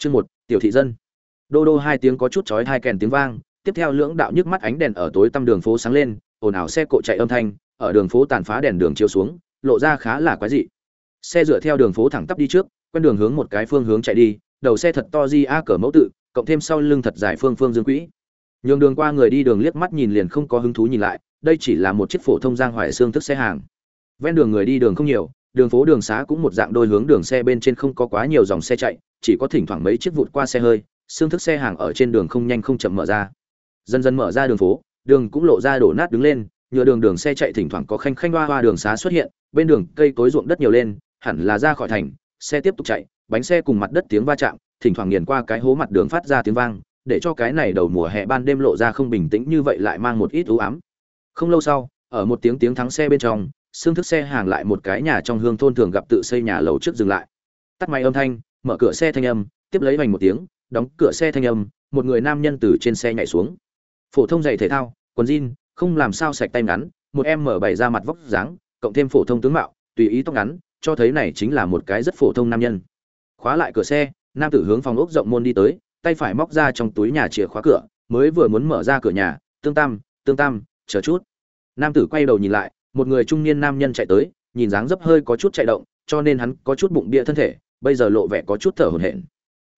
chương một, tiểu thị dân. Đô đô hai tiếng có chút chói hai kèn tiếng vang, tiếp theo lưỡng đạo nhức mắt ánh đèn ở tối tăm đường phố sáng lên, ồn ào xe cộ chạy âm thanh, ở đường phố tàn phá đèn đường chiếu xuống, lộ ra khá là quái dị. Xe dựa theo đường phố thẳng tắp đi trước, quen đường hướng một cái phương hướng chạy đi, đầu xe thật to di a cờ mẫu tự, cộng thêm sau lưng thật dài phương phương dương quỹ. Nhường đường qua người đi đường liếc mắt nhìn liền không có hứng thú nhìn lại, đây chỉ là một chiếc phổ thông giang hoài xương thức xe hàng. Ven đường người đi đường không nhiều đường phố đường xá cũng một dạng đôi hướng đường xe bên trên không có quá nhiều dòng xe chạy, chỉ có thỉnh thoảng mấy chiếc vụt qua xe hơi, xương thức xe hàng ở trên đường không nhanh không chậm mở ra. Dần dần mở ra đường phố, đường cũng lộ ra đổ nát đứng lên, nhựa đường đường xe chạy thỉnh thoảng có khanh khanh hoa hoa đường xá xuất hiện, bên đường cây cối ruộng đất nhiều lên, hẳn là ra khỏi thành, xe tiếp tục chạy, bánh xe cùng mặt đất tiếng va chạm, thỉnh thoảng nghiền qua cái hố mặt đường phát ra tiếng vang, để cho cái này đầu mùa hè ban đêm lộ ra không bình tĩnh như vậy lại mang một ít ưu ám. Không lâu sau, ở một tiếng tiếng thắng xe bên trong xương thức xe hàng lại một cái nhà trong hương thôn thường gặp tự xây nhà lầu trước dừng lại. Tắt máy âm thanh, mở cửa xe thanh âm, tiếp lấy vành một tiếng, đóng cửa xe thanh âm, một người nam nhân từ trên xe nhảy xuống. Phổ thông giày thể thao, quần jean, không làm sao sạch tay ngắn, một em mở bày ra mặt vóc dáng, cộng thêm phổ thông tướng mạo, tùy ý tóc ngắn, cho thấy này chính là một cái rất phổ thông nam nhân. Khóa lại cửa xe, nam tử hướng phòng ốc rộng môn đi tới, tay phải móc ra trong túi nhà chìa khóa cửa, mới vừa muốn mở ra cửa nhà, tương tam tương tam, chờ chút. Nam tử quay đầu nhìn lại một người trung niên nam nhân chạy tới, nhìn dáng dấp hơi có chút chạy động, cho nên hắn có chút bụng bia thân thể, bây giờ lộ vẻ có chút thở hổn hển.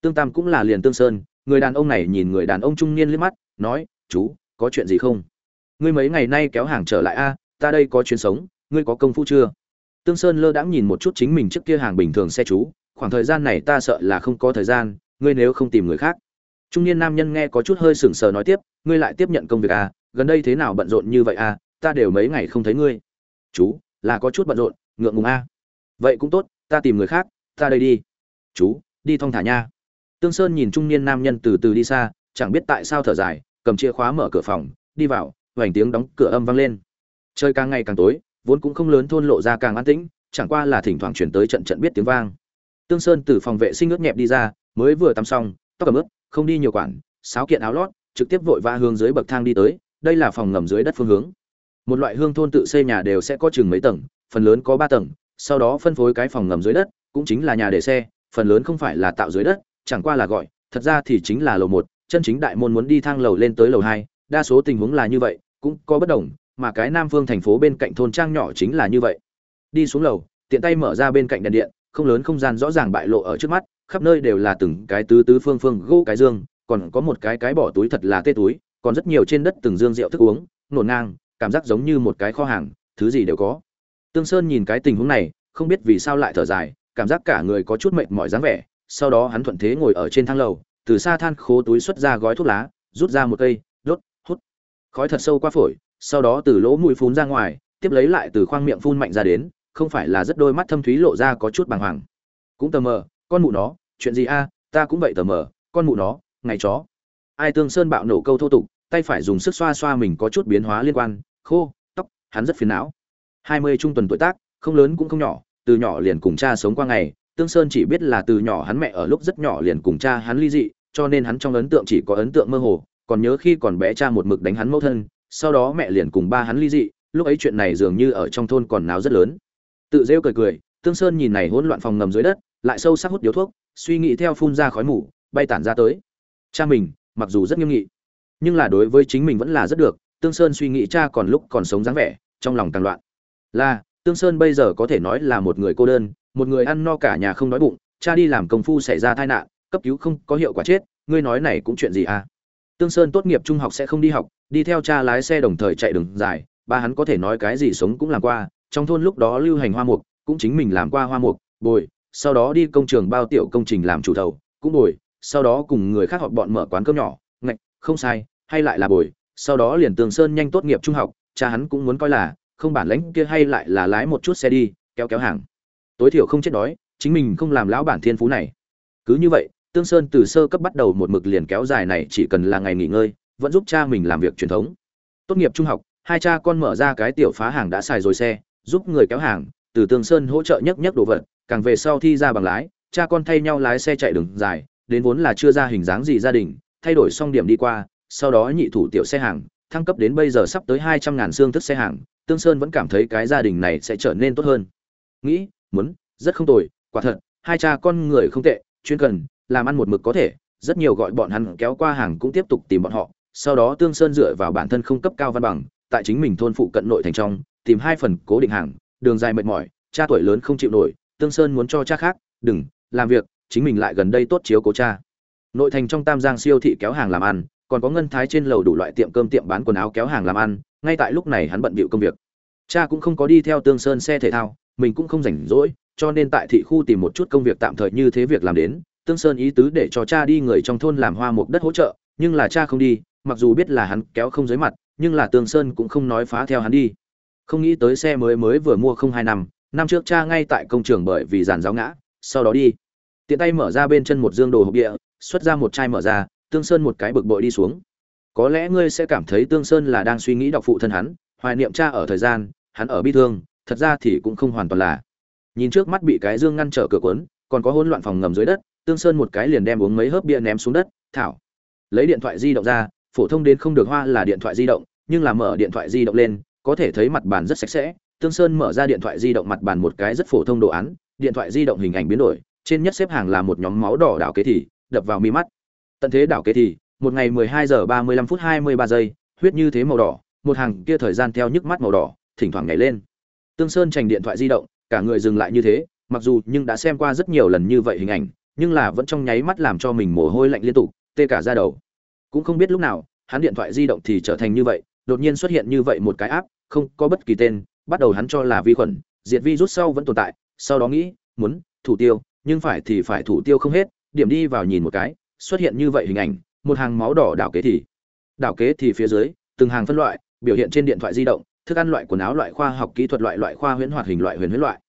Tương tam cũng là liền tương sơn, người đàn ông này nhìn người đàn ông trung niên liếc mắt, nói, chú, có chuyện gì không? Ngươi mấy ngày nay kéo hàng trở lại a, ta đây có chuyến sống, ngươi có công phu chưa? Tương sơn lơ đãng nhìn một chút chính mình trước kia hàng bình thường xe chú, khoảng thời gian này ta sợ là không có thời gian, ngươi nếu không tìm người khác. Trung niên nam nhân nghe có chút hơi sừng sờ nói tiếp, ngươi lại tiếp nhận công việc a gần đây thế nào bận rộn như vậy a ta đều mấy ngày không thấy ngươi. Chú, là có chút bận rộn, ngượng ngùng a. Vậy cũng tốt, ta tìm người khác, ta đây đi. Chú, đi thong thả nha. Tương sơn nhìn trung niên nam nhân từ từ đi xa, chẳng biết tại sao thở dài, cầm chìa khóa mở cửa phòng, đi vào vành tiếng đóng cửa âm vang lên. Trời càng ngày càng tối, vốn cũng không lớn thôn lộ ra càng an tĩnh, chẳng qua là thỉnh thoảng chuyển tới trận trận biết tiếng vang. Tương sơn từ phòng vệ sinh ướt nhẹp đi ra, mới vừa tắm xong, tóc cầm ướt, không đi nhiều quản, sáo kiện áo lót, trực tiếp vội vã hướng dưới bậc thang đi tới, đây là phòng ngầm dưới đất phương hướng một loại hương thôn tự xây nhà đều sẽ có chừng mấy tầng, phần lớn có ba tầng, sau đó phân phối cái phòng ngầm dưới đất, cũng chính là nhà để xe, phần lớn không phải là tạo dưới đất, chẳng qua là gọi, thật ra thì chính là lầu một, chân chính đại môn muốn đi thang lầu lên tới lầu hai, đa số tình huống là như vậy, cũng có bất đồng, mà cái nam phương thành phố bên cạnh thôn trang nhỏ chính là như vậy. Đi xuống lầu, tiện tay mở ra bên cạnh đèn điện, không lớn không gian rõ ràng bại lộ ở trước mắt, khắp nơi đều là từng cái tứ tứ phương phương gỗ cái dương, còn có một cái cái bỏ túi thật là tê túi, còn rất nhiều trên đất từng dương rượu thức uống, nổ ngang cảm giác giống như một cái kho hàng, thứ gì đều có. Tương sơn nhìn cái tình huống này, không biết vì sao lại thở dài, cảm giác cả người có chút mệt mỏi dáng vẻ, sau đó hắn thuận thế ngồi ở trên thang lầu, từ xa than khố túi xuất ra gói thuốc lá, rút ra một cây, đốt, hút. Khói thật sâu qua phổi, sau đó từ lỗ mũi phun ra ngoài, tiếp lấy lại từ khoang miệng phun mạnh ra đến, không phải là rất đôi mắt thâm thúy lộ ra có chút bàng hoàng. Cũng tờ mờ, con mụ nó, chuyện gì a, ta cũng vậy tờ mờ, con mụ nó, ngày chó. Ai tương sơn bạo nổ câu thô tục, tay phải dùng sức xoa xoa mình có chút biến hóa liên quan khô, tóc, hắn rất phiền não. Hai mươi trung tuần tuổi tác, không lớn cũng không nhỏ, từ nhỏ liền cùng cha sống qua ngày, tương sơn chỉ biết là từ nhỏ hắn mẹ ở lúc rất nhỏ liền cùng cha hắn ly dị, cho nên hắn trong ấn tượng chỉ có ấn tượng mơ hồ, còn nhớ khi còn bé cha một mực đánh hắn mẫu thân, sau đó mẹ liền cùng ba hắn ly dị, lúc ấy chuyện này dường như ở trong thôn còn náo rất lớn. Tự rêu cười cười, tương sơn nhìn này hỗn loạn phòng ngầm dưới đất, lại sâu sắc hút điếu thuốc, suy nghĩ theo phun ra khói mủ bay tản ra tới. Cha mình, mặc dù rất nghiêm nghị, nhưng là đối với chính mình vẫn là rất được tương sơn suy nghĩ cha còn lúc còn sống dáng vẻ, trong lòng càng loạn. Là, tương sơn bây giờ có thể nói là một người cô đơn, một người ăn no cả nhà không nói bụng, cha đi làm công phu xảy ra tai nạn, cấp cứu không có hiệu quả chết, ngươi nói này cũng chuyện gì à? Tương sơn tốt nghiệp trung học sẽ không đi học, đi theo cha lái xe đồng thời chạy đường dài, ba hắn có thể nói cái gì sống cũng làm qua, trong thôn lúc đó lưu hành hoa mục, cũng chính mình làm qua hoa mục, bồi, sau đó đi công trường bao tiểu công trình làm chủ thầu, cũng bồi, sau đó cùng người khác họp bọn mở quán cơm nhỏ, ngạch, không sai, hay lại là bồi sau đó liền tường sơn nhanh tốt nghiệp trung học, cha hắn cũng muốn coi là, không bản lãnh kia hay lại là lái một chút xe đi, kéo kéo hàng. Tối thiểu không chết đói, chính mình không làm lão bản thiên phú này. Cứ như vậy tương sơn từ sơ cấp bắt đầu một mực liền kéo dài này chỉ cần là ngày nghỉ ngơi, vẫn giúp cha mình làm việc truyền thống. Tốt nghiệp trung học, hai cha con mở ra cái tiểu phá hàng đã xài rồi xe, giúp người kéo hàng, từ tương sơn hỗ trợ nhấc nhấc đồ vật, càng về sau thi ra bằng lái, cha con thay nhau lái xe chạy đường dài, đến vốn là chưa ra hình dáng gì gia đình, thay đổi xong điểm đi qua sau đó nhị thủ tiểu xe hàng, thăng cấp đến bây giờ sắp tới hai trăm ngàn xương thức xe hàng, tương sơn vẫn cảm thấy cái gia đình này sẽ trở nên tốt hơn. Nghĩ, muốn, rất không tồi, quả thật, hai cha con người không tệ, chuyên cần, làm ăn một mực có thể, rất nhiều gọi bọn hắn kéo qua hàng cũng tiếp tục tìm bọn họ, sau đó tương sơn dựa vào bản thân không cấp cao văn bằng, tại chính mình thôn phụ cận nội thành trong, tìm hai phần cố định hàng, đường dài mệt mỏi, cha tuổi lớn không chịu nổi, tương sơn muốn cho cha khác, đừng, làm việc, chính mình lại gần đây tốt chiếu cố cha. Nội thành trong tam giang siêu thị kéo hàng làm ăn còn có ngân thái trên lầu đủ loại tiệm cơm tiệm bán quần áo kéo hàng làm ăn, ngay tại lúc này hắn bận bịu công việc. Cha cũng không có đi theo tương sơn xe thể thao, mình cũng không rảnh rỗi, cho nên tại thị khu tìm một chút công việc tạm thời như thế việc làm đến, tương sơn ý tứ để cho cha đi người trong thôn làm hoa mục đất hỗ trợ, nhưng là cha không đi, mặc dù biết là hắn kéo không dưới mặt, nhưng là tương sơn cũng không nói phá theo hắn đi. Không nghĩ tới xe mới mới vừa mua không hai năm năm trước cha ngay tại công trường bởi vì giàn giáo ngã, sau đó đi. Tiện tay mở ra bên chân một dương đồ hộp địa, xuất ra một chai mở ra tương sơn một cái bực bội đi xuống. Có lẽ ngươi sẽ cảm thấy tương sơn là đang suy nghĩ đọc phụ thân hắn, hoài niệm cha ở thời gian, hắn ở bi thương, thật ra thì cũng không hoàn toàn là. Nhìn trước mắt bị cái dương ngăn trở cửa cuốn, còn có hỗn loạn phòng ngầm dưới đất, tương sơn một cái liền đem uống mấy hớp bia ném xuống đất, thảo. Lấy điện thoại di động ra, phổ thông đến không được hoa là điện thoại di động, nhưng là mở điện thoại di động lên, có thể thấy mặt bàn rất sạch sẽ. Tương sơn mở ra điện thoại di động mặt bàn một cái rất phổ thông đồ án, điện thoại di động hình ảnh biến đổi, trên nhất xếp hàng là một nhóm máu đỏ đảo kế thì, đập vào mi mắt tận thế đảo kế thì, một ngày 12 giờ 35 phút 23 giây, huyết như thế màu đỏ, một hàng kia thời gian theo nhức mắt màu đỏ, thỉnh thoảng nhảy lên. Tương sơn trành điện thoại di động, cả người dừng lại như thế, mặc dù nhưng đã xem qua rất nhiều lần như vậy hình ảnh, nhưng là vẫn trong nháy mắt làm cho mình mồ hôi lạnh liên tục, tê cả da đầu. Cũng không biết lúc nào, hắn điện thoại di động thì trở thành như vậy, đột nhiên xuất hiện như vậy một cái áp không có bất kỳ tên, bắt đầu hắn cho là vi khuẩn, diệt vi rút sau vẫn tồn tại, sau đó nghĩ, muốn thủ tiêu, nhưng phải thì phải thủ tiêu không hết, điểm đi vào nhìn một cái xuất hiện như vậy hình ảnh, một hàng máu đỏ đảo kế thì, đảo kế thì phía dưới, từng hàng phân loại, biểu hiện trên điện thoại di động, thức ăn loại quần áo loại khoa học kỹ thuật loại loại khoa huyễn hoạt hình loại huyền huyễn loại.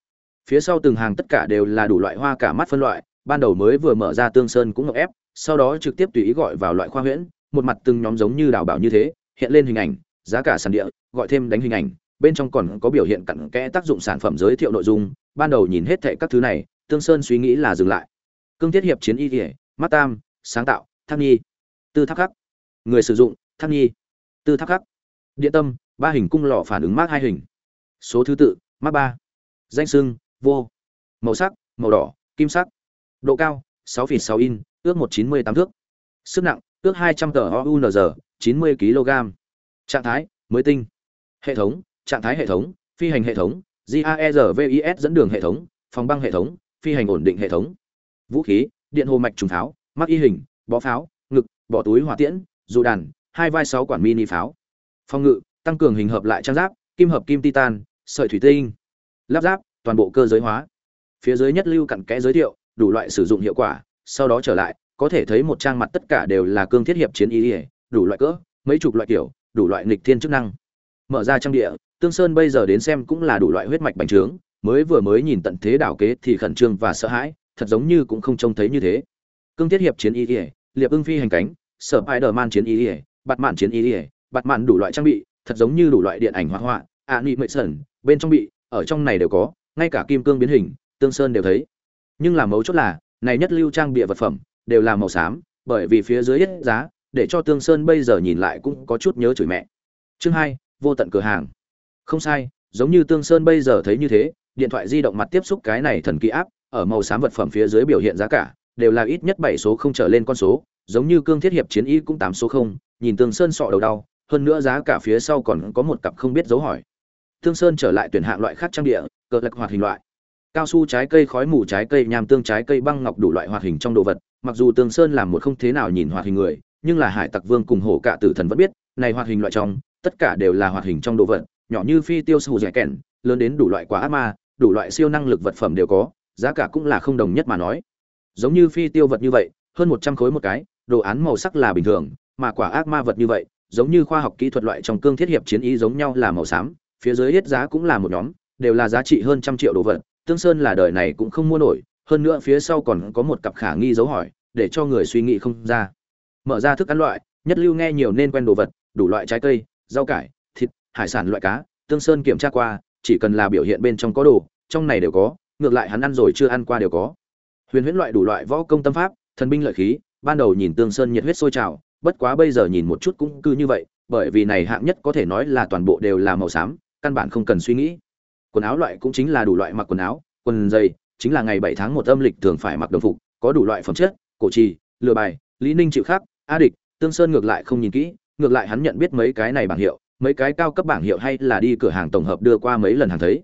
Phía sau từng hàng tất cả đều là đủ loại hoa cả mắt phân loại, ban đầu mới vừa mở ra tương sơn cũng ngọc ép, sau đó trực tiếp tùy ý gọi vào loại khoa huyễn, một mặt từng nhóm giống như đào bảo như thế, hiện lên hình ảnh, giá cả sản địa, gọi thêm đánh hình ảnh, bên trong còn có biểu hiện cặn kẽ tác dụng sản phẩm giới thiệu nội dung, ban đầu nhìn hết thệ các thứ này, tương sơn suy nghĩ là dừng lại. Cương thiết hiệp chiến y kỉa mắt tam sáng tạo, thác nhi, tư thác khắc. Người sử dụng, thác nhi, tư thác khắc. Điện tâm, ba hình cung lò phản ứng mát hai hình. Số thứ tự mát ba. Danh sưng vô. Màu sắc, màu đỏ, kim sắc. Độ cao, sáu phỉ sáu in, ước 198 thước. Sức nặng, ước 200 tờ ounz 90 kg. Trạng thái, mới tinh. Hệ thống, trạng thái hệ thống, phi hành hệ thống GAERVIS dẫn đường hệ thống, phòng băng hệ thống, phi hành ổn định hệ thống. Vũ khí, điện hồ mạch trùng tháo mắc y hình, bó pháo, ngực bỏ túi hỏa tiễn, dù đàn, hai vai sáu quản mini pháo. Phòng ngự, tăng cường hình hợp lại trang giáp, kim hợp kim titan, sợi thủy tinh. Lắp ráp, toàn bộ cơ giới hóa. Phía dưới nhất lưu cặn kẽ giới thiệu, đủ loại sử dụng hiệu quả, sau đó trở lại, có thể thấy một trang mặt tất cả đều là cương thiết hiệp chiến y ỉa đủ loại cỡ, mấy chục loại kiểu, đủ loại nghịch thiên chức năng. Mở ra trang địa, tương sơn bây giờ đến xem cũng là đủ loại huyết mạch bành trướng, mới vừa mới nhìn tận thế đảo kế thì khẩn trương và sợ hãi, thật giống như cũng không trông thấy như thế cương thiết hiệp chiến y ỉa liệp ưng phi hành cánh, sở spider man chiến y ỉa bạt mạn chiến y ỉa bạt mạn đủ loại trang bị, thật giống như đủ loại điện ảnh hoa họa ạ nị mệ sẩn bên trong bị, ở trong này đều có, ngay cả kim cương biến hình, tương sơn đều thấy. Nhưng là mấu chốt là, này nhất lưu trang bịa vật phẩm, đều là màu xám, bởi vì phía dưới ít giá, để cho tương sơn bây giờ nhìn lại cũng có chút nhớ chửi mẹ. Chương hai, vô tận cửa hàng. Không sai, giống như tương sơn bây giờ thấy như thế, điện thoại di động mặt tiếp xúc cái này thần kỳ áp ở màu xám vật phẩm phía dưới biểu hiện giá cả đều là ít nhất bảy số không trở lên con số, giống như cương thiết hiệp chiến y cũng tám số không, nhìn tương sơn sọ đầu đau, hơn nữa giá cả phía sau còn có một cặp không biết dấu hỏi. Tương sơn trở lại tuyển hạng loại khác trang địa, cờ lạc hoạt hình loại. Cao su trái cây, khói mù trái cây, nham tương trái cây, băng ngọc đủ loại hoạt hình trong đồ vật, mặc dù tương sơn làm một không thế nào nhìn hoạt hình người, nhưng là hải tặc vương cùng hổ cả tử thần vẫn biết, này hoạt hình loại trong, tất cả đều là hoạt hình trong đồ vật, nhỏ như phi tiêu sù rẻ kèn, lớn đến đủ loại quả ác ma, đủ loại siêu năng lực vật phẩm đều có, giá cả cũng là không đồng nhất mà nói giống như phi tiêu vật như vậy, hơn một trăm khối một cái, đồ án màu sắc là bình thường, mà quả ác ma vật như vậy, giống như khoa học kỹ thuật loại trong cương thiết hiệp chiến ý giống nhau là màu xám, phía dưới hết giá cũng là một nhóm, đều là giá trị hơn trăm triệu đồ vật, tương sơn là đời này cũng không mua nổi, hơn nữa phía sau còn có một cặp khả nghi dấu hỏi, để cho người suy nghĩ không ra. Mở ra thức ăn loại, nhất lưu nghe nhiều nên quen đồ vật, đủ loại trái cây, rau cải, thịt, hải sản loại cá, tương sơn kiểm tra qua, chỉ cần là biểu hiện bên trong có đồ, trong này đều có, ngược lại hắn ăn rồi chưa ăn qua đều có huyền huyễn loại đủ loại võ công tâm pháp, thần binh lợi khí, ban đầu nhìn tương sơn nhiệt huyết sôi trào, bất quá bây giờ nhìn một chút cũng cứ như vậy, bởi vì này hạng nhất có thể nói là toàn bộ đều là màu xám, căn bản không cần suy nghĩ. Quần áo loại cũng chính là đủ loại mặc quần áo, quần dày chính là ngày bảy tháng một âm lịch thường phải mặc đồng phục, có đủ loại phẩm chất, cổ trì, lừa bài, lý ninh chịu khác a địch, tương sơn ngược lại không nhìn kỹ, ngược lại hắn nhận biết mấy cái này bảng hiệu, mấy cái cao cấp bảng hiệu hay là đi cửa hàng tổng hợp đưa qua mấy lần hàng thấy.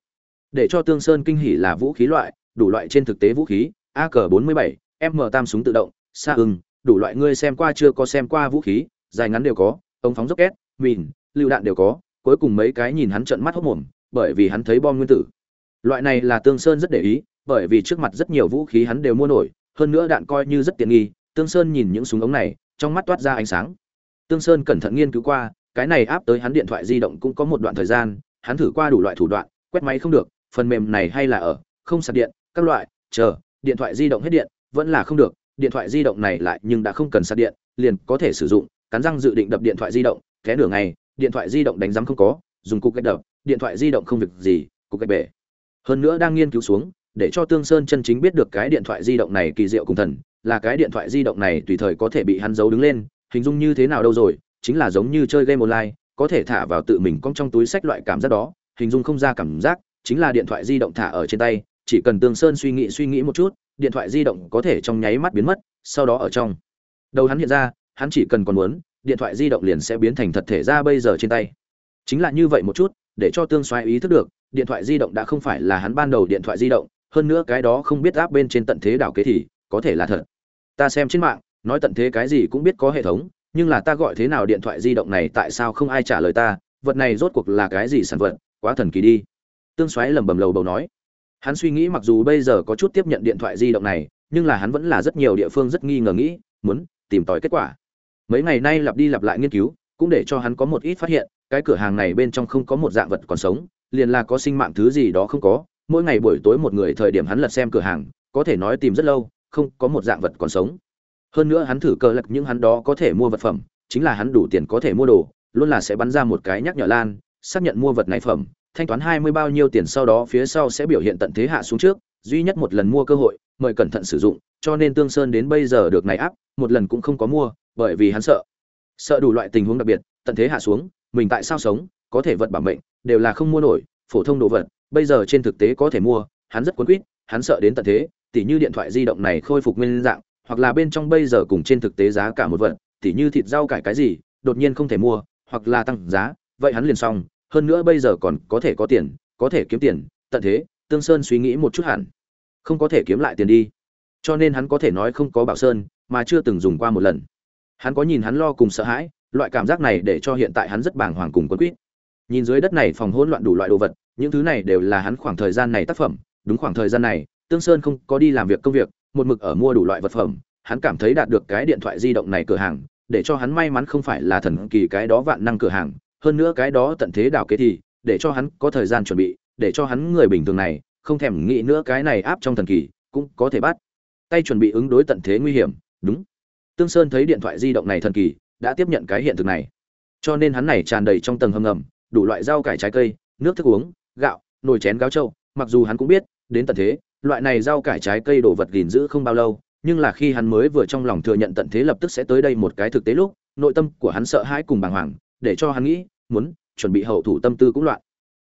Để cho tương sơn kinh hỉ là vũ khí loại, đủ loại trên thực tế vũ khí ak 47 m tam súng tự động xa ưng đủ loại ngươi xem qua chưa có xem qua vũ khí, dài ngắn đều có ống phóng rocket, mìn, lựu đạn đều có, cuối cùng mấy cái nhìn hắn trợn mắt hốc mồm, bởi vì hắn thấy bom nguyên tử. Loại này là tương sơn rất để ý, bởi vì trước mặt rất nhiều vũ khí hắn đều mua nổi, hơn nữa đạn coi như rất tiện nghi, tương sơn nhìn những súng ống này, trong mắt toát ra ánh sáng. Tương sơn cẩn thận nghiên cứu qua, cái này áp tới hắn điện thoại di động cũng có một đoạn thời gian, hắn thử qua đủ loại thủ đoạn, quét máy không được, phần mềm này hay là ở, không sạc điện, các loại, chờ điện thoại di động hết điện, vẫn là không được, điện thoại di động này lại nhưng đã không cần sạc điện, liền có thể sử dụng, cắn răng dự định đập điện thoại di động té nửa ngày, điện thoại di động đánh rắm không có, dùng cục gạch đập, điện thoại di động không việc gì, cục gạch bể. Hơn nữa đang nghiên cứu xuống, để cho tương sơn chân chính biết được cái điện thoại di động này kỳ diệu cùng thần, là cái điện thoại di động này tùy thời có thể bị hắn giấu đứng lên, hình dung như thế nào đâu rồi, chính là giống như chơi game online, có thể thả vào tự mình cong trong túi sách loại cảm giác đó, hình dung không ra cảm giác, chính là điện thoại di động thả ở trên tay chỉ cần tương sơn suy nghĩ suy nghĩ một chút, điện thoại di động có thể trong nháy mắt biến mất, sau đó ở trong. Đầu hắn hiện ra, hắn chỉ cần còn muốn, điện thoại di động liền sẽ biến thành thật thể ra bây giờ trên tay. Chính là như vậy một chút, để cho tương xoáy ý thức được, điện thoại di động đã không phải là hắn ban đầu điện thoại di động, hơn nữa cái đó không biết áp bên trên tận thế đảo kế thì, có thể là thật. Ta xem trên mạng, nói tận thế cái gì cũng biết có hệ thống, nhưng là ta gọi thế nào điện thoại di động này tại sao không ai trả lời ta, vật này rốt cuộc là cái gì sản vật, quá thần kỳ đi. Tương xoáy lẩm bẩm lầu bầu nói hắn suy nghĩ mặc dù bây giờ có chút tiếp nhận điện thoại di động này, nhưng là hắn vẫn là rất nhiều địa phương rất nghi ngờ nghĩ, muốn tìm tòi kết quả. Mấy ngày nay lặp đi lặp lại nghiên cứu, cũng để cho hắn có một ít phát hiện, cái cửa hàng này bên trong không có một dạng vật còn sống, liền là có sinh mạng thứ gì đó không có. Mỗi ngày buổi tối một người thời điểm hắn lật xem cửa hàng, có thể nói tìm rất lâu, không có một dạng vật còn sống. Hơn nữa hắn thử cơ lật những hắn đó có thể mua vật phẩm, chính là hắn đủ tiền có thể mua đồ, luôn là sẽ bắn ra một cái nhắc nhở lan, xác nhận mua vật này phẩm thanh toán hai mươi bao nhiêu tiền sau đó phía sau sẽ biểu hiện tận thế hạ xuống trước, duy nhất một lần mua cơ hội, mời cẩn thận sử dụng, cho nên tương sơn đến bây giờ được này áp, một lần cũng không có mua, bởi vì hắn sợ. Sợ đủ loại tình huống đặc biệt, tận thế hạ xuống, mình tại sao sống, có thể vật bảo mệnh, đều là không mua nổi, phổ thông đồ vật, bây giờ trên thực tế có thể mua, hắn rất cuốn quýt, hắn sợ đến tận thế, tỉ như điện thoại di động này khôi phục nguyên dạng, hoặc là bên trong bây giờ cùng trên thực tế giá cả một vật, tỉ như thịt rau cải cái gì, đột nhiên không thể mua, hoặc là tăng giá, vậy hắn liền xong hơn nữa bây giờ còn có thể có tiền, có thể kiếm tiền, tận thế, tương sơn suy nghĩ một chút hẳn. Không có thể kiếm lại tiền đi. Cho nên hắn có thể nói không có bảo sơn, mà chưa từng dùng qua một lần. Hắn có nhìn hắn lo cùng sợ hãi, loại cảm giác này để cho hiện tại hắn rất bàng hoàng cùng quân quýt. Nhìn dưới đất này phòng hỗn loạn đủ loại đồ vật, những thứ này đều là hắn khoảng thời gian này tác phẩm. Đúng khoảng thời gian này, tương sơn không có đi làm việc công việc, một mực ở mua đủ loại vật phẩm. Hắn cảm thấy đạt được cái điện thoại di động này cửa hàng, để cho hắn may mắn không phải là thần kỳ cái đó vạn năng cửa hàng hơn nữa cái đó tận thế đảo kế thì, để cho hắn có thời gian chuẩn bị, để cho hắn người bình thường này, không thèm nghĩ nữa cái này áp trong thần kỳ, cũng có thể bắt. Tay chuẩn bị ứng đối tận thế nguy hiểm, đúng. Tương sơn thấy điện thoại di động này thần kỳ, đã tiếp nhận cái hiện thực này. Cho nên hắn này tràn đầy trong tầng hầm ngầm, đủ loại rau cải trái cây, nước thức uống, gạo, nồi chén gáo trâu, mặc dù hắn cũng biết, đến tận thế, loại này rau cải trái cây đồ vật gìn giữ không bao lâu, nhưng là khi hắn mới vừa trong lòng thừa nhận tận thế lập tức sẽ tới đây một cái thực tế lúc, nội tâm của hắn sợ hãi cùng bàng hoàng để cho hắn nghĩ, muốn chuẩn bị hậu thủ tâm tư cũng loạn.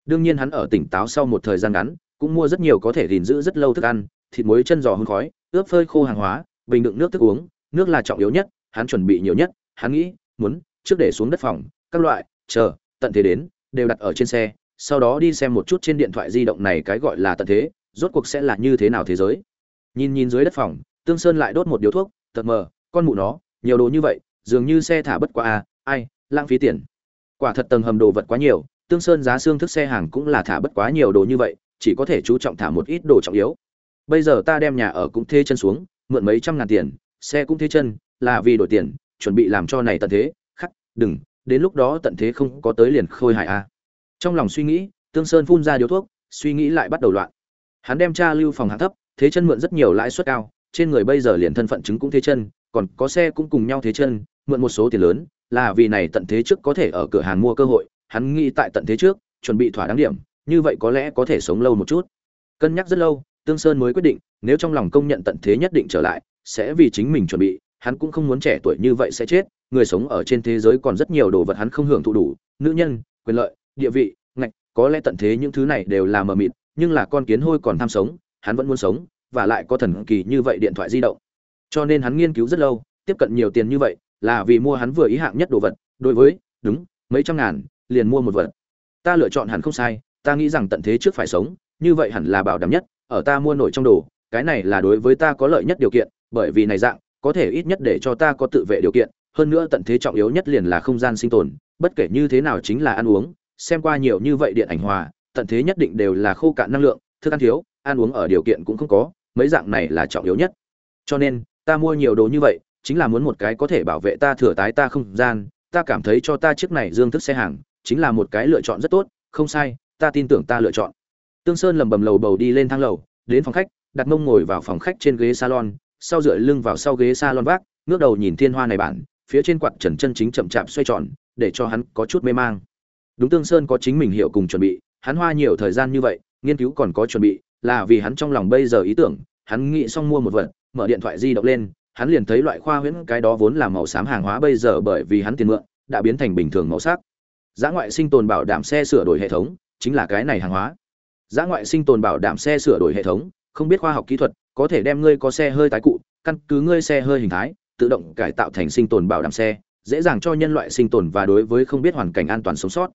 Đương nhiên hắn ở tỉnh táo sau một thời gian ngắn, cũng mua rất nhiều có thể gìn giữ rất lâu thức ăn, thịt muối chân giò hương khói, ướp phơi khô hàng hóa, bình đựng nước thức uống, nước là trọng yếu nhất, hắn chuẩn bị nhiều nhất. Hắn nghĩ, muốn trước để xuống đất phòng, các loại, chờ, tận thế đến, đều đặt ở trên xe, sau đó đi xem một chút trên điện thoại di động này cái gọi là tận thế, rốt cuộc sẽ là như thế nào thế giới. Nhìn nhìn dưới đất phòng, tương sơn lại đốt một điếu thuốc tật mờ, con mụ nó, nhiều đồ như vậy, dường như xe thả bất qua à ai lãng phí tiền. Quả thật tầng hầm đồ vật quá nhiều, tương sơn giá xương thức xe hàng cũng là thả bất quá nhiều đồ như vậy, chỉ có thể chú trọng thả một ít đồ trọng yếu. Bây giờ ta đem nhà ở cũng thê chân xuống, mượn mấy trăm ngàn tiền, xe cũng thê chân, là vì đổi tiền, chuẩn bị làm cho này tận thế, khắc, đừng, đến lúc đó tận thế không có tới liền khôi hài a à. trong lòng suy nghĩ, tương sơn phun ra điếu thuốc, suy nghĩ lại bắt đầu loạn. Hắn đem tra lưu phòng hạng thấp thế chân mượn rất nhiều lãi suất cao, trên người bây giờ liền thân phận chứng cũng thế chân, còn có xe cũng cùng nhau thế chân, mượn một số tiền lớn là vì này tận thế trước có thể ở cửa hàng mua cơ hội, hắn nghĩ tại tận thế trước, chuẩn bị thỏa đáng điểm, như vậy có lẽ có thể sống lâu một chút. Cân nhắc rất lâu, tương sơn mới quyết định, nếu trong lòng công nhận tận thế nhất định trở lại, sẽ vì chính mình chuẩn bị, hắn cũng không muốn trẻ tuổi như vậy sẽ chết, người sống ở trên thế giới còn rất nhiều đồ vật hắn không hưởng thụ đủ, nữ nhân, quyền lợi, địa vị, ngạch, có lẽ tận thế những thứ này đều là mờ mịt, nhưng là con kiến hôi còn tham sống, hắn vẫn muốn sống, và lại có thần kỳ như vậy điện thoại di động. Cho nên hắn nghiên cứu rất lâu, tiếp cận nhiều tiền như vậy là vì mua hắn vừa ý hạng nhất đồ vật, đối với, đúng, mấy trăm ngàn, liền mua một vật. Ta lựa chọn hẳn không sai, ta nghĩ rằng tận thế trước phải sống, như vậy hẳn là bảo đảm nhất, ở ta mua nổi trong đồ, cái này là đối với ta có lợi nhất điều kiện, bởi vì này dạng, có thể ít nhất để cho ta có tự vệ điều kiện, hơn nữa tận thế trọng yếu nhất liền là không gian sinh tồn, bất kể như thế nào chính là ăn uống, xem qua nhiều như vậy điện ảnh hòa, tận thế nhất định đều là khô cạn năng lượng, thức ăn thiếu, ăn uống ở điều kiện cũng không có, mấy dạng này là trọng yếu nhất. Cho nên, ta mua nhiều đồ như vậy chính là muốn một cái có thể bảo vệ ta thừa tái ta không gian, ta cảm thấy cho ta chiếc này dương thức xe hàng, chính là một cái lựa chọn rất tốt, không sai, ta tin tưởng ta lựa chọn. Tương sơn lầm bầm lầu bầu đi lên thang lầu, đến phòng khách đặt mông ngồi vào phòng khách trên ghế salon, sau dựa lưng vào sau ghế salon vác, ngước đầu nhìn thiên hoa này bản phía trên quạt trần chân chính chậm chạp xoay tròn, để cho hắn có chút mê mang. Đúng tương sơn có chính mình hiểu cùng chuẩn bị, hắn hoa nhiều thời gian như vậy, nghiên cứu còn có chuẩn bị, là vì hắn trong lòng bây giờ ý tưởng, hắn nghĩ xong mua một vật, mở điện thoại di động lên hắn liền thấy loại khoa huyễn cái đó vốn là màu xám hàng hóa bây giờ bởi vì hắn tiền mượn, đã biến thành bình thường màu sắc. Giá ngoại sinh tồn bảo đảm xe sửa đổi hệ thống, chính là cái này hàng hóa. Giá ngoại sinh tồn bảo đảm xe sửa đổi hệ thống, không biết khoa học kỹ thuật, có thể đem ngươi có xe hơi tái cụ, căn cứ ngươi xe hơi hình thái, tự động cải tạo thành sinh tồn bảo đảm xe, dễ dàng cho nhân loại sinh tồn và đối với không biết hoàn cảnh an toàn sống sót.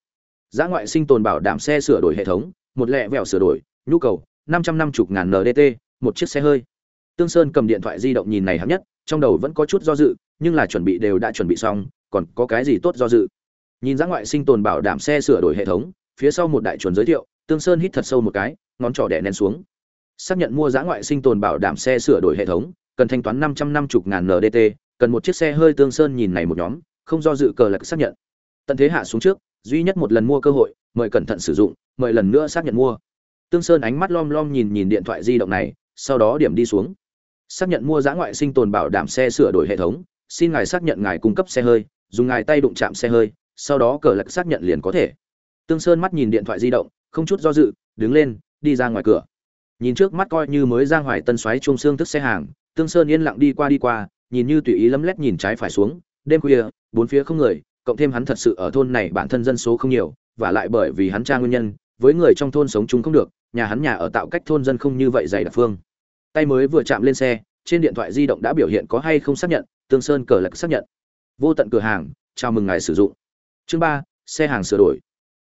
Giá ngoại sinh tồn bảo đảm xe sửa đổi hệ thống, một lẹ vẹo sửa đổi, nhu cầu năm trăm năm mươi ngàn ndt một chiếc xe hơi. Tương sơn cầm điện thoại di động nhìn này hấp nhất trong đầu vẫn có chút do dự, nhưng là chuẩn bị đều đã chuẩn bị xong, còn có cái gì tốt do dự? Nhìn giá ngoại sinh tồn bảo đảm xe sửa đổi hệ thống, phía sau một đại chuẩn giới thiệu, tương sơn hít thật sâu một cái, ngón trỏ đẻ nén xuống. Xác nhận mua giá ngoại sinh tồn bảo đảm xe sửa đổi hệ thống, cần thanh toán năm trăm năm mươi ngàn ndt cần một chiếc xe hơi tương sơn nhìn này một nhóm, không do dự cờ lạc xác nhận. Tận thế hạ xuống trước, duy nhất một lần mua cơ hội, mời cẩn thận sử dụng, mời lần nữa xác nhận mua. Tương sơn ánh mắt lom lom nhìn nhìn điện thoại di động này, sau đó điểm đi xuống xác nhận mua giá ngoại sinh tồn bảo đảm xe sửa đổi hệ thống, xin ngài xác nhận ngài cung cấp xe hơi, dùng ngài tay đụng chạm xe hơi, sau đó cờ lạc xác nhận liền có thể. Tương sơn mắt nhìn điện thoại di động, không chút do dự, đứng lên, đi ra ngoài cửa. Nhìn trước mắt coi như mới giang hoài tân xoáy chung xương thức xe hàng, tương sơn yên lặng đi qua đi qua, nhìn như tùy ý lấm lét nhìn trái phải xuống, đêm khuya, bốn phía không người, cộng thêm hắn thật sự ở thôn này bản thân dân số không nhiều, và lại bởi vì hắn tra nguyên nhân, với người trong thôn sống chung không được, nhà hắn nhà ở tạo cách thôn dân không như vậy dày đặc phương tay mới vừa chạm lên xe, trên điện thoại di động đã biểu hiện có hay không xác nhận, tương sơn cờ lạc xác nhận. Vô tận cửa hàng, chào mừng ngài sử dụng. Chương ba, xe hàng sửa đổi.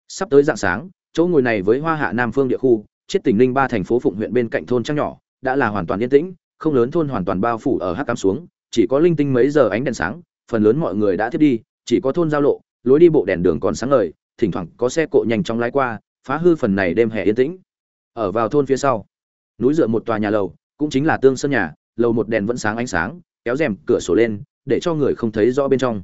Sắp tới dạng sáng, chỗ ngồi này với hoa hạ nam phương địa khu chết tỉnh ninh ba thành phố phụng huyện bên cạnh thôn trăng nhỏ, đã là hoàn toàn yên tĩnh, không lớn thôn hoàn toàn bao phủ ở hắc cám xuống, chỉ có linh tinh mấy giờ ánh đèn sáng, phần lớn mọi người đã thiết đi, chỉ có thôn giao lộ, lối đi bộ đèn đường còn sáng ngời, thỉnh thoảng có xe cộ nhanh chóng lái qua, phá hư phần này đêm hè yên tĩnh. Ở vào thôn phía sau, núi dựa một tòa nhà lầu cũng chính là tương sân nhà, lầu một đèn vẫn sáng ánh sáng, kéo rèm cửa sổ lên, để cho người không thấy rõ bên trong.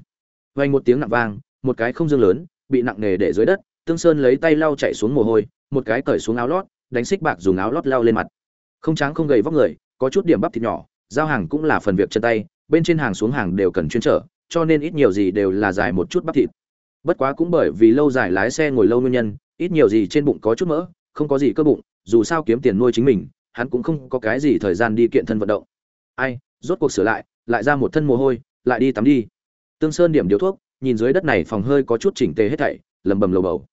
Vang một tiếng nặng vang, một cái không dương lớn, bị nặng nề để dưới đất, tương sơn lấy tay lau chạy xuống mồ hôi, một cái cởi xuống áo lót, đánh xích bạc dùng áo lót lau lên mặt. Không trắng không gầy vóc người, có chút điểm bắp thịt nhỏ, giao hàng cũng là phần việc chân tay, bên trên hàng xuống hàng đều cần chuyên trở, cho nên ít nhiều gì đều là dài một chút bắp thịt. Bất quá cũng bởi vì lâu dài lái xe ngồi lâu nguyên nhân, ít nhiều gì trên bụng có chút mỡ, không có gì cơ bụng, dù sao kiếm tiền nuôi chính mình hắn cũng không có cái gì thời gian đi kiện thân vận động. Ai, rốt cuộc sửa lại lại ra một thân mồ hôi, lại đi tắm đi. Tương sơn điểm điếu thuốc, nhìn dưới đất này phòng hơi có chút chỉnh tề hết thảy lầm bầm lầu bầu.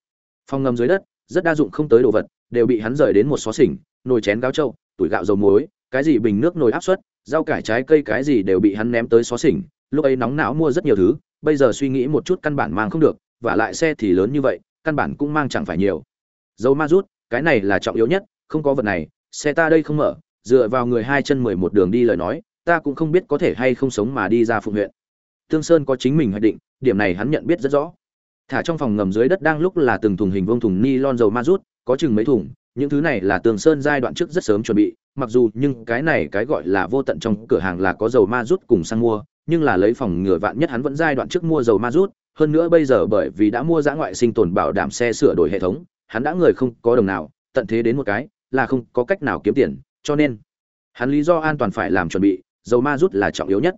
Phòng ngầm dưới đất, rất đa dụng không tới đồ vật, đều bị hắn rời đến một xó xỉnh, nồi chén gáo trâu, tuổi gạo dầu muối, cái gì bình nước nồi áp suất, rau cải trái cây cái gì đều bị hắn ném tới xó xỉnh, lúc ấy nóng não mua rất nhiều thứ, bây giờ suy nghĩ một chút căn bản mang không được, và lại xe thì lớn như vậy, căn bản cũng mang chẳng phải nhiều. Dầu ma rút, cái này là trọng yếu nhất, không có vật này xe ta đây không mở, dựa vào người hai chân mười một đường đi lời nói, ta cũng không biết có thể hay không sống mà đi ra phụng huyện. Tương sơn có chính mình hoạch định, điểm này hắn nhận biết rất rõ. Thả trong phòng ngầm dưới đất đang lúc là từng thùng hình vông thùng ni lon dầu ma rút, có chừng mấy thùng, những thứ này là tường sơn giai đoạn trước rất sớm chuẩn bị, mặc dù nhưng cái này cái gọi là vô tận trong cửa hàng là có dầu ma rút cùng sang mua, nhưng là lấy phòng ngừa vạn nhất hắn vẫn giai đoạn trước mua dầu ma rút, hơn nữa bây giờ bởi vì đã mua giã ngoại sinh tồn bảo đảm xe sửa đổi hệ thống, hắn đã người không có đồng nào, tận thế đến một cái là không có cách nào kiếm tiền, cho nên hắn lý do an toàn phải làm chuẩn bị, dầu ma rút là trọng yếu nhất.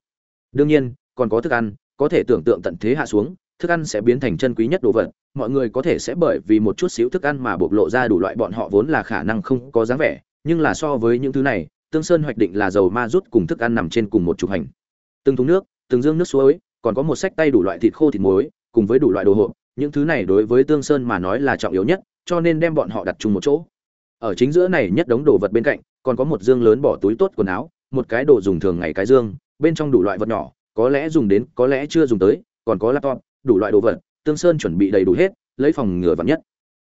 Đương nhiên, còn có thức ăn, có thể tưởng tượng tận thế hạ xuống, thức ăn sẽ biến thành chân quý nhất đồ vật, mọi người có thể sẽ bởi vì một chút xíu thức ăn mà bộc lộ ra đủ loại bọn họ vốn là khả năng không có dáng vẻ, nhưng là so với những thứ này, tương sơn hoạch định là dầu ma rút cùng thức ăn nằm trên cùng một chục hành. Từng thúng nước, từng dương nước suối, còn có một sách tay đủ loại thịt khô thịt muối, cùng với đủ loại đồ hộp, những thứ này đối với tương sơn mà nói là trọng yếu nhất, cho nên đem bọn họ đặt chung một chỗ ở chính giữa này nhất đống đồ vật bên cạnh, còn có một dương lớn bỏ túi tốt quần áo, một cái đồ dùng thường ngày cái dương, bên trong đủ loại vật nhỏ, có lẽ dùng đến, có lẽ chưa dùng tới, còn có laptop, đủ loại đồ vật, tương sơn chuẩn bị đầy đủ hết, lấy phòng ngừa vật nhất.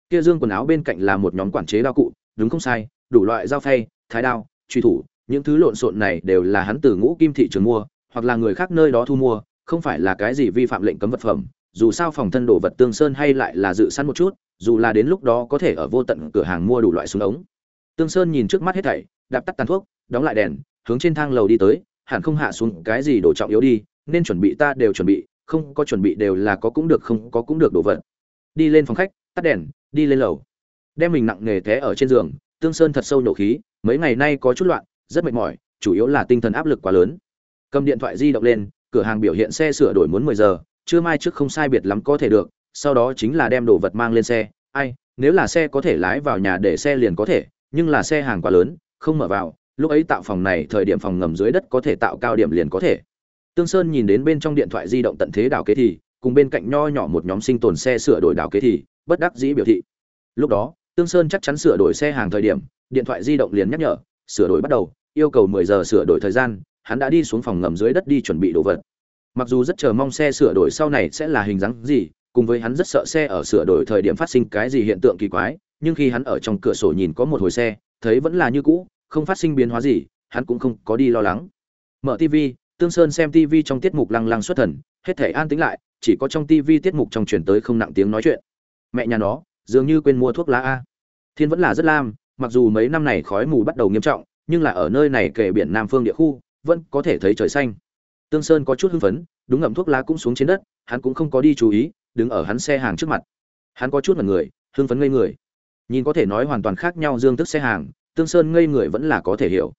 Kia dương quần áo bên cạnh là một nhóm quản chế đao cụ, đúng không sai, đủ loại dao phay, thái đao, truy thủ, những thứ lộn xộn này đều là hắn từ ngũ kim thị trường mua, hoặc là người khác nơi đó thu mua, không phải là cái gì vi phạm lệnh cấm vật phẩm dù sao phòng thân đồ vật tương sơn hay lại là dự sẵn một chút, dù là đến lúc đó có thể ở vô tận cửa hàng mua đủ loại súng ống. Tương sơn nhìn trước mắt hết thảy, đạp tắt tàn thuốc, đóng lại đèn, hướng trên thang lầu đi tới, hẳn không hạ xuống cái gì đồ trọng yếu đi, nên chuẩn bị ta đều chuẩn bị, không có chuẩn bị đều là có cũng được, không có cũng được đồ vật. Đi lên phòng khách, tắt đèn, đi lên lầu. Đem mình nặng nề té ở trên giường, tương sơn thật sâu nổ khí, mấy ngày nay có chút loạn, rất mệt mỏi, chủ yếu là tinh thần áp lực quá lớn. Cầm điện thoại di động lên, cửa hàng biểu hiện xe sửa đổi muốn mười giờ chưa mai trước không sai biệt lắm có thể được, sau đó chính là đem đồ vật mang lên xe. Ai, nếu là xe có thể lái vào nhà để xe liền có thể, nhưng là xe hàng quá lớn, không mở vào, lúc ấy tạo phòng này thời điểm phòng ngầm dưới đất có thể tạo cao điểm liền có thể. Tương sơn nhìn đến bên trong điện thoại di động tận thế đảo kế thì, cùng bên cạnh nho nhỏ một nhóm sinh tồn xe sửa đổi đảo kế thì, bất đắc dĩ biểu thị. Lúc đó, tương sơn chắc chắn sửa đổi xe hàng thời điểm, điện thoại di động liền nhắc nhở, sửa đổi bắt đầu, yêu cầu 10 giờ sửa đổi thời gian, hắn đã đi xuống phòng ngầm dưới đất đi chuẩn bị đồ vật mặc dù rất chờ mong xe sửa đổi sau này sẽ là hình dáng gì, cùng với hắn rất sợ xe ở sửa đổi thời điểm phát sinh cái gì hiện tượng kỳ quái, nhưng khi hắn ở trong cửa sổ nhìn có một hồi xe, thấy vẫn là như cũ, không phát sinh biến hóa gì, hắn cũng không có đi lo lắng. Mở tv tương sơn xem tv trong tiết mục lăng lăng xuất thần, hết thể an tĩnh lại, chỉ có trong tv tiết mục trong truyền tới không nặng tiếng nói chuyện. Mẹ nhà nó, dường như quên mua thuốc lá a. Thiên vẫn là rất lam, mặc dù mấy năm này khói mù bắt đầu nghiêm trọng, nhưng là ở nơi này kề biển nam phương địa khu, vẫn có thể thấy trời xanh tương sơn có chút hưng phấn, đúng ngậm thuốc lá cũng xuống trên đất, hắn cũng không có đi chú ý, đứng ở hắn xe hàng trước mặt. Hắn có chút mặt người, hưng phấn ngây người. Nhìn có thể nói hoàn toàn khác nhau dương Tức xe hàng, tương sơn ngây người vẫn là có thể hiểu.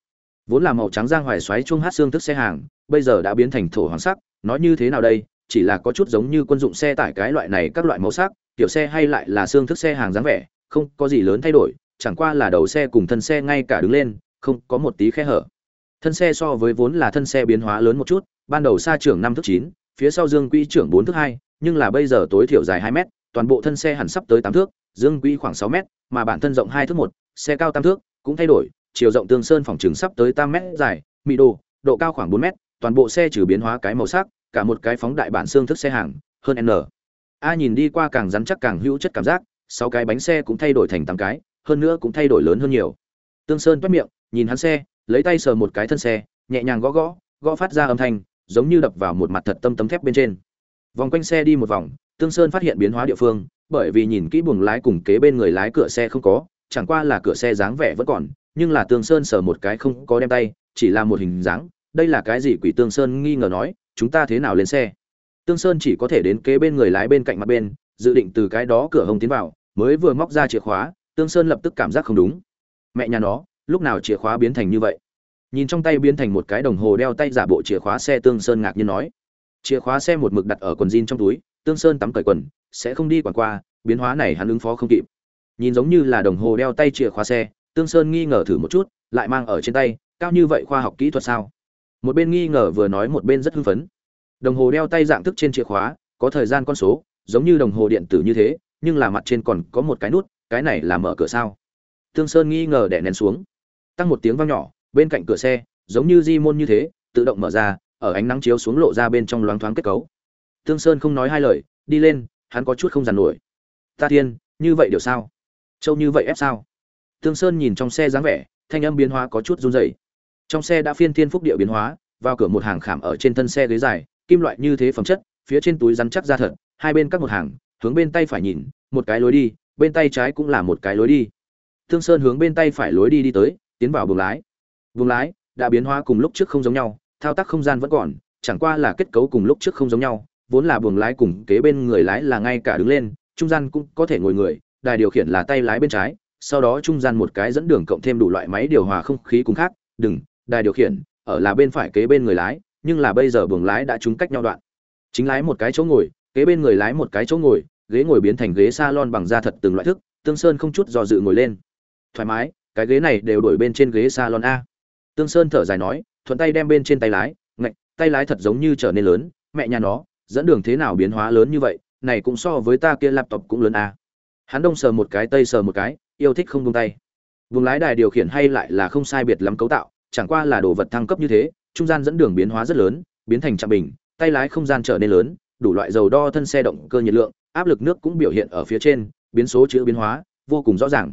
Vốn là màu trắng giang hoài xoáy chung hát xương Tức xe hàng, bây giờ đã biến thành thổ hoàng sắc, nói như thế nào đây, chỉ là có chút giống như quân dụng xe tải cái loại này các loại màu sắc kiểu xe hay lại là xương thức xe hàng dáng vẻ, không có gì lớn thay đổi, chẳng qua là đầu xe cùng thân xe ngay cả đứng lên, không có một tí khe hở. Thân xe so với vốn là thân xe biến hóa lớn một chút ban đầu xa trưởng năm thước chín, phía sau dương quỹ trưởng bốn thước hai, nhưng là bây giờ tối thiểu dài hai mét, toàn bộ thân xe hẳn sắp tới tám thước, dương quỹ khoảng sáu mét, mà bản thân rộng hai thước một, xe cao tám thước, cũng thay đổi, chiều rộng tương sơn phòng trường sắp tới tám mét dài, mị đồ, độ cao khoảng bốn mét, toàn bộ xe trừ biến hóa cái màu sắc, cả một cái phóng đại bản xương thức xe hàng, hơn n. A nhìn đi qua càng rắn chắc càng hữu chất cảm giác, sáu cái bánh xe cũng thay đổi thành tám cái, hơn nữa cũng thay đổi lớn hơn nhiều. Tương sơn toét miệng, nhìn hắn xe, lấy tay sờ một cái thân xe, nhẹ nhàng gõ gõ gõ phát ra âm thanh giống như đập vào một mặt thật tâm tấm thép bên trên. Vòng quanh xe đi một vòng, tương sơn phát hiện biến hóa địa phương, bởi vì nhìn kỹ buồng lái cùng kế bên người lái cửa xe không có, chẳng qua là cửa xe dáng vẻ vẫn còn, nhưng là tương sơn sờ một cái không có đem tay, chỉ là một hình dáng, đây là cái gì quỷ tương sơn nghi ngờ nói, chúng ta thế nào lên xe? Tương sơn chỉ có thể đến kế bên người lái bên cạnh mặt bên, dự định từ cái đó cửa hông tiến vào, mới vừa móc ra chìa khóa, tương sơn lập tức cảm giác không đúng. Mẹ nhà nó, lúc nào chìa khóa biến thành như vậy? Nhìn trong tay biến thành một cái đồng hồ đeo tay giả bộ chìa khóa xe tương sơn ngạc nhiên nói. Chìa khóa xe một mực đặt ở quần jean trong túi, tương sơn tắm cởi quần, sẽ không đi quản qua, biến hóa này hắn ứng phó không kịp. Nhìn giống như là đồng hồ đeo tay chìa khóa xe, tương sơn nghi ngờ thử một chút, lại mang ở trên tay, cao như vậy khoa học kỹ thuật sao? Một bên nghi ngờ vừa nói một bên rất hưng phấn. Đồng hồ đeo tay dạng thức trên chìa khóa, có thời gian con số, giống như đồng hồ điện tử như thế, nhưng là mặt trên còn có một cái nút, cái này là mở cửa sao? Tương sơn nghi ngờ đẻ nén xuống. Tăng một tiếng vang nhỏ bên cạnh cửa xe, giống như di môn như thế, tự động mở ra, ở ánh nắng chiếu xuống lộ ra bên trong loáng thoáng kết cấu. Tương sơn không nói hai lời, đi lên, hắn có chút không giàn nổi. Ta thiên như vậy điều sao? Châu như vậy ép sao? Tương sơn nhìn trong xe dáng vẻ, thanh âm biến hóa có chút run rẩy. Trong xe đã phiên thiên phúc địa biến hóa, vào cửa một hàng khảm ở trên thân xe ghế dài, kim loại như thế phẩm chất, phía trên túi rắn chắc ra thật, hai bên các một hàng, hướng bên tay phải nhìn, một cái lối đi, bên tay trái cũng là một cái lối đi. Tương sơn hướng bên tay phải lối đi đi tới, tiến vào buồng lái buồng lái, đã biến hóa cùng lúc trước không giống nhau, thao tác không gian vẫn còn, chẳng qua là kết cấu cùng lúc trước không giống nhau, vốn là buồng lái cùng kế bên người lái là ngay cả đứng lên, trung gian cũng có thể ngồi người, đài điều khiển là tay lái bên trái, sau đó trung gian một cái dẫn đường cộng thêm đủ loại máy điều hòa không khí cùng khác, đừng, đài điều khiển, ở là bên phải kế bên người lái, nhưng là bây giờ buồng lái đã trúng cách nhau đoạn. Chính lái một cái chỗ ngồi, kế bên người lái một cái chỗ ngồi, ghế ngồi biến thành ghế salon bằng da thật từng loại thức, tương sơn không chút do dự ngồi lên. Thoải mái, cái ghế này đều đổi bên trên ghế salon a tương sơn thở dài nói, thuận tay đem bên trên tay lái, ngạch, tay lái thật giống như trở nên lớn, mẹ nhà nó, dẫn đường thế nào biến hóa lớn như vậy, này cũng so với ta kia laptop cũng lớn à? hắn đông sờ một cái, tây sờ một cái, yêu thích không buông tay vùng lái đài điều khiển hay lại là không sai biệt lắm cấu tạo, chẳng qua là đồ vật thăng cấp như thế, trung gian dẫn đường biến hóa rất lớn, biến thành trạm bình, tay lái không gian trở nên lớn, đủ loại dầu đo thân xe động cơ nhiệt lượng, áp lực nước cũng biểu hiện ở phía trên, biến số chữ biến hóa, vô cùng rõ ràng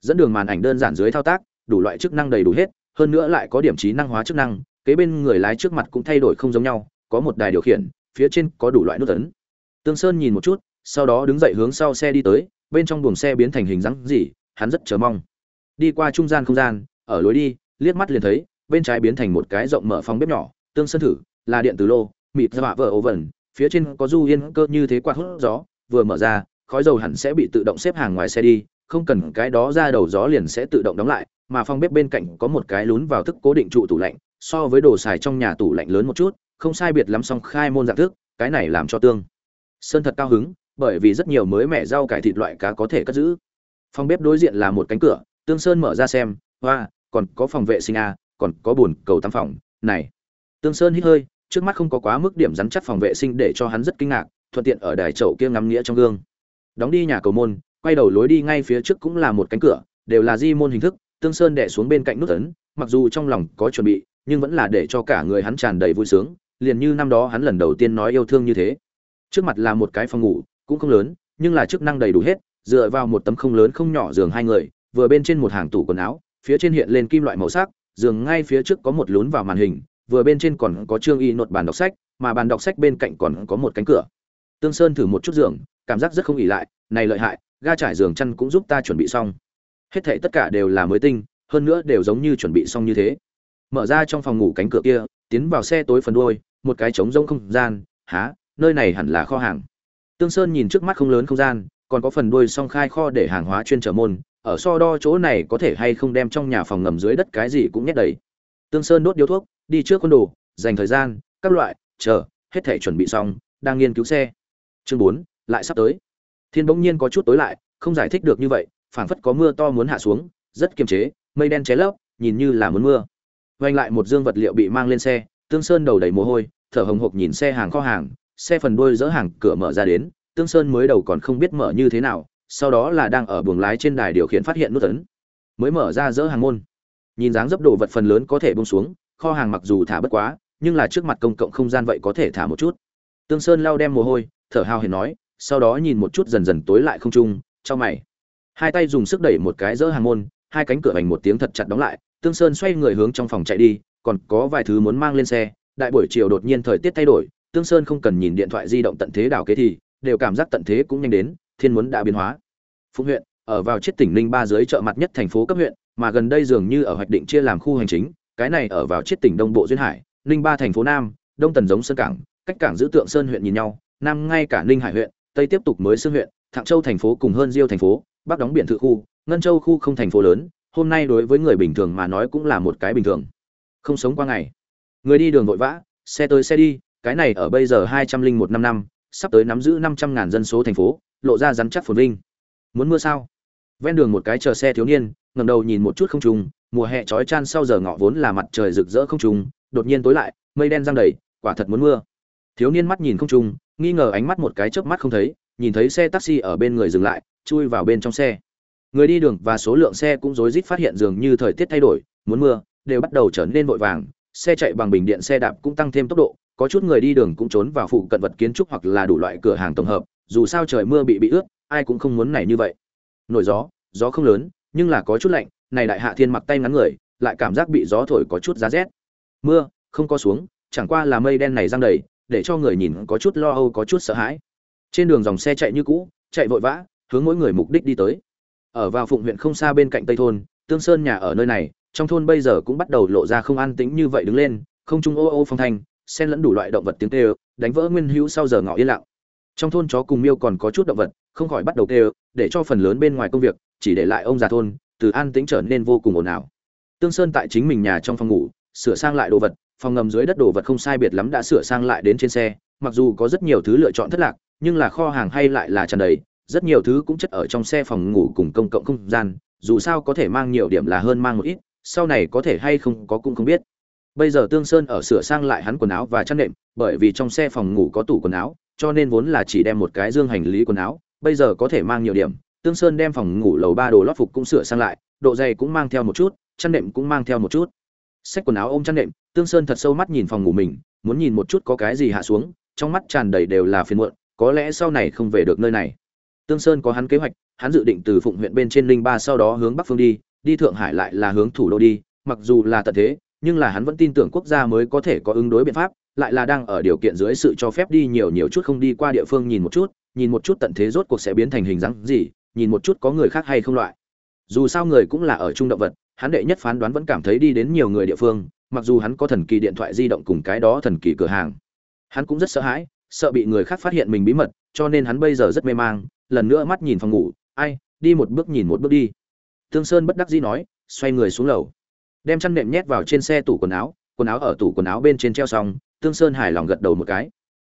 dẫn đường màn ảnh đơn giản dưới thao tác, đủ loại chức năng đầy đủ hết hơn nữa lại có điểm trí năng hóa chức năng, kế bên người lái trước mặt cũng thay đổi không giống nhau, có một đài điều khiển, phía trên có đủ loại nút ấn. Tương sơn nhìn một chút, sau đó đứng dậy hướng sau xe đi tới, bên trong buồng xe biến thành hình dáng gì, hắn rất chờ mong. Đi qua trung gian không gian, ở lối đi, liếc mắt liền thấy, bên trái biến thành một cái rộng mở phòng bếp nhỏ, tương sơn thử, là điện từ lô, mịt ra vợ vẩn phía trên có du yên cơ như thế quạt hút gió, vừa mở ra, khói dầu hẳn sẽ bị tự động xếp hàng ngoài xe đi, không cần cái đó ra đầu gió liền sẽ tự động đóng lại mà phòng bếp bên cạnh có một cái lún vào thức cố định trụ tủ lạnh, so với đồ xài trong nhà tủ lạnh lớn một chút, không sai biệt lắm song khai môn dạng thức, cái này làm cho tương sơn thật cao hứng, bởi vì rất nhiều mới mẻ rau cải thịt loại cá có thể cất giữ. Phòng bếp đối diện là một cánh cửa, tương sơn mở ra xem, hoa, còn có phòng vệ sinh a, còn có bồn cầu tắm phòng, này. Tương sơn hít hơi, trước mắt không có quá mức điểm rắn chắc phòng vệ sinh để cho hắn rất kinh ngạc, thuận tiện ở đài chậu kia ngắm nghĩa trong gương. Đóng đi nhà cầu môn, quay đầu lối đi ngay phía trước cũng là một cánh cửa, đều là di môn hình thức tương sơn đẻ xuống bên cạnh nút ấn, mặc dù trong lòng có chuẩn bị, nhưng vẫn là để cho cả người hắn tràn đầy vui sướng, liền như năm đó hắn lần đầu tiên nói yêu thương như thế. Trước mặt là một cái phòng ngủ, cũng không lớn, nhưng là chức năng đầy đủ hết, dựa vào một tấm không lớn không nhỏ giường hai người, vừa bên trên một hàng tủ quần áo, phía trên hiện lên kim loại màu sắc, giường ngay phía trước có một lún vào màn hình, vừa bên trên còn có trương y nột bàn đọc sách, mà bàn đọc sách bên cạnh còn có một cánh cửa. Tương sơn thử một chút giường, cảm giác rất không ỉ lại, này lợi hại, ga trải giường chăn cũng giúp ta chuẩn bị xong hết thảy tất cả đều là mới tinh, hơn nữa đều giống như chuẩn bị xong như thế. Mở ra trong phòng ngủ cánh cửa kia, tiến vào xe tối phần đuôi, một cái trống rỗng không gian há nơi này hẳn là kho hàng. Tương sơn nhìn trước mắt không lớn không gian, còn có phần đuôi song khai kho để hàng hóa chuyên trở môn, ở so đo chỗ này có thể hay không đem trong nhà phòng ngầm dưới đất cái gì cũng nhét đầy. Tương sơn đốt điếu thuốc, đi trước quân đồ, dành thời gian, các loại, chờ, hết thể chuẩn bị xong, đang nghiên cứu xe. Chương bốn, lại sắp tới. Thiên bỗng nhiên có chút tối lại, không giải thích được như vậy phảng phất có mưa to muốn hạ xuống, rất kiềm chế, mây đen cháy lấp, nhìn như là muốn mưa. Vanh lại một dương vật liệu bị mang lên xe, tương sơn đầu đầy mồ hôi, thở hồng hộc nhìn xe hàng kho hàng, xe phần đuôi dỡ hàng cửa mở ra đến, tương sơn mới đầu còn không biết mở như thế nào, sau đó là đang ở buồng lái trên đài điều khiển phát hiện nút ấn, mới mở ra dỡ hàng môn. Nhìn dáng dấp đồ vật phần lớn có thể bông xuống, kho hàng mặc dù thả bất quá, nhưng là trước mặt công cộng không gian vậy có thể thả một chút. Tương sơn lau đem mồ hôi, thở hào hiền nói, sau đó nhìn một chút dần dần tối lại không trung cho mày hai tay dùng sức đẩy một cái dỡ hàng môn, hai cánh cửa hành một tiếng thật chặt đóng lại, tương sơn xoay người hướng trong phòng chạy đi, còn có vài thứ muốn mang lên xe, đại buổi chiều đột nhiên thời tiết thay đổi, tương sơn không cần nhìn điện thoại di động tận thế đảo kế thì, đều cảm giác tận thế cũng nhanh đến, thiên muốn đã biến hóa. Phụng huyện, ở vào chiết tỉnh ninh ba dưới chợ mặt nhất thành phố cấp huyện, mà gần đây dường như ở hoạch định chia làm khu hành chính, cái này ở vào chiết tỉnh đông bộ duyên hải, ninh ba thành phố nam, đông tần giống sơn cảng, cách cảng giữ tượng sơn huyện nhìn nhau, nam ngay cả ninh hải huyện, tây tiếp tục mới sơn huyện, thạng châu thành phố cùng hơn diêu thành phố bắc đóng biển thự khu, ngân châu khu không thành phố lớn, hôm nay đối với người bình thường mà nói cũng là một cái bình thường. Không sống qua ngày. Người đi đường vội vã, xe tới xe đi, cái này ở bây giờ hai trăm linh một năm năm, sắp tới nắm giữ năm trăm ngàn dân số thành phố, lộ ra rắn chắc phồn vinh. Muốn mưa sao? Ven đường một cái chờ xe thiếu niên ngầm đầu nhìn một chút không trùng mùa hè trói chan sau giờ ngọ vốn là mặt trời rực rỡ không trùng đột nhiên tối lại, mây đen giăng đầy, quả thật muốn mưa. Thiếu niên mắt nhìn không trùng nghi ngờ ánh mắt một cái chớp mắt không thấy nhìn thấy xe taxi ở bên người dừng lại, chui vào bên trong xe. Người đi đường và số lượng xe cũng rối rít phát hiện dường như thời tiết thay đổi, muốn mưa, đều bắt đầu trở nên vội vàng. Xe chạy bằng bình điện xe đạp cũng tăng thêm tốc độ, có chút người đi đường cũng trốn vào phụ cận vật kiến trúc hoặc là đủ loại cửa hàng tổng hợp, dù sao trời mưa bị bị ướt, ai cũng không muốn này như vậy. Nổi gió gió không lớn, nhưng là có chút lạnh, này đại hạ thiên mặc tay ngắn người, lại cảm giác bị gió thổi có chút giá rét. Mưa, không có xuống, chẳng qua là mây đen này giăng đầy, để cho người nhìn có chút lo âu có chút sợ hãi trên đường dòng xe chạy như cũ, chạy vội vã, hướng mỗi người mục đích đi tới. Ở vào phụng huyện không xa bên cạnh tây thôn, tương sơn nhà ở nơi này, trong thôn bây giờ cũng bắt đầu lộ ra không an tĩnh như vậy đứng lên, không trung ô ô phong thanh, xen lẫn đủ loại động vật tiếng kêu, đánh vỡ nguyên hữu sau giờ ngọ yên lặng. Trong thôn chó cùng miêu còn có chút động vật, không khỏi bắt đầu kêu, để cho phần lớn bên ngoài công việc, chỉ để lại ông già thôn, từ an tĩnh trở nên vô cùng ồn ào. Tương sơn tại chính mình nhà trong phòng ngủ, sửa sang lại đồ vật, phòng ngầm dưới đất đồ vật không sai biệt lắm đã sửa sang lại đến trên xe, mặc dù có rất nhiều thứ lựa chọn thất lạc nhưng là kho hàng hay lại là tràn đầy, rất nhiều thứ cũng chất ở trong xe phòng ngủ cùng công cộng không gian, dù sao có thể mang nhiều điểm là hơn mang một ít, sau này có thể hay không có cũng không biết. Bây giờ tương sơn ở sửa sang lại hắn quần áo và chăn nệm, bởi vì trong xe phòng ngủ có tủ quần áo, cho nên vốn là chỉ đem một cái dương hành lý quần áo, bây giờ có thể mang nhiều điểm. Tương sơn đem phòng ngủ lầu ba đồ lót phục cũng sửa sang lại, độ dày cũng mang theo một chút, chăn nệm cũng mang theo một chút. Xách quần áo ôm chăn nệm, tương sơn thật sâu mắt nhìn phòng ngủ mình, muốn nhìn một chút có cái gì hạ xuống, trong mắt tràn đầy đều là phiền muộn có lẽ sau này không về được nơi này. Tương sơn có hắn kế hoạch, hắn dự định từ phụng huyện bên trên linh ba sau đó hướng bắc phương đi đi thượng hải lại là hướng thủ đô đi, mặc dù là tận thế, nhưng là hắn vẫn tin tưởng quốc gia mới có thể có ứng đối biện pháp, lại là đang ở điều kiện dưới sự cho phép đi nhiều nhiều chút không đi qua địa phương nhìn một chút, nhìn một chút tận thế rốt cuộc sẽ biến thành hình dáng gì, nhìn một chút có người khác hay không loại. Dù sao người cũng là ở trung động vật, hắn đệ nhất phán đoán vẫn cảm thấy đi đến nhiều người địa phương, mặc dù hắn có thần kỳ điện thoại di động cùng cái đó thần kỳ cửa hàng. Hắn cũng rất sợ hãi sợ bị người khác phát hiện mình bí mật, cho nên hắn bây giờ rất mê mang, lần nữa mắt nhìn phòng ngủ, ai, đi một bước nhìn một bước đi. Tương sơn bất đắc dĩ nói, xoay người xuống lầu. Đem chăn nệm nhét vào trên xe tủ quần áo quần áo ở tủ quần áo bên trên treo xong tương sơn hài lòng gật đầu một cái.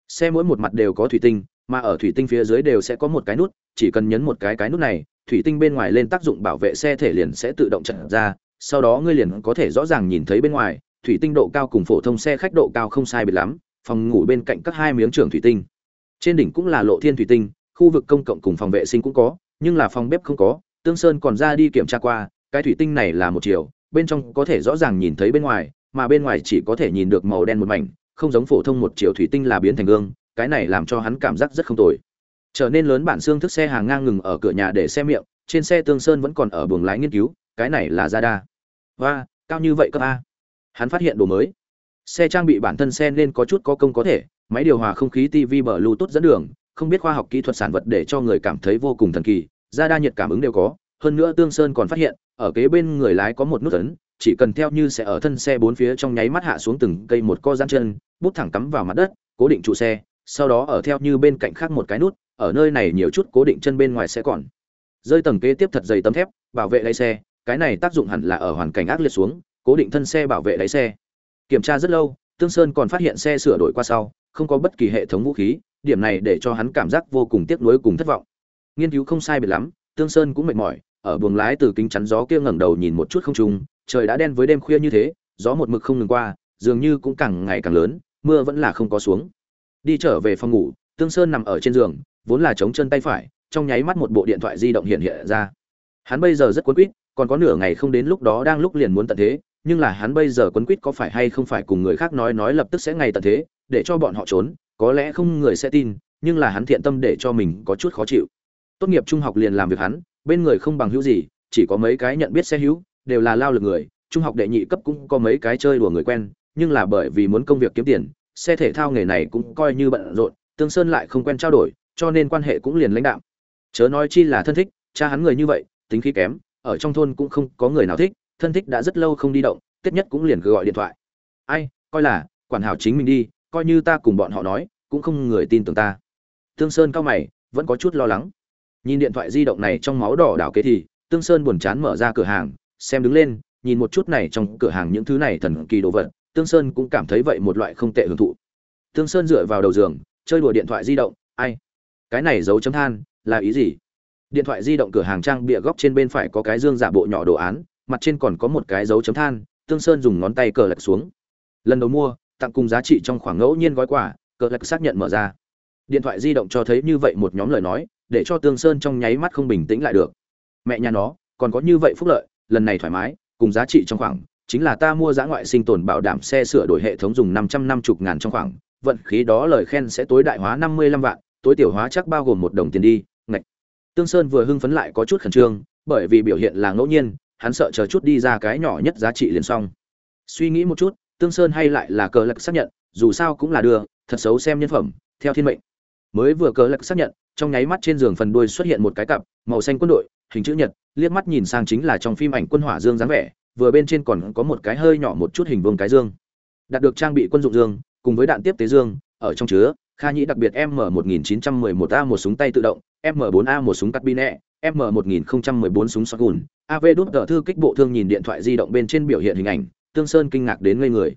Xe mỗi một mặt đều có thủy tinh, mà ở thủy tinh phía dưới đều sẽ có một cái nút, chỉ cần nhấn một cái cái nút này, thủy tinh bên ngoài lên tác dụng bảo vệ xe thể liền sẽ tự động chặn ra, sau đó ngươi liền có thể rõ ràng nhìn thấy bên ngoài, thủy tinh độ cao cùng phổ thông xe khách độ cao không sai biệt lắm phòng ngủ bên cạnh các hai miếng trường thủy tinh. Trên đỉnh cũng là lộ thiên thủy tinh, khu vực công cộng cùng phòng vệ sinh cũng có, nhưng là phòng bếp không có, tương sơn còn ra đi kiểm tra qua, cái thủy tinh này là một chiều, bên trong có thể rõ ràng nhìn thấy bên ngoài, mà bên ngoài chỉ có thể nhìn được màu đen một mảnh, không giống phổ thông một chiều thủy tinh là biến thành gương, cái này làm cho hắn cảm giác rất không tồi. Trở nên lớn bản xương thức xe hàng ngang ngừng ở cửa nhà để xe miệng, trên xe tương sơn vẫn còn ở buồng lái nghiên cứu, cái này là ra đa và cao như vậy cấp a? Hắn phát hiện đồ mới xe trang bị bản thân xe nên có chút có công có thể, máy điều hòa không khí tv bờ bluetooth dẫn đường, không biết khoa học kỹ thuật sản vật để cho người cảm thấy vô cùng thần kỳ ra đa nhiệt cảm ứng đều có, hơn nữa tương sơn còn phát hiện, ở kế bên người lái có một nút ấn, chỉ cần theo như sẽ ở thân xe bốn phía trong nháy mắt hạ xuống từng cây một co gian chân, bút thẳng cắm vào mặt đất, cố định trụ xe, sau đó ở theo như bên cạnh khác một cái nút, ở nơi này nhiều chút cố định chân bên ngoài sẽ còn. Rơi tầng kế tiếp thật dày tấm thép, bảo vệ đáy xe, cái này tác dụng hẳn là ở hoàn cảnh ác liệt xuống, cố định thân xe bảo vệ đáy xe kiểm tra rất lâu, tương sơn còn phát hiện xe sửa đổi qua sau, không có bất kỳ hệ thống vũ khí, điểm này để cho hắn cảm giác vô cùng tiếc nuối cùng thất vọng. Nghiên cứu không sai biệt lắm, tương sơn cũng mệt mỏi, ở buồng lái từ kính chắn gió kia ngẩng đầu nhìn một chút không trung, trời đã đen với đêm khuya như thế, gió một mực không ngừng qua, dường như cũng càng ngày càng lớn, mưa vẫn là không có xuống. Đi trở về phòng ngủ, tương sơn nằm ở trên giường, vốn là chống chân tay phải, trong nháy mắt một bộ điện thoại di động hiện hiện ra. Hắn bây giờ rất quấn quýt, còn có nửa ngày không đến lúc đó đang lúc liền muốn tận thế nhưng là hắn bây giờ quấn quýt có phải hay không phải cùng người khác nói nói lập tức sẽ ngày tận thế, để cho bọn họ trốn, có lẽ không người sẽ tin, nhưng là hắn thiện tâm để cho mình có chút khó chịu. Tốt nghiệp trung học liền làm việc hắn, bên người không bằng hữu gì, chỉ có mấy cái nhận biết xe hữu, đều là lao lực người, trung học đệ nhị cấp cũng có mấy cái chơi đùa người quen, nhưng là bởi vì muốn công việc kiếm tiền, xe thể thao nghề này cũng coi như bận rộn, tương sơn lại không quen trao đổi, cho nên quan hệ cũng liền lãnh đạm. Chớ nói chi là thân thích, cha hắn người như vậy, tính khí kém, ở trong thôn cũng không có người nào thích thân thích đã rất lâu không đi động tết nhất cũng liền cứ gọi điện thoại. Ai, coi là, quản hảo chính mình đi, coi như ta cùng bọn họ nói, cũng không người tin tưởng ta. Tương sơn cao mày, vẫn có chút lo lắng. Nhìn điện thoại di động này trong máu đỏ đảo kế thì, tương sơn buồn chán mở ra cửa hàng, xem đứng lên, nhìn một chút này trong cửa hàng những thứ này thần kỳ đồ vật, tương sơn cũng cảm thấy vậy một loại không tệ hưởng thụ. Tương sơn dựa vào đầu giường, chơi đùa điện thoại di động, ai, cái này dấu chấm than, là ý gì? Điện thoại di động cửa hàng trang bịa góc trên bên phải có cái dương giả bộ nhỏ đồ án mặt trên còn có một cái dấu chấm than, tương sơn dùng ngón tay cờ lật xuống. Lần đầu mua, tặng cùng giá trị trong khoảng ngẫu nhiên gói quà, cờ lật xác nhận mở ra. Điện thoại di động cho thấy như vậy một nhóm lời nói, để cho tương sơn trong nháy mắt không bình tĩnh lại được. Mẹ nhà nó, còn có như vậy phúc lợi, lần này thoải mái, cùng giá trị trong khoảng, chính là ta mua giá ngoại sinh tồn bảo đảm xe sửa đổi hệ thống dùng năm trăm năm mươi ngàn trong khoảng, vận khí đó lời khen sẽ tối đại hóa năm mươi lăm vạn, tối tiểu hóa chắc bao gồm một đồng tiền đi, ngạch. Tương sơn vừa hưng phấn lại có chút khẩn trương, bởi vì biểu hiện là ngẫu nhiên hắn sợ chờ chút đi ra cái nhỏ nhất giá trị liền xong. Suy nghĩ một chút, tương sơn hay lại là cờ lạc xác nhận, dù sao cũng là đưa, thật xấu xem nhân phẩm, theo thiên mệnh. Mới vừa cờ lạc xác nhận, trong nháy mắt trên giường phần đuôi xuất hiện một cái cặp, màu xanh quân đội, hình chữ nhật, liếc mắt nhìn sang chính là trong phim ảnh quân hỏa dương dáng vẻ, vừa bên trên còn có một cái hơi nhỏ một chút hình vuông cái dương. Đạt được trang bị quân dụng dương, cùng với đạn tiếp tế dương, ở trong chứa, kha nhĩ đặc biệt m 1911 a một súng tay tự động, m 4 a một súng cắt pin m 1014 súng shotgun av đút tờ thư kích bộ thương nhìn điện thoại di động bên trên biểu hiện hình ảnh tương sơn kinh ngạc đến ngây người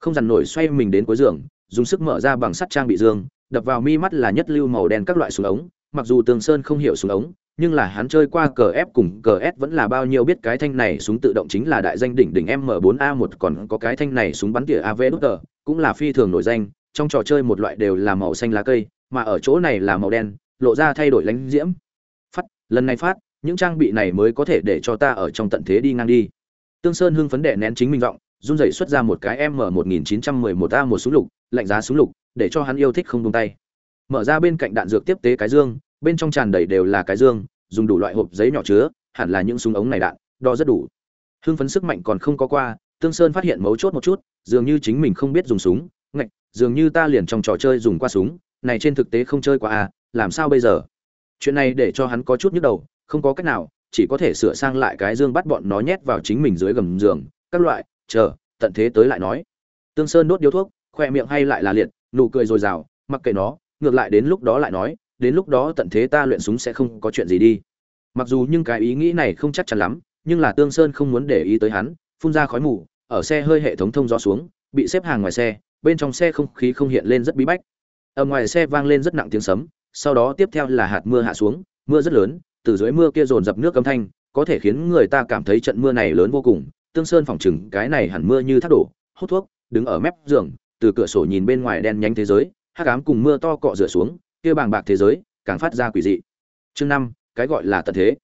không dằn nổi xoay mình đến cuối giường dùng sức mở ra bằng sắt trang bị dương đập vào mi mắt là nhất lưu màu đen các loại súng ống mặc dù tương sơn không hiểu súng ống nhưng là hắn chơi qua cờ F cùng cờ S vẫn là bao nhiêu biết cái thanh này súng tự động chính là đại danh đỉnh đỉnh M4A1 còn có cái thanh này súng bắn tỉa AV đút tờ, cũng là phi thường nổi danh, trong trò chơi một loại đều là màu xanh lá cây, mà ở chỗ này là màu đen, lộ ra thay đổi lánh diễm. Phát, lần này phát, những trang bị này mới có thể để cho ta ở trong tận thế đi ngang đi. Tương Sơn hưng phấn đệ nén chính mình vọng, run rẩy xuất ra một cái m 1911 a một súng lục lạnh giá súng lục để cho hắn yêu thích không buông tay. Mở ra bên cạnh đạn dược tiếp tế cái dương bên trong tràn đầy đều là cái dương dùng đủ loại hộp giấy nhỏ chứa hẳn là những súng ống này đạn đo rất đủ. Hưng phấn sức mạnh còn không có qua tương sơn phát hiện mấu chốt một chút dường như chính mình không biết dùng súng ngạch dường như ta liền trong trò chơi dùng qua súng này trên thực tế không chơi qua à làm sao bây giờ? Chuyện này để cho hắn có chút nhức đầu không có cách nào, chỉ có thể sửa sang lại cái dương bắt bọn nó nhét vào chính mình dưới gầm giường, các loại, chờ, tận thế tới lại nói. Tương sơn đốt điếu thuốc, khoe miệng hay lại là liệt, nụ cười dồi dào, mặc kệ nó, ngược lại đến lúc đó lại nói, đến lúc đó tận thế ta luyện súng sẽ không có chuyện gì đi. Mặc dù nhưng cái ý nghĩ này không chắc chắn lắm, nhưng là tương sơn không muốn để ý tới hắn, phun ra khói mù, ở xe hơi hệ thống thông gió xuống, bị xếp hàng ngoài xe, bên trong xe không khí không hiện lên rất bí bách. Ở ngoài xe vang lên rất nặng tiếng sấm, sau đó tiếp theo là hạt mưa hạ xuống, mưa rất lớn từ dưới mưa kia dồn dập nước âm thanh có thể khiến người ta cảm thấy trận mưa này lớn vô cùng. Tương sơn phỏng chừng cái này hẳn mưa như thác đổ hút thuốc đứng ở mép giường từ cửa sổ nhìn bên ngoài đen nhánh thế giới hắc ám cùng mưa to cọ rửa xuống kia bàng bạc thế giới càng phát ra quỷ dị. Chương năm cái gọi là tận thế.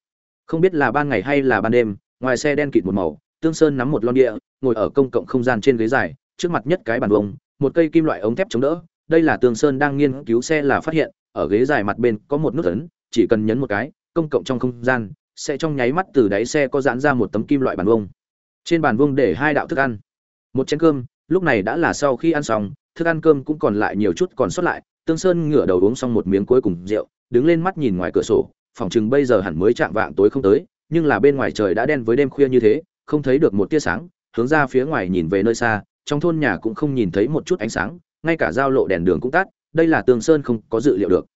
Không biết là ban ngày hay là ban đêm ngoài xe đen kịt một màu tương sơn nắm một lon địa ngồi ở công cộng không gian trên ghế dài trước mặt nhất cái bàn vuông, một cây kim loại ống thép chống đỡ. Đây là tương sơn đang nghiên cứu xe là phát hiện ở ghế dài mặt bên có một nút ấn chỉ cần nhấn một cái công cộng trong không gian, sẽ trong nháy mắt từ đáy xe có giãn ra một tấm kim loại bàn vuông. Trên bàn vuông để hai đạo thức ăn. Một chén cơm, lúc này đã là sau khi ăn xong, thức ăn cơm cũng còn lại nhiều chút còn sót lại, tương sơn ngửa đầu uống xong một miếng cuối cùng rượu, đứng lên mắt nhìn ngoài cửa sổ phòng chừng bây giờ hẳn mới chạm vạng tối không tới, nhưng là bên ngoài trời đã đen với đêm khuya như thế, không thấy được một tia sáng, hướng ra phía ngoài nhìn về nơi xa, trong thôn nhà cũng không nhìn thấy một chút ánh sáng, ngay cả giao lộ đèn đường cũng tắt, đây là tương sơn không có dự liệu được.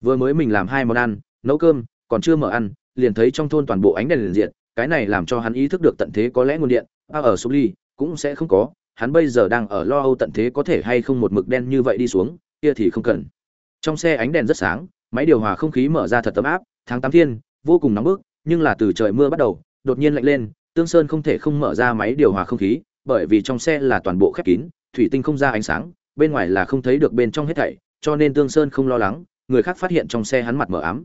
Vừa mới mình làm hai món ăn, nấu cơm còn chưa mở ăn, liền thấy trong thôn toàn bộ ánh đèn liền diện cái này làm cho hắn ý thức được tận thế có lẽ nguồn điện a ở số ly cũng sẽ không có, hắn bây giờ đang ở lo âu tận thế có thể hay không một mực đen như vậy đi xuống, kia thì không cần. Trong xe ánh đèn rất sáng, máy điều hòa không khí mở ra thật ấm áp, tháng tám thiên, vô cùng nóng bức, nhưng là từ trời mưa bắt đầu, đột nhiên lạnh lên, tương sơn không thể không mở ra máy điều hòa không khí, bởi vì trong xe là toàn bộ khép kín, thủy tinh không ra ánh sáng, bên ngoài là không thấy được bên trong hết thảy, cho nên tương sơn không lo lắng, người khác phát hiện trong xe hắn mặt mở ám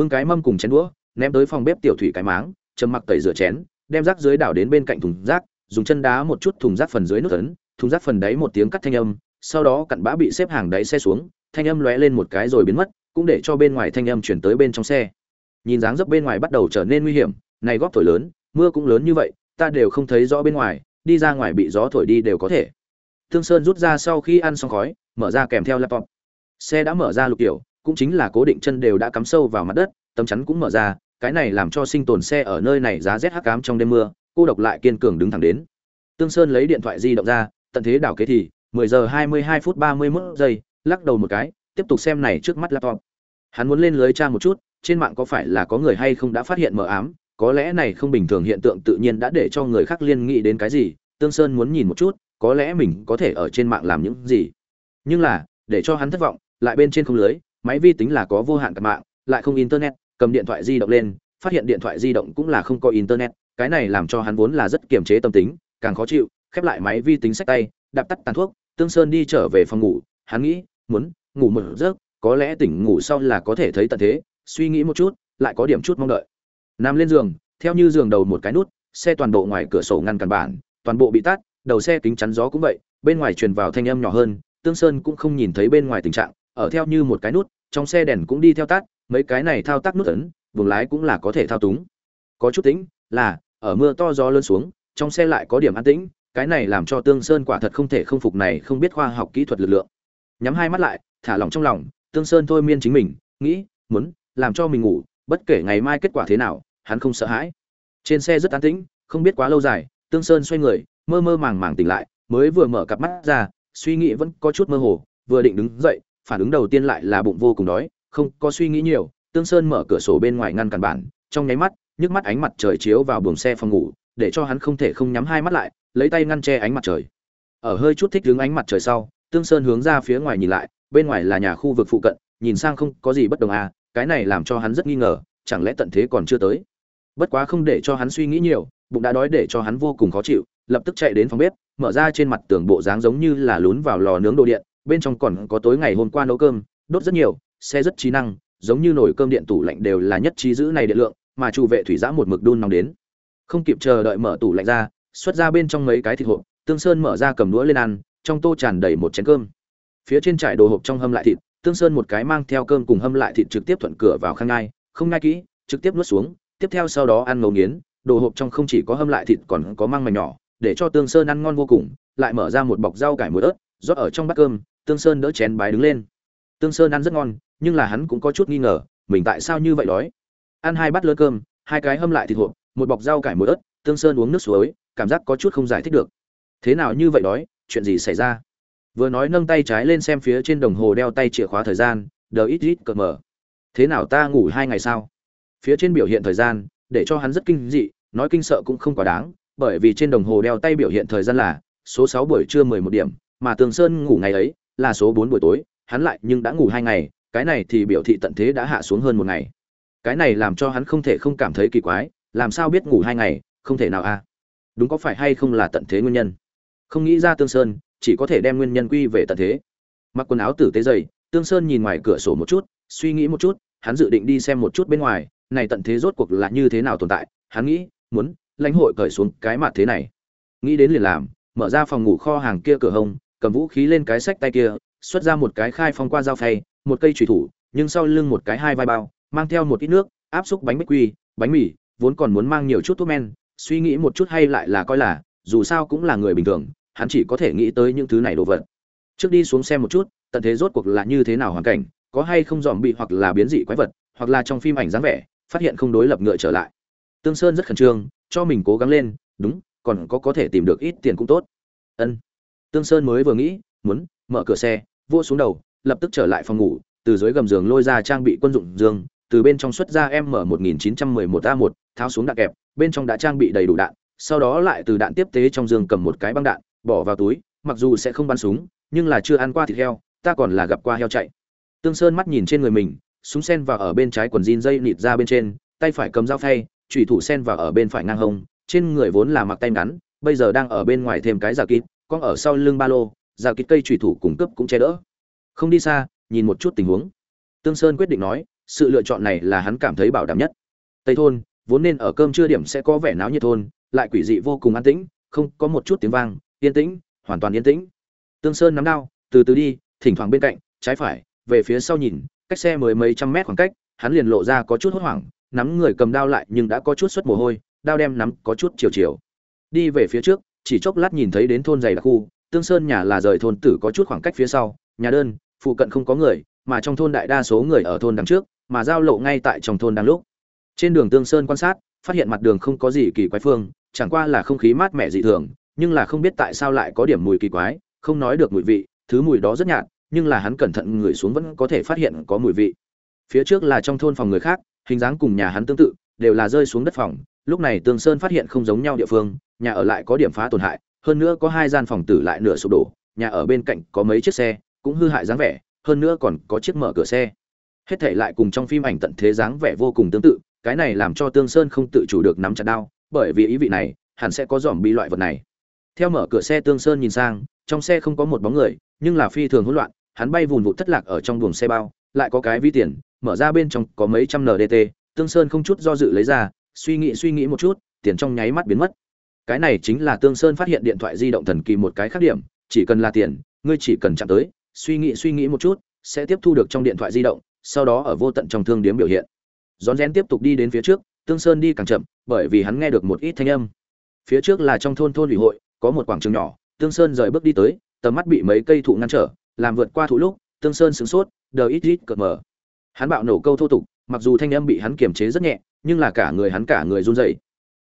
bưng cái mâm cùng chén đũa, ném tới phòng bếp tiểu thủy cái máng, châm mặc tẩy rửa chén, đem rác dưới đảo đến bên cạnh thùng rác, dùng chân đá một chút thùng rác phần dưới nút ấn, thùng rác phần đáy một tiếng cắt thanh âm, sau đó cặn bã bị xếp hàng đáy xe xuống, thanh âm lóe lên một cái rồi biến mất, cũng để cho bên ngoài thanh âm chuyển tới bên trong xe. Nhìn dáng dấp bên ngoài bắt đầu trở nên nguy hiểm, này góp thổi lớn, mưa cũng lớn như vậy, ta đều không thấy rõ bên ngoài, đi ra ngoài bị gió thổi đi đều có thể. Thương sơn rút ra sau khi ăn xong khói, mở ra kèm theo laptop. Xe đã mở ra lục tiểu cũng chính là cố định chân đều đã cắm sâu vào mặt đất, tấm chắn cũng mở ra, cái này làm cho sinh tồn xe ở nơi này giá rét hắc cám trong đêm mưa, cô độc lại kiên cường đứng thẳng đến. Tương sơn lấy điện thoại di động ra, tận thế đảo kế thì 10 giờ 22 phút 31 giây, lắc đầu một cái, tiếp tục xem này trước mắt laptop. Hắn muốn lên lưới tra một chút, trên mạng có phải là có người hay không đã phát hiện mờ ám, có lẽ này không bình thường, hiện tượng tự nhiên đã để cho người khác liên nghĩ đến cái gì, tương sơn muốn nhìn một chút, có lẽ mình có thể ở trên mạng làm những gì. Nhưng là, để cho hắn thất vọng, lại bên trên không lưới máy vi tính là có vô hạn cả mạng, lại không internet, cầm điện thoại di động lên, phát hiện điện thoại di động cũng là không có internet, cái này làm cho hắn vốn là rất kiềm chế tâm tính, càng khó chịu, khép lại máy vi tính sách tay, đạp tắt tàn thuốc, tương sơn đi trở về phòng ngủ, hắn nghĩ, muốn ngủ một giấc, có lẽ tỉnh ngủ sau là có thể thấy tận thế, suy nghĩ một chút, lại có điểm chút mong đợi. Nằm lên giường, theo như giường đầu một cái nút, xe toàn bộ ngoài cửa sổ ngăn cản bản, toàn bộ bị tắt, đầu xe kính chắn gió cũng vậy, bên ngoài truyền vào thanh âm nhỏ hơn, tương sơn cũng không nhìn thấy bên ngoài tình trạng ở theo như một cái nút, trong xe đèn cũng đi theo tắt, mấy cái này thao tác nút ấn, buồng lái cũng là có thể thao túng. Có chút tĩnh, là, ở mưa to gió lớn xuống, trong xe lại có điểm an tĩnh, cái này làm cho tương sơn quả thật không thể không phục này không biết khoa học kỹ thuật lực lượng. Nhắm hai mắt lại, thả lỏng trong lòng, tương sơn thôi miên chính mình, nghĩ, muốn, làm cho mình ngủ, bất kể ngày mai kết quả thế nào, hắn không sợ hãi. Trên xe rất an tĩnh, không biết quá lâu dài, tương sơn xoay người, mơ mơ màng màng tỉnh lại, mới vừa mở cặp mắt ra, suy nghĩ vẫn có chút mơ hồ, vừa định đứng dậy phản ứng đầu tiên lại là bụng vô cùng đói, không có suy nghĩ nhiều, tương sơn mở cửa sổ bên ngoài ngăn cản bản, trong nháy mắt, nhức mắt ánh mặt trời chiếu vào buồng xe phòng ngủ, để cho hắn không thể không nhắm hai mắt lại, lấy tay ngăn che ánh mặt trời. Ở hơi chút thích đứng ánh mặt trời sau, tương sơn hướng ra phía ngoài nhìn lại, bên ngoài là nhà khu vực phụ cận, nhìn sang không có gì bất đồng à cái này làm cho hắn rất nghi ngờ, chẳng lẽ tận thế còn chưa tới? Bất quá không để cho hắn suy nghĩ nhiều, bụng đã đói để cho hắn vô cùng khó chịu, lập tức chạy đến phòng bếp, mở ra trên mặt tường bộ dáng giống như là lún vào lò nướng đồ điện bên trong còn có tối ngày hôm qua nấu cơm đốt rất nhiều xe rất trí năng giống như nồi cơm điện tủ lạnh đều là nhất trí giữ này điện lượng mà chủ vệ thủy giã một mực đun nóng đến không kịp chờ đợi mở tủ lạnh ra xuất ra bên trong mấy cái thịt hộp Tương Sơn mở ra cầm đũa lên ăn, trong tô tràn đầy một chén cơm. Phía trên trải đồ hộp trong hâm lại thịt, Tương Sơn một cái mang theo cơm cùng hâm lại thịt trực tiếp thuận cửa vào khang ngai, không ngai kỹ, trực tiếp nuốt xuống, tiếp theo sau đó ăn ngấu nghiến, đồ hộp trong không chỉ có hâm lại thịt còn có mang mảnh nhỏ, để cho Tương Sơn ăn ngon vô cùng, lại mở ra một bọc rau cải muối ớt, rót ở trong bát cơm, Tương Sơn đỡ chén bái đứng lên. Tương Sơn ăn rất ngon, nhưng là hắn cũng có chút nghi ngờ, mình tại sao như vậy đói. Ăn hai bát lớn cơm, hai cái hâm lại thịt hộp, một bọc rau cải muối ớt, Tương Sơn uống nước suối, cảm giác có chút không giải thích được. Thế nào như vậy đói, chuyện gì xảy ra? Vừa nói nâng tay trái lên xem phía trên đồng hồ đeo tay chìa khóa thời gian, đờ ít ít cờ mở. Thế nào ta ngủ hai ngày sao? Phía trên biểu hiện thời gian, để cho hắn rất kinh dị, nói kinh sợ cũng không quá đáng, bởi vì trên đồng hồ đeo tay biểu hiện thời gian là số 6 buổi trưa 11 điểm, mà Tường Sơn ngủ ngày ấy là số 4 buổi tối, hắn lại nhưng đã ngủ hai ngày, cái này thì biểu thị tận thế đã hạ xuống hơn một ngày. Cái này làm cho hắn không thể không cảm thấy kỳ quái, làm sao biết ngủ hai ngày, không thể nào a. Đúng có phải hay không là tận thế nguyên nhân? Không nghĩ ra Tương Sơn, chỉ có thể đem nguyên nhân quy về tận thế. Mặc quần áo tử tế dày, Tương Sơn nhìn ngoài cửa sổ một chút, suy nghĩ một chút, hắn dự định đi xem một chút bên ngoài, này tận thế rốt cuộc là như thế nào tồn tại, hắn nghĩ, muốn lãnh hội cởi xuống cái mặt thế này. Nghĩ đến liền làm, mở ra phòng ngủ kho hàng kia cửa hông, cầm vũ khí lên cái sách tay kia, xuất ra một cái khai phong qua dao phay, một cây trùy thủ, nhưng sau lưng một cái hai vai bao, mang theo một ít nước, áp xúc bánh bích quy, bánh mì, vốn còn muốn mang nhiều chút thuốc men, suy nghĩ một chút hay lại là coi là, dù sao cũng là người bình thường, hắn chỉ có thể nghĩ tới những thứ này đồ vật. Trước đi xuống xem một chút, tận thế rốt cuộc là như thế nào hoàn cảnh, có hay không dòm bị hoặc là biến dị quái vật, hoặc là trong phim ảnh dáng vẻ, phát hiện không đối lập ngựa trở lại. Tương Sơn rất khẩn trương, cho mình cố gắng lên, đúng, còn có có thể tìm được ít tiền cũng tốt. Ân. Tương Sơn mới vừa nghĩ, muốn mở cửa xe, vua xuống đầu, lập tức trở lại phòng ngủ, từ dưới gầm giường lôi ra trang bị quân dụng giường, từ bên trong xuất ra M1911A1, tháo xuống đạn kẹp, bên trong đã trang bị đầy đủ đạn, sau đó lại từ đạn tiếp tế trong giường cầm một cái băng đạn, bỏ vào túi, mặc dù sẽ không bắn súng, nhưng là chưa ăn qua thịt heo, ta còn là gặp qua heo chạy. Tương Sơn mắt nhìn trên người mình, súng sen vào ở bên trái quần jean dây nịt ra bên trên, tay phải cầm dao phay, chủy thủ sen vào ở bên phải ngang hông, trên người vốn là mặc tay ngắn, bây giờ đang ở bên ngoài thêm cái giả kín, con ở sau lưng ba lô, giao kít cây chủy thủ cung cấp cũng che đỡ. Không đi xa, nhìn một chút tình huống. Tương Sơn quyết định nói, sự lựa chọn này là hắn cảm thấy bảo đảm nhất. Tây thôn, vốn nên ở cơm trưa điểm sẽ có vẻ náo nhiệt thôn, lại quỷ dị vô cùng an tĩnh, không có một chút tiếng vang, yên tĩnh, hoàn toàn yên tĩnh. Tương Sơn nắm đao, từ từ đi, thỉnh thoảng bên cạnh, trái phải, về phía sau nhìn, cách xe mười mấy trăm mét khoảng cách, hắn liền lộ ra có chút hốt hoảng, nắm người cầm đao lại nhưng đã có chút xuất mồ hôi, đao đem nắm có chút chiều chiều. Đi về phía trước, chỉ chốc lát nhìn thấy đến thôn dày đặc khu, Tương Sơn nhà là rời thôn tử có chút khoảng cách phía sau, nhà đơn, phụ cận không có người, mà trong thôn đại đa số người ở thôn đằng trước, mà giao lộ ngay tại trong thôn đang lúc. Trên đường Tương Sơn quan sát, phát hiện mặt đường không có gì kỳ quái phương, chẳng qua là không khí mát mẻ dị thường, nhưng là không biết tại sao lại có điểm mùi kỳ quái, không nói được mùi vị, thứ mùi đó rất nhạt, nhưng là hắn cẩn thận ngửi xuống vẫn có thể phát hiện có mùi vị. Phía trước là trong thôn phòng người khác, hình dáng cùng nhà hắn tương tự, đều là rơi xuống đất phòng. Lúc này Tương Sơn phát hiện không giống nhau địa phương, nhà ở lại có điểm phá tổn hại, hơn nữa có hai gian phòng tử lại nửa sụp đổ, nhà ở bên cạnh có mấy chiếc xe, cũng hư hại dáng vẻ, hơn nữa còn có chiếc mở cửa xe. Hết thảy lại cùng trong phim ảnh tận thế dáng vẻ vô cùng tương tự, cái này làm cho Tương Sơn không tự chủ được nắm chặt đao, bởi vì ý vị này, hẳn sẽ có giòm bi loại vật này. Theo mở cửa xe Tương Sơn nhìn sang, trong xe không có một bóng người, nhưng là phi thường hỗn loạn, hắn bay vùn vụt thất lạc ở trong buồng xe bao, lại có cái ví tiền, mở ra bên trong có mấy trăm NDT, Tương Sơn không chút do dự lấy ra, suy nghĩ suy nghĩ một chút, tiền trong nháy mắt biến mất. Cái này chính là Tương Sơn phát hiện điện thoại di động thần kỳ một cái khác điểm, chỉ cần là tiền, ngươi chỉ cần chạm tới, suy nghĩ suy nghĩ một chút, sẽ tiếp thu được trong điện thoại di động, sau đó ở vô tận trong thương điếm biểu hiện. Rón rén tiếp tục đi đến phía trước, Tương Sơn đi càng chậm, bởi vì hắn nghe được một ít thanh âm. Phía trước là trong thôn thôn ủy hội, có một quảng trường nhỏ, Tương Sơn rời bước đi tới, tầm mắt bị mấy cây thụ ngăn trở, làm vượt qua thụ lúc, Tương Sơn sửng sốt, đờ ít ít cợt mờ Hắn bạo nổ câu thô tục, mặc dù thanh âm bị hắn kiềm chế rất nhẹ, nhưng là cả người hắn cả người run rẩy.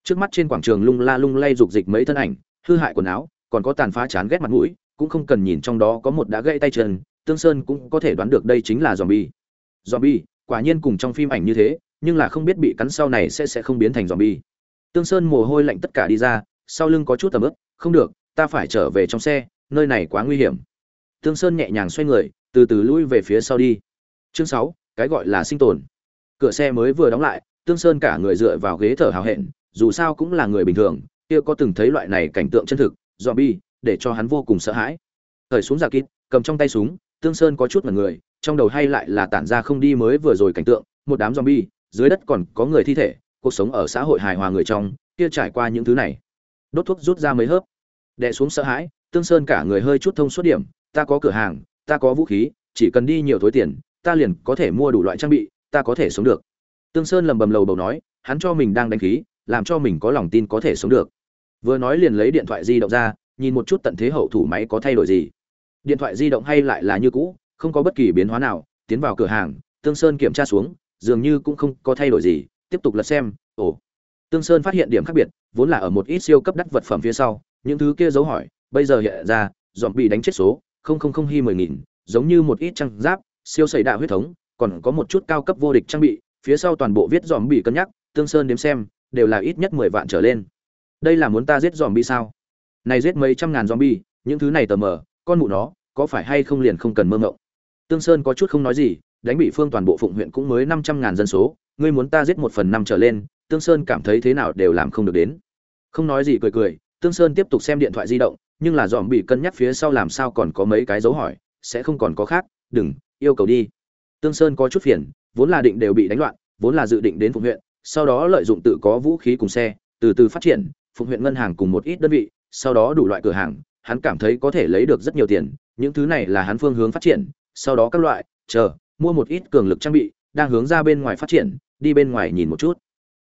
Trước mắt trên quảng trường lung la lung lay dục dịch mấy thân ảnh, hư hại quần áo, còn có tàn phá chán ghét mặt mũi, cũng không cần nhìn trong đó có một đã gãy tay chân, Tương Sơn cũng có thể đoán được đây chính là zombie. Zombie, quả nhiên cùng trong phim ảnh như thế, nhưng là không biết bị cắn sau này sẽ sẽ không biến thành zombie. Tương Sơn mồ hôi lạnh tất cả đi ra, sau lưng có chút tầm ướp không được, ta phải trở về trong xe, nơi này quá nguy hiểm. Tương Sơn nhẹ nhàng xoay người, từ từ lui về phía sau đi. Chương sáu, cái gọi là sinh tồn. Cửa xe mới vừa đóng lại, Tương Sơn cả người dựa vào ghế thở hào hẹn, dù sao cũng là người bình thường, kia có từng thấy loại này cảnh tượng chân thực, zombie, để cho hắn vô cùng sợ hãi. Thời xuống giả kít, cầm trong tay súng, Tương Sơn có chút mặt người, trong đầu hay lại là tản ra không đi mới vừa rồi cảnh tượng, một đám zombie, dưới đất còn có người thi thể, cuộc sống ở xã hội hài hòa người trong, kia trải qua những thứ này. Đốt thuốc rút ra mấy hớp. đè xuống sợ hãi tương sơn cả người hơi chút thông suốt điểm ta có cửa hàng ta có vũ khí chỉ cần đi nhiều thối tiền ta liền có thể mua đủ loại trang bị ta có thể sống được tương sơn lầm bầm lầu bầu nói hắn cho mình đang đánh khí làm cho mình có lòng tin có thể sống được. Vừa nói liền lấy điện thoại di động ra, nhìn một chút tận thế hậu thủ máy có thay đổi gì. Điện thoại di động hay lại là như cũ, không có bất kỳ biến hóa nào, tiến vào cửa hàng, tương sơn kiểm tra xuống, dường như cũng không có thay đổi gì, tiếp tục lật xem, ồ. Tương sơn phát hiện điểm khác biệt, vốn là ở một ít siêu cấp đắt vật phẩm phía sau, những thứ kia dấu hỏi, bây giờ hiện ra dọn bị đánh chết số, không không không hi mười nghìn, giống như một ít trang giáp, siêu xảy đạo huyết thống, còn có một chút cao cấp vô địch trang bị, phía sau toàn bộ viết dòm bị cân nhắc, tương sơn đếm xem đều là ít nhất mười vạn trở lên. Đây là muốn ta giết dòm bi sao? Này giết mấy trăm ngàn dòm bi những thứ này tờ mờ, con mụ nó, có phải hay không liền không cần mơ ngộng tương sơn có chút không nói gì, đánh bị phương toàn bộ phụng huyện cũng mới năm trăm ngàn dân số, ngươi muốn ta giết một phần năm trở lên, tương sơn cảm thấy thế nào đều làm không được đến. Không nói gì cười cười, tương sơn tiếp tục xem điện thoại di động, nhưng là dòm bị cân nhắc phía sau làm sao còn có mấy cái dấu hỏi, sẽ không còn có khác, đừng, yêu cầu đi. Tương sơn có chút phiền, vốn là định đều bị đánh loạn, vốn là dự định đến phụng huyện sau đó lợi dụng tự có vũ khí cùng xe, từ từ phát triển, phục huyện ngân hàng cùng một ít đơn vị, sau đó đủ loại cửa hàng, hắn cảm thấy có thể lấy được rất nhiều tiền, những thứ này là hắn phương hướng phát triển, sau đó các loại, chờ, mua một ít cường lực trang bị, đang hướng ra bên ngoài phát triển, đi bên ngoài nhìn một chút.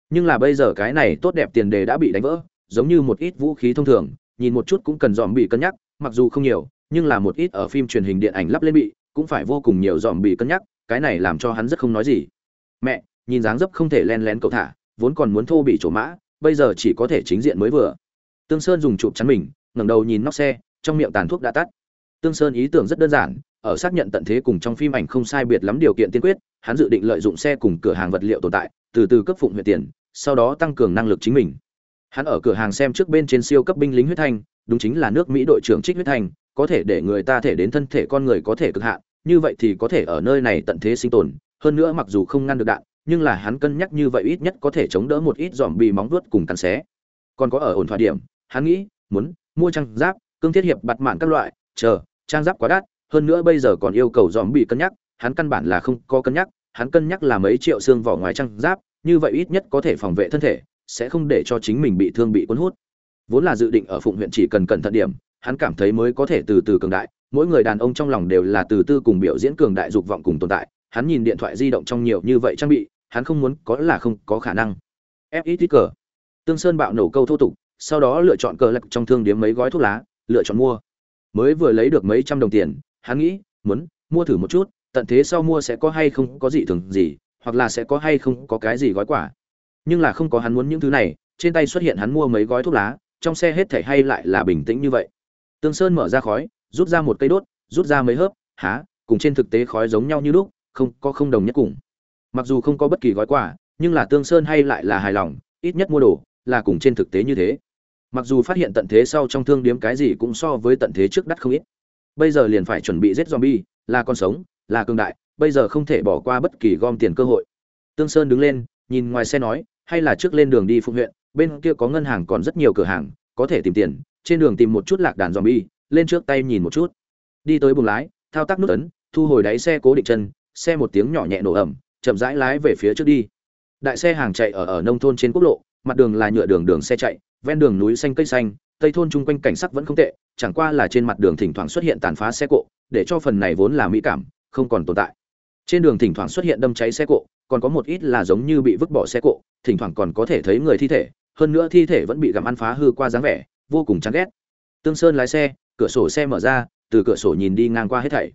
Nhưng là bây giờ cái này tốt đẹp tiền đề đã bị đánh vỡ, giống như một ít vũ khí thông thường, nhìn một chút cũng cần dòm bị cân nhắc, mặc dù không nhiều, nhưng là một ít ở phim truyền hình điện ảnh lắp lên bị, cũng phải vô cùng nhiều dòm bị cân nhắc, cái này làm cho hắn rất không nói gì. Mẹ nhìn dáng dấp không thể len lén cậu thả, vốn còn muốn thô bị trổ mã, bây giờ chỉ có thể chính diện mới vừa. Tương sơn dùng chụp chắn mình, ngẩng đầu nhìn nóc xe, trong miệng tàn thuốc đã tắt. Tương sơn ý tưởng rất đơn giản, ở xác nhận tận thế cùng trong phim ảnh không sai biệt lắm điều kiện tiên quyết, hắn dự định lợi dụng xe cùng cửa hàng vật liệu tồn tại, từ từ cấp phụng huyện tiền, sau đó tăng cường năng lực chính mình. Hắn ở cửa hàng xem trước bên trên siêu cấp binh lính huyết thanh, đúng chính là nước mỹ đội trưởng trích huyết thanh, có thể để người ta thể đến thân thể con người có thể cực hạn, như vậy thì có thể ở nơi này tận thế sinh tồn, hơn nữa mặc dù không ngăn được đạn nhưng là hắn cân nhắc như vậy ít nhất có thể chống đỡ một ít dòm bị móng vuốt cùng cắn xé. Còn có ở ổn thỏa điểm, hắn nghĩ, muốn mua trang giáp, cương thiết hiệp bặt mạn các loại, chờ, trang giáp quá đắt, hơn nữa bây giờ còn yêu cầu dòm bị cân nhắc, hắn căn bản là không có cân nhắc, hắn cân nhắc là mấy triệu xương vỏ ngoài trang giáp, như vậy ít nhất có thể phòng vệ thân thể, sẽ không để cho chính mình bị thương bị cuốn hút. Vốn là dự định ở phụng huyện chỉ cần cẩn thận điểm, hắn cảm thấy mới có thể từ từ cường đại, mỗi người đàn ông trong lòng đều là từ từ cùng biểu diễn cường đại dục vọng cùng tồn tại hắn nhìn điện thoại di động trong nhiều như vậy trang bị, hắn không muốn có là không có khả năng. Fit cờ tương sơn bạo nổ câu thô tục, sau đó lựa chọn cờ lạch trong thương điếm mấy gói thuốc lá, lựa chọn mua. Mới vừa lấy được mấy trăm đồng tiền, hắn nghĩ, muốn, mua thử một chút, tận thế sau mua sẽ có hay không có gì thường gì, hoặc là sẽ có hay không có cái gì gói quả nhưng là không có hắn muốn những thứ này, trên tay xuất hiện hắn mua mấy gói thuốc lá, trong xe hết thể hay lại là bình tĩnh như vậy. Tương sơn mở ra khói, rút ra một cây đốt, rút ra mấy hớp, há, cùng trên thực tế khói giống nhau như lúc không có không đồng nhất cùng. Mặc dù không có bất kỳ gói quà, nhưng là tương sơn hay lại là hài lòng, ít nhất mua đồ là cùng trên thực tế như thế. Mặc dù phát hiện tận thế sau trong thương điếm cái gì cũng so với tận thế trước đắt không ít. Bây giờ liền phải chuẩn bị giết zombie, là con sống, là cường đại, bây giờ không thể bỏ qua bất kỳ gom tiền cơ hội. Tương sơn đứng lên, nhìn ngoài xe nói, hay là trước lên đường đi phụng huyện, bên kia có ngân hàng còn rất nhiều cửa hàng, có thể tìm tiền, trên đường tìm một chút lạc đàn zombie, lên trước tay nhìn một chút. Đi tới buồng lái, thao tác nút ấn, thu hồi đáy xe cố định chân xe một tiếng nhỏ nhẹ nổ ẩm chậm rãi lái về phía trước đi. Đại xe hàng chạy ở ở nông thôn trên quốc lộ, mặt đường là nhựa đường đường xe chạy, ven đường núi xanh cây xanh, tây thôn chung quanh cảnh sắc vẫn không tệ, chẳng qua là trên mặt đường thỉnh thoảng xuất hiện tàn phá xe cộ, để cho phần này vốn là mỹ cảm, không còn tồn tại. Trên đường thỉnh thoảng xuất hiện đâm cháy xe cộ, còn có một ít là giống như bị vứt bỏ xe cộ, thỉnh thoảng còn có thể thấy người thi thể, hơn nữa thi thể vẫn bị gặm ăn phá hư qua dáng vẻ, vô cùng chán ghét. Tương sơn lái xe, cửa sổ xe mở ra, từ cửa sổ nhìn đi ngang qua hết thảy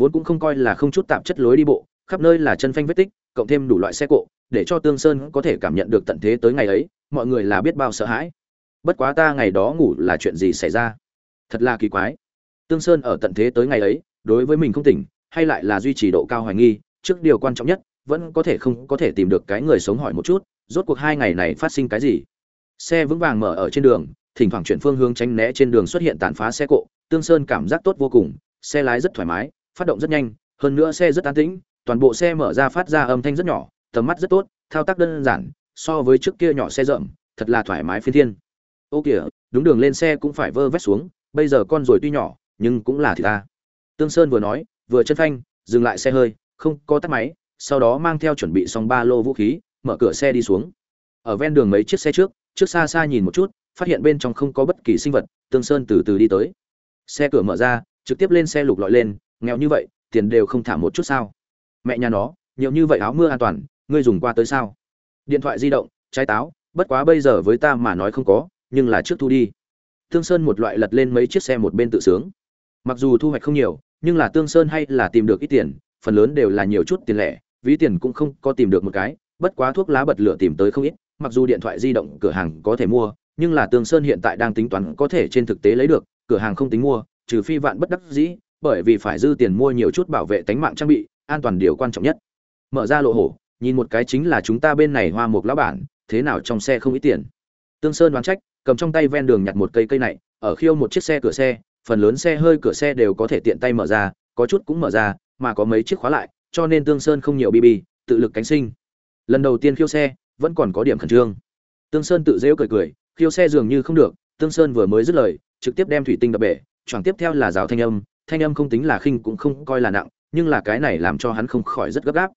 vốn cũng không coi là không chút tạp chất lối đi bộ, khắp nơi là chân phanh vết tích, cộng thêm đủ loại xe cộ, để cho tương sơn có thể cảm nhận được tận thế tới ngày ấy, mọi người là biết bao sợ hãi. Bất quá ta ngày đó ngủ là chuyện gì xảy ra? Thật là kỳ quái. Tương sơn ở tận thế tới ngày ấy, đối với mình không tỉnh, hay lại là duy trì độ cao hoài nghi, trước điều quan trọng nhất, vẫn có thể không có thể tìm được cái người sống hỏi một chút, rốt cuộc hai ngày này phát sinh cái gì? Xe vững vàng mở ở trên đường, thỉnh thoảng chuyển phương hướng tránh né trên đường xuất hiện tàn phá xe cộ, tương sơn cảm giác tốt vô cùng, xe lái rất thoải mái phát động rất nhanh, hơn nữa xe rất an tĩnh, toàn bộ xe mở ra phát ra âm thanh rất nhỏ, tầm mắt rất tốt, thao tác đơn giản, so với trước kia nhỏ xe rộng thật là thoải mái phiên thiên. Ô kìa, đúng đường lên xe cũng phải vơ vét xuống, bây giờ con rồi tuy nhỏ, nhưng cũng là thì ta. Tương sơn vừa nói, vừa chân phanh, dừng lại xe hơi, không có tắt máy, sau đó mang theo chuẩn bị xong ba lô vũ khí, mở cửa xe đi xuống. Ở ven đường mấy chiếc xe trước trước xa xa nhìn một chút, phát hiện bên trong không có bất kỳ sinh vật, tương sơn từ từ đi tới. Xe cửa mở ra, trực tiếp lên xe lục lọi lên nghèo như vậy, tiền đều không thả một chút sao? Mẹ nhà nó, nhiều như vậy áo mưa an toàn, ngươi dùng qua tới sao? Điện thoại di động, trái táo, bất quá bây giờ với ta mà nói không có, nhưng là trước thu đi. Tương sơn một loại lật lên mấy chiếc xe một bên tự sướng. Mặc dù thu hoạch không nhiều, nhưng là tương sơn hay là tìm được ít tiền, phần lớn đều là nhiều chút tiền lẻ, ví tiền cũng không có tìm được một cái, bất quá thuốc lá bật lửa tìm tới không ít, mặc dù điện thoại di động, cửa hàng có thể mua, nhưng là tương sơn hiện tại đang tính toán có thể trên thực tế lấy được, cửa hàng không tính mua, trừ phi vạn bất đắc dĩ bởi vì phải dư tiền mua nhiều chút bảo vệ tánh mạng trang bị, an toàn điều quan trọng nhất. Mở ra lộ hổ, nhìn một cái chính là chúng ta bên này hoa mục lão bản, thế nào trong xe không ít tiền. Tương sơn đoán trách, cầm trong tay ven đường nhặt một cây cây này, ở khiêu một chiếc xe cửa xe, phần lớn xe hơi cửa xe đều có thể tiện tay mở ra, có chút cũng mở ra, mà có mấy chiếc khóa lại, cho nên tương sơn không nhiều bb tự lực cánh sinh. Lần đầu tiên khiêu xe, vẫn còn có điểm khẩn trương. Tương sơn tự dễu cười cười, khiêu xe dường như không được, tương sơn vừa mới dứt lời, trực tiếp đem thủy tinh đập bể choàng tiếp theo là rào thanh âm thanh âm không tính là khinh cũng không coi là nặng, nhưng là cái này làm cho hắn không khỏi rất gấp gáp.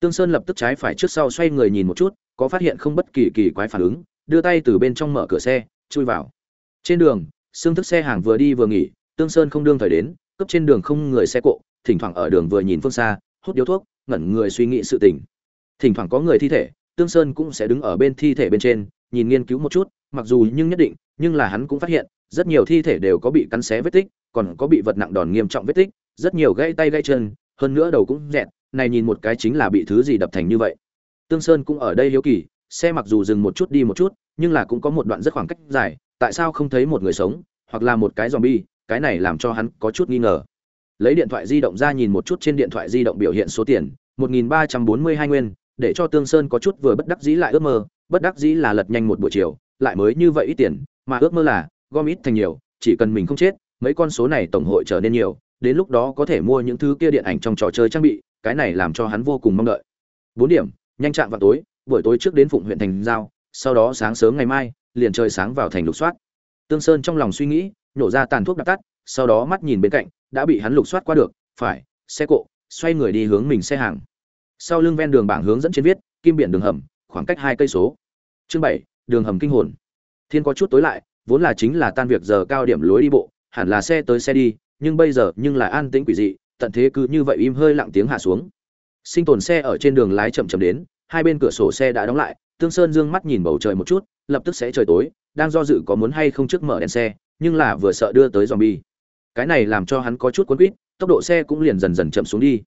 Tương sơn lập tức trái phải trước sau xoay người nhìn một chút, có phát hiện không bất kỳ kỳ quái phản ứng, đưa tay từ bên trong mở cửa xe, chui vào. Trên đường xương thức xe hàng vừa đi vừa nghỉ, tương sơn không đương thời đến, cấp trên đường không người xe cộ, thỉnh thoảng ở đường vừa nhìn phương xa, hút điếu thuốc, ngẩn người suy nghĩ sự tình. Thỉnh thoảng có người thi thể, tương sơn cũng sẽ đứng ở bên thi thể bên trên, nhìn nghiên cứu một chút, mặc dù nhưng nhất định, nhưng là hắn cũng phát hiện rất nhiều thi thể đều có bị cắn xé vết tích, còn có bị vật nặng đòn nghiêm trọng vết tích, rất nhiều gãy tay gãy chân, hơn nữa đầu cũng dẹt này nhìn một cái chính là bị thứ gì đập thành như vậy. Tương sơn cũng ở đây hiếu kỳ, xe mặc dù dừng một chút đi một chút, nhưng là cũng có một đoạn rất khoảng cách dài, tại sao không thấy một người sống, hoặc là một cái zombie, cái này làm cho hắn có chút nghi ngờ. Lấy điện thoại di động ra nhìn một chút trên điện thoại di động biểu hiện số tiền 1.342 nguyên, để cho tương sơn có chút vừa bất đắc dĩ lại ước mơ, bất đắc dĩ là lật nhanh một buổi chiều, lại mới như vậy ít tiền, mà ước mơ là gom ít thành nhiều, chỉ cần mình không chết, mấy con số này tổng hội trở nên nhiều, đến lúc đó có thể mua những thứ kia điện ảnh trong trò chơi trang bị, cái này làm cho hắn vô cùng mong đợi. Bốn điểm, nhanh chạm vào tối, buổi tối trước đến phụng huyện thành giao, sau đó sáng sớm ngày mai, liền trời sáng vào thành lục soát. Tương sơn trong lòng suy nghĩ, nhổ ra tàn thuốc đặc tắt, sau đó mắt nhìn bên cạnh, đã bị hắn lục soát qua được, phải, xe cộ, xoay người đi hướng mình xe hàng. Sau lưng ven đường bảng hướng dẫn trên viết, kim biển đường hầm, khoảng cách hai cây số. Chương bảy, đường hầm kinh hồn. Thiên có chút tối lại vốn là chính là tan việc giờ cao điểm lối đi bộ, hẳn là xe tới xe đi, nhưng bây giờ nhưng lại an tĩnh quỷ dị, tận thế cứ như vậy im hơi lặng tiếng hạ xuống. Sinh tồn xe ở trên đường lái chậm chậm đến, hai bên cửa sổ xe đã đóng lại, tương sơn dương mắt nhìn bầu trời một chút, lập tức sẽ trời tối, đang do dự có muốn hay không trước mở đèn xe, nhưng là vừa sợ đưa tới zombie. Cái này làm cho hắn có chút cuốn quýt, tốc độ xe cũng liền dần dần chậm xuống đi.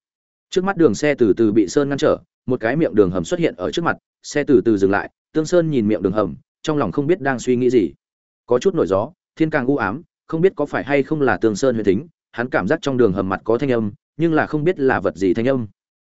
Trước mắt đường xe từ từ bị sơn ngăn trở, một cái miệng đường hầm xuất hiện ở trước mặt, xe từ từ dừng lại, tương sơn nhìn miệng đường hầm, trong lòng không biết đang suy nghĩ gì có chút nổi gió, thiên càng u ám, không biết có phải hay không là tương sơn huyền tính hắn cảm giác trong đường hầm mặt có thanh âm, nhưng là không biết là vật gì thanh âm.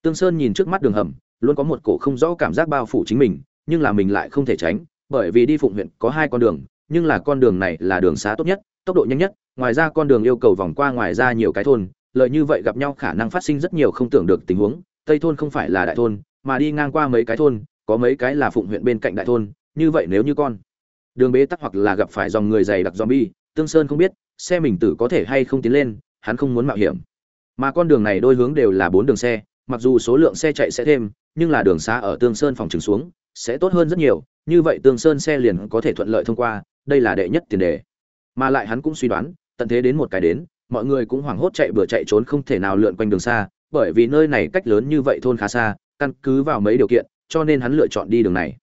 Tương sơn nhìn trước mắt đường hầm, luôn có một cổ không rõ cảm giác bao phủ chính mình, nhưng là mình lại không thể tránh, bởi vì đi phụng huyện có hai con đường, nhưng là con đường này là đường xá tốt nhất, tốc độ nhanh nhất, ngoài ra con đường yêu cầu vòng qua ngoài ra nhiều cái thôn, lợi như vậy gặp nhau khả năng phát sinh rất nhiều không tưởng được tình huống, tây thôn không phải là đại thôn, mà đi ngang qua mấy cái thôn, có mấy cái là phụng huyện bên cạnh đại thôn, như vậy nếu như con đường bế tắc hoặc là gặp phải dòng người dày đặc zombie, tương sơn không biết, xe mình tử có thể hay không tiến lên, hắn không muốn mạo hiểm. Mà con đường này đôi hướng đều là bốn đường xe, mặc dù số lượng xe chạy sẽ thêm, nhưng là đường xá ở tương sơn phòng trừng xuống, sẽ tốt hơn rất nhiều, như vậy tương sơn xe liền có thể thuận lợi thông qua, đây là đệ nhất tiền đề. Mà lại hắn cũng suy đoán, tận thế đến một cái đến, mọi người cũng hoảng hốt chạy vừa chạy trốn không thể nào lượn quanh đường xa, bởi vì nơi này cách lớn như vậy thôn khá xa, căn cứ vào mấy điều kiện, cho nên hắn lựa chọn đi đường này.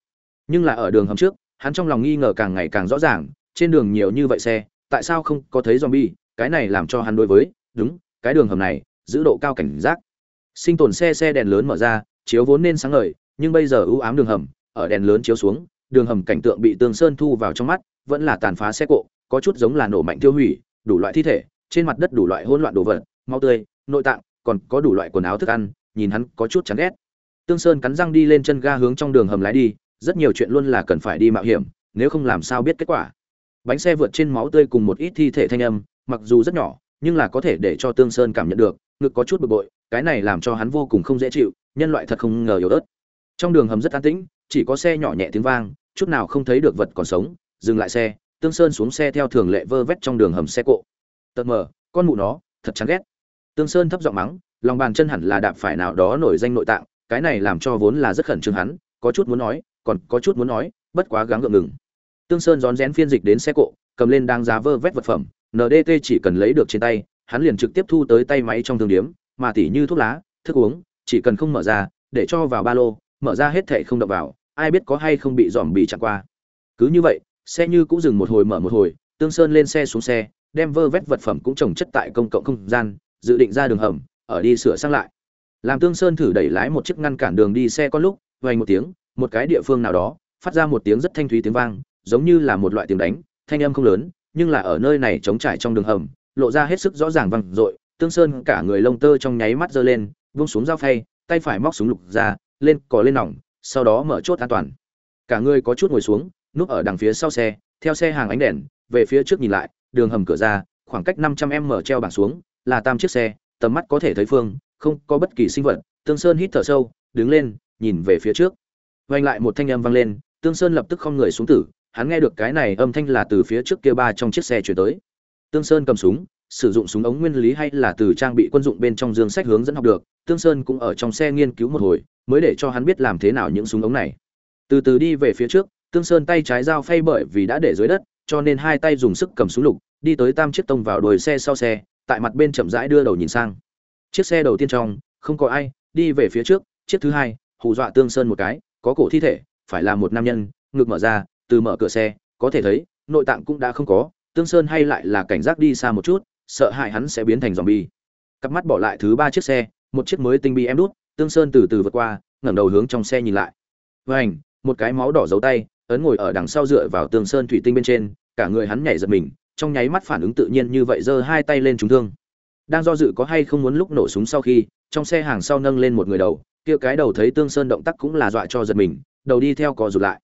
Nhưng là ở đường hầm trước hắn trong lòng nghi ngờ càng ngày càng rõ ràng, trên đường nhiều như vậy xe, tại sao không có thấy zombie, cái này làm cho hắn đối với, đúng, cái đường hầm này, giữ độ cao cảnh giác. Sinh tồn xe xe đèn lớn mở ra, chiếu vốn nên sáng ngời, nhưng bây giờ ưu ám đường hầm, ở đèn lớn chiếu xuống, đường hầm cảnh tượng bị tường sơn thu vào trong mắt, vẫn là tàn phá xe cộ, có chút giống là nổ mạnh tiêu hủy, đủ loại thi thể, trên mặt đất đủ loại hỗn loạn đồ vật, máu tươi, nội tạng, còn có đủ loại quần áo thức ăn, nhìn hắn có chút chán ghét. Tương sơn cắn răng đi lên chân ga hướng trong đường hầm lái đi rất nhiều chuyện luôn là cần phải đi mạo hiểm, nếu không làm sao biết kết quả. Bánh xe vượt trên máu tươi cùng một ít thi thể thanh âm, mặc dù rất nhỏ, nhưng là có thể để cho tương sơn cảm nhận được, ngực có chút bực bội, cái này làm cho hắn vô cùng không dễ chịu, nhân loại thật không ngờ yếu ớt. Trong đường hầm rất an tĩnh, chỉ có xe nhỏ nhẹ tiếng vang, chút nào không thấy được vật còn sống, dừng lại xe, tương sơn xuống xe theo thường lệ vơ vét trong đường hầm xe cộ. Tật mờ, con mụ nó, thật chán ghét. Tương sơn thấp giọng mắng, lòng bàn chân hẳn là đạp phải nào đó nổi danh nội tạng, cái này làm cho vốn là rất khẩn trương hắn, có chút muốn nói còn có chút muốn nói bất quá gắng gượng ngừng Tương Sơn rón rén phiên dịch đến xe cộ, cầm lên đang giá vơ vét vật phẩm, NDT chỉ cần lấy được trên tay, hắn liền trực tiếp thu tới tay máy trong thương điếm, mà tỉ như thuốc lá, thức uống, chỉ cần không mở ra, để cho vào ba lô, mở ra hết thảy không đập vào, ai biết có hay không bị giòm bị chặn qua. Cứ như vậy, xe như cũng dừng một hồi mở một hồi, Tương Sơn lên xe xuống xe, đem vơ vét vật phẩm cũng trồng chất tại công cộng không gian, dự định ra đường hầm, ở đi sửa sang lại. Làm Tương Sơn thử đẩy lái một chiếc ngăn cản đường đi xe con lúc, vang một tiếng, một cái địa phương nào đó, phát ra một tiếng rất thanh thúy tiếng vang, giống như là một loại tiếng đánh, thanh âm không lớn, nhưng là ở nơi này trống trải trong đường hầm, lộ ra hết sức rõ ràng vang dội, Tương Sơn cả người lông tơ trong nháy mắt giơ lên, vung xuống dao phay, tay phải móc súng lục ra, lên cò lên nòng, sau đó mở chốt an toàn. Cả người có chút ngồi xuống, núp ở đằng phía sau xe, theo xe hàng ánh đèn, về phía trước nhìn lại, đường hầm cửa ra, khoảng cách 500m treo bảng xuống, là tam chiếc xe, tầm mắt có thể thấy phương, không có bất kỳ sinh vật. Tương Sơn hít thở sâu, đứng lên, nhìn về phía trước. Vang lại một thanh âm vang lên, Tương Sơn lập tức không người xuống tử, hắn nghe được cái này âm thanh là từ phía trước kia ba trong chiếc xe chuyển tới. Tương Sơn cầm súng, sử dụng súng ống nguyên lý hay là từ trang bị quân dụng bên trong dương sách hướng dẫn học được, Tương Sơn cũng ở trong xe nghiên cứu một hồi, mới để cho hắn biết làm thế nào những súng ống này. Từ từ đi về phía trước, Tương Sơn tay trái dao phay bởi vì đã để dưới đất, cho nên hai tay dùng sức cầm súng lục, đi tới tam chiếc tông vào đuôi xe sau xe, tại mặt bên chậm rãi đưa đầu nhìn sang. Chiếc xe đầu tiên trong, không có ai, đi về phía trước, chiếc thứ hai, hù dọa Tương Sơn một cái, có cổ thi thể, phải là một nam nhân, ngực mở ra, từ mở cửa xe, có thể thấy, nội tạng cũng đã không có, Tương Sơn hay lại là cảnh giác đi xa một chút, sợ hại hắn sẽ biến thành zombie. Cặp mắt bỏ lại thứ ba chiếc xe, một chiếc mới tinh bi em đút, Tương Sơn từ từ vượt qua, ngẩng đầu hướng trong xe nhìn lại. Vành, một cái máu đỏ dấu tay, ấn ngồi ở đằng sau dựa vào Tương Sơn thủy tinh bên trên, cả người hắn nhảy giật mình, trong nháy mắt phản ứng tự nhiên như vậy giơ hai tay lên trúng thương. Đang do dự có hay không muốn lúc nổ súng sau khi, trong xe hàng sau nâng lên một người đầu, kia cái đầu thấy Tương Sơn động tác cũng là dọa cho giật mình, đầu đi theo cò rụt lại.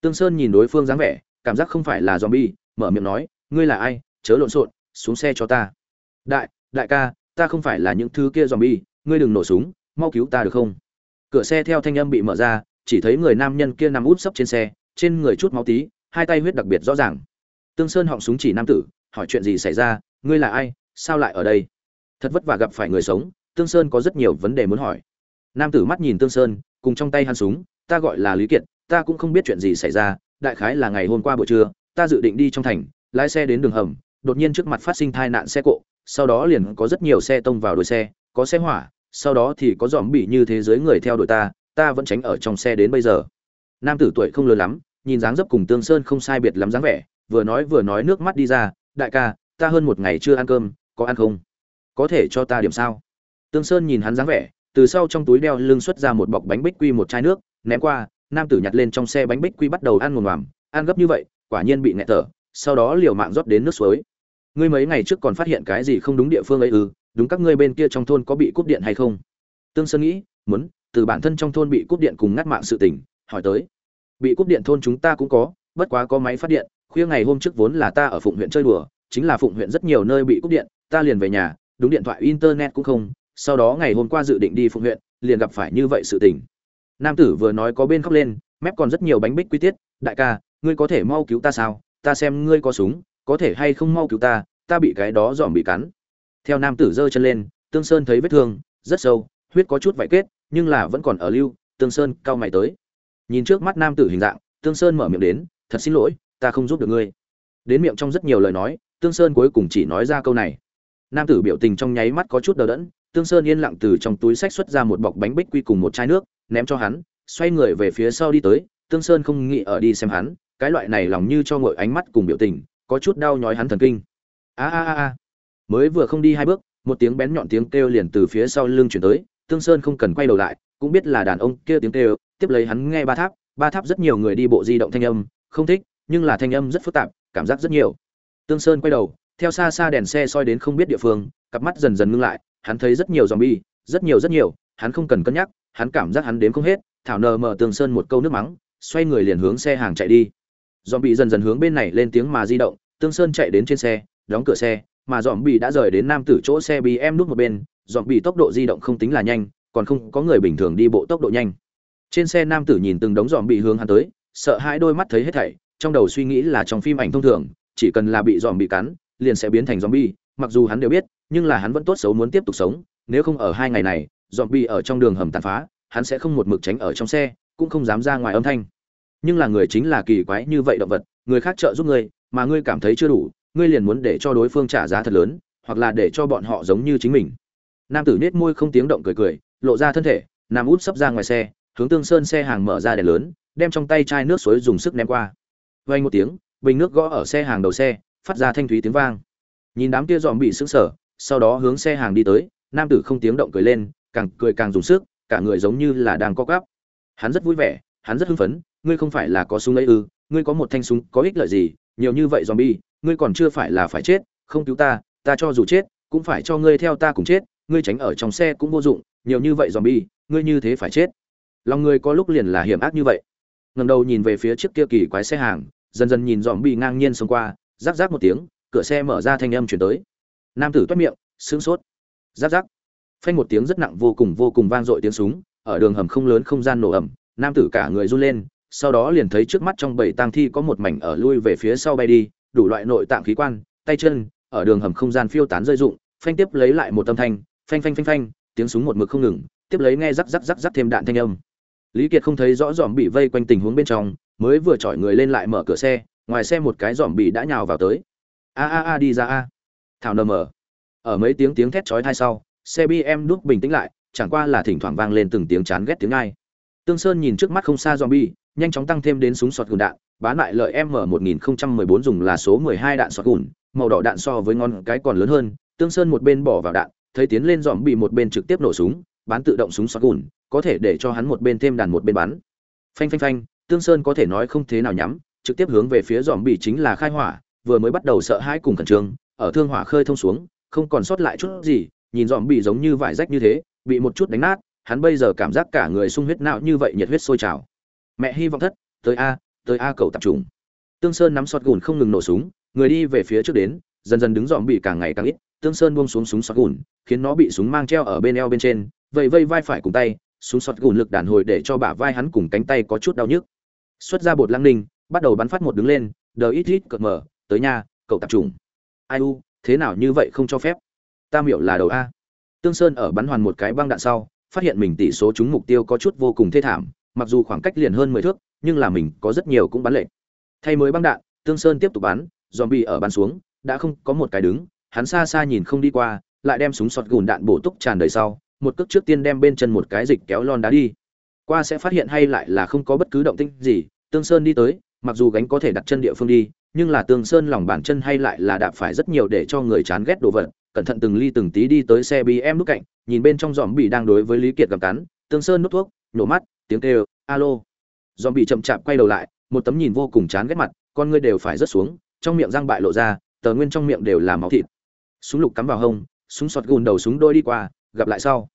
Tương Sơn nhìn đối phương dáng vẻ, cảm giác không phải là zombie, mở miệng nói, ngươi là ai, chớ lộn xộn, xuống xe cho ta. Đại, đại ca, ta không phải là những thứ kia zombie, ngươi đừng nổ súng, mau cứu ta được không? Cửa xe theo thanh âm bị mở ra, chỉ thấy người nam nhân kia nằm út sấp trên xe, trên người chút máu tí, hai tay huyết đặc biệt rõ ràng. Tương Sơn họng súng chỉ nam tử, hỏi chuyện gì xảy ra, ngươi là ai, sao lại ở đây? Thật vất vả gặp phải người sống, Tương Sơn có rất nhiều vấn đề muốn hỏi. Nam tử mắt nhìn Tương Sơn, cùng trong tay hắn súng, ta gọi là Lý Kiệt, ta cũng không biết chuyện gì xảy ra, đại khái là ngày hôm qua buổi trưa, ta dự định đi trong thành, lái xe đến đường hầm, đột nhiên trước mặt phát sinh tai nạn xe cộ, sau đó liền có rất nhiều xe tông vào đuôi xe, có xe hỏa, sau đó thì có dòm bị như thế giới người theo đuổi ta, ta vẫn tránh ở trong xe đến bây giờ. Nam tử tuổi không lớn lắm, nhìn dáng dấp cùng Tương Sơn không sai biệt lắm dáng vẻ, vừa nói vừa nói nước mắt đi ra, đại ca, ta hơn một ngày chưa ăn cơm, có ăn không? Có thể cho ta điểm sao? Tương Sơn nhìn hắn dáng vẻ, từ sau trong túi đeo lưng xuất ra một bọc bánh bích quy một chai nước, ném qua, nam tử nhặt lên trong xe bánh bích quy bắt đầu ăn ngồm ngoàm, ăn gấp như vậy, quả nhiên bị nghẹt thở, sau đó liều mạng rót đến nước suối. Ngươi mấy ngày trước còn phát hiện cái gì không đúng địa phương ấy ư? đúng các ngươi bên kia trong thôn có bị cúp điện hay không? Tương Sơn nghĩ, muốn từ bản thân trong thôn bị cúp điện cùng ngắt mạng sự tình, hỏi tới. Bị cúp điện thôn chúng ta cũng có, bất quá có máy phát điện, khuya ngày hôm trước vốn là ta ở Phụng huyện chơi đùa, chính là Phụng huyện rất nhiều nơi bị cúp điện, ta liền về nhà, đúng điện thoại internet cũng không, sau đó ngày hôm qua dự định đi Phụng huyện, liền gặp phải như vậy sự tình. Nam tử vừa nói có bên khóc lên, mép còn rất nhiều bánh bích quy tiết, đại ca, ngươi có thể mau cứu ta sao? Ta xem ngươi có súng, có thể hay không mau cứu ta, ta bị cái đó dòm bị cắn. Theo nam tử giơ chân lên, Tương Sơn thấy vết thương rất sâu, huyết có chút vảy kết, nhưng là vẫn còn ở lưu, Tương Sơn cao mày tới. Nhìn trước mắt nam tử hình dạng, Tương Sơn mở miệng đến, thật xin lỗi, ta không giúp được ngươi. Đến miệng trong rất nhiều lời nói, Tương Sơn cuối cùng chỉ nói ra câu này. Nam tử biểu tình trong nháy mắt có chút đờ đẫn, Tương Sơn yên lặng từ trong túi sách xuất ra một bọc bánh bích quy cùng một chai nước, ném cho hắn, xoay người về phía sau đi tới, Tương Sơn không nghĩ ở đi xem hắn, cái loại này lòng như cho ngội ánh mắt cùng biểu tình, có chút đau nhói hắn thần kinh. A a a a. Mới vừa không đi hai bước, một tiếng bén nhọn tiếng kêu liền từ phía sau lưng chuyển tới, Tương Sơn không cần quay đầu lại, cũng biết là đàn ông kia tiếng kêu, tiếp lấy hắn nghe ba tháp, ba tháp rất nhiều người đi bộ di động thanh âm, không thích, nhưng là thanh âm rất phức tạp, cảm giác rất nhiều. Tương Sơn quay đầu, theo xa xa đèn xe soi đến không biết địa phương, cặp mắt dần dần ngưng lại, hắn thấy rất nhiều zombie, rất nhiều rất nhiều, hắn không cần cân nhắc, hắn cảm giác hắn đếm không hết, thảo nờ mở tường Sơn một câu nước mắng, xoay người liền hướng xe hàng chạy đi. Zombie dần dần hướng bên này lên tiếng mà di động, Tương Sơn chạy đến trên xe, đóng cửa xe, mà zombie đã rời đến nam tử chỗ xe bị em nút một bên, zombie tốc độ di động không tính là nhanh, còn không có người bình thường đi bộ tốc độ nhanh. Trên xe nam tử nhìn từng đống zombie hướng hắn tới, sợ hãi đôi mắt thấy hết thảy, trong đầu suy nghĩ là trong phim ảnh thông thường, chỉ cần là bị zombie cắn, liền sẽ biến thành zombie, mặc dù hắn đều biết, nhưng là hắn vẫn tốt xấu muốn tiếp tục sống, nếu không ở hai ngày này, zombie ở trong đường hầm tàn phá, hắn sẽ không một mực tránh ở trong xe, cũng không dám ra ngoài âm thanh. Nhưng là người chính là kỳ quái như vậy động vật, người khác trợ giúp ngươi mà ngươi cảm thấy chưa đủ ngươi liền muốn để cho đối phương trả giá thật lớn hoặc là để cho bọn họ giống như chính mình. Nam tử nết môi không tiếng động cười cười lộ ra thân thể nằm út sấp ra ngoài xe hướng tương sơn xe hàng mở ra đèn lớn đem trong tay chai nước suối dùng sức ném qua. Vay một tiếng bình nước gõ ở xe hàng đầu xe phát ra thanh thúy tiếng vang nhìn đám kia dòm bị sững sờ sau đó hướng xe hàng đi tới nam tử không tiếng động cười lên càng cười càng dùng sức cả người giống như là đang co gắp, hắn rất vui vẻ hắn rất hưng phấn ngươi không phải là có súng ấy ư ngươi có một thanh súng có ích lợi gì nhiều như vậy dòm bi ngươi còn chưa phải là phải chết không cứu ta ta cho dù chết cũng phải cho ngươi theo ta cùng chết ngươi tránh ở trong xe cũng vô dụng nhiều như vậy dòm bi ngươi như thế phải chết. Lòng ngươi có lúc liền là hiểm ác như vậy. Ngầm đầu nhìn về phía trước kia kỳ quái xe hàng dần dần nhìn dòm bị ngang nhiên xông qua rắc rắc một tiếng cửa xe mở ra thanh âm chuyển tới. Nam tử toát miệng sướng sốt. Rắc rắc phanh một tiếng rất nặng vô cùng vô cùng vang dội tiếng súng, ở đường hầm không lớn không gian nổ ẩm nam tử cả người run lên, sau đó liền thấy trước mắt trong bảy tang thi có một mảnh ở lui về phía sau bay đi, đủ loại nội tạng khí quan, tay chân, ở đường hầm không gian phiêu tán rơi rụng, phanh tiếp lấy lại một âm thanh, phanh phanh phanh phanh, tiếng súng một mực không ngừng, tiếp lấy nghe rắc rắc rắc rắc thêm đạn thanh âm. Lý kiệt không thấy rõ dòm bị vây quanh tình huống bên trong, mới vừa chọi người lên lại mở cửa xe, ngoài xe một cái dòm bị đã nhào vào tới a a a đi ra a. Thảo nờ mở ở mấy tiếng tiếng thét chói tai sau, xe bm đúc bình tĩnh lại, chẳng qua là thỉnh thoảng vang lên từng tiếng chán ghét tiếng ai. Tương sơn nhìn trước mắt không xa zombie, nhanh chóng tăng thêm đến súng sọt gùn đạn, bán lại lợi m 1014 dùng là số 12 đạn sọt gùn, màu đỏ đạn so với ngon cái còn lớn hơn. Tương sơn một bên bỏ vào đạn, thấy tiến lên dòm bị một bên trực tiếp nổ súng, bán tự động súng sọt gùn, có thể để cho hắn một bên thêm đàn một bên bắn. Phanh phanh phanh, tương sơn có thể nói không thế nào nhắm, trực tiếp hướng về phía dòm bị chính là khai hỏa vừa mới bắt đầu sợ hãi cùng khẩn trương, ở thương hỏa khơi thông xuống, không còn sót lại chút gì, nhìn dòm bị giống như vải rách như thế, bị một chút đánh nát, hắn bây giờ cảm giác cả người sung huyết não như vậy nhiệt huyết sôi trào. Mẹ hy vọng thất, tới a tới a cầu tập trung. Tương sơn nắm sọt gùn không ngừng nổ súng, người đi về phía trước đến, dần dần đứng dòm bị càng ngày càng ít, tương sơn buông xuống súng sọt gùn, khiến nó bị súng mang treo ở bên eo bên trên vây vây vai phải cùng tay, súng sọt gùn lực đàn hồi để cho bả vai hắn cùng cánh tay có chút đau nhức. Xuất ra bột lăng ninh, bắt đầu bắn phát một đứng lên, đờ ít ít cợt mở tới nhà cậu tập trung ai u, thế nào như vậy không cho phép? Ta miểu là đầu a. Tương sơn ở bắn hoàn một cái băng đạn sau, phát hiện mình tỷ số trúng mục tiêu có chút vô cùng thê thảm, mặc dù khoảng cách liền hơn mười thước, nhưng là mình có rất nhiều cũng bắn lệch. Thay mới băng đạn, tương sơn tiếp tục bắn dòm bị ở bắn xuống, đã không có một cái đứng, hắn xa xa nhìn không đi qua, lại đem súng sọt gùn đạn bổ túc tràn đầy sau, một cước trước tiên đem bên chân một cái dịch kéo lon đá đi. Qua sẽ phát hiện hay lại là không có bất cứ động tĩnh gì, tương sơn đi tới, mặc dù gánh có thể đặt chân địa phương đi nhưng là tương sơn lòng bàn chân hay lại là đạp phải rất nhiều để cho người chán ghét đồ vật, cẩn thận từng ly từng tí đi tới xe bm nút cạnh, nhìn bên trong dòm bị đang đối với lý kiệt cầm cắn, tương sơn nút thuốc nhổ mắt, tiếng kêu, alo. Dòm bị chậm chạp quay đầu lại, một tấm nhìn vô cùng chán ghét mặt, con ngươi đều phải rớt xuống, trong miệng răng bại lộ ra, tờ nguyên trong miệng đều là máu thịt. Súng lục cắm vào hông, súng sọt gùn đầu súng đôi đi qua, gặp lại sau.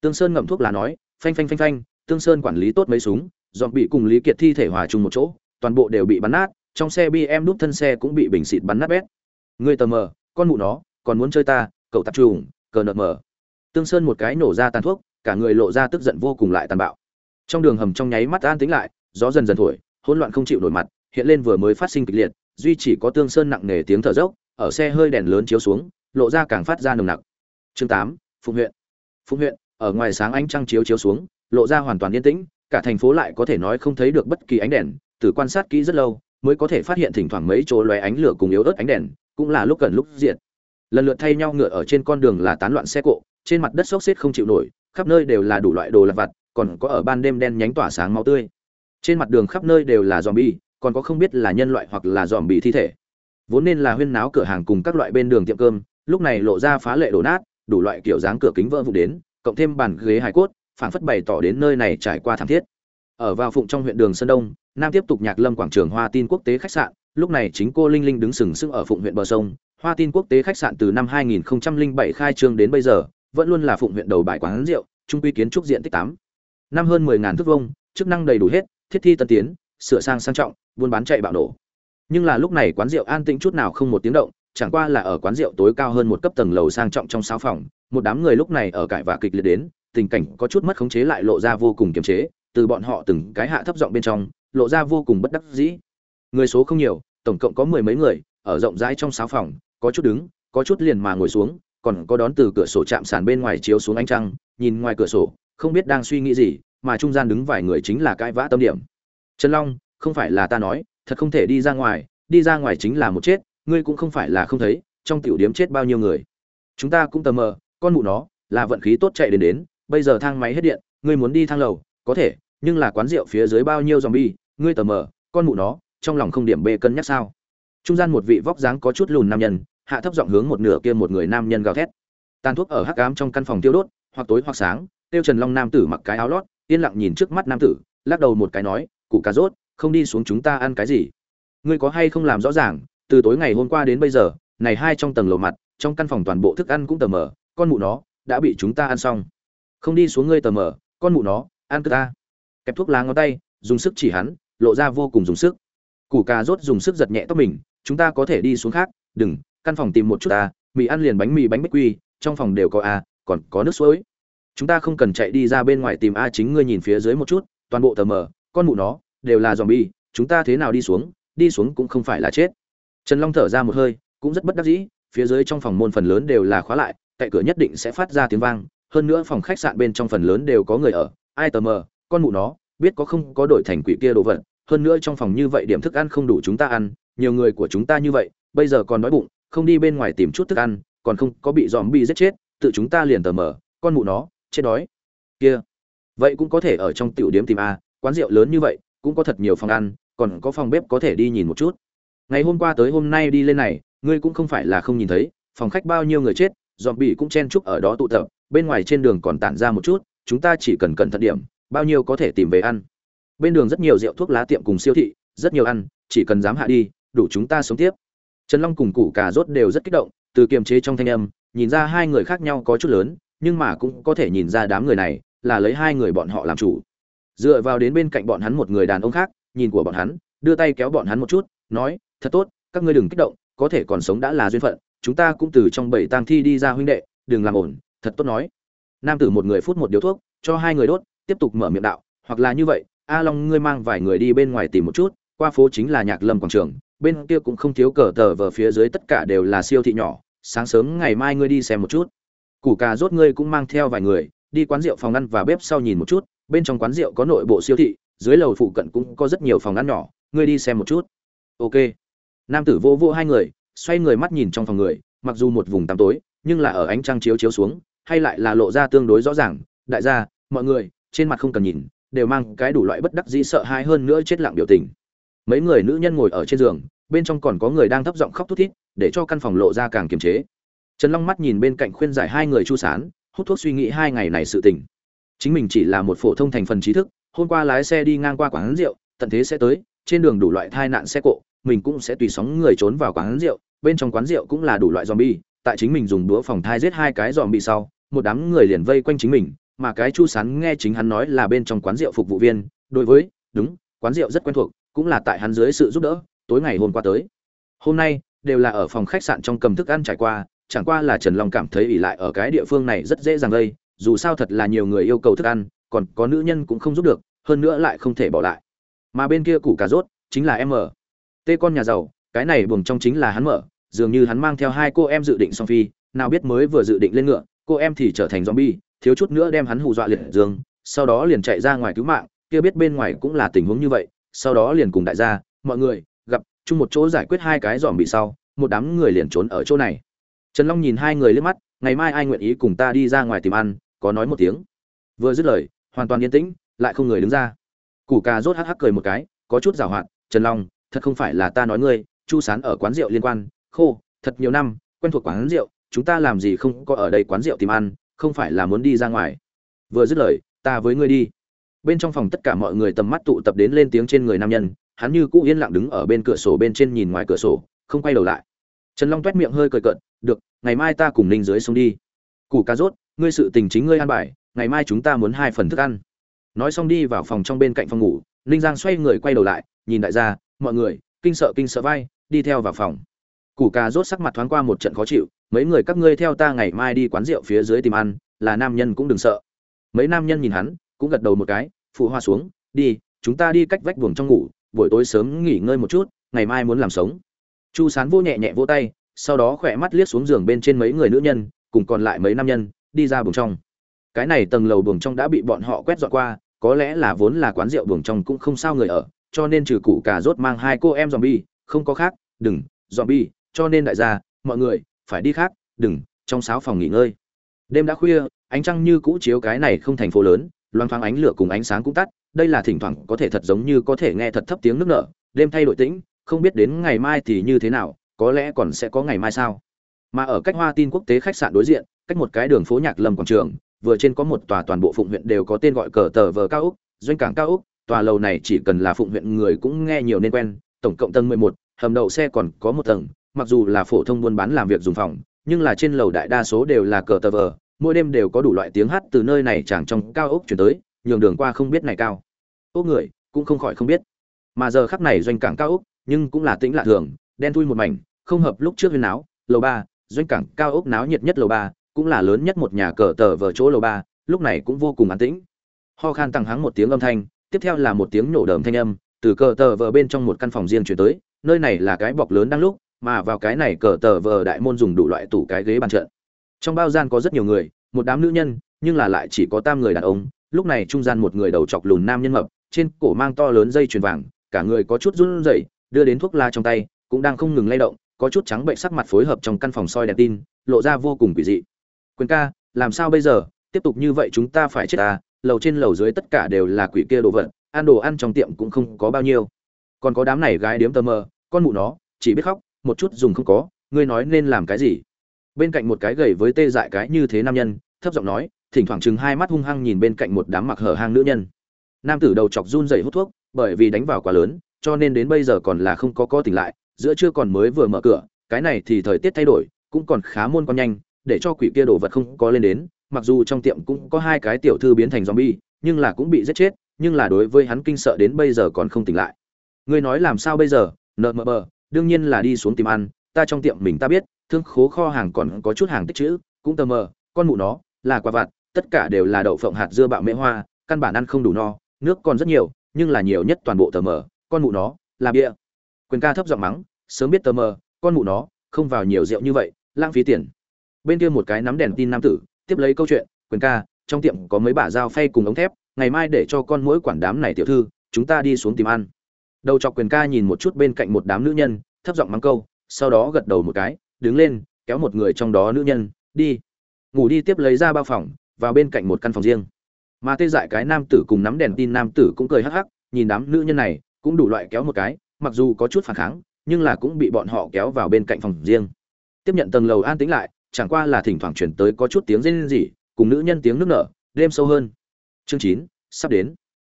Tương sơn ngậm thuốc là nói, phanh phanh phanh phanh, tương sơn quản lý tốt mấy súng. Dọn bị cùng lý kiệt thi thể hòa chung một chỗ, toàn bộ đều bị bắn nát trong xe bm đút thân xe cũng bị bình xịt bắn nát bét. Người tờ mờ, con mụ nó, còn muốn chơi ta, cậu tập trùng, cờ nợ mờ. Tương sơn một cái nổ ra tàn thuốc, cả người lộ ra tức giận vô cùng lại tàn bạo. Trong đường hầm trong nháy mắt an tĩnh lại, gió dần dần thổi, hỗn loạn không chịu nổi mặt, hiện lên vừa mới phát sinh kịch liệt, duy chỉ có tương sơn nặng nề tiếng thở dốc, ở xe hơi đèn lớn chiếu xuống, lộ ra càng phát ra nồng nặc. Chương tám, phụng huyện. Phụng huyện, ở ngoài sáng ánh trăng chiếu chiếu xuống, lộ ra hoàn toàn yên tĩnh, cả thành phố lại có thể nói không thấy được bất kỳ ánh đèn, từ quan sát kỹ rất lâu mới có thể phát hiện thỉnh thoảng mấy chỗ lóe ánh lửa cùng yếu ớt ánh đèn cũng là lúc gần lúc diện lần lượt thay nhau ngựa ở trên con đường là tán loạn xe cộ trên mặt đất xốc xếch không chịu nổi khắp nơi đều là đủ loại đồ lặt vặt còn có ở ban đêm đen nhánh tỏa sáng máu tươi. Trên mặt đường khắp nơi đều là zombie, còn có không biết là nhân loại hoặc là zombie thi thể. Vốn nên là huyên náo cửa hàng cùng các loại bên đường tiệm cơm lúc này lộ ra phá lệ đổ nát đủ loại kiểu dáng cửa kính vỡ vụn đến cộng thêm bàn ghế hài cốt phảng phất bày tỏ đến nơi này trải qua thảm thiết. Ở vào phụng trong huyện đường sơn đông nam tiếp tục nhạc lâm quảng trường hoa tin quốc tế khách sạn, lúc này chính cô linh linh đứng sừng sững ở phụng huyện bờ sông hoa tin quốc tế khách sạn từ năm 2007 khai trương đến bây giờ, vẫn luôn là phụng huyện đầu bài quán rượu, trung quy kiến trúc diện tích 8. năm hơn 10.000 thước vuông, chức năng đầy đủ hết, thiết thi tân tiến, sửa sang sang trọng, buôn bán chạy bạo nổ nhưng là lúc này quán rượu an tĩnh chút nào không một tiếng động, chẳng qua là ở quán rượu tối cao hơn một cấp tầng lầu sang trọng trong sáu phòng, một đám người lúc này ở cải và kịch liệt đến, tình cảnh có chút mất khống chế lại lộ ra vô cùng kiềm chế, từ bọn họ từng cái hạ thấp giọng bên trong lộ ra vô cùng bất đắc dĩ. Người số không nhiều, tổng cộng có mười mấy người, ở rộng rãi trong sáu phòng, có chút đứng, có chút liền mà ngồi xuống, còn có đón từ cửa sổ chạm sàn bên ngoài chiếu xuống ánh trăng, nhìn ngoài cửa sổ, không biết đang suy nghĩ gì, mà trung gian đứng vài người chính là cãi vã tâm điểm. Trần long, không phải là ta nói, thật không thể đi ra ngoài, đi ra ngoài chính là một chết, ngươi cũng không phải là không thấy, trong tiểu điếm chết bao nhiêu người. Chúng ta cũng tầm mờ, con mụ nó, là vận khí tốt chạy đến đến, bây giờ thang máy hết điện, ngươi muốn đi thang lầu, có thể nhưng là quán rượu phía dưới bao nhiêu zombie, ngươi tờ mờ, con mụ nó, trong lòng không điểm bê cân nhắc sao? Trung gian một vị vóc dáng có chút lùn nam nhân, hạ thấp giọng hướng một nửa kia một người nam nhân gào thét. Tàn thuốc ở hắc ám trong căn phòng tiêu đốt, hoặc tối hoặc sáng, tiêu trần long nam tử mặc cái áo lót, yên lặng nhìn trước mắt nam tử, lắc đầu một cái nói, cụ cà rốt, không đi xuống chúng ta ăn cái gì? Ngươi có hay không làm rõ ràng, từ tối ngày hôm qua đến bây giờ, này hai trong tầng lầu mặt, trong căn phòng toàn bộ thức ăn cũng tờ mờ, con mụ nó đã bị chúng ta ăn xong. Không đi xuống ngươi tờ mờ, con mụ nó, ăn cứ ta kẹp thuốc lá ngón tay, dùng sức chỉ hắn, lộ ra vô cùng dùng sức. Củ cà rốt dùng sức giật nhẹ tóc mình, chúng ta có thể đi xuống khác, đừng, căn phòng tìm một chút ta, mì ăn liền bánh mì bánh bích quy, trong phòng đều có a, còn có nước suối. Chúng ta không cần chạy đi ra bên ngoài tìm a chính ngươi nhìn phía dưới một chút, toàn bộ tờ mờ, con mụ nó, đều là dòm bi chúng ta thế nào đi xuống đi xuống cũng không phải là chết. Trần long thở ra một hơi, cũng rất bất đắc dĩ, phía dưới trong phòng môn phần lớn đều là khóa lại cậy cửa nhất định sẽ phát ra tiếng vang, hơn nữa phòng khách sạn bên trong phần lớn đều có người ở, ai tờ mờ, con mụ nó biết có không có đổi thành quỷ kia đồ vật, hơn nữa trong phòng như vậy điểm thức ăn không đủ chúng ta ăn, nhiều người của chúng ta như vậy, bây giờ còn đói bụng, không đi bên ngoài tìm chút thức ăn, còn không có bị dòm bi giết chết, tự chúng ta liền tờ mở con mụ nó, chết đói. Kia, vậy cũng có thể ở trong tiểu điếm tìm a, quán rượu lớn như vậy, cũng có thật nhiều phòng ăn, còn có phòng bếp có thể đi nhìn một chút. Ngày hôm qua tới hôm nay đi lên này, ngươi cũng không phải là không nhìn thấy, phòng khách bao nhiêu người chết dòm bị cũng chen chúc ở đó tụ tập, bên ngoài trên đường còn tản ra một chút, chúng ta chỉ cần cẩn thận điểm bao nhiêu có thể tìm về ăn. Bên đường rất nhiều rượu thuốc lá tiệm cùng siêu thị, rất nhiều ăn, chỉ cần dám hạ đi, đủ chúng ta sống tiếp. Trần long cùng củ cà rốt đều rất kích động, từ kiềm chế trong thanh âm, nhìn ra hai người khác nhau có chút lớn, nhưng mà cũng có thể nhìn ra đám người này là lấy hai người bọn họ làm chủ. Dựa vào đến bên cạnh bọn hắn một người đàn ông khác, nhìn của bọn hắn, đưa tay kéo bọn hắn một chút, nói, thật tốt, các ngươi đừng kích động, có thể còn sống đã là duyên phận, chúng ta cũng từ trong bảy tang thi đi ra huynh đệ, đừng làm ổn, thật tốt nói. Nam tử một người phút một điếu thuốc, cho hai người đốt tiếp tục mở miệng đạo, hoặc là như vậy, a long ngươi mang vài người đi bên ngoài tìm một chút, qua phố chính là nhạc lâm quảng trường, bên kia cũng không thiếu cờ tờ vờ phía dưới tất cả đều là siêu thị nhỏ, sáng sớm ngày mai ngươi đi xem một chút. Củ cà rốt ngươi cũng mang theo vài người, đi quán rượu phòng ăn và bếp sau nhìn một chút, bên trong quán rượu có nội bộ siêu thị, dưới lầu phụ cận cũng có rất nhiều phòng ăn nhỏ, ngươi đi xem một chút. Ok. Nam tử vô vô hai người, xoay người mắt nhìn trong phòng người, mặc dù một vùng tăm tối, nhưng là ở ánh trăng chiếu chiếu xuống, hay lại là lộ ra tương đối rõ ràng. Đại gia, mọi người trên mặt không cần nhìn, đều mang cái đủ loại bất đắc dĩ sợ hãi hơn nữa chết lặng biểu tình. Mấy người nữ nhân ngồi ở trên giường, bên trong còn có người đang thấp giọng khóc thút thít, để cho căn phòng lộ ra càng kiềm chế. Trần long mắt nhìn bên cạnh khuyên giải hai người chu sán, hút thuốc suy nghĩ hai ngày này sự tình. Chính mình chỉ là một phổ thông thành phần trí thức, hôm qua lái xe đi ngang qua quán rượu, tận thế sẽ tới, trên đường đủ loại tai nạn xe cộ, mình cũng sẽ tùy sóng người trốn vào quán rượu, bên trong quán rượu cũng là đủ loại zombie, tại chính mình dùng đũa phòng thai giết hai cái zombie sau, một đám người liền vây quanh chính mình mà cái chu sán nghe chính hắn nói là bên trong quán rượu phục vụ viên, đối với, đúng, quán rượu rất quen thuộc, cũng là tại hắn dưới sự giúp đỡ, tối ngày hôm qua tới. Hôm nay, đều là ở phòng khách sạn trong cầm thức ăn trải qua, chẳng qua là trần long cảm thấy ỉ lại ở cái địa phương này rất dễ dàng lây dù sao thật là nhiều người yêu cầu thức ăn, còn có nữ nhân cũng không giúp được, hơn nữa lại không thể bỏ lại. Mà bên kia củ cà rốt, chính là em mở tê con nhà giàu, cái này buồng trong chính là hắn mở, dường như hắn mang theo hai cô em dự định song phi, nào biết mới vừa dự định lên ngựa, cô em thì trở thành zombie thiếu chút nữa đem hắn hù dọa liệt dương, sau đó liền chạy ra ngoài cứu mạng, kia biết bên ngoài cũng là tình huống như vậy, sau đó liền cùng đại gia, mọi người, gặp, chung một chỗ giải quyết hai cái dòm bị sau, một đám người liền trốn ở chỗ này. Trần long nhìn hai người liếc mắt, ngày mai ai nguyện ý cùng ta đi ra ngoài tìm ăn, có nói một tiếng. Vừa dứt lời, hoàn toàn yên tĩnh, lại không người đứng ra. Củ cà rốt hắc hắc cười một cái, có chút giảo hoạt, trần long, thật không phải là ta nói ngươi, chu sán ở quán rượu liên quan, khô, thật nhiều năm, quen thuộc quán rượu, chúng ta làm gì không có ở đây quán rượu tìm ăn không phải là muốn đi ra ngoài. Vừa dứt lời, ta với ngươi đi. Bên trong phòng tất cả mọi người tầm mắt tụ tập đến lên tiếng trên người nam nhân, hắn như cũ yên lặng đứng ở bên cửa sổ bên trên nhìn ngoài cửa sổ, không quay đầu lại. Trần long t miệng hơi cười cợt, được, ngày mai ta cùng ninh dưới sông đi. Củ cà rốt, ngươi sự tình chính ngươi ăn bài, ngày mai chúng ta muốn hai phần thức ăn. Nói xong đi vào phòng trong bên cạnh phòng ngủ, ninh giang xoay người quay đầu lại, nhìn đại gia, mọi người, kinh sợ kinh sợ vai, đi theo vào phòng. Củ cà rốt sắc mặt thoáng qua một trận khó chịu mấy người các ngươi theo ta ngày mai đi quán rượu phía dưới tìm ăn, là nam nhân cũng đừng sợ. Mấy nam nhân nhìn hắn, cũng gật đầu một cái, phụ hoa xuống, đi, chúng ta đi cách vách buồng trong ngủ, buổi tối sớm nghỉ ngơi một chút, ngày mai muốn làm sống. Chu sán vô nhẹ nhẹ vỗ tay, sau đó khỏe mắt liếc xuống giường bên trên mấy người nữ nhân, cùng còn lại mấy nam nhân, đi ra buồng trong. Cái này tầng lầu buồng trong đã bị bọn họ quét dọn qua, có lẽ là vốn là quán rượu buồng trong cũng không sao người ở, cho nên trừ cụ cà rốt mang hai cô em zombie, không có khác, đừng, zombie, cho nên đại gia, mọi người phải đi khác, đừng, trong sáu phòng nghỉ ngơi. Đêm đã khuya, ánh trăng như cũ chiếu cái này không thành phố lớn, loang thoáng ánh lửa cùng ánh sáng cũng tắt, đây là thỉnh thoảng có thể thật giống như có thể nghe thật thấp tiếng nước nở, đêm thay đổi tĩnh, không biết đến ngày mai thì như thế nào, có lẽ còn sẽ có ngày mai sao. Mà ở cách hoa tin quốc tế khách sạn đối diện, cách một cái đường phố nhạc lâm quảng trường, vừa trên có một tòa toàn bộ phụng huyện đều có tên gọi cờ tờ vờ cao úc, doanh cảng cao úc, tòa lầu này chỉ cần là phụng huyện người cũng nghe nhiều nên quen, tổng cộng tầng mười một, hầm đậu xe còn có một tầng mặc dù là phổ thông buôn bán làm việc dùng phòng, nhưng là trên lầu đại đa số đều là cờ tờ vờ, mỗi đêm đều có đủ loại tiếng hát từ nơi này chẳng trong cao ốc chuyển tới, nhường đường qua không biết này cao. Ốc người, cũng không khỏi không biết. Mà giờ khắc này doanh cảng cao ốc, nhưng cũng là tĩnh lạ thường, đen thui một mảnh, không hợp lúc trước huyên náo lầu ba, doanh cảng cao ốc náo nhiệt nhất lầu ba, cũng là lớn nhất một nhà cờ tờ vờ chỗ lầu ba, lúc này cũng vô cùng an tĩnh. Ho khan tăng hắng một tiếng âm thanh, tiếp theo là một tiếng nổ đờm thanh âm, từ cờ tờ vờ bên trong một căn phòng riêng chuyển tới, nơi này là cái bọc lớn đang lúc mà vào cái này cờ tờ vờ đại môn dùng đủ loại tủ cái ghế bàn trận. Trong bao gian có rất nhiều người, một đám nữ nhân, nhưng là lại chỉ có tam người đàn ông. Lúc này trung gian một người đầu chọc lùn nam nhân mập, trên cổ mang to lớn dây chuyền vàng, cả người có chút run rẩy, đưa đến thuốc la trong tay, cũng đang không ngừng lay động, có chút trắng bệnh sắc mặt phối hợp trong căn phòng soi đèn tin, lộ ra vô cùng quỷ dị. Quyền ca, làm sao bây giờ? Tiếp tục như vậy chúng ta phải chết à lầu trên lầu dưới tất cả đều là quỷ kia đồ vật, ăn đồ ăn trong tiệm cũng không có bao nhiêu. Còn có đám này gái điếm tơ mơ con mụ nó, chỉ biết khóc một chút dùng không có, ngươi nói nên làm cái gì? Bên cạnh một cái gầy với tê dại cái như thế nam nhân, thấp giọng nói, thỉnh thoảng chừng hai mắt hung hăng nhìn bên cạnh một đám mặc hở hang nữ nhân. Nam tử đầu chọc run dày hút thuốc, bởi vì đánh vào quá lớn, cho nên đến bây giờ còn là không có có tỉnh lại, giữa trưa còn mới vừa mở cửa, cái này thì thời tiết thay đổi, cũng còn khá môn con nhanh, để cho quỷ kia đồ vật không có lên đến, mặc dù trong tiệm cũng có hai cái tiểu thư biến thành zombie, nhưng là cũng bị giết chết, nhưng là đối với hắn kinh sợ đến bây giờ còn không tỉnh lại. Ngươi nói làm sao bây giờ? Nợ mờ bờ đương nhiên là đi xuống tìm ăn, ta trong tiệm mình ta biết, thương khố kho hàng còn có chút hàng tích chữ, cũng tờ mờ, con mụ nó, là quả vặt, tất cả đều là đậu phộng hạt dưa bạo mễ hoa, căn bản ăn không đủ no, nước còn rất nhiều, nhưng là nhiều nhất toàn bộ tờ mờ, con mụ nó, là bia. Quyền ca thấp giọng mắng, sớm biết tờ mờ, con mụ nó, không vào nhiều rượu như vậy, lãng phí tiền. Bên kia một cái nắm đèn tin nam tử, tiếp lấy câu chuyện, quyền ca, trong tiệm có mấy bả dao phay cùng ống thép, ngày mai để cho con mỗi quản đám này tiểu thư, chúng ta đi xuống tìm ăn đầu chọc quyền ca nhìn một chút bên cạnh một đám nữ nhân, thấp giọng mắng câu, sau đó gật đầu một cái, đứng lên, kéo một người trong đó nữ nhân, đi. Ngủ đi tiếp lấy ra bao phòng, vào bên cạnh một căn phòng riêng. Mà tê dại cái nam tử cùng nắm đèn tin nam tử cũng cười hắc hắc, nhìn đám nữ nhân này, cũng đủ loại kéo một cái, mặc dù có chút phản kháng, nhưng là cũng bị bọn họ kéo vào bên cạnh phòng riêng. Tiếp nhận tầng lầu an tĩnh lại, chẳng qua là thỉnh thoảng chuyển tới có chút tiếng rên rỉ, cùng nữ nhân tiếng nước nở, đêm sâu hơn. Chương chín, sắp đến.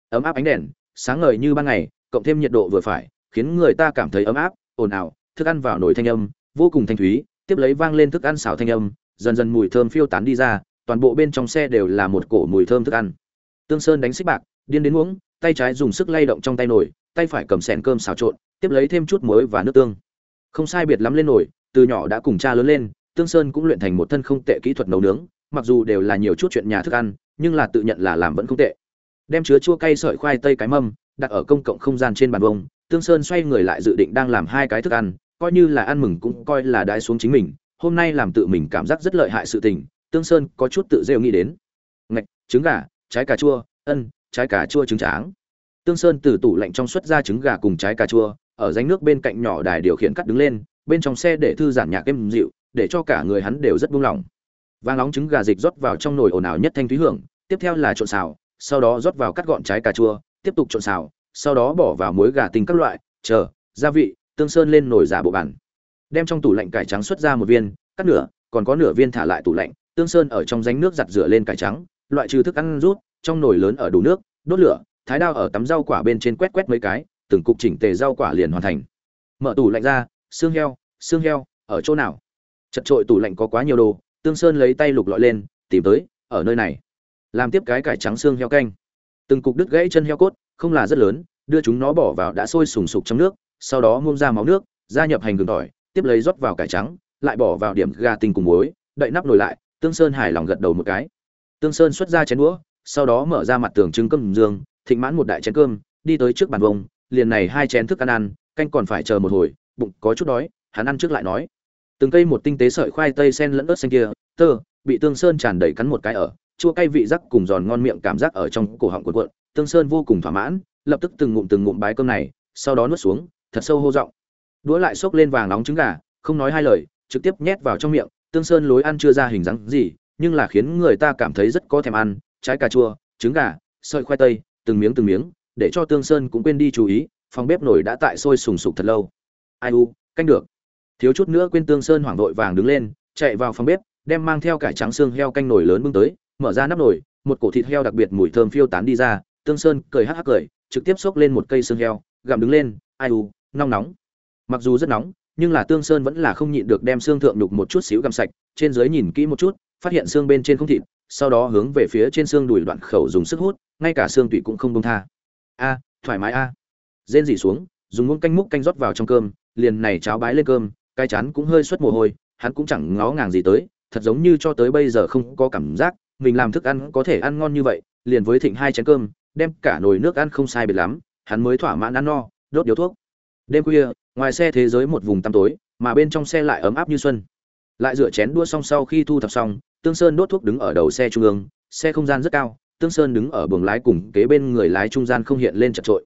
Ấm áp ánh đèn, sáng ngời như ban ngày cộng thêm nhiệt độ vừa phải, khiến người ta cảm thấy ấm áp, ồn ào, thức ăn vào nồi thanh âm, vô cùng thanh thúy, tiếp lấy vang lên thức ăn xào thanh âm, dần dần mùi thơm phiêu tán đi ra, toàn bộ bên trong xe đều là một cổ mùi thơm thức ăn. Tương sơn đánh xích bạc, điên đến uống, tay trái dùng sức lay động trong tay nồi, tay phải cầm sẻn cơm xào trộn, tiếp lấy thêm chút muối và nước tương. Không sai biệt lắm lên nồi, từ nhỏ đã cùng cha lớn lên, tương sơn cũng luyện thành một thân không tệ kỹ thuật nấu nướng, mặc dù đều là nhiều chút chuyện nhà thức ăn, nhưng là tự nhận là làm vẫn không tệ. Đem chứa chua cay sợi khoai tây cái mâm đặt ở công cộng không gian trên bàn bông, tương sơn xoay người lại dự định đang làm hai cái thức ăn, coi như là ăn mừng cũng coi là đãi xuống chính mình, hôm nay làm tự mình cảm giác rất lợi hại sự tình, tương sơn có chút tự rêu nghĩ đến. Ngạch, trứng gà, trái cà chua, ân, trái cà chua trứng tráng. Tương sơn từ tủ lạnh trong xuất ra trứng gà cùng trái cà chua, ở ránh nước bên cạnh nhỏ đài điều khiển cắt đứng lên, bên trong xe để thư giản nhạc êm dịu, để cho cả người hắn đều rất buông lỏng. Vàng nóng trứng gà dịch rót vào trong nồi ồn ào nhất thanh thúy hưởng, tiếp theo là trộn xào, sau đó rót vào cắt gọn trái cà chua tiếp tục trộn xào, sau đó bỏ vào muối gà tinh các loại, chờ, gia vị, tương sơn lên nồi giả bộ bản. Đem trong tủ lạnh cải trắng xuất ra một viên, cắt nửa, còn có nửa viên thả lại tủ lạnh, tương sơn ở trong ránh nước giặt rửa lên cải trắng, loại trừ thức ăn rút, trong nồi lớn ở đủ nước, đốt lửa, thái đao ở tắm rau quả bên trên quét quét mấy cái, từng cục chỉnh tề rau quả liền hoàn thành. Mở tủ lạnh ra, xương heo xương heo, ở chỗ nào? Chật trội tủ lạnh có quá nhiều đồ, tương sơn lấy tay lục lọi lên, tìm tới, ở nơi này. Làm tiếp cái cải trắng xương heo canh từng cục đứt gãy chân heo cốt, không là rất lớn, đưa chúng nó bỏ vào đã sôi sùng sục trong nước, sau đó ngôm ra máu nước, gia nhập hành gừng tỏi, tiếp lấy rót vào cải trắng, lại bỏ vào điểm gà tinh cùng muối, đậy nắp nồi lại, tương sơn hài lòng gật đầu một cái. Tương sơn xuất ra chén đũa, sau đó mở ra mặt tường trưng cơm dương, thịnh mãn một đại chén cơm, đi tới trước bàn vông, liền này hai chén thức ăn ăn, canh còn phải chờ một hồi, bụng có chút đói, hắn ăn trước lại nói. Từng cây một tinh tế sợi khoai tây sen lẫn ớt xanh kia, tơ, bị tương sơn tràn đầy cắn một cái ở chua cay vị giác cùng giòn ngon miệng cảm giác ở trong cổ họng cuộn cuộn, tương sơn vô cùng thỏa mãn, lập tức từng ngụm từng ngụm bái cơm này, sau đó nuốt xuống, thật sâu hô giọng. Đũa lại xốc lên vàng nóng trứng gà, không nói hai lời, trực tiếp nhét vào trong miệng, tương sơn lối ăn chưa ra hình dáng gì, nhưng là khiến người ta cảm thấy rất có thèm ăn, trái cà chua, trứng gà, sợi khoai tây, từng miếng từng miếng, để cho tương sơn cũng quên đi chú ý, phòng bếp nổi đã tại sôi sùng sục thật lâu. Ai u, canh được. Thiếu chút nữa quên tương sơn hoảng vội vàng đứng lên, chạy vào phòng bếp, đem mang theo cải trắng xương heo canh nồi lớn bưng tới mở ra nắp nồi, một cổ thịt heo đặc biệt mùi thơm phiêu tán đi ra, tương sơn cười hắc hắc cười, trực tiếp xốc lên một cây xương heo, gặm đứng lên, ai u nóng nóng mặc dù rất nóng, nhưng là tương sơn vẫn là không nhịn được đem xương thượng đục một chút xíu gặm sạch, trên dưới nhìn kỹ một chút, phát hiện xương bên trên không thịt, sau đó hướng về phía trên xương đùi đoạn khẩu dùng sức hút, ngay cả xương tủy cũng không bông tha a, thoải mái a à. rên dỉ xuống, dùng muỗng canh múc canh rót vào trong cơm, liền này cháo bái lên cơm, cái chán cũng hơi xuất mồ hôi, hắn cũng chẳng ngó ngàng gì tới, thật giống như cho tới bây giờ không có cảm giác mình làm thức ăn có thể ăn ngon như vậy, liền với thịnh hai chén cơm, đem cả nồi nước ăn không sai biệt lắm, hắn mới thỏa mãn ăn no, đốt điếu thuốc. Đêm khuya, ngoài xe thế giới một vùng tăm tối, mà bên trong xe lại ấm áp như xuân. Lại rửa chén đua xong sau khi thu thập xong, tương sơn đốt thuốc đứng ở đầu xe trung ương, xe không gian rất cao, tương sơn đứng ở buồng lái cùng kế bên người lái trung gian không hiện lên chật trội.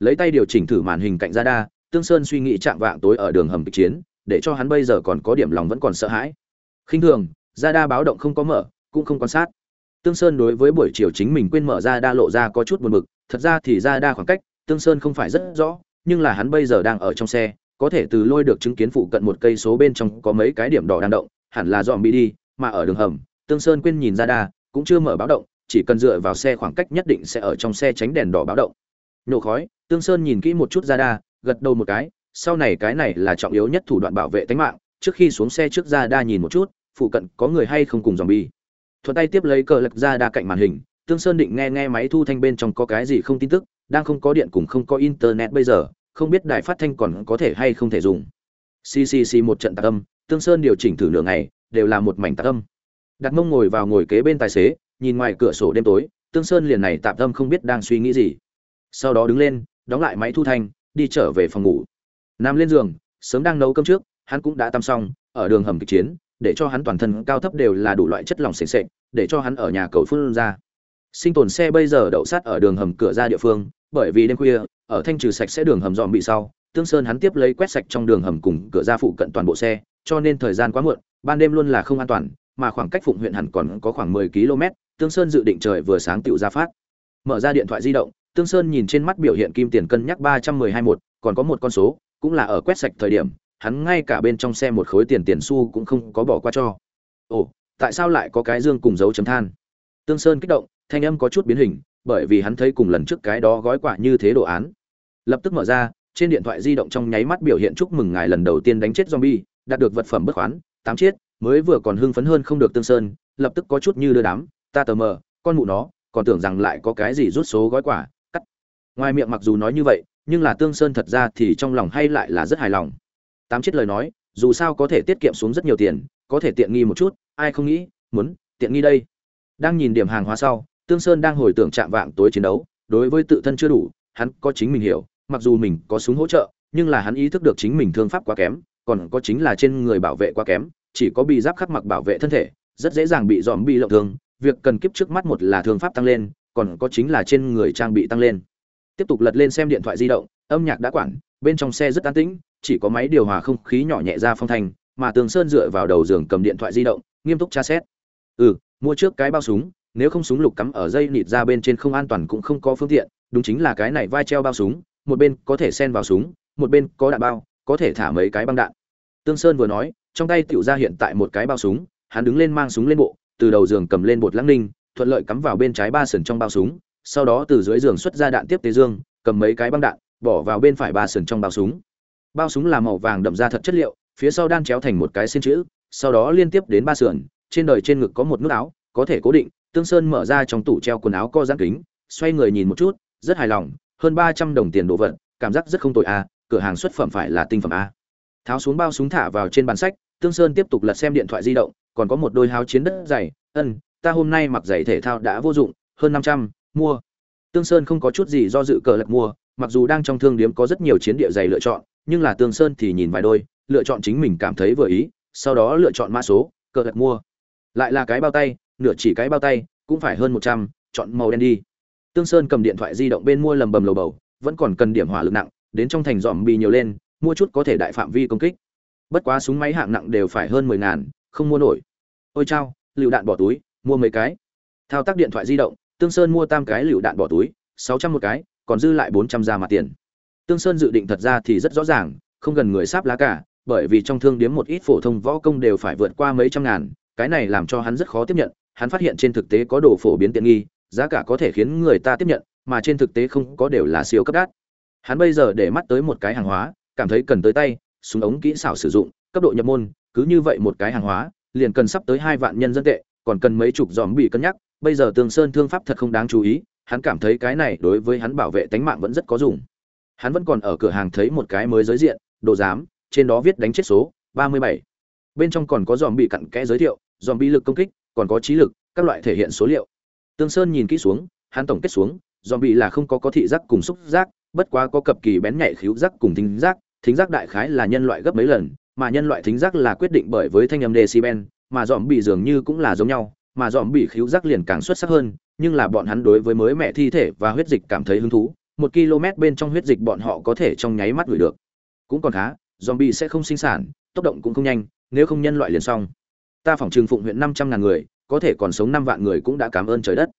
Lấy tay điều chỉnh thử màn hình cạnh ra đa tương sơn suy nghĩ chạm vạng tối ở đường hầm kịch chiến, để cho hắn bây giờ còn có điểm lòng vẫn còn sợ hãi. Khinh thường ra đa báo động không có mở cũng không quan sát. Tương sơn đối với buổi chiều chính mình quên mở ra đa lộ ra có chút buồn bực, thật ra thì ra đa khoảng cách, tương sơn không phải rất rõ, nhưng là hắn bây giờ đang ở trong xe, có thể từ lôi được chứng kiến phụ cận một cây số bên trong có mấy cái điểm đỏ đang động, hẳn là dòm bị đi, mà ở đường hầm, tương sơn quên nhìn ra đa, cũng chưa mở báo động, chỉ cần dựa vào xe khoảng cách nhất định sẽ ở trong xe tránh đèn đỏ báo động. Nhổ khói, tương sơn nhìn kỹ một chút ra đa, gật đầu một cái, sau này cái này là trọng yếu nhất thủ đoạn bảo vệ tính mạng, trước khi xuống xe trước ra đa nhìn một chút, phụ cận có người hay không cùng dòm bi thuận tay tiếp lấy cờ lật ra đa cạnh màn hình, tương sơn định nghe nghe máy thu thanh bên trong có cái gì không tin tức, đang không có điện cùng không có internet bây giờ, không biết đài phát thanh còn có thể hay không thể dùng. Ccc một trận tạc âm, tương sơn điều chỉnh thử nửa ngày, đều là một mảnh tạc âm. Đặt mông ngồi vào ngồi kế bên tài xế, nhìn ngoài cửa sổ đêm tối, tương sơn liền này tạm tâm không biết đang suy nghĩ gì. Sau đó đứng lên, đóng lại máy thu thanh, đi trở về phòng ngủ. Nằm lên giường, sớm đang nấu cơm trước, hắn cũng đã tắm xong, ở đường hầm kịch chiến để cho hắn toàn thân cao thấp đều là đủ loại chất lỏng sền sệt, để cho hắn ở nhà cầu phun ra. Sinh tồn xe bây giờ đậu sát ở đường hầm cửa ra địa phương, bởi vì đêm khuya, ở thanh trừ sạch sẽ đường hầm dòm bị sau, tương sơn hắn tiếp lấy quét sạch trong đường hầm cùng cửa ra phụ cận toàn bộ xe, cho nên thời gian quá muộn, ban đêm luôn là không an toàn, mà khoảng cách phụng huyện hẳn còn có khoảng 10 km, tương sơn dự định trời vừa sáng tựu ra phát. Mở ra điện thoại di động, tương sơn nhìn trên mắt biểu hiện kim tiền cân nhắc ba trăm mười hai một còn có một con số, cũng là ở quét sạch thời điểm hắn ngay cả bên trong xe một khối tiền tiền xu cũng không có bỏ qua cho. Ồ, tại sao lại có cái dương cùng dấu chấm than? Tương sơn kích động, thanh âm có chút biến hình, bởi vì hắn thấy cùng lần trước cái đó gói quà như thế đồ án. Lập tức mở ra, trên điện thoại di động trong nháy mắt biểu hiện chúc mừng ngài lần đầu tiên đánh chết zombie, đạt được vật phẩm bất khoán, tám chiết mới vừa còn hưng phấn hơn không được tương sơn, lập tức có chút như đưa đám, ta tờ mờ, con mụ nó, còn tưởng rằng lại có cái gì rút số gói quả cắt. Ngoài miệng mặc dù nói như vậy, nhưng là tương sơn thật ra thì trong lòng hay lại là rất hài lòng tám chiếc lời nói, dù sao có thể tiết kiệm xuống rất nhiều tiền, có thể tiện nghi một chút, ai không nghĩ, muốn, tiện nghi đây. Đang nhìn điểm hàng hóa sau, tương sơn đang hồi tưởng chạm vạng tối chiến đấu, đối với tự thân chưa đủ, hắn có chính mình hiểu, mặc dù mình có súng hỗ trợ, nhưng là hắn ý thức được chính mình thương pháp quá kém, còn có chính là trên người bảo vệ quá kém, chỉ có bị giáp khắc mặc bảo vệ thân thể, rất dễ dàng bị dòm bị lộng thương, việc cần kiếp trước mắt một là thương pháp tăng lên, còn có chính là trên người trang bị tăng lên. Tiếp tục lật lên xem điện thoại di động, âm nhạc đã quản bên trong xe rất an tĩnh chỉ có máy điều hòa không khí nhỏ nhẹ ra phong thanh, mà tường sơn dựa vào đầu giường cầm điện thoại di động nghiêm túc tra xét. Ừ mua trước cái bao súng nếu không súng lục cắm ở dây nịt ra bên trên không an toàn cũng không có phương tiện đúng chính là cái này vai treo bao súng một bên có thể xen vào súng một bên có đạn bao có thể thả mấy cái băng đạn. Tương sơn vừa nói trong tay tiểu ra hiện tại một cái bao súng hắn đứng lên mang súng lên bộ từ đầu giường cầm lên bột lăng ninh thuận lợi cắm vào bên trái ba sườn trong bao súng sau đó từ dưới giường xuất ra đạn tiếp tế dương cầm mấy cái băng đạn bỏ vào bên phải ba sườn trong bao súng bao súng là màu vàng đậm ra thật chất liệu, phía sau đan chéo thành một cái xin chữ, sau đó liên tiếp đến ba sườn, trên đời trên ngực có một nút áo, có thể cố định, tương sơn mở ra trong tủ treo quần áo co giãn kính, xoay người nhìn một chút, rất hài lòng, hơn ba trăm đồng tiền đồ vật, cảm giác rất không tồi a, cửa hàng xuất phẩm phải là tinh phẩm a. Tháo xuống bao súng thả vào trên bàn sách, tương sơn tiếp tục lật xem điện thoại di động, còn có một đôi háo chiến đất dày, ân, ta hôm nay mặc giày thể thao đã vô dụng, hơn năm trăm, mua. Tương sơn không có chút gì do dự cờ lật mua, mặc dù đang trong thương điếm có rất nhiều chiến địa giày lựa chọn nhưng là tương sơn thì nhìn vài đôi, lựa chọn chính mình cảm thấy vừa ý, sau đó lựa chọn mã số, cờ lật mua. Lại là cái bao tay, nửa chỉ cái bao tay, cũng phải hơn một trăm, chọn màu đen đi. Tương sơn cầm điện thoại di động bên mua lầm bầm lầu bầu, vẫn còn cần điểm hỏa lực nặng, đến trong thành dòm bị nhiều lên, mua chút có thể đại phạm vi công kích. Bất quá súng máy hạng nặng đều phải hơn mười ngàn, không mua nổi. Ôi chao, lựu đạn bỏ túi, mua mấy cái. Thao tác điện thoại di động, tương sơn mua tam cái lựu đạn bỏ túi, sáu trăm một cái, còn dư lại bốn trăm ra mặt tiền tương sơn dự định thật ra thì rất rõ ràng, không gần người sáp lá cả, bởi vì trong thương điếm một ít phổ thông võ công đều phải vượt qua mấy trăm ngàn, cái này làm cho hắn rất khó tiếp nhận, hắn phát hiện trên thực tế có đồ phổ biến tiện nghi, giá cả có thể khiến người ta tiếp nhận, mà trên thực tế không có đều là siêu cấp đắt. Hắn bây giờ để mắt tới một cái hàng hóa, cảm thấy cần tới tay, súng ống kỹ xảo sử dụng, cấp độ nhập môn, cứ như vậy một cái hàng hóa, liền cần sắp tới hai vạn nhân dân tệ, còn cần mấy chục dòm bị cân nhắc, bây giờ Tương sơn thương pháp thật không đáng chú ý, hắn cảm thấy cái này đối với hắn bảo vệ tánh mạng vẫn rất có dùng hắn vẫn còn ở cửa hàng thấy một cái mới giới diện, đồ giám, trên đó viết đánh chết số 37. bên trong còn có dòm bị cặn kẽ giới thiệu dòm bị lực công kích, còn có trí lực, các loại thể hiện số liệu tương sơn nhìn kỹ xuống, hắn tổng kết xuống dòm bị là không có có thị giác cùng xúc giác, bất quá có cập kỳ bén nhạy khíu giác cùng thính giác thính giác đại khái là nhân loại gấp mấy lần, mà nhân loại thính giác là quyết định bởi với thanh âm decibel, mà dòm bị dường như cũng là giống nhau, mà dòm bị khíu giác liền càng xuất sắc hơn, nhưng là bọn hắn đối với mới mẹ thi thể và huyết dịch cảm thấy hứng thú một km bên trong huyết dịch bọn họ có thể trong nháy mắt gửi được. Cũng còn khá, zombie sẽ không sinh sản, tốc động cũng không nhanh, nếu không nhân loại liền xong. Ta phỏng trừng phụng huyện năm trăm ngàn người, có thể còn sống năm vạn người cũng đã cảm ơn trời đất.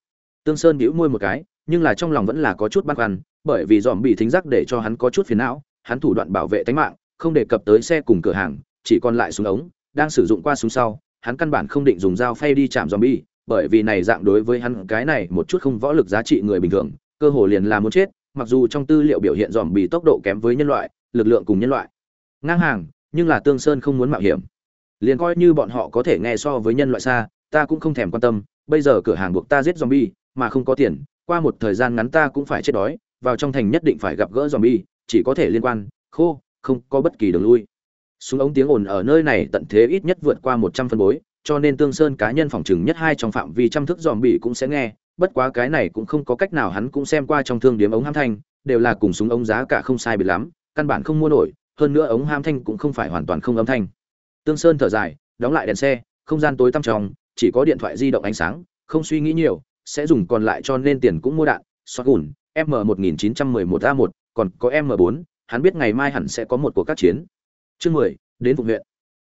Tương sơn bĩu môi một cái, nhưng là trong lòng vẫn là có chút băn khoăn, bởi vì dòm bị thính giác để cho hắn có chút phiền não, hắn thủ đoạn bảo vệ tính mạng, không đề cập tới xe cùng cửa hàng, chỉ còn lại súng ống, đang sử dụng qua súng sau, hắn căn bản không định dùng dao phay đi chạm zombie, bởi vì này dạng đối với hắn cái này một chút không võ lực giá trị người bình thường, cơ hồ liền là muốn chết mặc dù trong tư liệu biểu hiện dòm bị tốc độ kém với nhân loại, lực lượng cùng nhân loại, ngang hàng, nhưng là tương sơn không muốn mạo hiểm. Liền coi như bọn họ có thể nghe so với nhân loại xa, ta cũng không thèm quan tâm, bây giờ cửa hàng buộc ta giết dòm zombie, mà không có tiền, qua một thời gian ngắn ta cũng phải chết đói, vào trong thành nhất định phải gặp gỡ dòm zombie, chỉ có thể liên quan, khô, không có bất kỳ đường lui. Súng ống tiếng ồn ở nơi này tận thế ít nhất vượt qua một trăm phân bối, cho nên tương sơn cá nhân phòng chừng nhất hai trong phạm vi trăm thức dòm bị cũng sẽ nghe bất quá cái này cũng không có cách nào hắn cũng xem qua trong thương điếm ống ham thanh đều là cùng súng ống giá cả không sai biệt lắm căn bản không mua nổi hơn nữa ống ham thanh cũng không phải hoàn toàn không âm thanh. Tương sơn thở dài đóng lại đèn xe không gian tối tăm trong chỉ có điện thoại di động ánh sáng không suy nghĩ nhiều sẽ dùng còn lại cho nên tiền cũng mua đạn xoát gùn m 1911 a 1 còn có m 4 hắn biết ngày mai hẳn sẽ có một cuộc các chiến. Chương 10, đến vùng huyện.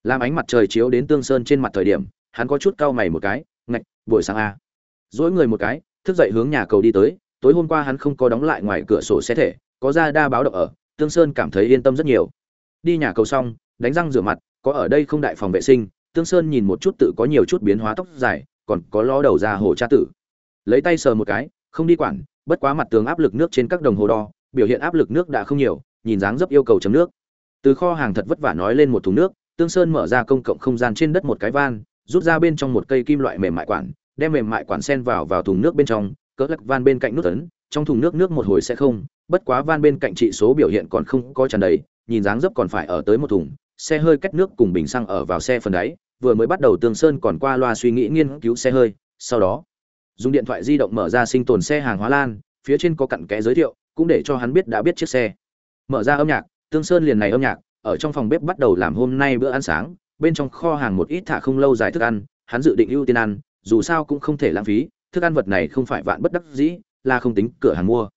Làm ánh mặt trời chiếu đến tương sơn trên mặt thời điểm hắn có chút cau mày một cái ngạch buổi sáng a dỗi người một cái, thức dậy hướng nhà cầu đi tới. Tối hôm qua hắn không có đóng lại ngoài cửa sổ xe thể, có ra đa báo động ở. Tương sơn cảm thấy yên tâm rất nhiều. Đi nhà cầu xong, đánh răng rửa mặt, có ở đây không đại phòng vệ sinh. Tương sơn nhìn một chút tự có nhiều chút biến hóa tóc dài, còn có ló đầu ra hồ cha tử. Lấy tay sờ một cái, không đi quản, bất quá mặt tường áp lực nước trên các đồng hồ đo, biểu hiện áp lực nước đã không nhiều, nhìn dáng dấp yêu cầu chấm nước. Từ kho hàng thật vất vả nói lên một thùng nước, tương sơn mở ra công cộng không gian trên đất một cái van, rút ra bên trong một cây kim loại mềm mại quản đem mềm mại quản sen vào vào thùng nước bên trong, cỡ lắc van bên cạnh nút ấn, trong thùng nước nước một hồi sẽ không, bất quá van bên cạnh trị số biểu hiện còn không có tràn đầy, nhìn dáng dấp còn phải ở tới một thùng, xe hơi cách nước cùng bình xăng ở vào xe phần đáy, vừa mới bắt đầu tương sơn còn qua loa suy nghĩ nghiên cứu xe hơi, sau đó, dùng điện thoại di động mở ra sinh tồn xe hàng hóa lan, phía trên có cặn kẽ giới thiệu, cũng để cho hắn biết đã biết chiếc xe. Mở ra âm nhạc tương sơn liền này âm nhạc, ở trong phòng bếp bắt đầu làm hôm nay bữa ăn sáng, bên trong kho hàng một ít thả không lâu dài thức ăn, hắn dự định ưu tiên ăn dù sao cũng không thể lãng phí, thức ăn vật này không phải vạn bất đắc dĩ, là không tính cửa hàng mua.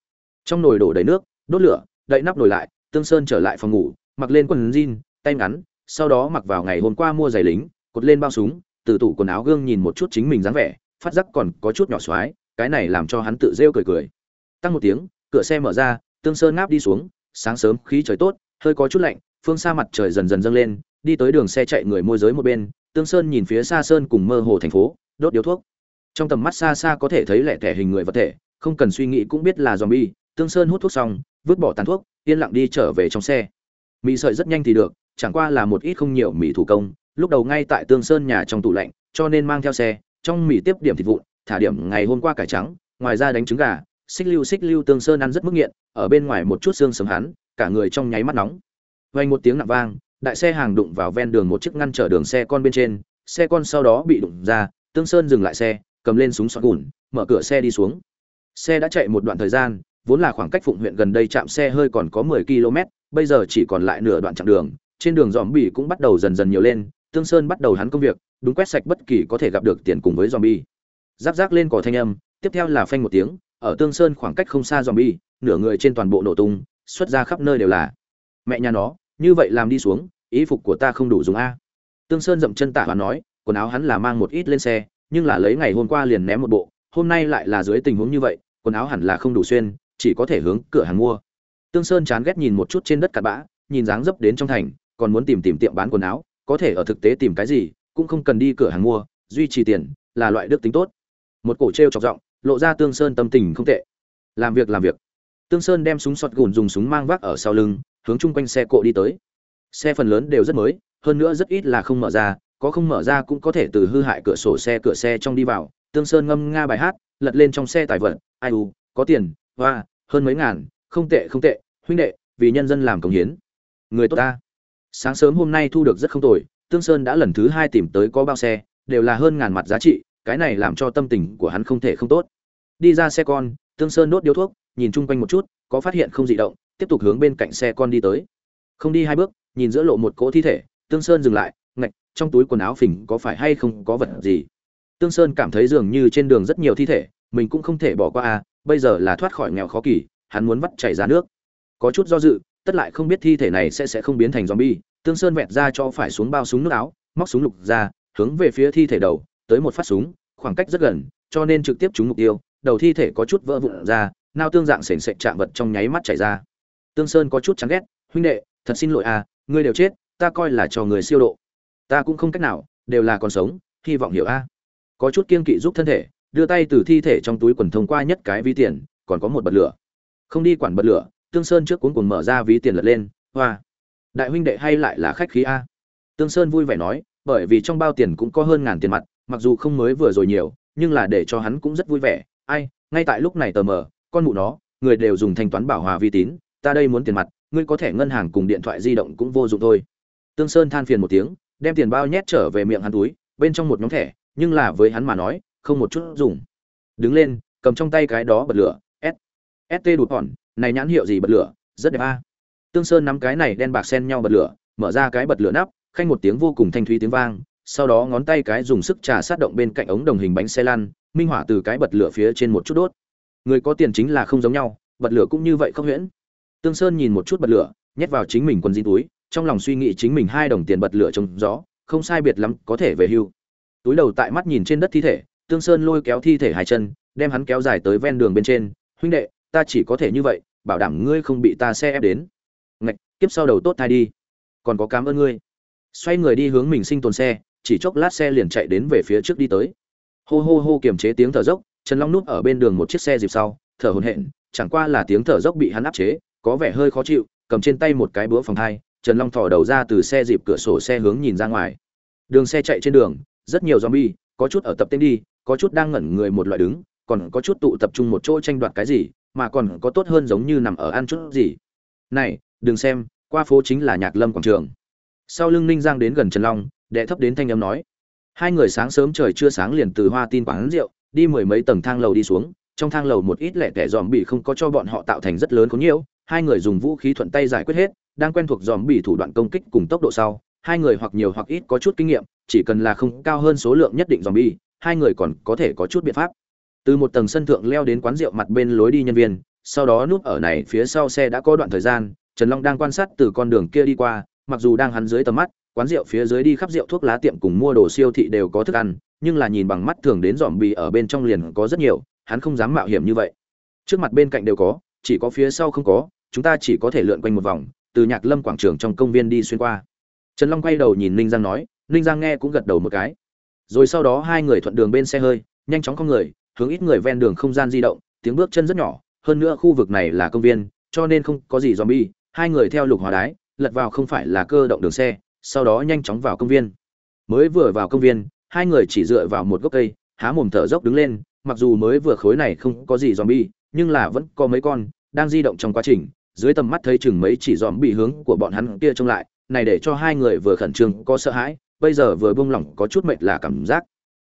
Trong nồi đổ đầy nước, đốt lửa, đậy nắp nồi lại, tương sơn trở lại phòng ngủ, mặc lên quần jean, tay ngắn, sau đó mặc vào ngày hôm qua mua giày lính, cột lên bao súng, từ tủ quần áo gương nhìn một chút chính mình dáng vẻ, phát giác còn có chút nhỏ xoái, cái này làm cho hắn tự rêu cười cười. Tăng một tiếng, cửa xe mở ra, tương sơn ngáp đi xuống, sáng sớm, khí trời tốt, hơi có chút lạnh, phương xa mặt trời dần dần dâng lên, đi tới đường xe chạy người môi giới một bên, tương sơn nhìn phía xa sơn cùng mơ hồ thành phố đốt điếu thuốc. Trong tầm mắt xa xa có thể thấy lẻ thẻ hình người vật thể, không cần suy nghĩ cũng biết là zombie. Tương sơn hút thuốc xong, vứt bỏ tàn thuốc, yên lặng đi trở về trong xe. Mì sợi rất nhanh thì được, chẳng qua là một ít không nhiều mì thủ công. Lúc đầu ngay tại tương sơn nhà trong tủ lạnh, cho nên mang theo xe, trong mì tiếp điểm thịt vụn, thả điểm ngày hôm qua cải trắng, ngoài ra đánh trứng gà. Xích lưu xích lưu tương sơn ăn rất mức nghiện, ở bên ngoài một chút xương sớm hắn, cả người trong nháy mắt nóng. Vang một tiếng nặng vang, đại xe hàng đụng vào ven đường một chiếc ngăn chở đường xe con bên trên, xe con sau đó bị đụng ra tương sơn dừng lại xe, cầm lên súng xoắn gùn, mở cửa xe đi xuống. Xe đã chạy một đoạn thời gian, vốn là khoảng cách phụng huyện gần đây chạm xe hơi còn có 10 km bây giờ chỉ còn lại nửa đoạn chặng đường, trên đường dòm bì cũng bắt đầu dần dần nhiều lên, tương sơn bắt đầu hắn công việc, đúng quét sạch bất kỳ có thể gặp được tiền cùng với dòm bi giáp giáp lên cỏ thanh âm, tiếp theo là phanh một tiếng, ở tương sơn khoảng cách không xa dòm bi nửa người trên toàn bộ nổ tung, xuất ra khắp nơi đều là. Mẹ nhà nó, như vậy làm đi xuống, ý phục của ta không đủ dùng a. Tương sơn dậm chân tả và nói quần áo hắn là mang một ít lên xe, nhưng là lấy ngày hôm qua liền ném một bộ, hôm nay lại là dưới tình huống như vậy, quần áo hẳn là không đủ xuyên, chỉ có thể hướng cửa hàng mua. Tương sơn chán ghét nhìn một chút trên đất cặn bã, nhìn dáng dấp đến trong thành, còn muốn tìm tìm tiệm bán quần áo, có thể ở thực tế tìm cái gì, cũng không cần đi cửa hàng mua, duy trì tiền, là loại đức tính tốt. Một cổ t r e o chọc giọng, lộ ra tương sơn tâm tình không tệ. Làm việc làm việc. Tương sơn đem súng sọt gùn dùng súng mang vác ở sau lưng, hướng chung quanh xe cộ đi tới. Xe phần lớn đều rất mới, hơn nữa rất ít là không mở ra có không mở ra cũng có thể từ hư hại cửa sổ xe cửa xe trong đi vào. Tương sơn ngâm nga bài hát, lật lên trong xe tài vật. Ai u, có tiền, hoa, hơn mấy ngàn, không tệ không tệ. Huynh đệ, vì nhân dân làm công hiến. Người tốt ta. Sáng sớm hôm nay thu được rất không tồi. Tương sơn đã lần thứ hai tìm tới có bao xe, đều là hơn ngàn mặt giá trị. Cái này làm cho tâm tình của hắn không thể không tốt. Đi ra xe con, tương sơn đốt điếu thuốc, nhìn chung quanh một chút, có phát hiện không dị động, tiếp tục hướng bên cạnh xe con đi tới. Không đi hai bước, nhìn giữa lộ một cỗ thi thể, tương sơn dừng lại trong túi quần áo phình có phải hay không có vật gì? Tương sơn cảm thấy dường như trên đường rất nhiều thi thể, mình cũng không thể bỏ qua à bây giờ là thoát khỏi nghèo khó kỳ, hắn muốn vắt chảy ra nước. Có chút do dự, tất lại không biết thi thể này sẽ sẽ không biến thành zombie, tương sơn vẹt ra cho phải xuống bao súng nước áo, móc súng lục ra, hướng về phía thi thể đầu, tới một phát súng, khoảng cách rất gần, cho nên trực tiếp trúng mục tiêu, đầu thi thể có chút vỡ vụn ra, nao tương dạng sền sệt chạm vật trong nháy mắt chảy ra. Tương sơn có chút chán ghét, huynh đệ, thật xin lỗi à ngươi đều chết, ta coi là cho người siêu độ ta cũng không cách nào, đều là còn sống, hy vọng hiểu a. Có chút kiên kỵ giúp thân thể, đưa tay từ thi thể trong túi quần thông qua nhất cái ví tiền, còn có một bật lửa. Không đi quản bật lửa, tương sơn trước cuốn cuồng mở ra ví tiền lật lên, hoa. Đại huynh đệ hay lại là khách khí a. Tương sơn vui vẻ nói, bởi vì trong bao tiền cũng có hơn ngàn tiền mặt, mặc dù không mới vừa rồi nhiều, nhưng là để cho hắn cũng rất vui vẻ. Ai, ngay tại lúc này tờ mờ, con mụ nó, người đều dùng thanh toán bảo hòa vi tín, ta đây muốn tiền mặt, ngươi có thẻ ngân hàng cùng điện thoại di động cũng vô dụng thôi. Tương sơn than phiền một tiếng đem tiền bao nhét trở về miệng hắn túi, bên trong một nhóm thẻ, nhưng là với hắn mà nói, không một chút dùng. Đứng lên, cầm trong tay cái đó bật lửa, s st đụt hòn, này nhãn hiệu gì bật lửa, rất đẹp a. Tương sơn nắm cái này đen bạc xen nhau bật lửa, mở ra cái bật lửa nắp, khanh một tiếng vô cùng thanh thúy tiếng vang, sau đó ngón tay cái dùng sức trà sát động bên cạnh ống đồng hình bánh xe lăn, minh hỏa từ cái bật lửa phía trên một chút đốt. Người có tiền chính là không giống nhau, bật lửa cũng như vậy không huyễn. Tương sơn nhìn một chút bật lửa, nhét vào chính mình quần jean túi trong lòng suy nghĩ chính mình hai đồng tiền bật lửa trong gió, không sai biệt lắm có thể về hưu. Túi đầu tại mắt nhìn trên đất thi thể, tương sơn lôi kéo thi thể hai chân, đem hắn kéo dài tới ven đường bên trên. Huynh đệ, ta chỉ có thể như vậy, bảo đảm ngươi không bị ta xe ép đến. Ngạch, kiếp sau đầu tốt thai đi, còn có cảm ơn ngươi. Xoay người đi hướng mình sinh tồn xe, chỉ chốc lát xe liền chạy đến về phía trước đi tới. Hô hô hô kiềm chế tiếng thở dốc, trần long núp ở bên đường một chiếc xe dịp sau, thở hổn hển, chẳng qua là tiếng thở dốc bị hắn áp chế, có vẻ hơi khó chịu, cầm trên tay một cái búa phòng thai trần long thò đầu ra từ xe dịp cửa sổ xe hướng nhìn ra ngoài. Đường xe chạy trên đường, rất nhiều zombie, có chút ở tập tên đi, có chút đang ngẩn người một loại đứng, còn có chút tụ tập trung một chỗ tranh đoạt cái gì, mà còn có tốt hơn giống như nằm ở ăn chút gì. Này, đừng xem, qua phố chính là nhạc lâm quảng trường. Sau lưng ninh giang đến gần trần long, đệ thấp đến thanh âm nói. Hai người sáng sớm trời chưa sáng liền từ hoa tin quán rượu, đi mười mấy tầng thang lầu đi xuống, trong thang lầu một ít lẻ tẻ dòm bị không có cho bọn họ tạo thành rất lớn có nhiều hai người dùng vũ khí thuận tay giải quyết hết đang quen thuộc dòm bị thủ đoạn công kích cùng tốc độ sau, hai người hoặc nhiều hoặc ít có chút kinh nghiệm, chỉ cần là không cao hơn số lượng nhất định dòm bi hai người còn có thể có chút biện pháp. Từ một tầng sân thượng leo đến quán rượu mặt bên lối đi nhân viên, sau đó núp ở này phía sau xe đã có đoạn thời gian, trần long đang quan sát từ con đường kia đi qua, mặc dù đang hắn dưới tầm mắt, quán rượu phía dưới đi khắp rượu thuốc lá tiệm cùng mua đồ siêu thị đều có thức ăn, nhưng là nhìn bằng mắt thường đến dòm bì ở bên trong liền có rất nhiều, hắn không dám mạo hiểm như vậy. Trước mặt bên cạnh đều có, chỉ có phía sau không có, chúng ta chỉ có thể lượn quanh một vòng từ nhạc lâm quảng trường trong công viên đi xuyên qua. Trần long quay đầu nhìn ninh giang nói, ninh giang nghe cũng gật đầu một cái. Rồi sau đó hai người thuận đường bên xe hơi, nhanh chóng con người, hướng ít người ven đường không gian di động, tiếng bước chân rất nhỏ, hơn nữa khu vực này là công viên, cho nên không có gì zombie, hai người theo lục hòa đái, lật vào không phải là cơ động đường xe, sau đó nhanh chóng vào công viên. Mới vừa vào công viên, hai người chỉ dựa vào một gốc cây, há mồm thở dốc đứng lên, mặc dù mới vừa khối này không có gì zombie, nhưng là vẫn có mấy con đang di động trong quá trình dưới tầm mắt thấy chừng mấy chỉ dòm bị hướng của bọn hắn kia trông lại, này để cho hai người vừa khẩn trương có sợ hãi, bây giờ vừa buông lỏng có chút mệt là cảm giác.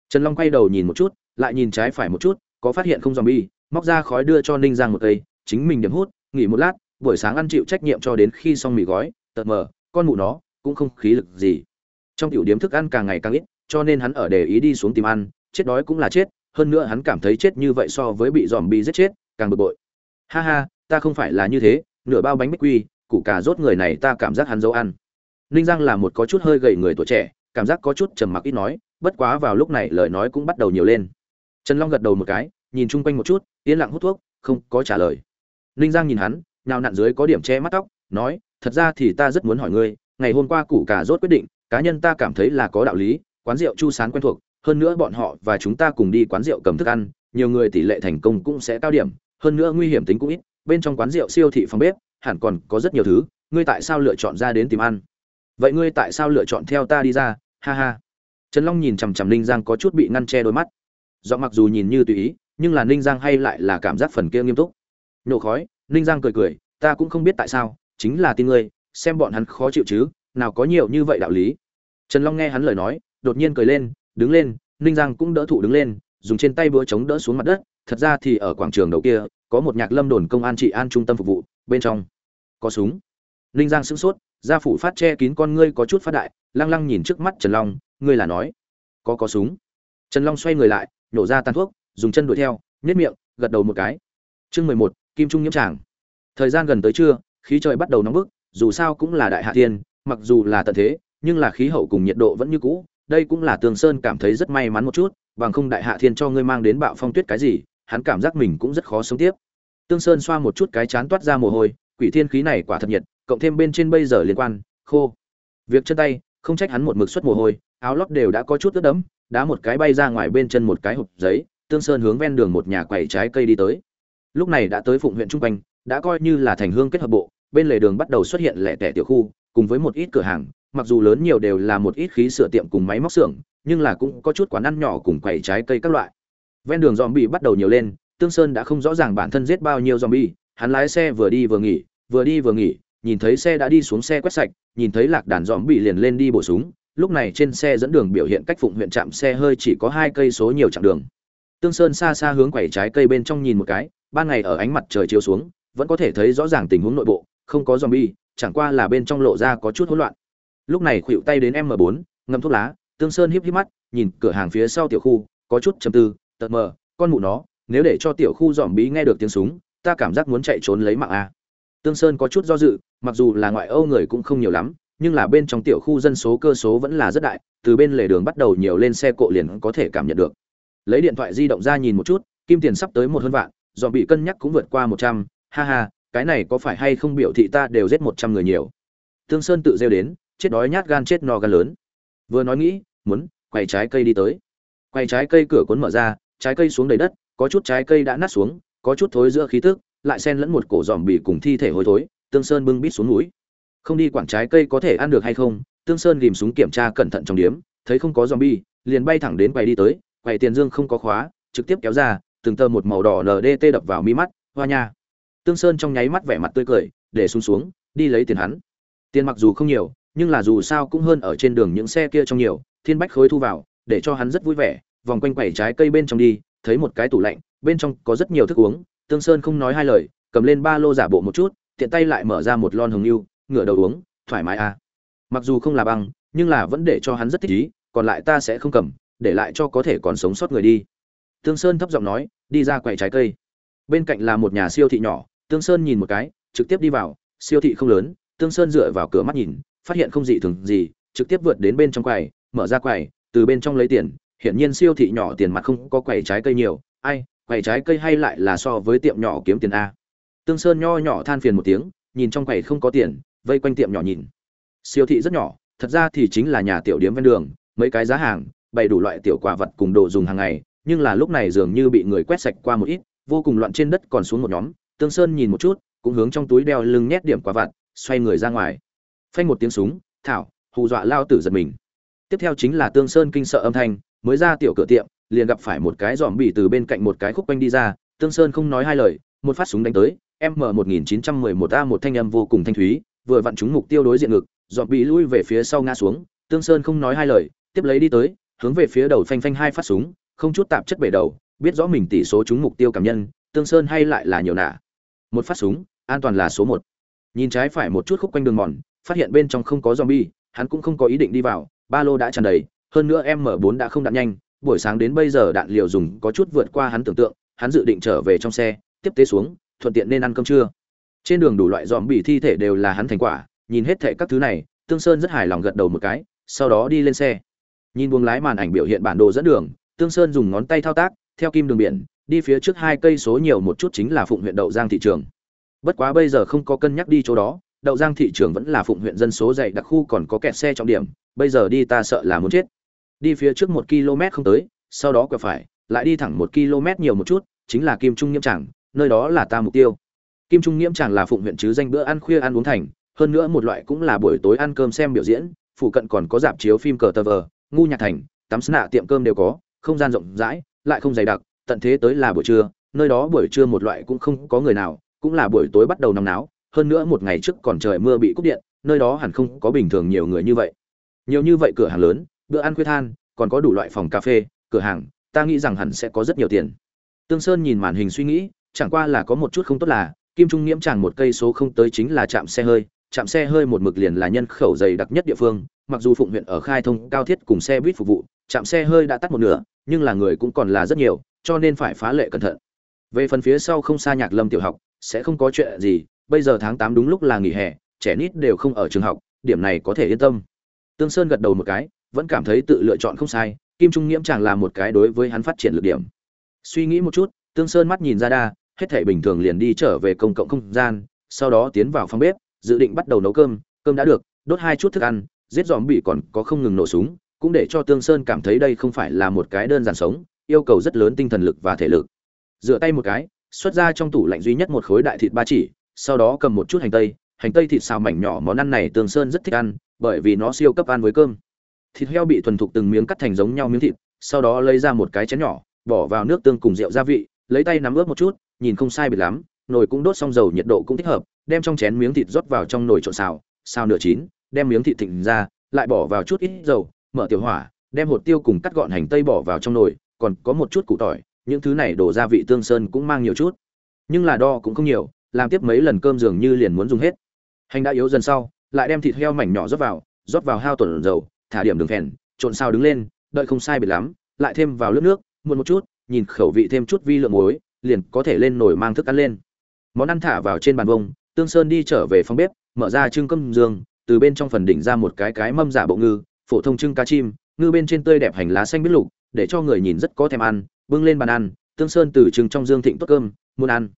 Trần long quay đầu nhìn một chút, lại nhìn trái phải một chút, có phát hiện không dòm bi, móc ra khói đưa cho ninh giang một cây, chính mình điểm hút, nghỉ một lát, buổi sáng ăn chịu trách nhiệm cho đến khi xong mì gói tật mờ, con mụ nó, cũng không khí lực gì. Trong tiểu điếm thức ăn càng ngày càng ít, cho nên hắn ở để ý đi xuống tìm ăn, chết đói cũng là chết, hơn nữa hắn cảm thấy chết như vậy so với bị dòm bi giết chết, càng bực bội. Ha ha, ta không phải là như thế nửa bao bánh bích quy, củ cà rốt người này ta cảm giác hắn dấu ăn. Ninh giang là một có chút hơi gầy người tuổi trẻ, cảm giác có chút trầm mặc ít nói, bất quá vào lúc này lời nói cũng bắt đầu nhiều lên. Trần long gật đầu một cái, nhìn chung quanh một chút, yên lặng hút thuốc, không có trả lời. Ninh giang nhìn hắn nào nặn dưới có điểm che mắt tóc, nói, thật ra thì ta rất muốn hỏi ngươi, ngày hôm qua củ cà rốt quyết định, cá nhân ta cảm thấy là có đạo lý, quán rượu chu sán quen thuộc, hơn nữa bọn họ và chúng ta cùng đi quán rượu cầm thức ăn, nhiều người tỷ lệ thành công cũng sẽ cao điểm, hơn nữa nguy hiểm tính cũng ít bên trong quán rượu siêu thị phòng bếp, hẳn còn có rất nhiều thứ, ngươi tại sao lựa chọn ra đến tìm ăn? Vậy ngươi tại sao lựa chọn theo ta đi ra? Ha ha. Trần long nhìn chằm chằm ninh giang có chút bị ngăn che đôi mắt. Do mặc dù nhìn như tùy ý, nhưng là ninh giang hay lại là cảm giác phần kia nghiêm túc. Nhổ khói, ninh giang cười cười, ta cũng không biết tại sao, chính là tin ngươi, xem bọn hắn khó chịu chứ, nào có nhiều như vậy đạo lý. Trần long nghe hắn lời nói, đột nhiên cười lên, đứng lên, ninh giang cũng đỡ thụ đứng lên, dùng trên tay búa chống đỡ xuống mặt đất, thật ra thì ở quảng trường đầu kia có một nhạc lâm đồn công an trị an trung tâm phục vụ, bên trong có súng. Ninh giang sửng sốt, gia phủ phát che kín con ngươi có chút phát đại, lăng lăng nhìn trước mắt trần long, ngươi là nói, có có súng. Trần long xoay người lại nhổ ra tàn thuốc, dùng chân đuổi theo nhét miệng, gật đầu một cái. Chương mười một, kim trung nhiễm tràng. Thời gian gần tới trưa, khí trời bắt đầu nóng bức, dù sao cũng là đại hạ thiên, mặc dù là tận thế, nhưng là khí hậu cùng nhiệt độ vẫn như cũ, đây cũng là tường sơn cảm thấy rất may mắn một chút, bằng không đại hạ thiên cho ngươi mang đến bạo phong tuyết cái gì hắn cảm giác mình cũng rất khó sống tiếp. Tương sơn xoa một chút cái chán toát ra mồ hôi, quỷ thiên khí này quả thật nhiệt, cộng thêm bên trên bây giờ liên quan, khô. Việc chân tay, không trách hắn một mực xuất mồ hôi, áo lót đều đã có chút ướt đẫm, đá một cái bay ra ngoài bên chân một cái hộp giấy, tương sơn hướng ven đường một nhà quầy trái cây đi tới. Lúc này đã tới phụng huyện trung quanh, đã coi như là thành hương kết hợp bộ, bên lề đường bắt đầu xuất hiện lẻ tẻ tiểu khu, cùng với một ít cửa hàng, mặc dù lớn nhiều đều là một ít khí sửa tiệm cùng máy móc xưởng, nhưng là cũng có chút quán ăn nhỏ cùng quầy trái cây các loại ven đường dòm bị bắt đầu nhiều lên tương sơn đã không rõ ràng bản thân giết bao nhiêu zombie, hắn lái xe vừa đi vừa nghỉ vừa đi vừa nghỉ nhìn thấy xe đã đi xuống xe quét sạch nhìn thấy lạc đàn zombie liền lên đi bổ súng lúc này trên xe dẫn đường biểu hiện cách phụng huyện trạm xe hơi chỉ có hai cây số nhiều chặng đường. Tương sơn xa xa hướng quầy trái cây bên trong nhìn một cái ban ngày ở ánh mặt trời chiếu xuống vẫn có thể thấy rõ ràng tình huống nội bộ không có zombie chẳng qua là bên trong lộ ra có chút hỗn loạn. Lúc này khuỵu tay đến m 4 ngâm thuốc lá tương sơn híp híp mắt nhìn cửa hàng phía sau tiểu khu có chút trầm tư tật mờ, con mụ nó, nếu để cho tiểu khu dòm bí nghe được tiếng súng, ta cảm giác muốn chạy trốn lấy mạng a. Tương sơn có chút do dự, mặc dù là ngoại âu người cũng không nhiều lắm, nhưng là bên trong tiểu khu dân số cơ số vẫn là rất đại, từ bên lề đường bắt đầu nhiều lên xe cộ liền có thể cảm nhận được. Lấy điện thoại di động ra nhìn một chút, kim tiền sắp tới một hơn vạn, dòm bị cân nhắc cũng vượt qua một trăm, ha ha, cái này có phải hay không biểu thị ta đều giết một trăm người nhiều. Tương sơn tự rêu đến, chết đói nhát gan chết no gan lớn. Vừa nói nghĩ, muốn quay trái cây đi tới. Quay trái cây cửa cuốn mở ra trái cây xuống đầy đất có chút trái cây đã nát xuống có chút thối giữa khí tức lại xen lẫn một cổ giòm bì cùng thi thể hôi thối tương sơn bưng bít xuống núi. Không đi quản trái cây có thể ăn được hay không tương sơn ghìm súng kiểm tra cẩn thận trong điểm, thấy không có zombie, liền bay thẳng đến quầy đi tới quầy tiền dương không có khóa trực tiếp kéo ra từng tơ một màu đỏ ndt đập vào mi mắt hoa nha. Tương sơn trong nháy mắt vẻ mặt tươi cười để xuống xuống đi lấy tiền hắn. Tiền mặc dù không nhiều nhưng là dù sao cũng hơn ở trên đường những xe kia trong nhiều thiên bách khối thu vào để cho hắn rất vui vẻ vòng quanh quẩy trái cây bên trong đi, thấy một cái tủ lạnh, bên trong có rất nhiều thức uống. Tương sơn không nói hai lời, cầm lên ba lô giả bộ một chút, tiện tay lại mở ra một lon hồng yêu ngửa đầu uống, thoải mái à. Mặc dù không là băng, nhưng là vẫn để cho hắn rất thích ý, còn lại ta sẽ không cầm, để lại cho có thể còn sống sót người đi. Tương sơn thấp giọng nói, đi ra quầy trái cây. Bên cạnh là một nhà siêu thị nhỏ, tương sơn nhìn một cái, trực tiếp đi vào, siêu thị không lớn. Tương sơn dựa vào cửa mắt nhìn, phát hiện không dị thường gì, trực tiếp vượt đến bên trong quầy, mở ra quầy, từ bên trong lấy tiền hiển nhiên siêu thị nhỏ tiền mặt không có quầy trái cây nhiều. Ai, quầy trái cây hay lại là so với tiệm nhỏ kiếm tiền a? Tương sơn nho nhỏ than phiền một tiếng, nhìn trong quầy không có tiền, vây quanh tiệm nhỏ nhìn. Siêu thị rất nhỏ, thật ra thì chính là nhà tiểu điếm ven đường, mấy cái giá hàng, bày đủ loại tiểu quả vật cùng đồ dùng hàng ngày, nhưng là lúc này dường như bị người quét sạch qua một ít, vô cùng loạn trên đất còn xuống một nhóm. Tương sơn nhìn một chút, cũng hướng trong túi đeo lưng nhét điểm quả vặt, xoay người ra ngoài. Phanh một tiếng súng, thảo, hù dọa lao tử giật mình. Tiếp theo chính là tương sơn kinh sợ âm thanh mới ra tiểu cửa tiệm, liền gặp phải một cái dòm bỉ từ bên cạnh một cái khúc quanh đi ra, tương sơn không nói hai lời, một phát súng đánh tới, m 1911 a một thanh âm vô cùng thanh thúy, vừa vặn trúng mục tiêu đối diện ngực dòm bỉ lui về phía sau ngã xuống, tương sơn không nói hai lời, tiếp lấy đi tới, hướng về phía đầu phanh phanh hai phát súng, không chút tạp chất bể đầu, biết rõ mình tỷ số trúng mục tiêu cảm nhân, tương sơn hay lại là nhiều nạ. Một phát súng, an toàn là số một. Nhìn trái phải một chút khúc quanh đường mòn, phát hiện bên trong không có zombie, hắn cũng không có ý định đi vào, ba lô đã tràn đầy hơn nữa m 4 đã không đạn nhanh, buổi sáng đến bây giờ đạn liều dùng có chút vượt qua hắn tưởng tượng, hắn dự định trở về trong xe, tiếp tế xuống, thuận tiện nên ăn cơm trưa. Trên đường đủ loại zombie thi thể đều là hắn thành quả, nhìn hết thảy các thứ này, tương sơn rất hài lòng gật đầu một cái, sau đó đi lên xe. Nhìn buông lái màn ảnh biểu hiện bản đồ dẫn đường, tương sơn dùng ngón tay thao tác, theo kim đường biển, đi phía trước hai cây số nhiều một chút chính là phụng huyện đậu giang thị trường. Bất quá bây giờ không có cân nhắc đi chỗ đó, đậu giang thị trường vẫn là phụng huyện dân số dày đặc khu còn có kẹt xe trọng điểm, bây giờ đi ta sợ là muốn chết đi phía trước một km không tới, sau đó quẹo phải, lại đi thẳng một km nhiều một chút, chính là kim trung nghiêm tràng, nơi đó là ta mục tiêu. Kim trung nghiễm tràng là phụng huyện chứ danh bữa ăn khuya ăn uống thành, hơn nữa một loại cũng là buổi tối ăn cơm xem biểu diễn phụ cận còn có dạp chiếu phim cờ tờ vờ, ngu nhạc thành, tắm sna tiệm cơm đều có, không gian rộng rãi, lại không dày đặc, tận thế tới là buổi trưa, nơi đó buổi trưa một loại cũng không có người nào, cũng là buổi tối bắt đầu nóng náo, hơn nữa một ngày trước còn trời mưa bị cúp điện, nơi đó hẳn không có bình thường nhiều người như vậy. Nhiều như vậy cửa hàng lớn bữa ăn khuya than, còn có đủ loại phòng cà phê, cửa hàng, ta nghĩ rằng hẳn sẽ có rất nhiều tiền. Tương sơn nhìn màn hình suy nghĩ, chẳng qua là có một chút không tốt là, kim trung nghiễm chẳng một cây số không tới chính là trạm xe hơi, trạm xe hơi một mực liền là nhân khẩu dày đặc nhất địa phương, mặc dù phụng huyện ở khai thông cao thiết cùng xe buýt phục vụ, trạm xe hơi đã tắt một nửa, nhưng là người cũng còn là rất nhiều, cho nên phải phá lệ cẩn thận. Về phần phía sau không xa nhạc lâm tiểu học, sẽ không có chuyện gì, bây giờ tháng tám đúng lúc là nghỉ hè, trẻ nít đều không ở trường học, điểm này có thể yên tâm. Tương sơn gật đầu một cái vẫn cảm thấy tự lựa chọn không sai, kim trung nghiễm chẳng là một cái đối với hắn phát triển lực điểm. Suy nghĩ một chút, tương sơn mắt nhìn ra đa, hết thể bình thường liền đi trở về công cộng không gian, sau đó tiến vào phòng bếp, dự định bắt đầu nấu cơm cơm đã được, đốt hai chút thức ăn, giết dòm bị còn có không ngừng nổ súng, cũng để cho tương sơn cảm thấy đây không phải là một cái đơn giản sống, yêu cầu rất lớn tinh thần lực và thể lực. Dựa tay một cái, xuất ra trong tủ lạnh duy nhất một khối đại thịt ba chỉ, sau đó cầm một chút hành tây hành tây thịt xào mảnh nhỏ món ăn này tương sơn rất thích ăn, bởi vì nó siêu cấp ăn với cơm thịt heo bị thuần thục từng miếng cắt thành giống nhau miếng thịt, sau đó lấy ra một cái chén nhỏ, bỏ vào nước tương cùng rượu gia vị, lấy tay nắm ướp một chút, nhìn không sai biệt lắm, nồi cũng đốt xong dầu nhiệt độ cũng thích hợp, đem trong chén miếng thịt rót vào trong nồi trộn xào xào nửa chín, đem miếng thịt thịnh ra, lại bỏ vào chút ít dầu, mở tiểu hỏa, đem hột tiêu cùng cắt gọn hành tây bỏ vào trong nồi, còn có một chút củ tỏi, những thứ này đổ gia vị tương sơn cũng mang nhiều chút. Nhưng là đo cũng không nhiều, làm tiếp mấy lần cơm dường như liền muốn dùng hết. Hành đã yếu dần sau, lại đem thịt heo mảnh nhỏ rót vào rót vào hao tuần dầu thả điểm đường phèn, trộn sao đứng lên, đợi không sai biệt lắm, lại thêm vào nước nước, muộn một chút, nhìn khẩu vị thêm chút vi lượng muối, liền có thể lên nồi mang thức ăn lên. Món ăn thả vào trên bàn vông, tương sơn đi trở về phòng bếp, mở ra trưng cơm giường từ bên trong phần đỉnh ra một cái cái mâm giả bộ ngư, phổ thông trưng cá chim, ngư bên trên tươi đẹp hành lá xanh biết lục, để cho người nhìn rất có thèm ăn, bưng lên bàn ăn, tương sơn từ trưng trong dương thịnh tốt cơm, muốn ăn.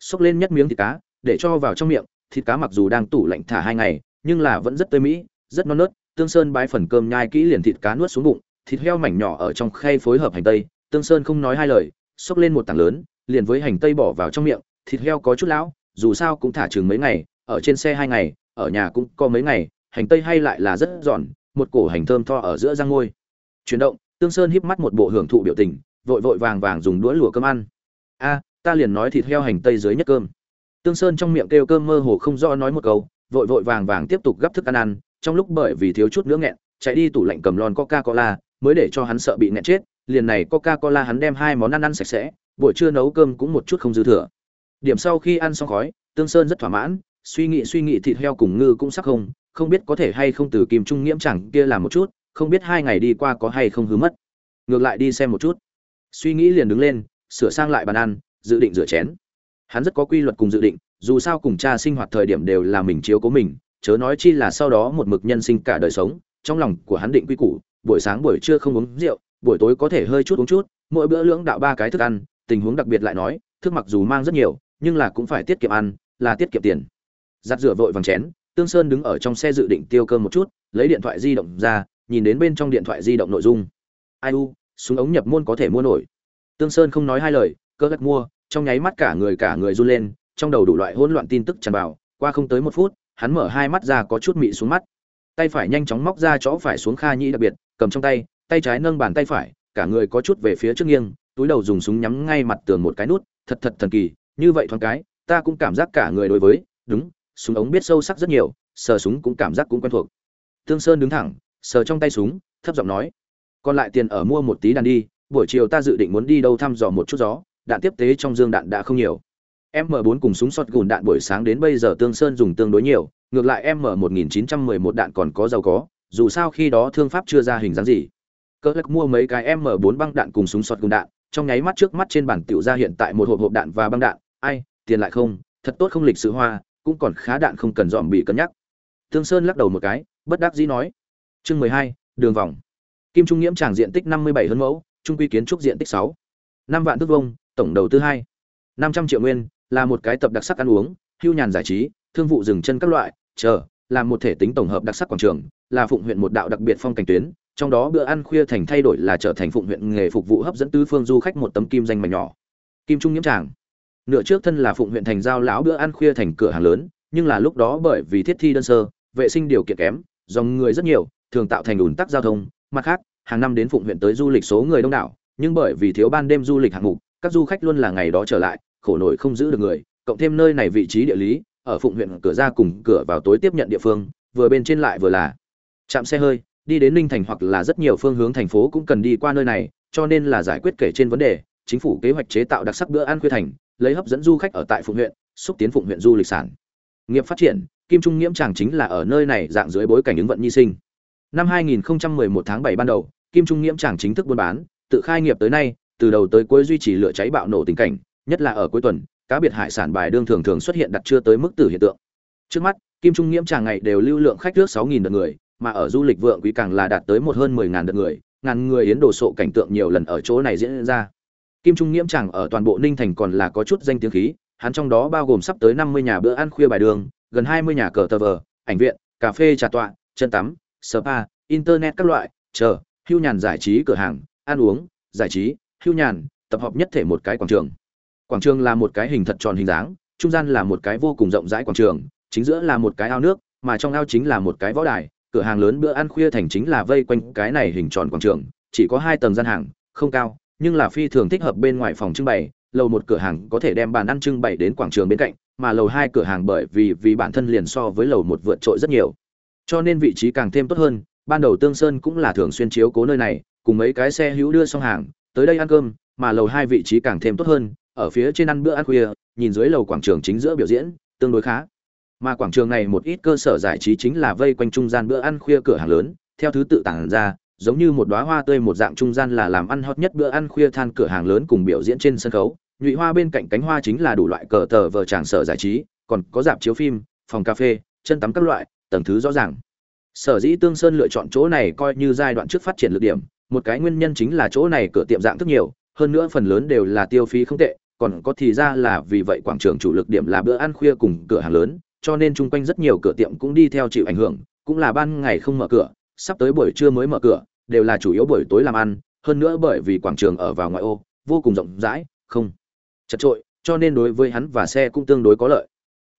Xốc lên nhất miếng thịt cá, để cho vào trong miệng, thịt cá mặc dù đang tủ lạnh thả hai ngày, nhưng là vẫn rất tươi mỹ, rất non nớt tương sơn bái phần cơm nhai kỹ liền thịt cá nuốt xuống bụng, thịt heo mảnh nhỏ ở trong khay phối hợp hành tây. Tương sơn không nói hai lời, xốc lên một tảng lớn, liền với hành tây bỏ vào trong miệng, thịt heo có chút lão, dù sao cũng thả chừng mấy ngày, ở trên xe hai ngày, ở nhà cũng có mấy ngày, hành tây hay lại là rất giòn, một cổ hành thơm tho ở giữa răng ngôi. Chuyển động, tương sơn híp mắt một bộ hưởng thụ biểu tình, vội vội vàng vàng dùng đũa lùa cơm ăn. A, ta liền nói thịt heo hành tây dưới nhất cơm. Tương sơn trong miệng kêu cơm mơ hồ không rõ nói một câu, vội vội vàng vàng tiếp tục gấp thức ăn ăn trong lúc bởi vì thiếu chút nữa nghẹn, chạy đi tủ lạnh cầm lon coca cola mới để cho hắn sợ bị nghẹn chết, liền này coca cola hắn đem hai món ăn ăn sạch sẽ, buổi trưa nấu cơm cũng một chút không dư thừa. Điểm sau khi ăn xong khói, tương sơn rất thỏa mãn, suy nghĩ suy nghĩ thịt heo cùng ngư cũng sắc không không biết có thể hay không từ kim trung nghiễm chẳng kia làm một chút, không biết hai ngày đi qua có hay không hứa mất. Ngược lại đi xem một chút. Suy nghĩ liền đứng lên, sửa sang lại bàn ăn, dự định rửa chén. Hắn rất có quy luật cùng dự định, dù sao cùng cha sinh hoạt thời điểm đều là mình chiếu cố mình chớ nói chi là sau đó một mực nhân sinh cả đời sống, trong lòng của hắn định quy củ, buổi sáng buổi trưa không uống rượu, buổi tối có thể hơi chút uống chút, mỗi bữa lưỡng đạo ba cái thức ăn, tình huống đặc biệt lại nói, thức mặc dù mang rất nhiều, nhưng là cũng phải tiết kiệm ăn, là tiết kiệm tiền. Giặt rửa vội vàng chén, tương sơn đứng ở trong xe dự định tiêu cơm một chút, lấy điện thoại di động ra, nhìn đến bên trong điện thoại di động nội dung. Ai u, súng ống nhập môn có thể mua nổi. Tương sơn không nói hai lời, cơ gật mua, trong nháy mắt cả người cả người run lên, trong đầu đủ loại hỗn loạn tin tức tràn vào, qua không tới một phút hắn mở hai mắt ra có chút mị xuống mắt. Tay phải nhanh chóng móc ra chỗ phải xuống kha nhĩ đặc biệt, cầm trong tay tay trái nâng bàn tay phải, cả người có chút về phía trước nghiêng, túi đầu dùng súng nhắm ngay mặt tường một cái nút, thật thật thần kỳ, như vậy thoáng cái, ta cũng cảm giác cả người đối với, đúng, súng ống biết sâu sắc rất nhiều, sờ súng cũng cảm giác cũng quen thuộc. Tương sơn đứng thẳng, sờ trong tay súng, thấp giọng nói, còn lại tiền ở mua một tí đàn đi, buổi chiều ta dự định muốn đi đâu thăm dò một chút gió, đạn tiếp tế trong dương đạn đã không nhiều m 4 cùng súng sọt gùn đạn buổi sáng đến bây giờ tương sơn dùng tương đối nhiều, ngược lại m 1911 đạn còn có giàu có, dù sao khi đó thương pháp chưa ra hình dáng gì. Cỡ lắc mua mấy cái m 4 băng đạn cùng súng sọt gùn đạn, trong nháy mắt trước mắt trên bản tiểu ra hiện tại một hộp hộp đạn và băng đạn, ai, tiền lại không, thật tốt không lịch sự hoa, cũng còn khá đạn không cần dòm bị cân nhắc. Tương sơn lắc đầu một cái, bất đắc dĩ nói, chương mười hai, đường vòng. Kim trung nghiễm tràng diện tích năm mươi bảy hơn mẫu, trung quy kiến trúc diện tích sáu. Năm vạn thước vông tổng đầu tư hai. năm trăm triệu nguyên là một cái tập đặc sắc ăn uống, hưu nhàn giải trí, thương vụ dừng chân các loại, chờ, là một thể tính tổng hợp đặc sắc quảng trường, là phụng huyện một đạo đặc biệt phong cảnh tuyến, trong đó bữa ăn khuya thành thay đổi là trở thành phụng huyện nghề phục vụ hấp dẫn tứ phương du khách một tấm kim danh mảnh nhỏ. Kim trung nhiễm tràng. Nửa trước thân là phụng huyện thành giao lão bữa ăn khuya thành cửa hàng lớn, nhưng là lúc đó bởi vì thiết thi đơn sơ, vệ sinh điều kiện kém, dòng người rất nhiều, thường tạo thành ủn tắc giao thông. Mặt khác, hàng năm đến phụng huyện tới du lịch số người đông đảo, nhưng bởi vì thiếu ban đêm du lịch hạng mục, các du khách luôn là ngày đó trở lại khổ nổi không giữ được người, cộng thêm nơi này vị trí địa lý, ở phụng huyện cửa ra cùng cửa vào tối tiếp nhận địa phương, vừa bên trên lại vừa là chạm xe hơi, đi đến ninh thành hoặc là rất nhiều phương hướng thành phố cũng cần đi qua nơi này, cho nên là giải quyết kể trên vấn đề, chính phủ kế hoạch chế tạo đặc sắc bữa ăn khuya thành, lấy hấp dẫn du khách ở tại phụng huyện, xúc tiến phụng huyện du lịch sản. Nghiệp phát triển, kim trung nghiễm chàng chính là ở nơi này dạng dưới bối cảnh ứng vận nhi sinh. Năm 2011 tháng 7 ban đầu, kim trung nghiễm chàng chính thức buôn bán, tự khai nghiệp tới nay, từ đầu tới cuối duy trì lửa cháy bạo nổ tình cảnh nhất là ở cuối tuần, cá biệt hải sản bài đương thường thường xuất hiện đặt chưa tới mức tử hiện tượng. Trước mắt, kim trung nghiễm tràng ngày đều lưu lượng khách trước 6.000 lượt người, mà ở du lịch vượng quý càng là đạt tới một hơn 10.000 lượt người, ngàn người yến đồ sộ cảnh tượng nhiều lần ở chỗ này diễn ra. Kim trung nghiễm tràng ở toàn bộ ninh thành còn là có chút danh tiếng khí, hắn trong đó bao gồm sắp tới 50 nhà bữa ăn khuya bài đường, gần 20 nhà cờ tờ vờ, ảnh viện, cà phê, trà tọa, chân tắm, spa, internet các loại, chờ, hưu nhàn giải trí cửa hàng, ăn uống, giải trí, hưu nhàn, tập hợp nhất thể một cái quảng trường quảng trường là một cái hình thật tròn hình dáng, trung gian là một cái vô cùng rộng rãi quảng trường, chính giữa là một cái ao nước, mà trong ao chính là một cái võ đài, cửa hàng lớn bữa ăn khuya thành chính là vây quanh cái này hình tròn quảng trường, chỉ có hai tầng gian hàng, không cao, nhưng là phi thường thích hợp bên ngoài phòng trưng bày, lầu một cửa hàng có thể đem bàn ăn trưng bày đến quảng trường bên cạnh, mà lầu hai cửa hàng bởi vì vì bản thân liền so với lầu một vượt trội rất nhiều. Cho nên vị trí càng thêm tốt hơn, ban đầu tương sơn cũng là thường xuyên chiếu cố nơi này, cùng mấy cái xe hữu đưa xong hàng, tới đây ăn cơm, mà lầu hai vị trí càng thêm tốt hơn ở phía trên ăn bữa ăn khuya, nhìn dưới lầu quảng trường chính giữa biểu diễn, tương đối khá. Mà quảng trường này một ít cơ sở giải trí chính là vây quanh trung gian bữa ăn khuya cửa hàng lớn, theo thứ tự tản ra, giống như một đóa hoa tươi một dạng trung gian là làm ăn hot nhất bữa ăn khuya than cửa hàng lớn cùng biểu diễn trên sân khấu. Nhụy hoa bên cạnh cánh hoa chính là đủ loại cờ tờ vờ tràng sở giải trí, còn có dạp chiếu phim, phòng cà phê, chân tắm các loại, tầng thứ rõ ràng. Sở dĩ tương sơn lựa chọn chỗ này coi như giai đoạn trước phát triển lực điểm, một cái nguyên nhân chính là chỗ này cửa tiệm dạng thức nhiều, hơn nữa phần lớn đều là tiêu phí không tệ còn có thì ra là vì vậy quảng trường chủ lực điểm là bữa ăn khuya cùng cửa hàng lớn, cho nên chung quanh rất nhiều cửa tiệm cũng đi theo chịu ảnh hưởng, cũng là ban ngày không mở cửa, sắp tới buổi trưa mới mở cửa, đều là chủ yếu buổi tối làm ăn, hơn nữa bởi vì quảng trường ở vào ngoại ô, vô cùng rộng rãi, không chật trội, cho nên đối với hắn và xe cũng tương đối có lợi.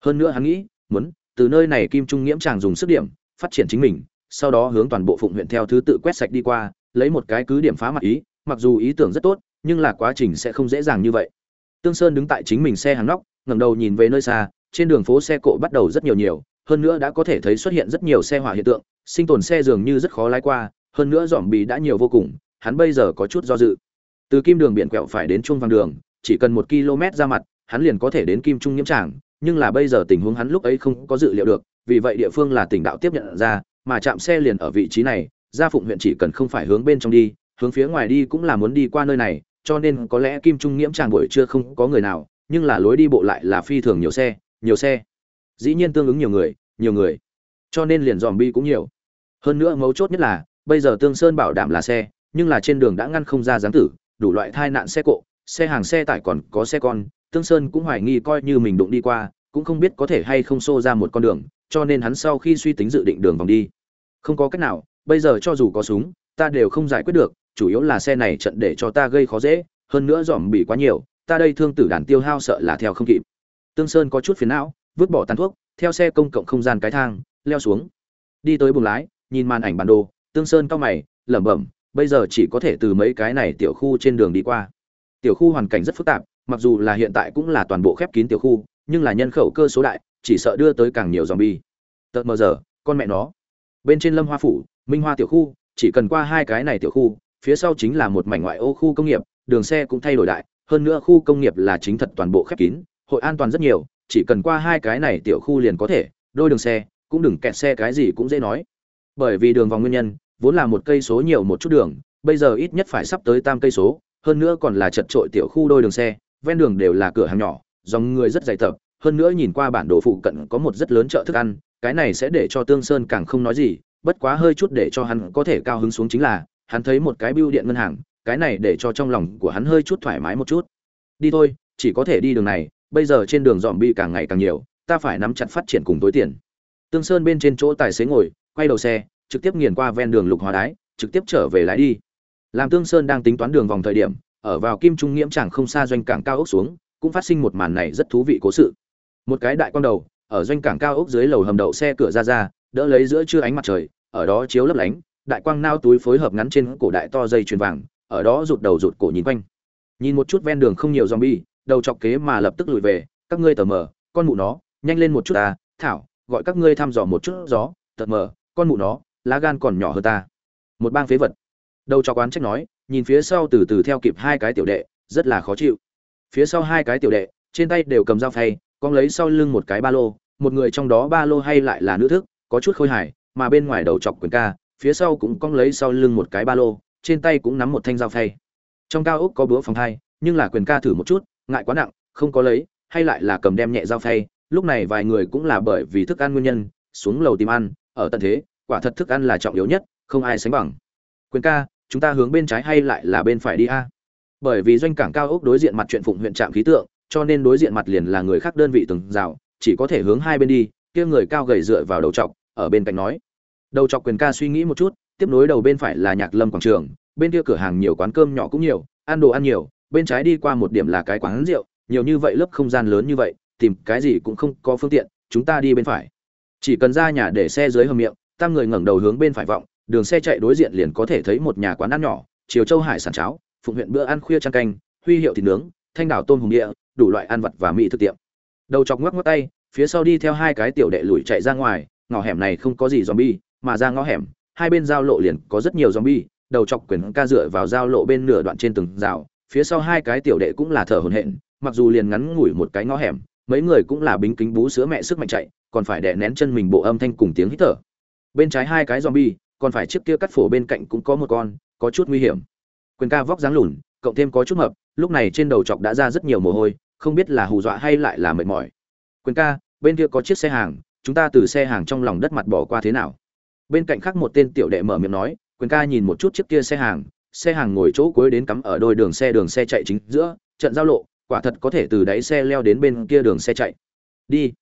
Hơn nữa hắn nghĩ, muốn từ nơi này kim trung nghiễm chàng dùng sức điểm, phát triển chính mình, sau đó hướng toàn bộ phụng huyện theo thứ tự quét sạch đi qua, lấy một cái cứ điểm phá mặt ý, mặc dù ý tưởng rất tốt, nhưng là quá trình sẽ không dễ dàng như vậy tương sơn đứng tại chính mình xe hàng nóc, ngẩng đầu nhìn về nơi xa, trên đường phố xe cộ bắt đầu rất nhiều nhiều, hơn nữa đã có thể thấy xuất hiện rất nhiều xe hỏa hiện tượng, sinh tồn xe dường như rất khó lái qua, hơn nữa zombie bì đã nhiều vô cùng, hắn bây giờ có chút do dự. Từ kim đường biển quẹo phải đến trung vàng đường, chỉ cần một km ra mặt, hắn liền có thể đến kim trung nhiễm tràng, nhưng là bây giờ tình huống hắn lúc ấy không có dự liệu được, vì vậy địa phương là tỉnh đạo tiếp nhận ra, mà chạm xe liền ở vị trí này, gia phụng huyện chỉ cần không phải hướng bên trong đi, hướng phía ngoài đi cũng là muốn đi qua nơi này cho nên có lẽ kim trung nghiễm tràng buổi trưa không có người nào, nhưng là lối đi bộ lại là phi thường nhiều xe nhiều xe. Dĩ nhiên tương ứng nhiều người nhiều người. Cho nên liền dòm bi cũng nhiều. Hơn nữa mấu chốt nhất là, bây giờ tương sơn bảo đảm là xe, nhưng là trên đường đã ngăn không ra giáng tử, đủ loại tai nạn xe cộ, xe hàng xe tải còn có xe con, tương sơn cũng hoài nghi coi như mình đụng đi qua, cũng không biết có thể hay không xô ra một con đường, cho nên hắn sau khi suy tính dự định đường vòng đi. Không có cách nào, bây giờ cho dù có súng, ta đều không giải quyết được chủ yếu là xe này trận để cho ta gây khó dễ, hơn nữa dòm bị quá nhiều, ta đây thương tử đàn tiêu hao sợ là theo không kịp. Tương sơn có chút phiền não, vứt bỏ tàn thuốc, theo xe công cộng không gian cái thang, leo xuống. Đi tới buồng lái, nhìn màn ảnh bản đồ, tương sơn cao mày, lẩm bẩm, bây giờ chỉ có thể từ mấy cái này tiểu khu trên đường đi qua. Tiểu khu hoàn cảnh rất phức tạp, mặc dù là hiện tại cũng là toàn bộ khép kín tiểu khu, nhưng là nhân khẩu cơ số đại, chỉ sợ đưa tới càng nhiều dòm bi tợt mờ giờ, con mẹ nó. Bên trên lâm hoa phủ, minh hoa tiểu khu, chỉ cần qua hai cái này tiểu khu phía sau chính là một mảnh ngoại ô khu công nghiệp, đường xe cũng thay đổi đại, hơn nữa khu công nghiệp là chính thật toàn bộ khép kín, hội an toàn rất nhiều, chỉ cần qua hai cái này tiểu khu liền có thể, đôi đường xe, cũng đừng kẹt xe cái gì cũng dễ nói. Bởi vì đường vòng nguyên nhân, vốn là một cây số nhiều một chút đường, bây giờ ít nhất phải sắp tới tam cây số, hơn nữa còn là chật trội tiểu khu đôi đường xe, ven đường đều là cửa hàng nhỏ, dòng người rất dày tập, hơn nữa nhìn qua bản đồ phụ cận có một rất lớn chợ thức ăn, cái này sẽ để cho tương sơn càng không nói gì, bất quá hơi chút để cho hắn có thể cao hứng xuống chính là hắn thấy một cái bưu điện ngân hàng, cái này để cho trong lòng của hắn hơi chút thoải mái một chút. Đi thôi, chỉ có thể đi đường này, bây giờ trên đường dòm bi càng ngày càng nhiều, ta phải nắm chặt phát triển cùng tối tiền. Tương sơn bên trên chỗ tài xế ngồi, quay đầu xe, trực tiếp nghiền qua ven đường lục hóa đái, trực tiếp trở về lái đi. Làm tương sơn đang tính toán đường vòng thời điểm, ở vào kim trung nghiễm chẳng không xa doanh cảng cao ốc xuống, cũng phát sinh một màn này rất thú vị cố sự. Một cái đại quang đầu, ở doanh cảng cao ốc dưới lầu hầm đậu xe cửa ra ra, đỡ lấy giữa trưa ánh mặt trời, ở đó chiếu lấp lánh đại quang nao túi phối hợp ngắn trên cổ đại to dây chuyền vàng, ở đó rụt đầu rụt cổ nhìn quanh. Nhìn một chút ven đường không nhiều zombie, đầu chọc kế mà lập tức lùi về, các ngươi tởm mờ, con mụ nó, nhanh lên một chút ta, thảo, gọi các ngươi thăm dò một chút gió Tật mờ, con mụ nó, lá gan còn nhỏ hơn ta. Một bang phế vật. Đầu chọc quán trách nói, nhìn phía sau từ từ theo kịp hai cái tiểu đệ, rất là khó chịu. Phía sau hai cái tiểu đệ, trên tay đều cầm dao phay con lấy sau lưng một cái ba lô, một người trong đó ba lô hay lại là nữ thức, có chút khôi hài, mà bên ngoài đầu chọc quyền ca phía sau cũng cong lấy sau lưng một cái ba lô, trên tay cũng nắm một thanh dao phay. Trong cao ốc có búa phòng hai, nhưng là quyền ca thử một chút, ngại quá nặng, không có lấy, hay lại là cầm đem nhẹ dao phay, lúc này vài người cũng là bởi vì thức ăn nguyên nhân, xuống lầu tìm ăn, ở tận thế, quả thật thức ăn là trọng yếu nhất, không ai sánh bằng. Quyền ca, chúng ta hướng bên trái hay lại là bên phải đi a? Bởi vì doanh cảng cao ốc đối diện mặt chuyện phụng huyện trạm khí tượng, cho nên đối diện mặt liền là người khác đơn vị từng rào, chỉ có thể hướng hai bên đi, kia người cao gầy dựa vào đầu trọc, ở bên cạnh nói đầu trọc quyền ca suy nghĩ một chút, tiếp nối đầu bên phải là nhạc lâm quảng trường, bên kia cửa hàng nhiều quán cơm nhỏ cũng nhiều, ăn đồ ăn nhiều, bên trái đi qua một điểm là cái quán rượu, nhiều như vậy lớp không gian lớn như vậy, tìm cái gì cũng không có phương tiện, chúng ta đi bên phải. Chỉ cần ra nhà để xe dưới hầm miệng, tam người ngẩng đầu hướng bên phải vọng, đường xe chạy đối diện liền có thể thấy một nhà quán ăn nhỏ chiều châu hải sản cháo, phụng huyện bữa ăn khuya trang canh, huy hiệu thịt nướng, thanh đảo tôm hùng địa, đủ loại ăn vặt và mỹ thực tiệm. Đầu chọc ngoắc ngoắc tay, phía sau đi theo hai cái tiểu đệ lùi chạy ra ngoài, ngõ hẻm này không có gì zombie mà ra ngõ hẻm, hai bên giao lộ liền có rất nhiều zombie, đầu chọc quyền ca dựa vào giao lộ bên nửa đoạn trên từng rào, phía sau hai cái tiểu đệ cũng là thở hổn hển, mặc dù liền ngắn ngủi một cái ngõ hẻm, mấy người cũng là bính kính bú sữa mẹ sức mạnh chạy, còn phải đè nén chân mình bộ âm thanh cùng tiếng hít thở. Bên trái hai cái zombie, còn phải chiếc kia cắt phổ bên cạnh cũng có một con, có chút nguy hiểm. Quyền ca vóc dáng lùn, cộng thêm có chút mập, lúc này trên đầu chọc đã ra rất nhiều mồ hôi, không biết là hù dọa hay lại là mệt mỏi. Quyền ca, bên kia có chiếc xe hàng, chúng ta từ xe hàng trong lòng đất mặt bỏ qua thế nào? Bên cạnh khác một tên tiểu đệ mở miệng nói, quyền ca nhìn một chút chiếc kia xe hàng xe hàng ngồi chỗ cuối đến cắm ở đôi đường xe đường xe chạy chính giữa, trận giao lộ, quả thật có thể từ đáy xe leo đến bên kia đường xe chạy. Đi.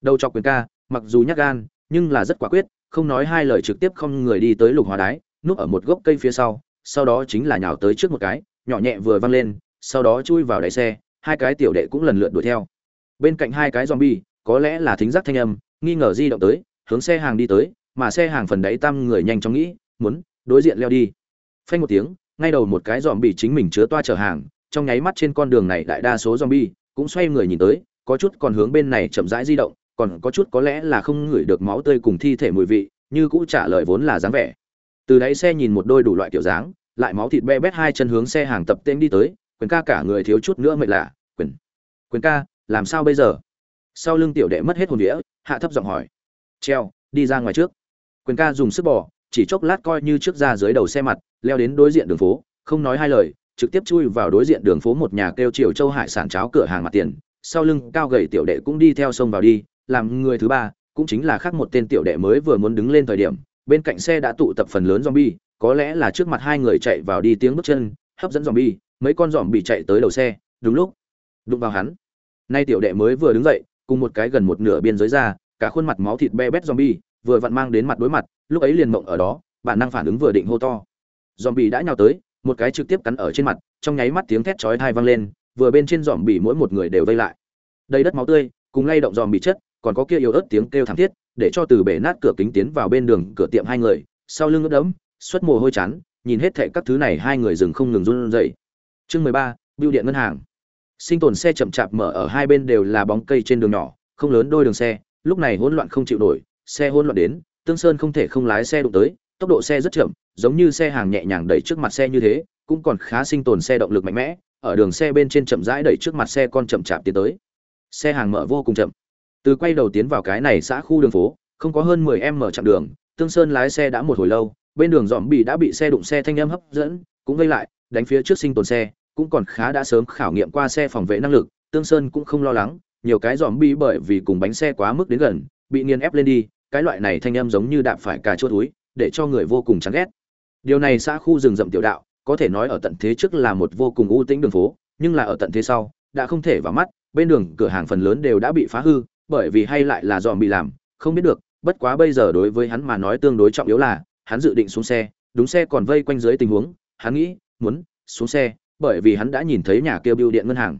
Đầu cho quyền ca, mặc dù nhắc gan, nhưng là rất quả quyết, không nói hai lời trực tiếp không người đi tới lục hóa đái, núp ở một gốc cây phía sau sau đó chính là nhào tới trước một cái, nhỏ nhẹ vừa văng lên, sau đó chui vào đáy xe, hai cái tiểu đệ cũng lần lượt đuổi theo. Bên cạnh hai cái zombie, có lẽ là thính giác thanh âm, nghi ngờ di động tới, hướng xe hàng đi tới mà xe hàng phần đáy tam người nhanh chóng nghĩ, muốn đối diện leo đi. Phanh một tiếng, ngay đầu một cái dòm bị chính mình chứa toa chở hàng, trong nháy mắt trên con đường này đại đa số zombie cũng xoay người nhìn tới, có chút còn hướng bên này chậm rãi di động, còn có chút có lẽ là không ngửi được máu tươi cùng thi thể mùi vị, như cũ trả lời vốn là dáng vẻ. Từ đáy xe nhìn một đôi đủ loại kiểu dáng, lại máu thịt be bét hai chân hướng xe hàng tập tên đi tới, quyền ca cả người thiếu chút nữa mệt lạ, quyền quyền ca, làm sao bây giờ? Sau lưng tiểu đệ mất hết hồn đĩa hạ thấp giọng hỏi. Treo, đi ra ngoài trước quyền ca dùng sức bỏ, chỉ chốc lát coi như trước ra dưới đầu xe mặt, leo đến đối diện đường phố, không nói hai lời, trực tiếp chui vào đối diện đường phố một nhà kêu triều châu hải sản cháo cửa hàng mặt tiền. Sau lưng cao gầy tiểu đệ cũng đi theo sông vào đi, làm người thứ ba, cũng chính là khác một tên tiểu đệ mới vừa muốn đứng lên thời điểm, bên cạnh xe đã tụ tập phần lớn zombie, có lẽ là trước mặt hai người chạy vào đi tiếng bước chân, hấp dẫn zombie, mấy con zombie chạy tới đầu xe, đúng lúc, đụng vào hắn. Nay tiểu đệ mới vừa đứng dậy, cùng một cái gần một nửa biên giới ra, cả khuôn mặt máu thịt be bét zombie vừa vặn mang đến mặt đối mặt, lúc ấy liền mộng ở đó, bản năng phản ứng vừa định hô to. Zombie đã nhào tới, một cái trực tiếp cắn ở trên mặt, trong nháy mắt tiếng thét chói tai vang lên, vừa bên trên zombie mỗi một người đều vây lại. Đầy đất máu tươi, cùng lay động zombie chất, còn có kia yếu ớt tiếng kêu thảm thiết, để cho từ bể nát cửa kính tiến vào bên đường cửa tiệm hai người, sau lưng ướt đẫm, xuất mồ hôi chán, nhìn hết thệ các thứ này hai người dừng không ngừng run rẩy. Chương mười ba, bưu điện ngân hàng. Sinh tồn xe chậm chạp mở ở hai bên đều là bóng cây trên đường nhỏ, không lớn đôi đường xe, lúc này hỗn loạn không chịu nổi xe hỗn loạn đến, tương sơn không thể không lái xe đụng tới, tốc độ xe rất chậm, giống như xe hàng nhẹ nhàng đẩy trước mặt xe như thế, cũng còn khá sinh tồn xe động lực mạnh mẽ, ở đường xe bên trên chậm rãi đẩy trước mặt xe con chậm chạp tiến tới. Xe hàng mở vô cùng chậm. Từ quay đầu tiến vào cái này xã khu đường phố, không có hơn 10 em mở chặng đường, tương sơn lái xe đã một hồi lâu, bên đường dòm bị đã bị xe đụng xe thanh âm hấp dẫn, cũng gây lại, đánh phía trước sinh tồn xe, cũng còn khá đã sớm khảo nghiệm qua xe phòng vệ năng lực, tương sơn cũng không lo lắng, nhiều cái dòm bị bởi vì cùng bánh xe quá mức đến gần, bị nghiền ép lên đi cái loại này thanh âm giống như đạp phải cà chua túi, để cho người vô cùng chán ghét. Điều này xã khu rừng rậm tiểu đạo, có thể nói ở tận thế trước là một vô cùng ưu tĩnh đường phố, nhưng là ở tận thế sau, đã không thể vào mắt, bên đường, cửa hàng phần lớn đều đã bị phá hư, bởi vì hay lại là dòm bị làm, không biết được, bất quá bây giờ đối với hắn mà nói tương đối trọng yếu là, hắn dự định xuống xe, đúng xe còn vây quanh dưới tình huống, hắn nghĩ, muốn, xuống xe, bởi vì hắn đã nhìn thấy nhà kêu bưu điện ngân hàng.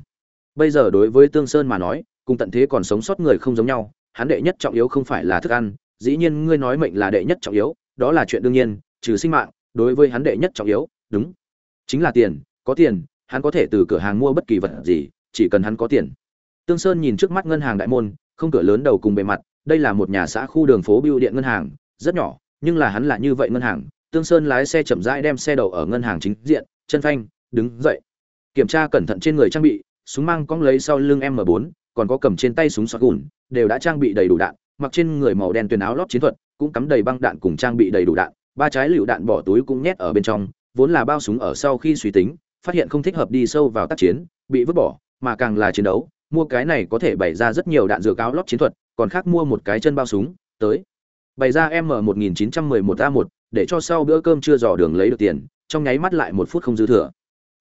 Bây giờ đối với tương sơn mà nói, cùng tận thế còn sống sót người không giống nhau hắn đệ nhất trọng yếu không phải là thức ăn, dĩ nhiên ngươi nói mệnh là đệ nhất trọng yếu, đó là chuyện đương nhiên, trừ sinh mạng, đối với hắn đệ nhất trọng yếu, đúng. Chính là tiền, có tiền, hắn có thể từ cửa hàng mua bất kỳ vật gì, chỉ cần hắn có tiền. Tương sơn nhìn trước mắt ngân hàng đại môn, không cửa lớn đầu cùng bề mặt, đây là một nhà xã khu đường phố bưu điện ngân hàng, rất nhỏ, nhưng là hắn là như vậy ngân hàng, tương sơn lái xe chậm rãi đem xe đậu ở ngân hàng chính diện, chân phanh, đứng dậy. Kiểm tra cẩn thận trên người trang bị, súng mang cong lấy sau lưng m 4 còn có cầm trên tay súng sọt gùn, đều đã trang bị đầy đủ đạn, mặc trên người màu đen tuyền áo lót chiến thuật, cũng cắm đầy băng đạn cùng trang bị đầy đủ đạn, ba trái lựu đạn bỏ túi cũng nhét ở bên trong, vốn là bao súng ở sau khi suy tính, phát hiện không thích hợp đi sâu vào tác chiến, bị vứt bỏ, mà càng là chiến đấu, mua cái này có thể bày ra rất nhiều đạn dược cáo lót chiến thuật, còn khác mua một cái chân bao súng, tới. Bày ra m 1911 a 1 để cho sau bữa cơm chưa dò đường lấy được tiền, trong nháy mắt lại một phút không dư thừa.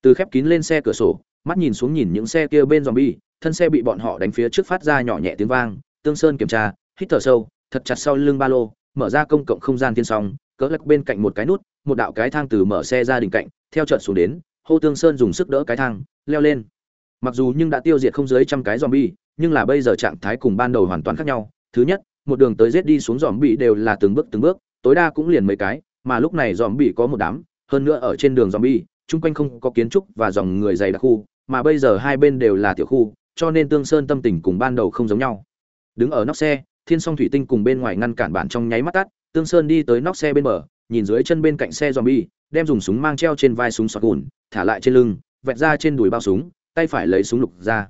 Từ khép kín lên xe cửa sổ, mắt nhìn xuống nhìn những xe kia bên zombie thân xe bị bọn họ đánh phía trước phát ra nhỏ nhẹ tiếng vang, tương sơn kiểm tra, hít thở sâu, thật chặt sau lưng ba lô, mở ra công cộng không gian thiên song, cỡ lắc bên cạnh một cái nút, một đạo cái thang từ mở xe ra đỉnh cạnh, theo trận xuống đến, hô tương sơn dùng sức đỡ cái thang, leo lên. Mặc dù nhưng đã tiêu diệt không dưới trăm cái zombie, nhưng là bây giờ trạng thái cùng ban đầu hoàn toàn khác nhau. Thứ nhất, một đường tới giết đi xuống zombie đều là từng bước từng bước, tối đa cũng liền mấy cái, mà lúc này zombie có một đám, hơn nữa ở trên đường zombie, chung quanh không có kiến trúc và dòng người dày đặc khu, mà bây giờ hai bên đều là tiểu khu cho nên tương sơn tâm tình cùng ban đầu không giống nhau. Đứng ở nóc xe, thiên song thủy tinh cùng bên ngoài ngăn cản bản trong nháy mắt tắt, tương sơn đi tới nóc xe bên bờ, nhìn dưới chân bên cạnh xe zombie, đem dùng súng mang treo trên vai súng sọt gùn, thả lại trên lưng vẹt ra trên đùi bao súng, tay phải lấy súng lục ra.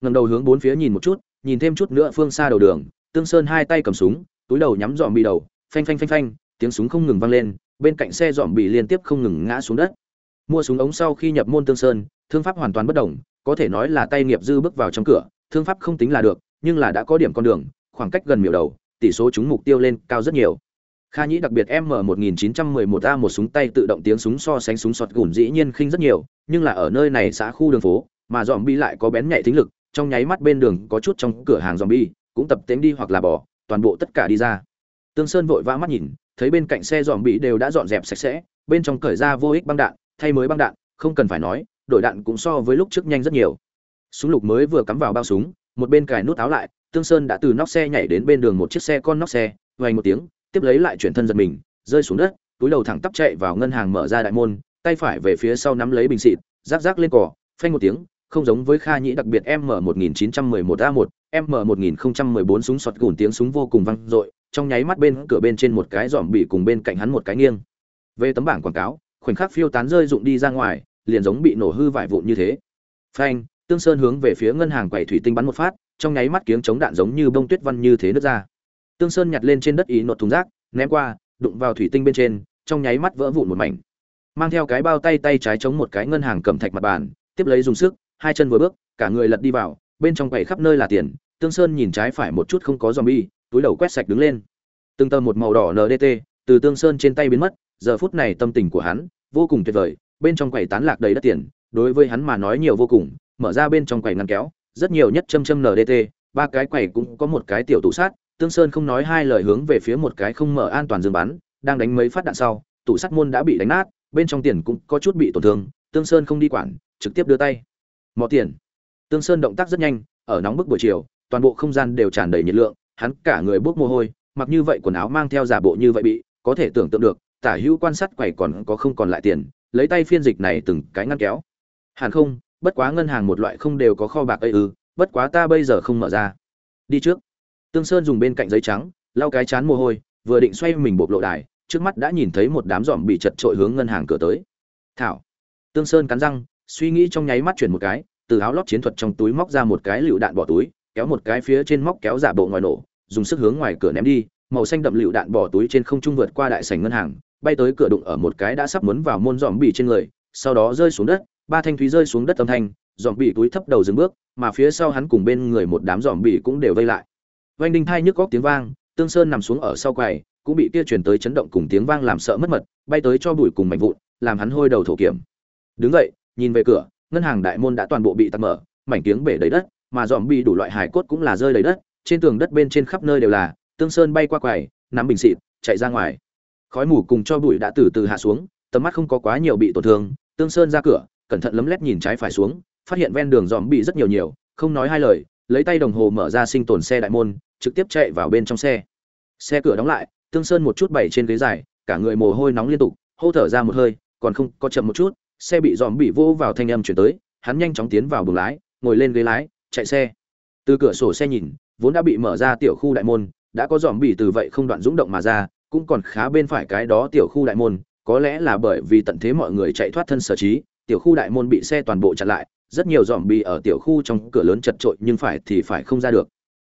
Ngẩng đầu hướng bốn phía nhìn một chút, nhìn thêm chút nữa phương xa đầu đường, tương sơn hai tay cầm súng, túi đầu nhắm dọn bị đầu, phanh phanh phanh phanh, tiếng súng không ngừng vang lên, bên cạnh xe dọn bị liên tiếp không ngừng ngã xuống đất. Mua súng ống sau khi nhập môn tương sơn, thương pháp hoàn toàn bất đồng có thể nói là tay nghiệp dư bước vào trong cửa thương pháp không tính là được nhưng là đã có điểm con đường khoảng cách gần miểu đầu tỷ số trúng mục tiêu lên cao rất nhiều Kha Nhĩ đặc biệt M1911A một súng tay tự động tiếng súng so sánh súng sọt gùn dĩ nhiên khinh rất nhiều, nhưng là ở nơi này xã khu đường phố, mà zombie lại có bén nhạy thính lực, trong nháy mắt bên đường có chút trong cửa hàng zombie, cũng tập tính đi hoặc là bỏ, toàn bộ tất cả đi ra. Tương Sơn vội vã mắt nhìn, thấy bên cạnh xe zombie đều đã dọn dẹp sạch sẽ, bên trong cởi ra vô ích băng đạn, thay mới băng đạn, không cần phải nói, đổi đạn cũng so với lúc trước nhanh rất nhiều. Súng lục mới vừa cắm vào bao súng, một bên cài nút áo lại, Tương Sơn đã từ nóc xe nhảy đến bên đường một chiếc xe con nóc xe, vang một tiếng, tiếp lấy lại chuyển thân giật mình rơi xuống đất túi đầu thẳng tắp chạy vào ngân hàng mở ra đại môn tay phải về phía sau nắm lấy bình xịt rác rác lên cỏ phanh một tiếng không giống với kha nhĩ đặc biệt m 1911 a 1 m 1014 súng sọt gùn tiếng súng vô cùng vang dội trong nháy mắt bên cửa bên trên một cái dòm bị cùng bên cạnh hắn một cái nghiêng về tấm bảng quảng cáo khoảnh khắc phiêu tán rơi rụng đi ra ngoài liền giống bị nổ hư vải vụn như thế. Phanh, tương sơn hướng về phía ngân hàng quầy thủy tinh bắn một phát, trong nháy mắt kiếng chống đạn giống như bông tuyết văn như thế nứt ra. Tương sơn nhặt lên trên đất ý nột thùng rác, ném qua, đụng vào thủy tinh bên trên, trong nháy mắt vỡ vụn một mảnh. Mang theo cái bao tay tay trái chống một cái ngân hàng cầm thạch mặt bàn, tiếp lấy dùng sức, hai chân vừa bước, cả người lật đi vào, bên trong quầy khắp nơi là tiền, tương sơn nhìn trái phải một chút không có zombie, túi đầu quét sạch đứng lên. Từng tờ một màu đỏ ndt từ tương sơn trên tay biến mất, giờ phút này tâm tình của hắn vô cùng tuyệt vời bên trong quầy tán lạc đầy đất tiền đối với hắn mà nói nhiều vô cùng mở ra bên trong quầy ngăn kéo rất nhiều nhất châm châm ndt ba cái quầy cũng có một cái tiểu tủ sát Tương Sơn không nói hai lời hướng về phía một cái không mở an toàn dương bắn, đang đánh mấy phát đạn sau, tủ sắt môn đã bị đánh nát, bên trong tiền cũng có chút bị tổn thương, Tương Sơn không đi quản, trực tiếp đưa tay. Mỏ tiền. Tương Sơn động tác rất nhanh, ở nóng bức buổi chiều, toàn bộ không gian đều tràn đầy nhiệt lượng, hắn cả người bốc mồ hôi, mặc như vậy quần áo mang theo giả bộ như vậy bị, có thể tưởng tượng được, Tả Hữu quan sát quầy còn có không còn lại tiền, lấy tay phiên dịch này từng cái ngăn kéo. Hẳn không, bất quá ngân hàng một loại không đều có kho bạc ấy ư, bất quá ta bây giờ không mở ra. Đi trước. Tương Sơn dùng bên cạnh giấy trắng, lau cái chán mồ hôi, vừa định xoay mình bộc lộ đài, trước mắt đã nhìn thấy một đám giòm bị chật trội hướng ngân hàng cửa tới. Thảo. Tương Sơn cắn răng, suy nghĩ trong nháy mắt chuyển một cái, từ áo lót chiến thuật trong túi móc ra một cái lựu đạn bỏ túi, kéo một cái phía trên móc kéo giả bộ ngoài nổ, dùng sức hướng ngoài cửa ném đi, màu xanh đậm lựu đạn bỏ túi trên không trung vượt qua đại sảnh ngân hàng, bay tới cửa đụng ở một cái đã sắp muốn vào môn dòm bị trên người, sau đó rơi xuống đất, ba thanh thúy rơi xuống đất âm thanh, dòm bị túi thấp đầu dừng bước mà phía sau hắn cùng bên người một đám dòm bị cũng đều vây lại. Vanh đinh thai nhức góc tiếng vang tương sơn nằm xuống ở sau quầy cũng bị kia truyền tới chấn động cùng tiếng vang làm sợ mất mật bay tới cho bụi cùng mảnh vụn làm hắn hôi đầu thổ kiểm. Đứng dậy nhìn về cửa ngân hàng đại môn đã toàn bộ bị tắt mở mảnh tiếng bể đầy đất mà dòm bị đủ loại hài cốt cũng là rơi đầy đất trên tường đất bên trên khắp nơi đều là tương sơn bay qua quầy nắm bình xịt chạy ra ngoài khói mù cùng cho bụi đã từ từ hạ xuống, tầm mắt không có quá nhiều bị tổn thương, tương sơn ra cửa, cẩn thận lấm lét nhìn trái phải xuống, phát hiện ven đường dòm bị rất nhiều nhiều, không nói hai lời, lấy tay đồng hồ mở ra sinh tồn xe đại môn, trực tiếp chạy vào bên trong xe. Xe cửa đóng lại, tương sơn một chút bảy trên ghế dài, cả người mồ hôi nóng liên tục, hô thở ra một hơi, còn không, có chậm một chút, xe bị dòm bị vô vào thanh âm chuyển tới, hắn nhanh chóng tiến vào buồng lái, ngồi lên ghế lái, chạy xe. Từ cửa sổ xe nhìn, vốn đã bị mở ra tiểu khu đại môn, đã có dòm bị từ vậy không đoạn rúng động mà ra cũng còn khá bên phải cái đó tiểu khu đại môn, có lẽ là bởi vì tận thế mọi người chạy thoát thân sở trí, tiểu khu đại môn bị xe toàn bộ chặn lại, rất nhiều zombie bị ở tiểu khu trong cửa lớn chật trội nhưng phải thì phải không ra được.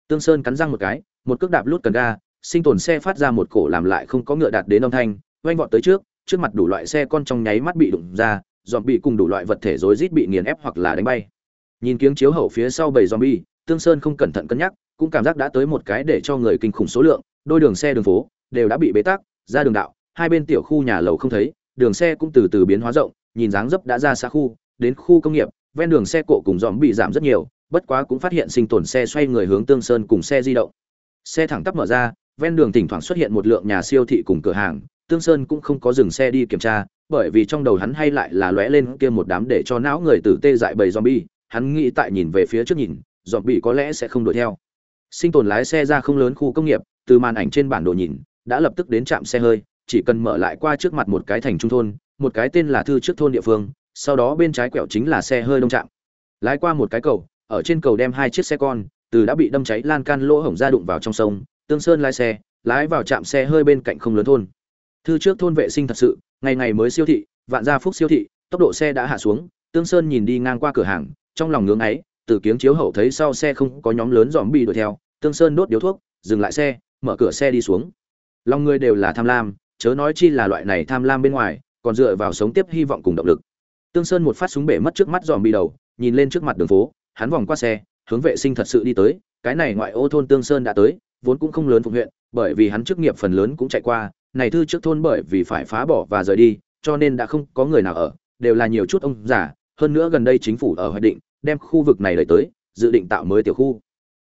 Tương sơn cắn răng một cái, một cước đạp lút cần ga, sinh tồn xe phát ra một cổ làm lại không có ngựa đạt đến âm thanh oanh vọt tới trước trước mặt đủ loại xe con trong nháy mắt bị đụng ra, zombie bị cùng đủ loại vật thể rối rít bị nghiền ép hoặc là đánh bay. Nhìn kiếng chiếu hậu phía sau bầy zombie, tương sơn không cẩn thận cân nhắc, cũng cảm giác đã tới một cái để cho người kinh khủng số lượng, đôi đường xe đường phố đều đã bị bế tắc, ra đường đạo, hai bên tiểu khu nhà lầu không thấy, đường xe cũng từ từ biến hóa rộng, nhìn dáng dấp đã ra xa khu, đến khu công nghiệp, ven đường xe cộ cùng dòm bị giảm rất nhiều, bất quá cũng phát hiện sinh tồn xe xoay người hướng tương sơn cùng xe di động. Xe thẳng tắp mở ra, ven đường thỉnh thoảng xuất hiện một lượng nhà siêu thị cùng cửa hàng, tương sơn cũng không có dừng xe đi kiểm tra, bởi vì trong đầu hắn hay lại là lóe lên kia một đám để cho não người tử tê dại bầy zombie hắn nghĩ tại nhìn về phía trước nhìn zombie có lẽ sẽ không đuổi theo. Sinh tồn lái xe ra không lớn khu công nghiệp, từ màn ảnh trên bản đồ nhìn đã lập tức đến trạm xe hơi, chỉ cần mở lại qua trước mặt một cái thành trung thôn, một cái tên là thư trước thôn địa phương, sau đó bên trái quẹo chính là xe hơi đông trạm. Lái qua một cái cầu, ở trên cầu đem hai chiếc xe con, từ đã bị đâm cháy lan can lỗ hổng ra đụng vào trong sông, tương sơn lái xe, lái vào trạm xe hơi bên cạnh không lớn thôn. Thư trước thôn vệ sinh thật sự, ngày ngày mới siêu thị, vạn gia phúc siêu thị, tốc độ xe đã hạ xuống, tương sơn nhìn đi ngang qua cửa hàng, trong lòng ngưỡng ấy, từ kiếng chiếu hậu thấy sau xe không có nhóm lớn dòm bị đuổi theo, tương sơn đốt điếu thuốc, dừng lại xe, mở cửa xe đi xuống lòng người đều là tham lam, chớ nói chi là loại này tham lam bên ngoài, còn dựa vào sống tiếp hy vọng cùng động lực. Tương sơn một phát súng bể mất trước mắt dòm bị đầu, nhìn lên trước mặt đường phố, hắn vòng qua xe, hướng vệ sinh thật sự đi tới, cái này ngoại ô thôn tương sơn đã tới, vốn cũng không lớn phục huyện, bởi vì hắn chức nghiệp phần lớn cũng chạy qua, này thư trước thôn bởi vì phải phá bỏ và rời đi, cho nên đã không có người nào ở, đều là nhiều chút ông già, hơn nữa gần đây chính phủ ở hoạch định, đem khu vực này đẩy tới, dự định tạo mới tiểu khu.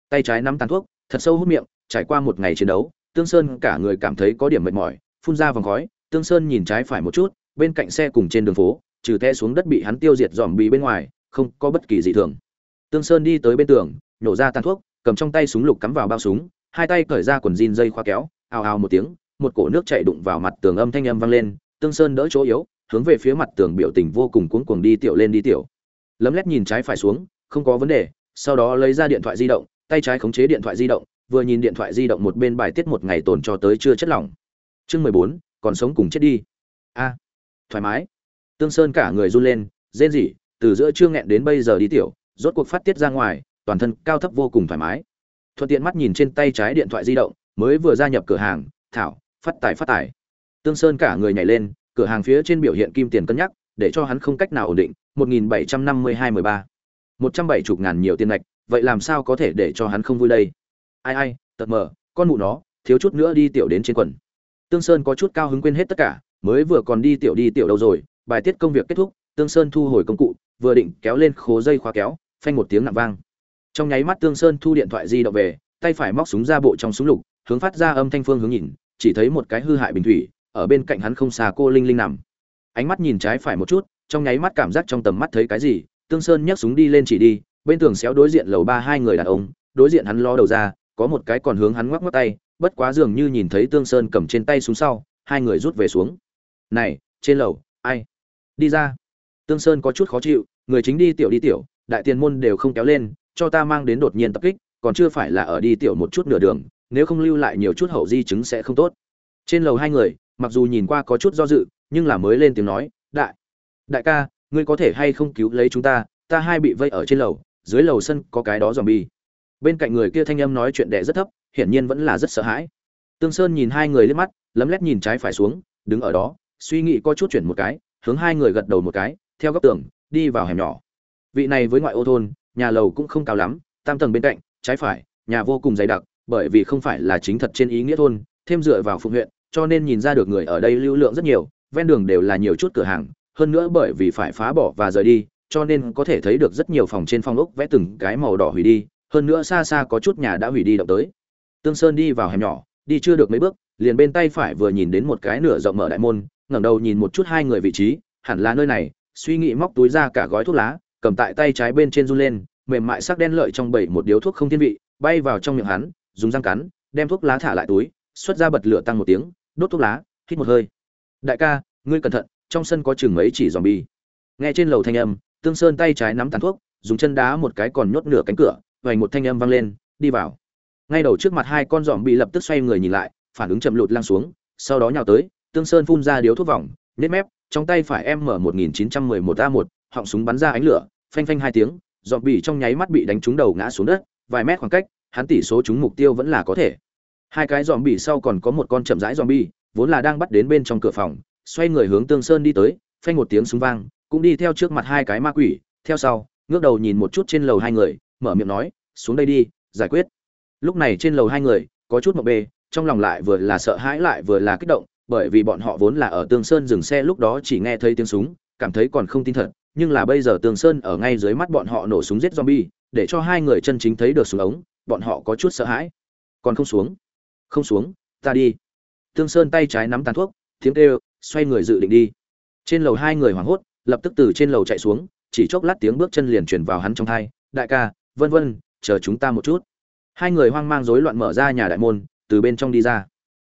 Tay trái nắm tàn thuốc, thật sâu hút miệng, trải qua một ngày chiến đấu tương sơn cả người cảm thấy có điểm mệt mỏi, phun ra vòng khói, tương sơn nhìn trái phải một chút, bên cạnh xe cùng trên đường phố, trừ té xuống đất bị hắn tiêu diệt dòm bị bên ngoài, không có bất kỳ gì thường. Tương sơn đi tới bên tường, nhổ ra tàn thuốc, cầm trong tay súng lục cắm vào bao súng, hai tay cởi ra quần jean dây khoa kéo, ào ào một tiếng, một cổ nước chảy đụng vào mặt tường âm thanh âm vang lên, tương sơn đỡ chỗ yếu, hướng về phía mặt tường biểu tình vô cùng cuống cuồng đi tiểu lên đi tiểu. Lấm lét nhìn trái phải xuống, không có vấn đề, sau đó lấy ra điện thoại di động, tay trái khống chế điện thoại di động vừa nhìn điện thoại di động một bên bài tiết một ngày tồn cho tới chưa chất lỏng. Chương mười bốn, còn sống cùng chết đi. A, thoải mái. Tương sơn cả người run lên, rên rỉ, từ giữa trưa nghẹn đến bây giờ đi tiểu, rốt cuộc phát tiết ra ngoài, toàn thân cao thấp vô cùng thoải mái. Thuận tiện mắt nhìn trên tay trái điện thoại di động, mới vừa gia nhập cửa hàng, thảo, phát tài phát tài. Tương sơn cả người nhảy lên, cửa hàng phía trên biểu hiện kim tiền cân nhắc, để cho hắn không cách nào ổn định, một nghìn bảy trăm năm mươi hai mười ba. Một trăm bảy chục ngàn nhiều tiền lệch vậy làm sao có thể để cho hắn không vui đây? Ai ai tật mờ, con mụ nó, thiếu chút nữa đi tiểu đến trên quần. Tương sơn có chút cao hứng quên hết tất cả, mới vừa còn đi tiểu đi tiểu đâu rồi, bài tiết công việc kết thúc, tương sơn thu hồi công cụ, vừa định kéo lên khố dây khóa kéo, phanh một tiếng nặng vang. Trong nháy mắt tương sơn thu điện thoại di động về, tay phải móc súng ra bộ trong súng lục, hướng phát ra âm thanh phương hướng nhìn, chỉ thấy một cái hư hại bình thủy, ở bên cạnh hắn không xa cô linh linh nằm. Ánh mắt nhìn trái phải một chút, trong nháy mắt cảm giác trong tầm mắt thấy cái gì, tương sơn nhấc súng đi lên chỉ đi, bên tường xéo đối diện lầu ba hai người đàn ông, đối diện hắn lo đầu ra có một cái còn hướng hắn ngoắc ngoắc tay, bất quá dường như nhìn thấy tương sơn cầm trên tay xuống sau, hai người rút về xuống. Này, trên lầu, ai? Đi ra. Tương sơn có chút khó chịu, người chính đi tiểu đi tiểu, đại tiền môn đều không kéo lên, cho ta mang đến đột nhiên tập kích, còn chưa phải là ở đi tiểu một chút nửa đường, nếu không lưu lại nhiều chút hậu di chứng sẽ không tốt. Trên lầu hai người, mặc dù nhìn qua có chút do dự, nhưng là mới lên tiếng nói, đại đại ca, ngươi có thể hay không cứu lấy chúng ta? Ta hai bị vây ở trên lầu, dưới lầu sân có cái đó dòm bi bên cạnh người kia thanh âm nói chuyện đệ rất thấp, hiển nhiên vẫn là rất sợ hãi. Tương sơn nhìn hai người liếc mắt, lấm lét nhìn trái phải xuống, đứng ở đó, suy nghĩ có chút chuyển một cái, hướng hai người gật đầu một cái, theo góc tường, đi vào hẻm nhỏ. Vị này với ngoại ô thôn, nhà lầu cũng không cao lắm, tam tầng bên cạnh, trái phải, nhà vô cùng dày đặc, bởi vì không phải là chính thật trên ý nghĩa thôn, thêm dựa vào phụng huyện, cho nên nhìn ra được người ở đây lưu lượng rất nhiều, ven đường đều là nhiều chút cửa hàng, hơn nữa bởi vì phải phá bỏ và rời đi, cho nên có thể thấy được rất nhiều phòng trên phong ốc vẽ từng cái màu đỏ hủy đi hơn nữa xa xa có chút nhà đã hủy đi động tới. Tương sơn đi vào hẻm nhỏ, đi chưa được mấy bước, liền bên tay phải vừa nhìn đến một cái nửa rộng mở đại môn, ngẩng đầu nhìn một chút hai người vị trí, hẳn là nơi này, suy nghĩ móc túi ra cả gói thuốc lá, cầm tại tay trái bên trên run lên, mềm mại sắc đen lợi trong bảy một điếu thuốc không thiên vị, bay vào trong miệng hắn, dùng răng cắn, đem thuốc lá thả lại túi, xuất ra bật lửa tăng một tiếng, đốt thuốc lá, hít một hơi. Đại ca, ngươi cẩn thận, trong sân có chừng mấy chỉ dòm bi nghe trên lầu thanh âm, tương sơn tay trái nắm tàn thuốc, dùng chân đá một cái còn nhốt nửa cánh cửa vành một thanh âm vang lên đi vào. Ngay đầu trước mặt hai con giòm bị lập tức xoay người nhìn lại phản ứng chậm lụt lăn xuống sau đó nhào tới tương sơn phun ra điếu thuốc vòng nhếch mép trong tay phải em mở 1911 a 1 họng súng bắn ra ánh lửa phanh phanh hai tiếng giòm bị trong nháy mắt bị đánh trúng đầu ngã xuống đất vài mét khoảng cách hắn tỷ số trúng mục tiêu vẫn là có thể. Hai cái giòm bị sau còn có một con chậm rãi giòm bị, vốn là đang bắt đến bên trong cửa phòng xoay người hướng tương sơn đi tới phanh một tiếng súng vang cũng đi theo trước mặt hai cái ma quỷ theo sau ngước đầu nhìn một chút trên lầu hai người mở miệng nói, xuống đây đi, giải quyết. Lúc này trên lầu hai người, có chút một bê, trong lòng lại vừa là sợ hãi lại vừa là kích động, bởi vì bọn họ vốn là ở tương sơn dừng xe lúc đó chỉ nghe thấy tiếng súng, cảm thấy còn không tin thật, nhưng là bây giờ tương sơn ở ngay dưới mắt bọn họ nổ súng giết zombie, để cho hai người chân chính thấy được súng ống, bọn họ có chút sợ hãi. Còn không xuống không xuống, ta đi. Tương sơn tay trái nắm tàn thuốc, tiếng kêu, xoay người dự định đi. Trên lầu hai người hoảng hốt, lập tức từ trên lầu chạy xuống, chỉ chốc lát tiếng bước chân liền truyền vào hắn trong thai. Đại ca vân vân, chờ chúng ta một chút. Hai người hoang mang rối loạn mở ra nhà đại môn, từ bên trong đi ra.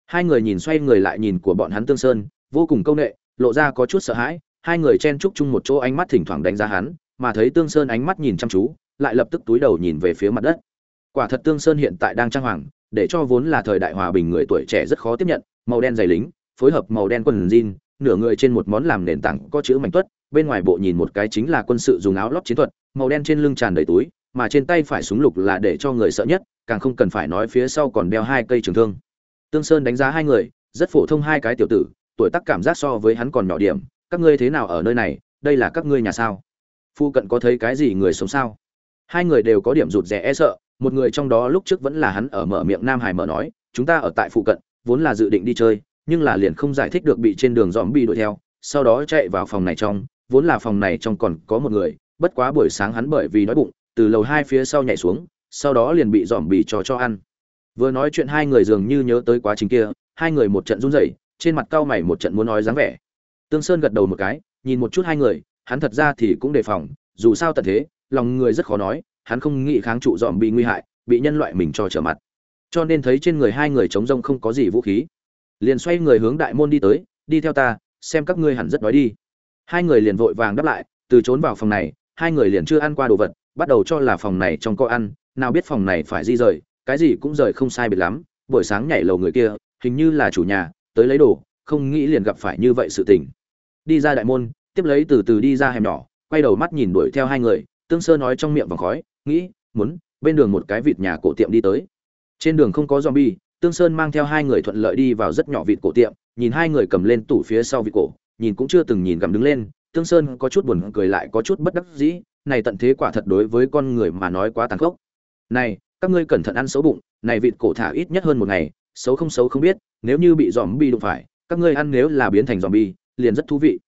Hai người nhìn xoay người lại nhìn của bọn hắn tương sơn, vô cùng câu nệ, lộ ra có chút sợ hãi. Hai người chen chúc chung một chỗ ánh mắt thỉnh thoảng đánh giá hắn, mà thấy tương sơn ánh mắt nhìn chăm chú, lại lập tức túi đầu nhìn về phía mặt đất. Quả thật tương sơn hiện tại đang trang hoàng, để cho vốn là thời đại hòa bình người tuổi trẻ rất khó tiếp nhận, màu đen dày lính, phối hợp màu đen quần jean, nửa người trên một món làm nền tảng có chữ mảnh tuất, bên ngoài bộ nhìn một cái chính là quân sự dùng áo lót chiến thuật, màu đen trên lưng tràn đầy túi mà trên tay phải súng lục là để cho người sợ nhất, càng không cần phải nói phía sau còn đeo hai cây trường thương. Tương sơn đánh giá hai người, rất phổ thông hai cái tiểu tử, tuổi tác cảm giác so với hắn còn nhỏ điểm. Các ngươi thế nào ở nơi này? Đây là các ngươi nhà sao? Phu cận có thấy cái gì người sống sao? Hai người đều có điểm rụt rè e sợ, một người trong đó lúc trước vẫn là hắn ở mở miệng nam hải mở nói, chúng ta ở tại phụ cận, vốn là dự định đi chơi, nhưng là liền không giải thích được bị trên đường dòm bị đuổi theo, sau đó chạy vào phòng này trong, vốn là phòng này trong còn có một người, bất quá buổi sáng hắn bởi vì đói bụng từ lầu hai phía sau nhảy xuống, sau đó liền bị dòm bì trò cho ăn. Vừa nói chuyện hai người dường như nhớ tới quá trình kia, hai người một trận run rẩy, trên mặt cau mày một trận muốn nói dáng vẻ. Tương sơn gật đầu một cái, nhìn một chút hai người, hắn thật ra thì cũng đề phòng, dù sao tận thế, lòng người rất khó nói, hắn không nghĩ kháng trụ dòm bị nguy hại, bị nhân loại mình cho trở mặt. Cho nên thấy trên người hai người chống rông không có gì vũ khí. Liền xoay người hướng đại môn đi tới, đi theo ta, xem các ngươi hẳn rất đói đi. Hai người liền vội vàng đáp lại, từ trốn vào phòng này, hai người liền chưa ăn qua đồ vật bắt đầu cho là phòng này trong có ăn, nào biết phòng này phải di rời, cái gì cũng rời không sai biệt lắm, buổi sáng nhảy lầu người kia, hình như là chủ nhà, tới lấy đồ, không nghĩ liền gặp phải như vậy sự tình. Đi ra đại môn, tiếp lấy từ từ đi ra hẻm nhỏ, quay đầu mắt nhìn đuổi theo hai người, tương sơ nói trong miệng vòng khói, nghĩ, muốn, bên đường một cái vịt nhà cổ tiệm đi tới. Trên đường không có zombie, tương sơn mang theo hai người thuận lợi đi vào rất nhỏ vịt cổ tiệm, nhìn hai người cầm lên tủ phía sau vịt cổ, nhìn cũng chưa từng nhìn gặm đứng lên, tương sơn có chút buồn cười lại có chút bất đắc dĩ này tận thế quả thật đối với con người mà nói quá tàn khốc. Này, các ngươi cẩn thận ăn xấu bụng, này vịt cổ thả ít nhất hơn một ngày, xấu không xấu không biết, nếu như bị dòm bi đụng phải, các ngươi ăn nếu là biến thành dòm bi liền rất thú vị.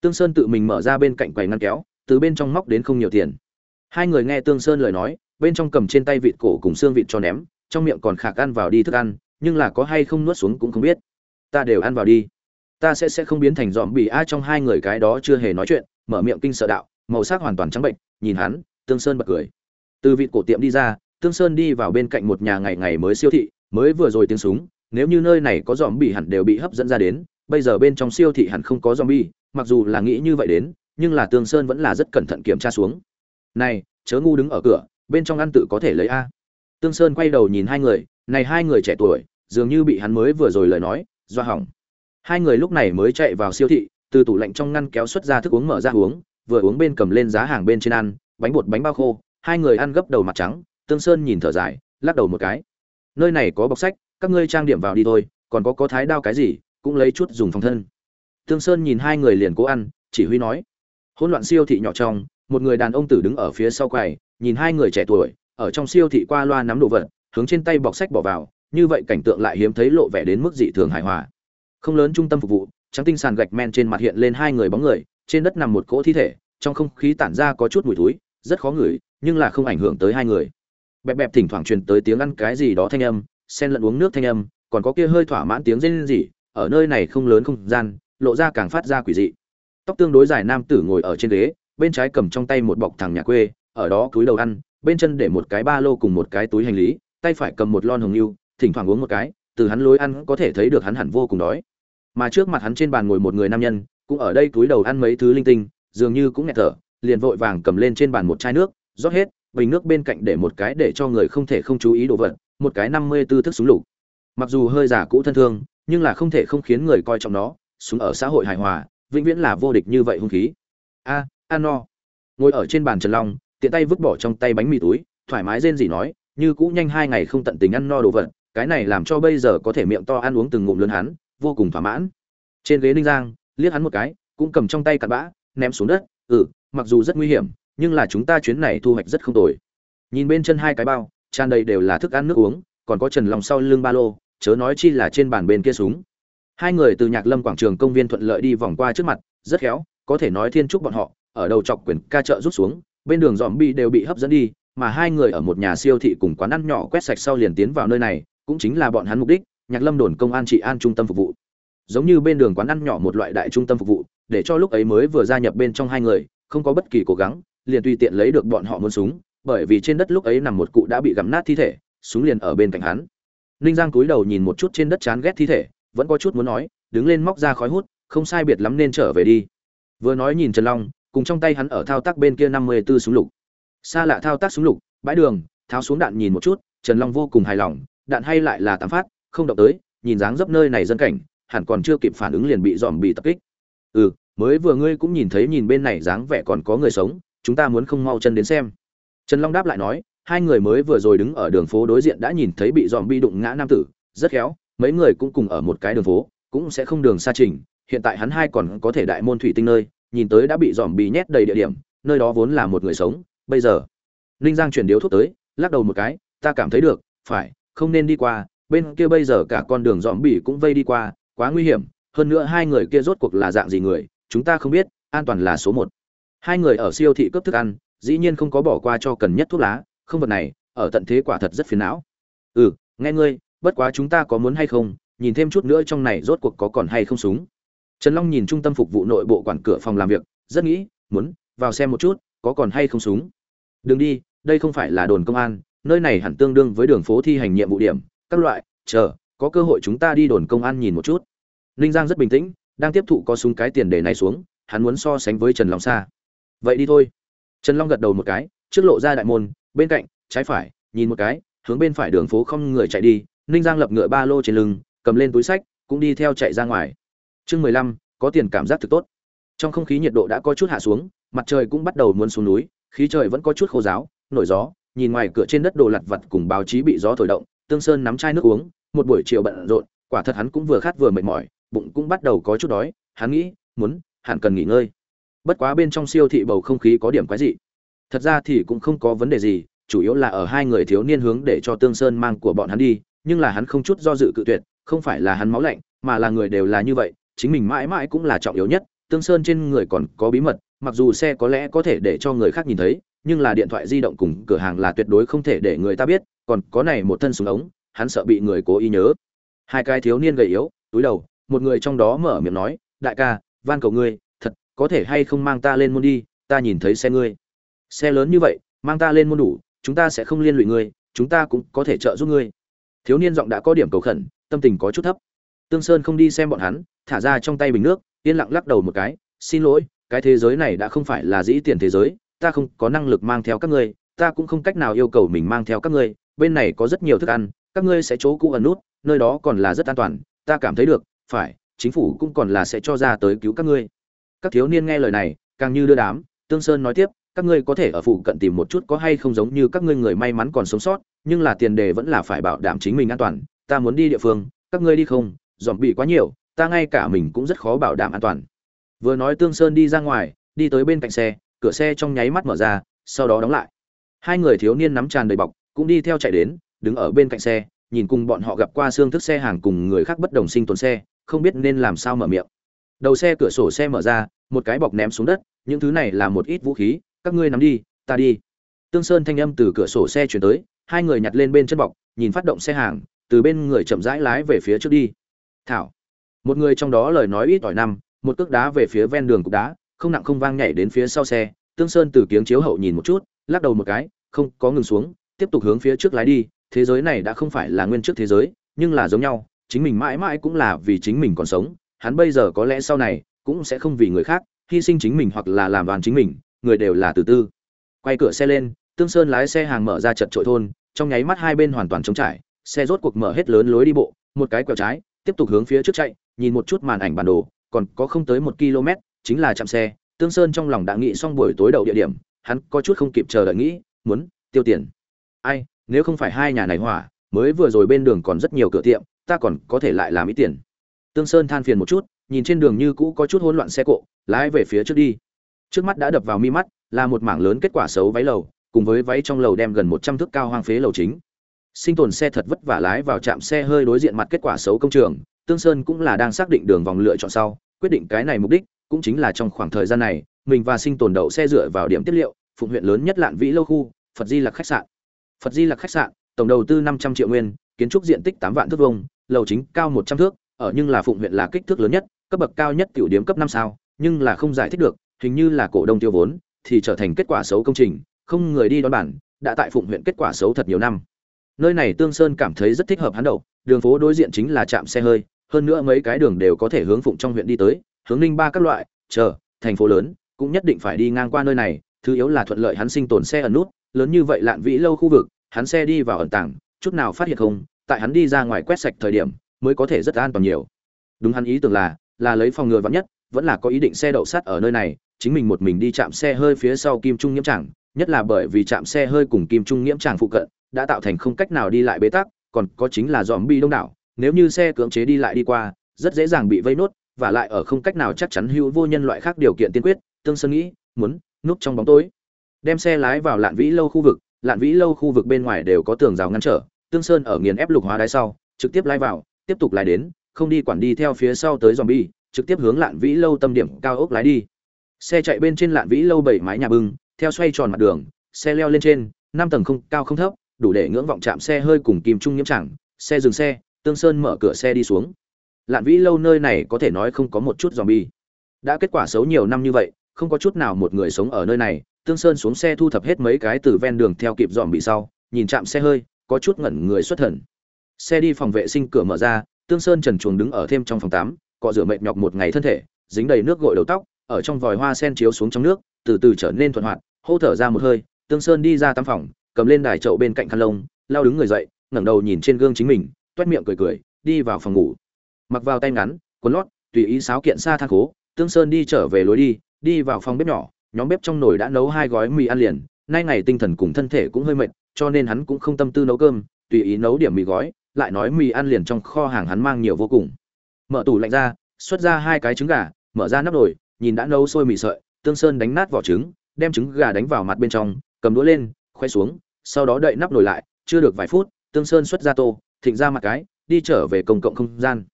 Tương sơn tự mình mở ra bên cạnh quầy ngăn kéo, từ bên trong móc đến không nhiều tiền. Hai người nghe tương sơn lời nói, bên trong cầm trên tay vịt cổ cùng xương vịt cho ném, trong miệng còn khạc ăn vào đi thức ăn, nhưng là có hay không nuốt xuống cũng không biết. Ta đều ăn vào đi. Ta sẽ sẽ không biến thành dòm bị ai trong hai người cái đó chưa hề nói chuyện, mở miệng kinh sợ đạo, màu sắc hoàn toàn trắng bệnh nhìn hắn, tương sơn bật cười. Từ vịt cổ tiệm đi ra, tương sơn đi vào bên cạnh một nhà ngày ngày mới siêu thị, mới vừa rồi tiếng súng, nếu như nơi này có dòm bị hẳn đều bị hấp dẫn ra đến, bây giờ bên trong siêu thị hẳn không có dòm bi mặc dù là nghĩ như vậy đến, nhưng là tương sơn vẫn là rất cẩn thận kiểm tra xuống. Này, chớ ngu đứng ở cửa, bên trong ăn tự có thể lấy a. Tương sơn quay đầu nhìn hai người, này hai người trẻ tuổi, dường như bị hắn mới vừa rồi lời nói do hỏng. Hai người lúc này mới chạy vào siêu thị, từ tủ lạnh trong ngăn kéo xuất ra thức uống mở ra uống vừa uống bên cầm lên giá hàng bên trên ăn, bánh bột bánh bao khô, hai người ăn gấp đầu mặt trắng, tương sơn nhìn thở dài, lắc đầu một cái. Nơi này có bọc sách, các ngươi trang điểm vào đi thôi, còn có có thái đao cái gì, cũng lấy chút dùng phòng thân. Tương sơn nhìn hai người liền cố ăn, chỉ huy nói. Hỗn loạn siêu thị nhỏ trong, một người đàn ông tử đứng ở phía sau quầy, nhìn hai người trẻ tuổi, ở trong siêu thị qua loa nắm đồ vật, hướng trên tay bọc sách bỏ vào, như vậy cảnh tượng lại hiếm thấy lộ vẻ đến mức dị thường hài hòa. Không lớn trung tâm phục vụ, trắng tinh sàn gạch men trên mặt hiện lên hai người bóng người trên đất nằm một cỗ thi thể, trong không khí tản ra có chút mùi thối, rất khó ngửi, nhưng là không ảnh hưởng tới hai người. Bẹp bẹp thỉnh thoảng truyền tới tiếng ăn cái gì đó thanh âm, xen lẫn uống nước thanh âm, còn có kia hơi thỏa mãn tiếng rên rỉ, ở nơi này không lớn không gian, lộ ra càng phát ra quỷ dị. Tóc tương đối dài nam tử ngồi ở trên ghế, bên trái cầm trong tay một bọc thằng nhà quê, ở đó cúi đầu ăn, bên chân để một cái ba lô cùng một cái túi hành lý, tay phải cầm một lon hồng yêu, thỉnh thoảng uống một cái, từ hắn lối ăn có thể thấy được hắn hẳn vô cùng đói. Mà trước mặt hắn trên bàn ngồi một người nam nhân cũng ở đây túi đầu ăn mấy thứ linh tinh dường như cũng nghẹt thở liền vội vàng cầm lên trên bàn một chai nước rót hết bình nước bên cạnh để một cái để cho người không thể không chú ý đồ vật một cái năm mươi tư thức súng lục. Mặc dù hơi giả cũ thân thương nhưng là không thể không khiến người coi trọng nó súng ở xã hội hài hòa vĩnh viễn là vô địch như vậy hung khí. A à, no ngồi ở trên bàn trần long tiện tay vứt bỏ trong tay bánh mì túi thoải mái rên gì nói như cũ nhanh hai ngày không tận tình ăn no đồ vật cái này làm cho bây giờ có thể miệng to ăn uống từng ngụm lớn hắn vô cùng thỏa mãn. Trên ghế ninh giang liếc hắn một cái, cũng cầm trong tay cặn bã, ném xuống đất ừ mặc dù rất nguy hiểm, nhưng là chúng ta chuyến này thu hoạch rất không tồi. Nhìn bên chân hai cái bao, tràn đầy đều là thức ăn nước uống, còn có trần lòng sau lưng ba lô, chớ nói chi là trên bàn bên kia súng. Hai người từ nhạc lâm quảng trường công viên thuận lợi đi vòng qua trước mặt, rất khéo, có thể nói thiên trúc bọn họ, ở đầu chọc quyền ca chợ rút xuống, bên đường dòm bi đều bị hấp dẫn đi, mà hai người ở một nhà siêu thị cùng quán ăn nhỏ quét sạch sau liền tiến vào nơi này, cũng chính là bọn hắn mục đích, nhạc lâm đồn công an trị an trung tâm phục vụ giống như bên đường quán ăn nhỏ một loại đại trung tâm phục vụ, để cho lúc ấy mới vừa gia nhập bên trong hai người, không có bất kỳ cố gắng, liền tùy tiện lấy được bọn họ muốn súng, bởi vì trên đất lúc ấy nằm một cụ đã bị gặm nát thi thể, súng liền ở bên cạnh hắn. Ninh giang cúi đầu nhìn một chút trên đất chán ghét thi thể, vẫn có chút muốn nói, đứng lên móc ra khói hút, không sai biệt lắm nên trở về đi. Vừa nói nhìn trần long, cùng trong tay hắn ở thao tác bên kia năm mươi 54 súng lục. Xa lạ thao tác súng lục, bãi đường, tháo xuống đạn nhìn một chút, trần long vô cùng hài lòng, đạn hay lại là tám phát, không động tới, nhìn dáng dấp nơi này dân cảnh hẳn còn chưa kịp phản ứng liền bị dòm bị tập kích. Ừ mới vừa ngươi cũng nhìn thấy nhìn bên này dáng vẻ còn có người sống, chúng ta muốn không mau chân đến xem. Trần long đáp lại nói, hai người mới vừa rồi đứng ở đường phố đối diện đã nhìn thấy bị dòm bi đụng ngã nam tử, rất khéo, mấy người cũng cùng ở một cái đường phố, cũng sẽ không đường xa trình, hiện tại hắn hai còn có thể đại môn thủy tinh nơi, nhìn tới đã bị dòm bi nhét đầy địa điểm, nơi đó vốn là một người sống, bây giờ, ninh giang chuyển điếu thuốc tới, lắc đầu một cái, ta cảm thấy được, phải, không nên đi qua, bên kia bây giờ cả con đường dòm bị cũng vây đi qua quá nguy hiểm, hơn nữa hai người kia rốt cuộc là dạng gì người, chúng ta không biết, an toàn là số một. Hai người ở siêu thị cướp thức ăn, dĩ nhiên không có bỏ qua cho cần nhất thuốc lá, không vật này, ở tận thế quả thật rất phiền não. Ừ nghe ngươi, bất quá chúng ta có muốn hay không, nhìn thêm chút nữa trong này rốt cuộc có còn hay không súng. Trần long nhìn trung tâm phục vụ nội bộ quản cửa phòng làm việc, rất nghĩ, muốn, vào xem một chút, có còn hay không súng. Đừng đi, đây không phải là đồn công an, nơi này hẳn tương đương với đường phố thi hành nhiệm vụ điểm, các loại, chờ có cơ hội chúng ta đi đồn công an nhìn một chút. Ninh giang rất bình tĩnh, đang tiếp thụ có súng cái tiền đề này xuống, hắn muốn so sánh với trần long xa vậy đi thôi. Trần long gật đầu một cái, trước lộ ra đại môn, bên cạnh, trái phải, nhìn một cái, hướng bên phải đường phố không người chạy đi, ninh giang lập ngựa ba lô trên lưng, cầm lên túi sách, cũng đi theo chạy ra ngoài. Chương mười lăm, có tiền cảm giác thực tốt. Trong không khí nhiệt độ đã có chút hạ xuống, mặt trời cũng bắt đầu muốn xuống núi, khí trời vẫn có chút khô giáo nổi gió, nhìn ngoài cửa trên đất đồ lặt vặt cùng báo chí bị gió thổi động, tương sơn nắm chai nước uống một buổi chiều bận rộn, quả thật hắn cũng vừa khát vừa mệt mỏi, bụng cũng bắt đầu có chút đói, hắn nghĩ, muốn, hẳn cần nghỉ ngơi. Bất quá bên trong siêu thị bầu không khí có điểm quái dị. Thật ra thì cũng không có vấn đề gì, chủ yếu là ở hai người thiếu niên hướng để cho tương sơn mang của bọn hắn đi, nhưng là hắn không chút do dự cự tuyệt, không phải là hắn máu lạnh, mà là người đều là như vậy, chính mình mãi mãi cũng là trọng yếu nhất, tương sơn trên người còn có bí mật, mặc dù xe có lẽ có thể để cho người khác nhìn thấy, nhưng là điện thoại di động cùng cửa hàng là tuyệt đối không thể để người ta biết, còn có này một thân súng ống hắn sợ bị người cố ý nhớ. Hai cái thiếu niên gầy yếu, túi đầu, một người trong đó mở miệng nói, đại ca, van cầu ngươi, thật, có thể hay không mang ta lên môn đi, ta nhìn thấy xe ngươi. Xe lớn như vậy, mang ta lên môn đủ, chúng ta sẽ không liên lụy ngươi, chúng ta cũng có thể trợ giúp ngươi. Thiếu niên giọng đã có điểm cầu khẩn, tâm tình có chút thấp. Tương sơn không đi xem bọn hắn, thả ra trong tay bình nước, yên lặng lắc đầu một cái, xin lỗi, cái thế giới này đã không phải là dĩ tiền thế giới, ta không có năng lực mang theo các ngươi, ta cũng không cách nào yêu cầu mình mang theo các ngươi, bên này có rất nhiều thức ăn các ngươi sẽ chỗ cũ ẩn nút, nơi đó còn là rất an toàn, ta cảm thấy được, phải, chính phủ cũng còn là sẽ cho ra tới cứu các ngươi. Các thiếu niên nghe lời này, càng như đưa đám, tương sơn nói tiếp, các ngươi có thể ở phụ cận tìm một chút có hay không giống như các ngươi người may mắn còn sống sót, nhưng là tiền đề vẫn là phải bảo đảm chính mình an toàn, ta muốn đi địa phương, các ngươi đi không dòm bị quá nhiều, ta ngay cả mình cũng rất khó bảo đảm an toàn. Vừa nói tương sơn đi ra ngoài, đi tới bên cạnh xe, cửa xe trong nháy mắt mở ra, sau đó đóng lại. Hai người thiếu niên nắm tràn đầy bọc, cũng đi theo chạy đến đứng ở bên cạnh xe, nhìn cùng bọn họ gặp qua xương thức xe hàng cùng người khác bất đồng sinh tồn xe, không biết nên làm sao mở miệng. Đầu xe, cửa sổ xe mở ra, một cái bọc ném xuống đất, những thứ này là một ít vũ khí, các ngươi nắm đi, ta đi. Tương sơn thanh âm từ cửa sổ xe chuyển tới, hai người nhặt lên bên chân bọc, nhìn phát động xe hàng, từ bên người chậm rãi lái về phía trước đi. Thảo. Một người trong đó lời nói ít ỏi năm, một cước đá về phía ven đường cục đá, không nặng không vang nhảy đến phía sau xe. Tương sơn từ kiếng chiếu hậu nhìn một chút, lắc đầu một cái, không có ngừng xuống, tiếp tục hướng phía trước lái đi thế giới này đã không phải là nguyên trước thế giới, nhưng là giống nhau, chính mình mãi mãi cũng là vì chính mình còn sống, hắn bây giờ có lẽ sau này cũng sẽ không vì người khác, hy sinh chính mình hoặc là làm đoàn chính mình, người đều là từ tư. Quay cửa xe lên, tương sơn lái xe hàng mở ra chật trội thôn, trong nháy mắt hai bên hoàn toàn trống trải, xe rốt cuộc mở hết lớn lối đi bộ, một cái quẹo trái, tiếp tục hướng phía trước chạy, nhìn một chút màn ảnh bản đồ, còn có không tới một km, chính là chạm xe, tương sơn trong lòng đã nghĩ xong buổi tối đầu địa điểm, hắn có chút không kịp chờ đợi nghĩ, muốn tiêu tiền. Ai nếu không phải hai nhà này hỏa, mới vừa rồi bên đường còn rất nhiều cửa tiệm, ta còn có thể lại làm ít tiền. Tương sơn than phiền một chút, nhìn trên đường như cũ có chút hỗn loạn xe cộ, lái về phía trước đi. Trước mắt đã đập vào mi mắt, là một mảng lớn kết quả xấu váy lầu, cùng với váy trong lầu đem gần một trăm thước cao hoang phế lầu chính. Sinh tồn xe thật vất vả lái vào trạm xe hơi đối diện mặt kết quả xấu công trường, tương sơn cũng là đang xác định đường vòng lựa chọn sau, quyết định cái này mục đích, cũng chính là trong khoảng thời gian này, mình và sinh tồn đậu xe dựa vào điểm tiết liệu, phụng huyện lớn nhất lạn vĩ lâu khu, phật di là khách sạn phật di là khách sạn tổng đầu tư năm trăm triệu nguyên kiến trúc diện tích tám vạn thước vuông, lầu chính cao một trăm thước ở nhưng là phụng huyện là kích thước lớn nhất cấp bậc cao nhất tiểu điểm cấp năm sao nhưng là không giải thích được hình như là cổ đông tiêu vốn thì trở thành kết quả xấu công trình không người đi đón bản đã tại phụng huyện kết quả xấu thật nhiều năm. Nơi này tương sơn cảm thấy rất thích hợp hắn đầu, đường phố đối diện chính là trạm xe hơi hơn nữa mấy cái đường đều có thể hướng phụng trong huyện đi tới hướng ninh ba các loại chờ thành phố lớn cũng nhất định phải đi ngang qua nơi này thứ yếu là thuận lợi hắn sinh tồn xe ở nút lớn như vậy lạn vĩ lâu khu vực, hắn xe đi vào ẩn tàng, chút nào phát hiện không, tại hắn đi ra ngoài quét sạch thời điểm, mới có thể rất an toàn nhiều. Đúng hắn ý tưởng là là lấy phòng ngừa vắng nhất, vẫn là có ý định xe đậu sắt ở nơi này, chính mình một mình đi chạm xe hơi phía sau kim trung nhiễm chẳng nhất là bởi vì chạm xe hơi cùng kim trung nhiễm chẳng phụ cận, đã tạo thành không cách nào đi lại bế tắc, còn có chính là dòm bi đông đảo, nếu như xe cưỡng chế đi lại đi qua, rất dễ dàng bị vây nốt, và lại ở không cách nào chắc chắn hữu vô nhân loại khác điều kiện tiên quyết, tương sơn nghĩ, muốn, núp trong bóng tối đem xe lái vào lạn vĩ lâu khu vực, lạn vĩ lâu khu vực bên ngoài đều có tường rào ngăn trở, tương sơn ở nghiền ép lục hóa đáy sau, trực tiếp lái vào, tiếp tục lái đến, không đi quản đi theo phía sau tới dòm bi trực tiếp hướng lạn vĩ lâu tâm điểm cao ốc lái đi. Xe chạy bên trên lạn vĩ lâu bảy mái nhà bưng, theo xoay tròn mặt đường, xe leo lên trên, năm tầng không, cao không thấp, đủ để ngưỡng vọng chạm xe hơi cùng kim trung nhiễm chẳng, xe dừng xe, tương sơn mở cửa xe đi xuống. Lạn vĩ lâu nơi này có thể nói không có một chút dòm bi đã kết quả xấu nhiều năm như vậy, không có chút nào một người sống ở nơi này tương sơn xuống xe thu thập hết mấy cái từ ven đường theo kịp dòm bị sau, nhìn chạm xe hơi, có chút ngẩn người xuất thần. Xe đi phòng vệ sinh cửa mở ra, tương sơn trần chuồng đứng ở thêm trong phòng tắm, cọ rửa mệt nhọc một ngày thân thể, dính đầy nước gội đầu tóc, ở trong vòi hoa sen chiếu xuống trong nước, từ từ trở nên thuận hoạt, hô thở ra một hơi, tương sơn đi ra tắm phòng, cầm lên đài chậu bên cạnh khăn lông, lao đứng người dậy, ngẩng đầu nhìn trên gương chính mình, toét miệng cười cười, đi vào phòng ngủ. Mặc vào tay ngắn, quần lót, tùy ý sáo kiện xa thang khố, tương sơn đi trở về lối đi đi vào phòng bếp nhỏ nhóm bếp trong nồi đã nấu hai gói mì ăn liền, nay ngày tinh thần cùng thân thể cũng hơi mệt, cho nên hắn cũng không tâm tư nấu cơm, tùy ý nấu điểm mì gói, lại nói mì ăn liền trong kho hàng hắn mang nhiều vô cùng. Mở tủ lạnh ra, xuất ra hai cái trứng gà, mở ra nắp nồi, nhìn đã nấu sôi mì sợi, tương sơn đánh nát vỏ trứng, đem trứng gà đánh vào mặt bên trong, cầm đũa lên, khoe xuống, sau đó đậy nắp nồi lại, chưa được vài phút, tương sơn xuất ra tô, thịnh ra mặt cái, đi trở về công cộng không gian.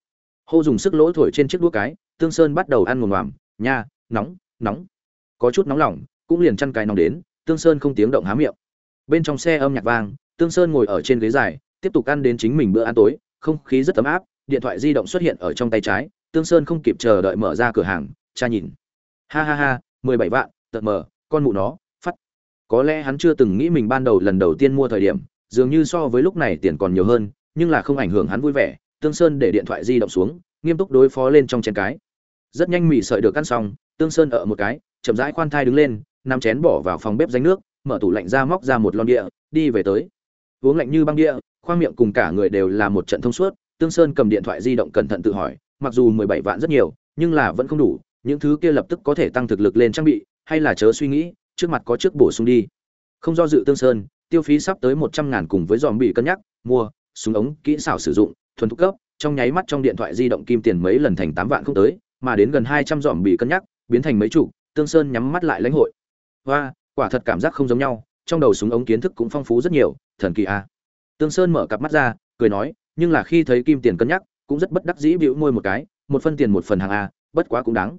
Hô dùng sức lỗ thổi trên chiếc đũa cái, tương sơn bắt đầu ăn ngồm ngoàm nha, nóng nóng có chút nóng lòng, cũng liền chăn cái nóng đến, tương sơn không tiếng động há miệng. Bên trong xe âm nhạc vang, tương sơn ngồi ở trên ghế dài, tiếp tục ăn đến chính mình bữa ăn tối, không khí rất ấm áp, điện thoại di động xuất hiện ở trong tay trái, tương sơn không kịp chờ đợi mở ra cửa hàng, cha nhìn. Ha ha ha, mười bảy vạn, tợt mờ, con mụ nó, phát. Có lẽ hắn chưa từng nghĩ mình ban đầu lần đầu tiên mua thời điểm, dường như so với lúc này tiền còn nhiều hơn, nhưng là không ảnh hưởng hắn vui vẻ, tương sơn để điện thoại di động xuống, nghiêm túc đối phó lên trong chén cái. Rất nhanh mì sợi được ăn xong, tương sơn ở một cái chậm rãi khoan thai đứng lên nằm chén bỏ vào phòng bếp danh nước, mở tủ lạnh ra móc ra một lon địa, đi về tới. Uống lạnh như băng địa, khoang miệng cùng cả người đều là một trận thông suốt, tương sơn cầm điện thoại di động cẩn thận tự hỏi, mặc dù mười bảy vạn rất nhiều, nhưng là vẫn không đủ, những thứ kia lập tức có thể tăng thực lực lên trang bị, hay là chớ suy nghĩ, trước mặt có trước bổ sung đi. Không do dự tương sơn, tiêu phí sắp tới một trăm ngàn cùng với dòm bị cân nhắc, mua, súng ống, kỹ xảo sử dụng, thuần thúc cấp, trong nháy mắt trong điện thoại di động kim tiền mấy lần thành tám vạn không tới, mà đến gần hai trăm dòm bị cân nhắc, biến thành mấy chủ tương sơn nhắm mắt lại lãnh hội Hoa, quả thật cảm giác không giống nhau, trong đầu súng ống kiến thức cũng phong phú rất nhiều, thần kỳ a. À. Tương Sơn mở cặp mắt ra, cười nói, nhưng là khi thấy kim tiền cân nhắc, cũng rất bất đắc dĩ bĩu môi một cái, một phân tiền một phần hàng a, bất quá cũng đáng.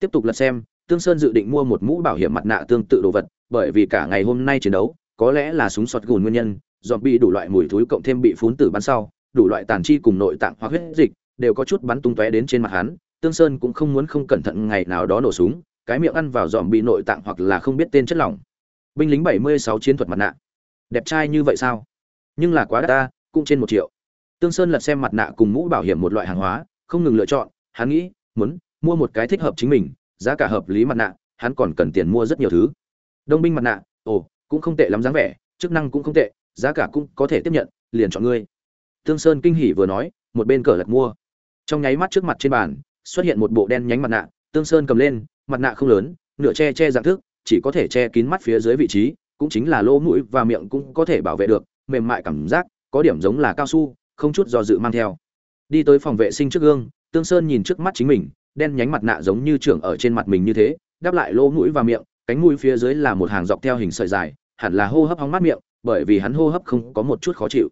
Tiếp tục lật xem, Tương Sơn dự định mua một mũ bảo hiểm mặt nạ tương tự đồ vật, bởi vì cả ngày hôm nay chiến đấu, có lẽ là súng sọt gùn nguyên nhân, dòm bị đủ loại mùi thối cộng thêm bị phún tử bắn sau, đủ loại tàn chi cùng nội tạng hoặc huyết dịch, đều có chút bắn tung tóe đến trên mặt hắn, Tương Sơn cũng không muốn không cẩn thận ngày nào đó nổ súng, cái miệng ăn vào dòm bị nội tạng hoặc là không biết tên chất lỏng. Binh lính 76 chiến thuật mặt nạ. Đẹp trai như vậy sao? Nhưng là quá đắt ta, cũng trên một triệu. Tương Sơn lật xem mặt nạ cùng mũ bảo hiểm một loại hàng hóa, không ngừng lựa chọn, hắn nghĩ, muốn mua một cái thích hợp chính mình, giá cả hợp lý mặt nạ, hắn còn cần tiền mua rất nhiều thứ. Đông binh mặt nạ, ồ, cũng không tệ lắm dáng vẻ, chức năng cũng không tệ, giá cả cũng có thể tiếp nhận, liền chọn ngươi. Tương Sơn kinh hỉ vừa nói, một bên cờ lật mua. Trong nháy mắt trước mặt trên bàn, xuất hiện một bộ đen nhánh mặt nạ, Tương Sơn cầm lên, mặt nạ không lớn, nửa che che dạng thức, chỉ có thể che kín mắt phía dưới vị trí, cũng chính là lỗ mũi và miệng cũng có thể bảo vệ được, mềm mại cảm giác, có điểm giống là cao su, không chút do dự mang theo. Đi tới phòng vệ sinh trước gương, Tương Sơn nhìn trước mắt chính mình, đen nhánh mặt nạ giống như trưởng ở trên mặt mình như thế, đáp lại lỗ mũi và miệng, cánh mũi phía dưới là một hàng dọc theo hình sợi dài, hẳn là hô hấp hóng mát miệng, bởi vì hắn hô hấp không có một chút khó chịu.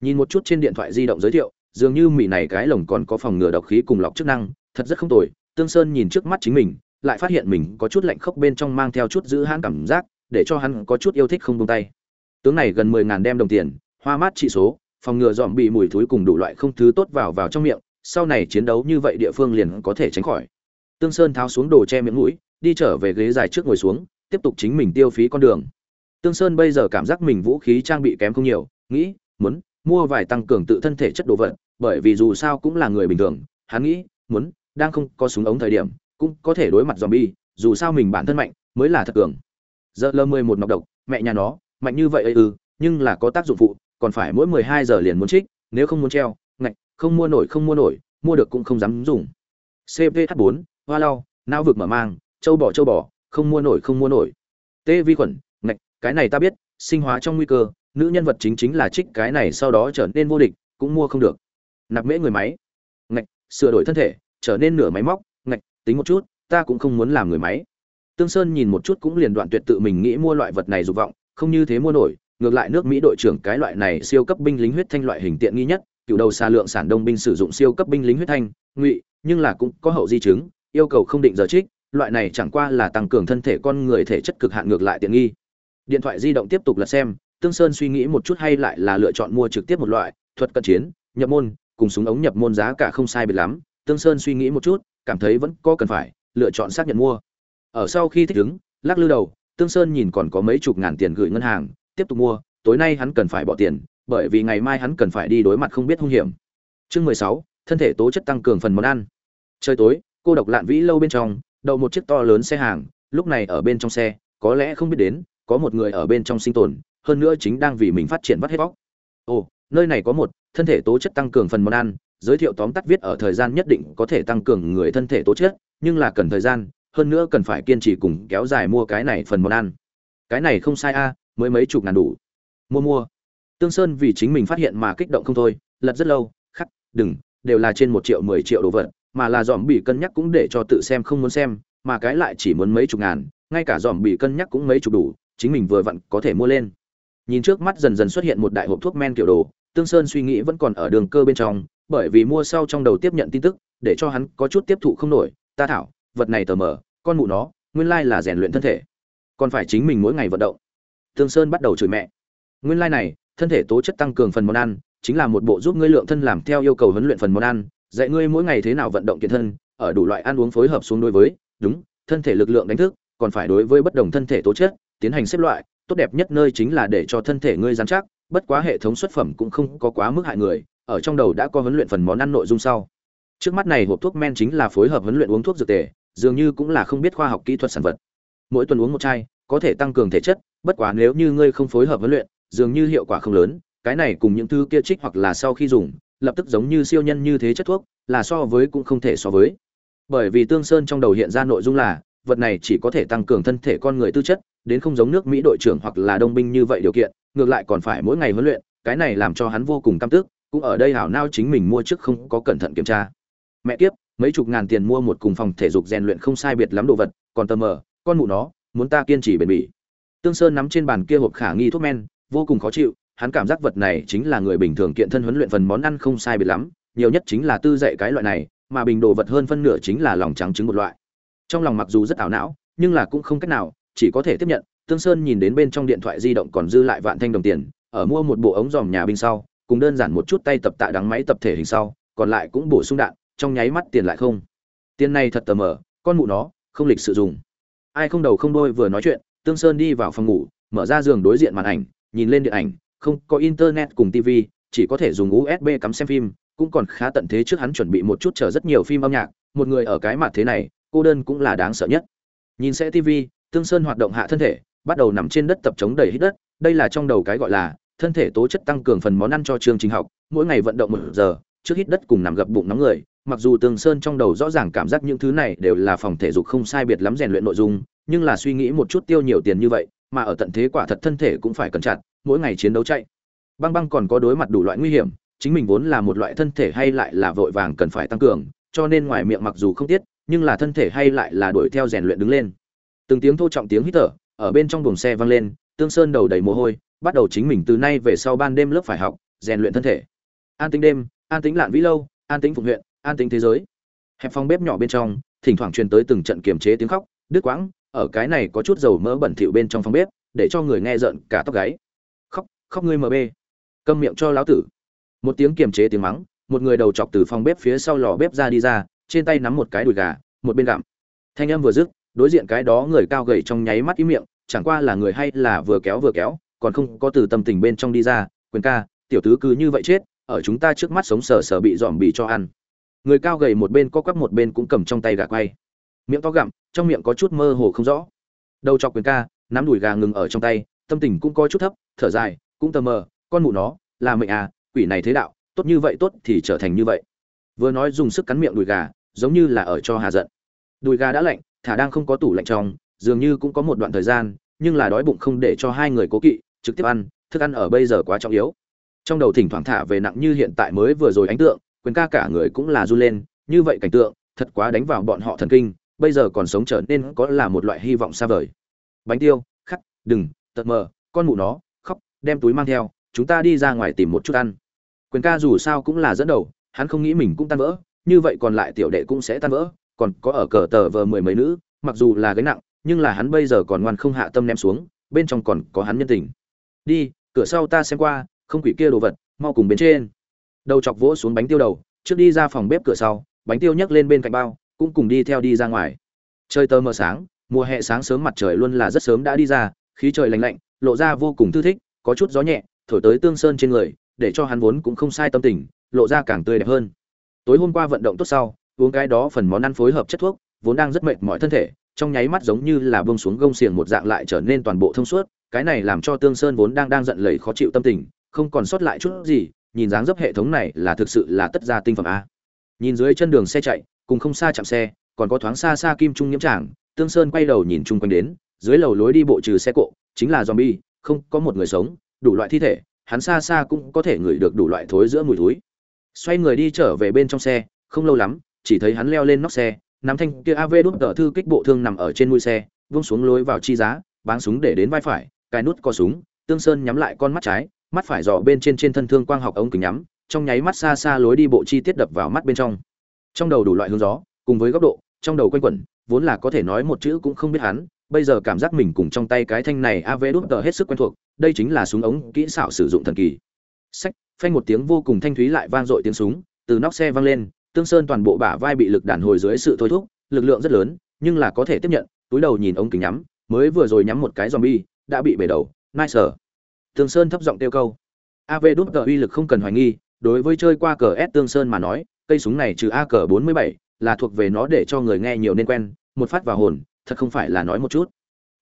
Nhìn một chút trên điện thoại di động giới thiệu, dường như mỹ này cái lồng còn có phòng ngừa độc khí cùng lọc chức năng, thật rất không tồi. Tương Sơn nhìn trước mắt chính mình, lại phát hiện mình có chút lạnh khốc bên trong mang theo chút giữ hãn cảm giác, để cho hắn có chút yêu thích không buông tay. Tướng này gần mười ngàn đem đồng tiền, hoa mát trị số, phòng ngừa dòm bị mùi thối cùng đủ loại không thứ tốt vào vào trong miệng, sau này chiến đấu như vậy địa phương liền có thể tránh khỏi. Tương Sơn tháo xuống đồ che miệng mũi, đi trở về ghế dài trước ngồi xuống, tiếp tục chính mình tiêu phí con đường. Tương Sơn bây giờ cảm giác mình vũ khí trang bị kém không nhiều, nghĩ, muốn mua vài tăng cường tự thân thể chất đồ vật, bởi vì dù sao cũng là người bình thường, hắn nghĩ, muốn đang không có súng ống thời điểm, cũng có thể đối mặt zombie, dù sao mình bản thân mạnh, mới là thật cường. Giờ lơ một nọc độc, mẹ nhà nó, mạnh như vậy ư, nhưng là có tác dụng phụ, còn phải mỗi 12 giờ liền muốn trích, nếu không muốn treo, ngạch, không mua nổi không mua nổi, mua được cũng không dám dùng. CVH4, hoa lau, não vực mở mang, châu bò châu bò, không mua nổi không mua nổi. tê vi khuẩn, ngạch, cái này ta biết, sinh hóa trong nguy cơ, nữ nhân vật chính chính là trích cái này sau đó trở nên vô địch, cũng mua không được. Nạp mễ người máy, ngạch, sửa đổi thân thể, trở nên nửa máy móc, tính một chút, ta cũng không muốn làm người máy. Tương Sơn nhìn một chút cũng liền đoạn tuyệt tự mình nghĩ mua loại vật này dục vọng, không như thế mua nổi, ngược lại nước Mỹ đội trưởng cái loại này siêu cấp binh lính huyết thanh loại hình tiện nghi nhất, cựu đầu xa lượng sản đông binh sử dụng siêu cấp binh lính huyết thanh, ngụy, nhưng là cũng có hậu di chứng, yêu cầu không định giờ trích, loại này chẳng qua là tăng cường thân thể con người thể chất cực hạn ngược lại tiện nghi. Điện thoại di động tiếp tục là xem, Tương Sơn suy nghĩ một chút hay lại là lựa chọn mua trực tiếp một loại, thuật cận chiến, nhập môn, cùng súng ống nhập môn giá cả không sai biệt lắm, Tương Sơn suy nghĩ một chút, cảm thấy vẫn có cần phải lựa chọn xác nhận mua. Ở sau khi thích ứng, lắc lư đầu, Tương Sơn nhìn còn có mấy chục ngàn tiền gửi ngân hàng, tiếp tục mua, tối nay hắn cần phải bỏ tiền, bởi vì ngày mai hắn cần phải đi đối mặt không biết hung hiểm. Chương mười sáu, thân thể tố chất tăng cường phần món ăn. Trời tối, cô độc lạn vĩ lâu bên trong, đậu một chiếc to lớn xe hàng, lúc này ở bên trong xe, có lẽ không biết đến, có một người ở bên trong sinh tồn, hơn nữa chính đang vì mình phát triển vắt hết bóc. Ồ, nơi này có một thân thể tố chất tăng cường phần món ăn, giới thiệu tóm tắt viết ở thời gian nhất định có thể tăng cường người thân thể tố chất, nhưng là cần thời gian, hơn nữa cần phải kiên trì cùng kéo dài mua cái này phần món ăn. Cái này không sai a, mới mấy chục ngàn đủ. Mua mua. Tương Sơn vì chính mình phát hiện mà kích động không thôi, lật rất lâu, khắc, đừng, đều là trên một triệu mười triệu đồ vật, mà là dòm bị cân nhắc cũng để cho tự xem không muốn xem, mà cái lại chỉ muốn mấy chục ngàn, ngay cả dòm bị cân nhắc cũng mấy chục đủ, chính mình vừa vặn có thể mua lên. Nhìn trước mắt dần dần xuất hiện một đại hộp thuốc men kiểu đồ, Tương Sơn suy nghĩ vẫn còn ở đường cơ bên trong, bởi vì mua sau trong đầu tiếp nhận tin tức, để cho hắn có chút tiếp thụ không nổi, ta thảo, vật này tờ mờ, con mụ nó, nguyên lai là rèn luyện thân thể, còn phải chính mình mỗi ngày vận động. Tương Sơn bắt đầu chửi mẹ. Nguyên lai này, thân thể tố chất tăng cường phần món ăn, chính là một bộ giúp ngươi lượng thân làm theo yêu cầu huấn luyện phần món ăn, dạy ngươi mỗi ngày thế nào vận động kiện thân, ở đủ loại ăn uống phối hợp xuống đối với, đúng, thân thể lực lượng đánh thức, còn phải đối với bất đồng thân thể tố chất, tiến hành xếp loại, tốt đẹp nhất nơi chính là để cho thân thể ngươi rắn chắc, bất quá hệ thống xuất phẩm cũng không có quá mức hại người, ở trong đầu đã có huấn luyện phần món ăn nội dung sau. Trước mắt này hộp thuốc men chính là phối hợp huấn luyện uống thuốc dược tề, dường như cũng là không biết khoa học kỹ thuật sản vật. Mỗi tuần uống một chai, có thể tăng cường thể chất, bất quá nếu như ngươi không phối hợp huấn luyện, dường như hiệu quả không lớn, cái này cùng những thứ kia trích hoặc là sau khi dùng, lập tức giống như siêu nhân như thế chất thuốc, là so với cũng không thể so với. Bởi vì Tương Sơn trong đầu hiện ra nội dung là, vật này chỉ có thể tăng cường thân thể con người tư chất, đến không giống nước Mỹ đội trưởng hoặc là đông binh như vậy điều kiện, ngược lại còn phải mỗi ngày huấn luyện, cái này làm cho hắn vô cùng căm tức, cũng ở đây hảo nao chính mình mua trước không có cẩn thận kiểm tra. Mẹ kiếp, mấy chục ngàn tiền mua một cùng phòng thể dục rèn luyện không sai biệt lắm đồ vật, còn tờ mờ, con mụ nó, muốn ta kiên trì bền bỉ tương sơn nắm trên bàn kia hộp khả nghi thuốc men vô cùng khó chịu hắn cảm giác vật này chính là người bình thường kiện thân huấn luyện phần món ăn không sai biệt lắm nhiều nhất chính là tư dạy cái loại này mà bình đồ vật hơn phân nửa chính là lòng trắng trứng một loại trong lòng mặc dù rất ảo não nhưng là cũng không cách nào chỉ có thể tiếp nhận tương sơn nhìn đến bên trong điện thoại di động còn dư lại vạn thanh đồng tiền ở mua một bộ ống dòm nhà binh sau cùng đơn giản một chút tay tập tạ đắng máy tập thể hình sau, còn lại cũng bổ sung đạn, trong nháy mắt tiền lại không. Tiền này thật tờ mờ, con mụ nó, không lịch sử dụng ai không đầu không đôi vừa nói chuyện, tương sơn đi vào phòng ngủ, mở ra giường đối diện màn ảnh, nhìn lên điện ảnh, không có internet cùng tv chỉ có thể dùng usb cắm xem phim, cũng còn khá tận thế trước hắn chuẩn bị một chút chờ rất nhiều phim âm nhạc, một người ở cái mặt thế này, cô đơn cũng là đáng sợ nhất. Nhìn sẽ tv tương sơn hoạt động hạ thân thể, bắt đầu nằm trên đất tập chống đầy hít đất, đây là trong đầu cái gọi là thân thể tố chất tăng cường phần món ăn cho chương trình học, mỗi ngày vận động một giờ, trước hít đất cùng nằm gập bụng nóng người, mặc dù tương sơn trong đầu rõ ràng cảm giác những thứ này đều là phòng thể dục không sai biệt lắm rèn luyện nội dung, nhưng là suy nghĩ một chút tiêu nhiều tiền như vậy, mà ở tận thế quả thật thân thể cũng phải cẩn chặt, mỗi ngày chiến đấu chạy. Băng băng còn có đối mặt đủ loại nguy hiểm, chính mình vốn là một loại thân thể hay lại là vội vàng cần phải tăng cường, cho nên ngoài miệng mặc dù không tiết, nhưng là thân thể hay lại là đuổi theo rèn luyện đứng lên. Từng tiếng thô trọng tiếng hít thở, ở bên trong buồng xe vang lên tương sơn đầu đầy mồ hôi bắt đầu chính mình từ nay về sau ban đêm lớp phải học, rèn luyện thân thể. An tính đêm, an tính lạn vĩ lâu, an tính phục huyện, an tính thế giới. Hẹp phòng bếp nhỏ bên trong, thỉnh thoảng truyền tới từng trận kiềm chế tiếng khóc, đứt quãng, ở cái này có chút dầu mỡ bẩn thỉu bên trong phòng bếp, để cho người nghe rợn cả tóc gáy. Khóc khóc ngươi mb câm miệng cho lão tử. Một tiếng kiềm chế tiếng mắng, một người đầu chọc từ phòng bếp phía sau lò bếp ra đi ra, trên tay nắm một cái đùi gà, một bên gặm. Thanh âm vừa dứt, đối diện cái đó người cao gầy trong nháy mắt ý miệng, chẳng qua là người hay là vừa kéo vừa kéo còn không có từ tâm tình bên trong đi ra, quyền ca, tiểu tứ cứ như vậy chết, ở chúng ta trước mắt sống sờ sờ bị dòm bị cho ăn. Người cao gầy một bên co quắp một bên cũng cầm trong tay gà quay. Miệng to gặm, trong miệng có chút mơ hồ không rõ. Đầu chọc quyền ca, nắm đùi gà ngừng ở trong tay, tâm tình cũng có chút thấp, thở dài, cũng tờ mờ, con mụ nó, là mệnh à quỷ này thế đạo, tốt như vậy tốt thì trở thành như vậy. Vừa nói dùng sức cắn miệng đùi gà, giống như là ở cho hà giận. Đùi gà đã lạnh, thả đang không có tủ lạnh trong, dường như cũng có một đoạn thời gian, nhưng là đói bụng không để cho hai người cố kỵ trực tiếp ăn, thức ăn ở bây giờ quá trọng yếu. Trong đầu thỉnh thoảng thả về nặng như hiện tại mới vừa rồi ánh tượng, quyền ca cả người cũng là run lên, như vậy cảnh tượng, thật quá đánh vào bọn họ thần kinh, bây giờ còn sống trở nên có là một loại hy vọng xa vời. Bánh tiêu, khắc, đừng tật mờ, con mụ nó, khóc, đem túi mang theo, chúng ta đi ra ngoài tìm một chút ăn. Quyền ca dù sao cũng là dẫn đầu, hắn không nghĩ mình cũng tan vỡ, như vậy còn lại tiểu đệ cũng sẽ tan vỡ, còn có ở cờ tờ vờ mười mấy nữ, mặc dù là gánh nặng, nhưng là hắn bây giờ còn ngoan không hạ tâm ném xuống, bên trong còn có hắn nhân tình đi, cửa sau ta xem qua, không quỷ kia đồ vật, mau cùng bên trên. Đầu chọc vỗ xuống bánh tiêu đầu, trước đi ra phòng bếp cửa sau, bánh tiêu nhấc lên bên cạnh bao, cũng cùng đi theo đi ra ngoài. Trời tơ mờ sáng, mùa hè sáng sớm mặt trời luôn là rất sớm đã đi ra, khí trời lạnh lạnh, lộ ra vô cùng thư thích, có chút gió nhẹ, thổi tới tương sơn trên người, để cho hắn vốn cũng không sai tâm tình, lộ ra càng tươi đẹp hơn. Tối hôm qua vận động tốt sau, uống cái đó phần món ăn phối hợp chất thuốc, vốn đang rất mệt mỏi thân thể trong nháy mắt giống như là bông xuống gông xiềng một dạng lại trở nên toàn bộ thông suốt, cái này làm cho tương sơn vốn đang đang giận lầy khó chịu tâm tình, không còn sót lại chút gì, nhìn dáng dấp hệ thống này là thực sự là tất ra tinh phẩm a. Nhìn dưới chân đường xe chạy, cùng không xa chạm xe, còn có thoáng xa xa kim trung nhiễm tràng, tương sơn quay đầu nhìn chung quanh đến, dưới lầu lối đi bộ trừ xe cộ, chính là zombie, không có một người sống, đủ loại thi thể, hắn xa xa cũng có thể ngửi được đủ loại thối giữa mùi thối. Xoay người đi trở về bên trong xe, không lâu lắm, chỉ thấy hắn leo lên nóc xe nắm thanh kia av đút tờ thư kích bộ thương nằm ở trên mũi xe, vung xuống lối vào chi giá, báng súng để đến vai phải cài nút co súng, tương sơn nhắm lại con mắt trái, mắt phải dò bên trên trên thân thương quang học ống kính nhắm, trong nháy mắt xa xa lối đi bộ chi tiết đập vào mắt bên trong. Trong đầu đủ loại hướng gió, cùng với góc độ, trong đầu quanh quẩn, vốn là có thể nói một chữ cũng không biết hắn, bây giờ cảm giác mình cùng trong tay cái thanh này av đút tờ hết sức quen thuộc, đây chính là súng ống kỹ xảo sử dụng thần kỳ. Sách phanh một tiếng vô cùng thanh thúy lại vang dội tiếng súng, từ nóc xe vang lên tương sơn toàn bộ bả vai bị lực đàn hồi dưới sự thôi thúc lực lượng rất lớn nhưng là có thể tiếp nhận túi đầu nhìn ống kính nhắm mới vừa rồi nhắm một cái zombie đã bị bể đầu. Nice tương sơn thấp giọng tiêu câu. Av đút cờ uy lực không cần hoài nghi đối với chơi qua cờ s tương sơn mà nói cây súng này trừ a cờ 47, là thuộc về nó để cho người nghe nhiều nên quen một phát vào hồn thật không phải là nói một chút.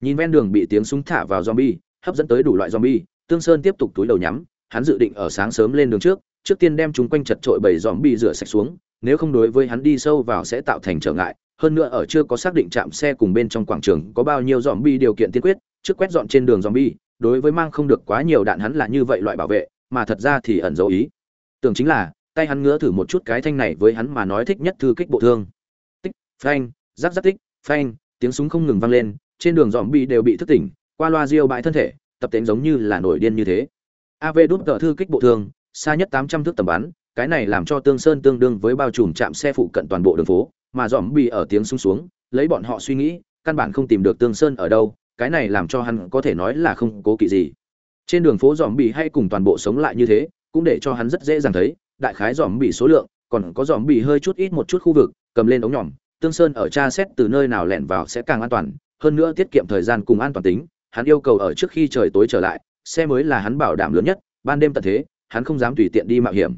Nhìn ven đường bị tiếng súng thả vào zombie hấp dẫn tới đủ loại zombie tương sơn tiếp tục túi đầu nhắm hắn dự định ở sáng sớm lên đường trước trước tiên đem chúng quanh chật trội bầy zombie rửa sạch xuống nếu không đối với hắn đi sâu vào sẽ tạo thành trở ngại. Hơn nữa ở chưa có xác định chạm xe cùng bên trong quảng trường có bao nhiêu dòm bi điều kiện tiên quyết, trước quét dọn trên đường dòm bi. đối với mang không được quá nhiều đạn hắn là như vậy loại bảo vệ, mà thật ra thì ẩn dấu ý. Tưởng chính là, tay hắn ngứa thử một chút cái thanh này với hắn mà nói thích nhất thư kích bộ thương. Tích, phanh giáp giáp tích, phanh, tiếng súng không ngừng vang lên, trên đường dòm bi đều bị thức tỉnh, qua loa riêu bãi thân thể, tập tính giống như là nổi điên như thế. Av đút tờ thư kích bộ thương, xa nhất tám trăm thước tầm bắn cái này làm cho tương sơn tương đương với bao trùm chạm xe phụ cận toàn bộ đường phố, mà dòm bị ở tiếng sung xuống, lấy bọn họ suy nghĩ, căn bản không tìm được tương sơn ở đâu, cái này làm cho hắn có thể nói là không cố kỵ gì. Trên đường phố dòm bị hay cùng toàn bộ sống lại như thế, cũng để cho hắn rất dễ dàng thấy, đại khái dòm bị số lượng, còn có dòm bị hơi chút ít một chút khu vực, cầm lên ống nhỏm tương sơn ở tra xét từ nơi nào lẻn vào sẽ càng an toàn, hơn nữa tiết kiệm thời gian cùng an toàn tính, hắn yêu cầu ở trước khi trời tối trở lại, xe mới là hắn bảo đảm lớn nhất, ban đêm tận thế, hắn không dám tùy tiện đi mạo hiểm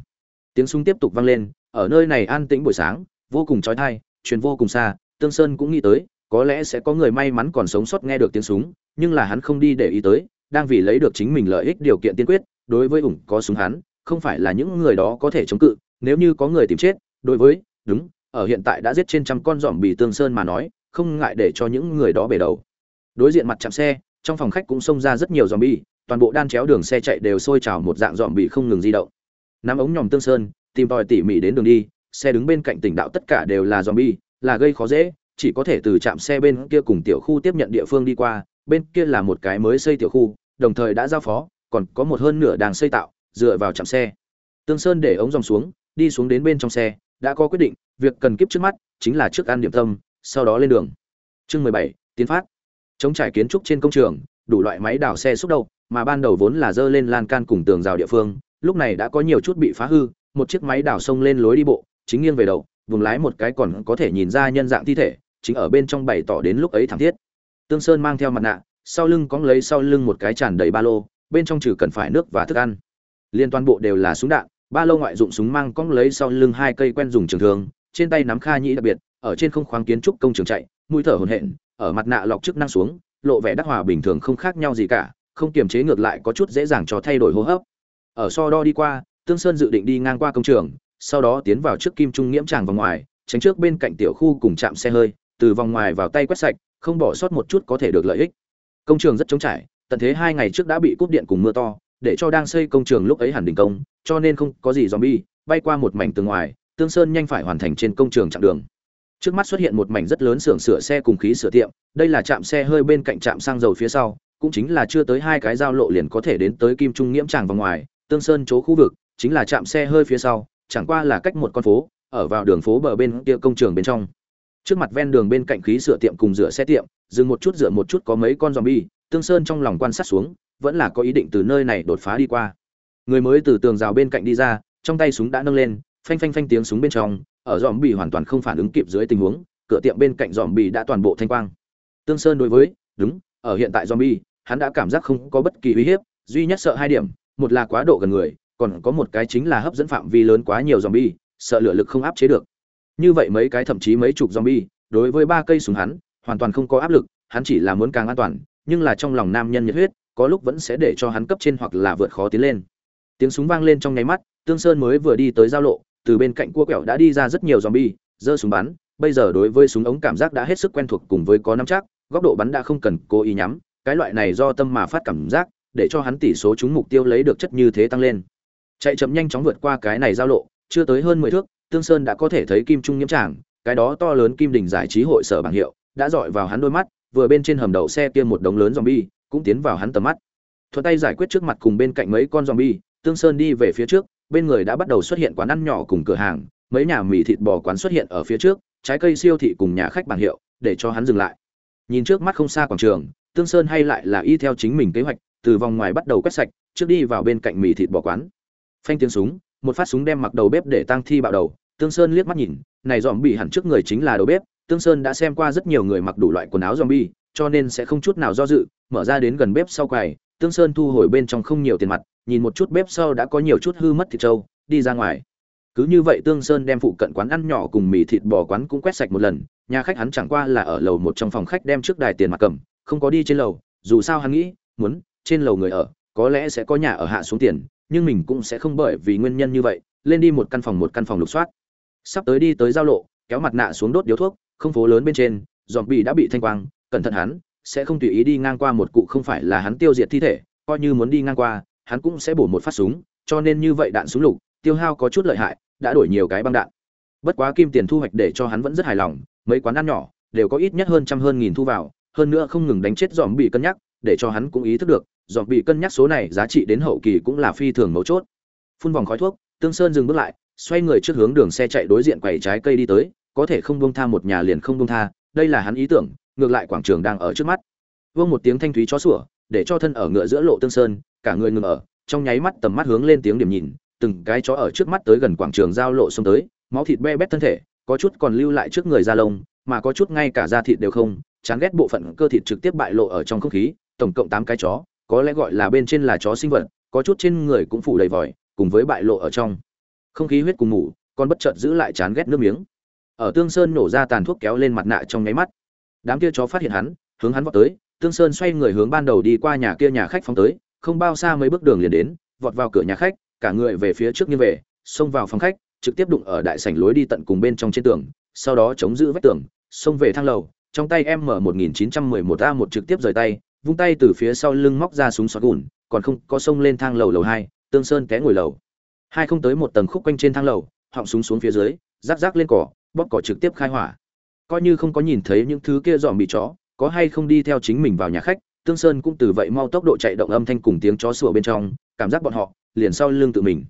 tiếng súng tiếp tục vang lên, ở nơi này an tĩnh buổi sáng, vô cùng trói thai truyền vô cùng xa, tương sơn cũng nghĩ tới, có lẽ sẽ có người may mắn còn sống sót nghe được tiếng súng, nhưng là hắn không đi để ý tới, đang vì lấy được chính mình lợi ích điều kiện tiên quyết, đối với ủng có súng hắn, không phải là những người đó có thể chống cự, nếu như có người tìm chết, đối với, đúng, ở hiện tại đã giết trên trăm con giỏm bì tương sơn mà nói, không ngại để cho những người đó bể đầu. Đối diện mặt chạm xe, trong phòng khách cũng xông ra rất nhiều giòm bì toàn bộ đan chéo đường xe chạy đều sôi trào một dạng giòm bì không ngừng di động nắm ống nhòm tương sơn, tìm tòi tỉ mỉ đến đường đi, xe đứng bên cạnh tỉnh đạo tất cả đều là zombie, là gây khó dễ, chỉ có thể từ trạm xe bên kia cùng tiểu khu tiếp nhận địa phương đi qua, bên kia là một cái mới xây tiểu khu, đồng thời đã giao phó, còn có một hơn nửa đang xây tạo, dựa vào trạm xe. Tương sơn để ống dòng xuống, đi xuống đến bên trong xe, đã có quyết định, việc cần kiếp trước mắt, chính là trước ăn điểm tâm, sau đó lên đường. Chương mười bảy, tiến phát. Chống trải kiến trúc trên công trường, đủ loại máy đào xe xúc đầu, mà ban đầu vốn là dơ lên lan can cùng tường rào địa phương lúc này đã có nhiều chút bị phá hư, một chiếc máy đào sông lên lối đi bộ, chính nghiêng về đầu, vùng lái một cái còn có thể nhìn ra nhân dạng thi thể, chính ở bên trong bày tỏ đến lúc ấy thảm thiết. Tương sơn mang theo mặt nạ, sau lưng cóng lấy sau lưng một cái tràn đầy ba lô, bên trong trừ cần phải nước và thức ăn. Liên toàn bộ đều là súng đạn, ba lô ngoại dụng súng mang cóng lấy sau lưng hai cây quen dùng trường thường trên tay nắm kha nhĩ đặc biệt, ở trên không khoáng kiến trúc công trường chạy, mũi thở hổn hển, ở mặt nạ lọc chức năng xuống, lộ vẻ đắc hòa bình thường không khác nhau gì cả, không kiềm chế ngược lại có chút dễ dàng cho thay đổi hô hấp ở so đo đi qua, tương sơn dự định đi ngang qua công trường, sau đó tiến vào trước kim trung nghiễm tràng vào ngoài, tránh trước bên cạnh tiểu khu cùng chạm xe hơi, từ vòng ngoài vào tay quét sạch, không bỏ sót một chút có thể được lợi ích. Công trường rất trống trải, tận thế hai ngày trước đã bị cúp điện cùng mưa to, để cho đang xây công trường lúc ấy hẳn đình công, cho nên không có gì zombie, bay qua một mảnh tường ngoài, tương sơn nhanh phải hoàn thành trên công trường chặng đường. Trước mắt xuất hiện một mảnh rất lớn xưởng sửa xe cùng khí sửa tiệm, đây là trạm xe hơi bên cạnh trạm xăng dầu phía sau, cũng chính là chưa tới hai cái giao lộ liền có thể đến tới kim trung nghiễm tràng vào ngoài tương sơn chỗ khu vực, chính là trạm xe hơi phía sau, chẳng qua là cách một con phố, ở vào đường phố bờ bên kia công trường bên trong. Trước mặt ven đường bên cạnh khí sửa tiệm cùng rửa xe tiệm, dừng một chút rửa một chút có mấy con zombie, tương sơn trong lòng quan sát xuống, vẫn là có ý định từ nơi này đột phá đi qua. Người mới từ tường rào bên cạnh đi ra, trong tay súng đã nâng lên, phanh phanh phanh tiếng súng bên trong, ở dòm bì hoàn toàn không phản ứng kịp dưới tình huống, cửa tiệm bên cạnh dòm bì đã toàn bộ thanh quang. Tương sơn đối với, đúng, ở hiện tại dòm bì hắn đã cảm giác không có bất kỳ uy hiếp, duy nhất sợ hai điểm một là quá độ gần người còn có một cái chính là hấp dẫn phạm vi lớn quá nhiều zombie, sợ lửa lực không áp chế được như vậy mấy cái thậm chí mấy chục zombie, đối với ba cây súng hắn, hoàn toàn không có áp lực, hắn chỉ là muốn càng an toàn, nhưng là trong lòng nam nhân nhiệt huyết, có lúc vẫn sẽ để cho hắn cấp trên hoặc là vượt khó tiến lên. Tiếng súng vang lên trong nháy mắt, Tương Sơn mới vừa đi tới giao lộ, từ bên cạnh cua quẹo đã đi ra rất nhiều zombie, giơ súng bắn, bây giờ đối với súng ống cảm giác đã hết sức quen thuộc cùng với có nắm chắc, góc độ bắn đã không cần cố ý nhắm, cái loại này do tâm mà phát cảm giác, để cho hắn tỷ số trúng mục tiêu lấy được chất như thế tăng lên. Chạy chậm nhanh chóng vượt qua cái này giao lộ, chưa tới hơn 10 thước, Tương Sơn đã có thể thấy kim trung nhiễm tràng, cái đó to lớn kim đỉnh giải trí hội sở bảng hiệu, đã dọi vào hắn đôi mắt, vừa bên trên hầm đậu xe kia một đống lớn zombie, cũng tiến vào hắn tầm mắt. Thuận tay giải quyết trước mặt cùng bên cạnh mấy con zombie, Tương Sơn đi về phía trước, bên người đã bắt đầu xuất hiện quán ăn nhỏ cùng cửa hàng, mấy nhà mì thịt bò quán xuất hiện ở phía trước, trái cây siêu thị cùng nhà khách bảng hiệu, để cho hắn dừng lại. Nhìn trước mắt không xa quảng trường, Tương Sơn hay lại là y theo chính mình kế hoạch, từ vòng ngoài bắt đầu quét sạch, trước đi vào bên cạnh mì thịt bò quán. Phanh tiếng súng, một phát súng đem mặc đầu bếp để tang thi bạo đầu, Tương Sơn liếc mắt nhìn, này dòm bị hẳn trước người chính là đầu bếp, Tương Sơn đã xem qua rất nhiều người mặc đủ loại quần áo zombie, cho nên sẽ không chút nào do dự, mở ra đến gần bếp sau quầy, Tương Sơn thu hồi bên trong không nhiều tiền mặt, nhìn một chút bếp sau đã có nhiều chút hư mất thịt trâu, đi ra ngoài. Cứ như vậy Tương Sơn đem phụ cận quán ăn nhỏ cùng mì thịt bò quán cũng quét sạch một lần, nhà khách hắn chẳng qua là ở lầu một trong phòng khách đem trước đài tiền mặt cầm, không có đi trên lầu, dù sao hắn nghĩ, muốn trên lầu người ở, có lẽ sẽ có nhà ở hạ xuống tiền, nhưng mình cũng sẽ không bởi vì nguyên nhân như vậy, lên đi một căn phòng một căn phòng lục soát. Sắp tới đi tới giao lộ kéo mặt nạ xuống đốt điếu thuốc không phố lớn bên trên dòm bị đã bị thanh quang cẩn thận hắn sẽ không tùy ý đi ngang qua một cụ không phải là hắn tiêu diệt thi thể coi như muốn đi ngang qua hắn cũng sẽ bổ một phát súng cho nên như vậy đạn súng lục tiêu hao có chút lợi hại đã đổi nhiều cái băng đạn. Bất quá kim tiền thu hoạch để cho hắn vẫn rất hài lòng mấy quán ăn nhỏ đều có ít nhất hơn trăm hơn nghìn thu vào hơn nữa không ngừng đánh chết dòm bị cân nhắc để cho hắn cũng ý thức được dòm bị cân nhắc số này giá trị đến hậu kỳ cũng là phi thường mấu chốt. Phun vòng khói thuốc, tương sơn dừng bước lại, xoay người trước hướng đường xe chạy đối diện quầy trái cây đi tới, có thể không buông tha một nhà liền không buông tha, đây là hắn ý tưởng, ngược lại quảng trường đang ở trước mắt. Vương một tiếng thanh thúy chó sủa, để cho thân ở ngựa giữa lộ tương sơn, cả người ngừng ở, trong nháy mắt tầm mắt hướng lên tiếng điểm nhìn, từng cái chó ở trước mắt tới gần quảng trường giao lộ xông tới, máu thịt be bét thân thể, có chút còn lưu lại trước người da lông, mà có chút ngay cả da thịt đều không, chán ghét bộ phận cơ thịt trực tiếp bại lộ ở trong không khí, tổng cộng tám cái chó có lẽ gọi là bên trên là chó sinh vật, có chút trên người cũng phủ đầy vòi, cùng với bại lộ ở trong. Không khí huyết cùng ngủ còn bất chợt giữ lại chán ghét nước miếng. Ở tương sơn nổ ra tàn thuốc kéo lên mặt nạ trong nháy mắt. Đám kia chó phát hiện hắn, hướng hắn vọt tới, tương sơn xoay người hướng ban đầu đi qua nhà kia nhà khách phóng tới, không bao xa mấy bước đường liền đến, vọt vào cửa nhà khách, cả người về phía trước như về, xông vào phòng khách, trực tiếp đụng ở đại sảnh lối đi tận cùng bên trong trên tường, sau đó chống giữ vách tường, xông về thang lầu, trong tay em mở 1911 a một trực tiếp rời tay vung tay từ phía sau lưng móc ra súng sọt gùn, còn không có xông lên thang lầu lầu hai, tương sơn té ngồi lầu. Hai không tới một tầng khúc quanh trên thang lầu, họng súng xuống phía dưới, rác rác lên cỏ, bóp cỏ trực tiếp khai hỏa. Coi như không có nhìn thấy những thứ kia dòm bị chó, có hay không đi theo chính mình vào nhà khách, tương sơn cũng từ vậy mau tốc độ chạy động âm thanh cùng tiếng chó sủa bên trong, cảm giác bọn họ, liền sau lưng tự mình.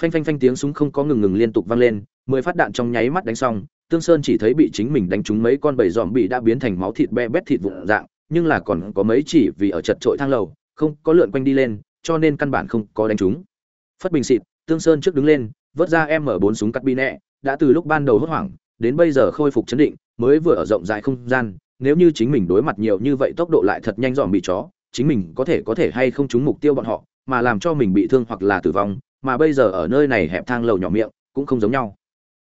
Phanh phanh phanh tiếng súng không có ngừng ngừng liên tục vang lên, mười phát đạn trong nháy mắt đánh xong, tương sơn chỉ thấy bị chính mình đánh trúng mấy con bầy dòm bị đã biến thành máu thịt be bét thịt vụn dạng nhưng là còn có mấy chỉ vì ở chật trội thang lầu, không có lượn quanh đi lên, cho nên căn bản không có đánh chúng. phất bình xịt tương sơn trước đứng lên, vớt ra m bốn súng cắt bi nẹ, đã từ lúc ban đầu hốt hoảng, đến bây giờ khôi phục chấn định, mới vừa ở rộng rãi không gian, nếu như chính mình đối mặt nhiều như vậy tốc độ lại thật nhanh dòm bị chó, chính mình có thể có thể hay không trúng mục tiêu bọn họ, mà làm cho mình bị thương hoặc là tử vong, mà bây giờ ở nơi này hẹp thang lầu nhỏ miệng, cũng không giống nhau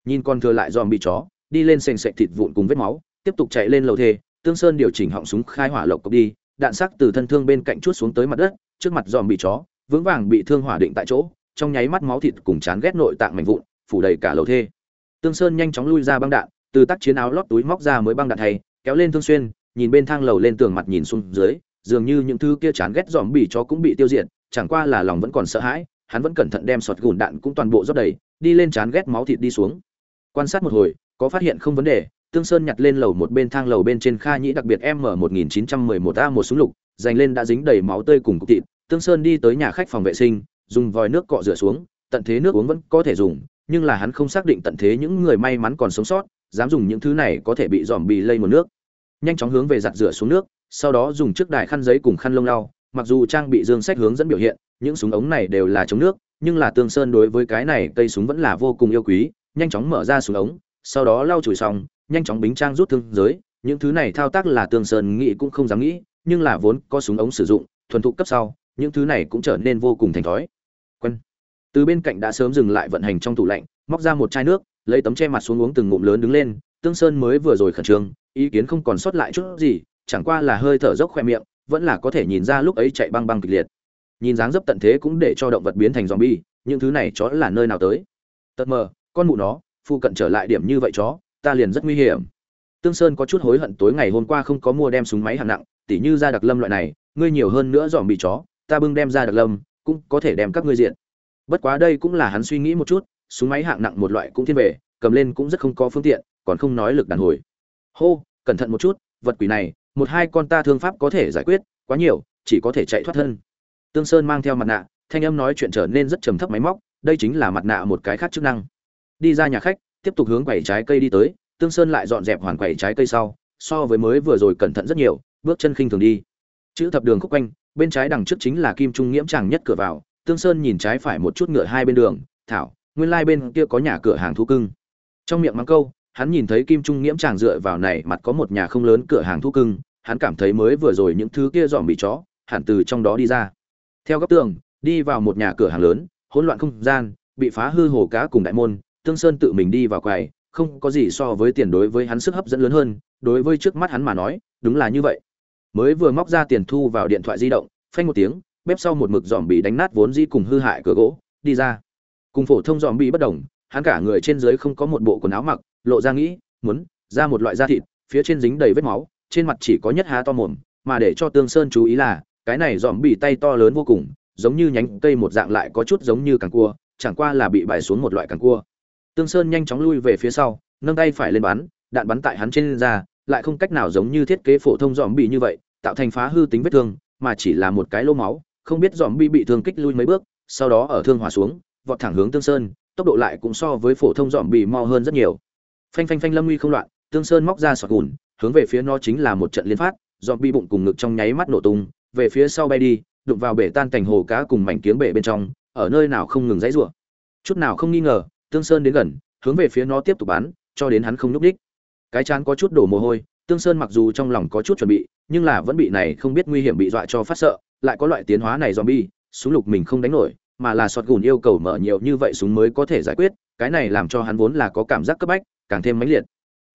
nhìn con thừa lại dòm bị chó, đi lên sền sệt thịt vụn cùng vết máu, tiếp tục chạy lên lầu thê tương sơn điều chỉnh họng súng khai hỏa lộc cốc đi, đạn sắc từ thân thương bên cạnh chuốt xuống tới mặt đất, trước mặt giòm bị chó, vững vàng bị thương hỏa định tại chỗ, trong nháy mắt máu thịt cùng chán ghét nội tạng mảnh vụn, phủ đầy cả lầu thê. Tương sơn nhanh chóng lui ra băng đạn, từ tác chiến áo lót túi móc ra mới băng đạn thay, kéo lên thương xuyên, nhìn bên thang lầu lên tường mặt nhìn xuống dưới, dường như những thứ kia chán ghét giòm bị chó cũng bị tiêu diệt, chẳng qua là lòng vẫn còn sợ hãi, hắn vẫn cẩn thận đem sọt gùn đạn cũng toàn bộ rót đầy, đi lên chán ghét máu thịt đi xuống. Quan sát một hồi, có phát hiện không vấn đề tương sơn nhặt lên lầu một bên thang lầu bên trên kha nhĩ, đặc biệt m 1911 a một súng lục, dành lên đã dính đầy máu tươi cùng cục thịt. Tương sơn đi tới nhà khách phòng vệ sinh, dùng vòi nước cọ rửa xuống, tận thế nước uống vẫn có thể dùng, nhưng là hắn không xác định tận thế những người may mắn còn sống sót, dám dùng những thứ này có thể bị dòm bị lây một nước. Nhanh chóng hướng về giặt rửa xuống nước, sau đó dùng chiếc đài khăn giấy cùng khăn lông lau. Mặc dù trang bị dương sách hướng dẫn biểu hiện, những súng ống này đều là chống nước, nhưng là tương sơn đối với cái này cây súng vẫn là vô cùng yêu quý, nhanh chóng mở ra súng ống, sau đó lau chùi xong nhanh chóng bính trang rút thương giới, những thứ này thao tác là tương sơn nghĩ cũng không dám nghĩ, nhưng là vốn có súng ống sử dụng, thuần thục cấp sau, những thứ này cũng trở nên vô cùng thành thói. Quen. Từ bên cạnh đã sớm dừng lại vận hành trong tủ lạnh, móc ra một chai nước, lấy tấm che mặt xuống uống từng ngụm lớn đứng lên, tương sơn mới vừa rồi khẩn trương, ý kiến không còn sót lại chút gì, chẳng qua là hơi thở dốc khoe miệng, vẫn là có thể nhìn ra lúc ấy chạy băng băng kịch liệt. Nhìn dáng dấp tận thế cũng để cho động vật biến thành zombie, những thứ này chó là nơi nào tới? Tật mờ, con mụ nó phụ cận trở lại điểm như vậy chó ta liền rất nguy hiểm. Tương sơn có chút hối hận tối ngày hôm qua không có mua đem súng máy hạng nặng, tỉ như ra đặc lâm loại này, ngươi nhiều hơn nữa dòm bị chó, ta bưng đem ra đặc lâm, cũng có thể đem các ngươi diện. Bất quá đây cũng là hắn suy nghĩ một chút, súng máy hạng nặng một loại cũng thiên về, cầm lên cũng rất không có phương tiện, còn không nói lực đàn hồi. Hô, cẩn thận một chút, vật quỷ này, một hai con ta thương pháp có thể giải quyết, quá nhiều, chỉ có thể chạy thoát thân. Tương sơn mang theo mặt nạ, thanh âm nói chuyện trở nên rất trầm thấp máy móc, đây chính là mặt nạ một cái khác chức năng. Đi ra nhà khách tiếp tục hướng quầy trái cây đi tới, tương sơn lại dọn dẹp hoàn quầy trái cây sau, so với mới vừa rồi cẩn thận rất nhiều, bước chân khinh thường đi. Chữ thập đường khúc quanh, bên trái đằng trước chính là kim trung nghiễm tràng nhất cửa vào, tương sơn nhìn trái phải một chút ngựa hai bên đường, thảo, nguyên lai bên kia có nhà cửa hàng thú cưng. Trong miệng mắng câu, hắn nhìn thấy kim trung nghiễm tràng dựa vào này, mặt có một nhà không lớn cửa hàng thú cưng, hắn cảm thấy mới vừa rồi những thứ kia dòm bị chó, hẳn từ trong đó đi ra. Theo góc tường, đi vào một nhà cửa hàng lớn, hỗn loạn không gian, bị phá hư hồ cá cùng đại môn tương sơn tự mình đi vào quầy, không có gì so với tiền đối với hắn sức hấp dẫn lớn hơn, đối với trước mắt hắn mà nói, đúng là như vậy. Mới vừa móc ra tiền thu vào điện thoại di động, phanh một tiếng, bếp sau một mực dòm bị đánh nát vốn dĩ cùng hư hại cửa gỗ, đi ra. Cùng phổ thông dòm bị bất đồng, hắn cả người trên dưới không có một bộ quần áo mặc, lộ ra nghĩ, muốn, ra một loại da thịt, phía trên dính đầy vết máu, trên mặt chỉ có nhất há to mồm, mà để cho tương sơn chú ý là, cái này dòm bị tay to lớn vô cùng, giống như nhánh cây một dạng lại có chút giống như càng cua, chẳng qua là bị bài xuống một loại càng cua tương sơn nhanh chóng lui về phía sau, nâng tay phải lên bắn, đạn bắn tại hắn trên da, lại không cách nào giống như thiết kế phổ thông dòm bị như vậy, tạo thành phá hư tính vết thương, mà chỉ là một cái lỗ máu, không biết dòm bị bị thương kích lui mấy bước, sau đó ở thương hòa xuống, vọt thẳng hướng tương sơn, tốc độ lại cũng so với phổ thông dòm bị mau hơn rất nhiều. Phanh phanh phanh lâm nguy không loạn, tương sơn móc ra sọt gùn, hướng về phía nó chính là một trận liên phát dòm bị bụng cùng ngực trong nháy mắt nổ tung, về phía sau bay đi, đụng vào bể tan cảnh hồ cá cùng mảnh kiếng bể bên trong, ở nơi nào không ngừng dãy rủa. Chút nào không nghi ngờ tương sơn đến gần, hướng về phía nó tiếp tục bắn, cho đến hắn không lúc đích cái chán có chút đổ mồ hôi, tương sơn mặc dù trong lòng có chút chuẩn bị, nhưng là vẫn bị này không biết nguy hiểm bị dọa cho phát sợ, lại có loại tiến hóa này zombie, súng lục mình không đánh nổi, mà là sọt gùn yêu cầu mở nhiều như vậy súng mới có thể giải quyết, cái này làm cho hắn vốn là có cảm giác cấp bách, càng thêm mãnh liệt.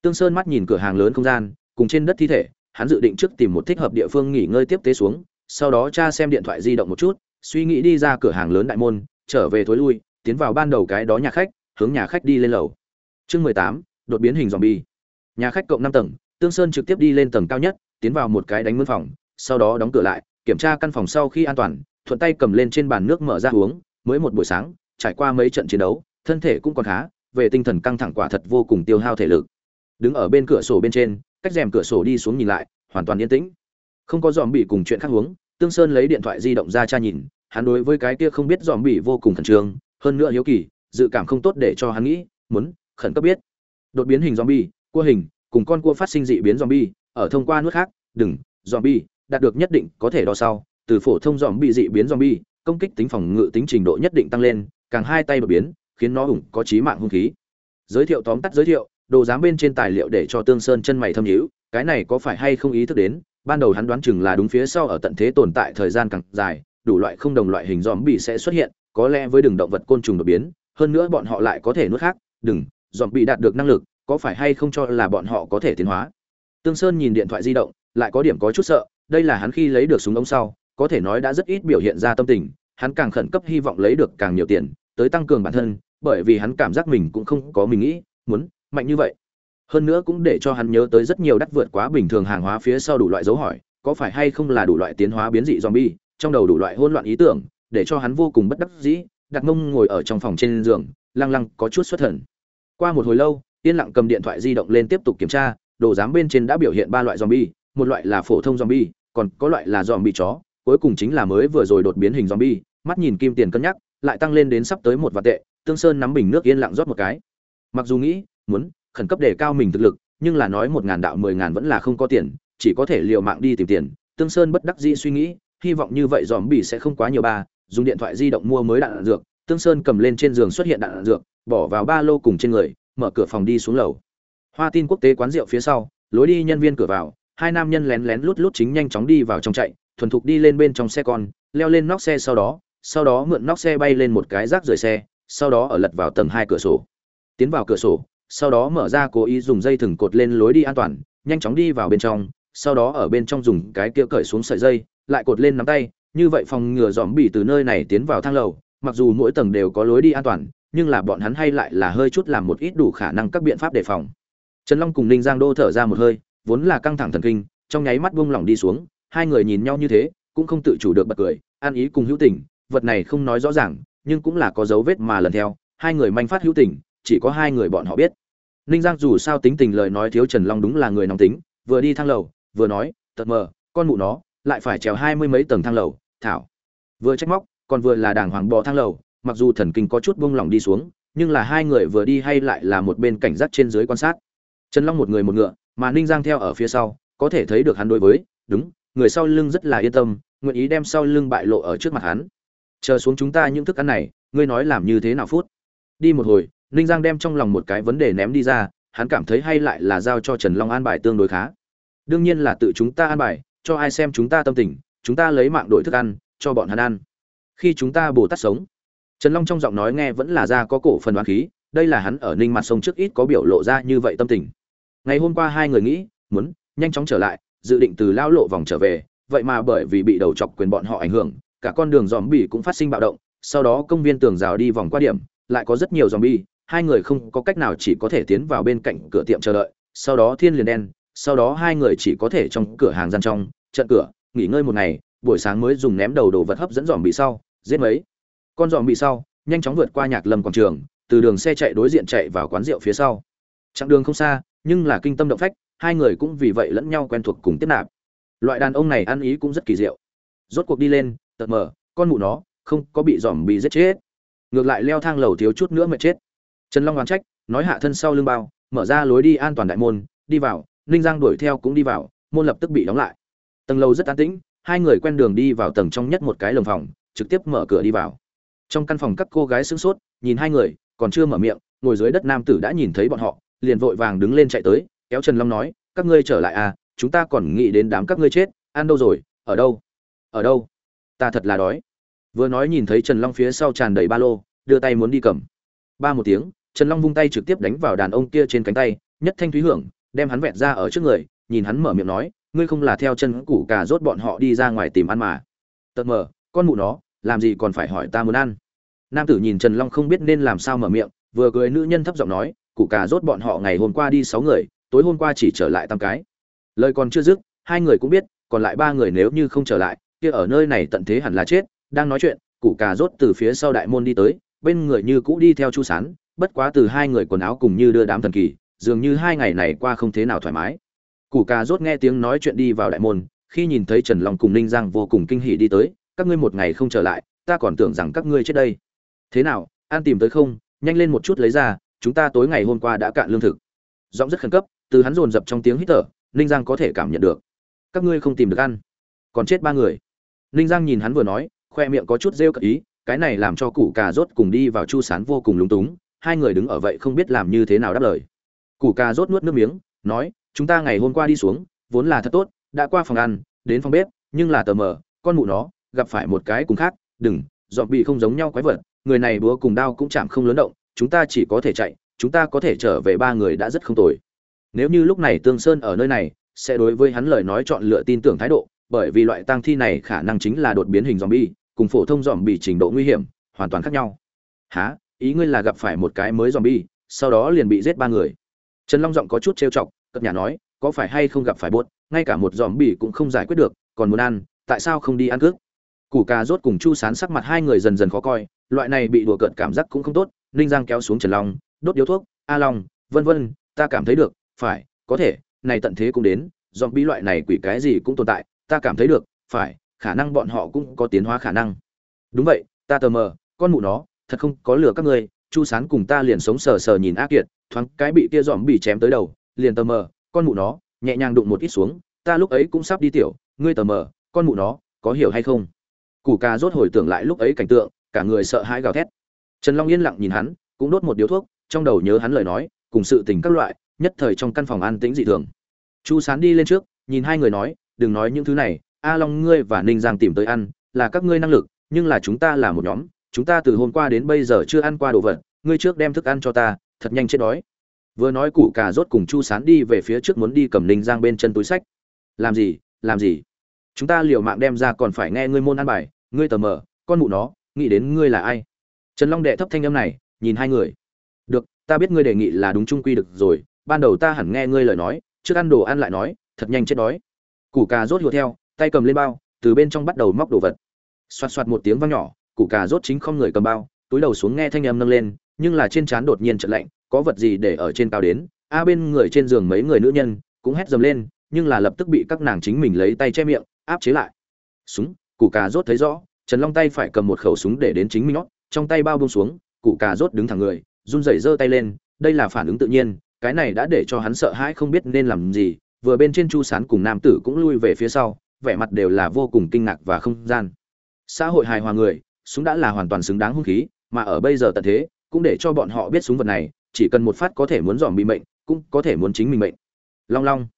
Tương sơn mắt nhìn cửa hàng lớn không gian, cùng trên đất thi thể, hắn dự định trước tìm một thích hợp địa phương nghỉ ngơi tiếp tế xuống, sau đó cha xem điện thoại di động một chút, suy nghĩ đi ra cửa hàng lớn đại môn, trở về thối lui, tiến vào ban đầu cái đó nhà khách hướng nhà khách đi lên lầu. Chương mười tám, đột biến hình zombie. Nhà khách cộng năm tầng, tương sơn trực tiếp đi lên tầng cao nhất, tiến vào một cái đánh mướn phòng, sau đó đóng cửa lại, kiểm tra căn phòng sau khi an toàn, thuận tay cầm lên trên bàn nước mở ra uống, mới một buổi sáng, trải qua mấy trận chiến đấu, thân thể cũng còn khá, về tinh thần căng thẳng quả thật vô cùng tiêu hao thể lực. Đứng ở bên cửa sổ bên trên, cách rèm cửa sổ đi xuống nhìn lại, hoàn toàn yên tĩnh. Không có dòm bị cùng chuyện khác uống, tương sơn lấy điện thoại di động ra tra nhìn, hắn đối với cái kia không biết dòm bị vô cùng khẩn trương, hơn nữa hiếu kỳ dự cảm không tốt để cho hắn nghĩ, muốn, khẩn cấp biết. Đột biến hình zombie, cua hình, cùng con cua phát sinh dị biến zombie, ở thông qua nuốt khác, đừng, zombie, đạt được nhất định có thể đo sau. Từ phổ thông zombie dị biến zombie, công kích tính phòng ngự tính trình độ nhất định tăng lên, càng hai tay đột biến, khiến nó ủng có chí mạng hung khí. Giới thiệu tóm tắt giới thiệu, đồ giám bên trên tài liệu để cho tương sơn chân mày thâm nhíu, cái này có phải hay không ý thức đến, ban đầu hắn đoán chừng là đúng phía sau ở tận thế tồn tại thời gian càng dài, đủ loại không đồng loại hình zombie sẽ xuất hiện, có lẽ với đường động vật côn trùng đột biến hơn nữa bọn họ lại có thể nuốt khác, đừng, dòm bị đạt được năng lực, có phải hay không cho là bọn họ có thể tiến hóa? Tương sơn nhìn điện thoại di động, lại có điểm có chút sợ, đây là hắn khi lấy được súng ống sau, có thể nói đã rất ít biểu hiện ra tâm tình, hắn càng khẩn cấp hy vọng lấy được càng nhiều tiền, tới tăng cường bản thân, bởi vì hắn cảm giác mình cũng không có mình nghĩ, muốn, mạnh như vậy. Hơn nữa cũng để cho hắn nhớ tới rất nhiều đắt vượt quá bình thường hàng hóa phía sau đủ loại dấu hỏi, có phải hay không là đủ loại tiến hóa biến dị zombie, trong đầu đủ loại hỗn loạn ý tưởng, để cho hắn vô cùng bất đắc dĩ đặt mông ngồi ở trong phòng trên giường, lăng lăng có chút xuất thần. Qua một hồi lâu, yên lặng cầm điện thoại di động lên tiếp tục kiểm tra, đồ giám bên trên đã biểu hiện ba loại zombie, một loại là phổ thông zombie, còn có loại là zombie chó, cuối cùng chính là mới vừa rồi đột biến hình zombie, mắt nhìn kim tiền cân nhắc, lại tăng lên đến sắp tới một vạn tệ, tương sơn nắm bình nước yên lặng rót một cái. Mặc dù nghĩ, muốn khẩn cấp đề cao mình thực lực, nhưng là nói một ngàn đạo mười ngàn vẫn là không có tiền, chỉ có thể liều mạng đi tìm tiền. Tương sơn bất đắc dĩ suy nghĩ, hy vọng như vậy dòm bỉ sẽ không quá nhiều ba dùng điện thoại di động mua mới đạn, đạn dược tương sơn cầm lên trên giường xuất hiện đạn, đạn dược bỏ vào ba lô cùng trên người mở cửa phòng đi xuống lầu. Hoa tin quốc tế quán rượu phía sau lối đi nhân viên cửa vào hai nam nhân lén lén lút lút chính nhanh chóng đi vào trong chạy thuần thục đi lên bên trong xe con leo lên nóc xe sau đó sau đó mượn nóc xe bay lên một cái rác rời xe sau đó ở lật vào tầng hai cửa sổ. Tiến vào cửa sổ sau đó mở ra cố ý dùng dây thừng cột lên lối đi an toàn nhanh chóng đi vào bên trong sau đó ở bên trong dùng cái kia cởi xuống sợi dây lại cột lên nắm tay như vậy phòng ngừa dòm bỉ từ nơi này tiến vào thang lầu, mặc dù mỗi tầng đều có lối đi an toàn, nhưng là bọn hắn hay lại là hơi chút làm một ít đủ khả năng các biện pháp đề phòng. Trần long cùng ninh giang đô thở ra một hơi, vốn là căng thẳng thần kinh, trong nháy mắt buông lỏng đi xuống, hai người nhìn nhau như thế, cũng không tự chủ được bật cười, an ý cùng hữu tình, vật này không nói rõ ràng, nhưng cũng là có dấu vết mà lần theo, hai người manh phát hữu tình, chỉ có hai người bọn họ biết. Ninh giang dù sao tính tình lời nói thiếu trần long đúng là người nóng tính, vừa đi thang lầu, vừa nói, tật mờ, con mụ nó, lại phải trèo hai mươi mấy tầng thang lầu thảo. Vừa trách móc, còn vừa là đàng hoàng bò thang lầu, mặc dù thần kinh có chút buông lỏng đi xuống, nhưng là hai người vừa đi hay lại là một bên cảnh giác trên dưới quan sát. Trần long một người một ngựa, mà ninh giang theo ở phía sau, có thể thấy được hắn đối với, đúng, người sau lưng rất là yên tâm, nguyện ý đem sau lưng bại lộ ở trước mặt hắn. Chờ xuống chúng ta những thức ăn này, ngươi nói làm như thế nào phút? Đi một hồi, ninh giang đem trong lòng một cái vấn đề ném đi ra, hắn cảm thấy hay lại là giao cho trần long an bài tương đối khá. Đương nhiên là tự chúng ta an bài, cho ai xem chúng ta tâm tình chúng ta lấy mạng đổi thức ăn, cho bọn hắn ăn. Khi chúng ta bồ tát sống, trần long trong giọng nói nghe vẫn là ra có cổ phần đoán khí, đây là hắn ở ninh mặt sông trước ít có biểu lộ ra như vậy tâm tình. Ngày hôm qua hai người nghĩ, muốn nhanh chóng trở lại, dự định từ lao lộ vòng trở về, vậy mà bởi vì bị đầu chọc quyền bọn họ ảnh hưởng, cả con đường dòm bỉ cũng phát sinh bạo động, sau đó công viên tường rào đi vòng qua điểm, lại có rất nhiều dòm bi hai người không có cách nào chỉ có thể tiến vào bên cạnh cửa tiệm chờ đợi, sau đó thiên liền đen, sau đó hai người chỉ có thể trong cửa hàng gian trong, trận cửa nghỉ ngơi một ngày, buổi sáng mới dùng ném đầu đồ vật hấp dẫn dòm bị sau, giết mấy. Con dòm bị sau, nhanh chóng vượt qua nhạc lâm quảng trường, từ đường xe chạy đối diện chạy vào quán rượu phía sau. Chặng đường không xa, nhưng là kinh tâm động phách, hai người cũng vì vậy lẫn nhau quen thuộc cùng tiếp nạp. Loại đàn ông này ăn ý cũng rất kỳ diệu. Rốt cuộc đi lên tật mờ, con mụ nó, không có bị dòm bị giết chết. Ngược lại leo thang lầu thiếu chút nữa mà chết. Trần long oán trách, nói hạ thân sau lưng bao, mở ra lối đi an toàn đại môn, đi vào, ninh giang đuổi theo cũng đi vào, môn lập tức bị đóng lại tầng lầu rất an tĩnh, hai người quen đường đi vào tầng trong nhất một cái lồng phòng, trực tiếp mở cửa đi vào. Trong căn phòng các cô gái sững sốt, nhìn hai người, còn chưa mở miệng, ngồi dưới đất nam tử đã nhìn thấy bọn họ, liền vội vàng đứng lên chạy tới, kéo trần long nói, các ngươi trở lại à chúng ta còn nghĩ đến đám các ngươi chết, ăn đâu rồi, ở đâu ở đâu? Ta thật là đói. Vừa nói nhìn thấy trần long phía sau tràn đầy ba lô, đưa tay muốn đi cầm. Ba một tiếng, trần long vung tay trực tiếp đánh vào đàn ông kia trên cánh tay, nhất thanh thúy hưởng, đem hắn vẹn ra ở trước người, nhìn hắn mở miệng nói ngươi không là theo chân củ cà rốt bọn họ đi ra ngoài tìm ăn mà. Tật mờ, con mụ nó, làm gì còn phải hỏi ta muốn ăn? Nam tử nhìn trần long không biết nên làm sao mở miệng, vừa cười nữ nhân thấp giọng nói, củ cà rốt bọn họ ngày hôm qua đi sáu người, tối hôm qua chỉ trở lại tam cái. Lời còn chưa dứt, hai người cũng biết, còn lại ba người nếu như không trở lại, kia ở nơi này tận thế hẳn là chết, đang nói chuyện, củ cà rốt từ phía sau đại môn đi tới, bên người như cũ đi theo chu sán, bất quá từ hai người quần áo cùng như đưa đám thần kỳ, dường như hai ngày này qua không thế nào thoải mái củ cà rốt nghe tiếng nói chuyện đi vào đại môn, khi nhìn thấy trần long cùng ninh giang vô cùng kinh hỉ đi tới, các ngươi một ngày không trở lại, ta còn tưởng rằng các ngươi chết đây. Thế nào, an tìm tới không? Nhanh lên một chút lấy ra, chúng ta tối ngày hôm qua đã cạn lương thực. Giọng rất khẩn cấp, từ hắn dồn dập trong tiếng hít thở, ninh giang có thể cảm nhận được. Các ngươi không tìm được ăn, còn chết ba người. Ninh giang nhìn hắn vừa nói, khoe miệng có chút rêu cợt ý, cái này làm cho củ cà rốt cùng đi vào chu sán vô cùng lúng túng, hai người đứng ở vậy không biết làm như thế nào đáp lời. Củ cà rốt nuốt nước miếng, nói chúng ta ngày hôm qua đi xuống, vốn là thật tốt, đã qua phòng ăn, đến phòng bếp, nhưng là tờ mờ, con mụ nó, gặp phải một cái cùng khác, đừng dọn bị không giống nhau quái vật, người này búa cùng đao cũng chạm không lớn động, chúng ta chỉ có thể chạy, chúng ta có thể trở về ba người đã rất không tồi. Nếu như lúc này tương sơn ở nơi này, sẽ đối với hắn lời nói chọn lựa tin tưởng thái độ, bởi vì loại tang thi này khả năng chính là đột biến hình dòm bi cùng phổ thông dòm bị trình độ nguy hiểm, hoàn toàn khác nhau. Há ý ngươi là gặp phải một cái mới dòm bi sau đó liền bị giết ba người. Trần long giọng có chút trêu chọc cập nhà nói, có phải hay không gặp phải bốt ngay cả một zombie cũng không giải quyết được, còn muốn ăn, tại sao không đi ăn cước củ cà rốt cùng chu sán sắc mặt hai người dần dần khó coi, loại này bị đùa cợt cảm giác cũng không tốt, ninh giang kéo xuống trần long, đốt điếu thuốc, a long, vân vân, ta cảm thấy được, phải, có thể, này tận thế cũng đến dòm bi loại này quỷ cái gì cũng tồn tại, ta cảm thấy được, phải, khả năng bọn họ cũng có tiến hóa khả năng. Đúng vậy, ta tờ mờ, con mụ nó, thật không có lừa các ngươi, chu sán cùng ta liền sống sờ sờ nhìn ác kiệt, thoáng cái bị kia dòm bị chém tới đầu liền tờ mờ, con mụ nó, nhẹ nhàng đụng một ít xuống, ta lúc ấy cũng sắp đi tiểu, ngươi tờ mờ, con mụ nó, có hiểu hay không? Củ cà rốt hồi tưởng lại lúc ấy cảnh tượng, cả người sợ hãi gào thét. Trần long yên lặng nhìn hắn, cũng đốt một điếu thuốc, trong đầu nhớ hắn lời nói, cùng sự tình các loại, nhất thời trong căn phòng an tĩnh dị thường. Chu sán đi lên trước, nhìn hai người nói, đừng nói những thứ này, a long ngươi và ninh giang tìm tới ăn, là các ngươi năng lực, nhưng là chúng ta là một nhóm, chúng ta từ hôm qua đến bây giờ chưa ăn qua đồ vật, ngươi trước đem thức ăn cho ta, thật nhanh chết đói vừa nói củ cà rốt cùng chu sán đi về phía trước muốn đi cầm ninh giang bên chân túi sách. Làm gì làm gì? Chúng ta liều mạng đem ra còn phải nghe ngươi môn ăn bài, ngươi tờ mờ, con mụ nó, nghĩ đến ngươi là ai? Trần long đệ thấp thanh âm này, nhìn hai người. Được, ta biết ngươi đề nghị là đúng trung quy được rồi, ban đầu ta hẳn nghe ngươi lời nói, trước ăn đồ ăn lại nói, thật nhanh chết đói. Củ cà rốt hùa theo, tay cầm lên bao, từ bên trong bắt đầu móc đồ vật. Xoạt xoạt một tiếng vang nhỏ, củ cà rốt chính không người cầm bao, túi đầu xuống nghe thanh âm nâng lên, nhưng là trên trán đột nhiên trận lạnh có vật gì để ở trên cao đến, a bên người trên giường mấy người nữ nhân cũng hét dầm lên, nhưng là lập tức bị các nàng chính mình lấy tay che miệng, áp chế lại. Súng, củ cà rốt thấy rõ, trần long tay phải cầm một khẩu súng để đến chính mình nót trong tay bao bông xuống, củ cà rốt đứng thẳng người, run rẩy giơ tay lên, đây là phản ứng tự nhiên, cái này đã để cho hắn sợ hãi không biết nên làm gì, vừa bên trên chu sán cùng nam tử cũng lui về phía sau, vẻ mặt đều là vô cùng kinh ngạc và không gian. Xã hội hài hòa người, súng đã là hoàn toàn xứng đáng hung khí, mà ở bây giờ tận thế, cũng để cho bọn họ biết súng vật này chỉ cần một phát có thể muốn dòm bị mệnh, cũng có thể muốn chính mình mệnh. Long long.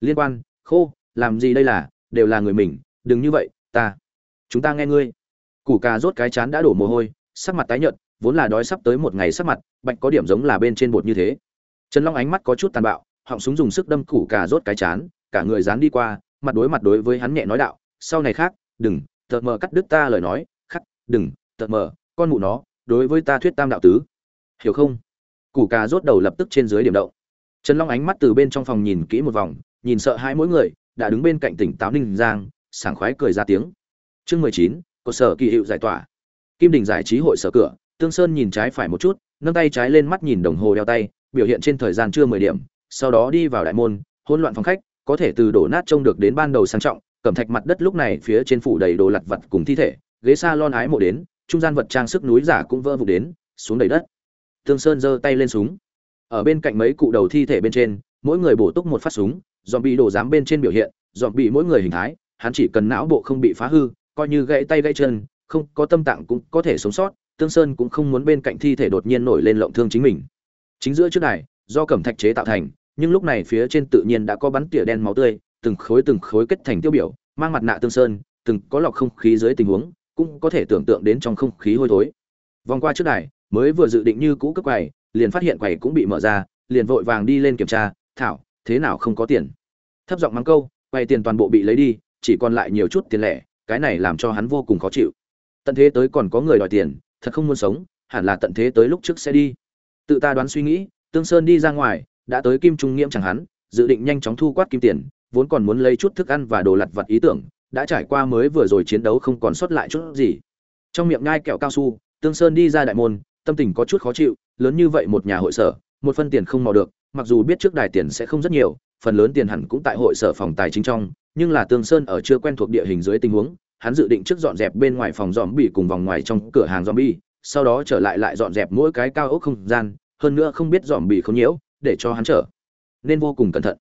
Liên quan, khô, làm gì đây là, đều là người mình, đừng như vậy, ta. Chúng ta nghe ngươi. Củ cà rốt cái chán đã đổ mồ hôi, sắc mặt tái nhợt, vốn là đói sắp tới một ngày sắc mặt, bạch có điểm giống là bên trên bột như thế. Trần long ánh mắt có chút tàn bạo, họng súng dùng sức đâm củ cà rốt cái chán, cả người dán đi qua, mặt đối mặt đối với hắn nhẹ nói đạo, sau này khác, đừng, tợt mờ cắt đứt ta lời nói, khắc, đừng, tợt mờ, con mụ nó, đối với ta thuyết tam đạo tứ. Hiểu không? Củ cà rốt đầu lập tức trên dưới điểm động. Trần long ánh mắt từ bên trong phòng nhìn kỹ một vòng, nhìn sợ hai mỗi người, đã đứng bên cạnh tỉnh táo ninh giang, sảng khoái cười ra tiếng. Chương mười chín, có sở kỳ hiệu giải tỏa. Kim đình giải trí hội sở cửa, tương sơn nhìn trái phải một chút, nâng tay trái lên mắt nhìn đồng hồ đeo tay, biểu hiện trên thời gian chưa mười điểm, sau đó đi vào đại môn, hỗn loạn phòng khách, có thể từ đổ nát trông được đến ban đầu sang trọng cẩm thạch mặt đất lúc này phía trên phủ đầy đồ lặt vặt cùng thi thể, ghế s a lon ái mộ đến, trung gian vật trang sức núi giả cũng vỡ vụt đến, xuống đầy đất tương sơn giơ tay lên súng. Ở bên cạnh mấy cụ đầu thi thể bên trên, mỗi người bổ túc một phát súng, zombie bị đổ dám bên trên biểu hiện, zombie bị mỗi người hình thái, hắn chỉ cần não bộ không bị phá hư, coi như gãy tay gãy chân, không có tâm tạng cũng có thể sống sót tương sơn cũng không muốn bên cạnh thi thể đột nhiên nổi lên lộng thương chính mình. Chính giữa trước đài, do cẩm thạch chế tạo thành, nhưng lúc này phía trên tự nhiên đã có bắn tỉa đen máu tươi, từng khối từng khối kết thành tiêu biểu, mang mặt nạ tương sơn, từng có lọc không khí dưới tình huống, cũng có thể tưởng tượng đến trong không khí hôi thối. Vòng qua trước đài mới vừa dự định như cũ cấp quầy, liền phát hiện quầy cũng bị mở ra, liền vội vàng đi lên kiểm tra, thảo, thế nào không có tiền? Thấp giọng mắng câu, quầy tiền toàn bộ bị lấy đi, chỉ còn lại nhiều chút tiền lẻ, cái này làm cho hắn vô cùng khó chịu. Tận thế tới còn có người đòi tiền, thật không muốn sống, hẳn là tận thế tới lúc trước sẽ đi. Tự ta đoán suy nghĩ, tương sơn đi ra ngoài, đã tới kim trung nghiễm chẳng hắn, dự định nhanh chóng thu quát kim tiền, vốn còn muốn lấy chút thức ăn và đồ lặt vặt ý tưởng, đã trải qua mới vừa rồi chiến đấu không còn sót lại chút gì. Trong miệng ngai kẹo cao su, tương sơn đi ra đại môn tâm tình có chút khó chịu lớn như vậy một nhà hội sở một phân tiền không mò được mặc dù biết trước đài tiền sẽ không rất nhiều phần lớn tiền hẳn cũng tại hội sở phòng tài chính trong nhưng là tương sơn ở chưa quen thuộc địa hình dưới tình huống hắn dự định trước dọn dẹp bên ngoài phòng dòm bị cùng vòng ngoài trong cửa hàng zombie, sau đó trở lại lại dọn dẹp mỗi cái cao ốc không gian hơn nữa không biết dòm bị không nhiễu để cho hắn trở nên vô cùng cẩn thận.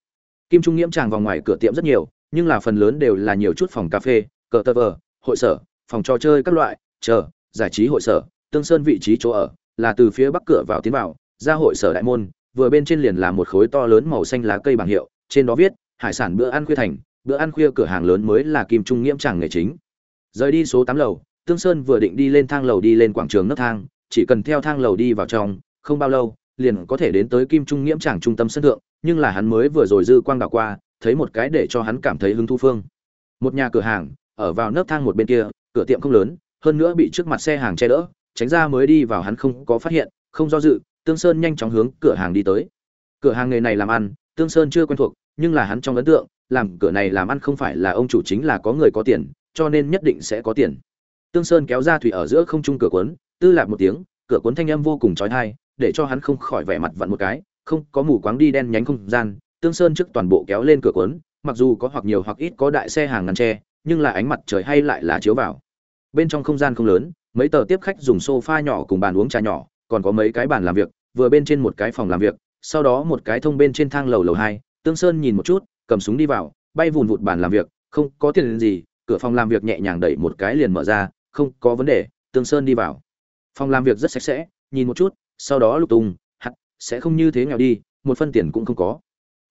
Kim trung nghiễm tràng vòng ngoài cửa tiệm rất nhiều nhưng là phần lớn đều là nhiều chút phòng cà phê cờ tơ vờ hội sở phòng trò chơi các loại chờ giải trí hội sở tương sơn vị trí chỗ ở là từ phía bắc cửa vào tiến vào, ra hội sở đại môn, vừa bên trên liền là một khối to lớn màu xanh lá cây bảng hiệu, trên đó viết, hải sản bữa ăn khuya thành, bữa ăn khuya cửa hàng lớn mới là kim trung nghiễm tràng nghề chính. Rời đi số tám lầu, tương sơn vừa định đi lên thang lầu đi lên quảng trường nấc thang, chỉ cần theo thang lầu đi vào trong, không bao lâu, liền có thể đến tới kim trung nghiễm tràng trung tâm sân thượng, nhưng là hắn mới vừa rồi dư quang đảo qua, thấy một cái để cho hắn cảm thấy hứng thú phương. Một nhà cửa hàng, ở vào nấc thang một bên kia, cửa tiệm không lớn, hơn nữa bị trước mặt xe hàng che đỡ tránh ra mới đi vào hắn không có phát hiện, không do dự, tương sơn nhanh chóng hướng cửa hàng đi tới. Cửa hàng nghề này làm ăn, tương sơn chưa quen thuộc, nhưng là hắn trong ấn tượng, làm cửa này làm ăn không phải là ông chủ chính là có người có tiền, cho nên nhất định sẽ có tiền. Tương sơn kéo ra thủy ở giữa không trung cửa cuốn, tư lạc một tiếng, cửa cuốn thanh âm vô cùng trói thai để cho hắn không khỏi vẻ mặt vặn một cái, không có mù quáng đi đen nhánh không gian, tương sơn trước toàn bộ kéo lên cửa cuốn, mặc dù có hoặc nhiều hoặc ít có đại xe hàng ngăn tre nhưng là ánh mặt trời hay lại là chiếu vào. Bên trong không gian không lớn mấy tờ tiếp khách dùng sofa nhỏ cùng bàn uống trà nhỏ, còn có mấy cái bàn làm việc, vừa bên trên một cái phòng làm việc, sau đó một cái thông bên trên thang lầu lầu hai, tương sơn nhìn một chút, cầm súng đi vào, bay vụn vụt bàn làm việc, không có tiền gì, cửa phòng làm việc nhẹ nhàng đẩy một cái liền mở ra, không có vấn đề, tương sơn đi vào. Phòng làm việc rất sạch sẽ, nhìn một chút, sau đó lục tung, hắt, sẽ không như thế nghèo đi, một phân tiền cũng không có.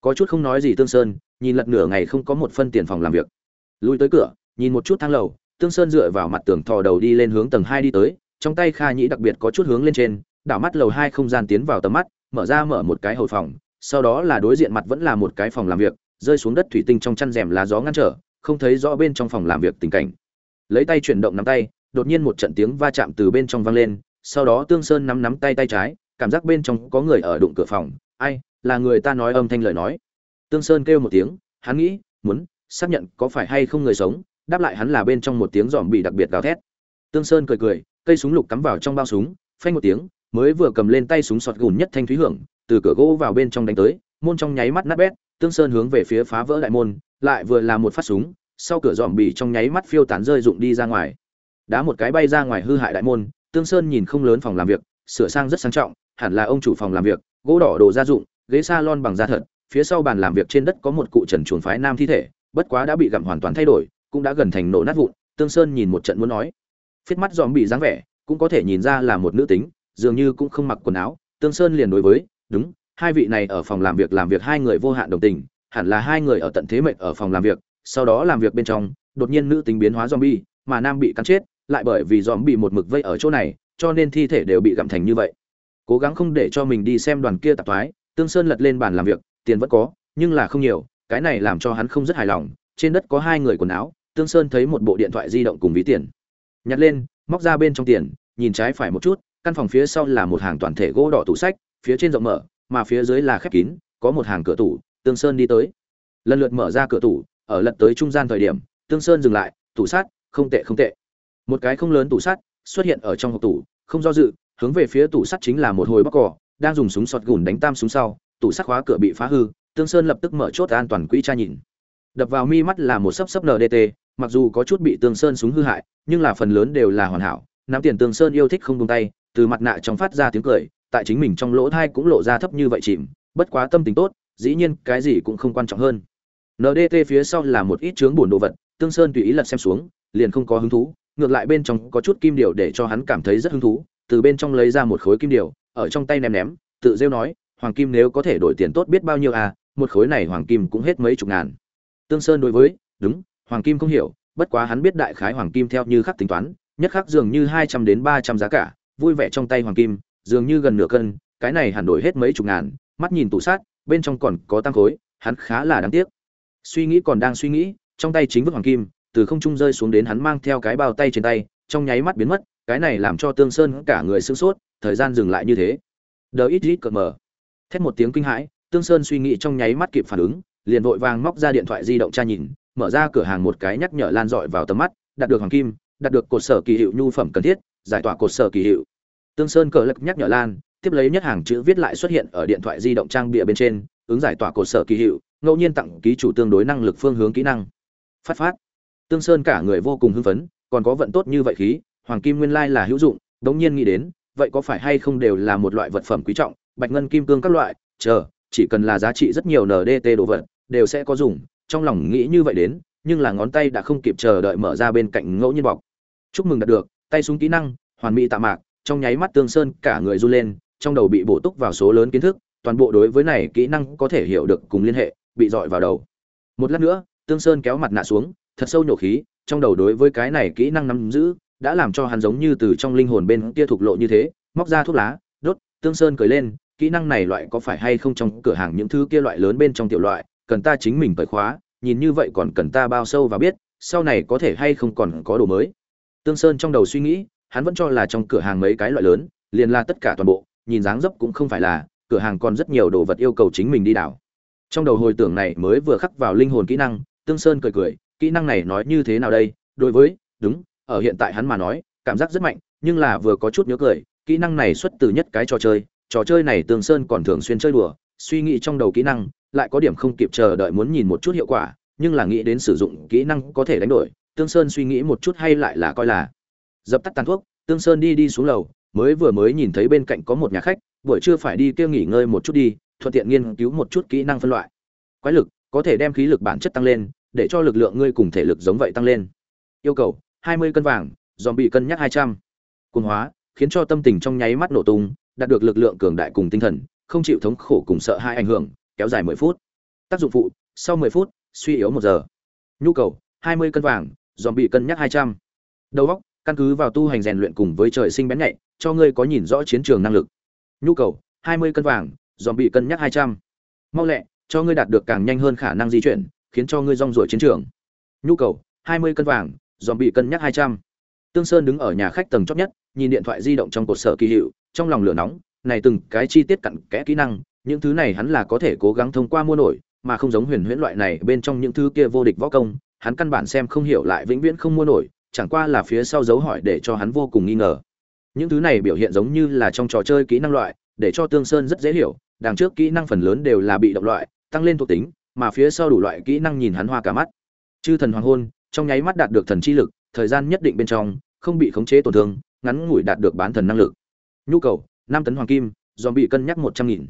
Có chút không nói gì tương sơn, nhìn lật nửa ngày không có một phân tiền phòng làm việc. Lui tới cửa, nhìn một chút thang lầu tương sơn dựa vào mặt tường thò đầu đi lên hướng tầng hai đi tới, trong tay kha nhĩ đặc biệt có chút hướng lên trên, đảo mắt lầu hai không gian tiến vào tầm mắt, mở ra mở một cái hầu phòng, sau đó là đối diện mặt vẫn là một cái phòng làm việc, rơi xuống đất thủy tinh trong chăn rèm lá gió ngăn trở, không thấy rõ bên trong phòng làm việc tình cảnh. Lấy tay chuyển động nắm tay, đột nhiên một trận tiếng va chạm từ bên trong vang lên, sau đó tương sơn nắm nắm tay tay trái, cảm giác bên trong có người ở đụng cửa phòng, ai, là người ta nói âm thanh lời nói. Tương sơn kêu một tiếng, hắn nghĩ, muốn xác nhận có phải hay không người sống đáp lại hắn là bên trong một tiếng giòm bị đặc biệt gào thét. Tương sơn cười cười, cây súng lục cắm vào trong bao súng, phanh một tiếng, mới vừa cầm lên tay súng sọt gùn nhất thanh thúy hưởng, từ cửa gỗ vào bên trong đánh tới, môn trong nháy mắt nát bét, tương sơn hướng về phía phá vỡ đại môn, lại vừa là một phát súng, sau cửa dòm bị trong nháy mắt phiêu tán rơi rụng đi ra ngoài. Đá một cái bay ra ngoài hư hại đại môn, tương sơn nhìn không lớn phòng làm việc, sửa sang rất sang trọng, hẳn là ông chủ phòng làm việc, gỗ đỏ đồ gia dụng ghế salon bằng da thật, phía sau bàn làm việc trên đất có một cụ trần chuồn phái nam thi thể, bất quá đã bị gặm hoàn toàn thay đổi cũng đã gần thành nổ nát vụn, tương sơn nhìn một trận muốn nói. Phiết mắt dòm bị dáng vẻ, cũng có thể nhìn ra là một nữ tính, dường như cũng không mặc quần áo. Tương sơn liền đối với, đúng, hai vị này ở phòng làm việc làm việc hai người vô hạn đồng tình, hẳn là hai người ở tận thế mệnh ở phòng làm việc, sau đó làm việc bên trong, đột nhiên nữ tính biến hóa zombie mà nam bị cắn chết, lại bởi vì zombie một mực vây ở chỗ này, cho nên thi thể đều bị gặm thành như vậy. Cố gắng không để cho mình đi xem đoàn kia tạp thoái, tương sơn lật lên bàn làm việc, tiền vẫn có, nhưng là không nhiều, cái này làm cho hắn không rất hài lòng, trên đất có hai người quần áo tương sơn thấy một bộ điện thoại di động cùng ví tiền. Nhặt lên, móc ra bên trong tiền, nhìn trái phải một chút, căn phòng phía sau là một hàng toàn thể gỗ đỏ tủ sách, phía trên rộng mở, mà phía dưới là khép kín, có một hàng cửa tủ, tương sơn đi tới. Lần lượt mở ra cửa tủ, ở lật tới trung gian thời điểm, tương sơn dừng lại, tủ sắt, không tệ không tệ. Một cái không lớn tủ sắt xuất hiện ở trong hộp tủ, không do dự, hướng về phía tủ sắt chính là một hồi bắc cỏ, đang dùng súng sọt gùn đánh tam súng sau, tủ sắt khóa cửa bị phá hư, tương sơn lập tức mở chốt an toàn quỹ tra nhìn. Đập vào mi mắt là một sấp sấp ndt mặc dù có chút bị tương sơn súng hư hại, nhưng là phần lớn đều là hoàn hảo, nắm tiền tương sơn yêu thích không tung tay, từ mặt nạ trong phát ra tiếng cười, tại chính mình trong lỗ thai cũng lộ ra thấp như vậy chìm, bất quá tâm tình tốt, dĩ nhiên cái gì cũng không quan trọng hơn. Ndt phía sau là một ít chướng buồn đồ vật, tương sơn tùy ý lật xem xuống, liền không có hứng thú, ngược lại bên trong có chút kim điều để cho hắn cảm thấy rất hứng thú, từ bên trong lấy ra một khối kim điều, ở trong tay ném ném, tự rêu nói, hoàng kim nếu có thể đổi tiền tốt biết bao nhiêu à một khối này hoàng kim cũng hết mấy chục ngàn. Tương sơn đối với, đúng hoàng kim không hiểu, bất quá hắn biết đại khái hoàng kim theo như khắc tính toán, nhất khắc dường như hai trăm đến ba trăm giá cả, vui vẻ trong tay hoàng kim, dường như gần nửa cân, cái này hẳn đổi hết mấy chục ngàn, mắt nhìn tủ sát, bên trong còn có tăng khối, hắn khá là đáng tiếc. Suy nghĩ còn đang suy nghĩ, trong tay chính vứt hoàng kim, từ không trung rơi xuống đến hắn mang theo cái bao tay trên tay, trong nháy mắt biến mất, cái này làm cho tương sơn cả người sửng sốt, thời gian dừng lại như thế. Đờ ít ít cợt mờ. Thét một tiếng kinh hãi, tương sơn suy nghĩ trong nháy mắt kịp phản ứng, liền vội vàng móc ra điện thoại di động tra nhìn mở ra cửa hàng một cái nhắc nhở lan dọi vào tầm mắt, đạt được hoàng kim, đạt được cột sở kỳ hiệu nhu phẩm cần thiết, giải tỏa cột sở kỳ hiệu. Tương sơn cờ lực nhắc nhở lan, tiếp lấy nhất hàng chữ viết lại xuất hiện ở điện thoại di động trang bìa bên trên, ứng giải tỏa cột sở kỳ hiệu, ngẫu nhiên tặng ký chủ tương đối năng lực phương hướng kỹ năng. Phát phát. Tương sơn cả người vô cùng hưng phấn, còn có vận tốt như vậy khí, hoàng kim nguyên lai là hữu dụng, đống nhiên nghĩ đến, vậy có phải hay không đều là một loại vật phẩm quý trọng, bạch ngân kim cương các loại, chờ, chỉ cần là giá trị rất nhiều ndt đồ vật, đều sẽ có dùng trong lòng nghĩ như vậy đến, nhưng là ngón tay đã không kịp chờ đợi mở ra bên cạnh ngẫu nhiên bọc. Chúc mừng đạt được, tay súng kỹ năng, hoàn mỹ tạ mạc, trong nháy mắt tương sơn cả người run lên, trong đầu bị bổ túc vào số lớn kiến thức, toàn bộ đối với này kỹ năng có thể hiểu được cùng liên hệ, bị dọi vào đầu. Một lát nữa, tương sơn kéo mặt nạ xuống, thật sâu nhổ khí, trong đầu đối với cái này kỹ năng nắm giữ, đã làm cho hắn giống như từ trong linh hồn bên kia thục lộ như thế, móc ra thuốc lá, đốt, tương sơn cười lên, kỹ năng này loại có phải hay không trong cửa hàng những thứ kia loại lớn bên trong tiểu loại cần ta chính mình cởi khóa, nhìn như vậy còn cần ta bao sâu và biết, sau này có thể hay không còn có đồ mới. Tương sơn trong đầu suy nghĩ, hắn vẫn cho là trong cửa hàng mấy cái loại lớn, liền là tất cả toàn bộ, nhìn dáng dấp cũng không phải là, cửa hàng còn rất nhiều đồ vật yêu cầu chính mình đi đảo. Trong đầu hồi tưởng này mới vừa khắc vào linh hồn kỹ năng, tương sơn cười cười, kỹ năng này nói như thế nào đây? Đối với, đúng, ở hiện tại hắn mà nói, cảm giác rất mạnh, nhưng là vừa có chút nhớ cười, kỹ năng này xuất từ nhất cái trò chơi trò chơi này tương sơn còn thường xuyên chơi đùa, suy nghĩ trong đầu kỹ năng lại có điểm không kịp chờ đợi muốn nhìn một chút hiệu quả, nhưng là nghĩ đến sử dụng kỹ năng có thể đánh đổi, tương sơn suy nghĩ một chút hay lại là coi là dập tắt tàn thuốc. Tương sơn đi đi xuống lầu, mới vừa mới nhìn thấy bên cạnh có một nhà khách, buổi trưa phải đi kia nghỉ ngơi một chút đi, thuận tiện nghiên cứu một chút kỹ năng phân loại. Quái lực, có thể đem khí lực bản chất tăng lên, để cho lực lượng ngươi cùng thể lực giống vậy tăng lên. Yêu cầu 20 cân vàng dòm bị cân nhắc 200. Cuồng hóa, khiến cho tâm tình trong nháy mắt nổ tung, đạt được lực lượng cường đại cùng tinh thần, không chịu thống khổ cùng sợ hai ảnh hưởng kéo dài 10 phút tác dụng phụ, sau 10 phút, suy yếu một giờ nhu cầu 20 cân vàng dòm bị cân nhắc 200. đầu óc, căn cứ vào tu hành rèn luyện cùng với trời sinh bén nhạy, cho ngươi có nhìn rõ chiến trường năng lực nhu cầu 20 cân vàng dòm bị cân nhắc 200. mau lẹ, cho ngươi đạt được càng nhanh hơn khả năng di chuyển, khiến cho ngươi rong ruổi chiến trường nhu cầu 20 cân vàng dòm bị cân nhắc 200. tương sơn đứng ở nhà khách tầng chót nhất, nhìn điện thoại di động trong cột sở kỳ hiệu, trong lòng lửa nóng, này từng cái chi tiết cặn kẽ kỹ năng những thứ này hắn là có thể cố gắng thông qua mua nổi, mà không giống huyền huyễn loại này bên trong những thứ kia vô địch võ công, hắn căn bản xem không hiểu lại vĩnh viễn không mua nổi, chẳng qua là phía sau dấu hỏi để cho hắn vô cùng nghi ngờ. Những thứ này biểu hiện giống như là trong trò chơi kỹ năng loại, để cho tương sơn rất dễ hiểu, đằng trước kỹ năng phần lớn đều là bị động loại, tăng lên thuộc tính, mà phía sau đủ loại kỹ năng nhìn hắn hoa cả mắt. Chư thần hoàng hôn, trong nháy mắt đạt được thần chi lực, thời gian nhất định bên trong, không bị khống chế tổn thương, ngắn ngủi đạt được bán thần năng lực. Nhu cầu, năm tấn hoàng kim do bị cân nhắc một trăm nghìn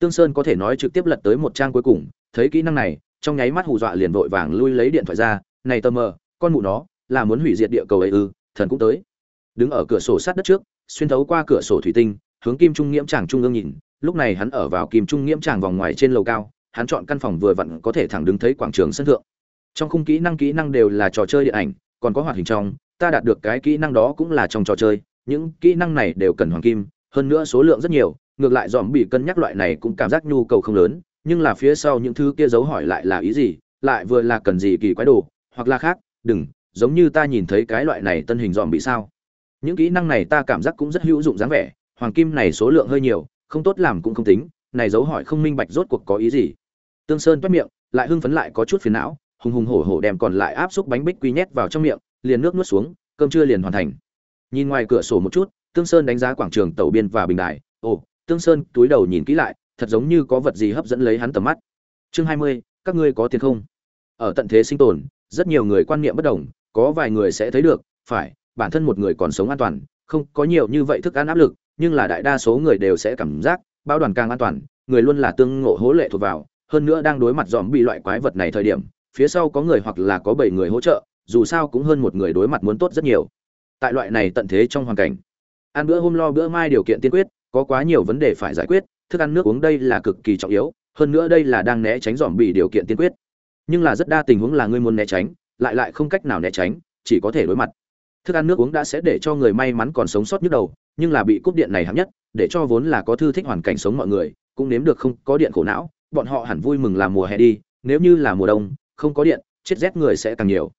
tương sơn có thể nói trực tiếp lật tới một trang cuối cùng, thấy kỹ năng này, trong nháy mắt hù dọa liền vội vàng lui lấy điện thoại ra, này tơ mờ, con mụ nó, là muốn hủy diệt địa cầu ấy ư, thần cũng tới. Đứng ở cửa sổ sát đất trước, xuyên thấu qua cửa sổ thủy tinh, hướng kim trung nghiễm tràng trung ương nhìn, lúc này hắn ở vào kim trung nghiễm tràng vòng ngoài trên lầu cao, hắn chọn căn phòng vừa vặn có thể thẳng đứng thấy quảng trường sân thượng. Trong khung kỹ năng kỹ năng đều là trò chơi điện ảnh, còn có hoạt hình trong, ta đạt được cái kỹ năng đó cũng là trong trò chơi, những kỹ năng này đều cần hoàng kim, hơn nữa số lượng rất nhiều ngược lại dòm bị cân nhắc loại này cũng cảm giác nhu cầu không lớn, nhưng là phía sau những thứ kia dấu hỏi lại là ý gì, lại vừa là cần gì kỳ quái đồ, hoặc là khác, đừng, giống như ta nhìn thấy cái loại này tân hình dòm bị sao. Những kỹ năng này ta cảm giác cũng rất hữu dụng dáng vẻ, hoàng kim này số lượng hơi nhiều, không tốt làm cũng không tính, này dấu hỏi không minh bạch rốt cuộc có ý gì. Tương sơn toét miệng, lại hưng phấn lại có chút phiền não, hùng hùng hổ hổ đem còn lại áp xúc bánh bích quy nhét vào trong miệng, liền nước nuốt xuống, cơm trưa liền hoàn thành. Nhìn ngoài cửa sổ một chút, tương sơn đánh giá quảng trường tàu biên và bình đài, ồ tương sơn túi đầu nhìn kỹ lại, thật giống như có vật gì hấp dẫn lấy hắn tầm mắt. Chương hai mươi, các ngươi có tiền không? Ở tận thế sinh tồn, rất nhiều người quan niệm bất đồng, có vài người sẽ thấy được, phải, bản thân một người còn sống an toàn, không có nhiều như vậy thức ăn áp lực, nhưng là đại đa số người đều sẽ cảm giác bao đoàn càng an toàn, người luôn là tương ngộ hỗ lệ thuộc vào, hơn nữa đang đối mặt dòm bị loại quái vật này thời điểm, phía sau có người hoặc là có bảy người hỗ trợ, dù sao cũng hơn một người đối mặt muốn tốt rất nhiều. Tại loại này tận thế trong hoàn cảnh, ăn bữa hôm lo bữa mai điều kiện tiên quyết có quá nhiều vấn đề phải giải quyết, thức ăn nước uống đây là cực kỳ trọng yếu, hơn nữa đây là đang né tránh dòm bị điều kiện tiên quyết. Nhưng là rất đa tình huống là ngươi muốn né tránh, lại lại không cách nào né tránh, chỉ có thể đối mặt. Thức ăn nước uống đã sẽ để cho người may mắn còn sống sót nhức đầu, nhưng là bị cúp điện này hạng nhất, để cho vốn là có thư thích hoàn cảnh sống mọi người, cũng nếm được không có điện khổ não, bọn họ hẳn vui mừng làm mùa hè đi, nếu như là mùa đông, không có điện, chết rét người sẽ càng nhiều.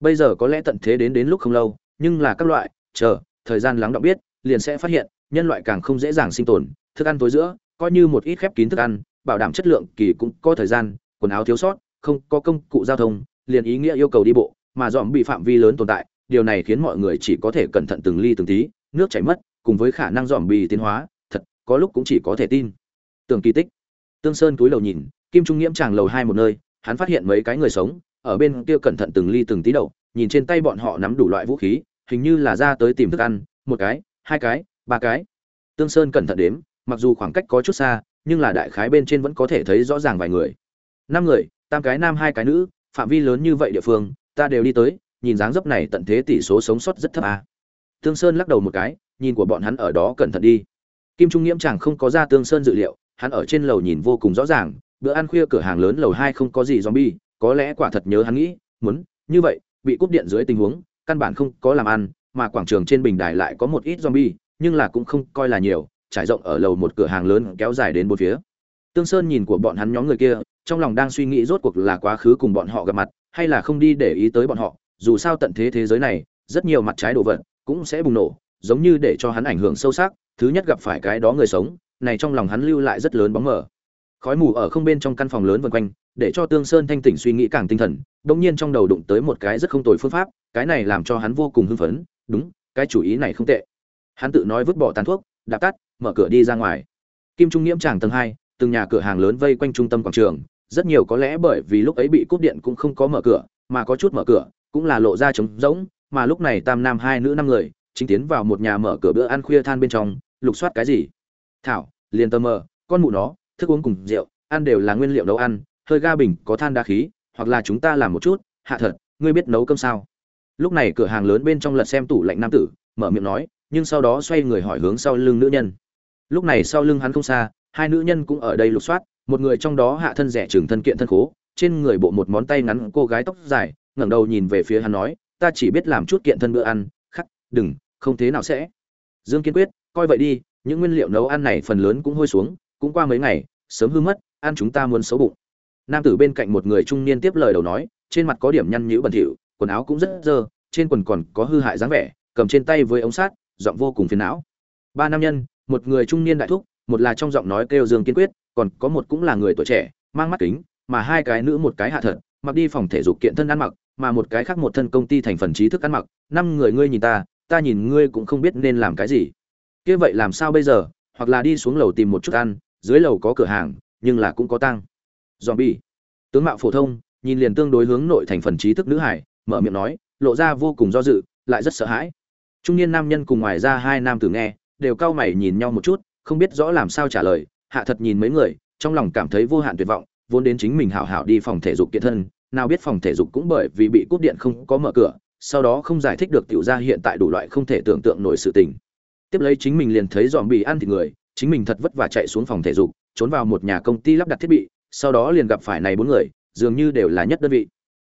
Bây giờ có lẽ tận thế đến đến lúc không lâu, nhưng là các loại, chờ, thời gian lắng đọng biết, liền sẽ phát hiện nhân loại càng không dễ dàng sinh tồn, thức ăn tối giữa, coi như một ít khép kín thức ăn, bảo đảm chất lượng kỳ cũng có thời gian, quần áo thiếu sót, không có công cụ giao thông, liền ý nghĩa yêu cầu đi bộ, mà dòm bị phạm vi lớn tồn tại, điều này khiến mọi người chỉ có thể cẩn thận từng ly từng tí, nước chảy mất, cùng với khả năng dòm bị tiến hóa, thật, có lúc cũng chỉ có thể tin. Tưởng kỳ tích. Tương sơn túi lầu nhìn, kim trung nghiễm tràng lầu hai một nơi, hắn phát hiện mấy cái người sống, ở bên kia cẩn thận từng ly từng tí đầu, nhìn trên tay bọn họ nắm đủ loại vũ khí, hình như là ra tới tìm thức ăn, một cái, hai cái ba cái. Tương sơn cẩn thận đếm, mặc dù khoảng cách có chút xa, nhưng là đại khái bên trên vẫn có thể thấy rõ ràng vài người. Năm người tam cái nam, hai cái nữ, phạm vi lớn như vậy địa phương, ta đều đi tới, nhìn dáng dấp này tận thế tỷ số sống sót rất thấp à. tương sơn lắc đầu một cái, nhìn của bọn hắn ở đó cẩn thận đi. Kim trung nghiễm chẳng không có ra tương sơn dự liệu, hắn ở trên lầu nhìn vô cùng rõ ràng, bữa ăn khuya cửa hàng lớn lầu hai không có gì zombie, có lẽ quả thật nhớ hắn nghĩ, muốn, như vậy, bị cúp điện dưới tình huống, căn bản không có làm ăn, mà quảng trường trên bình đài lại có một ít zombie nhưng là cũng không coi là nhiều, trải rộng ở lầu một cửa hàng lớn kéo dài đến bốn phía. Tương sơn nhìn của bọn hắn nhóm người kia, trong lòng đang suy nghĩ rốt cuộc là quá khứ cùng bọn họ gặp mặt, hay là không đi để ý tới bọn họ, dù sao tận thế thế giới này, rất nhiều mặt trái đồ vật cũng sẽ bùng nổ, giống như để cho hắn ảnh hưởng sâu sắc, thứ nhất gặp phải cái đó người sống, này trong lòng hắn lưu lại rất lớn bóng mờ. Khói mù ở không bên trong căn phòng lớn vần quanh, để cho tương sơn thanh tỉnh suy nghĩ càng tinh thần bỗng nhiên trong đầu đụng tới một cái rất không tồi phương pháp, cái này làm cho hắn vô cùng hưng phấn, đúng, cái chủ ý này không tệ hắn tự nói vứt bỏ tàn thuốc, đạp tắt, mở cửa đi ra ngoài. Kim trung nghiễm tràng tầng hai, từng nhà cửa hàng lớn vây quanh trung tâm quảng trường, rất nhiều có lẽ bởi vì lúc ấy bị cúp điện cũng không có mở cửa, mà có chút mở cửa, cũng là lộ ra trống rỗng, mà lúc này tam nam hai nữ năm người, chính tiến vào một nhà mở cửa bữa ăn khuya than bên trong, lục soát cái gì? Thảo, liền tơ mờ, con mụ nó, thức uống cùng rượu, ăn đều là nguyên liệu nấu ăn, hơi ga bình, có than đá khí, hoặc là chúng ta làm một chút, hạ thật, ngươi biết nấu cơm sao? Lúc này cửa hàng lớn bên trong lật xem tủ lạnh nam tử, mở miệng nói nhưng sau đó xoay người hỏi hướng sau lưng nữ nhân lúc này sau lưng hắn không xa, hai nữ nhân cũng ở đây lục soát, một người trong đó hạ thân rẻ trừng thân kiện thân khố, trên người bộ một món tay ngắn cô gái tóc dài, ngẩng đầu nhìn về phía hắn nói, ta chỉ biết làm chút kiện thân bữa ăn, khắc, đừng, không thế nào sẽ dương kiên quyết, coi vậy đi, những nguyên liệu nấu ăn này phần lớn cũng hôi xuống, cũng qua mấy ngày, sớm hư mất, ăn chúng ta muốn xấu bụng nam tử bên cạnh một người trung niên tiếp lời đầu nói, trên mặt có điểm nhăn nhữ bẩn thỉu, quần áo cũng rất dơ, trên quần còn có hư hại dáng vẻ, cầm trên tay với ống sắt giọng vô cùng phiền não. Ba nam nhân, một người trung niên đại thúc, một là trong giọng nói kêu dương kiên quyết, còn có một cũng là người tuổi trẻ, mang mắt kính, mà hai cái nữ một cái hạ thật, mặc đi phòng thể dục kiện thân ăn mặc, mà một cái khác một thân công ty thành phần trí thức ăn mặc. Năm người ngươi nhìn ta ta nhìn ngươi cũng không biết nên làm cái gì. Kia vậy làm sao bây giờ? Hoặc là đi xuống lầu tìm một chút ăn, dưới lầu có cửa hàng, nhưng là cũng có tăng zombie. Tướng mạo phổ thông, nhìn liền tương đối hướng nội thành phần trí thức nữ hải, mở miệng nói, lộ ra vô cùng do dự, lại rất sợ hãi trung niên nam nhân cùng ngoài ra hai nam tử nghe, đều cau mày nhìn nhau một chút, không biết rõ làm sao trả lời, hạ thật nhìn mấy người, trong lòng cảm thấy vô hạn tuyệt vọng, vốn đến chính mình hảo hảo đi phòng thể dục kiện thân, nào biết phòng thể dục cũng bởi vì bị cúp điện không có mở cửa, sau đó không giải thích được tiểu ra hiện tại đủ loại không thể tưởng tượng nổi sự tình. Tiếp lấy chính mình liền thấy dòm bị ăn thịt người, chính mình thật vất vả chạy xuống phòng thể dục, trốn vào một nhà công ty lắp đặt thiết bị, sau đó liền gặp phải này bốn người, dường như đều là nhất đơn vị.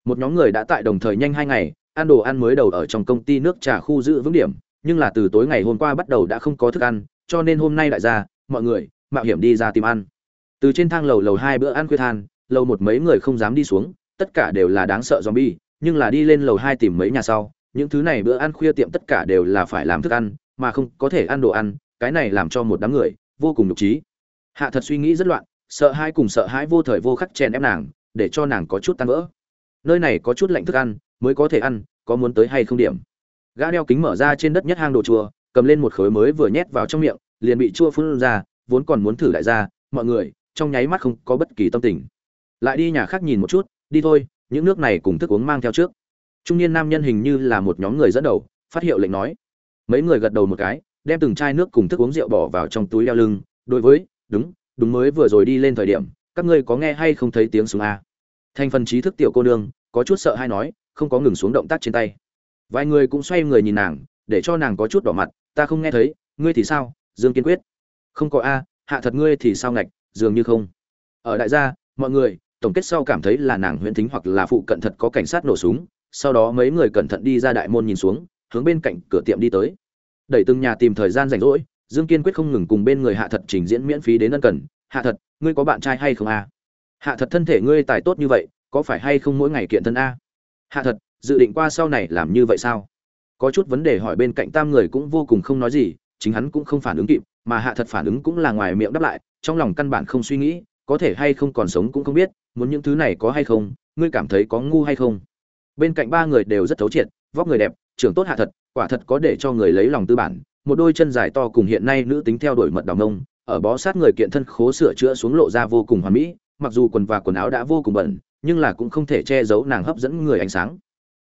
Một nhóm người đã tại đồng thời nhanh hai ngày ăn đồ ăn mới đầu ở trong công ty nước trà khu giữ vững điểm, nhưng là từ tối ngày hôm qua bắt đầu đã không có thức ăn, cho nên hôm nay đại gia mọi người, mạo hiểm đi ra tìm ăn. Từ trên thang lầu lầu hai bữa ăn khuya than, lầu một mấy người không dám đi xuống, tất cả đều là đáng sợ zombie, nhưng là đi lên lầu hai tìm mấy nhà sau, những thứ này bữa ăn khuya tiệm tất cả đều là phải làm thức ăn, mà không có thể ăn đồ ăn, cái này làm cho một đám người, vô cùng nhục trí. Hạ thật suy nghĩ rất loạn, sợ hai cùng sợ hãi vô thời vô khắc chèn ép nàng, để cho nàng có chút tan vỡ. Nơi này có chút lạnh thức ăn mới có thể ăn, có muốn tới hay không điểm. Gã đeo kính mở ra trên đất nhất hang đồ chua cầm lên một khối mới vừa nhét vào trong miệng, liền bị chua phun ra, vốn còn muốn thử lại ra mọi người, trong nháy mắt không có bất kỳ tâm tình. Lại đi nhà khác nhìn một chút, đi thôi, những nước này cùng thức uống mang theo trước. Trung niên nam nhân hình như là một nhóm người dẫn đầu, phát hiệu lệnh nói. Mấy người gật đầu một cái, đem từng chai nước cùng thức uống rượu bỏ vào trong túi đeo lưng, đối với, đúng đúng mới vừa rồi đi lên thời điểm, các ngươi có nghe hay không thấy tiếng súng a? Thành phần trí thức tiểu cô nương, có chút sợ hay nói không có ngừng xuống động tác trên tay. Vài người cũng xoay người nhìn nàng, để cho nàng có chút đỏ mặt, ta không nghe thấy, ngươi thì sao, dương kiên quyết? Không có a, hạ thật ngươi thì sao ngạch, dường như không. Ở đại gia, mọi người, tổng kết sau cảm thấy là nàng huyễn thính hoặc là phụ cận thật có cảnh sát nổ súng, sau đó mấy người cẩn thận đi ra đại môn nhìn xuống, hướng bên cạnh cửa tiệm đi tới. Đẩy từng nhà tìm thời gian rảnh rỗi, dương kiên quyết không ngừng cùng bên người hạ thật trình diễn miễn phí đến ân cần, hạ thật, ngươi có bạn trai hay không a? Hạ thật thân thể ngươi tài tốt như vậy, có phải hay không mỗi ngày kiện thân a? Hạ thật, dự định qua sau này làm như vậy sao? Có chút vấn đề hỏi bên cạnh tam người cũng vô cùng không nói gì, chính hắn cũng không phản ứng kịp, mà hạ thật phản ứng cũng là ngoài miệng đáp lại, trong lòng căn bản không suy nghĩ, có thể hay không còn sống cũng không biết, muốn những thứ này có hay không, ngươi cảm thấy có ngu hay không? Bên cạnh ba người đều rất thấu triệt, vóc người đẹp, trưởng tốt hạ thật, quả thật có để cho người lấy lòng tư bản, một đôi chân dài to cùng hiện nay nữ tính theo đuổi mật đào nông ở bó sát người kiện thân khố sửa chữa xuống lộ ra vô cùng hoàn mỹ, mặc dù quần và quần áo đã vô cùng bẩn nhưng là cũng không thể che giấu nàng hấp dẫn người ánh sáng.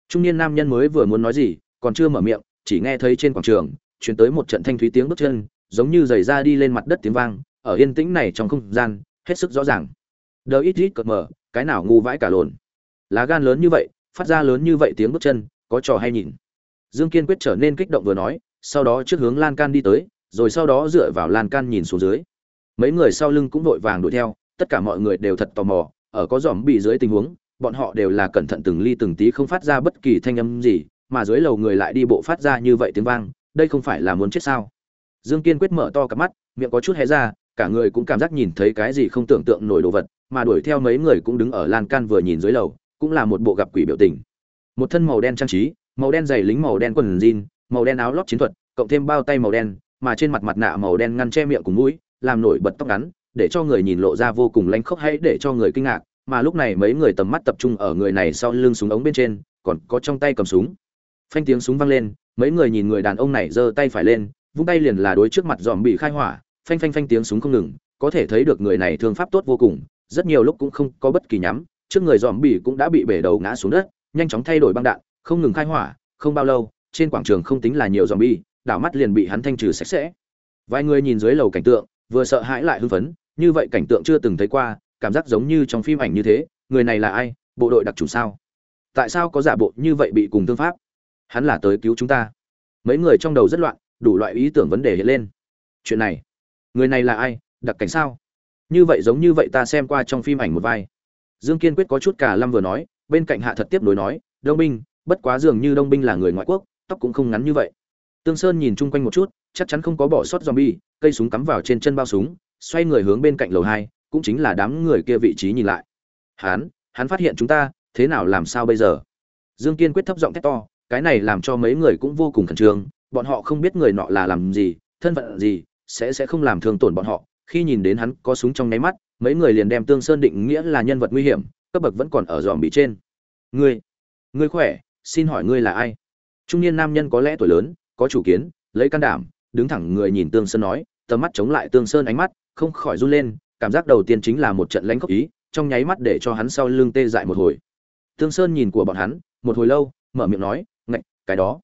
Trung niên nam nhân mới vừa muốn nói gì, còn chưa mở miệng, chỉ nghe thấy trên quảng trường chuyển tới một trận thanh thúy tiếng bước chân, giống như giày ra đi lên mặt đất tiếng vang, ở yên tĩnh này trong không gian, hết sức rõ ràng. Đờ ít ít cợt mờ, cái nào ngu vãi cả lồn. Lá gan lớn như vậy, phát ra lớn như vậy tiếng bước chân, có trò hay nhìn. Dương kiên quyết trở nên kích động vừa nói, sau đó trước hướng lan can đi tới, rồi sau đó dựa vào lan can nhìn xuống dưới. Mấy người sau lưng cũng vội vàng đuổi theo, tất cả mọi người đều thật tò mò ở có dòm bị dưới tình huống, bọn họ đều là cẩn thận từng ly từng tí không phát ra bất kỳ thanh âm gì, mà dưới lầu người lại đi bộ phát ra như vậy tiếng vang, đây không phải là muốn chết sao? Dương kiên quyết mở to cặp mắt, miệng có chút hé ra, cả người cũng cảm giác nhìn thấy cái gì không tưởng tượng nổi đồ vật, mà đuổi theo mấy người cũng đứng ở lan can vừa nhìn dưới lầu, cũng là một bộ gặp quỷ biểu tình. Một thân màu đen trang trí, màu đen giày lính màu đen quần jean, màu đen áo lót chiến thuật, cộng thêm bao tay màu đen, mà trên mặt mặt nạ màu đen ngăn che miệng cùng mũi, làm nổi bật tóc ngắn để cho người nhìn lộ ra vô cùng lanh khốc hay để cho người kinh ngạc, mà lúc này mấy người tầm mắt tập trung ở người này sau lưng súng ống bên trên, còn có trong tay cầm súng. Phanh tiếng súng vang lên, mấy người nhìn người đàn ông này giơ tay phải lên, vung tay liền là đối trước mặt dòm bị khai hỏa, phanh phanh phanh tiếng súng không ngừng, có thể thấy được người này thương pháp tốt vô cùng, rất nhiều lúc cũng không có bất kỳ nhắm, trước người dòm bị cũng đã bị bể đầu ngã xuống đất, nhanh chóng thay đổi băng đạn, không ngừng khai hỏa, không bao lâu, trên quảng trường không tính là nhiều dòm bị, đảo mắt liền bị hắn thanh trừ sạch sẽ. Vài người nhìn dưới lầu cảnh tượng, vừa sợ hãi lại hưng phấn như vậy cảnh tượng chưa từng thấy qua, cảm giác giống như trong phim ảnh như thế, người này là ai, bộ đội đặc trùng sao? Tại sao có giả bộ như vậy bị cùng thương pháp? Hắn là tới cứu chúng ta. Mấy người trong đầu rất loạn, đủ loại ý tưởng vấn đề hiện lên. Chuyện này, người này là ai, đặc cảnh sao? Như vậy giống như vậy ta xem qua trong phim ảnh một vai. Dương kiên quyết có chút cả lâm vừa nói, bên cạnh hạ thật tiếp nối nói, đông binh, bất quá dường như đông binh là người ngoại quốc, tóc cũng không ngắn như vậy. Tương sơn nhìn chung quanh một chút, chắc chắn không có bỏ sót zombie, cây súng cắm vào trên chân bao súng xoay người hướng bên cạnh lầu hai, cũng chính là đám người kia vị trí nhìn lại. Hắn hắn phát hiện chúng ta, thế nào làm sao bây giờ? Dương kiên quyết thấp giọng thét to, cái này làm cho mấy người cũng vô cùng khẩn trương, bọn họ không biết người nọ là làm gì, thân phận gì, sẽ sẽ không làm thương tổn bọn họ. Khi nhìn đến hắn có súng trong nháy mắt, mấy người liền đem tương sơn định nghĩa là nhân vật nguy hiểm, cấp bậc vẫn còn ở dòm bị trên. Ngươi ngươi khỏe, xin hỏi ngươi là ai? Trung niên nam nhân có lẽ tuổi lớn, có chủ kiến, lấy can đảm, đứng thẳng người nhìn tương sơn nói, tầm mắt chống lại tương sơn ánh mắt không khỏi run lên cảm giác đầu tiên chính là một trận lãnh khốc ý trong nháy mắt để cho hắn sau lưng tê dại một hồi. Tương sơn nhìn của bọn hắn một hồi lâu mở miệng nói ngạch cái đó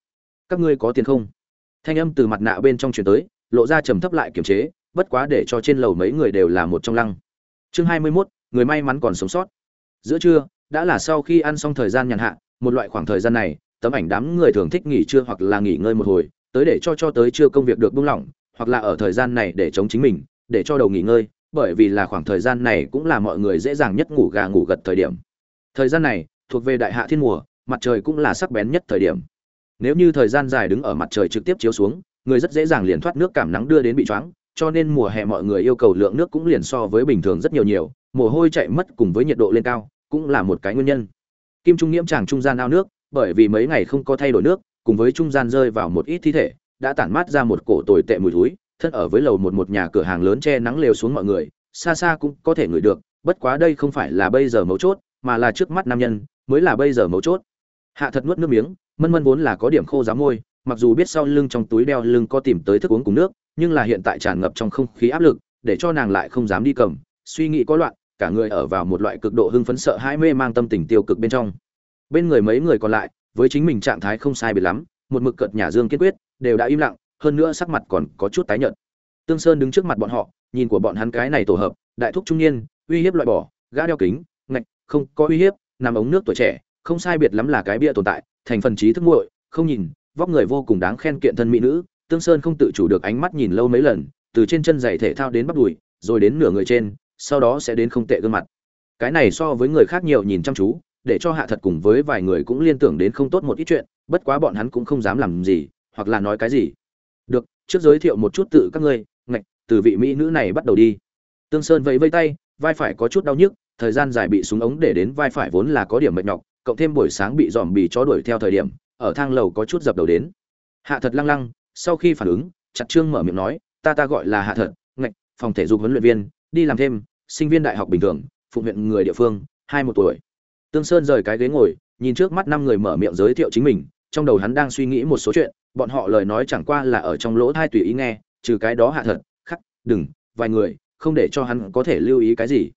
các ngươi có tiền không? Thanh âm từ mặt nạ bên trong truyền tới lộ ra trầm thấp lại kiềm chế bất quá để cho trên lầu mấy người đều là một trong lăng. Chương hai mươi 21, người may mắn còn sống sót. Giữa trưa đã là sau khi ăn xong thời gian nhàn hạ một loại khoảng thời gian này tấm ảnh đám người thường thích nghỉ trưa hoặc là nghỉ ngơi một hồi tới để cho cho tới trưa công việc được buông lỏng hoặc là ở thời gian này để chống chính mình để cho đầu nghỉ ngơi, bởi vì là khoảng thời gian này cũng là mọi người dễ dàng nhất ngủ gà ngủ gật thời điểm. Thời gian này, thuộc về đại hạ thiên mùa, mặt trời cũng là sắc bén nhất thời điểm. Nếu như thời gian dài đứng ở mặt trời trực tiếp chiếu xuống, người rất dễ dàng liền thoát nước cảm nắng đưa đến bị choáng, cho nên mùa hè mọi người yêu cầu lượng nước cũng liền so với bình thường rất nhiều nhiều, mồ hôi chạy mất cùng với nhiệt độ lên cao, cũng là một cái nguyên nhân. Kim trung nghiễm chàng trung gian ao nước, bởi vì mấy ngày không có thay đổi nước, cùng với trung gian rơi vào một ít thi thể, đã tản mát ra một cổ tồi tệ mùi thúi thân ở với lầu một một nhà cửa hàng lớn che nắng lều xuống mọi người, xa xa cũng có thể ngửi được, bất quá đây không phải là bây giờ mấu chốt, mà là trước mắt nam nhân, mới là bây giờ mấu chốt. Hạ thật nuốt nước miếng, mân mân vốn là có điểm khô giá môi, mặc dù biết sau lưng trong túi đeo lưng có tìm tới thức uống cùng nước, nhưng là hiện tại tràn ngập trong không khí áp lực, để cho nàng lại không dám đi cầm, suy nghĩ có loạn, cả người ở vào một loại cực độ hưng phấn sợ hãi mê mang tâm tình tiêu cực bên trong. Bên người mấy người còn lại, với chính mình trạng thái không sai biệt lắm, một mực cợt nhà dương kiên quyết, đều đã im lặng hơn nữa sắc mặt còn có chút tái nhợt. Tương sơn đứng trước mặt bọn họ, nhìn của bọn hắn cái này tổ hợp, đại thúc trung niên, uy hiếp loại bỏ, gã đeo kính, ngạch, không có uy hiếp, nằm ống nước tuổi trẻ, không sai biệt lắm là cái bia tồn tại, thành phần trí thức muội, không nhìn, vóc người vô cùng đáng khen kiện thân mỹ nữ. Tương sơn không tự chủ được ánh mắt nhìn lâu mấy lần, từ trên chân giày thể thao đến bắp đùi, rồi đến nửa người trên, sau đó sẽ đến không tệ gương mặt. Cái này so với người khác nhiều nhìn chăm chú, để cho hạ thật cùng với vài người cũng liên tưởng đến không tốt một ít chuyện, bất quá bọn hắn cũng không dám làm gì, hoặc là nói cái gì trước giới thiệu một chút tự các ngươi, ngạch, từ vị mỹ nữ này bắt đầu đi. Tương sơn vẫy vây tay, vai phải có chút đau nhức, thời gian dài bị súng ống để đến vai phải vốn là có điểm mệt nhọc, cộng thêm buổi sáng bị dòm bì chó đuổi theo thời điểm, ở thang lầu có chút dập đầu đến. Hạ thật lăng lăng, sau khi phản ứng, chặt trương mở miệng nói, ta ta gọi là hạ thật, ngạch, phòng thể dục huấn luyện viên, đi làm thêm, sinh viên đại học bình thường, phụ huyện người địa phương, hai một tuổi. Tương sơn rời cái ghế ngồi, nhìn trước mắt năm người mở miệng giới thiệu chính mình trong đầu hắn đang suy nghĩ một số chuyện, bọn họ lời nói chẳng qua là ở trong lỗ thai tùy ý nghe, trừ cái đó hạ thật, khắc, đừng, vài người, không để cho hắn có thể lưu ý cái gì.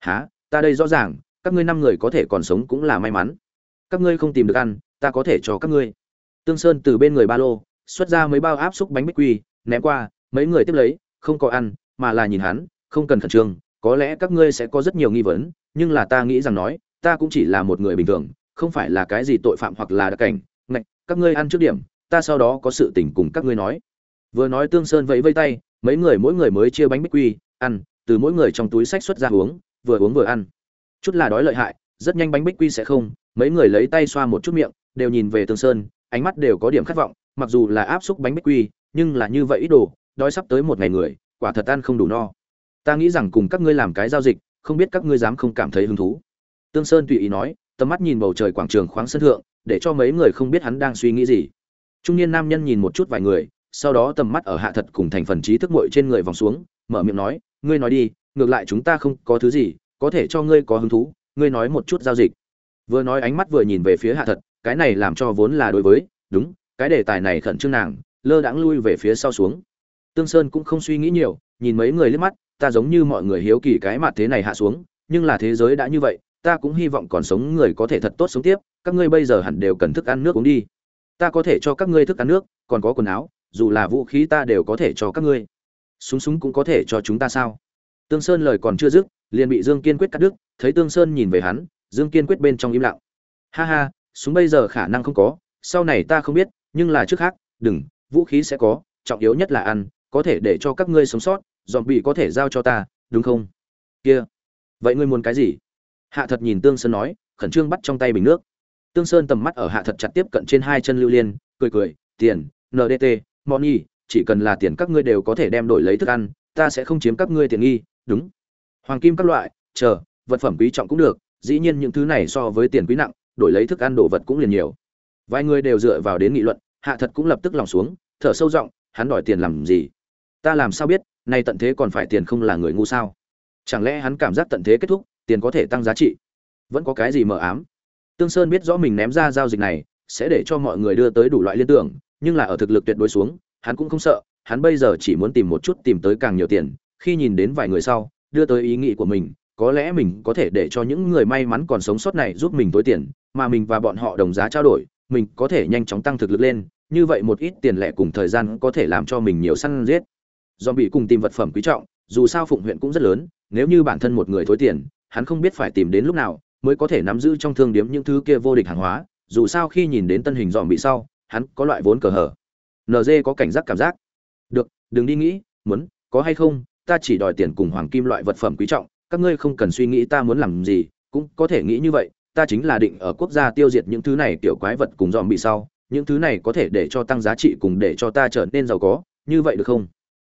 Há ta đây rõ ràng, các ngươi năm người có thể còn sống cũng là may mắn. Các ngươi không tìm được ăn, ta có thể cho các ngươi. Tương sơn từ bên người ba lô, xuất ra mấy bao áp xúc bánh bích quy, ném qua, mấy người tiếp lấy, không có ăn, mà là nhìn hắn, không cần khẩn trương, có lẽ các ngươi sẽ có rất nhiều nghi vấn, nhưng là ta nghĩ rằng nói, ta cũng chỉ là một người bình thường, không phải là cái gì tội phạm hoặc là đặc cảnh các ngươi ăn trước điểm, ta sau đó có sự tình cùng các ngươi nói. Vừa nói tương sơn vẫy vây tay, mấy người mỗi người mới chia bánh bích quy, ăn, từ mỗi người trong túi sách xuất ra uống, vừa uống vừa ăn. Chút là đói lợi hại, rất nhanh bánh bích quy sẽ không, mấy người lấy tay xoa một chút miệng, đều nhìn về tương sơn, ánh mắt đều có điểm khát vọng, mặc dù là áp xúc bánh bích quy, nhưng là như vậy ít đồ, đói sắp tới một ngày người, quả thật ăn không đủ no. Ta nghĩ rằng cùng các ngươi làm cái giao dịch, không biết các ngươi dám không cảm thấy hứng thú. Tương sơn tùy ý nói, tầm mắt nhìn bầu trời quảng trường khoáng sân thượng để cho mấy người không biết hắn đang suy nghĩ gì. Trung niên nam nhân nhìn một chút vài người, sau đó tầm mắt ở hạ thật cùng thành phần trí thức muội trên người vòng xuống, mở miệng nói, ngươi nói đi, ngược lại chúng ta không có thứ gì, có thể cho ngươi có hứng thú, ngươi nói một chút giao dịch. Vừa nói ánh mắt vừa nhìn về phía hạ thật, cái này làm cho vốn là đối với, đúng, cái đề tài này khẩn trương nàng, lơ đãng lui về phía sau xuống. Tương sơn cũng không suy nghĩ nhiều, nhìn mấy người liếc mắt, ta giống như mọi người hiếu kỳ cái mặt thế này hạ xuống, nhưng là thế giới đã như vậy ta cũng hy vọng còn sống người có thể thật tốt sống tiếp, các ngươi bây giờ hẳn đều cần thức ăn nước uống đi. Ta có thể cho các ngươi thức ăn nước, còn có quần áo, dù là vũ khí ta đều có thể cho các ngươi. Súng súng cũng có thể cho chúng ta sao? Tương sơn lời còn chưa dứt, liền bị dương kiên quyết cắt đứt, thấy tương sơn nhìn về hắn, dương kiên quyết bên trong im lặng. Ha ha, súng bây giờ khả năng không có, sau này ta không biết, nhưng là trước khác, đừng, vũ khí sẽ có, trọng yếu nhất là ăn, có thể để cho các ngươi sống sót dòm bị có thể giao cho ta, đúng không? Kia, vậy ngươi muốn cái gì? Hạ thật nhìn tương sơn nói khẩn trương bắt trong tay bình nước. Tương sơn tầm mắt ở hạ thật chặt tiếp cận trên hai chân lưu liên cười cười tiền ndt money chỉ cần là tiền các ngươi đều có thể đem đổi lấy thức ăn ta sẽ không chiếm các ngươi tiền nghi đúng. Hoàng kim các loại chờ vật phẩm quý trọng cũng được dĩ nhiên những thứ này so với tiền quý nặng đổi lấy thức ăn đồ vật cũng liền nhiều. Vài người đều dựa vào đến nghị luận hạ thật cũng lập tức lòng xuống thở sâu rộng, hắn đòi tiền làm gì? Ta làm sao biết nay tận thế còn phải tiền không là người ngu sao? Chẳng lẽ hắn cảm giác tận thế kết thúc tiền có thể tăng giá trị. Vẫn có cái gì mờ ám? Tương sơn biết rõ mình ném ra giao dịch này, sẽ để cho mọi người đưa tới đủ loại liên tưởng, nhưng là ở thực lực tuyệt đối xuống, hắn cũng không sợ, hắn bây giờ chỉ muốn tìm một chút tìm tới càng nhiều tiền, khi nhìn đến vài người sau, đưa tới ý nghĩ của mình, có lẽ mình có thể để cho những người may mắn còn sống sót này giúp mình tối tiền, mà mình và bọn họ đồng giá trao đổi, mình có thể nhanh chóng tăng thực lực lên, như vậy một ít tiền lẻ cùng thời gian có thể làm cho mình nhiều săn giết. Do bị cùng tìm vật phẩm quý trọng, dù sao phụng huyện cũng rất lớn, nếu như bản thân một người thối tiền hắn không biết phải tìm đến lúc nào, mới có thể nắm giữ trong thương điếm những thứ kia vô địch hàng hóa, dù sao khi nhìn đến tân hình dòm bị sau, hắn có loại vốn cờ hở nd có cảnh giác cảm giác. Được, đừng đi nghĩ, muốn, có hay không, ta chỉ đòi tiền cùng hoàng kim loại vật phẩm quý trọng, các ngươi không cần suy nghĩ ta muốn làm gì, cũng có thể nghĩ như vậy, ta chính là định ở quốc gia tiêu diệt những thứ này tiểu quái vật cùng dòm bị sau, những thứ này có thể để cho tăng giá trị cùng để cho ta trở nên giàu có, như vậy được không?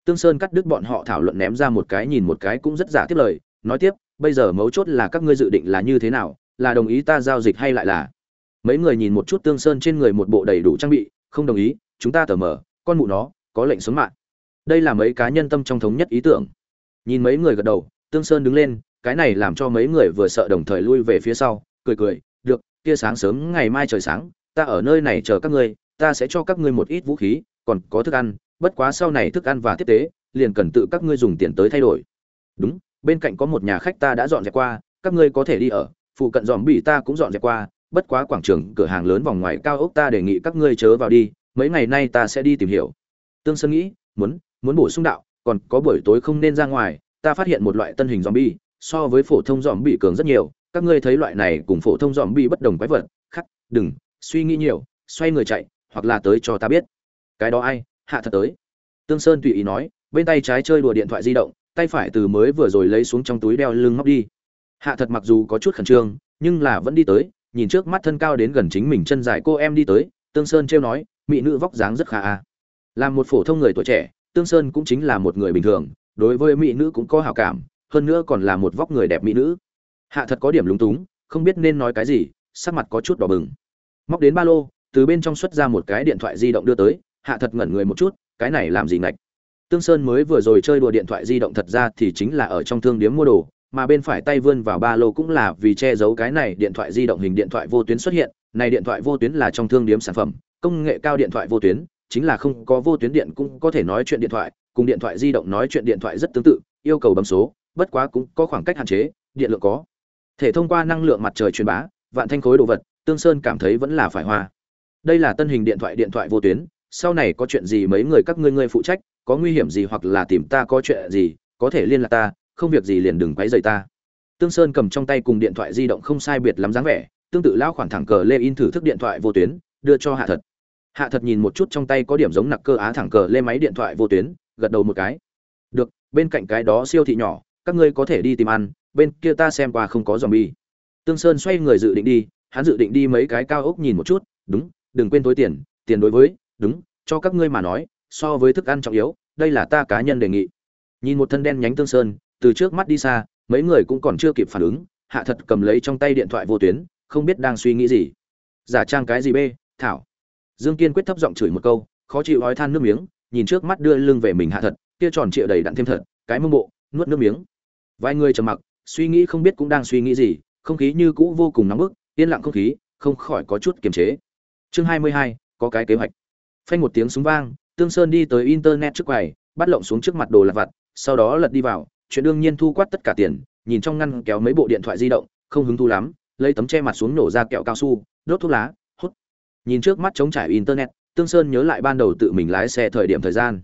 Tương sơn cắt đứt bọn họ thảo luận ném ra một cái nhìn một cái cũng rất giả tiếp lời, nói tiếp bây giờ mấu chốt là các ngươi dự định là như thế nào, là đồng ý ta giao dịch hay lại là? Mấy người nhìn một chút tương sơn trên người một bộ đầy đủ trang bị, không đồng ý, chúng ta tờ mở con mụ nó, có lệnh sống mạng. Đây là mấy cá nhân tâm trong thống nhất ý tưởng. Nhìn mấy người gật đầu, tương sơn đứng lên, cái này làm cho mấy người vừa sợ đồng thời lui về phía sau, cười cười, được kia sáng sớm, ngày mai trời sáng, ta ở nơi này chờ các ngươi, ta sẽ cho các ngươi một ít vũ khí, còn có thức ăn, bất quá sau này thức ăn và tiếp tế, liền cần tự các ngươi dùng tiền tới thay đổi. Đúng bên cạnh có một nhà khách ta đã dọn dẹp qua, các ngươi có thể đi ở, phụ cận dòm bị ta cũng dọn dẹp qua, bất quá quảng trường, cửa hàng lớn vòng ngoài cao ốc ta đề nghị các ngươi chớ vào đi, mấy ngày nay ta sẽ đi tìm hiểu. Tương sơn nghĩ, muốn muốn bổ sung đạo, còn có buổi tối không nên ra ngoài, ta phát hiện một loại tân hình zombie, so với phổ thông dòm bị cường rất nhiều, các ngươi thấy loại này cùng phổ thông dòm bị bất đồng quái vật, khắc, đừng, suy nghĩ nhiều, xoay người chạy, hoặc là tới cho ta biết. Cái đó ai? Hạ thật tới. Tương sơn tùy ý nói, bên tay trái chơi đùa điện thoại di động tay phải từ mới vừa rồi lấy xuống trong túi đeo lưng móc đi. Hạ thật mặc dù có chút khẩn trương, nhưng là vẫn đi tới, nhìn trước mắt thân cao đến gần chính mình chân dài cô em đi tới, tương sơn trêu nói, mỹ nữ vóc dáng rất khả a. Là một phổ thông người tuổi trẻ, tương sơn cũng chính là một người bình thường, đối với mỹ nữ cũng có hảo cảm, hơn nữa còn là một vóc người đẹp mỹ nữ. Hạ thật có điểm lúng túng, không biết nên nói cái gì, sắc mặt có chút đỏ bừng. Móc đến ba lô, từ bên trong xuất ra một cái điện thoại di động đưa tới, hạ thật ngẩn người một chút, cái này làm gì ngạch? Tương sơn mới vừa rồi chơi đùa điện thoại di động thật ra thì chính là ở trong thương điếm mua đồ, mà bên phải tay vươn vào ba lô cũng là vì che giấu cái này điện thoại di động hình điện thoại vô tuyến xuất hiện. Này điện thoại vô tuyến là trong thương điếm sản phẩm, công nghệ cao điện thoại vô tuyến, chính là không có vô tuyến điện cũng có thể nói chuyện điện thoại, cùng điện thoại di động nói chuyện điện thoại rất tương tự, yêu cầu bấm số, bất quá cũng có khoảng cách hạn chế, điện lượng có. Thể thông qua năng lượng mặt trời truyền bá, vạn thanh khối đồ vật, tương sơn cảm thấy vẫn là phải hoa đây là tân hình điện thoại điện thoại vô tuyến, sau này có chuyện gì mấy người các ngươi ngươi phụ trách có nguy hiểm gì hoặc là tìm ta có chuyện gì, có thể liên lạc ta, không việc gì liền đừng quấy rầy ta. Tương sơn cầm trong tay cùng điện thoại di động không sai biệt lắm dáng vẻ, tương tự lão khoản thẳng cờ lê in thử thức điện thoại vô tuyến, đưa cho hạ thật. Hạ thật nhìn một chút trong tay có điểm giống nặc cơ á thẳng cờ lê máy điện thoại vô tuyến, gật đầu một cái. Được, bên cạnh cái đó siêu thị nhỏ, các ngươi có thể đi tìm ăn, bên kia ta xem qua không có zombie. Tương sơn xoay người dự định đi, hắn dự định đi mấy cái cao ốc nhìn một chút, đúng, đừng quên tối tiền tiền đối với, đúng, cho các ngươi mà nói so với thức ăn trọng yếu, đây là ta cá nhân đề nghị. Nhìn một thân đen nhánh tương sơn, từ trước mắt đi xa, mấy người cũng còn chưa kịp phản ứng, hạ thật cầm lấy trong tay điện thoại vô tuyến, không biết đang suy nghĩ gì. Giả trang cái gì bê, thảo. Dương kiên quyết thấp giọng chửi một câu, khó chịu ói than nước miếng, nhìn trước mắt đưa lưng về mình hạ thật, kia tròn trịa đầy đặn thêm thật, cái mông bộ, nuốt nước miếng. Vài người trầm mặc, suy nghĩ không biết cũng đang suy nghĩ gì, không khí như cũ vô cùng nóng bức, yên lặng không khí, không khỏi có chút kiềm chế. Chương hai mươi hai, có cái kế hoạch. Phanh một tiếng súng vang tương sơn đi tới internet trước quầy, bắt lộng xuống trước mặt đồ lặt vặt, sau đó lật đi vào, chuyện đương nhiên thu quát tất cả tiền, nhìn trong ngăn kéo mấy bộ điện thoại di động, không hứng thu lắm, lấy tấm che mặt xuống nổ ra kẹo cao su, đốt thuốc lá, hút. Nhìn trước mắt trống trải internet, tương sơn nhớ lại ban đầu tự mình lái xe thời điểm thời gian.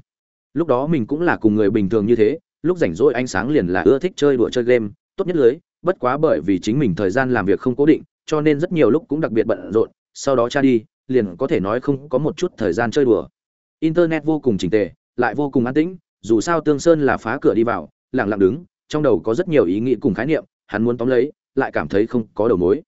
Lúc đó mình cũng là cùng người bình thường như thế, lúc rảnh rỗi ánh sáng liền là ưa thích chơi đùa chơi game, tốt nhất lưới, bất quá bởi vì chính mình thời gian làm việc không cố định, cho nên rất nhiều lúc cũng đặc biệt bận rộn, sau đó cha đi, liền có thể nói không có một chút thời gian chơi đùa internet vô cùng chỉnh tề, lại vô cùng an tĩnh, dù sao tương sơn là phá cửa đi vào, lặng lặng đứng, trong đầu có rất nhiều ý nghĩ cùng khái niệm, hắn muốn tóm lấy, lại cảm thấy không có đầu mối.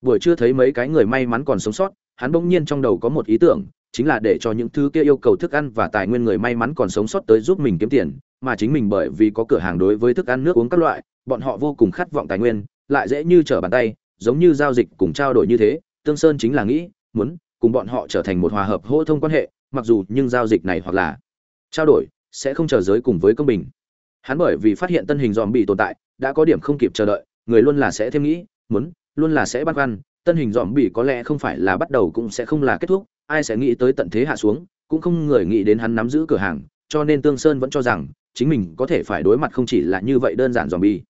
Buổi trưa thấy mấy cái người may mắn còn sống sót, hắn bỗng nhiên trong đầu có một ý tưởng, chính là để cho những thứ kia yêu cầu thức ăn và tài nguyên người may mắn còn sống sót tới giúp mình kiếm tiền, mà chính mình bởi vì có cửa hàng đối với thức ăn nước uống các loại, bọn họ vô cùng khát vọng tài nguyên, lại dễ như trở bàn tay, giống như giao dịch cùng trao đổi như thế, tương sơn chính là nghĩ, muốn cùng bọn họ trở thành một hòa hợp hô thông quan hệ mặc dù nhưng giao dịch này hoặc là trao đổi sẽ không chờ giới cùng với công bình. Hắn bởi vì phát hiện tân hình dòm bị tồn tại, đã có điểm không kịp chờ đợi, người luôn là sẽ thêm nghĩ, muốn, luôn là sẽ băn khoăn, tân hình dòm bị có lẽ không phải là bắt đầu cũng sẽ không là kết thúc, ai sẽ nghĩ tới tận thế hạ xuống, cũng không người nghĩ đến hắn nắm giữ cửa hàng, cho nên tương sơn vẫn cho rằng chính mình có thể phải đối mặt không chỉ là như vậy đơn giản dòm bi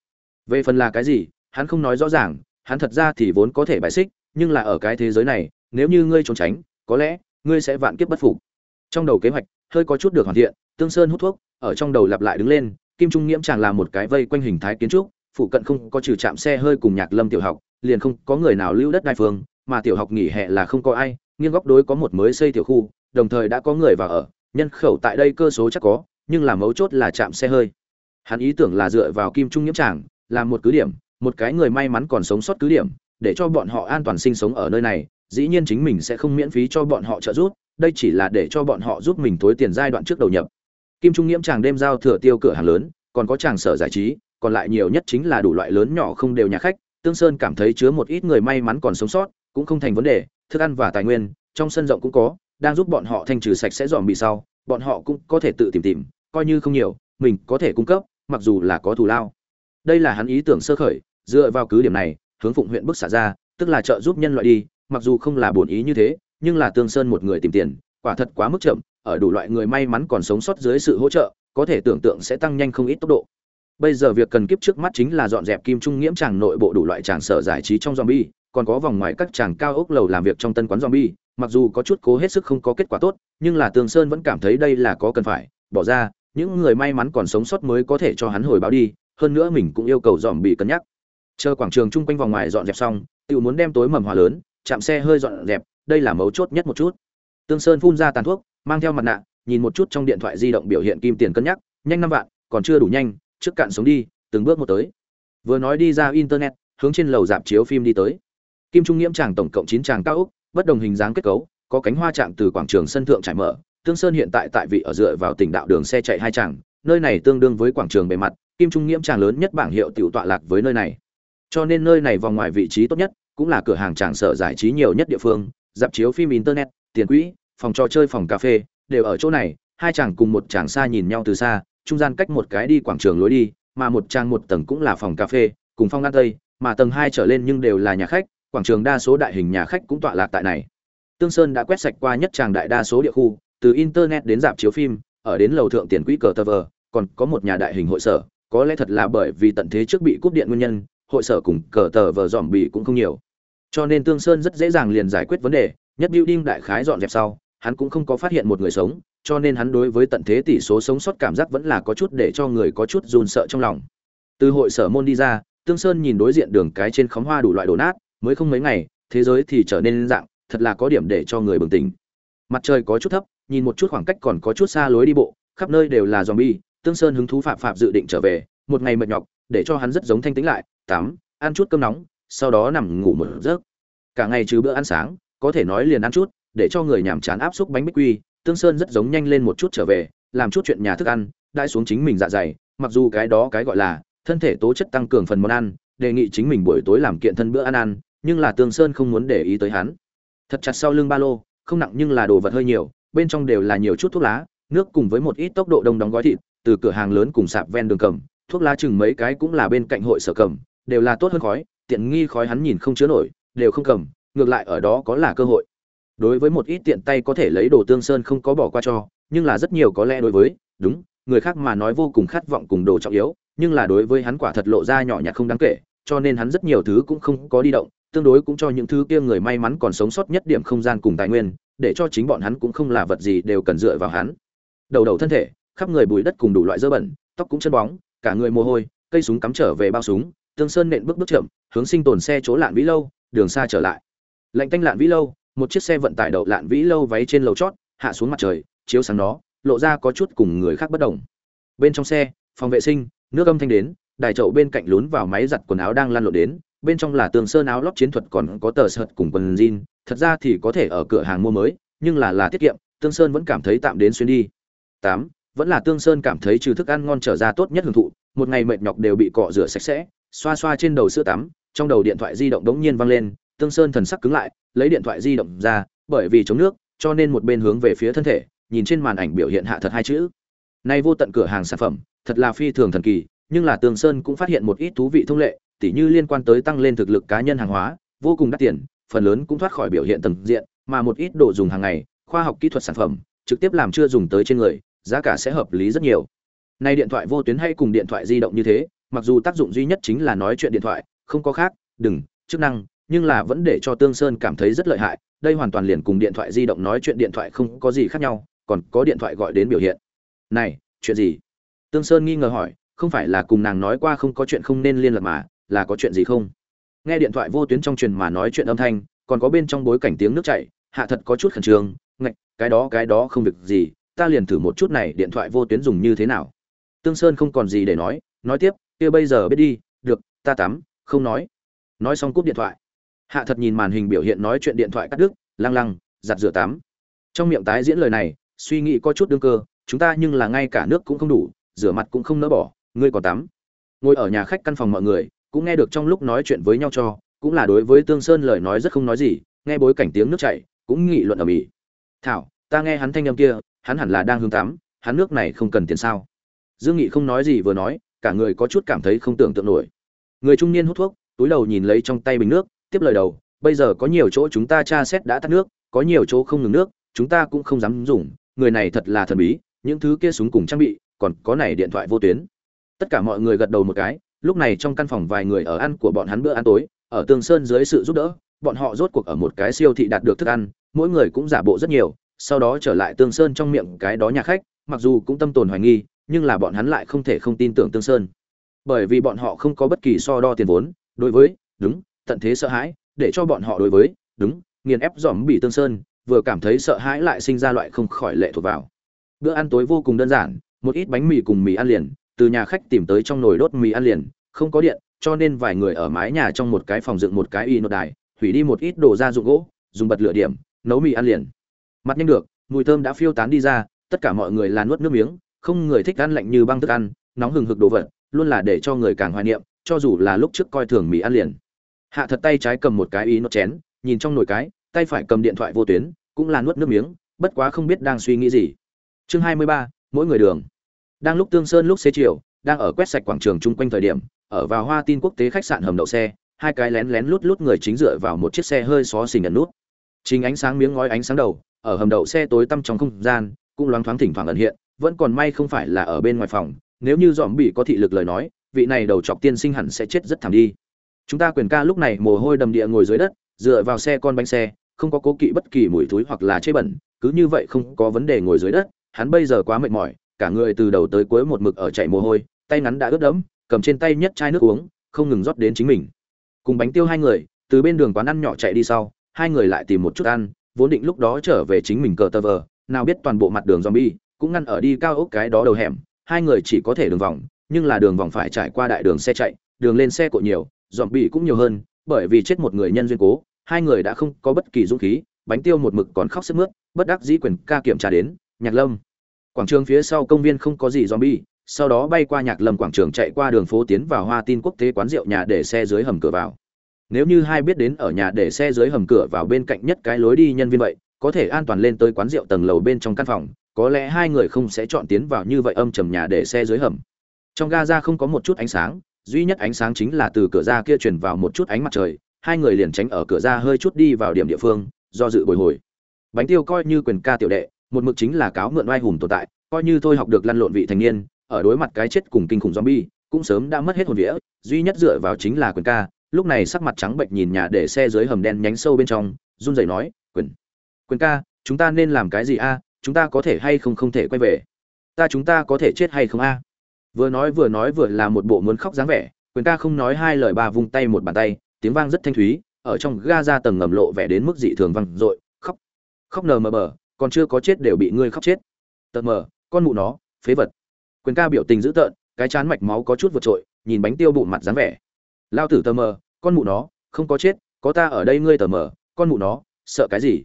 về phần là cái gì, hắn không nói rõ ràng, hắn thật ra thì vốn có thể bài xích, nhưng là ở cái thế giới này, nếu như ngươi trốn tránh, có lẽ ngươi sẽ vạn kiếp bất phục trong đầu kế hoạch, hơi có chút được hoàn thiện, tương sơn hút thuốc, ở trong đầu lặp lại đứng lên, kim trung nghiễm chàng là một cái vây quanh hình thái kiến trúc, phụ cận không có trừ trạm xe hơi cùng nhạc lâm tiểu học, liền không có người nào lưu đất đai phương, mà tiểu học nghỉ hè là không có ai, nghiêng góc đối có một mới xây tiểu khu, đồng thời đã có người vào ở, nhân khẩu tại đây cơ số chắc có, nhưng là mấu chốt là trạm xe hơi. Hắn ý tưởng là dựa vào kim trung nhiễm tràng làm một cứ điểm, một cái người may mắn còn sống sót cứ điểm, để cho bọn họ an toàn sinh sống ở nơi này, dĩ nhiên chính mình sẽ không miễn phí cho bọn họ trợ giúp đây chỉ là để cho bọn họ giúp mình tối tiền giai đoạn trước đầu nhập. Kim trung nghiễm chàng đêm giao thừa tiêu cửa hàng lớn, còn có chàng sở giải trí, còn lại nhiều nhất chính là đủ loại lớn nhỏ không đều nhà khách. Tương sơn cảm thấy chứa một ít người may mắn còn sống sót, cũng không thành vấn đề, thức ăn và tài nguyên, trong sân rộng cũng có, đang giúp bọn họ thanh trừ sạch sẽ dòm bị sau, bọn họ cũng có thể tự tìm tìm, coi như không nhiều, mình có thể cung cấp, mặc dù là có thù lao. Đây là hắn ý tưởng sơ khởi, dựa vào cứ điểm này, hướng phụng huyện bức xả ra, tức là trợ giúp nhân loại đi, mặc dù không là bổn ý như thế nhưng là tương sơn một người tìm tiền, quả thật quá mức chậm, ở đủ loại người may mắn còn sống sót dưới sự hỗ trợ, có thể tưởng tượng sẽ tăng nhanh không ít tốc độ. Bây giờ việc cần kiếp trước mắt chính là dọn dẹp kim trung nghiễm tràng nội bộ đủ loại tràng sở giải trí trong zombie, còn có vòng ngoài các tràng cao ốc lầu làm việc trong tân quán zombie, mặc dù có chút cố hết sức không có kết quả tốt, nhưng là tương sơn vẫn cảm thấy đây là có cần phải, bỏ ra, những người may mắn còn sống sót mới có thể cho hắn hồi báo đi, hơn nữa mình cũng yêu cầu dòm bị cân nhắc. Chờ quảng trường chung quanh vòng ngoài dọn dẹp xong tự muốn đem tối mầm hòa lớn, chạm xe hơi dọn dẹp đây là mấu chốt nhất một chút. Tương sơn phun ra tàn thuốc, mang theo mặt nạ, nhìn một chút trong điện thoại di động biểu hiện kim tiền cân nhắc, nhanh năm vạn, còn chưa đủ nhanh, trước cạn sống đi, từng bước một tới. Vừa nói đi ra internet, hướng trên lầu dạp chiếu phim đi tới. Kim trung nghiễm tràng tổng cộng chín tràng cao ốc, bất đồng hình dáng kết cấu, có cánh hoa trạng từ quảng trường sân thượng trải mở, tương sơn hiện tại tại vị ở dựa vào tỉnh đạo đường xe chạy hai tràng nơi này tương đương với quảng trường bề mặt, kim trung nghiễm tràng lớn nhất bảng hiệu tiểu tọa lạc với nơi này. Cho nên nơi này vòng ngoài vị trí tốt nhất, cũng là cửa hàng tràng sở giải trí nhiều nhất địa phương dạp chiếu phim internet, tiền quỹ, phòng trò chơi, phòng cà phê, đều ở chỗ này. Hai chàng cùng một chàng xa nhìn nhau từ xa, trung gian cách một cái đi quảng trường lối đi, mà một trang một tầng cũng là phòng cà phê, cùng phong ăn tây, mà tầng hai trở lên nhưng đều là nhà khách. Quảng trường đa số đại hình nhà khách cũng tọa lạc tại này. Tương sơn đã quét sạch qua nhất tràng đại đa số địa khu, từ internet đến dạp chiếu phim, ở đến lầu thượng tiền quỹ cờ tờ vờ, còn có một nhà đại hình hội sở. Có lẽ thật là bởi vì tận thế trước bị cúp điện nguyên nhân, hội sở cùng cờ tờ vờ dòm bị cũng không nhiều cho nên tương sơn rất dễ dàng liền giải quyết vấn đề, nhất building đại khái dọn dẹp sau, hắn cũng không có phát hiện một người sống, cho nên hắn đối với tận thế tỷ số sống sót cảm giác vẫn là có chút để cho người có chút run sợ trong lòng. Từ hội sở môn đi ra, tương sơn nhìn đối diện đường cái trên khóm hoa đủ loại đổ nát, mới không mấy ngày, thế giới thì trở nên dạng, thật là có điểm để cho người bừng tỉnh. Mặt trời có chút thấp, nhìn một chút khoảng cách còn có chút xa lối đi bộ, khắp nơi đều là zombie, tương sơn hứng thú phạm phạm dự định trở về, một ngày mệt nhọc, để cho hắn rất giống thanh tĩnh lại, tắm, ăn chút cơm nóng sau đó nằm ngủ một giấc. Cả ngày trừ bữa ăn sáng, có thể nói liền ăn chút, để cho người nhàm chán áp xúc bánh bích quy, tương sơn rất giống nhanh lên một chút trở về, làm chút chuyện nhà thức ăn, đãi xuống chính mình dạ dày, mặc dù cái đó cái gọi là thân thể tố chất tăng cường phần món ăn, đề nghị chính mình buổi tối làm kiện thân bữa ăn ăn, nhưng là tương sơn không muốn để ý tới hắn. Thật chặt sau lưng ba lô, không nặng nhưng là đồ vật hơi nhiều, bên trong đều là nhiều chút thuốc lá, nước cùng với một ít tốc độ đông đóng gói thịt, từ cửa hàng lớn cùng sạp ven đường cầm, thuốc lá chừng mấy cái cũng là bên cạnh hội sở cầm, đều là tốt hơn khói tiện nghi khói hắn nhìn không chứa nổi, đều không cầm, ngược lại ở đó có là cơ hội. Đối với một ít tiện tay có thể lấy đồ tương sơn không có bỏ qua cho, nhưng là rất nhiều có lẽ đối với, đúng, người khác mà nói vô cùng khát vọng cùng đồ trọng yếu, nhưng là đối với hắn quả thật lộ ra nhỏ nhặt không đáng kể, cho nên hắn rất nhiều thứ cũng không có đi động, tương đối cũng cho những thứ kia người may mắn còn sống sót nhất điểm không gian cùng tài nguyên, để cho chính bọn hắn cũng không là vật gì đều cần dựa vào hắn. Đầu đầu thân thể, khắp người bụi đất cùng đủ loại dơ bẩn, tóc cũng chân bóng, cả người mồ hôi, cây súng cắm trở về bao súng tương sơn nện bước bước chậm, hướng sinh tồn xe chỗ lạn vĩ lâu, đường xa trở lại. Lạnh tanh lạn vĩ lâu, một chiếc xe vận tải đậu lạn vĩ lâu váy trên lầu chót, hạ xuống mặt trời, chiếu sáng đó lộ ra có chút cùng người khác bất đồng. Bên trong xe, phòng vệ sinh, nước âm thanh đến, đài chậu bên cạnh lún vào máy giặt quần áo đang lăn lộn đến, bên trong là tường sơn áo lót chiến thuật còn có tờ sợt cùng quần jean, thật ra thì có thể ở cửa hàng mua mới, nhưng là là tiết kiệm, tương sơn vẫn cảm thấy tạm đến xuyên đi. Tám, vẫn là tương sơn cảm thấy trừ thức ăn ngon trở ra tốt nhất hưởng thụ, một ngày mệt nhọc đều bị cọ rửa sạch sẽ xoa xoa trên đầu sữa tắm, trong đầu điện thoại di động đống nhiên vang lên, tương sơn thần sắc cứng lại, lấy điện thoại di động ra, bởi vì chống nước, cho nên một bên hướng về phía thân thể, nhìn trên màn ảnh biểu hiện hạ thật hai chữ. Nay vô tận cửa hàng sản phẩm, thật là phi thường thần kỳ, nhưng là tương sơn cũng phát hiện một ít thú vị thông lệ, tỉ như liên quan tới tăng lên thực lực cá nhân hàng hóa, vô cùng đắt tiền, phần lớn cũng thoát khỏi biểu hiện tầng diện, mà một ít đồ dùng hàng ngày, khoa học kỹ thuật sản phẩm, trực tiếp làm chưa dùng tới trên người, giá cả sẽ hợp lý rất nhiều. Nay điện thoại vô tuyến hay cùng điện thoại di động như thế mặc dù tác dụng duy nhất chính là nói chuyện điện thoại không có khác đừng chức năng nhưng là vẫn để cho Tương Sơn cảm thấy rất lợi hại, đây hoàn toàn liền cùng điện thoại di động nói chuyện điện thoại không có gì khác nhau, còn có điện thoại gọi đến biểu hiện. "Này, chuyện gì?" Tương Sơn nghi ngờ hỏi, không phải là cùng nàng nói qua không có chuyện không nên liên lạc mà, là có chuyện gì không? Nghe điện thoại vô tuyến trong truyền mà nói chuyện âm thanh, còn có bên trong bối cảnh tiếng nước chảy, hạ thật có chút khẩn trương, ngạch, cái đó cái đó không việc gì, ta liền thử một chút này điện thoại vô tuyến dùng như thế nào. Tương Sơn không còn gì để nói, nói tiếp, kia bây giờ biết đi, được, ta tắm, không nói. Nói xong cúp điện thoại. Hạ thật nhìn màn hình biểu hiện nói chuyện điện thoại cắt đứt lăng lăng giặt rửa tắm. Trong miệng tái diễn lời này suy nghĩ có chút đương cơ chúng ta nhưng là ngay cả nước cũng không đủ rửa mặt cũng không nỡ bỏ ngươi còn tắm. Ngồi ở nhà khách căn phòng mọi người cũng nghe được trong lúc nói chuyện với nhau cho cũng là đối với tương sơn lời nói rất không nói gì nghe bối cảnh tiếng nước chảy cũng nghị luận ở mỹ. Thảo ta nghe hắn thanh âm kia hắn hẳn là đang hướng tắm hắn nước này không cần tiền sao? Dương nghị không nói gì vừa nói cả người có chút cảm thấy không tưởng tượng nổi. Người trung niên hút thuốc, túi đầu nhìn lấy trong tay bình nước, tiếp lời đầu, bây giờ có nhiều chỗ chúng ta tra xét đã tắt nước, có nhiều chỗ không ngừng nước, chúng ta cũng không dám dùng, người này thật là thần bí, những thứ kia súng cùng trang bị, còn có này điện thoại vô tuyến. Tất cả mọi người gật đầu một cái, lúc này trong căn phòng vài người ở ăn của bọn hắn bữa ăn tối, ở tường sơn dưới sự giúp đỡ, bọn họ rốt cuộc ở một cái siêu thị đạt được thức ăn, mỗi người cũng giả bộ rất nhiều, sau đó trở lại tương sơn trong miệng cái đó nhà khách, mặc dù cũng tâm tồn hoài nghi nhưng là bọn hắn lại không thể không tin tưởng tương sơn. Bởi vì bọn họ không có bất kỳ so đo tiền vốn, đối với, đúng, tận thế sợ hãi, để cho bọn họ đối với, đúng, nghiền ép dòm bị tương sơn, vừa cảm thấy sợ hãi lại sinh ra loại không khỏi lệ thuộc vào. Bữa ăn tối vô cùng đơn giản, một ít bánh mì cùng mì ăn liền, từ nhà khách tìm tới trong nồi đốt mì ăn liền, không có điện, cho nên vài người ở mái nhà trong một cái phòng dựng một cái y nốt đài, hủy đi một ít đồ gia dụng gỗ, dùng bật lửa điểm, nấu mì ăn liền. Mặt nhanh được, mùi thơm đã phiêu tán đi ra, tất cả mọi người là nuốt nước miếng không người thích ăn lạnh như băng thức ăn, nóng hừng hực đồ vật, luôn là để cho người càng hoài niệm, cho dù là lúc trước coi thường mì ăn liền. Hạ thật tay trái cầm một cái ý nốt chén, nhìn trong nồi cái, tay phải cầm điện thoại vô tuyến, cũng là nuốt nước miếng, bất quá không biết đang suy nghĩ gì. Chương hai mươi ba, mỗi người đường. Đang lúc tương sơn lúc xế chiều, đang ở quét sạch quảng trường chung quanh thời điểm, ở vào hoa tin quốc tế khách sạn hầm đậu xe, hai cái lén lén lút lút người chính dựa vào một chiếc xe hơi xó xình ẩn nút. Chính ánh sáng miếng ngói ánh sáng đầu, ở hầm đậu xe tối tăm trong không gian, cũng loáng thoáng thỉnh thoảng ẩn hiện vẫn còn may không phải là ở bên ngoài phòng, nếu như dòm bị có thị lực lời nói, vị này đầu chọc tiên sinh hẳn sẽ chết rất thảm đi. Chúng ta quyền ca lúc này mồ hôi đầm địa ngồi dưới đất, dựa vào xe con bánh xe, không có cố kỵ bất kỳ mùi thúi hoặc là chế bẩn, cứ như vậy không có vấn đề ngồi dưới đất, hắn bây giờ quá mệt mỏi, cả người từ đầu tới cuối một mực ở chạy mồ hôi, tay ngắn đã ướt đẫm, cầm trên tay nhất chai nước uống, không ngừng rót đến chính mình. Cùng bánh tiêu hai người, từ bên đường quán ăn nhỏ chạy đi sau, hai người lại tìm một chút ăn, vốn định lúc đó trở về chính mình cờ tờ vờ, nào biết toàn bộ mặt đường zombie cũng ngăn ở đi cao ốc cái đó đầu hẻm, hai người chỉ có thể đường vòng, nhưng là đường vòng phải trải qua đại đường xe chạy, đường lên xe cộ nhiều zombie cũng nhiều hơn, bởi vì chết một người nhân duyên cố, hai người đã không có bất kỳ dũng khí, bánh tiêu một mực còn khóc sức mướt, bất đắc dĩ quyền ca kiểm tra đến, nhạc lâm. Quảng trường phía sau công viên không có gì zombie, sau đó bay qua nhạc lâm quảng trường chạy qua đường phố tiến vào hoa tin quốc tế quán rượu nhà để xe dưới hầm cửa vào. Nếu như hai biết đến ở nhà để xe dưới hầm cửa vào bên cạnh nhất cái lối đi nhân viên vậy, có thể an toàn lên tới quán rượu tầng lầu bên trong căn phòng có lẽ hai người không sẽ chọn tiến vào như vậy âm trầm nhà để xe dưới hầm. Trong ga ra không có một chút ánh sáng, duy nhất ánh sáng chính là từ cửa ra kia truyền vào một chút ánh mặt trời, hai người liền tránh ở cửa ra hơi chút đi vào điểm địa phương, do dự bồi hồi. Bánh tiêu coi như quyền ca tiểu đệ, một mực chính là cáo mượn oai hùng tồn tại, coi như thôi học được lăn lộn vị thành niên, ở đối mặt cái chết cùng kinh khủng zombie, cũng sớm đã mất hết hồn vía, duy nhất dựa vào chính là quyền ca, lúc này sắc mặt trắng bệnh nhìn nhà để xe dưới hầm đen nhánh sâu bên trong, run rẩy nói, quyền quyền ca, chúng ta nên làm cái gì a? Chúng ta có thể hay không không thể quay về? Ta chúng ta có thể chết hay không a? Vừa nói vừa nói vừa là một bộ muốn khóc dáng vẻ, quyền ca không nói hai lời ba vung tay một bàn tay, tiếng vang rất thanh thúy, ở trong ga ra tầng ngầm lộ vẻ đến mức dị thường vang dội, khóc. Khóc nờ mờ bờ còn chưa có chết đều bị ngươi khóc chết. Tật mờ, con mụ nó, phế vật. Quyền ca biểu tình dữ tợn, cái chán mạch máu có chút vượt trội, nhìn bánh tiêu bụng mặt dáng vẻ. Lao tử tờ mờ, con mụ nó, không có chết, có ta ở đây ngươi tờ mờ, con mụ nó, sợ cái gì?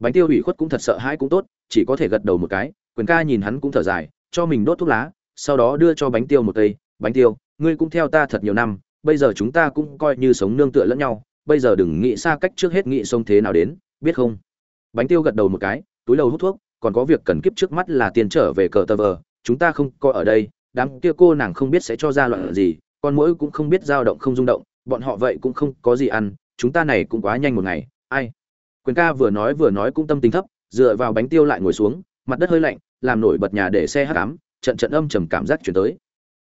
Bánh tiêu ủy khuất cũng thật sợ hãi cũng tốt chỉ có thể gật đầu một cái, quyền ca nhìn hắn cũng thở dài, cho mình đốt thuốc lá, sau đó đưa cho bánh tiêu một cây. Bánh tiêu, ngươi cũng theo ta thật nhiều năm, bây giờ chúng ta cũng coi như sống nương tựa lẫn nhau, bây giờ đừng nghĩ xa cách trước hết nghĩ sống thế nào đến, biết không? Bánh tiêu gật đầu một cái, túi đầu hút thuốc, còn có việc cần kiếp trước mắt là tiền trở về cờ tờ vờ, chúng ta không có ở đây, đám kia cô nàng không biết sẽ cho ra loạn gì, con mỗi cũng không biết dao động không rung động, bọn họ vậy cũng không có gì ăn, chúng ta này cũng quá nhanh một ngày, ai? Quyền ca vừa nói vừa nói cũng tâm tính thấp dựa vào bánh tiêu lại ngồi xuống, mặt đất hơi lạnh, làm nổi bật nhà để xe hắt cám, trận trận âm trầm cảm giác chuyển tới.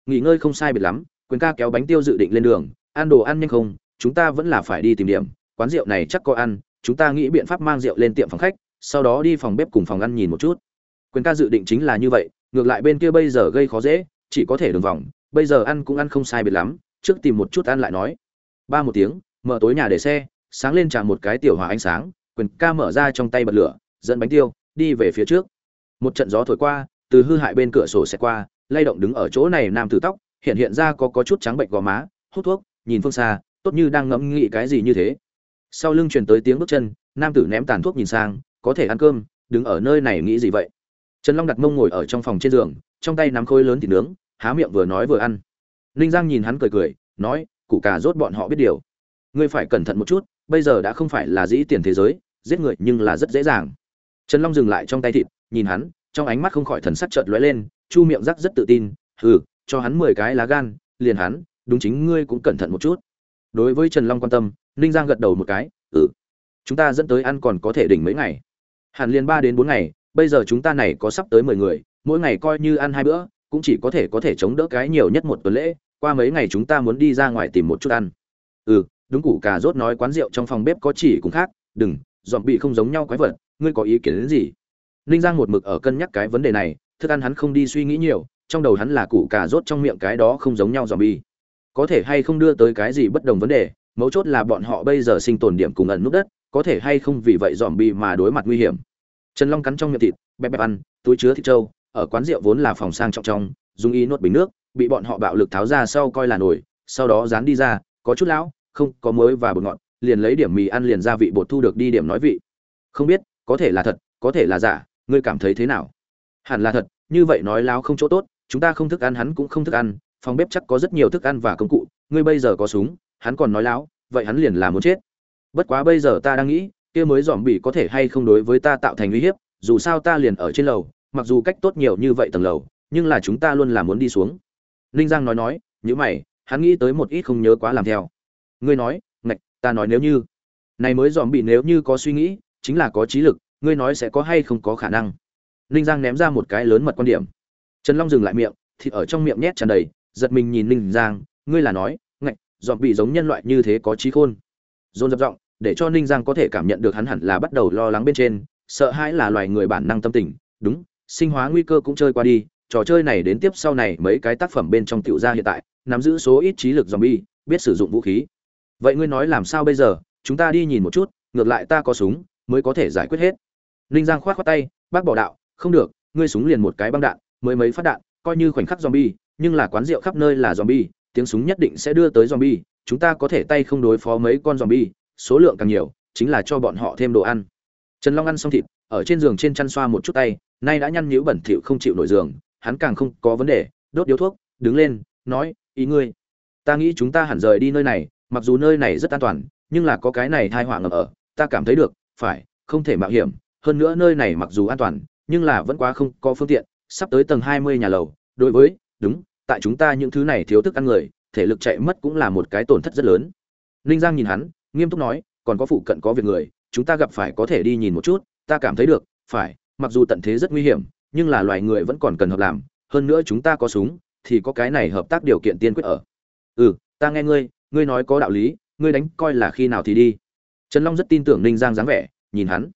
Nghỉ ngơi không sai biệt lắm, quyền ca kéo bánh tiêu dự định lên đường, ăn đồ ăn nhanh không, chúng ta vẫn là phải đi tìm điểm, quán rượu này chắc có ăn, chúng ta nghĩ biện pháp mang rượu lên tiệm phòng khách, sau đó đi phòng bếp cùng phòng ăn nhìn một chút. Quyền ca dự định chính là như vậy, ngược lại bên kia bây giờ gây khó dễ, chỉ có thể đường vòng, bây giờ ăn cũng ăn không sai biệt lắm, trước tìm một chút ăn lại nói. Ba một tiếng, mở tối nhà để xe, sáng lên tràn một cái tiểu hòa ánh sáng, quyền ca mở ra trong tay bật lửa dẫn bánh tiêu, đi về phía trước. Một trận gió thổi qua, từ hư hại bên cửa sổ xẹt qua, lay động đứng ở chỗ này nam tử tóc, hiện hiện ra có có chút trắng bệnh gò má, hút thuốc, nhìn phương xa, tốt như đang ngẫm nghĩ cái gì như thế. Sau lưng truyền tới tiếng bước chân, nam tử ném tàn thuốc nhìn sang, có thể ăn cơm, đứng ở nơi này nghĩ gì vậy? Trần long đặt mông ngồi ở trong phòng trên giường, trong tay nắm khối lớn thịt nướng, há miệng vừa nói vừa ăn. Ninh giang nhìn hắn cười cười, nói cụ cà rốt bọn họ biết điều. Ngươi phải cẩn thận một chút, bây giờ đã không phải là dĩ tiền thế giới, giết người nhưng là rất dễ dàng trần long dừng lại trong tay thịt, nhìn hắn, trong ánh mắt không khỏi thần sắc chợt lóe lên, chu miệng rắc rất tự tin, hừ, cho hắn mười cái lá gan, liền hắn, đúng chính ngươi cũng cẩn thận một chút. Đối với trần long quan tâm, ninh giang gật đầu một cái ừ chúng ta dẫn tới ăn còn có thể đỉnh mấy ngày. Hẳn liền ba đến bốn ngày, bây giờ chúng ta này có sắp tới mười người, mỗi ngày coi như ăn hai bữa, cũng chỉ có thể có thể chống đỡ cái nhiều nhất một tuần lễ, qua mấy ngày chúng ta muốn đi ra ngoài tìm một chút ăn. Ừ đúng củ cà rốt nói quán rượu trong phòng bếp có chỉ cũng khác, đừng dọn bị không giống nhau quái vật ngươi có ý kiến đến gì? Ninh giang một mực ở cân nhắc cái vấn đề này, thức ăn hắn không đi suy nghĩ nhiều, trong đầu hắn là củ cà rốt trong miệng cái đó không giống nhau dòm bi có thể hay không đưa tới cái gì bất đồng vấn đề, mấu chốt là bọn họ bây giờ sinh tồn điểm cùng ẩn nút đất, có thể hay không vì vậy dòm bi mà đối mặt nguy hiểm. Trần long cắn trong miệng thịt, bẹp bẹp ăn, túi chứa thịt trâu, ở quán rượu vốn là phòng sang trọng trong, dùng ý nuốt bình nước, bị bọn họ bạo lực tháo ra sau coi là nổi, sau đó dán đi ra, có chút lão, không có muối và bột ngọt, liền lấy điểm mì ăn liền gia vị bột thu được đi điểm nói vị. Không biết có thể là thật, có thể là giả, ngươi cảm thấy thế nào? Hẳn là thật, như vậy nói láo không chỗ tốt, chúng ta không thức ăn hắn cũng không thức ăn, phòng bếp chắc có rất nhiều thức ăn và công cụ, ngươi bây giờ có súng, hắn còn nói láo, vậy hắn liền là muốn chết. Bất quá bây giờ ta đang nghĩ, kia mới dòm bị có thể hay không đối với ta tạo thành uy hiếp, dù sao ta liền ở trên lầu, mặc dù cách tốt nhiều như vậy tầng lầu, nhưng là chúng ta luôn là muốn đi xuống. Ninh giang nói nói nhữ mày, hắn nghĩ tới một ít không nhớ quá làm theo. Ngươi nói, ngạch, ta nói nếu như. Này mới dòm bị nếu như có suy nghĩ chính là có trí lực, ngươi nói sẽ có hay không có khả năng. Ninh giang ném ra một cái lớn mật quan điểm. Trần long dừng lại miệng, thịt ở trong miệng nhét tràn đầy, giật mình nhìn ninh giang, ngươi là nói, ngạch dọn bị giống nhân loại như thế có trí khôn. Dồn dập giọng, để cho ninh giang có thể cảm nhận được hắn hẳn là bắt đầu lo lắng bên trên, sợ hãi là loài người bản năng tâm tình. Đúng, sinh hóa nguy cơ cũng chơi qua đi, trò chơi này đến tiếp sau này mấy cái tác phẩm bên trong tiểu gia hiện tại, nắm giữ số ít trí lực zombie biết sử dụng vũ khí. Vậy ngươi nói làm sao bây giờ? Chúng ta đi nhìn một chút, ngược lại ta có súng mới có thể giải quyết hết. Ninh giang khoát khoát tay, bác bỏ đạo, không được, ngươi súng liền một cái băng đạn, mới mấy phát đạn, coi như khoảnh khắc zombie, nhưng là quán rượu khắp nơi là zombie, tiếng súng nhất định sẽ đưa tới zombie, chúng ta có thể tay không đối phó mấy con zombie, số lượng càng nhiều, chính là cho bọn họ thêm đồ ăn. Trần long ăn xong thịt, ở trên giường trên chăn xoa một chút tay, nay đã nhăn nhíu bẩn thỉu không chịu nổi giường, hắn càng không có vấn đề, đốt điếu thuốc, đứng lên, nói, ý ngươi, ta nghĩ chúng ta hẳn rời đi nơi này, mặc dù nơi này rất an toàn, nhưng là có cái này thai họa ngầm ở, ta cảm thấy được phải, không thể mạo hiểm. Hơn nữa nơi này mặc dù an toàn, nhưng là vẫn quá không có phương tiện. Sắp tới tầng hai mươi nhà lầu. Đối với, đúng, tại chúng ta những thứ này thiếu thức ăn người, thể lực chạy mất cũng là một cái tổn thất rất lớn. Ninh giang nhìn hắn, nghiêm túc nói, còn có phụ cận có việc người, chúng ta gặp phải có thể đi nhìn một chút, ta cảm thấy được, phải, mặc dù tận thế rất nguy hiểm, nhưng là loài người vẫn còn cần hợp làm. Hơn nữa chúng ta có súng, thì có cái này hợp tác điều kiện tiên quyết ở. Ừ ta nghe ngươi ngươi nói có đạo lý, ngươi đánh coi là khi nào thì đi trần long rất tin tưởng ninh giang dáng vẻ, nhìn hắn.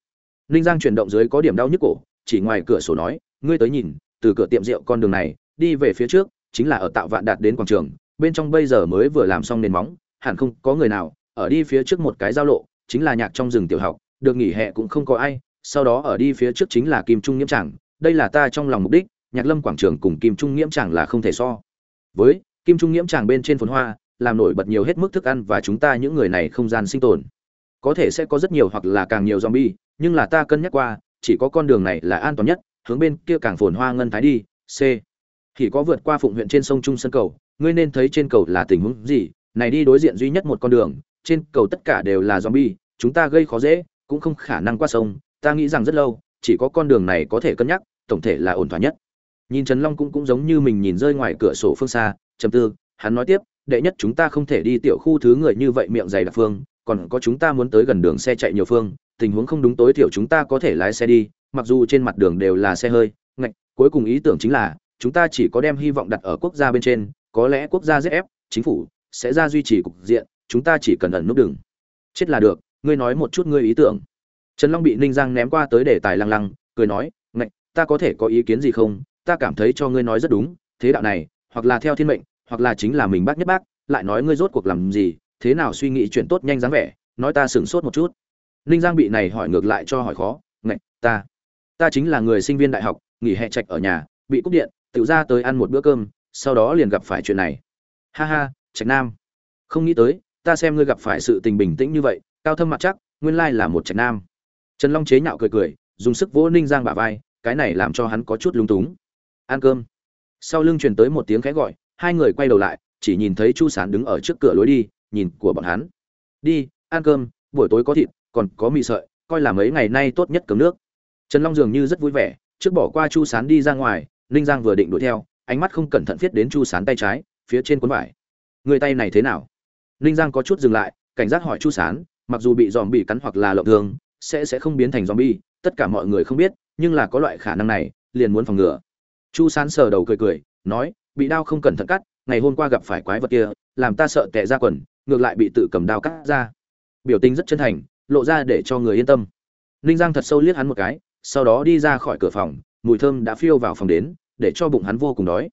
Ninh giang chuyển động dưới có điểm đau nhức cổ, chỉ ngoài cửa sổ nói, ngươi tới nhìn, từ cửa tiệm rượu con đường này, đi về phía trước, chính là ở tạo vạn đạt đến quảng trường, bên trong bây giờ mới vừa làm xong nền móng, hẳn không có người nào, ở đi phía trước một cái giao lộ, chính là nhạc trong rừng tiểu học, được nghỉ hè cũng không có ai, sau đó ở đi phía trước chính là kim trung nghiễm tràng, đây là ta trong lòng mục đích, nhạc lâm quảng trường cùng kim trung nghiễm tràng là không thể so. Với kim trung nghiễm tràng bên trên phồn hoa, làm nổi bật nhiều hết mức thức ăn và chúng ta những người này không gian sinh tồn có thể sẽ có rất nhiều hoặc là càng nhiều zombie, nhưng là ta cân nhắc qua, chỉ có con đường này là an toàn nhất, hướng bên kia càng phồn hoa ngân thái đi, c. Thì có vượt qua phụng huyện trên sông trung sân cầu, ngươi nên thấy trên cầu là tình huống gì? Này đi đối diện duy nhất một con đường, trên cầu tất cả đều là zombie, chúng ta gây khó dễ, cũng không khả năng qua sông, ta nghĩ rằng rất lâu, chỉ có con đường này có thể cân nhắc, tổng thể là ổn thỏa nhất. Nhìn trần long cũng cũng giống như mình nhìn rơi ngoài cửa sổ phương xa, trầm tư, hắn nói tiếp, đệ nhất chúng ta không thể đi tiểu khu thứ người như vậy miệng dày đặc phương còn có chúng ta muốn tới gần đường xe chạy nhiều phương, tình huống không đúng tối thiểu chúng ta có thể lái xe đi, mặc dù trên mặt đường đều là xe hơi, ngạch, cuối cùng ý tưởng chính là, chúng ta chỉ có đem hy vọng đặt ở quốc gia bên trên, có lẽ quốc gia ép, chính phủ sẽ ra duy trì cục diện, chúng ta chỉ cần ẩn nút đường. Chết là được, ngươi nói một chút ngươi ý tưởng. Trần long bị ninh giang ném qua tới để tài lăng lăng, cười nói, ngạch, ta có thể có ý kiến gì không? Ta cảm thấy cho ngươi nói rất đúng, thế đạo này, hoặc là theo thiên mệnh, hoặc là chính là mình bác nhất bác, lại nói ngươi rốt cuộc làm gì thế nào suy nghĩ chuyện tốt nhanh dáng vẻ, nói ta sửng sốt một chút. Ninh giang bị này hỏi ngược lại cho hỏi khó, ngạch, ta ta chính là người sinh viên đại học, nghỉ hè trạch ở nhà, bị cúp điện, tự ra tới ăn một bữa cơm, sau đó liền gặp phải chuyện này. Ha ha, trạch nam, không nghĩ tới, ta xem ngươi gặp phải sự tình bình tĩnh như vậy, cao thâm mặt chắc, nguyên lai là một trạch nam. Trần long chế nhạo cười cười, dùng sức vỗ ninh giang bả vai, cái này làm cho hắn có chút lung túng. Ăn cơm. Sau lưng truyền tới một tiếng khẽ gọi, hai người quay đầu lại, chỉ nhìn thấy chu sán đứng ở trước cửa lối đi nhìn của bọn hắn. Đi ăn cơm buổi tối có thịt còn có mì sợi coi là mấy ngày nay tốt nhất cấm nước. Trần long dường như rất vui vẻ trước bỏ qua chu sán đi ra ngoài ninh giang vừa định đuổi theo ánh mắt không cẩn thận viết đến chu sán tay trái phía trên cuốn vải. Người tay này thế nào? Ninh giang có chút dừng lại cảnh giác hỏi chu sán mặc dù bị dòm bị cắn hoặc là lộng thương sẽ sẽ không biến thành zombie, tất cả mọi người không biết, nhưng là có loại khả năng này, liền muốn phòng ngừa. Chu Sán sờ đầu cười cười, nói bị đao không cẩn thận cắt ngày hôm qua gặp phải quái vật kia làm ta sợ tệ ra quần ngược lại bị tự cầm đao cắt ra. Biểu tình rất chân thành lộ ra để cho người yên tâm. Ninh giang thật sâu liếc hắn một cái sau đó đi ra khỏi cửa phòng mùi thơm đã phiêu vào phòng đến để cho bụng hắn vô cùng đói.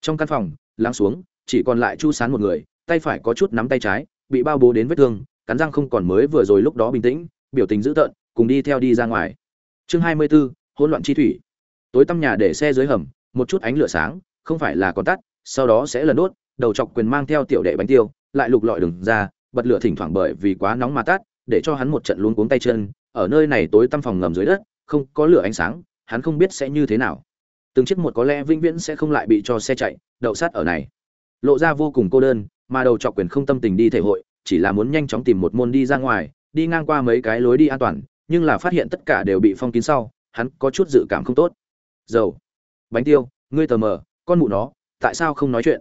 Trong căn phòng lắng xuống chỉ còn lại chu sán một người tay phải có chút nắm tay trái bị bao bố đến vết thương cắn răng không còn mới vừa rồi lúc đó bình tĩnh biểu tình dữ tợn cùng đi theo đi ra ngoài. Chương hai mươi 24, hỗn loạn chi thủy. Tối tăm nhà để xe dưới hầm một chút ánh lửa sáng không phải là còn tắt sau đó sẽ lần đốt đầu chọc quyền mang theo tiểu đệ bánh tiêu lại lục lọi đường ra, bật lửa thỉnh thoảng bởi vì quá nóng mà tắt, để cho hắn một trận luống cuống tay chân. Ở nơi này tối tăm phòng ngầm dưới đất, không có lửa ánh sáng, hắn không biết sẽ như thế nào. Từng chiếc một có lẽ vĩnh viễn sẽ không lại bị cho xe chạy, đậu sát ở này. Lộ ra vô cùng cô đơn, mà đầu trọc quyền không tâm tình đi thể hội, chỉ là muốn nhanh chóng tìm một môn đi ra ngoài, đi ngang qua mấy cái lối đi an toàn, nhưng là phát hiện tất cả đều bị phong kín sau, hắn có chút dự cảm không tốt. Dầu, bánh tiêu, ngươi tờ mờ, con mụ nó, tại sao không nói chuyện?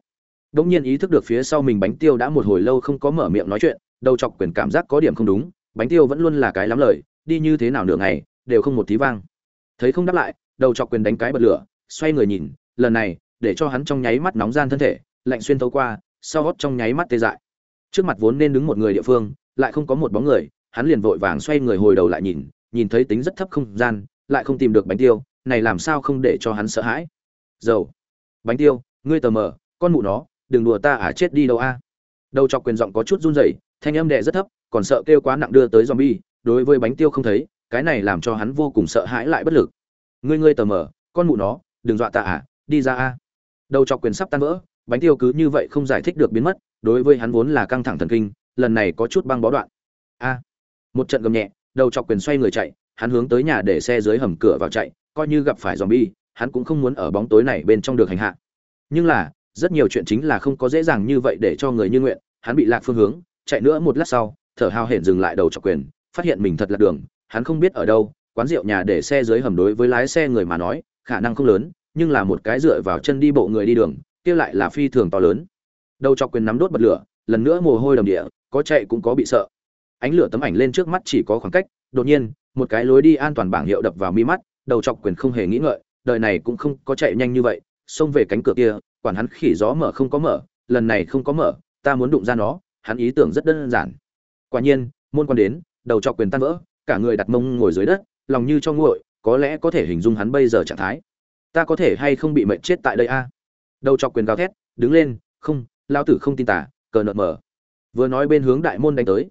Đột nhiên ý thức được phía sau mình bánh tiêu đã một hồi lâu không có mở miệng nói chuyện, đầu chọc quyền cảm giác có điểm không đúng, bánh tiêu vẫn luôn là cái lắm lời, đi như thế nào nửa ngày, đều không một tí vang. Thấy không đáp lại, đầu chọc quyền đánh cái bật lửa, xoay người nhìn, lần này, để cho hắn trong nháy mắt nóng gian thân thể, lạnh xuyên thấu qua, sau gót trong nháy mắt tê dại. Trước mặt vốn nên đứng một người địa phương, lại không có một bóng người, hắn liền vội vàng xoay người hồi đầu lại nhìn nhìn thấy tính rất thấp không gian, lại không tìm được bánh tiêu, này làm sao không để cho hắn sợ hãi. Dầu. Bánh tiêu, ngươi tờ mờ, con mụ nó đừng đùa ta à chết đi đâu a. Đầu chọc quyền giọng có chút run rẩy, thanh âm đệ rất thấp, còn sợ kêu quá nặng đưa tới zombie, đối với bánh tiêu không thấy, cái này làm cho hắn vô cùng sợ hãi lại bất lực. Ngươi ngươi tờ mờ, con mụ nó, đừng dọa ta à đi ra a. Đầu chọc quyền sắp tan vỡ, bánh tiêu cứ như vậy không giải thích được biến mất, đối với hắn vốn là căng thẳng thần kinh, lần này có chút băng bó đoạn. A. Một trận gầm nhẹ, đầu chọc quyền xoay người chạy, hắn hướng tới nhà để xe dưới hầm cửa vào chạy, coi như gặp phải zombie, hắn cũng không muốn ở bóng tối này bên trong được hành hạ. Nhưng là rất nhiều chuyện chính là không có dễ dàng như vậy để cho người như nguyện, hắn bị lạc phương hướng, chạy nữa một lát sau, thở hào hển dừng lại đầu chọc quyền, phát hiện mình thật lạc đường, hắn không biết ở đâu, quán rượu nhà để xe dưới hầm đối với lái xe người mà nói, khả năng không lớn, nhưng là một cái dựa vào chân đi bộ người đi đường, kia lại là phi thường to lớn. Đầu chọc quyền nắm đốt bật lửa, lần nữa mồ hôi đầm địa, có chạy cũng có bị sợ. Ánh lửa tấm ảnh lên trước mắt chỉ có khoảng cách, đột nhiên, một cái lối đi an toàn bảng hiệu đập vào mi mắt, đầu chọc quyền không hề nghĩ ngợi, đời này cũng không có chạy nhanh như vậy, xông về cánh cửa kia quản hắn khỉ gió mở không có mở, lần này không có mở, ta muốn đụng ra nó, hắn ý tưởng rất đơn giản. Quả nhiên, môn quan đến, đầu chọc quyền tan vỡ, cả người đặt mông ngồi dưới đất, lòng như cho nguội, có lẽ có thể hình dung hắn bây giờ trạng thái. Ta có thể hay không bị mệnh chết tại đây a? Đầu chọc quyền gào thét, đứng lên, không lao tử không tin tả cờ nợ mở. Vừa nói bên hướng đại môn đánh tới.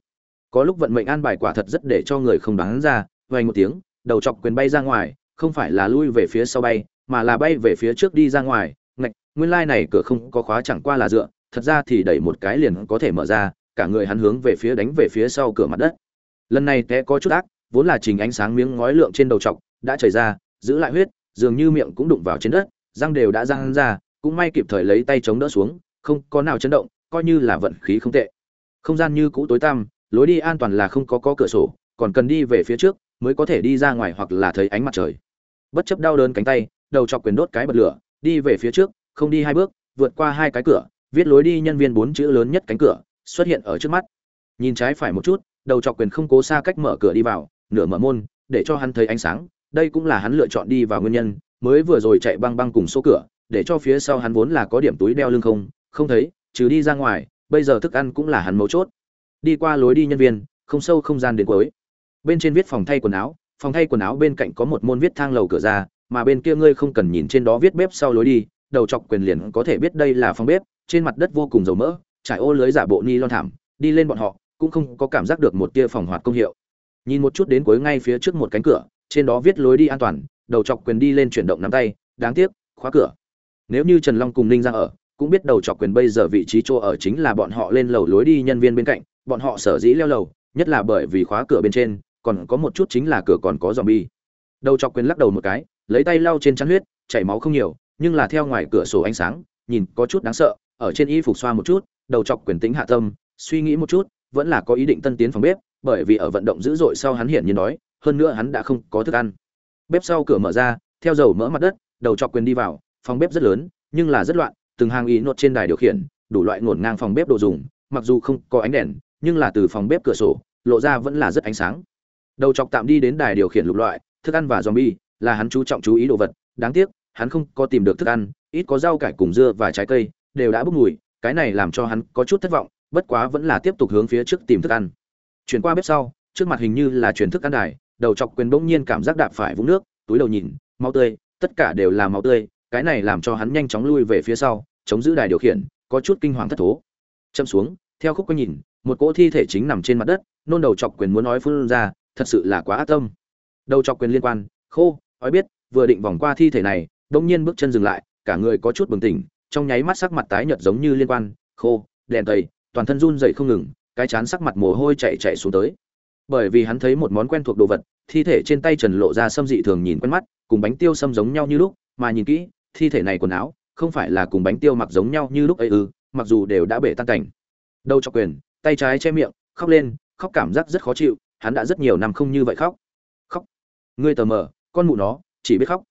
Có lúc vận mệnh an bài quả thật rất để cho người không đoán ra vay một tiếng, đầu chọc quyền bay ra ngoài, không phải là lui về phía sau bay, mà là bay về phía trước đi ra ngoài nguyên lai này cửa không có khóa chẳng qua là dựa, thật ra thì đẩy một cái liền có thể mở ra, cả người hắn hướng về phía đánh về phía sau cửa mặt đất. Lần này té có chút ác, vốn là trình ánh sáng miếng ngói lượng trên đầu trọc, đã chảy ra, giữ lại huyết, dường như miệng cũng đụng vào trên đất, răng đều đã răng ra, cũng may kịp thời lấy tay chống đỡ xuống, không có nào chấn động, coi như là vận khí không tệ. Không gian như cũ tối tăm, lối đi an toàn là không có có cửa sổ, còn cần đi về phía trước mới có thể đi ra ngoài hoặc là thấy ánh mặt trời. Bất chấp đau đớn cánh tay, đầu chọc quyền đốt cái bật lửa, đi về phía trước không đi hai bước, vượt qua hai cái cửa, viết lối đi nhân viên bốn chữ lớn nhất cánh cửa, xuất hiện ở trước mắt. Nhìn trái phải một chút, đầu trọc quyền không cố xa cách mở cửa đi vào, nửa mở môn, để cho hắn thấy ánh sáng. Đây cũng là hắn lựa chọn đi vào nguyên nhân, mới vừa rồi chạy băng băng cùng số cửa, để cho phía sau hắn vốn là có điểm túi đeo lưng không không thấy, trừ đi ra ngoài, bây giờ thức ăn cũng là hắn mấu chốt. Đi qua lối đi nhân viên, không sâu không gian đến cuối. Bên trên viết phòng thay quần áo, phòng thay quần áo bên cạnh có một môn viết thang lầu cửa ra, mà bên kia ngươi không cần nhìn trên đó viết bếp sau lối đi đầu chọc quyền liền có thể biết đây là phòng bếp, trên mặt đất vô cùng dầu mỡ, trải ô lưới giả bộ ni lon thảm, đi lên bọn họ, cũng không có cảm giác được một tia phòng hoạt công hiệu nhìn một chút đến cuối ngay phía trước một cánh cửa, trên đó viết lối đi an toàn, đầu chọc quyền đi lên chuyển động nắm tay, đáng tiếc, khóa cửa nếu như trần long cùng ninh giang ở, cũng biết đầu chọc quyền bây giờ vị trí chỗ ở chính là bọn họ lên lầu lối đi nhân viên bên cạnh, bọn họ sở dĩ leo lầu, nhất là bởi vì khóa cửa bên trên, còn có một chút chính là cửa còn có zombie. đầu chọc quyền lắc đầu một cái, lấy tay lau trên chắn huyết, chảy máu không nhiều nhưng là theo ngoài cửa sổ ánh sáng, nhìn có chút đáng sợ, ở trên y phục xoa một chút, đầu chọc quyền tính hạ tâm, suy nghĩ một chút, vẫn là có ý định tân tiến phòng bếp, bởi vì ở vận động dữ dội sau hắn hiện như nói hơn nữa hắn đã không có thức ăn. Bếp sau cửa mở ra, theo dầu mỡ mặt đất, đầu chọc quyền đi vào, phòng bếp rất lớn, nhưng là rất loạn, từng hàng ý nốt trên đài điều khiển, đủ loại ngổn ngang phòng bếp đồ dùng, mặc dù không có ánh đèn, nhưng là từ phòng bếp cửa sổ, lộ ra vẫn là rất ánh sáng. Đầu chọc tạm đi đến đài điều khiển lục loại, thức ăn và zombie, là hắn chú trọng chú ý đồ vật, đáng tiếc hắn không có tìm được thức ăn, ít có rau cải cùng dưa và trái cây, đều đã bốc mùi, cái này làm cho hắn có chút thất vọng, bất quá vẫn là tiếp tục hướng phía trước tìm thức ăn. Chuyển qua bếp sau, trước mặt hình như là chuyển thức ăn đài, đầu chọc quyền bỗng nhiên cảm giác đạp phải vũng nước, túi đầu nhìn, máu tươi, tất cả đều là máu tươi, cái này làm cho hắn nhanh chóng lui về phía sau, chống giữ đài điều khiển, có chút kinh hoàng thất thố. Châm xuống, theo khúc quanh nhìn, một cỗ thi thể chính nằm trên mặt đất, nôn đầu chọc quyền muốn nói phun ra, thật sự là quá ác tâm. Đầu chọc quyền liên quan, khô, ói biết, vừa định vòng qua thi thể này đông nhiên bước chân dừng lại, cả người có chút bừng tỉnh, trong nháy mắt sắc mặt tái nhợt giống như liên quan, khô, đèn tầy, toàn thân run dậy không ngừng, cái chán sắc mặt mồ hôi chạy chạy xuống tới. Bởi vì hắn thấy một món quen thuộc đồ vật, thi thể trên tay trần lộ ra xâm dị thường nhìn quen mắt, cùng bánh tiêu xâm giống nhau như lúc, mà nhìn kỹ, thi thể này quần áo, không phải là cùng bánh tiêu mặc giống nhau như lúc ấy ư, mặc dù đều đã bể tan cảnh. Đầu cho quyền, tay trái che miệng, khóc lên, khóc cảm giác rất khó chịu, hắn đã rất nhiều năm không như vậy khóc. Khóc. Ngươi tờ mờ, con mụ nó, chỉ biết khóc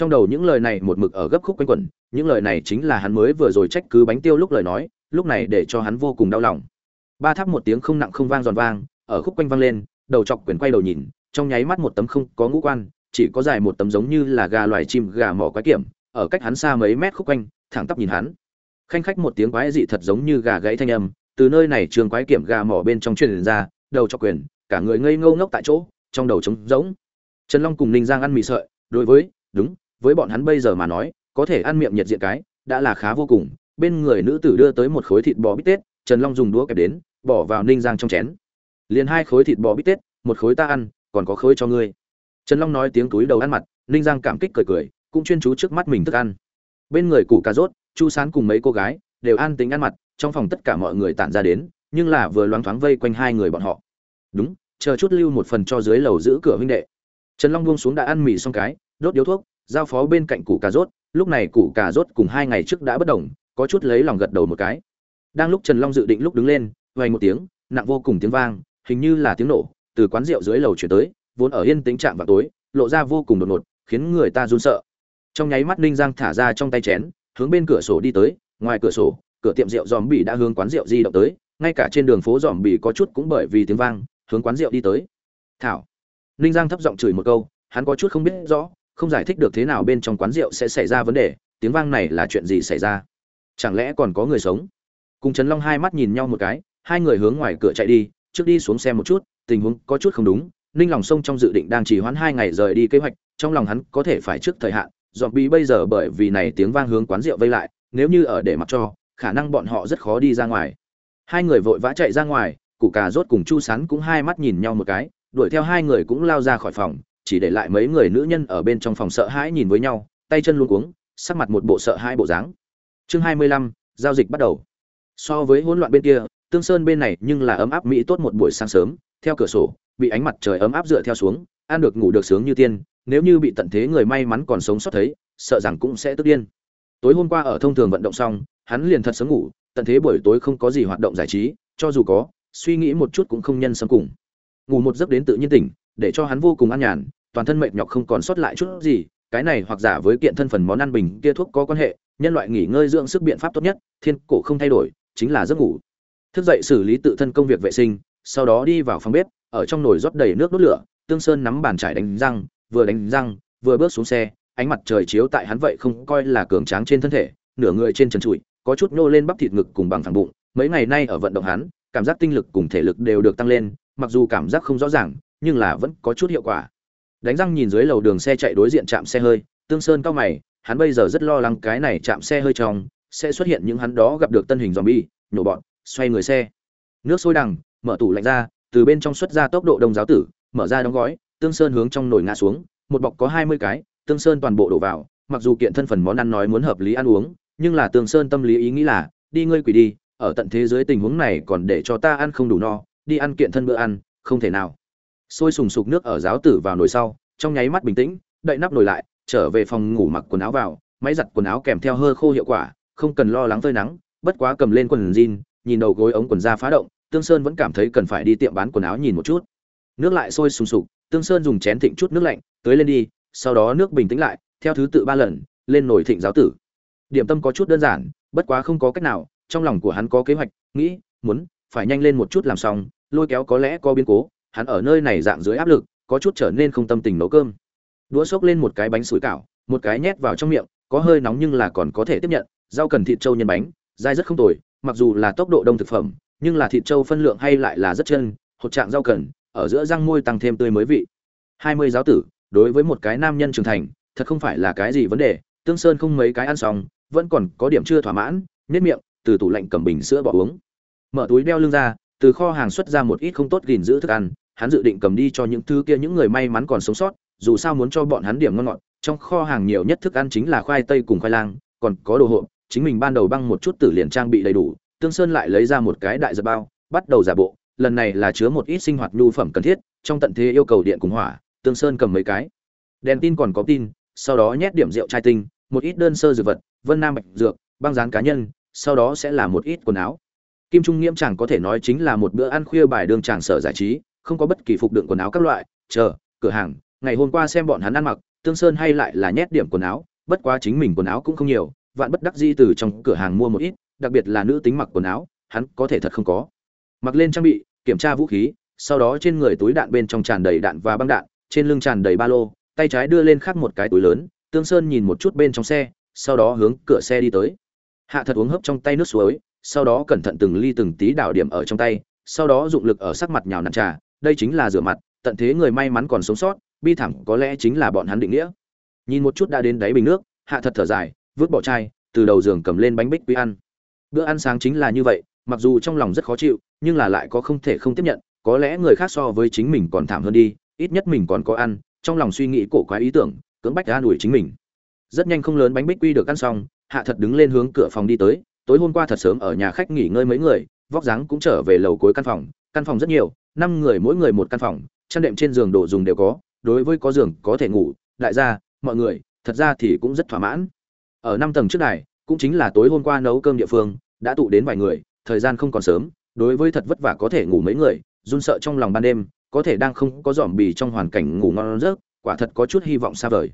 trong đầu những lời này một mực ở gấp khúc quanh quẩn, những lời này chính là hắn mới vừa rồi trách cứ bánh tiêu lúc lời nói, lúc này để cho hắn vô cùng đau lòng. Ba tháp một tiếng không nặng không vang giòn vang, ở khúc quanh vang lên, đầu chọc quyền quay đầu nhìn, trong nháy mắt một tấm không có ngũ quan, chỉ có dài một tấm giống như là gà loài chim, gà mỏ quái kiểm, ở cách hắn xa mấy mét khúc quanh, thẳng tắp nhìn hắn. Khanh khách một tiếng quái dị thật giống như gà gãy thanh âm, từ nơi này trường quái kiểm gà mỏ bên trong truyền ra, đầu chọc quyền cả người ngây ngô ngốc tại chỗ, trong đầu trống rỗng. Trần long cùng ninh giang ăn mì sợi, đối với, đúng với bọn hắn bây giờ mà nói, có thể ăn miệng nhiệt diện cái, đã là khá vô cùng. Bên người nữ tử đưa tới một khối thịt bò bít tết, trần long dùng đũa kẹp đến, bỏ vào ninh giang trong chén. Liền hai khối thịt bò bít tết, một khối ta ăn, còn có khối cho ngươi. Trần long nói tiếng túi đầu ăn mặt, ninh giang cảm kích cười cười, cũng chuyên chú trước mắt mình thức ăn. Bên người củ cà rốt, chu sán cùng mấy cô gái, đều an tính ăn mặt, trong phòng tất cả mọi người tản ra đến, nhưng là vừa loáng thoáng vây quanh hai người bọn họ. Đúng, chờ chút lưu một phần cho dưới lầu giữ cửa huynh đệ. Trần long buông xuống đã ăn mì xong cái, đốt điếu thuốc giao phó bên cạnh củ cà rốt, lúc này củ cà rốt cùng hai ngày trước đã bất đồng, có chút lấy lòng gật đầu một cái. Đang lúc trần long dự định lúc đứng lên vay một tiếng, nặng vô cùng tiếng vang, hình như là tiếng nổ, từ quán rượu dưới lầu chuyển tới, vốn ở yên tĩnh trạm vào tối, lộ ra vô cùng đột ngột, khiến người ta run sợ. Trong nháy mắt ninh giang thả ra trong tay chén, hướng bên cửa sổ đi tới, ngoài cửa sổ, cửa tiệm rượu dòm bỉ đã hướng quán rượu di động tới, ngay cả trên đường phố dòm bỉ có chút cũng bởi vì tiếng vang, hướng quán rượu đi tới. Thảo. Ninh giang thấp giọng chửi một câu, hắn có chút không biết rõ không giải thích được thế nào bên trong quán rượu sẽ xảy ra vấn đề, tiếng vang này là chuyện gì xảy ra? Chẳng lẽ còn có người sống? Cùng trấn long hai mắt nhìn nhau một cái, hai người hướng ngoài cửa chạy đi, trước đi xuống xe một chút, tình huống có chút không đúng. Ninh lòng sông trong dự định đang chỉ hoãn hai ngày rời đi kế hoạch, trong lòng hắn có thể phải trước thời hạn. Dọn bị bây giờ bởi vì này tiếng vang hướng quán rượu vây lại, nếu như ở để mặc cho, khả năng bọn họ rất khó đi ra ngoài. Hai người vội vã chạy ra ngoài cụ cà rốt cùng chu sắn cũng hai mắt nhìn nhau một cái, đuổi theo hai người cũng lao ra khỏi phòng chỉ để lại mấy người nữ nhân ở bên trong phòng sợ hãi nhìn với nhau, tay chân luôn cuống, sắc mặt một bộ sợ hãi bộ dáng. Chương hai mươi lăm, giao dịch bắt đầu. So với hỗn loạn bên kia, tương sơn bên này nhưng là ấm áp mỹ tốt một buổi sáng sớm, theo cửa sổ, bị ánh mặt trời ấm áp dựa theo xuống, ăn được ngủ được sướng như tiên, nếu như bị tận thế người may mắn còn sống sót thấy, sợ rằng cũng sẽ tức điên. Tối hôm qua ở thông thường vận động xong, hắn liền thật sớm ngủ, tận thế buổi tối không có gì hoạt động giải trí, cho dù có, suy nghĩ một chút cũng không nhân sâm cùng. Ngủ một giấc đến tự nhiên tỉnh để cho hắn vô cùng an nhàn, toàn thân mệt nhọc không còn sót lại chút gì, cái này hoặc giả với kiện thân phần món ăn bình kia thuốc có quan hệ, nhân loại nghỉ ngơi dưỡng sức biện pháp tốt nhất, thiên cổ không thay đổi, chính là giấc ngủ. Thức dậy xử lý tự thân công việc vệ sinh, sau đó đi vào phòng bếp, ở trong nồi rót đầy nước đốt lửa, tương sơn nắm bàn trải đánh răng, vừa đánh răng, vừa bước xuống xe, ánh mặt trời chiếu tại hắn vậy không coi là cường tráng trên thân thể, nửa người trên trần trụi, có chút nô lên bắp thịt ngực cùng bằng thẳng bụng, mấy ngày nay ở vận động hắn, cảm giác tinh lực cùng thể lực đều được tăng lên, mặc dù cảm giác không rõ ràng nhưng là vẫn có chút hiệu quả. Đánh răng nhìn dưới lầu đường xe chạy đối diện chạm xe hơi, tương sơn cao mày, hắn bây giờ rất lo lắng cái này chạm xe hơi trong sẽ xuất hiện những hắn đó gặp được tân hình zombie, nhổ bọn, xoay người xe. Nước sôi đằng, mở tủ lạnh ra, từ bên trong xuất ra tốc độ đông giáo tử, mở ra đóng gói, tương sơn hướng trong nồi ngã xuống, một bọc có hai mươi cái, tương sơn toàn bộ đổ vào, mặc dù kiện thân phần món ăn nói muốn hợp lý ăn uống, nhưng là tương sơn tâm lý ý nghĩ là, đi ngươi quỷ đi, ở tận thế giới tình huống này còn để cho ta ăn không đủ no, đi ăn kiện thân bữa ăn, không thể nào sôi sùng sục nước ở giáo tử vào nồi sau, trong nháy mắt bình tĩnh, đậy nắp nồi lại, trở về phòng ngủ mặc quần áo vào, máy giặt quần áo kèm theo hơi khô hiệu quả, không cần lo lắng phơi nắng, bất quá cầm lên quần jean, nhìn đầu gối ống quần da phá động, tương sơn vẫn cảm thấy cần phải đi tiệm bán quần áo nhìn một chút. Nước lại sôi sùng sục, tương sơn dùng chén thịnh chút nước lạnh tới lên đi, sau đó nước bình tĩnh lại, theo thứ tự ba lần, lên nồi thịnh giáo tử. Điểm tâm có chút đơn giản, bất quá không có cách nào, trong lòng của hắn có kế hoạch, nghĩ, muốn, phải nhanh lên một chút làm xong, lôi kéo có lẽ có biến cố hắn ở nơi này dạng dưới áp lực, có chút trở nên không tâm tình nấu cơm. Đũa xốc lên một cái bánh sủi cảo, một cái nhét vào trong miệng, có hơi nóng nhưng là còn có thể tiếp nhận, rau cần thịt trâu nhân bánh, dai rất không tồi, mặc dù là tốc độ đông thực phẩm, nhưng là thịt trâu phân lượng hay lại là rất chân, hột trạng rau cần, ở giữa răng môi tăng thêm tươi mới vị. Hai mươi giáo tử, đối với một cái nam nhân trưởng thành, thật không phải là cái gì vấn đề, tương sơn không mấy cái ăn xong, vẫn còn có điểm chưa thỏa mãn nhếch miệng, từ tủ lạnh cầm bình sữa bỏ uống. Mở túi đeo lưng ra, từ kho hàng xuất ra một ít không tốt gìn giữ thức ăn hắn dự định cầm đi cho những thứ kia những người may mắn còn sống sót, dù sao muốn cho bọn hắn điểm ngon ngọt, trong kho hàng nhiều nhất thức ăn chính là khoai tây cùng khoai lang, còn có đồ hộp, chính mình ban đầu băng một chút tử liền trang bị đầy đủ, tương sơn lại lấy ra một cái đại giật bao, bắt đầu giả bộ, lần này là chứa một ít sinh hoạt nhu phẩm cần thiết, trong tận thế yêu cầu điện cùng hỏa, tương sơn cầm mấy cái. Đèn tin còn có tin, sau đó nhét điểm rượu chai tinh, một ít đơn sơ dược vật, vân nam bạch dược, băng dán cá nhân, sau đó sẽ là một ít quần áo. Kim trung nghiễm chẳng có thể nói chính là một bữa ăn khuya bài đường tràng sở giải trí không có bất kỳ phục đựng quần áo các loại, chờ, cửa hàng, ngày hôm qua xem bọn hắn ăn mặc, tương sơn hay lại là nhét điểm quần áo, bất quá chính mình quần áo cũng không nhiều, vạn bất đắc di từ trong cửa hàng mua một ít, đặc biệt là nữ tính mặc quần áo, hắn có thể thật không có. Mặc lên trang bị, kiểm tra vũ khí, sau đó trên người túi đạn bên trong tràn đầy đạn và băng đạn, trên lưng tràn đầy ba lô, tay trái đưa lên khắc một cái túi lớn, tương sơn nhìn một chút bên trong xe, sau đó hướng cửa xe đi tới. Hạ thật uống hấp trong tay nước suối, sau đó cẩn thận từng ly từng tí đảo điểm ở trong tay, sau đó dụng lực ở sắc mặt nhào nặn trà đây chính là rửa mặt, tận thế người may mắn còn sống sót, bi thảm có lẽ chính là bọn hắn định nghĩa. Nhìn một chút đã đến đáy bình nước, hạ thật thở dài, vứt bỏ chai, từ đầu giường cầm lên bánh bích quy ăn. Bữa ăn sáng chính là như vậy, mặc dù trong lòng rất khó chịu, nhưng là lại có không thể không tiếp nhận, có lẽ người khác so với chính mình còn thảm hơn đi, ít nhất mình còn có ăn, trong lòng suy nghĩ cổ quái ý tưởng, cưỡng bách an ủi chính mình. Rất nhanh không lớn bánh bích quy được ăn xong, hạ thật đứng lên hướng cửa phòng đi tới, tối hôm qua thật sớm ở nhà khách nghỉ ngơi mấy người, vóc dáng cũng trở về lầu cuối căn phòng căn phòng rất nhiều năm người mỗi người một căn phòng, chăn đệm trên giường đồ dùng đều có, đối với có giường, có thể ngủ, đại gia, mọi người, thật ra thì cũng rất thỏa mãn. Ở năm tầng trước đài, cũng chính là tối hôm qua nấu cơm địa phương, đã tụ đến vài người, thời gian không còn sớm, đối với thật vất vả có thể ngủ mấy người, run sợ trong lòng ban đêm, có thể đang không có dòm bì trong hoàn cảnh ngủ ngon giấc, quả thật có chút hy vọng xa vời.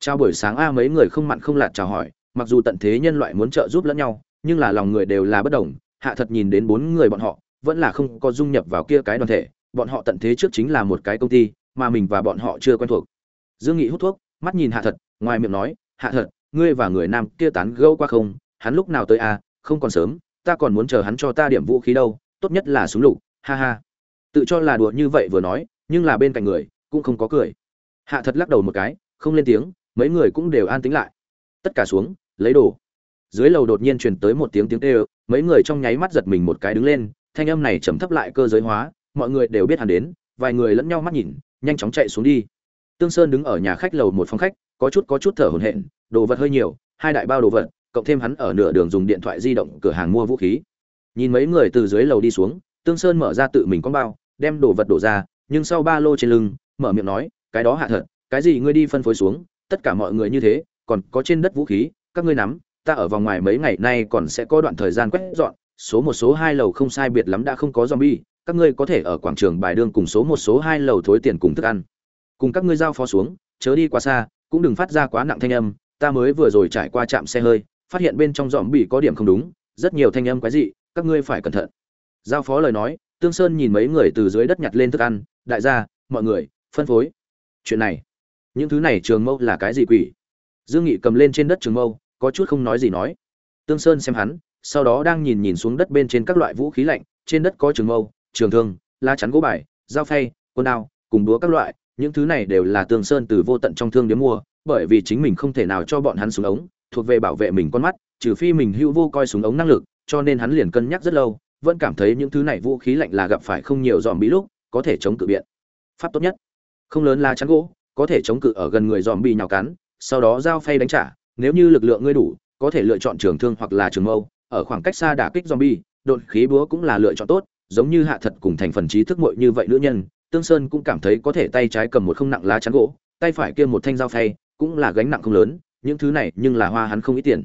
Trao buổi sáng a, mấy người không mặn không lạt chào hỏi, mặc dù tận thế nhân loại muốn trợ giúp lẫn nhau, nhưng là lòng người đều là bất đồng, hạ thật nhìn đến bốn người bọn họ vẫn là không có dung nhập vào kia cái đoàn thể, bọn họ tận thế trước chính là một cái công ty, mà mình và bọn họ chưa quen thuộc. Dương nghị hút thuốc, mắt nhìn hạ thật, ngoài miệng nói, hạ thật, ngươi và người nam kia tán gẫu qua không? Hắn lúc nào tới à? không còn sớm, ta còn muốn chờ hắn cho ta điểm vũ khí đâu, tốt nhất là súng lục, ha ha. Tự cho là đùa như vậy vừa nói, nhưng là bên cạnh người, cũng không có cười. Hạ thật lắc đầu một cái, không lên tiếng, mấy người cũng đều an tính lại. Tất cả xuống, lấy đồ. Dưới lầu đột nhiên truyền tới một tiếng tiếng kêu, mấy người trong nháy mắt giật mình một cái đứng lên thanh âm này trầm thấp lại cơ giới hóa, mọi người đều biết hắn đến, vài người lẫn nhau mắt nhìn, nhanh chóng chạy xuống đi. Tương sơn đứng ở nhà khách lầu một phòng khách, có chút có chút thở hổn hển, đồ vật hơi nhiều, hai đại bao đồ vật, cộng thêm hắn ở nửa đường dùng điện thoại di động cửa hàng mua vũ khí. Nhìn mấy người từ dưới lầu đi xuống, tương sơn mở ra tự mình con bao, đem đồ vật đổ ra, nhưng sau ba lô trên lưng, mở miệng nói, cái đó hạ thật, cái gì ngươi đi phân phối xuống, tất cả mọi người như thế, còn có trên đất vũ khí, các ngươi nắm, ta ở vòng ngoài mấy ngày nay còn sẽ có đoạn thời gian quét dọn số một số hai lầu không sai biệt lắm đã không có zombie, các ngươi có thể ở quảng trường bài đương cùng số một số hai lầu thối tiền cùng thức ăn. Cùng các ngươi giao phó xuống, chớ đi quá xa, cũng đừng phát ra quá nặng thanh âm, ta mới vừa rồi trải qua trạm xe hơi, phát hiện bên trong zombie bị có điểm không đúng, rất nhiều thanh âm quái dị, các ngươi phải cẩn thận. Giao phó lời nói, tương sơn nhìn mấy người từ dưới đất nhặt lên thức ăn, đại gia, mọi người, phân phối. Chuyện này, những thứ này trường mâu là cái gì quỷ? Dương nghị cầm lên trên đất trường mâu, có chút không nói gì nói. Tương sơn xem hắn sau đó đang nhìn nhìn xuống đất bên trên các loại vũ khí lạnh, trên đất có trường mâu, trường thương, lá chắn gỗ bài, dao phay quân đao, cùng đúa các loại, những thứ này đều là Tường sơn từ vô tận trong thương đến mua, bởi vì chính mình không thể nào cho bọn hắn súng ống, thuộc về bảo vệ mình con mắt, trừ phi mình hữu vô coi súng ống năng lực, cho nên hắn liền cân nhắc rất lâu, vẫn cảm thấy những thứ này vũ khí lạnh là gặp phải không nhiều dòm bí lúc, có thể chống cự biện. Pháp tốt nhất, không lớn là chắn gỗ, có thể chống cự ở gần người dòm bị nhào cắn, sau đó dao phay đánh trả, nếu như lực lượng ngươi đủ, có thể lựa chọn trường thương hoặc là trường mâu ở khoảng cách xa đả kích zombie đột khí búa cũng là lựa chọn tốt, giống như hạ thật cùng thành phần trí thức muội như vậy nữ nhân, tương sơn cũng cảm thấy có thể tay trái cầm một không nặng lá chắn gỗ, tay phải kia một thanh dao phay cũng là gánh nặng không lớn, những thứ này nhưng là hoa hắn không ít tiền.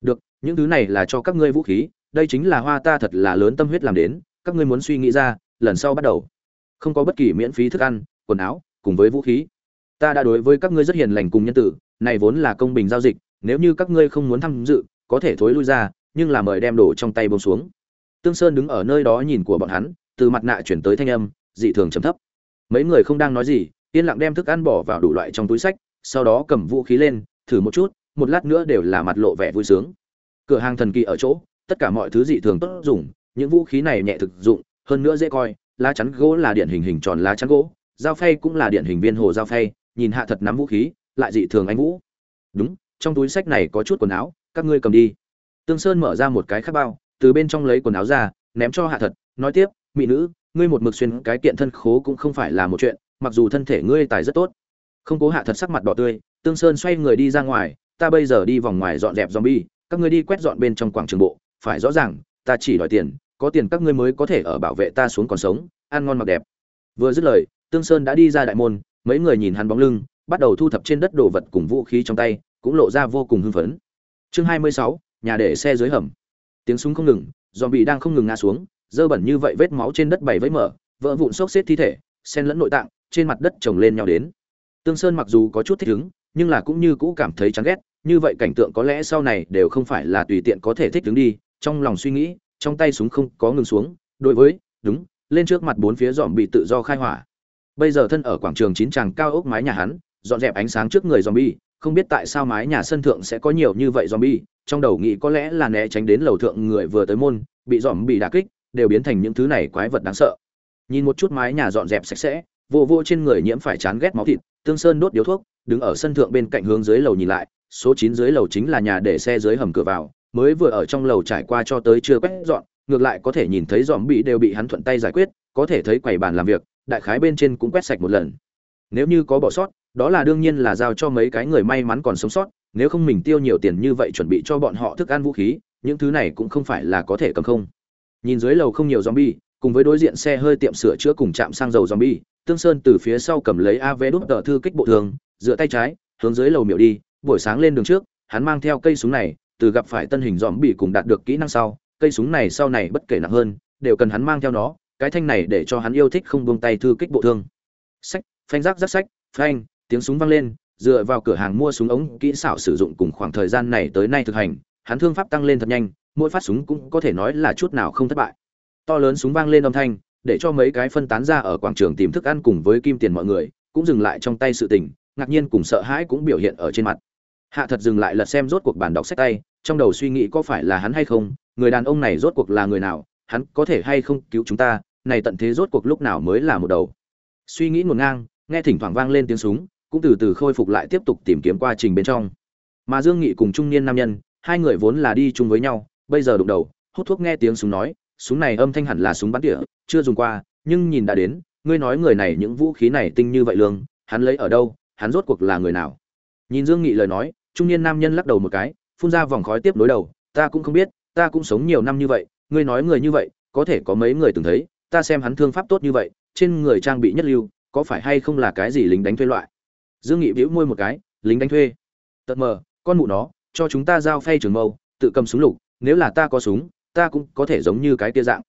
Được, những thứ này là cho các ngươi vũ khí, đây chính là hoa ta thật là lớn tâm huyết làm đến, các ngươi muốn suy nghĩ ra, lần sau bắt đầu. Không có bất kỳ miễn phí thức ăn, quần áo, cùng với vũ khí. Ta đã đối với các ngươi rất hiền lành cùng nhân tử, này vốn là công bình giao dịch, nếu như các ngươi không muốn tham dự, có thể thối lui ra nhưng là mời đem đồ trong tay bông xuống. Tương sơn đứng ở nơi đó nhìn của bọn hắn, từ mặt nạ chuyển tới thanh âm, dị thường trầm thấp. Mấy người không đang nói gì, yên lặng đem thức ăn bỏ vào đủ loại trong túi sách, sau đó cầm vũ khí lên, thử một chút, một lát nữa đều là mặt lộ vẻ vui sướng. Cửa hàng thần kỳ ở chỗ, tất cả mọi thứ dị thường tốt dùng, những vũ khí này nhẹ thực dụng, hơn nữa dễ coi, lá chắn gỗ là điển hình hình tròn lá chắn gỗ, dao phay cũng là điển hình viên hồ dao phay, nhìn hạ thật nắm vũ khí, lại dị thường anh vũ. Đúng, trong túi sách này có chút quần áo, các ngươi cầm đi tương sơn mở ra một cái khác bao từ bên trong lấy quần áo ra ném cho hạ thật nói tiếp mỹ nữ ngươi một mực xuyên cái kiện thân khố cũng không phải là một chuyện mặc dù thân thể ngươi tài rất tốt. Không cố hạ thật sắc mặt đỏ tươi tương sơn xoay người đi ra ngoài ta bây giờ đi vòng ngoài dọn dẹp zombie các ngươi đi quét dọn bên trong quảng trường bộ phải rõ ràng ta chỉ đòi tiền có tiền các ngươi mới có thể ở bảo vệ ta xuống còn sống ăn ngon mặc đẹp. Vừa dứt lời tương sơn đã đi ra đại môn mấy người nhìn hắn bóng lưng bắt đầu thu thập trên đất đồ vật cùng vũ khí trong tay cũng lộ ra vô cùng hưng phấn. Chương 26, nhà để xe dưới hầm. Tiếng súng không ngừng dòm bị đang không ngừng ngã xuống, dơ bẩn như vậy vết máu trên đất bảy vẫy mở, vỡ vụn xốc xếp thi thể, xen lẫn nội tạng, trên mặt đất chồng lên nhau đến. Tương sơn mặc dù có chút thích ứng, nhưng là cũng như cũ cảm thấy chán ghét, như vậy cảnh tượng có lẽ sau này đều không phải là tùy tiện có thể thích ứng đi, trong lòng suy nghĩ, trong tay súng không có ngừng xuống, đối với, đúng, lên trước mặt bốn phía dòm bị tự do khai hỏa. Bây giờ thân ở quảng trường chín tràng cao ốc mái nhà hắn, dọn dẹp ánh sáng trước người zombie, không biết tại sao mái nhà sân thượng sẽ có nhiều như vậy zombie trong đầu nghĩ có lẽ là né tránh đến lầu thượng người vừa tới môn, bị dòm bị đả kích, đều biến thành những thứ này quái vật đáng sợ. Nhìn một chút mái nhà dọn dẹp sạch sẽ, vô vô trên người nhiễm phải chán ghét máu thịt, tương sơn đốt điếu thuốc, đứng ở sân thượng bên cạnh hướng dưới lầu nhìn lại, số chín dưới lầu chính là nhà để xe dưới hầm cửa vào, mới vừa ở trong lầu trải qua cho tới chưa quét dọn, ngược lại có thể nhìn thấy dòm bị đều bị hắn thuận tay giải quyết, có thể thấy quầy bàn làm việc, đại khái bên trên cũng quét sạch một lần. Nếu như có bỏ sót, đó là đương nhiên là giao cho mấy cái người may mắn còn sống sót nếu không mình tiêu nhiều tiền như vậy chuẩn bị cho bọn họ thức ăn vũ khí, những thứ này cũng không phải là có thể cầm không. Nhìn dưới lầu không nhiều zombie, cùng với đối diện xe hơi tiệm sửa chữa cùng chạm xăng dầu zombie, tương sơn từ phía sau cầm lấy av đút tờ thư kích bộ thường, dựa tay trái, hướng dưới lầu miệu đi, buổi sáng lên đường trước, hắn mang theo cây súng này, từ gặp phải tân hình zombie cùng đạt được kỹ năng sau, cây súng này sau này bất kể nặng hơn, đều cần hắn mang theo nó, cái thanh này để cho hắn yêu thích không buông tay thư kích bộ thương sách, phanh rác rác sách, phanh, tiếng súng vang lên dựa vào cửa hàng mua súng ống kỹ xảo sử dụng cùng khoảng thời gian này tới nay thực hành, hắn thương pháp tăng lên thật nhanh, mỗi phát súng cũng có thể nói là chút nào không thất bại. To lớn súng vang lên âm thanh, để cho mấy cái phân tán ra ở quảng trường tìm thức ăn cùng với kim tiền mọi người, cũng dừng lại trong tay sự tình, ngạc nhiên cùng sợ hãi cũng biểu hiện ở trên mặt. Hạ thật dừng lại lật xem rốt cuộc bản đọc sách tay, trong đầu suy nghĩ có phải là hắn hay không, người đàn ông này rốt cuộc là người nào, hắn có thể hay không cứu chúng ta, này tận thế rốt cuộc lúc nào mới là một đầu. Suy nghĩ ngổn ngang, nghe thỉnh thoảng vang lên tiếng súng cũng từ từ khôi phục lại tiếp tục tìm kiếm qua trình bên trong. Mà dương nghị cùng trung niên nam nhân, hai người vốn là đi chung với nhau, bây giờ đụng đầu, hút thuốc nghe tiếng súng nói, súng này âm thanh hẳn là súng bắn tỉa, chưa dùng qua, nhưng nhìn đã đến, ngươi nói người này những vũ khí này tinh như vậy lương, hắn lấy ở đâu, hắn rốt cuộc là người nào? Nhìn dương nghị lời nói, trung niên nam nhân lắc đầu một cái, phun ra vòng khói tiếp nối đầu, ta cũng không biết, ta cũng sống nhiều năm như vậy, ngươi nói người như vậy, có thể có mấy người từng thấy, ta xem hắn thương pháp tốt như vậy, trên người trang bị nhất lưu, có phải hay không là cái gì lính đánh thuê loại? Dương nghị bĩu môi một cái, lính đánh thuê. Tật mờ, con mụ nó, cho chúng ta giao phay trường mâu, tự cầm súng lục, nếu là ta có súng, ta cũng có thể giống như cái tia dạng.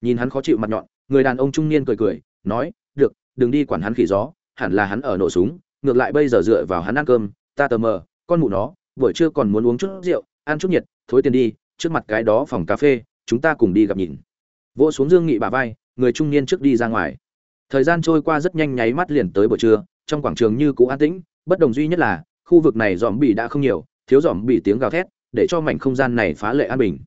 Nhìn hắn khó chịu mặt nhọn, người đàn ông trung niên cười cười, nói, được, đừng đi quản hắn khỉ gió, hẳn là hắn ở nổ súng, ngược lại bây giờ dựa vào hắn ăn cơm, ta tờ mờ, con mụ nó, buổi trưa còn muốn uống chút rượu, ăn chút nhiệt, thối tiền đi, trước mặt cái đó phòng cà phê, chúng ta cùng đi gặp nhìn. Vỗ xuống dương nghị bà vai, người trung niên trước đi ra ngoài. Thời gian trôi qua rất nhanh nháy mắt liền tới buổi trưa trong quảng trường như cũ an tĩnh, bất đồng duy nhất là, khu vực này dòm bị đã không nhiều, thiếu dòm bị tiếng gào thét, để cho mảnh không gian này phá lệ an bình.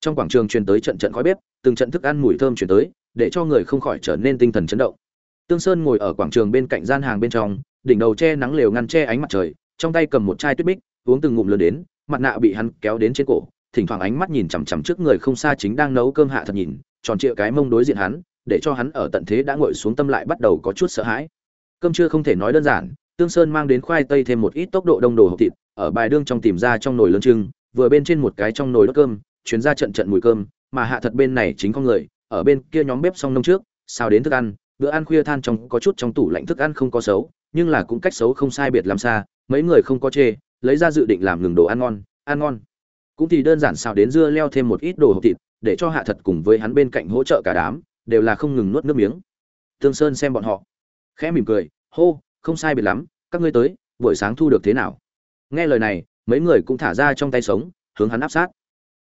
Trong quảng trường truyền tới trận trận khói bếp, từng trận thức ăn mùi thơm truyền tới, để cho người không khỏi trở nên tinh thần chấn động. Tương sơn ngồi ở quảng trường bên cạnh gian hàng bên trong, đỉnh đầu che nắng lều ngăn che ánh mặt trời, trong tay cầm một chai tuyết bích, uống từng ngụm lớn đến, mặt nạ bị hắn kéo đến trên cổ, thỉnh thoảng ánh mắt nhìn chằm chằm trước người không xa chính đang nấu cơm hạ thật nhìn, tròn trịa cái mông đối diện hắn, để cho hắn ở tận thế đã ngồi xuống tâm lại bắt đầu có chút sợ hãi cơm trưa không thể nói đơn giản, tương sơn mang đến khoai tây thêm một ít tốc độ đông đồ hộp thịt, ở bài đương trong tìm ra trong nồi lớn trưng vừa bên trên một cái trong nồi đốt cơm, chuyến ra trận trận mùi cơm, mà hạ thật bên này chính con người, ở bên kia nhóm bếp xong nông trước sao đến thức ăn, bữa ăn khuya than trong có chút trong tủ lạnh thức ăn không có xấu, nhưng là cũng cách xấu không sai biệt làm xa, mấy người không có chê, lấy ra dự định làm ngừng đồ ăn ngon ăn ngon. Cũng thì đơn giản xào đến dưa leo thêm một ít đồ hộp thịt, để cho hạ thật cùng với hắn bên cạnh hỗ trợ cả đám, đều là không ngừng nuốt nước miếng. Tương sơn xem bọn họ khẽ mỉm cười, hô, không sai biệt lắm, các ngươi tới, buổi sáng thu được thế nào? Nghe lời này, mấy người cũng thả ra trong tay sống, hướng hắn áp sát.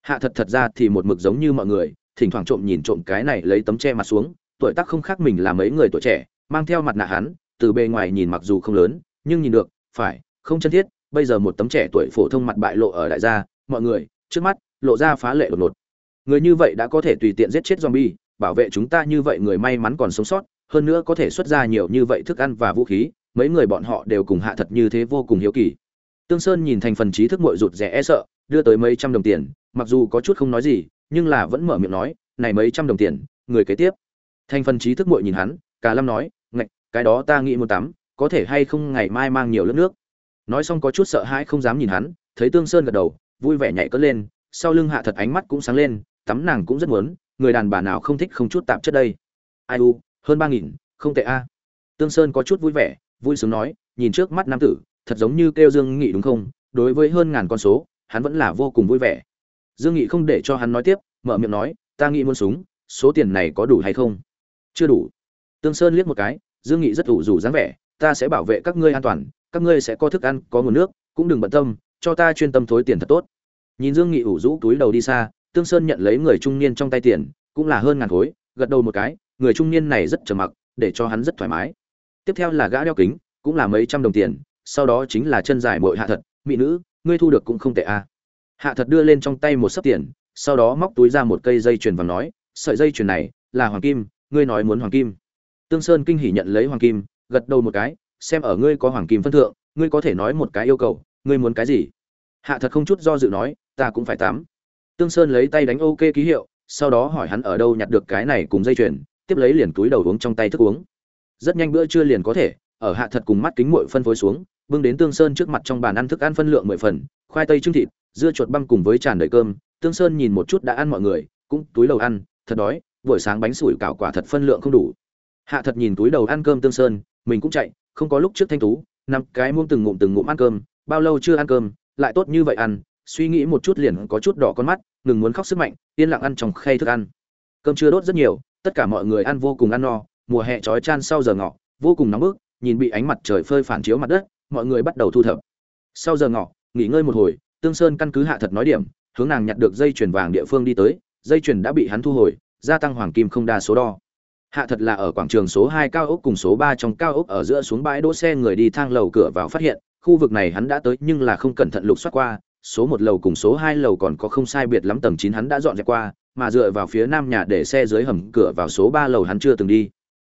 Hạ thật thật ra thì một mực giống như mọi người, thỉnh thoảng trộm nhìn trộm cái này lấy tấm che mặt xuống, tuổi tác không khác mình là mấy người tuổi trẻ, mang theo mặt nạ hắn, từ bề ngoài nhìn mặc dù không lớn, nhưng nhìn được, phải, không chân thiết, bây giờ một tấm trẻ tuổi phổ thông mặt bại lộ ở đại gia, mọi người, trước mắt, lộ ra phá lệ đột ngột. Người như vậy đã có thể tùy tiện giết chết zombie, bảo vệ chúng ta như vậy người may mắn còn sống sót hơn nữa có thể xuất ra nhiều như vậy thức ăn và vũ khí, mấy người bọn họ đều cùng hạ thật như thế vô cùng hiếu kỳ. Tương sơn nhìn thành phần trí thức mội rụt rẻ e sợ, đưa tới mấy trăm đồng tiền, mặc dù có chút không nói gì, nhưng là vẫn mở miệng nói, này mấy trăm đồng tiền, người kế tiếp. Thành phần trí thức mội nhìn hắn, cả lâm nói, ngạch, cái đó ta nghĩ muốn tắm, có thể hay không ngày mai mang nhiều lớp nước? Nói xong có chút sợ hãi không dám nhìn hắn, thấy tương sơn gật đầu, vui vẻ nhảy cất lên, sau lưng hạ thật ánh mắt cũng sáng lên, tắm nàng cũng rất muốn, người đàn bà nào không thích không chút tạp chất đây. Ai u hơn ba nghìn, không tệ a. Tương sơn có chút vui vẻ, vui sướng nói, nhìn trước mắt nam tử, thật giống như kêu dương nghị đúng không? Đối với hơn ngàn con số, hắn vẫn là vô cùng vui vẻ. Dương nghị không để cho hắn nói tiếp, mở miệng nói, ta nghĩ muốn súng, số tiền này có đủ hay không? Chưa đủ. Tương sơn liếc một cái, dương nghị rất ủ rủ dáng vẻ, ta sẽ bảo vệ các ngươi an toàn, các ngươi sẽ có thức ăn, có nguồn nước, cũng đừng bận tâm, cho ta chuyên tâm thối tiền thật tốt. Nhìn dương nghị ủ rũ túi đầu đi xa, tương sơn nhận lấy người trung niên trong tay tiền, cũng là hơn ngàn khối gật đầu một cái, người trung niên này rất trầm mặc, để cho hắn rất thoải mái. Tiếp theo là gã đeo kính, cũng là mấy trăm đồng tiền, sau đó chính là chân dài mội hạ thật, mỹ nữ, ngươi thu được cũng không tệ a. À. hạ thật đưa lên trong tay một sấp tiền, sau đó móc túi ra một cây dây chuyền và nói, sợi dây chuyền này là hoàng kim, ngươi nói muốn hoàng kim? Tương sơn kinh hỉ nhận lấy hoàng kim, gật đầu một cái, xem ở ngươi có hoàng kim phân thượng, ngươi có thể nói một cái yêu cầu, ngươi muốn cái gì? Hạ thật không chút do dự nói, ta cũng phải tắm tương sơn lấy tay đánh ok ký hiệu sau đó hỏi hắn ở đâu nhặt được cái này cùng dây chuyền, tiếp lấy liền túi đầu uống trong tay thức uống. Rất nhanh bữa trưa liền có thể, ở hạ thật cùng mắt kính muội phân phối xuống, bưng đến tương sơn trước mặt trong bàn ăn thức ăn phân lượng mười phần, khoai tây trứng thịt, dưa chuột băm cùng với tràn đầy cơm. Tương sơn nhìn một chút đã ăn mọi người, cũng túi đầu ăn, thật đói, buổi sáng bánh sủi cảo quả thật phân lượng không đủ. Hạ thật nhìn túi đầu ăn cơm tương sơn, mình cũng chạy, không có lúc trước thanh tú năm cái muông từng ngụm từng ngụm ăn cơm, bao lâu chưa ăn cơm, lại tốt như vậy ăn, suy nghĩ một chút liền có chút đỏ con mắt ngừng muốn khóc sức mạnh, yên lặng ăn trong khay thức ăn. Cơm chưa đốt rất nhiều, tất cả mọi người ăn vô cùng ăn no, mùa hè trói chan sau giờ ngọ, vô cùng nóng bức, nhìn bị ánh mặt trời phơi phản chiếu mặt đất, mọi người bắt đầu thu thập. Sau giờ ngọ, nghỉ ngơi một hồi, tương sơn căn cứ hạ thật nói điểm, hướng nàng nhặt được dây chuyền vàng địa phương đi tới, dây chuyền đã bị hắn thu hồi, gia tăng hoàng kim không đa số đo. Hạ thật là ở quảng trường số hai cao ốc cùng số ba trong cao ốc ở giữa xuống bãi đỗ xe người đi thang lầu cửa vào phát hiện, khu vực này hắn đã tới nhưng là không cẩn thận lục soát qua số một lầu cùng số hai lầu còn có không sai biệt lắm tầng chín hắn đã dọn dẹp qua, mà dựa vào phía nam nhà để xe dưới hầm, cửa vào số ba lầu hắn chưa từng đi.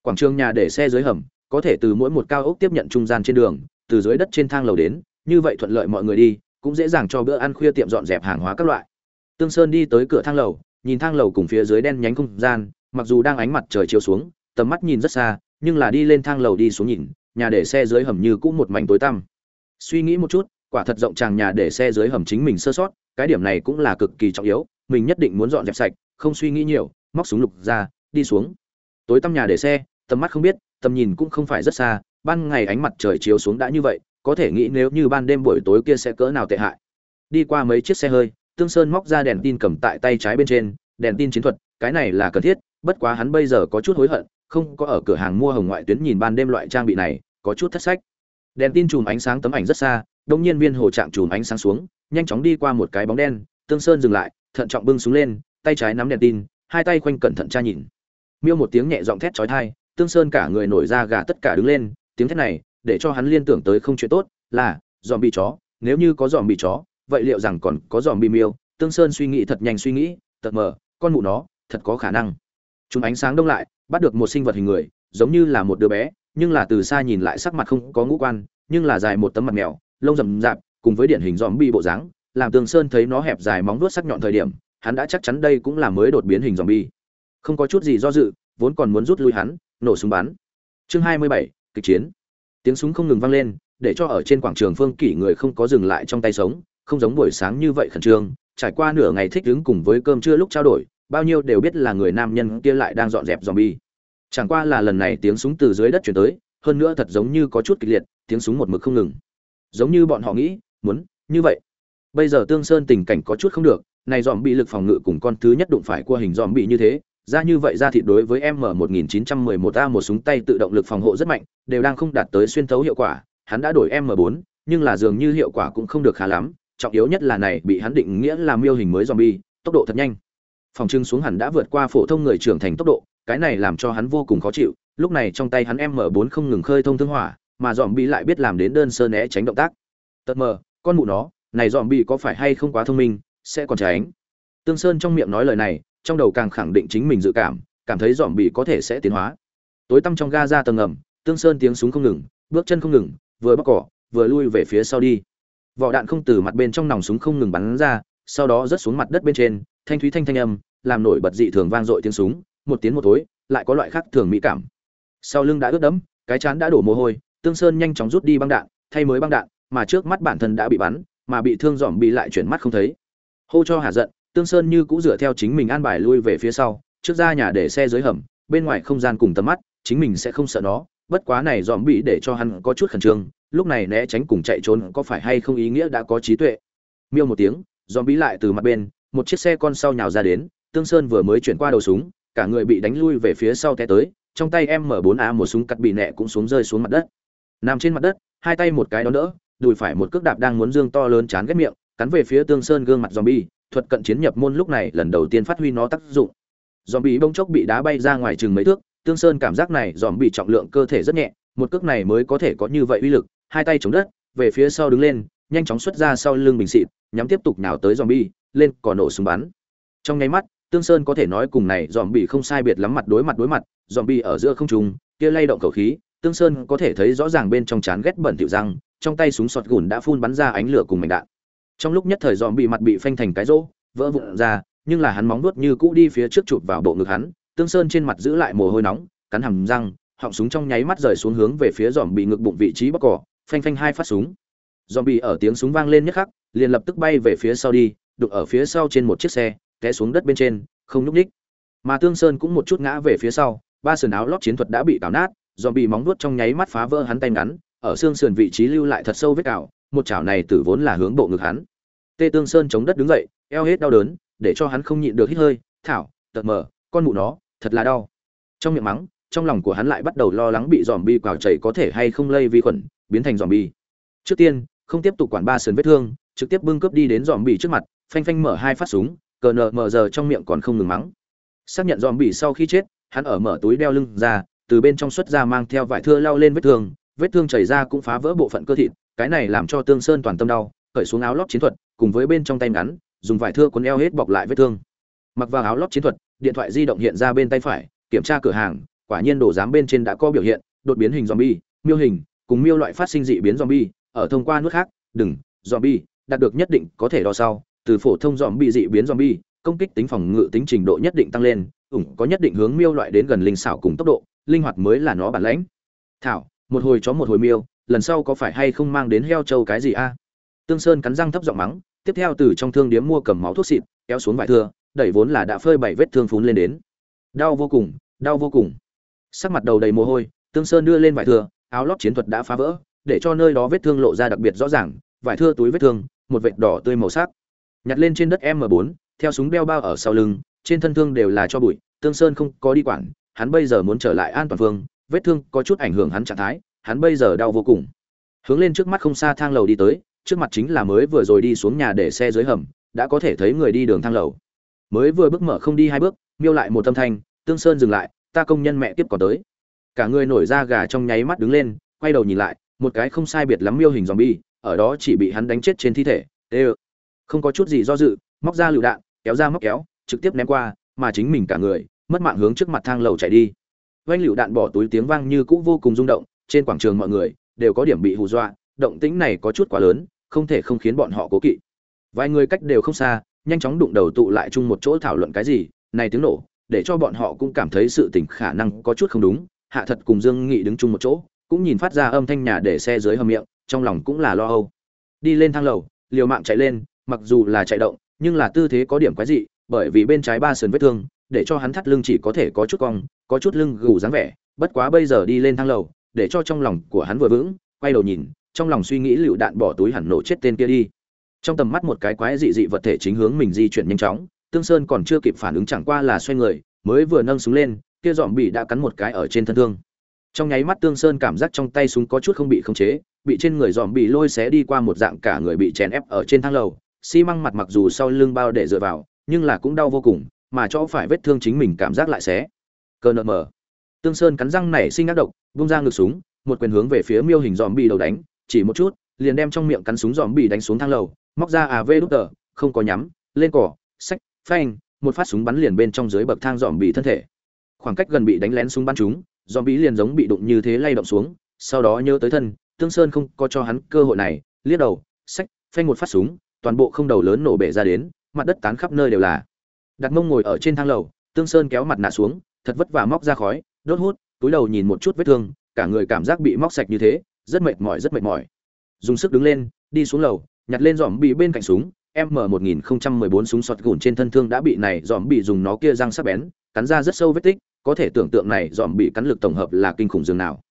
Quảng trường nhà để xe dưới hầm, có thể từ mỗi một cao ốc tiếp nhận trung gian trên đường, từ dưới đất trên thang lầu đến, như vậy thuận lợi mọi người đi, cũng dễ dàng cho bữa ăn khuya tiệm dọn dẹp hàng hóa các loại. Tương sơn đi tới cửa thang lầu, nhìn thang lầu cùng phía dưới đen nhánh không gian, mặc dù đang ánh mặt trời chiếu xuống, tầm mắt nhìn rất xa, nhưng là đi lên thang lầu đi xuống nhìn, nhà để xe dưới hầm như cũng một mảnh tối tăm. Suy nghĩ một chút quả thật rộng tràng nhà để xe dưới hầm chính mình sơ sót, cái điểm này cũng là cực kỳ trọng yếu, mình nhất định muốn dọn dẹp sạch, không suy nghĩ nhiều, móc súng lục ra, đi xuống. Tối tăm nhà để xe, tầm mắt không biết, tầm nhìn cũng không phải rất xa, ban ngày ánh mặt trời chiếu xuống đã như vậy, có thể nghĩ nếu như ban đêm buổi tối kia sẽ cỡ nào tệ hại. Đi qua mấy chiếc xe hơi, tương sơn móc ra đèn tin cầm tại tay trái bên trên, đèn tin chiến thuật, cái này là cần thiết, bất quá hắn bây giờ có chút hối hận, không có ở cửa hàng mua hồng ngoại tuyến nhìn ban đêm loại trang bị này, có chút thất sách. Đèn tin chùm ánh sáng tấm ảnh rất xa đông nhiên viên hồ trạng chùm ánh sáng xuống, nhanh chóng đi qua một cái bóng đen, tương sơn dừng lại, thận trọng bưng xuống lên, tay trái nắm đèn tin, hai tay khoanh cẩn thận tra nhìn. Miêu một tiếng nhẹ giọng thét chói tai, tương sơn cả người nổi ra gà tất cả đứng lên, tiếng thét này, để cho hắn liên tưởng tới không chuyện tốt, là dòm bị chó, nếu như có dòm bị chó, vậy liệu rằng còn có dòm bị miêu? Tương sơn suy nghĩ thật nhanh suy nghĩ tật mờ, con mụ nó, thật có khả năng. Chúng ánh sáng đông lại, bắt được một sinh vật hình người, giống như là một đứa bé, nhưng là từ xa nhìn lại sắc mặt không có ngũ quan, nhưng là dài một tấm mặt mèo lông rậm rạp cùng với điển hình dòm bi bộ dáng làm tường sơn thấy nó hẹp dài móng vuốt sắc nhọn thời điểm hắn đã chắc chắn đây cũng là mới đột biến hình zombie. bi không có chút gì do dự vốn còn muốn rút lui hắn nổ súng bắn chương hai mươi bảy kịch chiến tiếng súng không ngừng vang lên để cho ở trên quảng trường phương kỷ người không có dừng lại trong tay sống không giống buổi sáng như vậy khẩn trương trải qua nửa ngày thích ứng cùng với cơm trưa lúc trao đổi bao nhiêu đều biết là người nam nhân kia lại đang dọn dẹp zombie. Chẳng qua là lần này tiếng súng từ dưới đất truyền tới, hơn nữa thật giống như có chút kịch liệt, tiếng súng một mực không ngừng. Giống như bọn họ nghĩ, muốn như vậy. Bây giờ Tương Sơn tình cảnh có chút không được, này zombie lực phòng ngự cùng con thứ nhất đụng phải qua hình zombie như thế, ra như vậy ra thịt đối với M1911A một súng tay tự động lực phòng hộ rất mạnh, đều đang không đạt tới xuyên thấu hiệu quả, hắn đã đổi M4, nhưng là dường như hiệu quả cũng không được khá lắm, trọng yếu nhất là này bị hắn định nghĩa là miêu hình mới zombie, tốc độ thật nhanh phòng trưng xuống hẳn đã vượt qua phổ thông người trưởng thành tốc độ cái này làm cho hắn vô cùng khó chịu lúc này trong tay hắn m 4 không ngừng khơi thông thương hỏa mà dòm bị lại biết làm đến đơn sơ né tránh động tác. Tật mờ, con mụ nó, này dòm bị có phải hay không quá thông minh, sẽ còn tránh. Tương sơn trong miệng nói lời này, trong đầu càng khẳng định chính mình dự cảm cảm thấy dòm bị có thể sẽ tiến hóa. Tối tăm trong ga ra tầng ngầm, tương sơn tiếng súng không ngừng, bước chân không ngừng, vừa bóc cỏ, vừa lui về phía sau đi. Vỏ đạn không từ mặt bên trong nòng súng không ngừng bắn ra, sau đó rớt xuống mặt đất bên trên, thanh thúy thanh thanh âm, làm nổi bật dị thường vang dội tiếng súng, một tiếng một tối lại có loại khác thường mỹ cảm. Sau lưng đã ướt đẫm, cái chán đã đổ mồ hôi tương sơn nhanh chóng rút đi băng đạn, thay mới băng đạn, mà trước mắt bản thân đã bị bắn, mà bị thương dòm bị lại chuyển mắt không thấy. Hô cho hà giận, tương sơn như cũng dựa theo chính mình an bài lui về phía sau, trước ra nhà để xe dưới hầm, bên ngoài không gian cùng tầm mắt, chính mình sẽ không sợ nó, bất quá này dòm bị để cho hắn có chút khẩn trương, lúc này né tránh cùng chạy trốn có phải hay không ý nghĩa đã có trí tuệ. Miêu một tiếng dòm bị lại từ mặt bên, một chiếc xe con sau nhào ra đến, tương sơn vừa mới chuyển qua đầu súng, cả người bị đánh lui về phía sau té tới, trong tay m 4 a một súng cắt bị nẹ cũng xuống rơi xuống mặt đất nằm trên mặt đất, hai tay một cái đó đỡ, đùi phải một cước đạp đang muốn dương to lớn chán ghét miệng, cắn về phía tương sơn gương mặt zombie, thuật cận chiến nhập môn lúc này lần đầu tiên phát huy nó tác dụng. Zombie bông chốc bị đá bay ra ngoài chừng mấy thước, tương sơn cảm giác này zombie trọng lượng cơ thể rất nhẹ, một cước này mới có thể có như vậy uy lực, hai tay chống đất, về phía sau đứng lên, nhanh chóng xuất ra sau lưng bình xịt, nhắm tiếp tục nào tới zombie, lên cò nổ súng bắn. Trong nháy mắt, tương sơn có thể nói cùng này zombie không sai biệt lắm mặt đối mặt đối mặt, zombie ở giữa không trung, kia lay động khẩu khí tương sơn có thể thấy rõ ràng bên trong chán ghét bẩn tiểu răng, trong tay súng sọt gùn đã phun bắn ra ánh lửa cùng mảnh đạn. Trong lúc nhất thời dòm bị mặt bị phanh thành cái rỗ, vỡ vụn ra, nhưng là hắn móng nuốt như cũ đi phía trước chụp vào bộ ngực hắn, tương sơn trên mặt giữ lại mồ hôi nóng, cắn hầm răng, họng súng trong nháy mắt rời xuống hướng về phía dòm bị ngực bụng vị trí bóc cỏ, phanh phanh hai phát súng. Dòm bị ở tiếng súng vang lên nhất khắc, liền lập tức bay về phía sau đi đục ở phía sau trên một chiếc xe, té xuống đất bên trên, không nhúc ních mà tương sơn cũng một chút ngã về phía sau, ba sườn áo lót chiến thuật đã bị cào nát dòm bị móng nuốt trong nháy mắt phá vỡ hắn tay ngắn, ở xương sườn vị trí lưu lại thật sâu vết cào, một chảo này tử vốn là hướng bộ ngực hắn. Tê tương sơn chống đất đứng dậy, eo hết đau đớn, để cho hắn không nhịn được hít hơi, thảo tật mờ, con mụ nó, thật là đau. Trong miệng mắng, trong lòng của hắn lại bắt đầu lo lắng bị dòm bi quào chảy có thể hay không lây vi khuẩn, biến thành dòm bi trước tiên, không tiếp tục quản ba sườn vết thương, trực tiếp bưng cướp đi đến dòm bi trước mặt, phanh phanh mở hai phát súng, cờ nờ mờ giờ trong miệng còn không ngừng mắng. Xác nhận dòm bi sau khi chết, hắn ở mở túi đeo lưng ra từ bên trong xuất ra mang theo vải thưa lao lên vết thương vết thương chảy ra cũng phá vỡ bộ phận cơ thịt, cái này làm cho tương sơn toàn tâm đau, cởi xuống áo lót chiến thuật, cùng với bên trong tay ngắn, dùng vải thưa cuốn eo hết bọc lại vết thương. Mặc vào áo lót chiến thuật, điện thoại di động hiện ra bên tay phải, kiểm tra cửa hàng, quả nhiên đồ giám bên trên đã có biểu hiện, đột biến hình zombie, miêu hình, cùng miêu loại phát sinh dị biến zombie, ở thông qua nước khác, đừng, zombie, đạt được nhất định có thể đo sau, từ phổ thông zombie dị biến zombie, công kích tính phòng ngự tính trình độ nhất định tăng lên, ủng có nhất định hướng miêu loại đến gần linh xảo cùng tốc độ linh hoạt mới là nó bản lãnh. Thảo, một hồi chó một hồi miêu, lần sau có phải hay không mang đến heo trâu cái gì a? Tương sơn cắn răng thấp giọng mắng, tiếp theo từ trong thương điếm mua cầm máu thuốc xịt, kéo xuống vải thưa, đẩy vốn là đã phơi bảy vết thương phún lên đến. Đau vô cùng, đau vô cùng. Sắc mặt đầu đầy mồ hôi, tương sơn đưa lên vải thưa, áo lót chiến thuật đã phá vỡ, để cho nơi đó vết thương lộ ra đặc biệt rõ ràng, vải thưa túi vết thương, một vệt đỏ tươi màu sắc. Nhặt lên trên đất m 4 theo súng đeo bao ở sau lưng, trên thân thương đều là cho bụi, tương sơn không có đi quản hắn bây giờ muốn trở lại an toàn phương vết thương có chút ảnh hưởng hắn trạng thái, hắn bây giờ đau vô cùng. Hướng lên trước mắt không xa thang lầu đi tới, trước mặt chính là mới vừa rồi đi xuống nhà để xe dưới hầm, đã có thể thấy người đi đường thang lầu. Mới vừa bước mở không đi hai bước, miêu lại một âm thanh, tương sơn dừng lại, ta công nhân mẹ tiếp còn tới. Cả người nổi da gà trong nháy mắt đứng lên, quay đầu nhìn lại, một cái không sai biệt lắm miêu hình zombie, ở đó chỉ bị hắn đánh chết trên thi thể. Ê không có chút gì do dự, móc ra lựu đạn, kéo ra móc kéo, trực tiếp ném qua, mà chính mình cả người mất mạng hướng trước mặt thang lầu chạy đi. Vanh lựu đạn bỏ túi tiếng vang như cũ vô cùng rung động, trên quảng trường mọi người đều có điểm bị hù dọa, động tĩnh này có chút quá lớn, không thể không khiến bọn họ cố kỵ. Vài người cách đều không xa, nhanh chóng đụng đầu tụ lại chung một chỗ thảo luận cái gì, này tiếng nổ, để cho bọn họ cũng cảm thấy sự tình khả năng có chút không đúng. Hạ thật cùng dương nghị đứng chung một chỗ, cũng nhìn phát ra âm thanh nhà để xe dưới hầm miệng, trong lòng cũng là lo âu. Đi lên thang lầu, liều mạng chạy lên, mặc dù là chạy động, nhưng là tư thế có điểm quái dị, bởi vì bên trái ba sườn vết thương để cho hắn thắt lưng chỉ có thể có chút cong, có chút lưng gù dáng vẻ, bất quá bây giờ đi lên thang lầu, để cho trong lòng của hắn vừa vững, quay đầu nhìn, trong lòng suy nghĩ lựu đạn bỏ túi hẳn nổ chết tên kia đi. Trong tầm mắt một cái quái dị dị vật thể chính hướng mình di chuyển nhanh chóng, tương sơn còn chưa kịp phản ứng chẳng qua là xoay người, mới vừa nâng súng lên, kia dòm bị đã cắn một cái ở trên thân thương. Trong nháy mắt tương sơn cảm giác trong tay súng có chút không bị khống chế, bị trên người dòm bị lôi xé đi qua một dạng cả người bị chèn ép ở trên thang lầu. Xi măng mặt mặc dù sau lưng bao để dựa vào, nhưng là cũng đau vô cùng mà chỗ phải vết thương chính mình cảm giác lại xé. Cơn nợ mờ tương sơn cắn răng nảy sinh ác độc bung ra ngực súng, một quyền hướng về phía miêu hình dòm bị đầu đánh, chỉ một chút, liền đem trong miệng cắn súng dòm bị đánh xuống thang lầu, móc ra av đút tờ, không có nhắm, lên cỏ sách phanh, một phát súng bắn liền bên trong dưới bậc thang dòm bị thân thể. Khoảng cách gần bị đánh lén súng bắn chúng dòm bị liền giống bị đụng như thế lay động xuống, sau đó nhớ tới thân, tương sơn không có cho hắn cơ hội này, liếc đầu sách phanh một phát súng, toàn bộ không đầu lớn nổ bể ra đến, mặt đất tán khắp nơi đều là đặt mông ngồi ở trên thang lầu, tương sơn kéo mặt nạ xuống, thật vất vả móc ra khói, đốt hút, túi đầu nhìn một chút vết thương, cả người cảm giác bị móc sạch như thế, rất mệt mỏi, rất mệt mỏi. Dùng sức đứng lên, đi xuống lầu, nhặt lên dòm bị bên cạnh súng, m 1014 súng sọt gùn trên thân thương đã bị này dòm bị dùng nó kia răng sắc bén, cắn ra rất sâu vết tích, có thể tưởng tượng này dòm bị cắn lực tổng hợp là kinh khủng dường nào.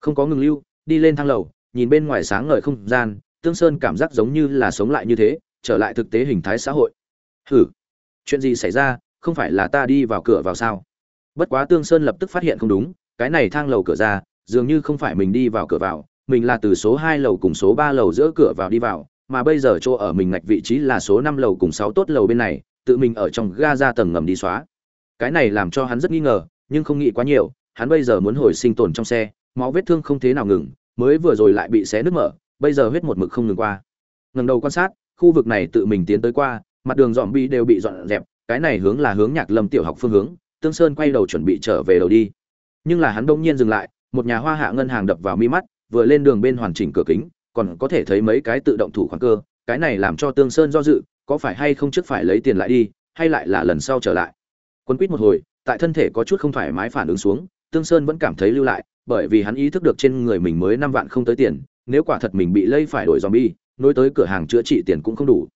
Không có ngừng lưu, đi lên thang lầu, nhìn bên ngoài sáng ngời không gian, tương sơn cảm giác giống như là sống lại như thế, trở lại thực tế hình thái xã hội. Hử? Chuyện gì xảy ra, không phải là ta đi vào cửa vào sao? Bất quá tương sơn lập tức phát hiện không đúng, cái này thang lầu cửa ra, dường như không phải mình đi vào cửa vào, mình là từ số hai lầu cùng số ba lầu giữa cửa vào đi vào, mà bây giờ chỗ ở mình ngạch vị trí là số năm lầu cùng sáu tốt lầu bên này, tự mình ở trong ga ra tầng ngầm đi xóa. Cái này làm cho hắn rất nghi ngờ, nhưng không nghĩ quá nhiều, hắn bây giờ muốn hồi sinh tồn trong xe, máu vết thương không thế nào ngừng, mới vừa rồi lại bị xé nứt mở, bây giờ huyết một mực không ngừng qua. Ngẩng đầu quan sát, khu vực này tự mình tiến tới qua mặt đường dọn bi đều bị dọn dẹp cái này hướng là hướng nhạc lâm tiểu học phương hướng tương sơn quay đầu chuẩn bị trở về đầu đi. Nhưng là hắn đông nhiên dừng lại một nhà hoa hạ ngân hàng đập vào mi mắt vừa lên đường bên hoàn chỉnh cửa kính còn có thể thấy mấy cái tự động thủ khoản cơ cái này làm cho tương sơn do dự có phải hay không trước phải lấy tiền lại đi hay lại là lần sau trở lại. Quân quýt một hồi tại thân thể có chút không thoải mái phản ứng xuống tương sơn vẫn cảm thấy lưu lại bởi vì hắn ý thức được trên người mình mới năm vạn không tới tiền nếu quả thật mình bị lây phải đổi bi, nối tới cửa hàng chữa trị tiền cũng không đủ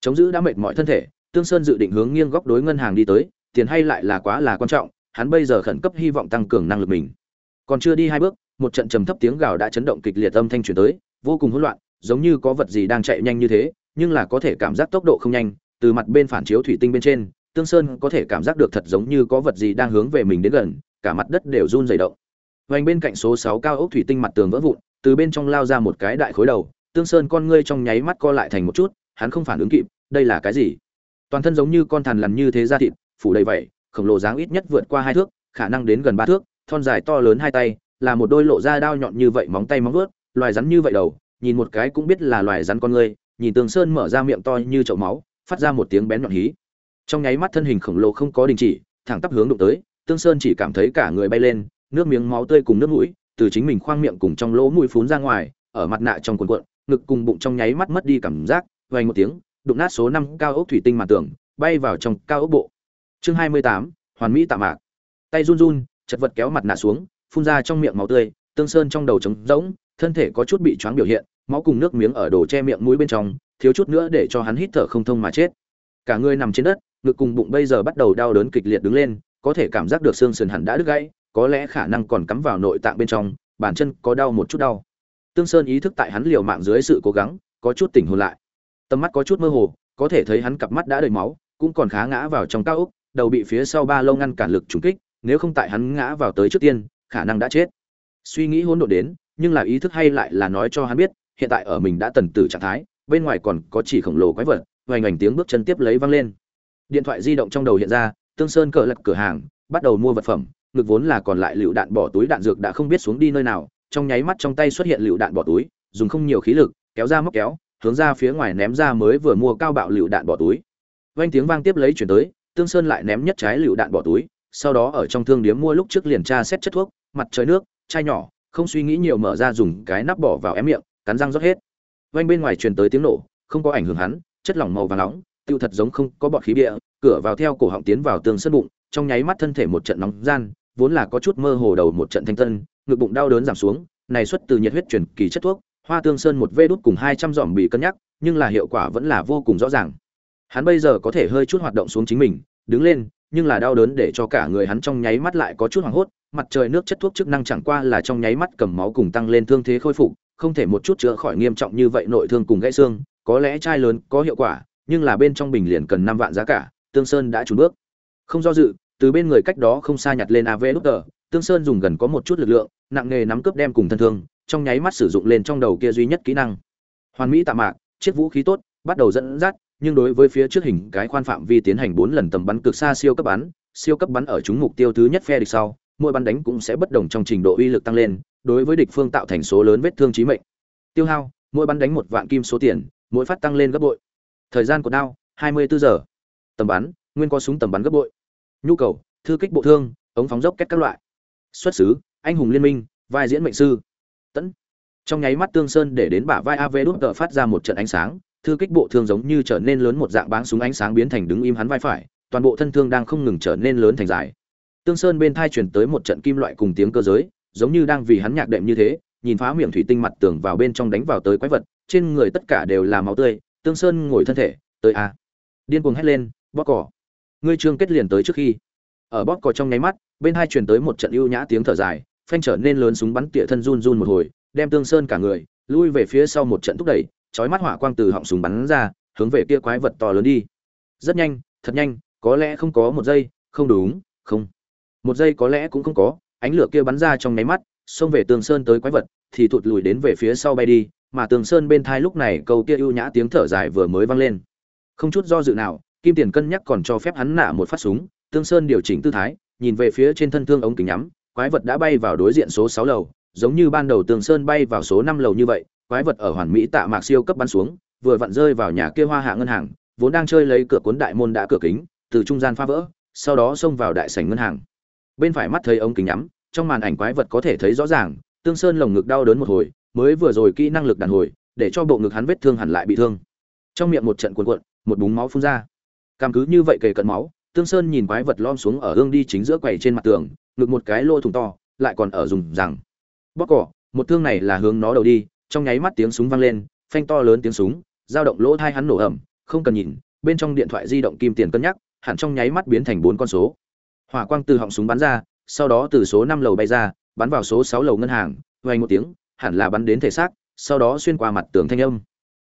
chống giữ đã mệt mỏi thân thể, tương sơn dự định hướng nghiêng góc đối ngân hàng đi tới, tiền hay lại là quá là quan trọng, hắn bây giờ khẩn cấp hy vọng tăng cường năng lực mình. Còn chưa đi hai bước, một trận trầm thấp tiếng gào đã chấn động kịch liệt âm thanh truyền tới, vô cùng hỗn loạn, giống như có vật gì đang chạy nhanh như thế, nhưng là có thể cảm giác tốc độ không nhanh, từ mặt bên phản chiếu thủy tinh bên trên, tương sơn có thể cảm giác được thật giống như có vật gì đang hướng về mình đến gần, cả mặt đất đều run rẩy động. Vành bên cạnh số sáu cao ốc thủy tinh mặt tường vỡ vụn, từ bên trong lao ra một cái đại khối đầu, tương sơn con ngươi trong nháy mắt co lại thành một chút hắn không phản ứng kịp, đây là cái gì toàn thân giống như con thằn lằn như thế da thịt, phủ đầy vậy khổng lồ dáng ít nhất vượt qua hai thước, khả năng đến gần ba thước, thon dài to lớn hai tay, là một đôi lộ ra đao nhọn như vậy móng tay móng vuốt, loài rắn như vậy đầu, nhìn một cái cũng biết là loài rắn con người. nhìn tường sơn mở ra miệng to như chậu máu, phát ra một tiếng bén nhọn hí trong nháy mắt thân hình khổng lồ không có đình chỉ, thẳng tắp hướng đụng tới tương sơn chỉ cảm thấy cả người bay lên, nước miếng máu tươi cùng nước mũi, từ chính mình khoang miệng cùng trong lỗ mũi phún ra ngoài, ở mặt nạ trong cuộn cuộn, ngực cùng bụng trong nháy mắt mất đi cảm giác vang một tiếng, đụng nát số năm cao ốc thủy tinh màn tường, bay vào trong cao ốc bộ. Chương hai mươi tám, hoàn mỹ tạm mạc. Tay run run, chật vật kéo mặt nạ xuống, phun ra trong miệng máu tươi, tương sơn trong đầu trống rỗng, thân thể có chút bị choáng biểu hiện, máu cùng nước miếng ở đồ che miệng mũi bên trong, thiếu chút nữa để cho hắn hít thở không thông mà chết. Cả người nằm trên đất, ngực cùng bụng bây giờ bắt đầu đau đớn kịch liệt đứng lên, có thể cảm giác được xương sườn hẳn đã đứt gãy, có lẽ khả năng còn cắm vào nội tạng bên trong, bàn chân có đau một chút đau. Tương sơn ý thức tại hắn liều mạng dưới sự cố gắng, có chút tỉnh hồn lại tầm mắt có chút mơ hồ, có thể thấy hắn cặp mắt đã đầy máu, cũng còn khá ngã vào trong cao ốc, đầu bị phía sau ba lâu ngăn cản lực trúng kích, nếu không tại hắn ngã vào tới trước tiên, khả năng đã chết. Suy nghĩ hỗn độn đến, nhưng là ý thức hay lại là nói cho hắn biết, hiện tại ở mình đã tần tử trạng thái, bên ngoài còn có chỉ khổng lồ quái vật hoành ảnh tiếng bước chân tiếp lấy văng lên. Điện thoại di động trong đầu hiện ra, tương sơn cờ lật cửa hàng, bắt đầu mua vật phẩm, ngực vốn là còn lại lựu đạn bỏ túi đạn dược đã không biết xuống đi nơi nào, trong nháy mắt trong tay xuất hiện lựu đạn bỏ túi, dùng không nhiều khí lực, kéo ra móc kéo hướng ra phía ngoài ném ra mới vừa mua cao bạo lựu đạn bỏ túi. Vang tiếng vang tiếp lấy chuyển tới, tương sơn lại ném nhất trái lựu đạn bỏ túi, sau đó ở trong thương điếm mua lúc trước liền tra xét chất thuốc, mặt trời nước, chai nhỏ, không suy nghĩ nhiều mở ra dùng cái nắp bỏ vào ém miệng, cắn răng rót hết. Vang bên ngoài truyền tới tiếng nổ, không có ảnh hưởng hắn, chất lỏng màu vàng nóng, tiêu thật giống không có bọt khí địa cửa vào theo cổ họng tiến vào tương sơn bụng, trong nháy mắt thân thể một trận nóng gian, vốn là có chút mơ hồ đầu một trận thanh tân, ngực bụng đau đớn giảm xuống, này xuất từ nhiệt huyết truyền kỳ chất thuốc hoa tương sơn một vê đút cùng hai trăm dòm bị cân nhắc, nhưng là hiệu quả vẫn là vô cùng rõ ràng. Hắn bây giờ có thể hơi chút hoạt động xuống chính mình, đứng lên, nhưng là đau đớn để cho cả người hắn trong nháy mắt lại có chút hoảng hốt, mặt trời nước chất thuốc chức năng chẳng qua là trong nháy mắt cầm máu cùng tăng lên thương thế khôi phục, không thể một chút chữa khỏi nghiêm trọng như vậy nội thương cùng gãy xương, có lẽ chai lớn, có hiệu quả, nhưng là bên trong bình liền cần năm vạn giá cả, tương sơn đã trùn bước. Không do dự, từ bên người cách đó không xa nhặt lên av đúc tờ, tương sơn dùng gần có một chút lực lượng, nặng nghề nắm cướp đem cùng thân thương trong nháy mắt sử dụng lên trong đầu kia duy nhất kỹ năng. Hoàn mỹ tạ mạc, chiếc vũ khí tốt, bắt đầu dẫn dắt, nhưng đối với phía trước hình cái khoan phạm vi tiến hành bốn lần tầm bắn cực xa siêu cấp bắn, siêu cấp bắn ở chúng mục tiêu thứ nhất phe địch sau, mỗi bắn đánh cũng sẽ bất đồng trong trình độ uy lực tăng lên, đối với địch phương tạo thành số lớn vết thương chí mệnh. Tiêu hao, mỗi bắn đánh một vạn kim số tiền, mỗi phát tăng lên gấp bội. Thời gian của đao 24 giờ. Tầm bắn, nguyên có súng tầm bắn gấp bội. Nhu cầu, thư kích bộ thương, ống phóng dốc kết các loại. Xuất xứ, anh hùng liên minh, vai diễn mệnh sư tẫn. Trong nháy mắt tương sơn để đến bả vai av đút tờ phát ra một trận ánh sáng, thư kích bộ thương giống như trở nên lớn một dạng báng súng ánh sáng biến thành đứng im hắn vai phải, toàn bộ thân thương đang không ngừng trở nên lớn thành dài. Tương sơn bên thai truyền tới một trận kim loại cùng tiếng cơ giới, giống như đang vì hắn nhạc đệm như thế, nhìn phá miệng thủy tinh mặt tường vào bên trong đánh vào tới quái vật, trên người tất cả đều là máu tươi. Tương sơn ngồi thân thể, tới a. Điên cuồng hét lên, bóp cỏ ngươi trương kết liền tới trước khi. Ở bóp cỏ trong nháy mắt, bên hai truyền tới một trận ưu nhã tiếng thở dài phanh trở nên lớn súng bắn tỉa thân run run một hồi, đem tương sơn cả người, lui về phía sau một trận thúc đẩy, chói mắt hỏa quang từ họng súng bắn ra, hướng về kia quái vật to lớn đi. Rất nhanh, thật nhanh, có lẽ không có một giây, không đúng, không. Một giây có lẽ cũng không có, ánh lửa kia bắn ra trong nháy mắt, xông về tường sơn tới quái vật, thì thụt lùi đến về phía sau bay đi, mà tường sơn bên thai lúc này câu kia ưu nhã tiếng thở dài vừa mới vang lên. Không chút do dự nào, kim tiền cân nhắc còn cho phép hắn nạ một phát súng, tương sơn điều chỉnh tư thái, nhìn về phía trên thân thương ống kính nhắm quái vật đã bay vào đối diện số sáu lầu, giống như ban đầu tường sơn bay vào số năm lầu như vậy, quái vật ở hoàn mỹ tạ mạc siêu cấp bắn xuống, vừa vặn rơi vào nhà kia hoa hạ ngân hàng, vốn đang chơi lấy cửa cuốn đại môn đã cửa kính, từ trung gian phá vỡ, sau đó xông vào đại sảnh ngân hàng. Bên phải mắt thấy ống kính nhắm, trong màn ảnh quái vật có thể thấy rõ ràng, tương sơn lồng ngực đau đớn một hồi, mới vừa rồi kỹ năng lực đàn hồi, để cho bộ ngực hắn vết thương hẳn lại bị thương. Trong miệng một trận cuộn cuộn, một búng máu phun ra. Cảm cứ như vậy kề cận máu, tương sơn nhìn quái vật lom xuống ở hương đi chính giữa quầy trên mặt tường ngực một cái lỗ thủng to, lại còn ở dùng rằng. Bóc cỏ, một thương này là hướng nó đầu đi, trong nháy mắt tiếng súng vang lên, phanh to lớn tiếng súng, dao động lỗ thai hắn nổ ẩm, không cần nhìn, bên trong điện thoại di động kim tiền cân nhắc, hẳn trong nháy mắt biến thành bốn con số. Hỏa quang từ họng súng bắn ra, sau đó từ số năm lầu bay ra, bắn vào số sáu lầu ngân hàng, vang một tiếng, hẳn là bắn đến thể xác, sau đó xuyên qua mặt tường thanh âm.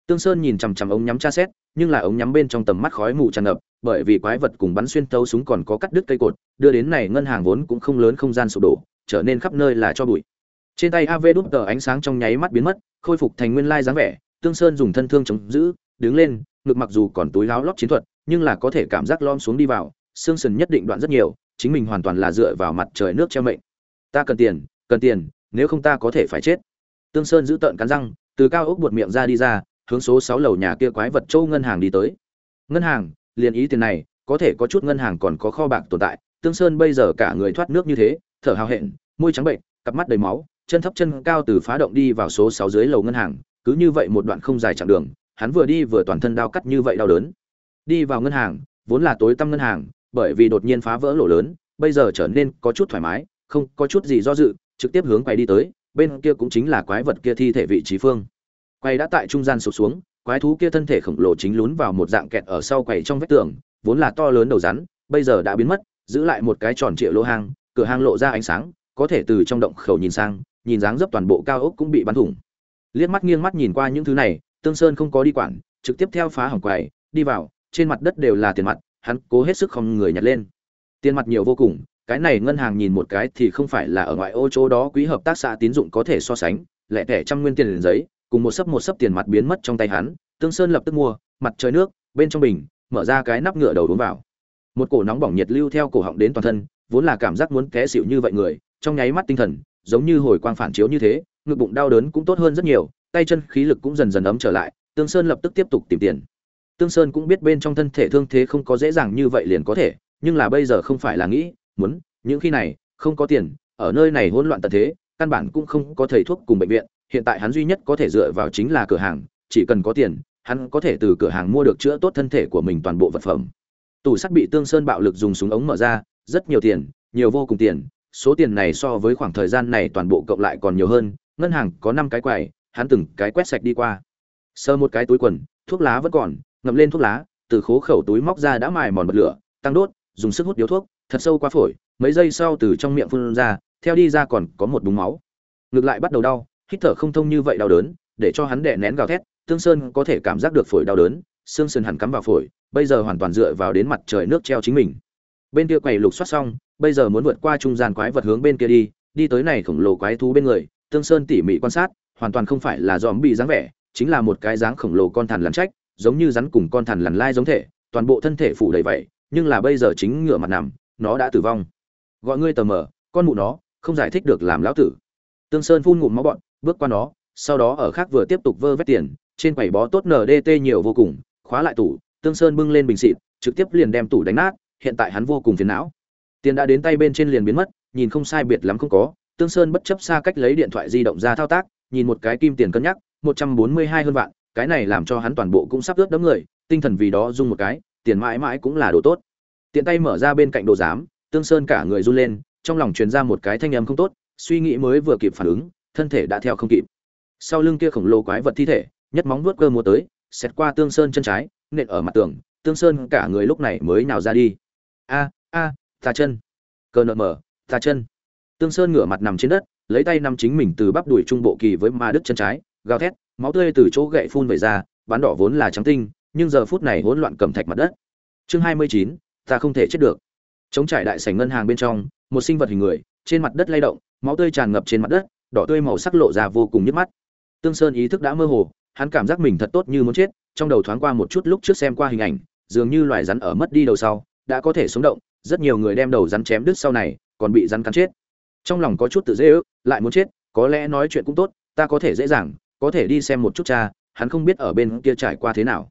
Tương sơn nhìn chằm chằm ống nhắm tra xét nhưng là ống nhắm bên trong tầm mắt khói mù tràn ngập, bởi vì quái vật cùng bắn xuyên tấu súng còn có cắt đứt cây cột, đưa đến này ngân hàng vốn cũng không lớn không gian sụp đổ, trở nên khắp nơi là cho bụi. Trên tay av đút tờ ánh sáng trong nháy mắt biến mất, khôi phục thành nguyên lai dáng vẻ, tương sơn dùng thân thương chống giữ, đứng lên, ngực mặc dù còn túi áo lót chiến thuật, nhưng là có thể cảm giác lom xuống đi vào, xương sườn nhất định đoạn rất nhiều, chính mình hoàn toàn là dựa vào mặt trời nước che mệnh. Ta cần tiền cần tiền, nếu không ta có thể phải chết. Tương sơn giữ tợn cắn răng, từ cao ốc buột miệng ra đi ra hướng số sáu lầu nhà kia quái vật châu ngân hàng đi tới. Ngân hàng, liền ý tiền này, có thể có chút ngân hàng còn có kho bạc tồn tại, tương sơn bây giờ cả người thoát nước như thế, thở hào hẹn, môi trắng bệnh, cặp mắt đầy máu, chân thấp chân cao từ phá động đi vào số sáu dưới lầu ngân hàng, cứ như vậy một đoạn không dài chặng đường, hắn vừa đi vừa toàn thân đau cắt như vậy đau đớn. Đi vào ngân hàng, vốn là tối tăm ngân hàng, bởi vì đột nhiên phá vỡ lỗ lớn, bây giờ trở nên có chút thoải mái, không có chút gì do dự, trực tiếp hướng quay đi tới, bên kia cũng chính là quái vật kia thi thể vị trí phương quay đã tại trung gian sụp xuống, quái thú kia thân thể khổng lồ chính lún vào một dạng kẹt ở sau quầy trong vách tường, vốn là to lớn đầu rắn, bây giờ đã biến mất, giữ lại một cái tròn trịa lỗ hang, cửa hang lộ ra ánh sáng, có thể từ trong động khẩu nhìn sang, nhìn dáng dấp toàn bộ cao ốc cũng bị bắn thủng. Liếc mắt nghiêng mắt nhìn qua những thứ này, tương sơn không có đi quản, trực tiếp theo phá hỏng quầy, đi vào, trên mặt đất đều là tiền mặt, hắn cố hết sức không người nhặt lên. Tiền mặt nhiều vô cùng, cái này ngân hàng nhìn một cái thì không phải là ở ngoại ô chỗ đó quỹ hợp tác xã tín dụng có thể so sánh, lẻ tẻ trăm nguyên tiền giấy cùng một sấp một sấp tiền mặt biến mất trong tay hắn, tương sơn lập tức mua, mặt trời nước, bên trong bình, mở ra cái nắp ngựa đầu uống vào. Một cổ nóng bỏng nhiệt lưu theo cổ họng đến toàn thân, vốn là cảm giác muốn té xịu như vậy người, trong nháy mắt tinh thần, giống như hồi quang phản chiếu như thế, ngực bụng đau đớn cũng tốt hơn rất nhiều, tay chân khí lực cũng dần dần ấm trở lại, tương sơn lập tức tiếp tục tìm tiền. Tương sơn cũng biết bên trong thân thể thương thế không có dễ dàng như vậy liền có thể, nhưng là bây giờ không phải là nghĩ, muốn, những khi này, không có tiền, ở nơi này hỗn loạn tận thế, căn bản cũng không có thầy thuốc cùng bệnh viện hiện tại hắn duy nhất có thể dựa vào chính là cửa hàng, chỉ cần có tiền, hắn có thể từ cửa hàng mua được chữa tốt thân thể của mình toàn bộ vật phẩm. Tủ sắt bị tương sơn bạo lực dùng súng ống mở ra, rất nhiều tiền, nhiều vô cùng tiền, số tiền này so với khoảng thời gian này toàn bộ cộng lại còn nhiều hơn, ngân hàng có năm cái quầy, hắn từng cái quét sạch đi qua. Sơ một cái túi quần, thuốc lá vẫn còn, ngậm lên thuốc lá, từ khố khẩu túi móc ra đã mài mòn bật lửa, tăng đốt, dùng sức hút điếu thuốc, thật sâu qua phổi, mấy giây sau từ trong miệng phun ra, theo đi ra còn có một búng máu. Ngược lại bắt đầu đau hít thở không thông như vậy đau đớn, để cho hắn đè nén gào thét, tương sơn có thể cảm giác được phổi đau đớn, xương sườn hẳn cắm vào phổi, bây giờ hoàn toàn dựa vào đến mặt trời nước treo chính mình. Bên kia quầy lục soát xong, bây giờ muốn vượt qua trung gian quái vật hướng bên kia đi đi tới này khổng lồ quái thú bên người, tương sơn tỉ mỉ quan sát, hoàn toàn không phải là dòm bị dáng vẻ, chính là một cái dáng khổng lồ con thằn lằn trách, giống như rắn cùng con thằn lằn lai giống thể, toàn bộ thân thể phủ đầy vậy, nhưng là bây giờ chính ngựa mặt nằm, nó đã tử vong. Gọi ngươi tờ mờ, con mụ nó, không giải thích được làm lão tử. Tương sơn phun ngụm máu bọn bước qua nó, sau đó ở khác vừa tiếp tục vơ vét tiền, trên quầy bó tốt ndt nhiều vô cùng, khóa lại tủ, tương sơn bưng lên bình xịt, trực tiếp liền đem tủ đánh nát, hiện tại hắn vô cùng phiền não. Tiền đã đến tay bên trên liền biến mất, nhìn không sai biệt lắm không có, tương sơn bất chấp xa cách lấy điện thoại di động ra thao tác, nhìn một cái kim tiền cân nhắc, một trăm bốn mươi hai hơn vạn, cái này làm cho hắn toàn bộ cũng sắp ướt đấm người, tinh thần vì đó dung một cái, tiền mãi mãi cũng là đồ tốt. Tiện tay mở ra bên cạnh đồ giám, tương sơn cả người run lên, trong lòng truyền ra một cái thanh âm không tốt, suy nghĩ mới vừa kịp phản ứng thân thể đã theo không kịp. Sau lưng kia khổng lồ quái vật thi thể, nhất móng vuốt cơ mua tới, xẹt qua tương sơn chân trái, nện ở mặt tường, tương sơn cả người lúc này mới nào ra đi. A a ta chân. Cờ nợ mở ta chân. Tương sơn ngửa mặt nằm trên đất, lấy tay nằm chính mình từ bắp đuổi trung bộ kỳ với ma đức chân trái, gào thét, máu tươi từ chỗ gậy phun về ra, bán đỏ vốn là trắng tinh, nhưng giờ phút này hỗn loạn cầm thạch mặt đất. Chương hai mươi chín, ta không thể chết được. Chống trải đại sảnh ngân hàng bên trong, một sinh vật hình người, trên mặt đất lay động, máu tươi tràn ngập trên mặt đất đỏ tươi màu sắc lộ ra vô cùng nhức mắt. Tương sơn ý thức đã mơ hồ, hắn cảm giác mình thật tốt như muốn chết, trong đầu thoáng qua một chút lúc trước xem qua hình ảnh, dường như loài rắn ở mất đi đầu sau, đã có thể sống động, rất nhiều người đem đầu rắn chém đứt sau này, còn bị rắn cắn chết. Trong lòng có chút tự dễ ước, lại muốn chết, có lẽ nói chuyện cũng tốt, ta có thể dễ dàng, có thể đi xem một chút cha, hắn không biết ở bên kia trải qua thế nào.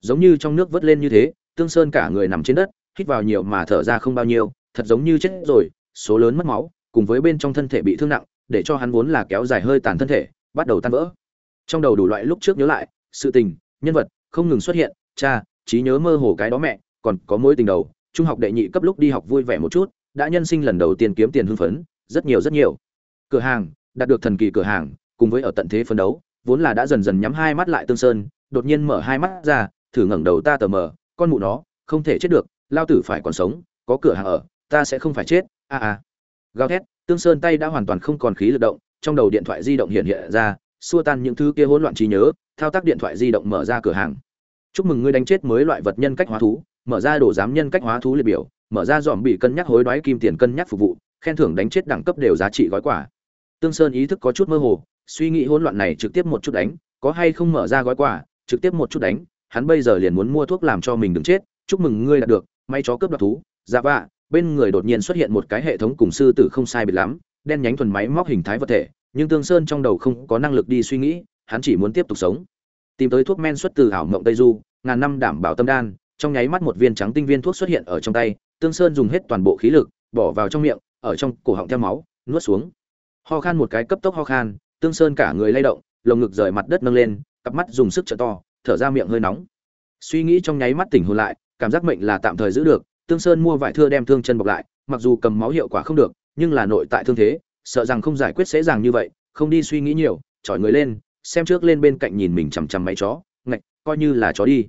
Giống như trong nước vớt lên như thế, tương sơn cả người nằm trên đất, hít vào nhiều mà thở ra không bao nhiêu, thật giống như chết rồi, số lớn mất máu, cùng với bên trong thân thể bị thương nặng để cho hắn vốn là kéo dài hơi tàn thân thể, bắt đầu tan vỡ. Trong đầu đủ loại lúc trước nhớ lại, sự tình, nhân vật, không ngừng xuất hiện, cha, trí nhớ mơ hồ cái đó mẹ, còn có mối tình đầu, trung học đệ nhị cấp lúc đi học vui vẻ một chút, đã nhân sinh lần đầu tiên kiếm tiền hưng phấn, rất nhiều rất nhiều. Cửa hàng, đạt được thần kỳ cửa hàng, cùng với ở tận thế phân đấu, vốn là đã dần dần nhắm hai mắt lại tương sơn, đột nhiên mở hai mắt ra, thử ngẩng đầu ta tờ mờ, con mụ nó, không thể chết được, lao tử phải còn sống, có cửa hàng ở, ta sẽ không phải chết, a a. Gào thét tương sơn tay đã hoàn toàn không còn khí lực động trong đầu điện thoại di động hiện hiện ra xua tan những thứ kia hỗn loạn trí nhớ thao tác điện thoại di động mở ra cửa hàng chúc mừng ngươi đánh chết mới loại vật nhân cách hóa thú mở ra đồ giám nhân cách hóa thú liệt biểu mở ra dòm bị cân nhắc hối đoái kim tiền cân nhắc phục vụ khen thưởng đánh chết đẳng cấp đều giá trị gói quà. tương sơn ý thức có chút mơ hồ suy nghĩ hỗn loạn này trực tiếp một chút đánh có hay không mở ra gói quà, trực tiếp một chút đánh hắn bây giờ liền muốn mua thuốc làm cho mình đừng chết chúc mừng ngươi đạt được may chó cướp đoạt thú dạ vạ bên người đột nhiên xuất hiện một cái hệ thống cùng sư tử không sai biệt lắm, đen nhánh thuần máy móc hình thái vật thể, nhưng tương sơn trong đầu không có năng lực đi suy nghĩ, hắn chỉ muốn tiếp tục sống. Tìm tới thuốc men xuất từ ảo mộng tây du, ngàn năm đảm bảo tâm đan, trong nháy mắt một viên trắng tinh viên thuốc xuất hiện ở trong tay, tương sơn dùng hết toàn bộ khí lực, bỏ vào trong miệng, ở trong cổ họng theo máu, nuốt xuống. Ho khan một cái cấp tốc ho khan, tương sơn cả người lay động, lồng ngực rời mặt đất nâng lên, cặp mắt dùng sức trợ to, thở ra miệng hơi nóng. Suy nghĩ trong nháy mắt tỉnh hồn lại, cảm giác mệnh là tạm thời giữ được tương sơn mua vải thưa đem thương chân bọc lại, mặc dù cầm máu hiệu quả không được, nhưng là nội tại thương thế, sợ rằng không giải quyết dễ dàng như vậy, không đi suy nghĩ nhiều, chọi người lên, xem trước lên bên cạnh nhìn mình chằm chằm mấy chó, ngạch, coi như là chó đi.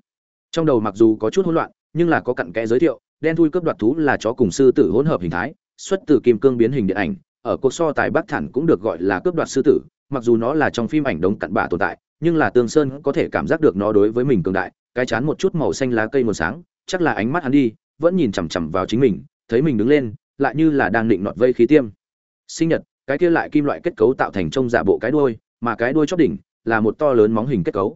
Trong đầu mặc dù có chút hỗn loạn, nhưng là có cặn kẽ giới thiệu, đen thui cướp đoạt thú là chó cùng sư tử hỗn hợp hình thái, xuất từ kim cương biến hình điện ảnh, ở cuộc so tài bắc thản cũng được gọi là cướp đoạt sư tử, mặc dù nó là trong phim ảnh đống cặn bã tồn tại, nhưng là tương sơn có thể cảm giác được nó đối với mình cường đại, cái chán một chút màu xanh lá cây nguồn sáng, chắc là ánh mắt hắn đi vẫn nhìn chằm chằm vào chính mình, thấy mình đứng lên, lại như là đang định nọt vây khí tiêm. Sinh nhật, cái kia lại kim loại kết cấu tạo thành trông giả bộ cái đuôi, mà cái đuôi chóp đỉnh là một to lớn móng hình kết cấu.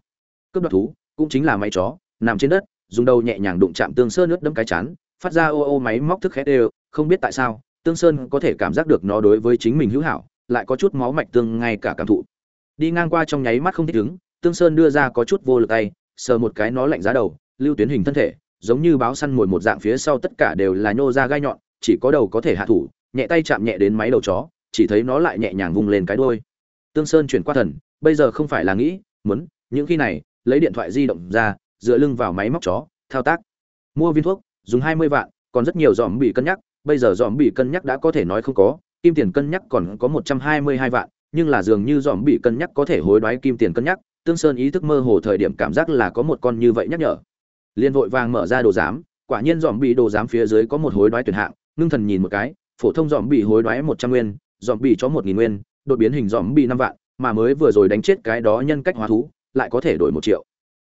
Cướp đoạt thú, cũng chính là máy chó, nằm trên đất, dùng đầu nhẹ nhàng đụng chạm tương sơn nước đẫm cái chán, phát ra ô ô máy móc thức khét đều, không biết tại sao, tương sơn có thể cảm giác được nó đối với chính mình hữu hảo, lại có chút máu mạch tương ngay cả cảm thụ. Đi ngang qua trong nháy mắt không thích ứng, tương sơn đưa ra có chút vô lực tay, sờ một cái nó lạnh giá đầu, lưu tuyến hình thân thể giống như báo săn mồi một dạng phía sau tất cả đều là nhô ra gai nhọn, chỉ có đầu có thể hạ thủ, nhẹ tay chạm nhẹ đến máy đầu chó, chỉ thấy nó lại nhẹ nhàng vung lên cái đuôi. tương sơn chuyển qua thần, bây giờ không phải là nghĩ, muốn, những khi này, lấy điện thoại di động ra, dựa lưng vào máy móc chó, thao tác. Mua viên thuốc, dùng hai mươi vạn, còn rất nhiều dòm bị cân nhắc, bây giờ dòm bị cân nhắc đã có thể nói không có, kim tiền cân nhắc còn có một trăm hai mươi hai vạn, nhưng là dường như dòm bị cân nhắc có thể hối đoái kim tiền cân nhắc. Tương sơn ý thức mơ hồ thời điểm cảm giác là có một con như vậy nhắc nhở liên vội vàng mở ra đồ giám, quả nhiên dòm bị đồ giám phía dưới có một hối đoái tuyển hạng, ngưng thần nhìn một cái, phổ thông dòm bị hối đoái một trăm nguyên dòm bị cho một nghìn nguyên, đột biến hình dòm bị năm vạn, mà mới vừa rồi đánh chết cái đó nhân cách hóa thú, lại có thể đổi một triệu.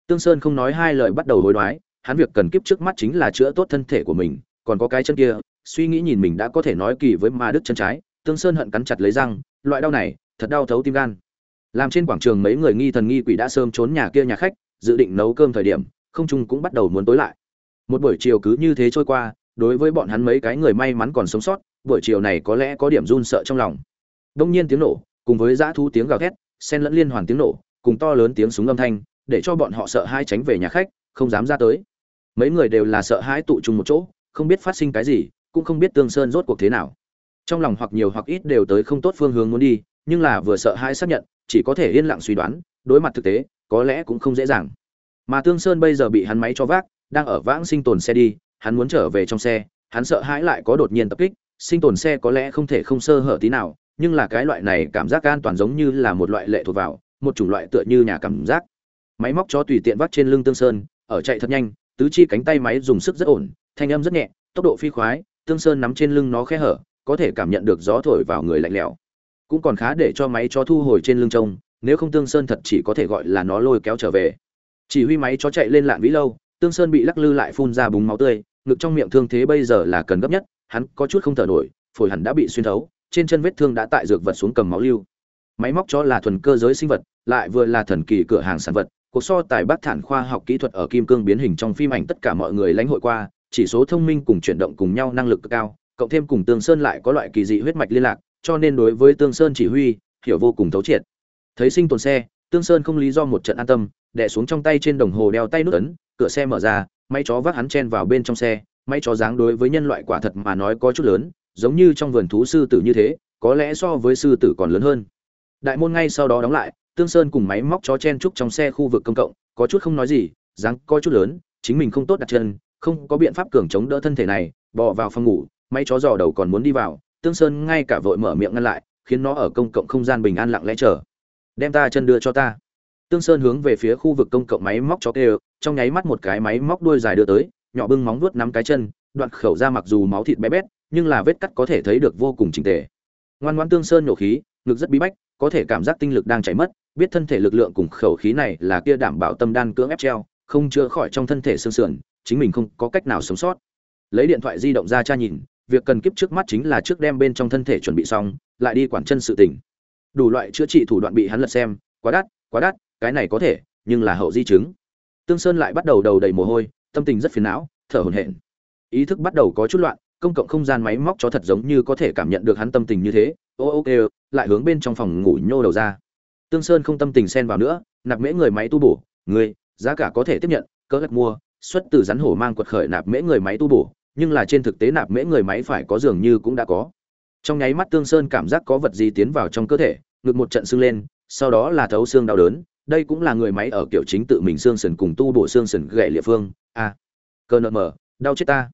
Tương sơn không nói hai lời bắt đầu hối đoái, hắn việc cần kiếp trước mắt chính là chữa tốt thân thể của mình, còn có cái chân kia, suy nghĩ nhìn mình đã có thể nói kỳ với ma đức chân trái, tương sơn hận cắn chặt lấy răng, loại đau này, thật đau thấu tim gan. Làm trên quảng trường mấy người nghi thần nghi quỷ đã sớm trốn nhà kia nhà khách, dự định nấu cơm thời điểm không trung cũng bắt đầu muốn tối lại. Một buổi chiều cứ như thế trôi qua, đối với bọn hắn mấy cái người may mắn còn sống sót, buổi chiều này có lẽ có điểm run sợ trong lòng. Đông nhiên tiếng nổ, cùng với dã thu tiếng gào thét xen lẫn liên hoàn tiếng nổ, cùng to lớn tiếng súng âm thanh, để cho bọn họ sợ hãi tránh về nhà khách, không dám ra tới. Mấy người đều là sợ hãi tụ chung một chỗ, không biết phát sinh cái gì, cũng không biết tương sơn rốt cuộc thế nào. Trong lòng hoặc nhiều hoặc ít đều tới không tốt phương hướng muốn đi, nhưng là vừa sợ hãi xác nhận, chỉ có thể yên lặng suy đoán, đối mặt thực tế, có lẽ cũng không dễ dàng mà tương sơn bây giờ bị hắn máy cho vác, đang ở vãng sinh tồn xe đi, hắn muốn trở về trong xe, hắn sợ hãi lại có đột nhiên tập kích, sinh tồn xe có lẽ không thể không sơ hở tí nào, nhưng là cái loại này cảm giác an toàn giống như là một loại lệ thuộc vào, một chủng loại tựa như nhà cảm giác. Máy móc chó tùy tiện vắt trên lưng tương sơn, ở chạy thật nhanh, tứ chi cánh tay máy dùng sức rất ổn, thanh âm rất nhẹ, tốc độ phi khoái, tương sơn nắm trên lưng nó khẽ hở, có thể cảm nhận được gió thổi vào người lạnh lẽo. Cũng còn khá để cho máy chó thu hồi trên lưng trông, nếu không tương sơn thật chỉ có thể gọi là nó lôi kéo trở về chỉ huy máy chó chạy lên lạn vĩ lâu, tương sơn bị lắc lư lại phun ra búng máu tươi, ngực trong miệng thương thế bây giờ là cần gấp nhất, hắn có chút không thở nổi, phổi hẳn đã bị xuyên thấu, trên chân vết thương đã tại dược vật xuống cầm máu lưu. Máy móc chó là thuần cơ giới sinh vật, lại vừa là thần kỳ cửa hàng sản vật, cuộc so tài bác thản khoa học kỹ thuật ở kim cương biến hình trong phim ảnh tất cả mọi người lãnh hội qua, chỉ số thông minh cùng chuyển động cùng nhau năng lực cực cao, cộng thêm cùng tương sơn lại có loại kỳ dị huyết mạch liên lạc, cho nên đối với tương sơn chỉ huy, hiểu vô cùng thấu triệt. Thấy sinh tồn xe tương sơn không lý do một trận an tâm, đè xuống trong tay trên đồng hồ đeo tay nút ấn, cửa xe mở ra, máy chó vác hắn chen vào bên trong xe. Máy chó dáng đối với nhân loại quả thật mà nói có chút lớn, giống như trong vườn thú sư tử như thế, có lẽ so với sư tử còn lớn hơn. Đại môn ngay sau đó đóng lại, tương sơn cùng máy móc chó chen trúc trong xe khu vực công cộng, có chút không nói gì, dáng có chút lớn, chính mình không tốt đặt chân, không có biện pháp cường chống đỡ thân thể này bò vào phòng ngủ, máy chó dò đầu còn muốn đi vào. Tương sơn ngay cả vội mở miệng ngăn lại, khiến nó ở công cộng không gian bình an lặng lẽ chờ đem ta chân đưa cho ta. Tương sơn hướng về phía khu vực công cộng máy móc chó kêu, trong nháy mắt một cái máy móc đuôi dài đưa tới, nhỏ bưng móng vuốt nắm cái chân, đoạn khẩu ra mặc dù máu thịt bé bét, nhưng là vết cắt có thể thấy được vô cùng trình tề. Ngoan ngoãn tương sơn nổ khí, ngực rất bí bách, có thể cảm giác tinh lực đang chảy mất, biết thân thể lực lượng cùng khẩu khí này là kia đảm bảo tâm đan cưỡng ép treo, không chữa khỏi trong thân thể xương sườn, chính mình không có cách nào sống sót. Lấy điện thoại di động ra tra nhìn, việc cần kiếp trước mắt chính là trước đem bên trong thân thể chuẩn bị xong, lại đi quản chân sự tỉnh đủ loại chữa trị thủ đoạn bị hắn lật xem, quá đắt quá đắt, cái này có thể, nhưng là hậu di chứng. Tương sơn lại bắt đầu đầu đầy mồ hôi, tâm tình rất phiền não, thở hổn hển. Ý thức bắt đầu có chút loạn, công cộng không gian máy móc cho thật giống như có thể cảm nhận được hắn tâm tình như thế. Ô ô, kêu, lại hướng bên trong phòng ngủ nhô đầu ra. Tương sơn không tâm tình xen vào nữa, nạp mễ người máy tu bổ. Người, giá cả có thể tiếp nhận, cỡ gật mua, xuất từ rắn hổ mang quật khởi nạp mễ người máy tu bổ, nhưng là trên thực tế nạp mễ người máy phải có dường như cũng đã có trong nháy mắt tương sơn cảm giác có vật gì tiến vào trong cơ thể ngực một trận sưng lên sau đó là thấu xương đau đớn. Đây cũng là người máy ở kiểu chính tự mình xương sần cùng tu bổ xương sần gậy địa phương. A à, cơ nợ mở đau chết ta.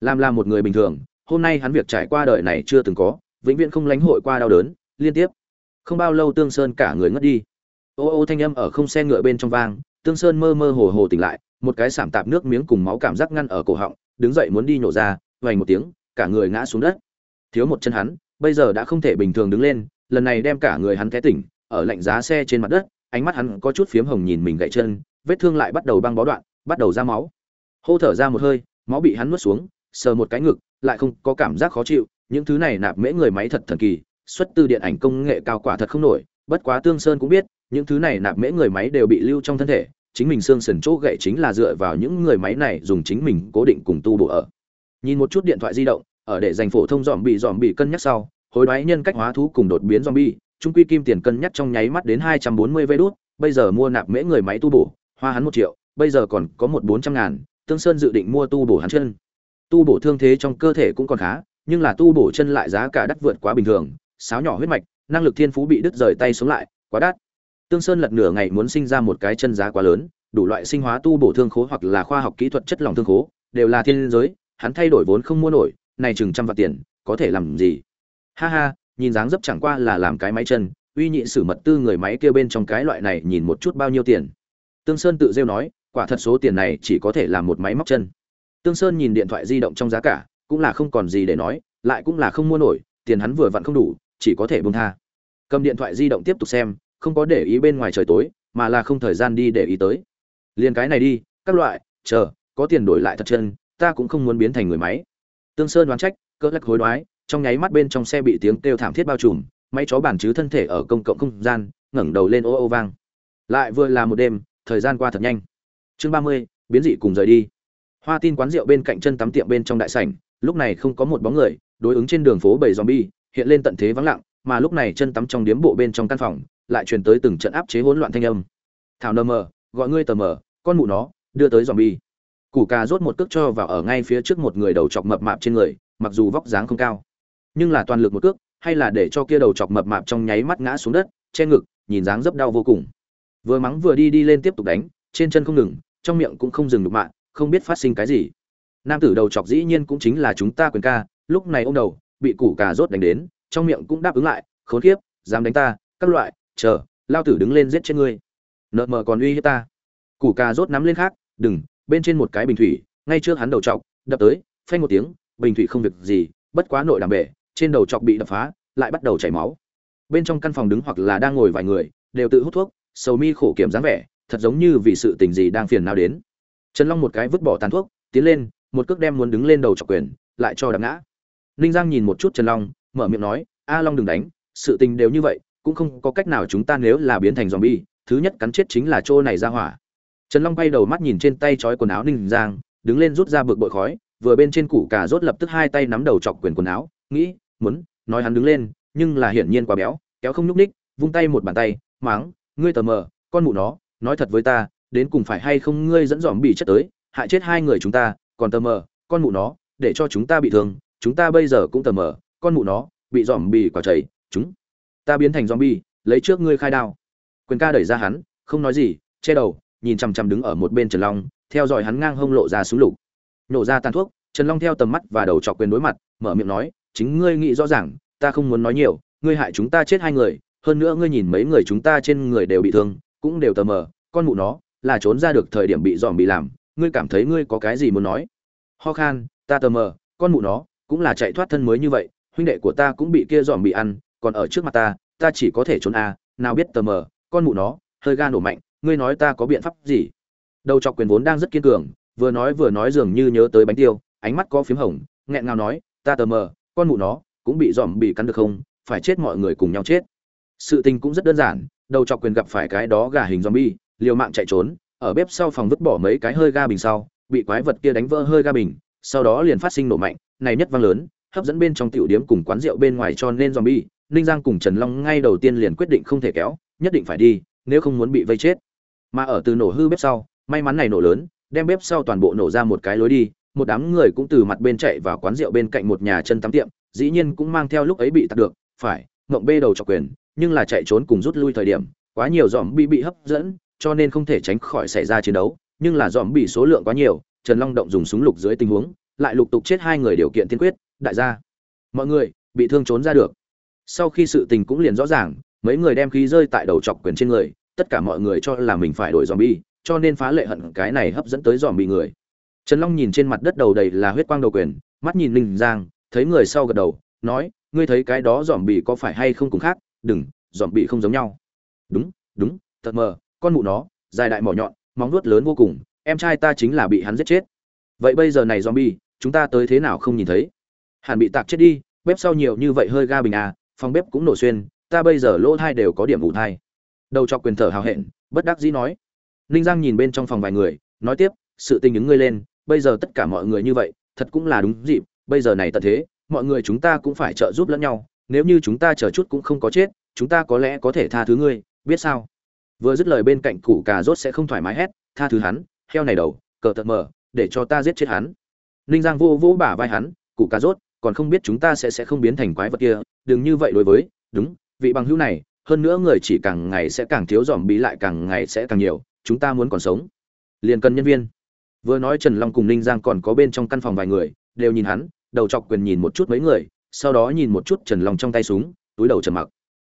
Làm là một người bình thường hôm nay hắn việc trải qua đời này chưa từng có vĩnh viễn không lánh hội qua đau đớn liên tiếp. Không bao lâu tương sơn cả người ngất đi. Ô ô thanh âm ở không xe ngựa bên trong vang tương sơn mơ mơ hồ hồ tỉnh lại một cái sảm tạp nước miếng cùng máu cảm giác ngăn ở cổ họng đứng dậy muốn đi nhổ ra vành một tiếng cả người ngã xuống đất thiếu một chân hắn, bây giờ đã không thể bình thường đứng lên, lần này đem cả người hắn té tỉnh, ở lạnh giá xe trên mặt đất, ánh mắt hắn có chút phiếm hồng nhìn mình gãy chân, vết thương lại bắt đầu băng bó đoạn, bắt đầu ra máu. Hô thở ra một hơi, máu bị hắn nuốt xuống, sờ một cái ngực, lại không có cảm giác khó chịu, những thứ này nạp mễ người máy thật thần kỳ, xuất từ điện ảnh công nghệ cao quả thật không nổi, bất quá tương sơn cũng biết, những thứ này nạp mễ người máy đều bị lưu trong thân thể, chính mình xương sườn chỗ gậy chính là dựa vào những người máy này dùng chính mình cố định cùng tu bổ ở. Nhìn một chút điện thoại di động ở để dành phổ thông dòm bị dòm bị cân nhắc sau hối đoái nhân cách hóa thú cùng đột biến zombie, trung quy kim tiền cân nhắc trong nháy mắt đến hai trăm bốn mươi vê đốt bây giờ mua nạp mễ người máy tu bổ, hoa hắn một triệu, bây giờ còn có một 400 ngàn, Tương Sơn dự định mua tu bổ hắn chân. Tu bổ thương thế trong cơ thể cũng còn khá, nhưng là tu bổ chân lại giá cả đắt vượt quá bình thường, sáo nhỏ huyết mạch, năng lực thiên phú bị đứt rời tay xuống lại, quá đắt. Tương Sơn lật nửa ngày muốn sinh ra một cái chân giá quá lớn, đủ loại sinh hóa tu bổ thương khố hoặc là khoa học kỹ thuật chất lỏng thương khố, đều là thiên giới, hắn thay đổi vốn không mua nổi, này chừng trăm vạn tiền, có thể làm gì? Ha ha, nhìn dáng dấp chẳng qua là làm cái máy chân uy nhị sử mật tư người máy kia bên trong cái loại này nhìn một chút bao nhiêu tiền. Tương sơn tự rêu nói quả thật số tiền này chỉ có thể làm một máy móc chân. Tương sơn nhìn điện thoại di động trong giá cả cũng là không còn gì để nói lại cũng là không mua nổi tiền hắn vừa vặn không đủ chỉ có thể buông tha. Cầm điện thoại di động tiếp tục xem không có để ý bên ngoài trời tối mà là không thời gian đi để ý tới. Liền cái này đi các loại chờ có tiền đổi lại thật chân ta cũng không muốn biến thành người máy tương sơn đoán trách, cỡ lắc hối đoái, trong nháy mắt bên trong xe bị tiếng kêu thảm thiết bao trùm, máy chó bản chứ thân thể ở công cộng không gian, ngẩng đầu lên ô ô vang. Lại vừa là một đêm, thời gian qua thật nhanh. Chương ba mươi, biến dị cùng rời đi. Hoa tin quán rượu bên cạnh chân tắm tiệm bên trong đại sảnh, lúc này không có một bóng người, đối ứng trên đường phố bảy zombie, hiện lên tận thế vắng lặng, mà lúc này chân tắm trong điếm bộ bên trong căn phòng, lại truyền tới từng trận áp chế hỗn loạn thanh âm. Thảo nơ mờ, gọi ngươi tờ mờ, con mụ nó, đưa tới dòm bi củ cà rốt một cước cho vào ở ngay phía trước một người đầu chọc mập mạp trên người, mặc dù vóc dáng không cao, nhưng là toàn lực một cước, hay là để cho kia đầu chọc mập mạp trong nháy mắt ngã xuống đất, che ngực, nhìn dáng dấp đau vô cùng. Vừa mắng vừa đi đi lên tiếp tục đánh, trên chân không ngừng, trong miệng cũng không dừng được mạng, không biết phát sinh cái gì. Nam tử đầu chọc dĩ nhiên cũng chính là chúng ta quyền ca, lúc này ông đầu, bị củ cà rốt đánh đến, trong miệng cũng đáp ứng lại, khốn kiếp, dám đánh ta, các loại, chờ, lao tử đứng lên giết chết ngươi. Nợ mờ còn uy hiếp ta. Củ cà rốt nắm lên khác, đừng bên trên một cái bình thủy, ngay trước hắn đầu chọc, đập tới, phanh một tiếng, bình thủy không việc gì, bất quá nội đảm bể, trên đầu chọc bị đập phá, lại bắt đầu chảy máu. Bên trong căn phòng đứng hoặc là đang ngồi vài người, đều tự hút thuốc, sầu mi khổ kiểm dáng vẻ, thật giống như vì sự tình gì đang phiền nào đến. Trần long một cái vứt bỏ tàn thuốc, tiến lên, một cước đem muốn đứng lên đầu chọc quyền, lại cho đập ngã. Ninh giang nhìn một chút trần long, mở miệng nói, a long đừng đánh, sự tình đều như vậy, cũng không có cách nào chúng ta nếu là biến thành zombie, thứ nhất cắn chết chính là chỗ này ra hỏa trần long bay đầu mắt nhìn trên tay trói quần áo ninh giang, đứng lên rút ra bực bội khói, vừa bên trên củ cà rốt lập tức hai tay nắm đầu chọc quyền quần áo, nghĩ, muốn, nói hắn đứng lên, nhưng là hiển nhiên quá béo, kéo không nhúc ních vung tay một bàn tay, máng, ngươi tờ mờ, con mụ nó, nói thật với ta, đến cùng phải hay không ngươi dẫn dòm bị chất tới, hại chết hai người chúng ta, còn tờ mờ, con mụ nó, để cho chúng ta bị thương, chúng ta bây giờ cũng tờ mờ, con mụ nó, bị dòm bị quả chảy, chúng ta biến thành dòm bi, lấy trước ngươi khai đao. Quyền ca đẩy ra hắn, không nói gì, che đầu nhìn chằm chằm đứng ở một bên trần long, theo dõi hắn ngang hông lộ ra súng lục. Nổ ra tàn thuốc, trần long theo tầm mắt và đầu chọc quyền đối mặt, mở miệng nói, chính ngươi nghĩ rõ ràng, ta không muốn nói nhiều, ngươi hại chúng ta chết hai người, hơn nữa ngươi nhìn mấy người chúng ta trên người đều bị thương, cũng đều tờ mờ, con mụ nó, là trốn ra được thời điểm bị dòm bị làm, ngươi cảm thấy ngươi có cái gì muốn nói? Ho khan, ta tờ mờ, con mụ nó, cũng là chạy thoát thân mới như vậy, huynh đệ của ta cũng bị kia dòm bị ăn, còn ở trước mặt ta ta chỉ có thể trốn a nào biết tờ mờ, con mụ nó, hơi ga nổ mạnh ngươi nói ta có biện pháp gì? Đầu chọc quyền vốn đang rất kiên cường, vừa nói vừa nói dường như nhớ tới bánh tiêu, ánh mắt có phím hồng, nghẹn ngào nói, ta tờ mờ, con mụ nó, cũng bị dòm bị cắn được không? Phải chết mọi người cùng nhau chết. Sự tình cũng rất đơn giản, đầu chọc quyền gặp phải cái đó gà hình zombie, liều mạng chạy trốn, ở bếp sau phòng vứt bỏ mấy cái hơi ga bình sau, bị quái vật kia đánh vỡ hơi ga bình, sau đó liền phát sinh nổ mạnh, này nhất vang lớn, hấp dẫn bên trong tiểu điếm cùng quán rượu bên ngoài cho nên zombie, ninh giang cùng trần long ngay đầu tiên liền quyết định không thể kéo, nhất định phải đi, nếu không muốn bị vây chết mà ở từ nổ hư bếp sau, may mắn này nổ lớn, đem bếp sau toàn bộ nổ ra một cái lối đi, một đám người cũng từ mặt bên chạy vào quán rượu bên cạnh một nhà chân tắm tiệm, dĩ nhiên cũng mang theo lúc ấy bị tạt được, phải ngậm bê đầu cho quyền, nhưng là chạy trốn cùng rút lui thời điểm, quá nhiều dòm bị bị hấp dẫn, cho nên không thể tránh khỏi xảy ra chiến đấu, nhưng là dòm bị số lượng quá nhiều, trần long động dùng súng lục dưới tình huống, lại lục tục chết hai người điều kiện tiên quyết, đại gia, mọi người, bị thương trốn ra được. Sau khi sự tình cũng liền rõ ràng, mấy người đem khí rơi tại đầu chọc quyền trên người tất cả mọi người cho là mình phải đổi zombie, cho nên phá lệ hận cái này hấp dẫn tới zombie bị người. Trần long nhìn trên mặt đất đầu đầy là huyết quang đầu quyền mắt nhìn linh giang thấy người sau gật đầu nói ngươi thấy cái đó zombie bị có phải hay không cùng khác? Đừng zombie bị không giống nhau. Đúng đúng thật mờ con mụ nó dài đại mỏ nhọn móng vuốt lớn vô cùng em trai ta chính là bị hắn giết chết. Vậy bây giờ này zombie chúng ta tới thế nào không nhìn thấy? Hàn bị tạc chết đi bếp sau nhiều như vậy hơi ga bình à phòng bếp cũng nổ xuyên ta bây giờ lỗ thai đều có điểm ủ thai đầu cho quyền thở hào hẹn, bất đắc dĩ nói. Ninh giang nhìn bên trong phòng vài người, nói tiếp, sự tình ứng ngươi lên, bây giờ tất cả mọi người như vậy, thật cũng là đúng dịp, bây giờ này tận thế, mọi người chúng ta cũng phải trợ giúp lẫn nhau, nếu như chúng ta chờ chút cũng không có chết, chúng ta có lẽ có thể tha thứ ngươi, biết sao? Vừa dứt lời bên cạnh củ cà rốt sẽ không thoải mái hét, tha thứ hắn, heo này đầu, cờ tật mờ, để cho ta giết chết hắn. Ninh giang vô vỗ bả vai hắn, củ cà rốt, còn không biết chúng ta sẽ sẽ không biến thành quái vật kia, đừng như vậy đối với, đúng, vị bằng hữu này hơn nữa người chỉ càng ngày sẽ càng thiếu dòm bí lại càng ngày sẽ càng nhiều, chúng ta muốn còn sống. Liền cần nhân viên. Vừa nói trần long cùng ninh giang còn có bên trong căn phòng vài người, đều nhìn hắn, đầu chọc quyền nhìn một chút mấy người, sau đó nhìn một chút trần long trong tay súng, túi đầu trầm mặc.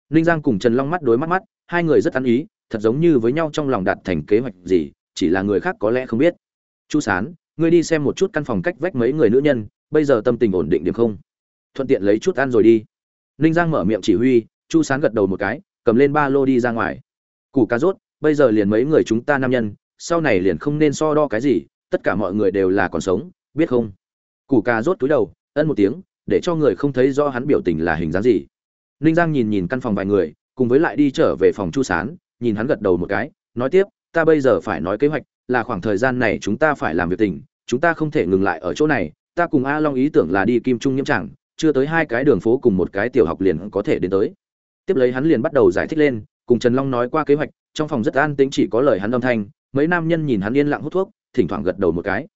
Ninh giang cùng trần long mắt đối mắt mắt, hai người rất ăn ý, thật giống như với nhau trong lòng đạt thành kế hoạch gì, chỉ là người khác có lẽ không biết. Chu sán, ngươi đi xem một chút căn phòng cách vách mấy người nữ nhân, bây giờ tâm tình ổn định điểm không? Thuận tiện lấy chút ăn rồi đi. Ninh giang mở miệng chỉ huy chu sán gật đầu một cái, cầm lên ba lô đi ra ngoài. Củ cà rốt, bây giờ liền mấy người chúng ta nam nhân, sau này liền không nên so đo cái gì, tất cả mọi người đều là còn sống, biết không? Củ cà rốt túi đầu, ân một tiếng, để cho người không thấy rõ hắn biểu tình là hình dáng gì. Ninh giang nhìn nhìn căn phòng vài người, cùng với lại đi trở về phòng chu sán, nhìn hắn gật đầu một cái, nói tiếp, ta bây giờ phải nói kế hoạch, là khoảng thời gian này chúng ta phải làm việc tình, chúng ta không thể ngừng lại ở chỗ này, ta cùng a long ý tưởng là đi kim trung nhiễm chẳng chưa tới hai cái đường phố cùng một cái tiểu học liền có thể đến tới tiếp lấy hắn liền bắt đầu giải thích lên, cùng trần long nói qua kế hoạch, trong phòng rất an tĩnh chỉ có lời hắn âm thanh, mấy nam nhân nhìn hắn yên lặng hút thuốc, thỉnh thoảng gật đầu một cái.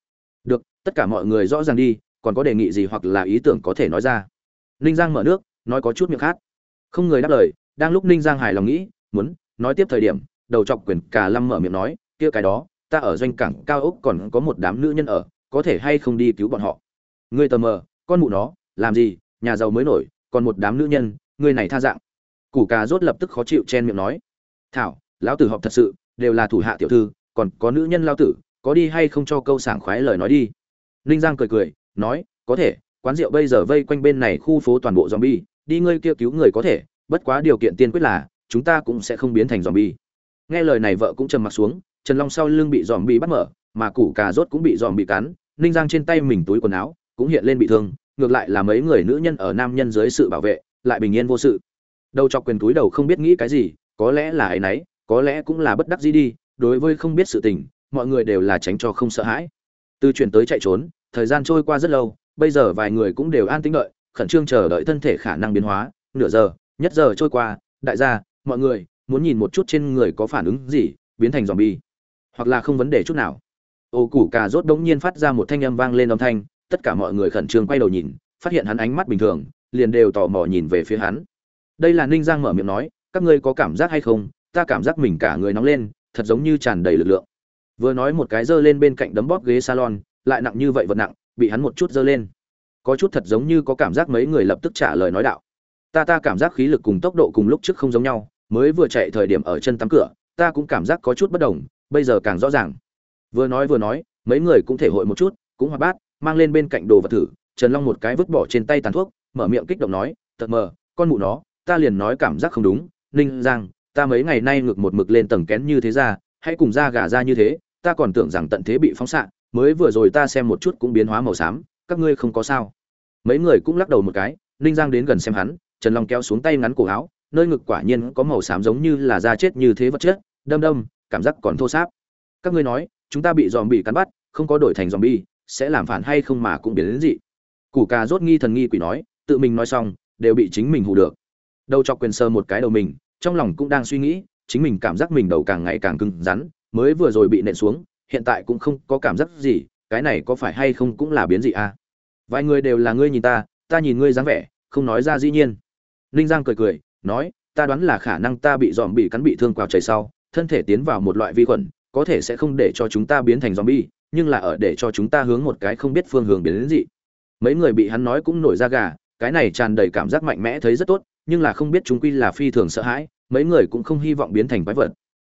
Được, tất cả mọi người rõ ràng đi, còn có đề nghị gì hoặc là ý tưởng có thể nói ra? Ninh giang mở nước, nói có chút miệng khát không người đáp lời, đang lúc ninh giang hài lòng nghĩ, muốn nói tiếp thời điểm, đầu chọc quyền cả lâm mở miệng nói, kia cái đó, ta ở doanh cảng cao ốc còn có một đám nữ nhân ở, có thể hay không đi cứu bọn họ? Ngươi tờ mờ, con mụ nó, làm gì, nhà giàu mới nổi, còn một đám nữ nhân, ngươi này tha dạng củ cà rốt lập tức khó chịu chen miệng nói. Thảo, lão tử họp thật sự, đều là thủ hạ tiểu thư, còn có nữ nhân lao tử, có đi hay không cho câu sảng khoái lời nói đi. Ninh giang cười cười, nói, có thể, quán rượu bây giờ vây quanh bên này khu phố toàn bộ zombie, đi ngươi kia cứu người có thể, bất quá điều kiện tiên quyết là, chúng ta cũng sẽ không biến thành zombie. Nghe lời này vợ cũng trầm mặt xuống, trần long sau lưng bị zombie bắt mở, mà củ cà rốt cũng bị zombie cắn, ninh giang trên tay mình túi quần áo cũng hiện lên bị thương, ngược lại là mấy người nữ nhân ở nam nhân dưới sự bảo vệ, lại bình yên vô sự đầu chọc quyền túi đầu không biết nghĩ cái gì, có lẽ là ấy nấy có lẽ cũng là bất đắc dĩ đi, đối với không biết sự tình, mọi người đều là tránh cho không sợ hãi. Từ chuyển tới chạy trốn, thời gian trôi qua rất lâu, bây giờ vài người cũng đều an tĩnh đợi, khẩn trương chờ đợi thân thể khả năng biến hóa, nửa giờ, nhất giờ trôi qua, đại gia, mọi người, muốn nhìn một chút trên người có phản ứng gì, biến thành dòm bi hoặc là không vấn đề chút nào. Ô củ cà rốt đống nhiên phát ra một thanh âm vang lên âm thanh, tất cả mọi người khẩn trương quay đầu nhìn, phát hiện hắn ánh mắt bình thường, liền đều tò mò nhìn về phía hắn đây là ninh giang mở miệng nói, các ngươi có cảm giác hay không? Ta cảm giác mình cả người nóng lên, thật giống như tràn đầy lực lượng. Vừa nói một cái giơ lên bên cạnh đấm bóp ghế salon, lại nặng như vậy vật nặng, bị hắn một chút giơ lên. Có chút thật giống như có cảm giác mấy người lập tức trả lời nói đạo. Ta ta cảm giác khí lực cùng tốc độ cùng lúc trước không giống nhau, mới vừa chạy thời điểm ở chân tắm cửa, ta cũng cảm giác có chút bất đồng, bây giờ càng rõ ràng. Vừa nói vừa nói, mấy người cũng thể hội một chút, cũng hoạt bát, mang lên bên cạnh đồ vật thử, trần long một cái vứt bỏ trên tay tàn thuốc, mở miệng kích động nói, tật mờ, con mụ nó ta liền nói cảm giác không đúng, ninh giang, ta mấy ngày nay ngược một mực lên tầng kén như thế ra, hãy cùng ra gà ra như thế, ta còn tưởng rằng tận thế bị phóng xạ, mới vừa rồi ta xem một chút cũng biến hóa màu xám, các ngươi không có sao. Mấy người cũng lắc đầu một cái, ninh giang đến gần xem hắn, trần long kéo xuống tay ngắn cổ áo, nơi ngực quả nhiên có màu xám giống như là da chết như thế vật chất, đâm đâm, cảm giác còn thô sáp. Các ngươi nói, chúng ta bị dòm bị cắn bắt, không có đổi thành dòm bi sẽ làm phản hay không mà cũng biến đến gì củ cà rốt nghi thần nghi quỷ nói, tự mình nói xong, đều bị chính mình hù được đầu chọc quyền sơ một cái đầu mình trong lòng cũng đang suy nghĩ chính mình cảm giác mình đầu càng ngày càng cứng rắn mới vừa rồi bị nện xuống hiện tại cũng không có cảm giác gì cái này có phải hay không cũng là biến dị à vài người đều là ngươi nhìn ta ta nhìn ngươi dáng vẻ không nói ra dĩ nhiên ninh giang cười cười nói ta đoán là khả năng ta bị dòm bị cắn bị thương quào chảy sau thân thể tiến vào một loại vi khuẩn có thể sẽ không để cho chúng ta biến thành zombie, nhưng là ở để cho chúng ta hướng một cái không biết phương hướng biến đến dị. Mấy người bị hắn nói cũng nổi ra gà, cái này tràn đầy cảm giác mạnh mẽ thấy rất tốt, nhưng là không biết chúng quy là phi thường sợ hãi, mấy người cũng không hy vọng biến thành quái vật.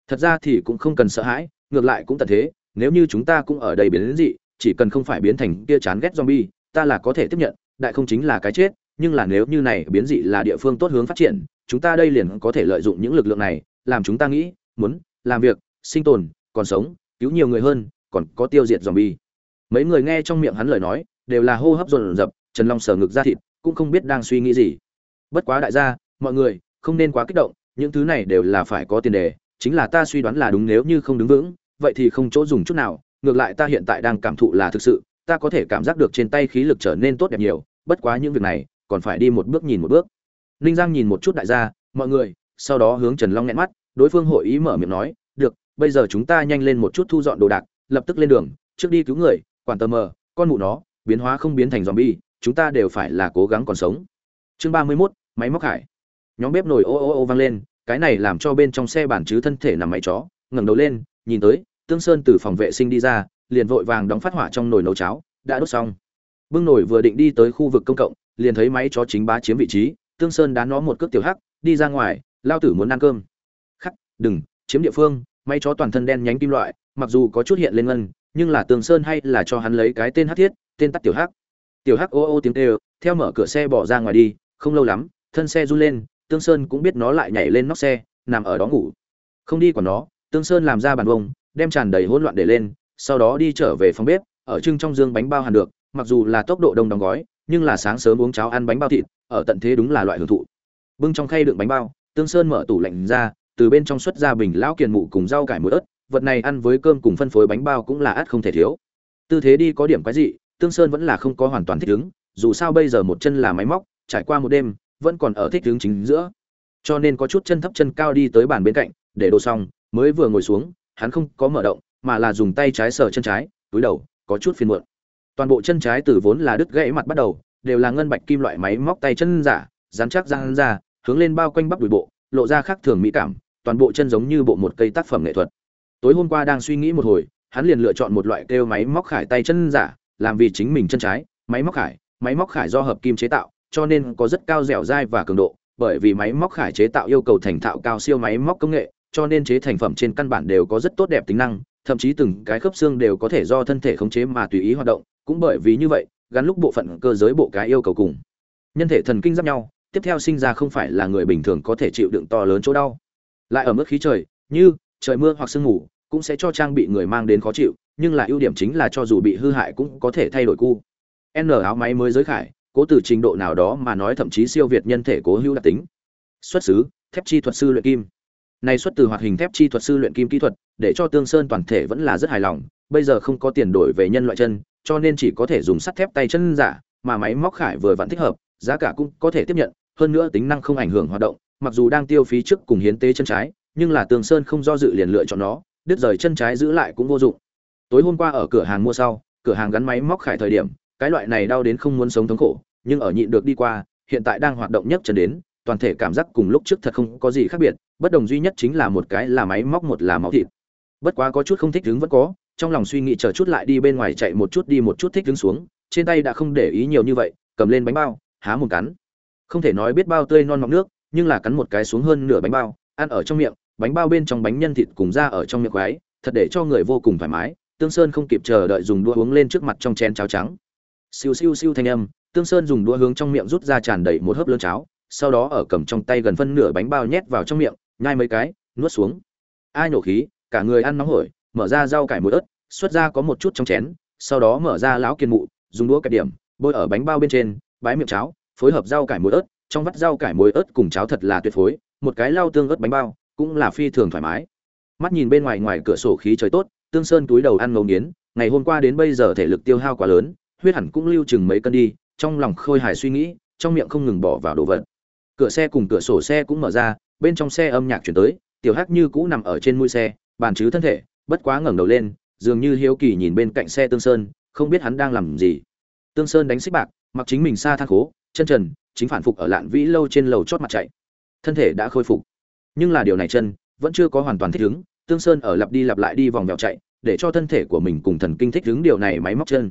Thật ra thì cũng không cần sợ hãi, ngược lại cũng tận thế, nếu như chúng ta cũng ở đây biến đến dị, chỉ cần không phải biến thành kia chán ghét zombie, ta là có thể tiếp nhận, đại không chính là cái chết, nhưng là nếu như này biến dị là địa phương tốt hướng phát triển, chúng ta đây liền có thể lợi dụng những lực lượng này, làm chúng ta nghĩ, muốn làm việc, sinh tồn, còn sống cứu nhiều người hơn còn có tiêu diệt zombie. mấy người nghe trong miệng hắn lời nói đều là hô hấp dồn dập trần long sờ ngực ra thịt cũng không biết đang suy nghĩ gì bất quá đại gia, mọi người, không nên quá kích động, những thứ này đều là phải có tiền đề, chính là ta suy đoán là đúng nếu như không đứng vững, vậy thì không chỗ dùng chút nào, ngược lại ta hiện tại đang cảm thụ là thực sự, ta có thể cảm giác được trên tay khí lực trở nên tốt đẹp nhiều, bất quá những việc này, còn phải đi một bước nhìn một bước. Ninh giang nhìn một chút đại gia, mọi người, sau đó hướng trần long nghẹn mắt, đối phương hội ý mở miệng nói, được, bây giờ chúng ta nhanh lên một chút thu dọn đồ đạc, lập tức lên đường, trước đi cứu người, quản tờ mờ, con mụ nó, biến hóa không biến thành zombie, chúng ta đều phải là cố gắng còn sống. Chương ba mươi mốt máy móc hải. Nhóm bếp nồi ô ô ô vang lên, cái này làm cho bên trong xe bản chứ thân thể nằm máy chó, ngẩng đầu lên, nhìn tới, tương sơn từ phòng vệ sinh đi ra, liền vội vàng đóng phát hỏa trong nồi nấu cháo, đã đốt xong. Bưng nồi vừa định đi tới khu vực công cộng, liền thấy máy chó chính bá chiếm vị trí, tương sơn đá nó một cước tiểu hắc, đi ra ngoài, lao tử muốn ăn cơm. Khắc, đừng, chiếm địa phương, máy chó toàn thân đen nhánh kim loại, mặc dù có chút hiện lên ngân, nhưng là tương sơn hay là cho hắn lấy cái tên hắc thiết, tên tắt tiểu hắc. Tiểu hắc ô ô tiếng kêu, theo mở cửa xe bỏ ra ngoài đi, không lâu lắm thân xe run lên, tương sơn cũng biết nó lại nhảy lên nóc xe, nằm ở đó ngủ. Không đi còn nó, tương sơn làm ra bàn bông đem tràn đầy hỗn loạn để lên, sau đó đi trở về phòng bếp, ở trưng trong dương bánh bao hàn được, mặc dù là tốc độ đông đóng gói, nhưng là sáng sớm uống cháo ăn bánh bao thịt, ở tận thế đúng là loại hưởng thụ. Bưng trong khay đựng bánh bao, tương sơn mở tủ lạnh ra, từ bên trong xuất ra bình lão kiền mụ cùng rau cải muối ớt, vật này ăn với cơm cùng phân phối bánh bao cũng là ắt không thể thiếu. Tư thế đi có điểm quái dị, tương sơn vẫn là không có hoàn toàn thích ứng, dù sao bây giờ một chân là máy móc, trải qua một đêm vẫn còn ở thích hướng chính giữa. Cho nên có chút chân thấp chân cao đi tới bàn bên cạnh, để đồ xong, mới vừa ngồi xuống, hắn không có mở động, mà là dùng tay trái sờ chân trái, túi đầu, có chút phiền muộn. Toàn bộ chân trái từ vốn là đứt gãy mặt bắt đầu, đều là ngân bạch kim loại máy móc tay chân giả, dán chắc răng ra, hướng lên bao quanh bắp đùi bộ, lộ ra khác thường mỹ cảm, toàn bộ chân giống như bộ một cây tác phẩm nghệ thuật. Tối hôm qua đang suy nghĩ một hồi, hắn liền lựa chọn một loại kêu máy móc khải tay chân giả, làm vì chính mình chân trái, máy móc khải, máy móc khải do hợp kim chế tạo cho nên có rất cao dẻo dai và cường độ, bởi vì máy móc khải chế tạo yêu cầu thành thạo cao siêu máy móc công nghệ, cho nên chế thành phẩm trên căn bản đều có rất tốt đẹp tính năng, thậm chí từng cái khớp xương đều có thể do thân thể khống chế mà tùy ý hoạt động, cũng bởi vì như vậy, gắn lúc bộ phận cơ giới bộ cái yêu cầu cùng. Nhân thể thần kinh giáp nhau, tiếp theo sinh ra không phải là người bình thường có thể chịu đựng to lớn chỗ đau. Lại ở mức khí trời, như trời mưa hoặc sương ngủ cũng sẽ cho trang bị người mang đến khó chịu, nhưng là ưu điểm chính là cho dù bị hư hại cũng có thể thay đổi cu. N áo máy mới giới khải cố từ trình độ nào đó mà nói thậm chí siêu việt nhân thể cố hữu đặc tính. Xuất xứ, thép chi thuật sư luyện kim. Này xuất từ hoạt hình thép chi thuật sư luyện kim kỹ thuật, để cho tương sơn toàn thể vẫn là rất hài lòng, bây giờ không có tiền đổi về nhân loại chân, cho nên chỉ có thể dùng sắt thép tay chân giả, mà máy móc khải vừa vẫn thích hợp, giá cả cũng có thể tiếp nhận, hơn nữa tính năng không ảnh hưởng hoạt động, mặc dù đang tiêu phí trước cùng hiến tế chân trái, nhưng là tương sơn không do dự liền lựa chọn nó, đứt rời chân trái giữ lại cũng vô dụng. Tối hôm qua ở cửa hàng mua sau, cửa hàng gắn máy móc khải thời điểm cái loại này đau đến không muốn sống thống khổ, nhưng ở nhịn được đi qua, hiện tại đang hoạt động nhất chân đến, toàn thể cảm giác cùng lúc trước thật không có gì khác biệt, bất đồng duy nhất chính là một cái là máy móc, một là máu thịt. Bất quá có chút không thích đứng vẫn có, trong lòng suy nghĩ chờ chút lại đi bên ngoài chạy một chút đi một chút thích đứng xuống, trên tay đã không để ý nhiều như vậy, cầm lên bánh bao, há một cắn. Không thể nói biết bao tươi non mọng nước, nhưng là cắn một cái xuống hơn nửa bánh bao, ăn ở trong miệng, bánh bao bên trong bánh nhân thịt cùng ra ở trong miệng quái, thật để cho người vô cùng thoải mái, tương sơn không kịp chờ đợi dùng đũa uống lên trước mặt trong chén cháo trắng siêu siêu siêu thanh âm, tương sơn dùng đũa hướng trong miệng rút ra tràn đầy một hớp lớn cháo, sau đó ở cầm trong tay gần phân nửa bánh bao nhét vào trong miệng, nhai mấy cái, nuốt xuống. Ai nổ khí, cả người ăn nóng hổi, mở ra rau cải muối ớt, xuất ra có một chút trong chén, sau đó mở ra lão kiên mụ, dùng đũa kẹp điểm, bôi ở bánh bao bên trên, bái miệng cháo, phối hợp rau cải muối ớt, trong vắt rau cải muối ớt cùng cháo thật là tuyệt phối, một cái lau tương ớt bánh bao, cũng là phi thường thoải mái. Mắt nhìn bên ngoài ngoài cửa sổ khí trời tốt, tương sơn túi đầu ăn ngấu nghiến, ngày hôm qua đến bây giờ thể lực tiêu hao quá lớn huyết hẳn cũng lưu chừng mấy cân đi, trong lòng khôi hài suy nghĩ, trong miệng không ngừng bỏ vào đồ vật. Cửa xe cùng cửa sổ xe cũng mở ra, bên trong xe âm nhạc chuyển tới, tiểu hắc như cũ nằm ở trên mũi xe, bàn chứ thân thể, bất quá ngẩng đầu lên, dường như hiếu kỳ nhìn bên cạnh xe tương sơn, không biết hắn đang làm gì. Tương sơn đánh xích bạc, mặc chính mình xa thang khố, chân trần, chính phản phục ở lạn vĩ lâu trên lầu chót mặt chạy. Thân thể đã khôi phục. Nhưng là điều này chân, vẫn chưa có hoàn toàn thích ứng, tương sơn ở lặp đi lặp lại đi vòng vèo chạy, để cho thân thể của mình cùng thần kinh thích ứng điều này máy móc chân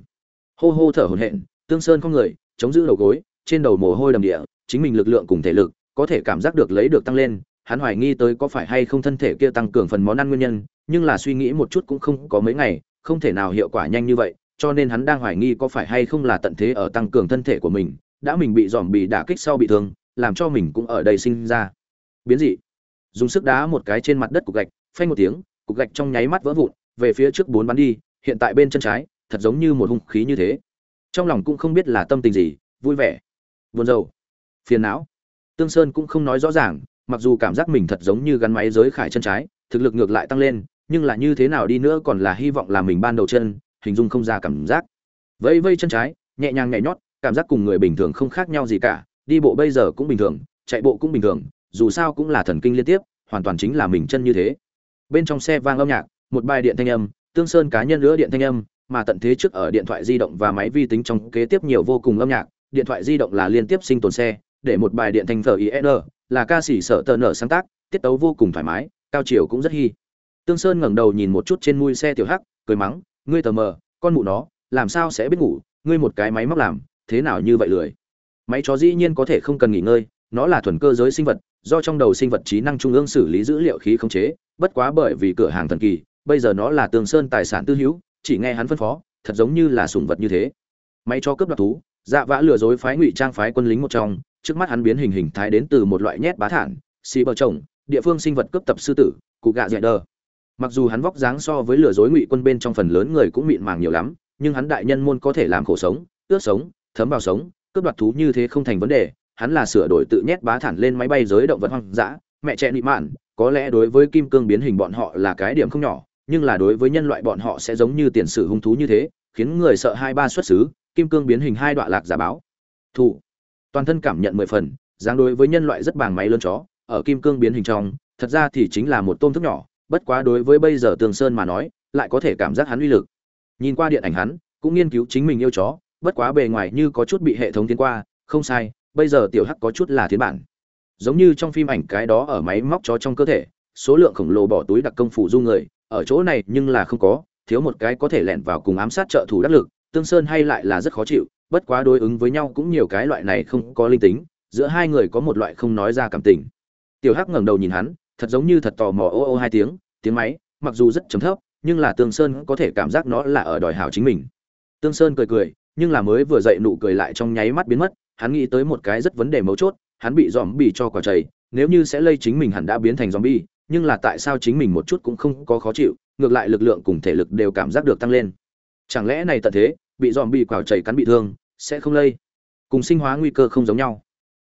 hô hô thở hổn hển, tương sơn không người, chống giữ đầu gối, trên đầu mồ hôi đầm địa, chính mình lực lượng cùng thể lực, có thể cảm giác được lấy được tăng lên, hắn hoài nghi tới có phải hay không thân thể kia tăng cường phần món ăn nguyên nhân, nhưng là suy nghĩ một chút cũng không có mấy ngày, không thể nào hiệu quả nhanh như vậy, cho nên hắn đang hoài nghi có phải hay không là tận thế ở tăng cường thân thể của mình, đã mình bị dòm bị đả kích sau bị thương, làm cho mình cũng ở đây sinh ra. Biến dị. Dùng sức đá một cái trên mặt đất cục gạch, phanh một tiếng, cục gạch trong nháy mắt vỡ vụn, về phía trước bốn bắn đi, hiện tại bên chân trái thật giống như một hung khí như thế. Trong lòng cũng không biết là tâm tình gì, vui vẻ, buồn rầu, phiền não. Tương sơn cũng không nói rõ ràng, mặc dù cảm giác mình thật giống như gắn máy giới khải chân trái, thực lực ngược lại tăng lên, nhưng là như thế nào đi nữa còn là hy vọng là mình ban đầu chân, hình dung không ra cảm giác. Vẫy vây chân trái, nhẹ nhàng nhảy nhót, cảm giác cùng người bình thường không khác nhau gì cả, đi bộ bây giờ cũng bình thường, chạy bộ cũng bình thường, dù sao cũng là thần kinh liên tiếp, hoàn toàn chính là mình chân như thế. Bên trong xe vang âm nhạc, một bài điện thanh âm, tương sơn cá nhân nữa điện thanh âm mà tận thế trước ở điện thoại di động và máy vi tính trong kế tiếp nhiều vô cùng âm nhạc. Điện thoại di động là liên tiếp sinh tồn xe, để một bài điện thanh phở IN là ca sĩ sở tờ nở sáng tác, tiết tấu vô cùng thoải mái, cao chiều cũng rất hy tương sơn ngẩng đầu nhìn một chút trên mui xe tiểu hắc, cười mắng, ngươi tờ mờ, con mụ nó, làm sao sẽ biết ngủ? Ngươi một cái máy móc làm, thế nào như vậy lười? Máy chó dĩ nhiên có thể không cần nghỉ ngơi, nó là thuần cơ giới sinh vật, do trong đầu sinh vật trí năng trung ương xử lý dữ liệu khí khống chế, bất quá bởi vì cửa hàng thần kỳ, bây giờ nó là tương sơn tài sản tư hữu chỉ nghe hắn phân phó thật giống như là sủng vật như thế. Máy cho cướp đoạt thú dạ vã lừa dối phái ngụy trang phái quân lính một trong trước mắt hắn biến hình hình thái đến từ một loại nhét bá thản xì bờ trồng, địa phương sinh vật cướp tập sư tử cụ gạ dạy đờ. Mặc dù hắn vóc dáng so với lừa dối ngụy quân bên trong phần lớn người cũng mịn màng nhiều lắm nhưng hắn đại nhân môn có thể làm khổ sống ướt sống thấm vào sống cướp đoạt thú như thế không thành vấn đề hắn là sửa đổi tự nhét bá thản lên máy bay giới động vật hoang dã mẹ trẻ nị mạn có lẽ đối với kim cương biến hình bọn họ là cái điểm không nhỏ nhưng là đối với nhân loại bọn họ sẽ giống như tiền sử hung thú như thế, khiến người sợ hai ba xuất xứ, kim cương biến hình hai đoạn lạc giả báo. Thủ toàn thân cảm nhận mười phần, dáng đối với nhân loại rất bàng máy lớn chó, ở kim cương biến hình trong, thật ra thì chính là một tôm thức nhỏ, bất quá đối với bây giờ tường sơn mà nói, lại có thể cảm giác hắn uy lực. Nhìn qua điện ảnh hắn, cũng nghiên cứu chính mình yêu chó, bất quá bề ngoài như có chút bị hệ thống tiến qua, không sai, bây giờ tiểu hắc có chút là thiên bản. Giống như trong phim ảnh cái đó ở máy móc chó trong cơ thể số lượng khổng lồ bỏ túi đặc công phủ du người ở chỗ này nhưng là không có thiếu một cái có thể lẻn vào cùng ám sát trợ thủ đắc lực tương sơn hay lại là rất khó chịu bất quá đối ứng với nhau cũng nhiều cái loại này không có linh tính giữa hai người có một loại không nói ra cảm tình. Tiểu hắc ngẩng đầu nhìn hắn thật giống như thật tò mò ô ô hai tiếng tiếng máy mặc dù rất chấm thấp nhưng là tương sơn có thể cảm giác nó là ở đòi hảo chính mình. Tương sơn cười cười nhưng là mới vừa dậy nụ cười lại trong nháy mắt biến mất hắn nghĩ tới một cái rất vấn đề mấu chốt hắn bị dòm bị cho quả chảy nếu như sẽ lây chính mình hẳn đã biến thành zombie, nhưng là tại sao chính mình một chút cũng không có khó chịu, ngược lại lực lượng cùng thể lực đều cảm giác được tăng lên. Chẳng lẽ này tận thế, bị zombie quào chảy cắn bị thương, sẽ không lây? Cùng sinh hóa nguy cơ không giống nhau.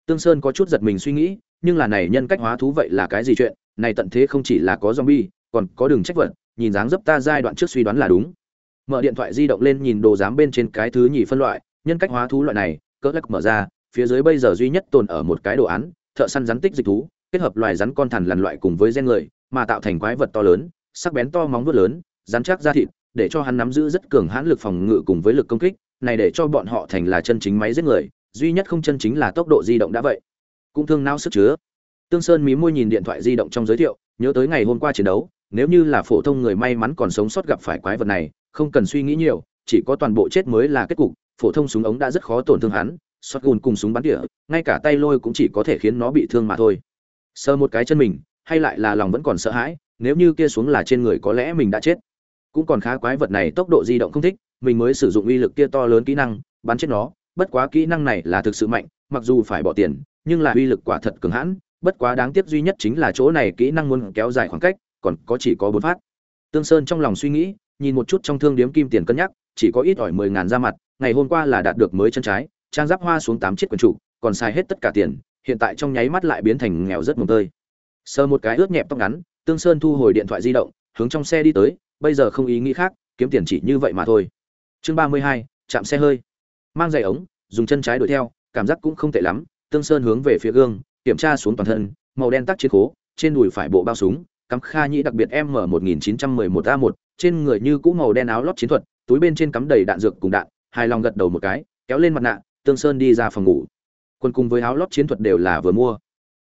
Tương Sơn có chút giật mình suy nghĩ, nhưng là này nhân cách hóa thú vậy là cái gì chuyện, này tận thế không chỉ là có zombie, còn có đường trách vật, nhìn dáng dấp ta giai đoạn trước suy đoán là đúng. Mở điện thoại di động lên nhìn đồ giám bên trên cái thứ nhì phân loại, nhân cách hóa thú loại này, cỡ lắc mở ra, phía dưới bây giờ duy nhất tồn ở một cái đồ án, thợ săn rắn tích dịch thú, kết hợp loài rắn con thằn lằn loại cùng với gen người, mà tạo thành quái vật to lớn, sắc bén to móng vuốt lớn, rắn chắc da thịt, để cho hắn nắm giữ rất cường hãn lực phòng ngự cùng với lực công kích, này để cho bọn họ thành là chân chính máy giết người, duy nhất không chân chính là tốc độ di động đã vậy. Cũng thương não sức chứa. Tương Sơn mí môi nhìn điện thoại di động trong giới thiệu, nhớ tới ngày hôm qua chiến đấu, nếu như là phổ thông người may mắn còn sống sót gặp phải quái vật này, không cần suy nghĩ nhiều, chỉ có toàn bộ chết mới là kết cục, phổ thông súng ống đã rất khó tổn thương hắn, shotgun cùng súng bắn tỉa, ngay cả tay lôi cũng chỉ có thể khiến nó bị thương mà thôi. Sờ một cái chân mình, hay lại là lòng vẫn còn sợ hãi, nếu như kia xuống là trên người có lẽ mình đã chết. Cũng còn khá quái vật này tốc độ di động không thích, mình mới sử dụng uy lực kia to lớn kỹ năng, bắn chết nó, bất quá kỹ năng này là thực sự mạnh, mặc dù phải bỏ tiền, nhưng là uy lực quả thật cường hãn, bất quá đáng tiếc duy nhất chính là chỗ này kỹ năng muốn kéo dài khoảng cách, còn có chỉ có bốn phát. Tương Sơn trong lòng suy nghĩ, nhìn một chút trong thương điếm kim tiền cân nhắc, chỉ có ít ỏi mười ngàn ra mặt, ngày hôm qua là đạt được mới chân trái, trang giáp hoa xuống tám chiếc quần trụ còn xài hết tất cả tiền hiện tại trong nháy mắt lại biến thành nghèo rất mồm tơi. Sờ một cái ướt nhẹp tóc ngắn, tương sơn thu hồi điện thoại di động, hướng trong xe đi tới, bây giờ không ý nghĩ khác, kiếm tiền chỉ như vậy mà thôi. Chương ba mươi hai, chạm xe hơi. Mang giày ống, dùng chân trái đuổi theo, cảm giác cũng không tệ lắm, tương sơn hướng về phía gương, kiểm tra xuống toàn thân, màu đen tắc chiến khố, trên đùi phải bộ bao súng, cắm kha nhĩ đặc biệt m một nghìn chín trăm mười một a một, trên người như cũ màu đen áo lót chiến thuật, túi bên trên cắm đầy đạn dược cùng đạn, hài lòng gật đầu một cái, kéo lên mặt nạ, Tương Sơn đi ra phòng ngủ. Quần cùng với áo lót chiến thuật đều là vừa mua.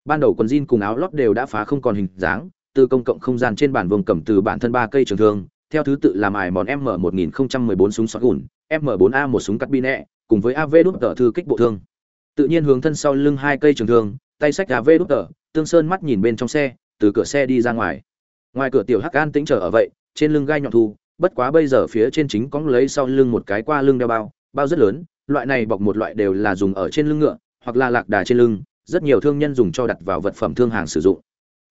Ban đầu quần jean cùng áo lót đều đã phá không còn hình dáng, từ công cộng không gian trên bản vùng cầm từ bản thân ba cây trường thương, theo thứ tự làm ải mòn M1014 súng shotgun, M4A một súng cắt nẹ, cùng với AV đút tờ thư kích bộ thương. Tự nhiên hướng thân sau lưng hai cây trường thương, tay sách AV đút tờ, Tương Sơn mắt nhìn bên trong xe, từ cửa xe đi ra ngoài. Ngoài cửa tiểu Hắc An tĩnh chờ ở vậy, trên lưng gai nhọn thu, bất quá bây giờ phía trên chính có lấy sau lưng một cái qua lưng đeo bao, bao rất lớn, loại này bọc một loại đều là dùng ở trên lưng ngựa hoặc là lạc đà trên lưng, rất nhiều thương nhân dùng cho đặt vào vật phẩm thương hàng sử dụng.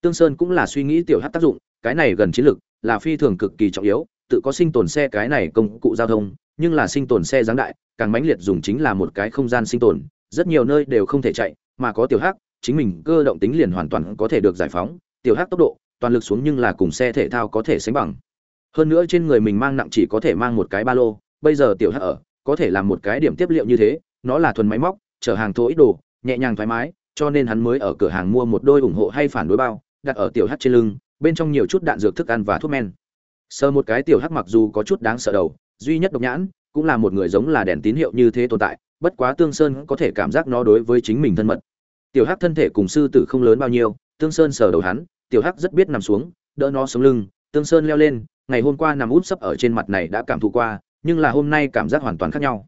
Tương sơn cũng là suy nghĩ tiểu hát tác dụng, cái này gần chiến lược, là phi thường cực kỳ trọng yếu, tự có sinh tồn xe cái này công cụ giao thông, nhưng là sinh tồn xe giáng đại, càng mãnh liệt dùng chính là một cái không gian sinh tồn, rất nhiều nơi đều không thể chạy, mà có tiểu hắc, chính mình cơ động tính liền hoàn toàn có thể được giải phóng, tiểu hắc tốc độ, toàn lực xuống nhưng là cùng xe thể thao có thể sánh bằng. Hơn nữa trên người mình mang nặng chỉ có thể mang một cái ba lô, bây giờ tiểu hắc ở, có thể làm một cái điểm tiếp liệu như thế, nó là thuần máy móc chở hàng thô ít đồ, nhẹ nhàng thoải mái, cho nên hắn mới ở cửa hàng mua một đôi ủng hộ hay phản đối bao, đặt ở tiểu hắc trên lưng, bên trong nhiều chút đạn dược thức ăn và thuốc men. Sờ một cái tiểu hắc mặc dù có chút đáng sợ đầu, duy nhất độc nhãn, cũng là một người giống là đèn tín hiệu như thế tồn tại, bất quá tương sơn có thể cảm giác nó đối với chính mình thân mật. Tiểu hắc thân thể cùng sư tử không lớn bao nhiêu, tương sơn sờ đầu hắn, tiểu hắc rất biết nằm xuống, đỡ nó sống lưng, tương sơn leo lên, ngày hôm qua nằm út sấp ở trên mặt này đã cảm thụ qua, nhưng là hôm nay cảm giác hoàn toàn khác nhau.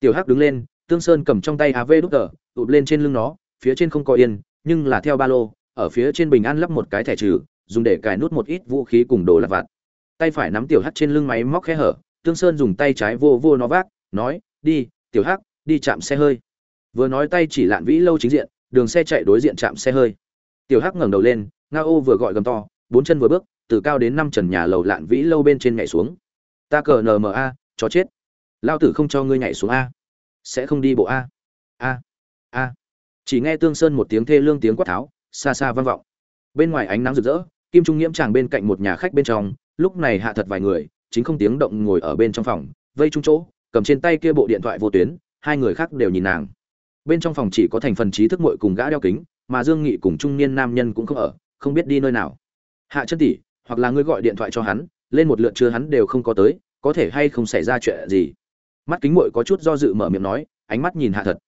Tiểu hắc đứng lên tương sơn cầm trong tay av đút tờ lên trên lưng nó, phía trên không có yên, nhưng là theo ba lô, ở phía trên bình an lắp một cái thẻ trừ, dùng để cài nút một ít vũ khí cùng đồ lặt vặt. Tay phải nắm tiểu hắc trên lưng máy móc khe hở, tương sơn dùng tay trái vô vô nó vác, nói, đi, tiểu hắc, đi chạm xe hơi. Vừa nói tay chỉ lạn vĩ lâu chính diện, đường xe chạy đối diện chạm xe hơi. Tiểu hắc ngẩng đầu lên Ngao vừa gọi gầm to, bốn chân vừa bước, từ cao đến năm trần nhà lầu lạn vĩ lâu bên trên nhảy xuống. Ta cờ nma chó chết. Lao tử không cho ngươi nhảy xuống a sẽ không đi bộ a? A a. Chỉ nghe tương sơn một tiếng thê lương tiếng quát tháo, xa xa vang vọng. Bên ngoài ánh nắng rực rỡ, kim trung nhiễm chàng bên cạnh một nhà khách bên trong, lúc này hạ thật vài người, chính không tiếng động ngồi ở bên trong phòng, vây chung chỗ, cầm trên tay kia bộ điện thoại vô tuyến, hai người khác đều nhìn nàng. Bên trong phòng chỉ có thành phần trí thức muội cùng gã đeo kính, mà dương nghị cùng trung niên nam nhân cũng không ở, không biết đi nơi nào. Hạ chân tỷ, hoặc là ngươi gọi điện thoại cho hắn, lên một lượt chưa hắn đều không có tới, có thể hay không xảy ra chuyện gì? Mắt kính muội có chút do dự mở miệng nói, ánh mắt nhìn hạ thật.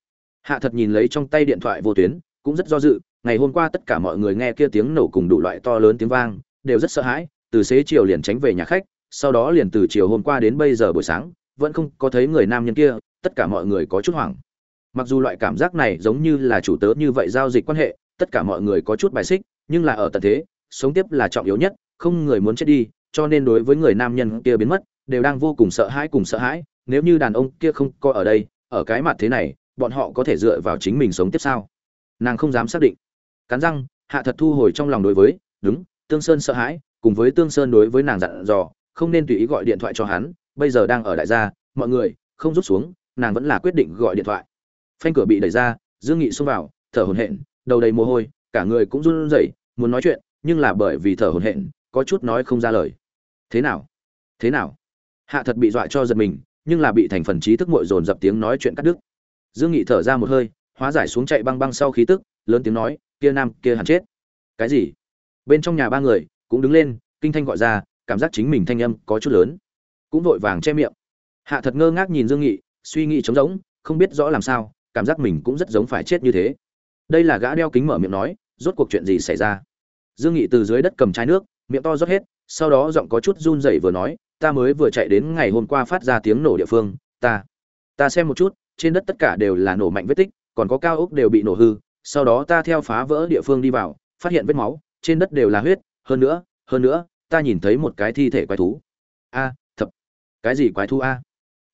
Hạ thật nhìn lấy trong tay điện thoại vô tuyến, cũng rất do dự, ngày hôm qua tất cả mọi người nghe kia tiếng nổ cùng đủ loại to lớn tiếng vang, đều rất sợ hãi, từ xế chiều liền tránh về nhà khách, sau đó liền từ chiều hôm qua đến bây giờ buổi sáng, vẫn không có thấy người nam nhân kia, tất cả mọi người có chút hoảng. Mặc dù loại cảm giác này giống như là chủ tớ như vậy giao dịch quan hệ, tất cả mọi người có chút bài xích, nhưng là ở tận thế, sống tiếp là trọng yếu nhất, không người muốn chết đi, cho nên đối với người nam nhân kia biến mất, đều đang vô cùng sợ hãi cùng sợ hãi nếu như đàn ông kia không có ở đây, ở cái mặt thế này, bọn họ có thể dựa vào chính mình sống tiếp sao? Nàng không dám xác định. Cắn răng, hạ thật thu hồi trong lòng đối với, đúng, tương sơn sợ hãi, cùng với tương sơn đối với nàng dặn dò, không nên tùy ý gọi điện thoại cho hắn, bây giờ đang ở đại gia, mọi người, không rút xuống, nàng vẫn là quyết định gọi điện thoại. Phanh cửa bị đẩy ra, dương nghị xông vào, thở hổn hển, đầu đầy mồ hôi, cả người cũng run rẩy, muốn nói chuyện, nhưng là bởi vì thở hổn hển, có chút nói không ra lời. Thế nào? Thế nào? Hạ thật bị dọa cho giật mình nhưng là bị thành phần trí thức muội dồn dập tiếng nói chuyện cắt đứt. Dương nghị thở ra một hơi, hóa giải xuống chạy băng băng sau khí tức, lớn tiếng nói, kia nam, kia hẳn chết. Cái gì? Bên trong nhà ba người cũng đứng lên, kinh thanh gọi ra, cảm giác chính mình thanh âm có chút lớn. Cũng vội vàng che miệng. Hạ thật ngơ ngác nhìn dương nghị, suy nghĩ trống rỗng, không biết rõ làm sao, cảm giác mình cũng rất giống phải chết như thế. Đây là gã đeo kính mở miệng nói, rốt cuộc chuyện gì xảy ra? Dương nghị từ dưới đất cầm chai nước, miệng to rót hết, sau đó giọng có chút run rẩy vừa nói ta mới vừa chạy đến ngày hôm qua phát ra tiếng nổ địa phương, ta ta xem một chút, trên đất tất cả đều là nổ mạnh vết tích, còn có cao ốc đều bị nổ hư, sau đó ta theo phá vỡ địa phương đi vào, phát hiện vết máu, trên đất đều là huyết, hơn nữa hơn nữa, ta nhìn thấy một cái thi thể quái thú. A, thập, cái gì quái thú a?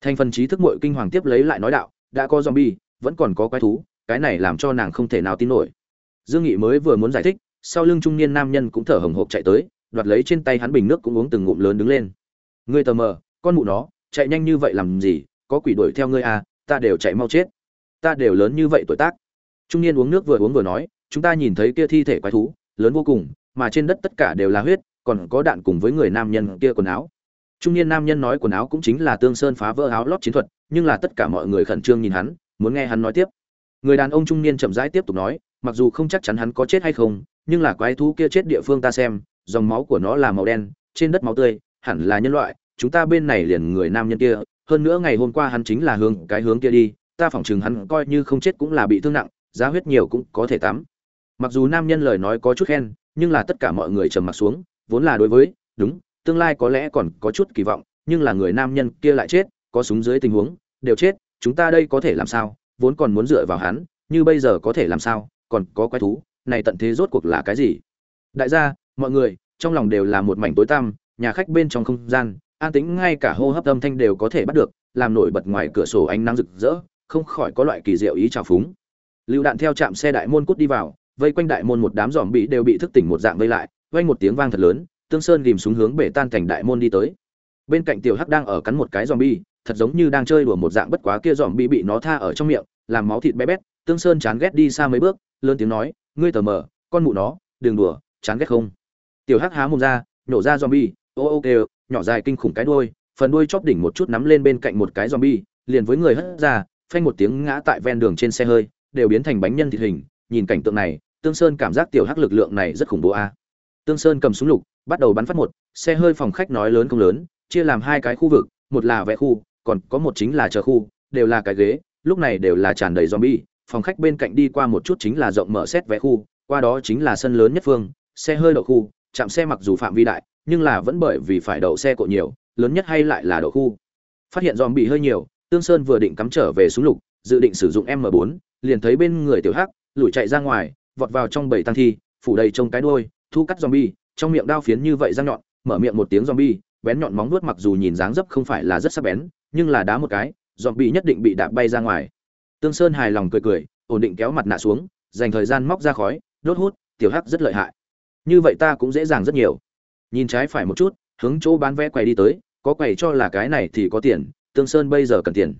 Thành phần trí thức muội kinh hoàng tiếp lấy lại nói đạo, đã có zombie, vẫn còn có quái thú, cái này làm cho nàng không thể nào tin nổi. Dương nghị mới vừa muốn giải thích, sau lưng trung niên nam nhân cũng thở hồng hộc chạy tới, đoạt lấy trên tay hắn bình nước cũng uống từng ngụm lớn đứng lên ngươi tờ mờ, con mụ nó, chạy nhanh như vậy làm gì? Có quỷ đuổi theo ngươi à? Ta đều chạy mau chết. Ta đều lớn như vậy tuổi tác. Trung niên uống nước vừa uống vừa nói, chúng ta nhìn thấy kia thi thể quái thú, lớn vô cùng, mà trên đất tất cả đều là huyết, còn có đạn cùng với người nam nhân kia quần áo. Trung niên nam nhân nói quần áo cũng chính là tương sơn phá vỡ áo lót chiến thuật, nhưng là tất cả mọi người khẩn trương nhìn hắn, muốn nghe hắn nói tiếp. Người đàn ông trung niên chậm rãi tiếp tục nói, mặc dù không chắc chắn hắn có chết hay không, nhưng là quái thú kia chết địa phương ta xem, dòng máu của nó là màu đen, trên đất máu tươi hẳn là nhân loại, chúng ta bên này liền người nam nhân kia, hơn nữa ngày hôm qua hắn chính là hướng, cái hướng kia đi, ta phỏng chừng hắn coi như không chết cũng là bị thương nặng, giá huyết nhiều cũng có thể tắm. Mặc dù nam nhân lời nói có chút khen, nhưng là tất cả mọi người trầm mặc xuống, vốn là đối với, đúng, tương lai có lẽ còn có chút kỳ vọng, nhưng là người nam nhân kia lại chết, có súng dưới tình huống, đều chết, chúng ta đây có thể làm sao, vốn còn muốn dựa vào hắn, như bây giờ có thể làm sao, còn có quái thú, này tận thế rốt cuộc là cái gì? Đại gia, mọi người, trong lòng đều là một mảnh tối tăm nhà khách bên trong không gian, an tĩnh ngay cả hô hấp âm thanh đều có thể bắt được, làm nổi bật ngoài cửa sổ ánh nắng rực rỡ, không khỏi có loại kỳ diệu ý trào phúng. Lựu đạn theo trạm xe đại môn cút đi vào, vây quanh đại môn một đám giòm bị đều bị thức tỉnh một dạng vây lại, vang một tiếng vang thật lớn, tương sơn ghìm xuống hướng bể tan thành đại môn đi tới. Bên cạnh tiểu hắc đang ở cắn một cái giòm bi thật giống như đang chơi đùa một dạng bất quá kia giòm bi bị nó tha ở trong miệng, làm máu thịt bé bét, tương sơn chán ghét đi xa mấy bước, lớn tiếng nói, ngươi tờ mờ, con mụ nó, đừng đùa, chán ghét không? Tiểu hắc há mồm ra nhổ ra zombie ô ô, kêu, nhỏ dài kinh khủng cái đuôi, phần đuôi chóp đỉnh một chút nắm lên bên cạnh một cái zombie, liền với người hất ra, phanh một tiếng ngã tại ven đường trên xe hơi, đều biến thành bánh nhân thịt hình. Nhìn cảnh tượng này, tương sơn cảm giác tiểu hắc lực lượng này rất khủng bố a. À. Tương sơn cầm súng lục, bắt đầu bắn phát một, xe hơi phòng khách nói lớn không lớn, chia làm hai cái khu vực, một là vẽ khu, còn có một chính là chờ khu, đều là cái ghế, lúc này đều là tràn đầy zombie. Phòng khách bên cạnh đi qua một chút chính là rộng mở xét vẽ khu, qua đó chính là sân lớn nhất phương, xe hơi đậu khu, chạm xe mặc dù phạm vi đại nhưng là vẫn bởi vì phải đậu xe cộ nhiều, lớn nhất hay lại là đậu khu. Phát hiện dòm bị hơi nhiều, tương sơn vừa định cắm trở về súng lục, dự định sử dụng m 4 liền thấy bên người tiểu hắc, lùi chạy ra ngoài, vọt vào trong bầy tăng thi, phủ đầy trông cái đuôi, thu cắt zombie, trong miệng đao phiến như vậy răng nhọn, mở miệng một tiếng zombie, bén nhọn móng vuốt mặc dù nhìn dáng dấp không phải là rất sắc bén, nhưng là đá một cái, zombie nhất định bị đạp bay ra ngoài. Tương sơn hài lòng cười cười, ổn định kéo mặt nạ xuống, dành thời gian móc ra khói, đốt hút, tiểu hắc rất lợi hại. Như vậy ta cũng dễ dàng rất nhiều nhìn trái phải một chút, hướng chỗ bán vé quầy đi tới, có quầy cho là cái này thì có tiền, tương sơn bây giờ cần tiền.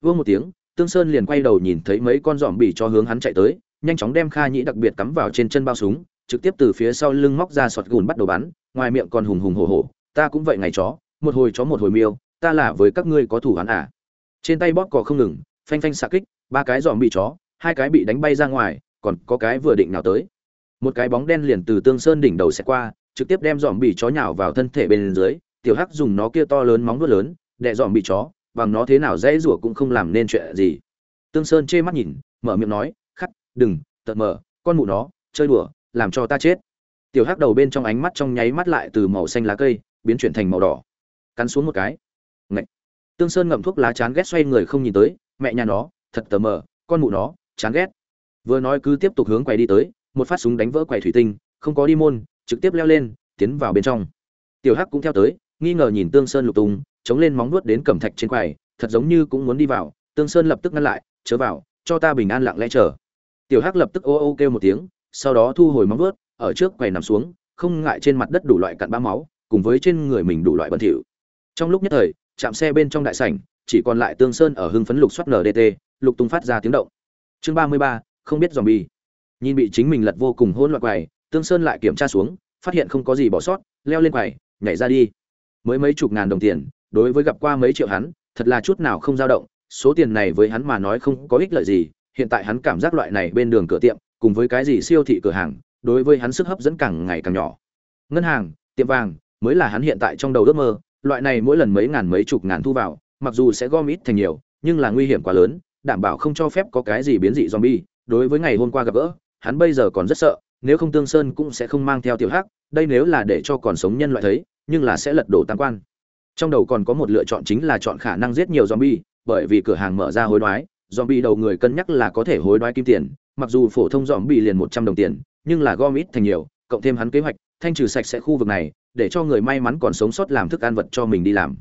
Vương một tiếng, tương sơn liền quay đầu nhìn thấy mấy con giòm bỉ cho hướng hắn chạy tới, nhanh chóng đem kha nhĩ đặc biệt cắm vào trên chân bao súng, trực tiếp từ phía sau lưng móc ra sọt gùn bắt đầu bắn, ngoài miệng còn hùng hùng hổ hổ, ta cũng vậy ngày chó, một hồi chó một hồi miêu, ta là với các ngươi có thủ hắn à? Trên tay bóp cò không ngừng, phanh phanh xạ kích, ba cái giòm bị chó, hai cái bị đánh bay ra ngoài, còn có cái vừa định nào tới. Một cái bóng đen liền từ tương sơn đỉnh đầu xẹt qua trực tiếp đem dòm bị chó nhào vào thân thể bên dưới, tiểu hắc dùng nó kia to lớn móng vuốt lớn, đè dòm bị chó, bằng nó thế nào dễ rủa cũng không làm nên chuyện gì. Tương sơn chê mắt nhìn, mở miệng nói, khắc, đừng tợt mở con mụ nó, chơi đùa, làm cho ta chết. Tiểu hắc đầu bên trong ánh mắt trong nháy mắt lại từ màu xanh lá cây, biến chuyển thành màu đỏ. Cắn xuống một cái. Ngậy. tương sơn ngậm thuốc lá chán ghét xoay người không nhìn tới, mẹ nhà nó, thật tờ mờ, con mụ nó, chán ghét. Vừa nói cứ tiếp tục hướng quầy đi tới, một phát súng đánh vỡ quầy thủy tinh, không có đi môn trực tiếp leo lên, tiến vào bên trong. Tiểu hắc cũng theo tới, nghi ngờ nhìn tương sơn lục tung, chống lên móng nuốt đến cẩm thạch trên quầy, thật giống như cũng muốn đi vào. Tương sơn lập tức ngăn lại, chớ vào, cho ta bình an lặng lẽ chờ. Tiểu hắc lập tức ô ô kêu một tiếng, sau đó thu hồi móng nuốt ở trước quầy nằm xuống, không ngại trên mặt đất đủ loại cặn bã máu, cùng với trên người mình đủ loại bẩn thỉu. Trong lúc nhất thời, chạm xe bên trong đại sảnh, chỉ còn lại tương sơn ở hưng phấn lục soát ndt lục tung phát ra tiếng động. Chương ba mươi ba, không biết dòm bi nhìn bị chính mình lật vô cùng hỗn loạn quầy tương sơn lại kiểm tra xuống, phát hiện không có gì bỏ sót, leo lên quầy, nhảy ra đi. Mới mấy chục ngàn đồng tiền, đối với gặp qua mấy triệu hắn, thật là chút nào không dao động. Số tiền này với hắn mà nói không có ích lợi gì, hiện tại hắn cảm giác loại này bên đường cửa tiệm, cùng với cái gì siêu thị cửa hàng, đối với hắn sức hấp dẫn càng ngày càng nhỏ. Ngân hàng, tiệm vàng, mới là hắn hiện tại trong đầu ước mơ, loại này mỗi lần mấy ngàn mấy chục ngàn thu vào, mặc dù sẽ gom ít thành nhiều, nhưng là nguy hiểm quá lớn, đảm bảo không cho phép có cái gì biến dị zombie. Đối với ngày hôm qua gặp gỡ, hắn bây giờ còn rất sợ nếu không tương sơn cũng sẽ không mang theo tiểu hắc, đây nếu là để cho còn sống nhân loại thấy, nhưng là sẽ lật đổ tam quan. Trong đầu còn có một lựa chọn chính là chọn khả năng giết nhiều zombie, bởi vì cửa hàng mở ra hối đoái, zombie đầu người cân nhắc là có thể hối đoái kim tiền, mặc dù phổ thông zombie liền một trăm đồng tiền, nhưng là gom ít thành nhiều, cộng thêm hắn kế hoạch, thanh trừ sạch sẽ khu vực này, để cho người may mắn còn sống sót làm thức ăn vật cho mình đi làm.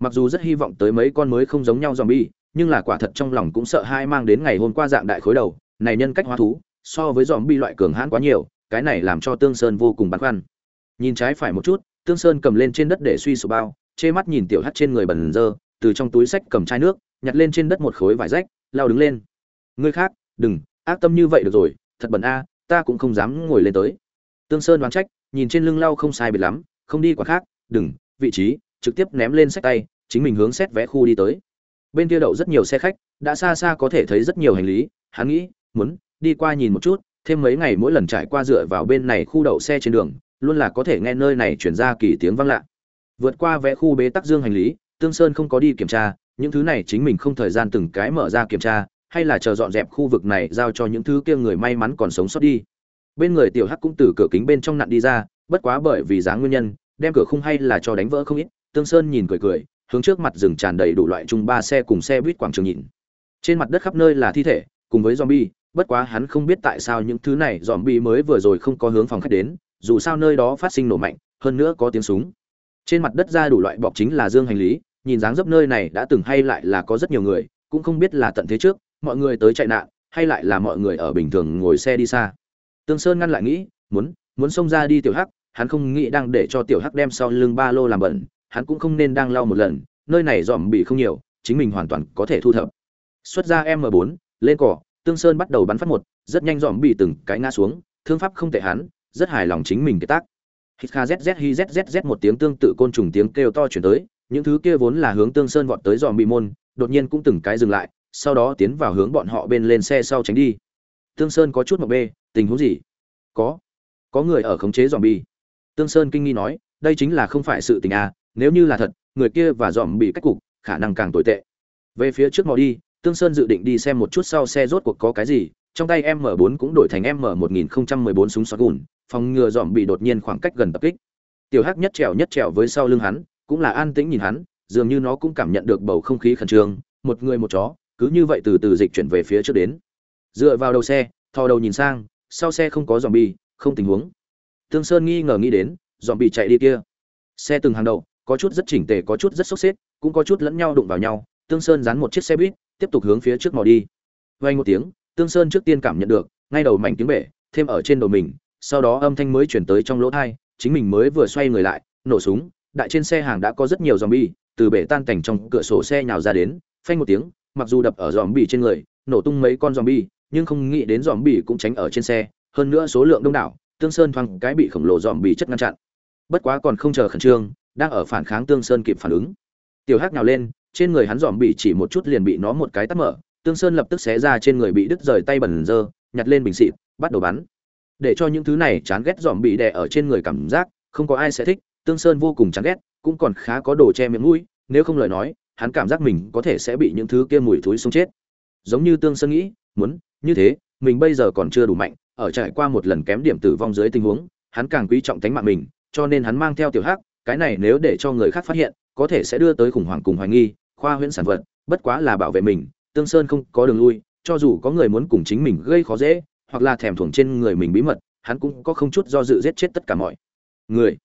Mặc dù rất hy vọng tới mấy con mới không giống nhau zombie, nhưng là quả thật trong lòng cũng sợ hai mang đến ngày hôm qua dạng đại khối đầu, này nhân cách hóa thú so với zombie loại cường hãn quá nhiều, cái này làm cho tương sơn vô cùng băn khoăn. Nhìn trái phải một chút, tương sơn cầm lên trên đất để suy sụp bao chê mắt nhìn tiểu hắt trên người bẩn dơ, từ trong túi sách cầm chai nước, nhặt lên trên đất một khối vải rách, lao đứng lên. Ngươi khác, đừng, ác tâm như vậy được rồi, thật bẩn a, ta cũng không dám ngồi lên tới. Tương sơn đoán trách, nhìn trên lưng lau không sai biệt lắm, không đi quá khác, đừng, vị trí, trực tiếp ném lên sách tay, chính mình hướng xét vé khu đi tới. Bên kia đậu rất nhiều xe khách, đã xa xa có thể thấy rất nhiều hành lý, hắn nghĩ, muốn đi qua nhìn một chút, thêm mấy ngày mỗi lần trải qua dựa vào bên này khu đậu xe trên đường, luôn là có thể nghe nơi này chuyển ra kỳ tiếng vang lạ. Vượt qua vẽ khu bế tắc dương hành lý, tương sơn không có đi kiểm tra, những thứ này chính mình không thời gian từng cái mở ra kiểm tra, hay là chờ dọn dẹp khu vực này giao cho những thứ kia người may mắn còn sống sót đi. Bên người tiểu hắc cũng từ cửa kính bên trong nặn đi ra, bất quá bởi vì giá nguyên nhân, đem cửa khung hay là cho đánh vỡ không ít, tương sơn nhìn cười cười, hướng trước mặt rừng tràn đầy đủ loại chung ba xe cùng xe buýt quảng trường nhìn. Trên mặt đất khắp nơi là thi thể, cùng với zombie bất quá hắn không biết tại sao những thứ này zombie mới vừa rồi không có hướng phòng khách đến, dù sao nơi đó phát sinh nổ mạnh, hơn nữa có tiếng súng. Trên mặt đất ra đủ loại bọc chính là dương hành lý, nhìn dáng dấp nơi này đã từng hay lại là có rất nhiều người, cũng không biết là tận thế trước, mọi người tới chạy nạn, hay lại là mọi người ở bình thường ngồi xe đi xa. Tương sơn ngăn lại nghĩ, muốn muốn xông ra đi tiểu hắc, hắn không nghĩ đang để cho tiểu hắc đem sau lưng ba lô làm bẩn, hắn cũng không nên đang lau một lần, nơi này dòm bị không nhiều, chính mình hoàn toàn có thể thu thập. Xuất ra m 4 lên cỏ tương sơn bắt đầu bắn phát một, rất nhanh dòm bị từng cái ngã xuống, thương pháp không tệ hắn, rất hài lòng chính mình cái tác. Hít kha zz hi zzz một tiếng tương tự côn trùng tiếng kêu to chuyển tới, những thứ kia vốn là hướng tương sơn vọt tới dòm bị môn, đột nhiên cũng từng cái dừng lại, sau đó tiến vào hướng bọn họ bên lên xe sau tránh đi. Tương sơn có chút mập bê, tình huống gì? Có. Có người ở khống chế dòm bị. tương sơn kinh nghi nói, đây chính là không phải sự tình à nếu như là thật, người kia và dòm bị cách cục, khả năng càng tồi tệ. Về phía trước mò đi tương sơn dự định đi xem một chút sau xe rốt cuộc có cái gì trong tay m 4 cũng đổi thành m 1014 súng shotgun, phòng ngừa dòm bị đột nhiên khoảng cách gần tập kích. Tiểu hắc nhất trèo nhất trèo với sau lưng hắn cũng là an tĩnh nhìn hắn dường như nó cũng cảm nhận được bầu không khí khẩn trương một người một chó cứ như vậy từ từ dịch chuyển về phía trước đến. Dựa vào đầu xe thò đầu nhìn sang sau xe không có dòm không tình huống. Tương sơn nghi ngờ nghĩ đến dòm bị chạy đi kia. Xe từng hàng đầu có chút rất chỉnh tề có chút rất sốc xếp cũng có chút lẫn nhau đụng vào nhau tương sơn dán một chiếc xe buýt, tiếp tục hướng phía trước mò đi. Vay một tiếng, tương sơn trước tiên cảm nhận được, ngay đầu mảnh tiếng bể, thêm ở trên đầu mình, sau đó âm thanh mới chuyển tới trong lỗ thai, chính mình mới vừa xoay người lại, nổ súng, đại trên xe hàng đã có rất nhiều dòm bi từ bể tan cảnh trong cửa sổ xe nhào ra đến, phanh một tiếng, mặc dù đập ở dòm bi trên người, nổ tung mấy con dòm bi nhưng không nghĩ đến dòm bi cũng tránh ở trên xe, hơn nữa số lượng đông đảo, tương sơn thoáng cái bị khổng lồ dòm bi chất ngăn chặn. Bất quá còn không chờ khẩn trương, đang ở phản kháng tương sơn kịp phản ứng. Tiểu hắc nhào lên trên người hắn dòm bị chỉ một chút liền bị nó một cái tắt mở, tương sơn lập tức xé ra trên người bị đứt rời tay bẩn dơ, nhặt lên bình xịt, bắt đầu bắn. Để cho những thứ này chán ghét dòm bị đè ở trên người cảm giác, không có ai sẽ thích, tương sơn vô cùng chán ghét, cũng còn khá có đồ che miệng mũi, nếu không lời nói, hắn cảm giác mình có thể sẽ bị những thứ kia mùi thối sống chết. Giống như tương sơn nghĩ, muốn, như thế, mình bây giờ còn chưa đủ mạnh, ở trải qua một lần kém điểm tử vong dưới tình huống, hắn càng quý trọng tính mạng mình, cho nên hắn mang theo tiểu hắc, cái này nếu để cho người khác phát hiện, có thể sẽ đưa tới khủng hoảng cùng hoài nghi khoa huyễn sản vật, bất quá là bảo vệ mình, tương sơn không có đường lui, cho dù có người muốn cùng chính mình gây khó dễ, hoặc là thèm thuồng trên người mình bí mật, hắn cũng có không chút do dự giết chết tất cả mọi người.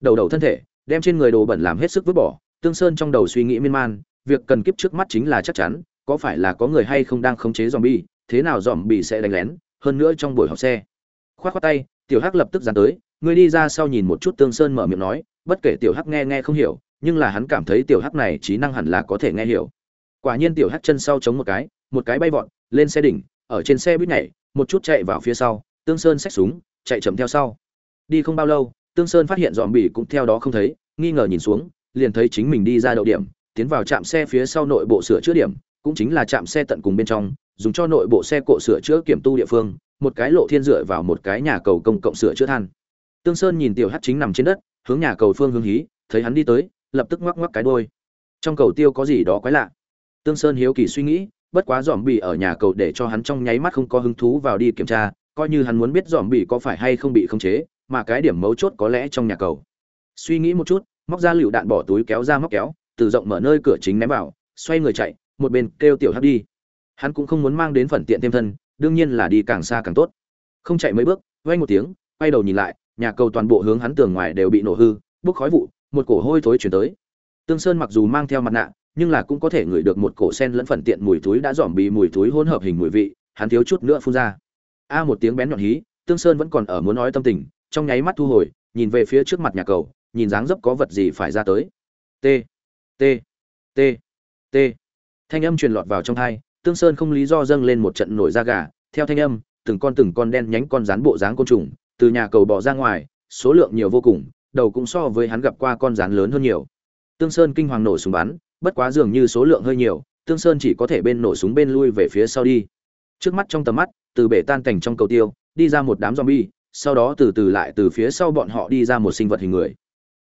Đầu đầu thân thể, đem trên người đồ bẩn làm hết sức vứt bỏ, tương sơn trong đầu suy nghĩ miên man, việc cần kiếp trước mắt chính là chắc chắn, có phải là có người hay không đang khống chế zombie, thế nào zombie sẽ đánh lén, hơn nữa trong buổi học xe. Khoát khoát tay, tiểu hắc lập tức giáng tới, người đi ra sau nhìn một chút tương sơn mở miệng nói, bất kể tiểu hắc nghe nghe không hiểu nhưng là hắn cảm thấy tiểu hắc này trí năng hẳn là có thể nghe hiểu. Quả nhiên tiểu hắc chân sau chống một cái một cái bay vọt, lên xe đỉnh, ở trên xe buýt nhảy, một chút chạy vào phía sau, tương sơn xách súng, chạy chậm theo sau. Đi không bao lâu, tương sơn phát hiện dòm bỉ cũng theo đó không thấy, nghi ngờ nhìn xuống, liền thấy chính mình đi ra đậu điểm, tiến vào trạm xe phía sau nội bộ sửa chữa điểm, cũng chính là trạm xe tận cùng bên trong, dùng cho nội bộ xe cộ sửa chữa kiểm tu địa phương, một cái lộ thiên dựa vào một cái nhà cầu công cộng sửa chữa than. Tương sơn nhìn tiểu hắc chính nằm trên đất, hướng nhà cầu phương hướng hí, thấy hắn đi tới lập tức ngoắc ngoắc cái đôi trong cầu tiêu có gì đó quái lạ. Tương sơn hiếu kỳ suy nghĩ, bất quá dòm bị ở nhà cầu để cho hắn trong nháy mắt không có hứng thú vào đi kiểm tra, coi như hắn muốn biết dòm bị có phải hay không bị khống chế, mà cái điểm mấu chốt có lẽ trong nhà cầu. Suy nghĩ một chút, móc ra lựu đạn bỏ túi kéo ra móc kéo, từ rộng mở nơi cửa chính ném vào, xoay người chạy, một bên kêu tiểu hắc đi. Hắn cũng không muốn mang đến phần tiện thêm thân, đương nhiên là đi càng xa càng tốt. Không chạy mấy bước vay một tiếng, quay đầu nhìn lại, nhà cầu toàn bộ hướng hắn tường ngoài đều bị nổ hư, bốc khói vụ một cổ hôi thối chuyển tới. Tương sơn mặc dù mang theo mặt nạ, nhưng là cũng có thể ngửi được một cổ sen lẫn phần tiện mùi túi đã dòm bị mùi túi hỗn hợp hình mùi vị, hắn thiếu chút nữa phun ra. A một tiếng bén nhọn hí, tương sơn vẫn còn ở muốn nói tâm tình, trong nháy mắt thu hồi, nhìn về phía trước mặt nhà cầu, nhìn dáng dấp có vật gì phải ra tới. T t t t. Thanh âm truyền lọt vào trong thai tương sơn không lý do dâng lên một trận nổi da gà, theo thanh âm, từng con từng con đen nhánh con rán bộ dáng côn trùng, từ nhà cầu bỏ ra ngoài, số lượng nhiều vô cùng đầu cũng so với hắn gặp qua con rắn lớn hơn nhiều. Tương sơn kinh hoàng nổ súng bắn, bất quá dường như số lượng hơi nhiều, tương sơn chỉ có thể bên nổ súng bên lui về phía sau đi. Trước mắt trong tầm mắt, từ bể tan cảnh trong cầu tiêu, đi ra một đám zombie, sau đó từ từ lại từ phía sau bọn họ đi ra một sinh vật hình người.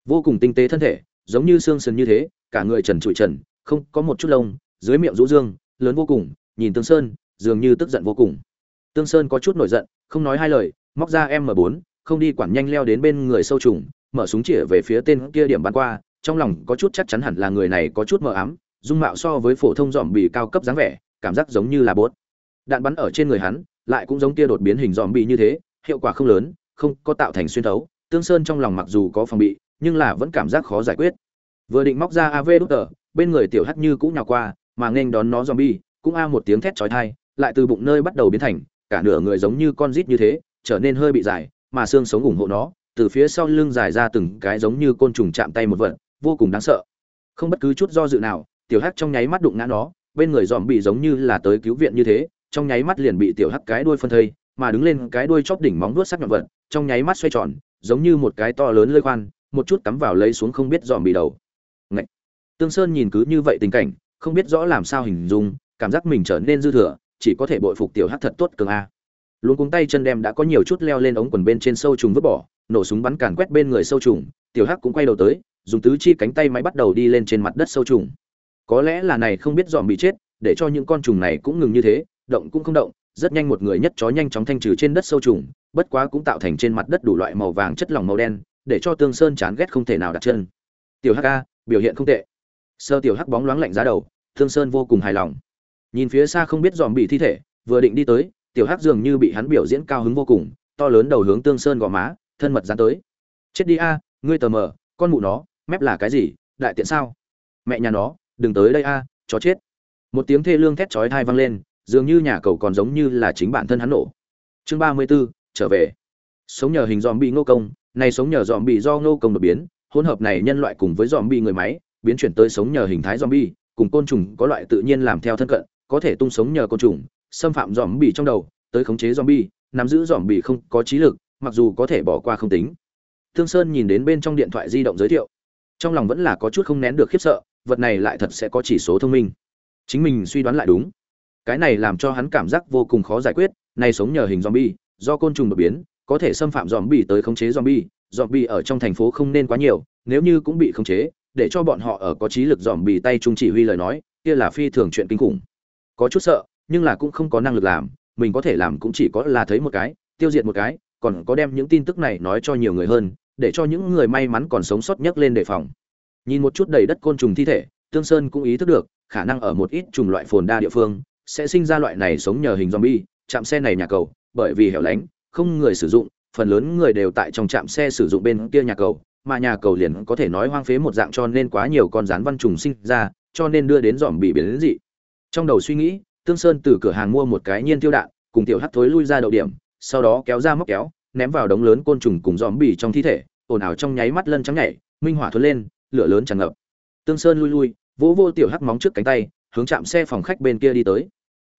Vô cùng tinh tế thân thể, giống như xương sườn như thế, cả người trần trụi trần, không có một chút lông, dưới miệng rũ dương lớn vô cùng, nhìn tương sơn, dường như tức giận vô cùng. Tương sơn có chút nổi giận, không nói hai lời, móc ra m 4 không đi quản nhanh leo đến bên người sâu trùng mở súng chĩa về phía tên kia điểm bắn qua, trong lòng có chút chắc chắn hẳn là người này có chút mờ ám, dung mạo so với phổ thông dòm bị cao cấp dáng vẻ, cảm giác giống như là bốt. Đạn bắn ở trên người hắn, lại cũng giống kia đột biến hình dòm bị như thế, hiệu quả không lớn, không có tạo thành xuyên thấu. Tương sơn trong lòng mặc dù có phòng bị, nhưng là vẫn cảm giác khó giải quyết. Vừa định móc ra av đút tờ, bên người tiểu hắt như cũng nhào qua, mà nghênh đón nó zombie cũng a một tiếng thét chói tai, lại từ bụng nơi bắt đầu biến thành, cả nửa người giống như con rít như thế, trở nên hơi bị dài, mà xương sống ủng hộ nó từ phía sau lưng dài ra từng cái giống như côn trùng chạm tay một vật, vô cùng đáng sợ. Không bất cứ chút do dự nào, tiểu hắc trong nháy mắt đụng ngã nó, bên người dòm bị giống như là tới cứu viện như thế, trong nháy mắt liền bị tiểu hắc cái đuôi phân thây, mà đứng lên cái đuôi chóp đỉnh móng vuốt sắc nhọn vật, trong nháy mắt xoay tròn, giống như một cái to lớn lưỡi khoan, một chút cắm vào lấy xuống không biết dòm bị đầu. Ngậy. tương sơn nhìn cứ như vậy tình cảnh, không biết rõ làm sao hình dung, cảm giác mình trở nên dư thừa, chỉ có thể bội phục tiểu hắc thật tốt cường a. Luôn cuống tay chân đem đã có nhiều chút leo lên ống quần bên trên sâu trùng vứt bỏ nổ súng bắn càn quét bên người sâu trùng, tiểu hắc cũng quay đầu tới, dùng tứ chi cánh tay máy bắt đầu đi lên trên mặt đất sâu trùng. Có lẽ là này không biết dòm bị chết, để cho những con trùng này cũng ngừng như thế, động cũng không động, rất nhanh một người nhất chó nhanh chóng thanh trừ trên đất sâu trùng, bất quá cũng tạo thành trên mặt đất đủ loại màu vàng chất lỏng màu đen, để cho tương sơn chán ghét không thể nào đặt chân. Tiểu hắc a, biểu hiện không tệ. Sơ tiểu hắc bóng loáng lạnh giá đầu, tương sơn vô cùng hài lòng. Nhìn phía xa không biết dòm bị thi thể, vừa định đi tới, tiểu hắc dường như bị hắn biểu diễn cao hứng vô cùng, to lớn đầu hướng tương sơn gò má thân mật dán tới. Chết đi a ngươi tờ mờ con mụ nó mép là cái gì đại tiện sao? Mẹ nhà nó đừng tới đây a chó chết. Một tiếng thê lương thét chói thai vang lên dường như nhà cầu còn giống như là chính bản thân hắn nổ. Chương ba mươi 34, trở về. Sống nhờ hình dòm bị ngô công này sống nhờ dòm bị do ngô công đột biến hỗn hợp này nhân loại cùng với dòm bị người máy biến chuyển tới sống nhờ hình thái dòm bi cùng côn trùng có loại tự nhiên làm theo thân cận có thể tung sống nhờ côn trùng xâm phạm dòm bị trong đầu tới khống chế dòm bi nắm giữ dòm bị không có trí lực mặc dù có thể bỏ qua không tính. Thương sơn nhìn đến bên trong điện thoại di động giới thiệu. Trong lòng vẫn là có chút không nén được khiếp sợ vật này lại thật sẽ có chỉ số thông minh. Chính mình suy đoán lại đúng. Cái này làm cho hắn cảm giác vô cùng khó giải quyết này sống nhờ hình zombie, do côn trùng đột biến, có thể xâm phạm zombie tới khống chế zombie, zombie ở trong thành phố không nên quá nhiều, nếu như cũng bị khống chế, để cho bọn họ ở có trí lực zombie tay trung chỉ huy lời nói, kia là phi thường chuyện kinh khủng. Có chút sợ, nhưng là cũng không có năng lực làm, mình có thể làm cũng chỉ có là thấy một cái, tiêu diệt một cái, còn có đem những tin tức này nói cho nhiều người hơn, để cho những người may mắn còn sống sót nhất lên đề phòng. Nhìn một chút đầy đất côn trùng thi thể, Tương Sơn cũng ý thức được, khả năng ở một ít trùng loại phồn đa địa phương sẽ sinh ra loại này sống nhờ hình zombie, chạm xe này nhà cầu, bởi vì hẻo lánh, không người sử dụng, phần lớn người đều tại trong trạm xe sử dụng bên kia nhà cầu, mà nhà cầu liền có thể nói hoang phế một dạng cho nên quá nhiều con rắn văn trùng sinh ra, cho nên đưa đến dòm bị biến đến dị. Trong đầu suy nghĩ, Tương Sơn từ cửa hàng mua một cái nhiên tiêu đạn, cùng tiểu hắc thối lui ra đầu điểm, sau đó kéo ra móc kéo, ném vào đống lớn côn trùng cùng dòm bì trong thi thể, ồn ào trong nháy mắt lân trắng nhảy, minh hỏa thuần lên, lửa lớn tràn ngập. Tương Sơn lui lui, vỗ vô tiểu hắc móng trước cánh tay, hướng chạm xe phòng khách bên kia đi tới.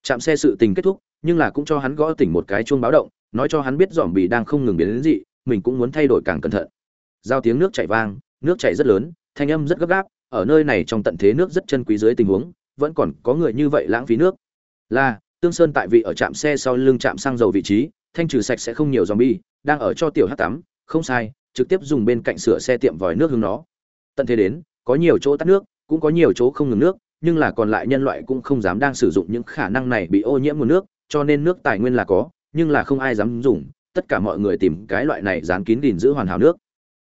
Chạm xe sự tình kết thúc, nhưng là cũng cho hắn gõ tỉnh một cái chuông báo động, nói cho hắn biết dòm bì đang không ngừng biến đến dị, mình cũng muốn thay đổi càng cẩn thận. Giao tiếng nước chảy vang, nước chảy rất lớn, thanh âm rất gấp gáp, ở nơi này trong tận thế nước rất chân quý dưới tình huống, vẫn còn có người như vậy lãng phí nước. Là, Tương Sơn tại vị ở trạm xe sau lưng trạm xăng dầu vị trí, thanh trừ sạch sẽ không nhiều zombie, đang ở cho tiểu hắc tắm, không sai, trực tiếp dùng bên cạnh sửa xe tiệm vòi nước hướng nó. Tận thế đến, có nhiều chỗ tắt nước, cũng có nhiều chỗ không ngừng nước, nhưng là còn lại nhân loại cũng không dám đang sử dụng những khả năng này bị ô nhiễm nguồn nước, cho nên nước tài nguyên là có, nhưng là không ai dám dùng, tất cả mọi người tìm cái loại này dán kín gìn giữ hoàn hảo nước.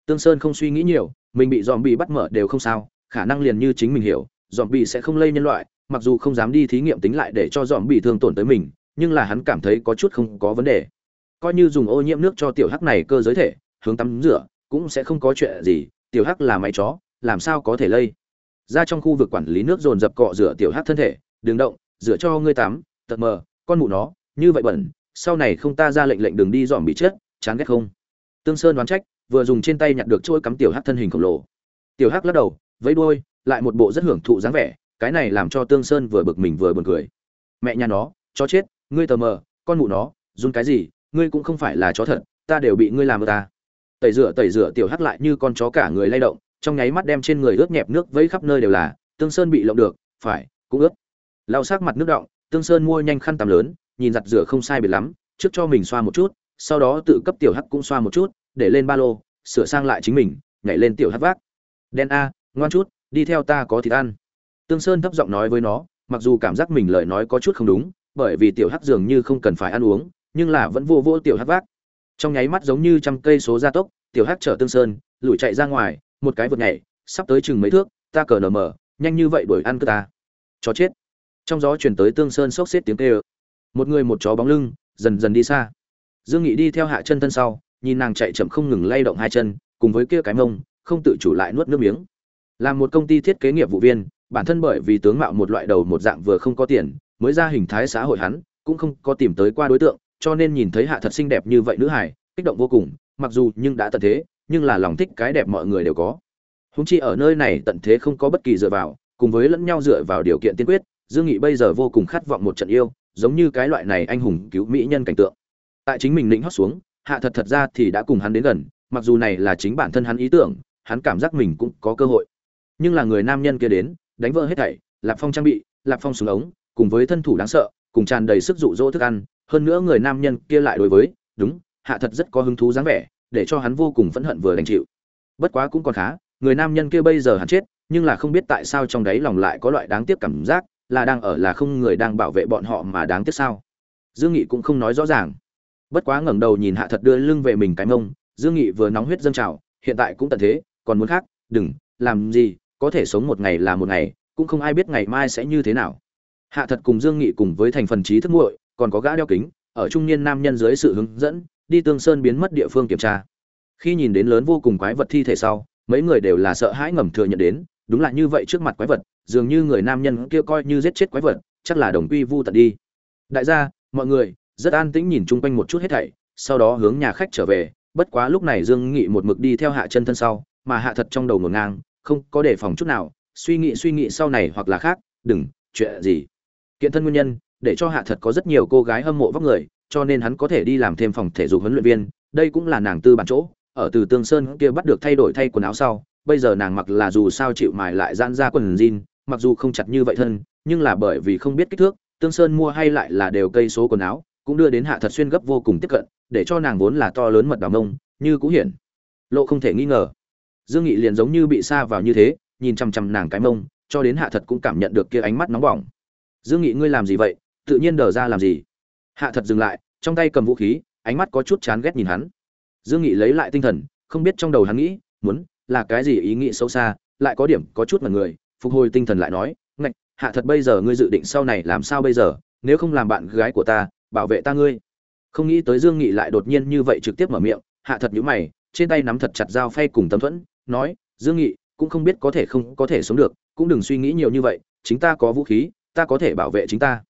Tương Sơn không suy nghĩ nhiều, mình bị zombie bắt mở đều không sao, khả năng liền như chính mình hiểu, zombie sẽ không lây nhân loại, mặc dù không dám đi thí nghiệm tính lại để cho zombie thương tổn tới mình, nhưng là hắn cảm thấy có chút không có vấn đề. Coi như dùng ô nhiễm nước cho tiểu hắc này cơ giới thể, hướng tắm rửa, cũng sẽ không có chuyện gì, tiểu hắc là máy chó, làm sao có thể lây. Ra trong khu vực quản lý nước dồn dập cọ rửa tiểu hắc thân thể, đừng động, rửa cho ngươi tắm, tật mờ, con mụ nó, như vậy bẩn, sau này không ta ra lệnh lệnh đừng đi dòm bị chết, chán ghét không. Tương Sơn đoán trách, vừa dùng trên tay nhặt được trôi cắm tiểu hắc thân hình khổng lồ. Tiểu hắc lắc đầu, vẫy đuôi, lại một bộ rất hưởng thụ dáng vẻ, cái này làm cho Tương Sơn vừa bực mình vừa buồn cười. Mẹ nhà nó, chó chết, ngươi tờ mờ, con mụ nó, run cái gì, ngươi cũng không phải là chó thật, ta đều bị ngươi làm ta. Tẩy rửa tẩy rửa tiểu hắc lại như con chó cả người lay động, trong nháy mắt đem trên người ướt nhẹp nước vẫy khắp nơi đều là, Tương Sơn bị lộng được, phải, cũng ướt. Lau sắc mặt nước động, Tương Sơn mua nhanh khăn tắm lớn, nhìn giặt rửa không sai biệt lắm, trước cho mình xoa một chút, sau đó tự cấp tiểu hắc cũng xoa một chút, để lên ba lô, sửa sang lại chính mình, nhảy lên tiểu hắc vác. Đen a, ngoan chút, đi theo ta có thịt ăn. Tương Sơn thấp giọng nói với nó, mặc dù cảm giác mình lời nói có chút không đúng, bởi vì tiểu hắc dường như không cần phải ăn uống, nhưng là vẫn vô vô tiểu hắc vác. Trong nháy mắt giống như trăm cây số gia tốc, tiểu hắc chở Tương Sơn, lùi chạy ra ngoài, một cái vượt nhảy, sắp tới chừng mấy thước, ta cờ nở mở, nhanh như vậy đuổi ăn cơ ta. Chó chết. Trong gió truyền tới Tương Sơn sốc xếp tiếng kêu. Một người một chó bóng lưng, dần dần đi xa. Dương Nghị đi theo hạ chân thân sau, nhìn nàng chạy chậm không ngừng lay động hai chân, cùng với kia cái mông, không tự chủ lại nuốt nước miếng. Làm một công ty thiết kế nghiệp vụ viên, bản thân bởi vì tướng mạo một loại đầu một dạng vừa không có tiền, mới ra hình thái xã hội hắn, cũng không có tìm tới qua đối tượng, cho nên nhìn thấy hạ thật xinh đẹp như vậy nữ hải, kích động vô cùng, mặc dù nhưng đã tận thế, nhưng là lòng thích cái đẹp mọi người đều có. Húng chi ở nơi này tận thế không có bất kỳ dựa vào, cùng với lẫn nhau dựa vào điều kiện tiên quyết, Dương Nghị bây giờ vô cùng khát vọng một trận yêu, giống như cái loại này anh hùng cứu mỹ nhân cảnh tượng. Tại chính mình lĩnh hót xuống, hạ thật thật ra thì đã cùng hắn đến gần, mặc dù này là chính bản thân hắn ý tưởng, hắn cảm giác mình cũng có cơ hội. Nhưng là người nam nhân kia đến, đánh vỡ hết thảy, Lạp Phong trang bị, Lạp Phong súng ống, cùng với thân thủ đáng sợ, cùng tràn đầy sức dụ dỗ thức ăn, hơn nữa người nam nhân kia lại đối với, đúng, hạ thật rất có hứng thú dáng vẻ, để cho hắn vô cùng phẫn hận vừa đành chịu. Bất quá cũng còn khá, người nam nhân kia bây giờ hắn chết, nhưng là không biết tại sao trong đấy lòng lại có loại đáng tiếc cảm giác, là đang ở là không người đang bảo vệ bọn họ mà đáng tiếc sao? Dương Nghị cũng không nói rõ ràng. Bất quá ngẩng đầu nhìn hạ thật đưa lưng về mình cái mông, Dương Nghị vừa nóng huyết dâng trào, hiện tại cũng tận thế, còn muốn khác, đừng, làm gì, có thể sống một ngày là một ngày, cũng không ai biết ngày mai sẽ như thế nào. Hạ thật cùng Dương Nghị cùng với thành phần trí thức muội, còn có gã đeo kính, ở trung niên nam nhân dưới sự hướng dẫn, đi Tương Sơn biến mất địa phương kiểm tra. Khi nhìn đến lớn vô cùng quái vật thi thể sau, mấy người đều là sợ hãi ngầm thừa nhận đến, đúng là như vậy trước mặt quái vật, dường như người nam nhân kia coi như giết chết quái vật, chắc là đồng quy vu tận đi. Đại gia, mọi người rất an tĩnh nhìn chung quanh một chút hết thảy, sau đó hướng nhà khách trở về, bất quá lúc này Dương Nghị một mực đi theo hạ chân thân sau, mà hạ thật trong đầu ngổn ngang, không có đề phòng chút nào, suy nghĩ suy nghĩ sau này hoặc là khác, đừng, chuyện gì. Kiện thân nguyên nhân, để cho hạ thật có rất nhiều cô gái hâm mộ vóc người, cho nên hắn có thể đi làm thêm phòng thể dục huấn luyện viên, đây cũng là nàng tư bản chỗ, ở từ Tương Sơn kia bắt được thay đổi thay quần áo sau, bây giờ nàng mặc là dù sao chịu mài lại giãn ra quần jean, mặc dù không chặt như vậy thân, nhưng là bởi vì không biết kích thước, Tương Sơn mua hay lại là đều cây số quần áo, cũng đưa đến hạ thật xuyên gấp vô cùng tiếp cận để cho nàng vốn là to lớn mật đào mông như cũ hiển. Lộ không thể nghi ngờ. Dương nghị liền giống như bị xa vào như thế nhìn chằm chằm nàng cái mông cho đến hạ thật cũng cảm nhận được kia ánh mắt nóng bỏng. Dương nghị ngươi làm gì vậy? Tự nhiên đờ ra làm gì? Hạ thật dừng lại, trong tay cầm vũ khí, ánh mắt có chút chán ghét nhìn hắn. Dương nghị lấy lại tinh thần, không biết trong đầu hắn nghĩ, muốn, là cái gì ý nghĩ sâu xa, lại có điểm có chút mà người, phục hồi tinh thần lại nói, ngạch, hạ thật bây giờ ngươi dự định sau này làm sao bây giờ? Nếu không làm bạn gái của ta, bảo vệ ta ngươi. Không nghĩ tới dương nghị lại đột nhiên như vậy trực tiếp mở miệng, hạ thật nhíu mày, trên tay nắm thật chặt dao phay cùng tấm thuẫn, nói, dương nghị, cũng không biết có thể không có thể sống được, cũng đừng suy nghĩ nhiều như vậy, chính ta có vũ khí, ta có thể bảo vệ chính ta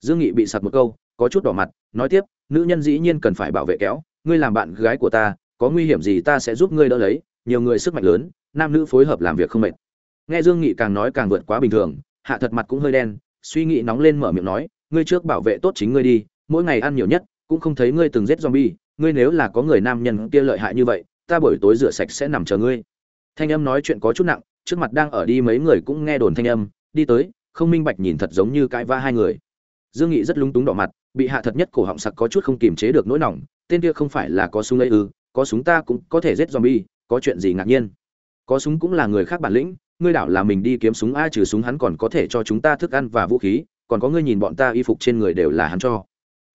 dương nghị bị sặc một câu, có chút đỏ mặt, nói tiếp, nữ nhân dĩ nhiên cần phải bảo vệ kéo, ngươi làm bạn gái của ta, có nguy hiểm gì ta sẽ giúp ngươi đỡ lấy, nhiều người sức mạnh lớn, nam nữ phối hợp làm việc không mệt. Nghe dương nghị càng nói càng vượt quá bình thường, hạ thật mặt cũng hơi đen, suy nghĩ nóng lên mở miệng nói, ngươi trước bảo vệ tốt chính ngươi đi, mỗi ngày ăn nhiều nhất, cũng không thấy ngươi từng giết zombie, ngươi nếu là có người nam nhân kia lợi hại như vậy, ta buổi tối rửa sạch sẽ nằm chờ ngươi. Thanh âm nói chuyện có chút nặng, trước mặt đang ở đi mấy người cũng nghe đồn thanh âm, đi tới, không minh bạch nhìn thật giống như cãi va hai người dương nghị rất lúng túng đỏ mặt, bị hạ thật nhất cổ họng sặc có chút không kiềm chế được nỗi nỏng tên kia không phải là có súng ấy ư, có súng ta cũng có thể giết zombie, có chuyện gì ngạc nhiên. Có súng cũng là người khác bản lĩnh, ngươi đảo là mình đi kiếm súng ai trừ súng hắn còn có thể cho chúng ta thức ăn và vũ khí, còn có ngươi nhìn bọn ta y phục trên người đều là hắn cho.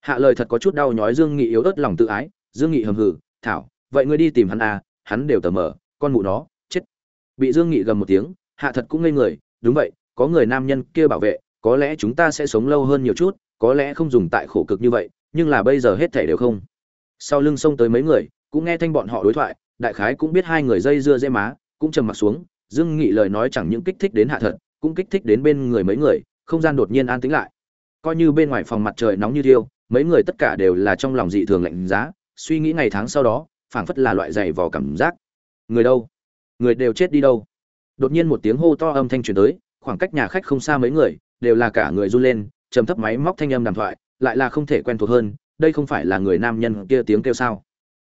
Hạ lời thật có chút đau nhói dương nghị yếu ớt lòng tự ái, dương nghị hầm hừ, thảo, vậy ngươi đi tìm hắn à hắn đều tờ mờ, con mụ nó, chết. Bị dương nghị gầm một tiếng, hạ thật cũng ngây người, đúng vậy, có người nam nhân kia bảo vệ có lẽ chúng ta sẽ sống lâu hơn nhiều chút, có lẽ không dùng tại khổ cực như vậy, nhưng là bây giờ hết thể đều không. Sau lưng xông tới mấy người, cũng nghe thanh bọn họ đối thoại, đại khái cũng biết hai người dây dưa dễ má, cũng trầm mặt xuống, dương nghị lời nói chẳng những kích thích đến hạ thật, cũng kích thích đến bên người mấy người, không gian đột nhiên an tĩnh lại. Coi như bên ngoài phòng mặt trời nóng như thiêu, mấy người tất cả đều là trong lòng dị thường lạnh giá, suy nghĩ ngày tháng sau đó, phảng phất là loại dày vò cảm giác. Người đâu? Người đều chết đi đâu? Đột nhiên một tiếng hô to âm thanh truyền tới, khoảng cách nhà khách không xa mấy người đều là cả người run lên, trầm thấp máy móc thanh âm đàm thoại, lại là không thể quen thuộc hơn, đây không phải là người nam nhân kia tiếng kêu sao.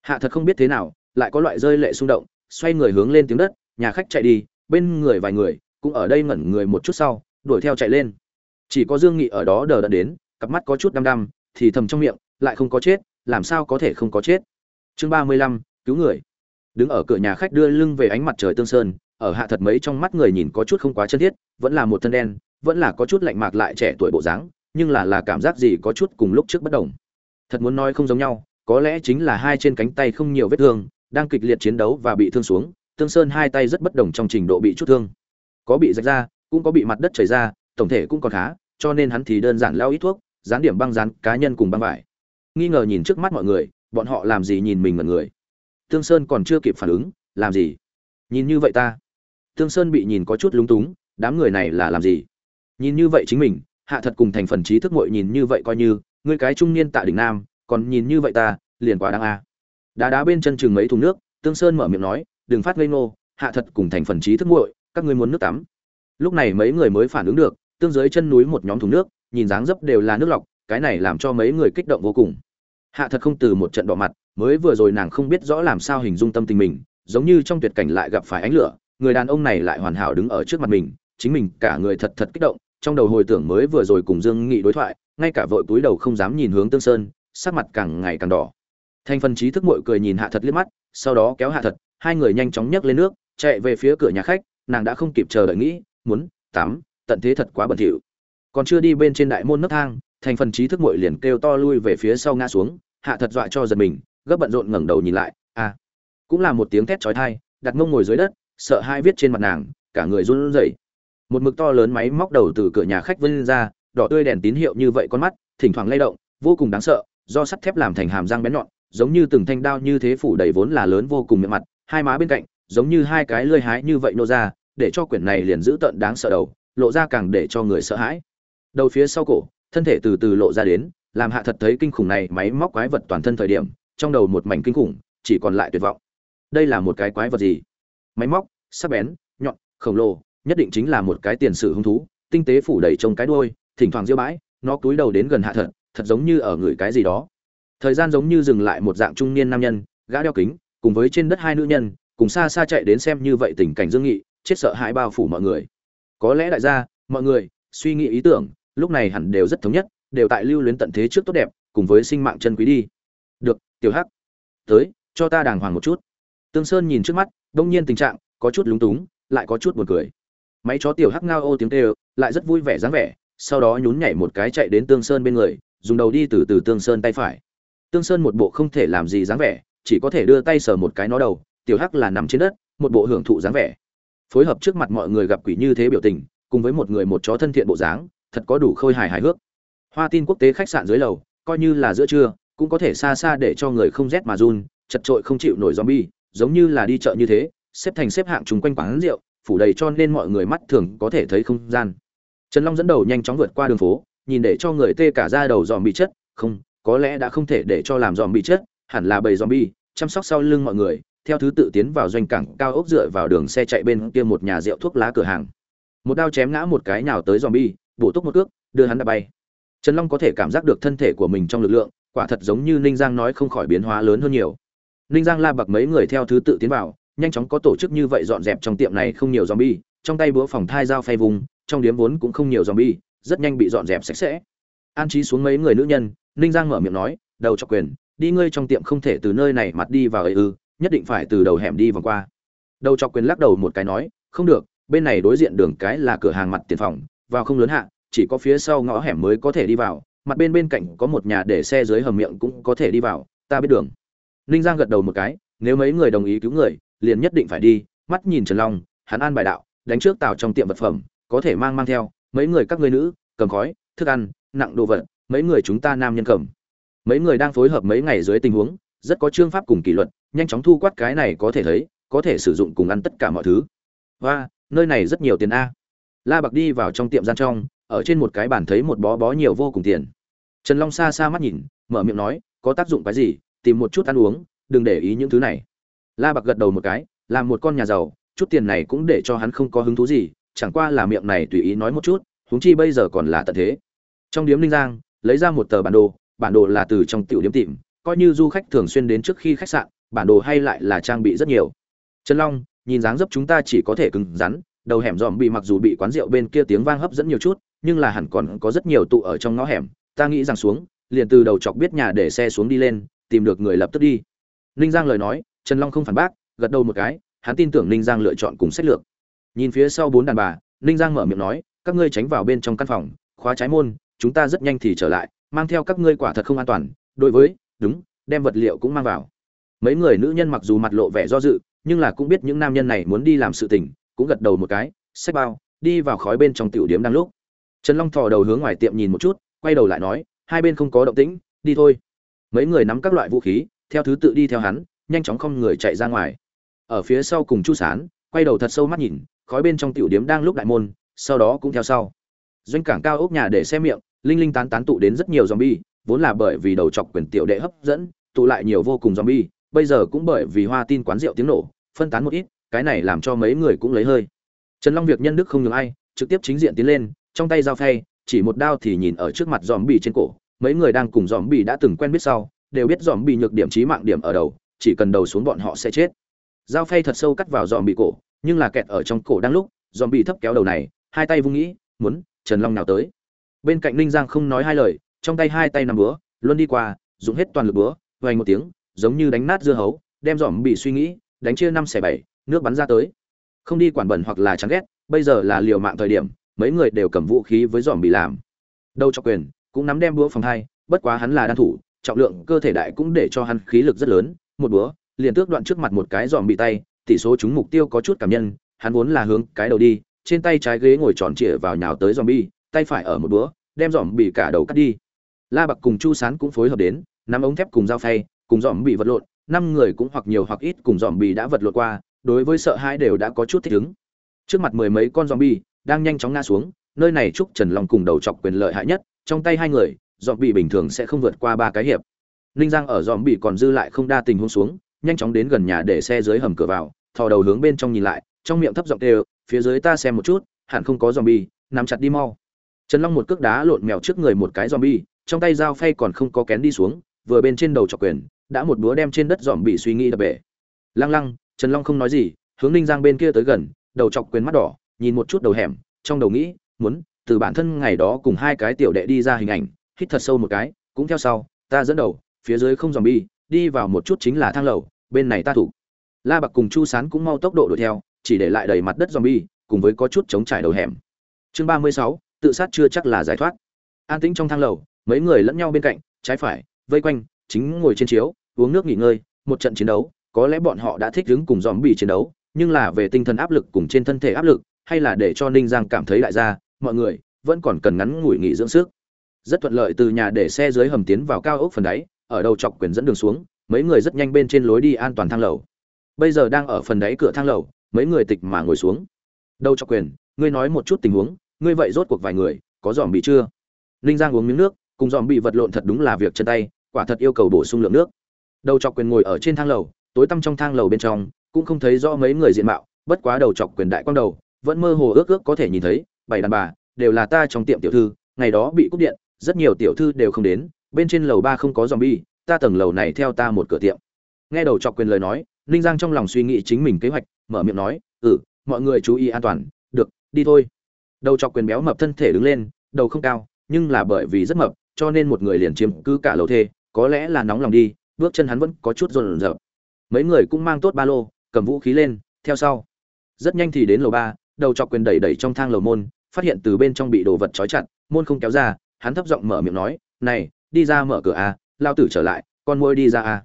Hạ thật không biết thế nào, lại có loại rơi lệ xung động, xoay người hướng lên tiếng đất, nhà khách chạy đi, bên người vài người, cũng ở đây ngẩn người một chút sau, đuổi theo chạy lên. Chỉ có dương nghị ở đó đờ đẫn đến, cặp mắt có chút đăm đăm, thì thầm trong miệng, lại không có chết, làm sao có thể không có chết. Chương ba mươi lăm, cứu người. Đứng ở cửa nhà khách đưa lưng về ánh mặt trời tương sơn, ở hạ thật mấy trong mắt người nhìn có chút không quá chân thiết, vẫn là một thân đen vẫn là có chút lạnh mạc lại trẻ tuổi bộ dáng, nhưng là là cảm giác gì có chút cùng lúc trước bất đồng. Thật muốn nói không giống nhau, có lẽ chính là hai trên cánh tay không nhiều vết thương, đang kịch liệt chiến đấu và bị thương xuống, tương sơn hai tay rất bất đồng trong trình độ bị chút thương. Có bị rách ra, cũng có bị mặt đất chảy ra, tổng thể cũng còn khá, cho nên hắn thì đơn giản lao ít thuốc, dán điểm băng dán cá nhân cùng băng vải. Nghi ngờ nhìn trước mắt mọi người, bọn họ làm gì nhìn mình mật người? Tương sơn còn chưa kịp phản ứng, làm gì? Nhìn như vậy ta. Tương sơn bị nhìn có chút lúng túng, đám người này là làm gì? Nhìn như vậy chính mình, hạ thật cùng thành phần trí thức muội nhìn như vậy coi như, ngươi cái trung niên tạ đỉnh nam, còn nhìn như vậy ta, liền quá đáng a. Đá đá bên chân chừng mấy thùng nước, tương sơn mở miệng nói, đừng phát ngây ngô, hạ thật cùng thành phần trí thức muội, các ngươi muốn nước tắm. Lúc này mấy người mới phản ứng được, tương dưới chân núi một nhóm thùng nước, nhìn dáng dấp đều là nước lọc, cái này làm cho mấy người kích động vô cùng. Hạ thật không từ một trận đỏ mặt, mới vừa rồi nàng không biết rõ làm sao hình dung tâm tình mình, giống như trong tuyệt cảnh lại gặp phải ánh lửa, người đàn ông này lại hoàn hảo đứng ở trước mặt mình, chính mình cả người thật thật kích động trong đầu hồi tưởng mới vừa rồi cùng dương nghị đối thoại, ngay cả vội túi đầu không dám nhìn hướng tương sơn, sắc mặt càng ngày càng đỏ. Thành phần trí thức muội cười nhìn hạ thật liếc mắt, sau đó kéo hạ thật, hai người nhanh chóng nhấc lên nước, chạy về phía cửa nhà khách, nàng đã không kịp chờ đợi nghĩ, muốn tắm tận thế thật quá bẩn thỉu. Còn chưa đi bên trên đại môn nấc thang, thành phần trí thức muội liền kêu to lui về phía sau ngã xuống, hạ thật dọa cho giật mình, gấp bận rộn ngẩng đầu nhìn lại à. Cũng là một tiếng thét chói tai, đặt mông ngồi dưới đất, sợ hai viết trên mặt nàng, cả người run rẩy một mực to lớn máy móc đầu từ cửa nhà khách vươn ra, đỏ tươi đèn tín hiệu như vậy con mắt, thỉnh thoảng lay động, vô cùng đáng sợ, do sắt thép làm thành hàm răng bén nhọn, giống như từng thanh đao như thế phủ đầy vốn là lớn vô cùng miệng mặt, hai má bên cạnh, giống như hai cái lưỡi hái như vậy nô ra, để cho quyển này liền giữ tận đáng sợ đầu, lộ ra càng để cho người sợ hãi. Đầu phía sau cổ, thân thể từ từ lộ ra đến, làm hạ thật thấy kinh khủng này máy móc quái vật toàn thân thời điểm, trong đầu một mảnh kinh khủng, chỉ còn lại tuyệt vọng. Đây là một cái quái vật gì? Máy móc sắc bén, nhọn, khổng lồ nhất định chính là một cái tiền sử hung thú, tinh tế phủ đầy trong cái đuôi, thỉnh thoảng diêu bãi, nó cúi đầu đến gần hạ thật thật giống như ở người cái gì đó. Thời gian giống như dừng lại một dạng trung niên nam nhân, gã đeo kính, cùng với trên đất hai nữ nhân, cùng xa xa chạy đến xem như vậy tình cảnh dương nghị, chết sợ hãi bao phủ mọi người. Có lẽ đại gia, mọi người, suy nghĩ ý tưởng, lúc này hẳn đều rất thống nhất, đều tại lưu luyến tận thế trước tốt đẹp, cùng với sinh mạng chân quý đi. Được, tiểu hắc, tới, cho ta đàng hoàng một chút. Tương sơn nhìn trước mắt, đông nhiên tình trạng, có chút lúng túng, lại có chút buồn cười máy chó tiểu hắc ngao ô tiếng kêu, lại rất vui vẻ dáng vẻ, sau đó nhún nhảy một cái chạy đến tương sơn bên người, dùng đầu đi từ từ tương sơn tay phải. Tương sơn một bộ không thể làm gì dáng vẻ, chỉ có thể đưa tay sờ một cái nó đầu, tiểu hắc là nằm trên đất, một bộ hưởng thụ dáng vẻ. Phối hợp trước mặt mọi người gặp quỷ như thế biểu tình, cùng với một người một chó thân thiện bộ dáng, thật có đủ khôi hài hài hước. Hoa tin quốc tế khách sạn dưới lầu, coi như là giữa trưa, cũng có thể xa xa để cho người không rét mà run, chật trội không chịu nổi zombie, giống như là đi chợ như thế, xếp thành xếp hạng chung quanh quán rượu phủ đầy cho nên mọi người mắt thường có thể thấy không gian. Trần long dẫn đầu nhanh chóng vượt qua đường phố, nhìn để cho người tê cả ra đầu dòm bị chất không, có lẽ đã không thể để cho làm dòm bị chất hẳn là bầy bị chăm sóc sau lưng mọi người, theo thứ tự tiến vào doanh cảng cao ốc dựa vào đường xe chạy bên kia một nhà rượu thuốc lá cửa hàng. Một đao chém ngã một cái nào tới zombie, bổ túc một cước, đưa hắn đã bay. Trần long có thể cảm giác được thân thể của mình trong lực lượng, quả thật giống như ninh giang nói không khỏi biến hóa lớn hơn nhiều. Ninh giang la bạc mấy người theo thứ tự tiến vào nhanh chóng có tổ chức như vậy dọn dẹp trong tiệm này không nhiều zombie, trong tay búa phòng thai dao phay vùng, trong điếm vốn cũng không nhiều zombie, rất nhanh bị dọn dẹp sạch sẽ. An trí xuống mấy người nữ nhân, ninh giang mở miệng nói, đầu cho quyền, đi ngươi trong tiệm không thể từ nơi này mặt đi vào ấy ư, nhất định phải từ đầu hẻm đi vòng qua. Đầu cho quyền lắc đầu một cái nói, không được, bên này đối diện đường cái là cửa hàng mặt tiền phòng, vào không lớn hạ, chỉ có phía sau ngõ hẻm mới có thể đi vào, mặt bên bên cạnh có một nhà để xe dưới hầm miệng cũng có thể đi vào, ta biết đường. Ninh giang gật đầu một cái, nếu mấy người đồng ý cứu người liền nhất định phải đi, mắt nhìn trần long, hắn an bài đạo, đánh trước tàu trong tiệm vật phẩm, có thể mang mang theo, mấy người các ngươi nữ, cầm khói, thức ăn, nặng đồ vật, mấy người chúng ta nam nhân cầm. Mấy người đang phối hợp mấy ngày dưới tình huống, rất có chương pháp cùng kỷ luật, nhanh chóng thu quát cái này có thể thấy, có thể sử dụng cùng ăn tất cả mọi thứ. Và nơi này rất nhiều tiền a. La bạc đi vào trong tiệm gian trong, ở trên một cái bàn thấy một bó bó nhiều vô cùng tiền. Trần long xa xa mắt nhìn, mở miệng nói, có tác dụng cái gì, tìm một chút ăn uống, đừng để ý những thứ này la bạc gật đầu một cái, làm một con nhà giàu, chút tiền này cũng để cho hắn không có hứng thú gì, chẳng qua là miệng này tùy ý nói một chút, huống chi bây giờ còn là tận thế. Trong điếm linh giang, lấy ra một tờ bản đồ bản đồ là từ trong tiểu điếm tìm, coi như du khách thường xuyên đến trước khi khách sạn, bản đồ hay lại là trang bị rất nhiều. Trần long, nhìn dáng dấp chúng ta chỉ có thể cứng rắn, đầu hẻm dòm bị mặc dù bị quán rượu bên kia tiếng vang hấp dẫn nhiều chút, nhưng là hẳn còn có rất nhiều tụ ở trong ngõ hẻm, ta nghĩ rằng xuống, liền từ đầu chọc biết nhà để xe xuống đi lên, tìm được người lập tức đi. Linh giang lời nói trần long không phản bác, gật đầu một cái, hắn tin tưởng ninh giang lựa chọn cùng sách lược. Nhìn phía sau bốn đàn bà, ninh giang mở miệng nói, các ngươi tránh vào bên trong căn phòng, khóa trái môn, chúng ta rất nhanh thì trở lại, mang theo các ngươi quả thật không an toàn, đối với, đúng, đem vật liệu cũng mang vào. Mấy người nữ nhân mặc dù mặt lộ vẻ do dự, nhưng là cũng biết những nam nhân này muốn đi làm sự tình, cũng gật đầu một cái, xách bao, đi vào khói bên trong tiểu điểm đang lúc. Trần long thò đầu hướng ngoài tiệm nhìn một chút, quay đầu lại nói, hai bên không có động tĩnh, đi thôi. Mấy người nắm các loại vũ khí, theo thứ tự đi theo hắn nhanh chóng không người chạy ra ngoài. Ở phía sau cùng chu sán, quay đầu thật sâu mắt nhìn, khói bên trong tiểu điếm đang lúc đại môn, sau đó cũng theo sau. Doanh cảng cao ốc nhà để xe miệng, linh linh tán tán tụ đến rất nhiều zombie, vốn là bởi vì đầu chọc quyền tiểu đệ hấp dẫn, tụ lại nhiều vô cùng zombie, bây giờ cũng bởi vì hoa tin quán rượu tiếng nổ, phân tán một ít, cái này làm cho mấy người cũng lấy hơi. Trần long việc nhân đức không nhường ai, trực tiếp chính diện tiến lên, trong tay dao phay, chỉ một đao thì nhìn ở trước mặt dòm bì trên cổ, mấy người đang cùng dòm bì đã từng quen biết sau, đều biết dòm bì nhược điểm trí mạng điểm ở đầu chỉ cần đầu xuống bọn họ sẽ chết. Dao phay thật sâu cắt vào dòm bì cổ, nhưng là kẹt ở trong cổ đang lúc dòm bì thấp kéo đầu này, hai tay vung nghĩ, muốn, trần long nào tới? Bên cạnh ninh giang không nói hai lời, trong tay hai tay nằm búa, luôn đi qua, dùng hết toàn lực búa vành một tiếng, giống như đánh nát dưa hấu, đem dòm bị suy nghĩ, đánh chia năm xẻ bảy, nước bắn ra tới. Không đi quản bẩn hoặc là chán ghét, bây giờ là liều mạng thời điểm, mấy người đều cầm vũ khí với dòm bị làm. Đâu cho quyền, cũng nắm đem búa phòng hai, bất quá hắn là đan thủ, trọng lượng cơ thể đại cũng để cho hắn khí lực rất lớn một búa, liền tước đoạn trước mặt một cái dòm bị tay, tỷ số chúng mục tiêu có chút cảm nhân, hắn vốn là hướng cái đầu đi, trên tay trái ghế ngồi tròn trịa vào nhào tới dòm bi, tay phải ở một búa, đem dòm bị cả đầu cắt đi. La bạc cùng chu sán cũng phối hợp đến, nắm ống thép cùng dao phay, cùng dòm bị vật lộn, năm người cũng hoặc nhiều hoặc ít cùng dòm bị đã vật lộn qua, đối với sợ hãi đều đã có chút thích ứng. Trước mặt mười mấy con dòm bi đang nhanh chóng ngã xuống, nơi này trúc trần long cùng đầu chọc quyền lợi hại nhất, trong tay hai người dòm bị bình thường sẽ không vượt qua ba cái hiệp ninh giang ở dòm bị còn dư lại không đa tình huống xuống, nhanh chóng đến gần nhà để xe dưới hầm cửa vào, thò đầu hướng bên trong nhìn lại, trong miệng thấp giọng đều phía dưới ta xem một chút, hẳn không có dòm bi nằm chặt đi mau. Trần long một cước đá lộn mèo trước người một cái dòm bi trong tay dao phay còn không có kén đi xuống, vừa bên trên đầu chọc quyền, đã một búa đem trên đất dòm bị suy nghĩ đập bể. Lăng lăng, trần long không nói gì, hướng ninh giang bên kia tới gần, đầu chọc quyền mắt đỏ, nhìn một chút đầu hẻm, trong đầu nghĩ, muốn, từ bản thân ngày đó cùng hai cái tiểu đệ đi ra hình ảnh, hít thật sâu một cái, cũng theo sau, ta dẫn đầu phía dưới không dòm bi, đi vào một chút chính là thang lầu, bên này ta thủ. La bạc cùng chu sán cũng mau tốc độ đuổi theo, chỉ để lại đầy mặt đất dòm bi, cùng với có chút chống trải đầu hẻm. Chương ba mươi sáu, tự sát chưa chắc là giải thoát. An tĩnh trong thang lầu, mấy người lẫn nhau bên cạnh, trái phải, vây quanh, chính ngồi trên chiếu, uống nước nghỉ ngơi, một trận chiến đấu, có lẽ bọn họ đã thích đứng cùng dòm bị chiến đấu, nhưng là về tinh thần áp lực cùng trên thân thể áp lực, hay là để cho ninh giang cảm thấy đại gia, mọi người, vẫn còn cần ngắn ngủi nghỉ dưỡng sức. Rất thuận lợi từ nhà để xe dưới hầm tiến vào cao ốc phần đáy ở đầu chọc quyền dẫn đường xuống, mấy người rất nhanh bên trên lối đi an toàn thang lầu. Bây giờ đang ở phần đáy cửa thang lầu, mấy người tịch mà ngồi xuống. Đầu chọc quyền, ngươi nói một chút tình huống, ngươi vậy rốt cuộc vài người, có dòm bị chưa? Ninh giang uống miếng nước, cùng dòm bị vật lộn thật đúng là việc chân tay, quả thật yêu cầu bổ sung lượng nước. Đầu chọc quyền ngồi ở trên thang lầu, tối tăm trong thang lầu bên trong, cũng không thấy rõ mấy người diện mạo, bất quá đầu chọc quyền đại quang đầu, vẫn mơ hồ ước ước có thể nhìn thấy, bảy đàn bà, đều là ta trong tiệm tiểu thư, ngày đó bị cúp điện, rất nhiều tiểu thư đều không đến bên trên lầu ba không có zombie, ta tầng lầu này theo ta một cửa tiệm. Nghe đầu chọc quyền lời nói, ninh giang trong lòng suy nghĩ chính mình kế hoạch, mở miệng nói ừ mọi người chú ý an toàn, được, đi thôi. Đầu chọc quyền béo mập thân thể đứng lên, đầu không cao, nhưng là bởi vì rất mập, cho nên một người liền chiếm cứ cả lầu thê, có lẽ là nóng lòng đi, bước chân hắn vẫn có chút rộn rợp mấy người cũng mang tốt ba lô, cầm vũ khí lên, theo sau. Rất nhanh thì đến lầu ba, đầu chọc quyền đẩy đẩy trong thang lầu môn, phát hiện từ bên trong bị đồ vật trói chặt, môn không kéo ra, hắn thấp giọng mở miệng nói, này đi ra mở cửa a à, lao tử trở lại con môi đi ra a. À.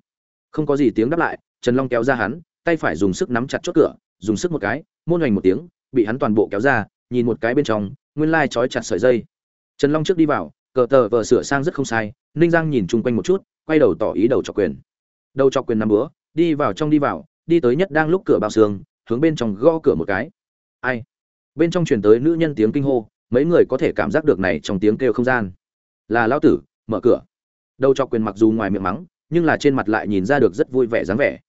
không có gì tiếng đáp lại trần long kéo ra hắn tay phải dùng sức nắm chặt chốt cửa dùng sức một cái môn hoành một tiếng bị hắn toàn bộ kéo ra nhìn một cái bên trong nguyên lai trói chặt sợi dây. Trần long trước đi vào cờ tờ vờ sửa sang rất không sai ninh giang nhìn chung quanh một chút quay đầu tỏ ý đầu cho quyền. Đầu cho quyền nằm bữa đi vào trong đi vào đi tới nhất đang lúc cửa bao xương hướng bên trong gõ cửa một cái. Ai? Bên trong truyền tới nữ nhân tiếng kinh hô mấy người có thể cảm giác được này trong tiếng kêu không gian. Là lão tử mở cửa. Đầu chọc quyền mặc dù ngoài miệng mắng, nhưng là trên mặt lại nhìn ra được rất vui vẻ dáng vẻ.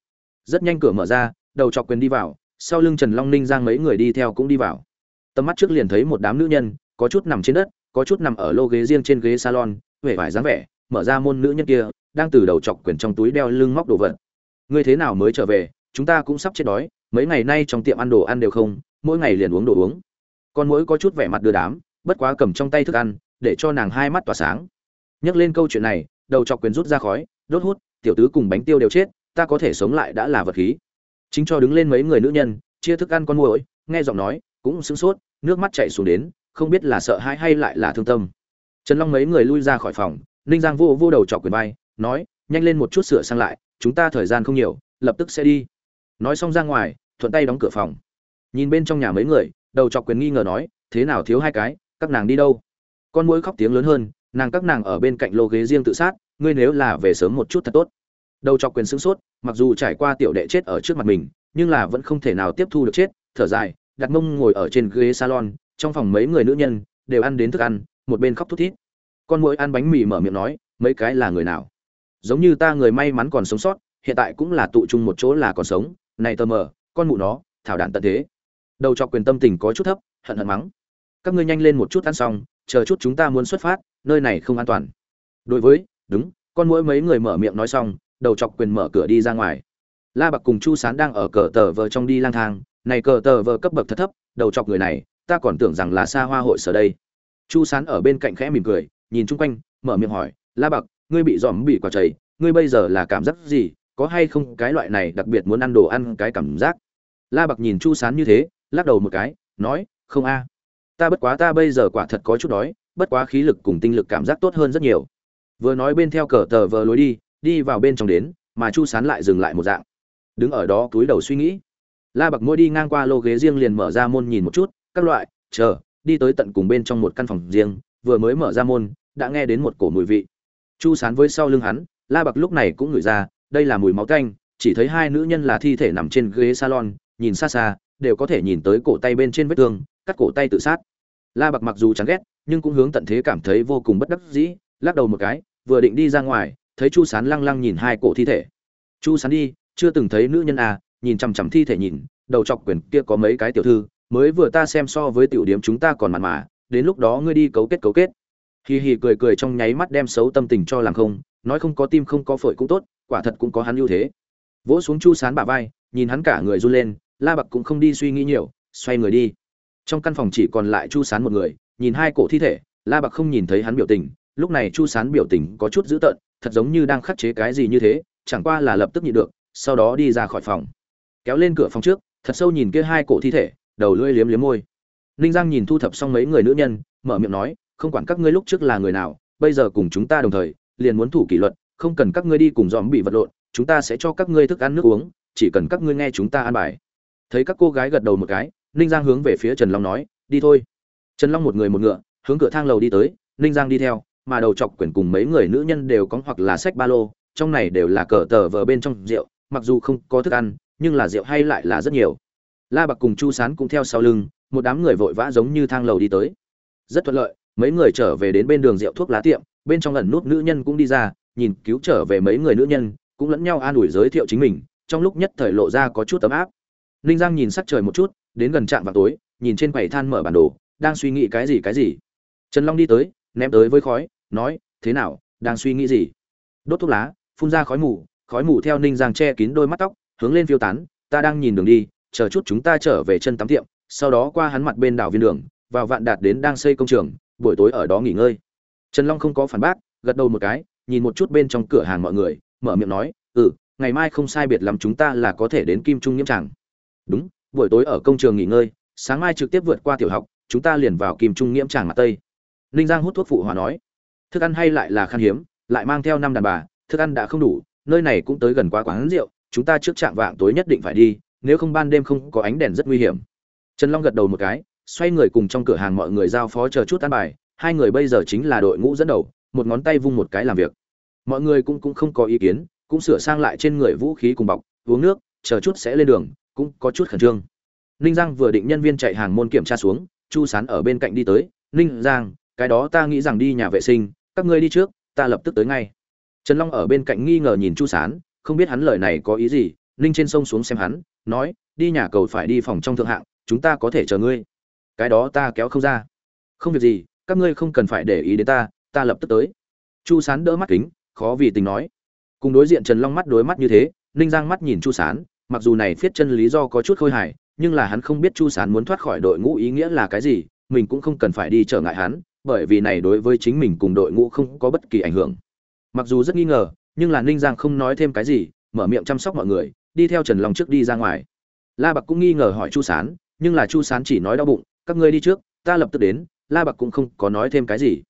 Rất nhanh cửa mở ra, đầu chọc quyền đi vào, sau lưng trần long ninh giang mấy người đi theo cũng đi vào. Tầm mắt trước liền thấy một đám nữ nhân, có chút nằm trên đất, có chút nằm ở lô ghế riêng trên ghế salon, vẻ vải dáng vẻ, mở ra môn nữ nhân kia, đang từ đầu chọc quyền trong túi đeo lưng móc đồ vật. Ngươi thế nào mới trở về? Chúng ta cũng sắp chết đói, mấy ngày nay trong tiệm ăn đồ ăn đều không, mỗi ngày liền uống đồ uống. Con mỗi có chút vẻ mặt đưa đám, bất quá cầm trong tay thức ăn, để cho nàng hai mắt tỏa sáng nhắc lên câu chuyện này, đầu chọc quyền rút ra khói, đốt hút, tiểu tứ cùng bánh tiêu đều chết, ta có thể sống lại đã là vật khí. Chính cho đứng lên mấy người nữ nhân, chia thức ăn con muỗi, nghe giọng nói, cũng sững sốt, nước mắt chảy xuống đến, không biết là sợ hãi hay lại là thương tâm. Trần long mấy người lui ra khỏi phòng, ninh giang vô vô đầu chọc quyền bay nói, nhanh lên một chút sửa sang lại, chúng ta thời gian không nhiều, lập tức sẽ đi. Nói xong ra ngoài, thuận tay đóng cửa phòng. Nhìn bên trong nhà mấy người, đầu chọc quyền nghi ngờ nói, thế nào thiếu hai cái, các nàng đi đâu? Con mũi khóc tiếng lớn hơn nàng các nàng ở bên cạnh lô ghế riêng tự sát, ngươi nếu là về sớm một chút thật tốt. Đầu chọc quyền sững sốt, mặc dù trải qua tiểu đệ chết ở trước mặt mình, nhưng là vẫn không thể nào tiếp thu được chết, thở dài, đặt mông ngồi ở trên ghế salon, trong phòng mấy người nữ nhân đều ăn đến thức ăn, một bên khóc thút thít. Con mũi ăn bánh mì mở miệng nói, mấy cái là người nào? Giống như ta người may mắn còn sống sót, hiện tại cũng là tụ chung một chỗ là còn sống, này tờ mờ, con mụ nó, thảo đạn tận thế. Đầu cho quyền tâm tình có chút thấp, hận hận mắng. Các ngươi nhanh lên một chút ăn xong chờ chút chúng ta muốn xuất phát, nơi này không an toàn. Đối với, đúng, con mỗi mấy người mở miệng nói xong, đầu chọc quyền mở cửa đi ra ngoài. La bạc cùng chu sán đang ở cờ tờ vờ trong đi lang thang, này cờ tờ vờ cấp bậc thật thấp, đầu chọc người này, ta còn tưởng rằng là xa hoa hội sở đây. Chu sán ở bên cạnh khẽ mỉm cười, nhìn chung quanh, mở miệng hỏi, la bạc, ngươi bị dòm bị quả chảy ngươi bây giờ là cảm giác gì? Có hay không cái loại này đặc biệt muốn ăn đồ ăn cái cảm giác? La bạc nhìn chu sán như thế, lắc đầu một cái, nói, không a ta bất quá ta bây giờ quả thật có chút đói, bất quá khí lực cùng tinh lực cảm giác tốt hơn rất nhiều. Vừa nói bên theo cờ tờ vờ lối đi đi vào bên trong đến, mà chu sán lại dừng lại một dạng. Đứng ở đó cúi đầu suy nghĩ. La bạc mỗi đi ngang qua lô ghế riêng liền mở ra môn nhìn một chút, các loại, chờ, đi tới tận cùng bên trong một căn phòng riêng, vừa mới mở ra môn, đã nghe đến một cổ mùi vị. Chu sán với sau lưng hắn, la bạc lúc này cũng ngửi ra, đây là mùi máu tanh, chỉ thấy hai nữ nhân là thi thể nằm trên ghế salon, nhìn xa xa, đều có thể nhìn tới cổ tay bên trên vết thương cắt cổ tay tự sát. La bạc mặc dù chán ghét, nhưng cũng hướng tận thế cảm thấy vô cùng bất đắc dĩ, lắc đầu một cái, vừa định đi ra ngoài, thấy chu sán lăng lăng nhìn hai cổ thi thể. Chu sán đi, chưa từng thấy nữ nhân à nhìn chằm chằm thi thể nhìn, đầu chọc quyền kia có mấy cái tiểu thư, mới vừa ta xem so với tiểu điểm chúng ta còn mặn mà, đến lúc đó ngươi đi cấu kết cấu kết. Hì hì cười cười trong nháy mắt đem xấu tâm tình cho làm không, nói không có tim không có phổi cũng tốt, quả thật cũng có hắn ưu thế. Vỗ xuống chu sán bả vai, nhìn hắn cả người run lên, la bạc cũng không đi suy nghĩ nhiều, xoay người đi trong căn phòng chỉ còn lại chu sán một người, nhìn hai cổ thi thể, la bạc không nhìn thấy hắn biểu tình. Lúc này chu sán biểu tình có chút dữ tợn, thật giống như đang khắc chế cái gì như thế, chẳng qua là lập tức nhịn được, sau đó đi ra khỏi phòng. Kéo lên cửa phòng trước, thật sâu nhìn kia hai cổ thi thể, đầu lưỡi liếm liếm môi. Ninh giang nhìn thu thập xong mấy người nữ nhân, mở miệng nói, không quản các ngươi lúc trước là người nào, bây giờ cùng chúng ta đồng thời, liền muốn thủ kỷ luật, không cần các ngươi đi cùng dòm bị vật lộn, chúng ta sẽ cho các ngươi thức ăn nước uống, chỉ cần các ngươi nghe chúng ta an bài. Thấy các cô gái gật đầu một cái ninh giang hướng về phía trần long nói, đi thôi. Trần long một người một ngựa, hướng cửa thang lầu đi tới, ninh giang đi theo, mà đầu chọc quyển cùng mấy người nữ nhân đều có hoặc là sách ba lô, trong này đều là cờ tờ vờ bên trong rượu, mặc dù không có thức ăn, nhưng là rượu hay lại là rất nhiều. La bạc cùng chu sán cũng theo sau lưng, một đám người vội vã giống như thang lầu đi tới. Rất thuận lợi, mấy người trở về đến bên đường rượu thuốc lá tiệm, bên trong lần nút nữ nhân cũng đi ra, nhìn cứu trở về mấy người nữ nhân, cũng lẫn nhau an ủi giới thiệu chính mình, trong lúc nhất thời lộ ra có chút tấm áp. Ninh giang nhìn sắc trời một chút đến gần trạm vào tối, nhìn trên quầy than mở bản đồ, đang suy nghĩ cái gì cái gì. Trần long đi tới, ném tới với khói, nói, thế nào, đang suy nghĩ gì? Đốt thuốc lá, phun ra khói mù khói mù theo ninh giang che kín đôi mắt tóc, hướng lên phiêu tán, ta đang nhìn đường đi, chờ chút chúng ta trở về chân tắm tiệm, sau đó qua hắn mặt bên đảo viên đường, vào vạn đạt đến đang xây công trường, buổi tối ở đó nghỉ ngơi. Trần long không có phản bác, gật đầu một cái, nhìn một chút bên trong cửa hàng mọi người, mở miệng nói ừ ngày mai không sai biệt lắm chúng ta là có thể đến kim trung nhiễm tràng. Đúng buổi tối ở công trường nghỉ ngơi, sáng mai trực tiếp vượt qua tiểu học, chúng ta liền vào kim trung nghiễm tràng mặt tây. Ninh giang hút thuốc phụ hòa nói. Thức ăn hay lại là khan hiếm, lại mang theo năm đàn bà, thức ăn đã không đủ, nơi này cũng tới gần quá quán rượu, chúng ta trước trạng vạng tối nhất định phải đi, nếu không ban đêm không có ánh đèn rất nguy hiểm. Trần long gật đầu một cái, xoay người cùng trong cửa hàng mọi người giao phó chờ chút ăn bài, hai người bây giờ chính là đội ngũ dẫn đầu, một ngón tay vung một cái làm việc. Mọi người cũng cũng không có ý kiến, cũng sửa sang lại trên người vũ khí cùng bọc, uống nước, chờ chút sẽ lên đường cũng có chút khẩn trương. Ninh giang vừa định nhân viên chạy hàng môn kiểm tra xuống, chu sán ở bên cạnh đi tới, ninh giang, cái đó ta nghĩ rằng đi nhà vệ sinh, các ngươi đi trước, ta lập tức tới ngay. Trần long ở bên cạnh nghi ngờ nhìn chu sán, không biết hắn lời này có ý gì, ninh trên sông xuống xem hắn, nói, đi nhà cầu phải đi phòng trong thượng hạng, chúng ta có thể chờ ngươi. Cái đó ta kéo không ra. Không việc gì, các ngươi không cần phải để ý đến ta ta lập tức tới. Chu sán đỡ mắt kính, khó vì tình nói. Cùng đối diện trần long mắt đối mắt như thế, ninh giang mắt nhìn chu sán mặc dù này phiết chân lý do có chút khôi hài, nhưng là hắn không biết chu sán muốn thoát khỏi đội ngũ ý nghĩa là cái gì, mình cũng không cần phải đi trở ngại hắn, bởi vì này đối với chính mình cùng đội ngũ không có bất kỳ ảnh hưởng. Mặc dù rất nghi ngờ, nhưng là ninh giang không nói thêm cái gì, mở miệng chăm sóc mọi người, đi theo trần long trước đi ra ngoài. La bạc cũng nghi ngờ hỏi chu sán, nhưng là chu sán chỉ nói đau bụng, các ngươi đi trước, ta lập tức đến. La bạc cũng không có nói thêm cái gì.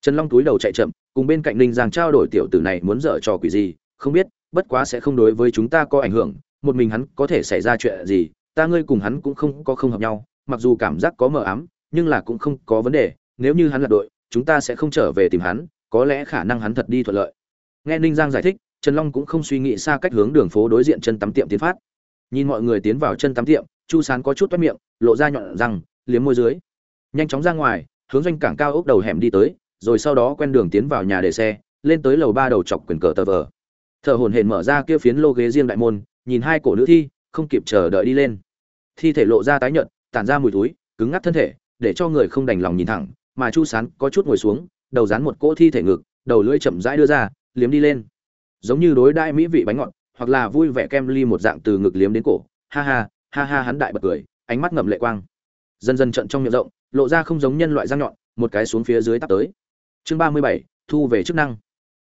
Trần long túi đầu chạy chậm, cùng bên cạnh ninh giang trao đổi tiểu tử này muốn dở trò quỷ gì, không biết, bất quá sẽ không đối với chúng ta có ảnh hưởng một mình hắn có thể xảy ra chuyện gì, ta ngươi cùng hắn cũng không có không hợp nhau, mặc dù cảm giác có mờ ám, nhưng là cũng không có vấn đề, nếu như hắn là đội, chúng ta sẽ không trở về tìm hắn, có lẽ khả năng hắn thật đi thuận lợi. Nghe ninh giang giải thích, trần long cũng không suy nghĩ xa cách hướng đường phố đối diện chân tắm tiệm tiến phát. Nhìn mọi người tiến vào chân tắm tiệm, chu sán có chút toét miệng, lộ ra nhọn răng, liếm môi dưới. Nhanh chóng ra ngoài, hướng doanh cảng cao ốc đầu hẻm đi tới, rồi sau đó quen đường tiến vào nhà để xe, lên tới lầu ba đầu chọc quyền cờ tờ vờ. Thợ hồn hển mở ra kia phiến lô ghế riêng đại môn nhìn hai cổ nữ thi, không kịp chờ đợi đi lên. Thi thể lộ ra tái nhợt, tản ra mùi túi cứng ngắc thân thể, để cho người không đành lòng nhìn thẳng, mà chu sán có chút ngồi xuống, đầu dán một cỗ thi thể ngực, đầu lưỡi chậm rãi đưa ra, liếm đi lên. Giống như đối đãi mỹ vị bánh ngọt, hoặc là vui vẻ kem ly một dạng từ ngực liếm đến cổ. Ha ha ha ha, hắn đại bật cười, ánh mắt ngậm lệ quang. Dần dần trận trong miệng rộng, lộ ra không giống nhân loại răng nhọn, một cái xuống phía dưới tắp tới. Chương ba mươi bảy, thu về chức năng.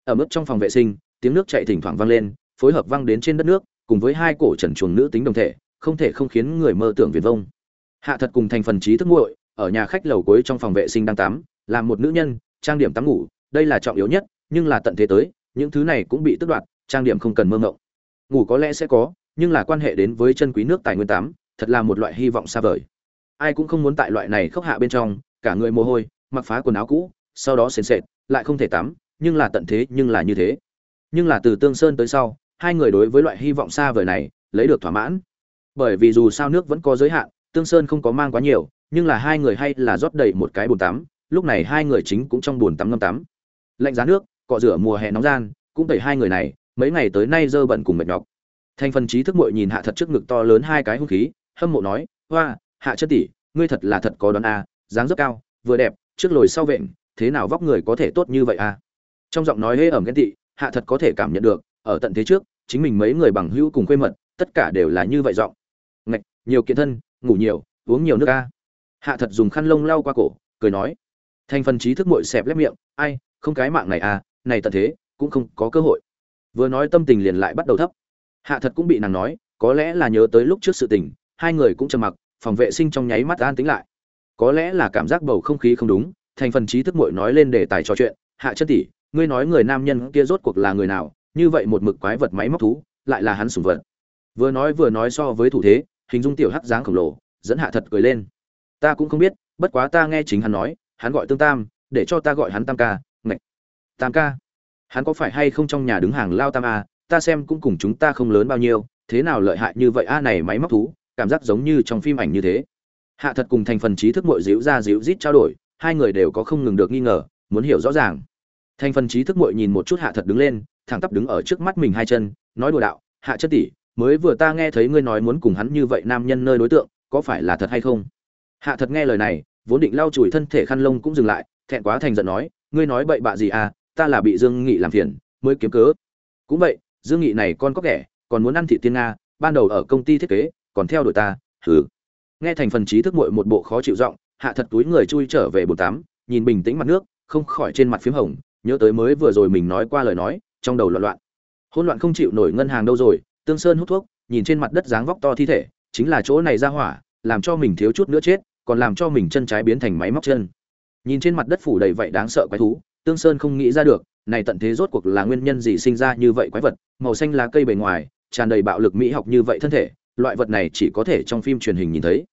Ở mức trong phòng vệ sinh, tiếng nước chạy thỉnh thoảng vang lên, phối hợp vang đến trên đất nước cùng với hai cổ trần chuồng nữ tính đồng thể, không thể không khiến người mơ tưởng viền vông. Hạ thật cùng thành phần trí thức nguội ở nhà khách lầu cuối trong phòng vệ sinh đang tắm làm một nữ nhân, trang điểm tắm ngủ, đây là trọng yếu nhất, nhưng là tận thế tới, những thứ này cũng bị tước đoạt, trang điểm không cần mơ ngộng ngủ có lẽ sẽ có, nhưng là quan hệ đến với chân quý nước tài nguyên tắm, thật là một loại hy vọng xa vời. Ai cũng không muốn tại loại này khốc hạ bên trong, cả người mồ hôi, mặc phá quần áo cũ, sau đó sền sệt, lại không thể tắm, nhưng là tận thế, nhưng là như thế. Nhưng là từ tương sơn tới sau hai người đối với loại hy vọng xa vời này, lấy được thỏa mãn. Bởi vì dù sao nước vẫn có giới hạn, tương sơn không có mang quá nhiều, nhưng là hai người hay là rót đầy một cái bồn tắm, lúc này hai người chính cũng trong bồn tắm ngâm tắm. Lạnh giá nước, cọ rửa mùa hè nóng gian, cũng tẩy hai người này, mấy ngày tới nay dơ bẩn cùng mệt nhọc. Thành phần trí thức muội nhìn hạ thật trước ngực to lớn hai cái hung khí, hâm mộ nói, hoa, hạ chất tỷ, ngươi thật là thật có đón a, dáng rất cao, vừa đẹp, trước lồi sau vện, thế nào vóc người có thể tốt như vậy a? Trong giọng nói hễ ẩm ghen tị, hạ thật có thể cảm nhận được ở tận thế trước, chính mình mấy người bằng hữu cùng quê mật, tất cả đều là như vậy giọng. Ngạch, nhiều kiện thân, ngủ nhiều, uống nhiều nước a hạ thật dùng khăn lông lau qua cổ, cười nói. Thành phần trí thức muội xẹp lép miệng, ai, không cái mạng này à này tận thế, cũng không có cơ hội. Vừa nói tâm tình liền lại bắt đầu thấp. Hạ thật cũng bị nàng nói, có lẽ là nhớ tới lúc trước sự tình, hai người cũng trầm mặc, phòng vệ sinh trong nháy mắt an tính lại. Có lẽ là cảm giác bầu không khí không đúng, thành phần trí thức muội nói lên đề tài trò chuyện. Hạ chân tỷ, ngươi nói người nam nhân kia rốt cuộc là người nào như vậy một mực quái vật máy móc thú, lại là hắn sùng vật. Vừa nói vừa nói so với thủ thế, hình dung tiểu hắc dáng khổng lồ, dẫn hạ thật cười lên. Ta cũng không biết, bất quá ta nghe chính hắn nói, hắn gọi tương tam, để cho ta gọi hắn tam ca, ngạch. Tam ca? Hắn có phải hay không trong nhà đứng hàng lao tam a, ta xem cũng cùng chúng ta không lớn bao nhiêu, thế nào lợi hại như vậy a này máy móc thú, cảm giác giống như trong phim ảnh như thế. Hạ thật cùng thành phần trí thức mội dịu ra dịu rít trao đổi, hai người đều có không ngừng được nghi ngờ, muốn hiểu rõ ràng. Thành phần trí thức mội nhìn một chút hạ thật đứng lên thẳng tắp đứng ở trước mắt mình hai chân, nói đùa đạo, hạ chất tỷ, mới vừa ta nghe thấy ngươi nói muốn cùng hắn như vậy nam nhân nơi đối tượng, có phải là thật hay không? Hạ thật nghe lời này, vốn định lau chùi thân thể khăn lông cũng dừng lại, thẹn quá thành giận nói, ngươi nói bậy bạ gì à ta là bị dương nghị làm phiền, mới kiếm cớ. Cũng vậy, dương nghị này con có kẻ, còn muốn ăn thị tiên nga, ban đầu ở công ty thiết kế, còn theo đuổi ta, hừ. Nghe thành phần trí thức muội một bộ khó chịu giọng, hạ thật túi người chui trở về bồn tắm, nhìn bình tĩnh mặt nước, không khỏi trên mặt phím hồng, nhớ tới mới vừa rồi mình nói qua lời nói trong đầu loạn loạn. Hỗn loạn không chịu nổi ngân hàng đâu rồi, tương sơn hút thuốc, nhìn trên mặt đất dáng vóc to thi thể, chính là chỗ này ra hỏa, làm cho mình thiếu chút nữa chết, còn làm cho mình chân trái biến thành máy móc chân. Nhìn trên mặt đất phủ đầy vậy đáng sợ quái thú, tương sơn không nghĩ ra được, này tận thế rốt cuộc là nguyên nhân gì sinh ra như vậy quái vật, màu xanh lá cây bề ngoài, tràn đầy bạo lực mỹ học như vậy thân thể, loại vật này chỉ có thể trong phim truyền hình nhìn thấy.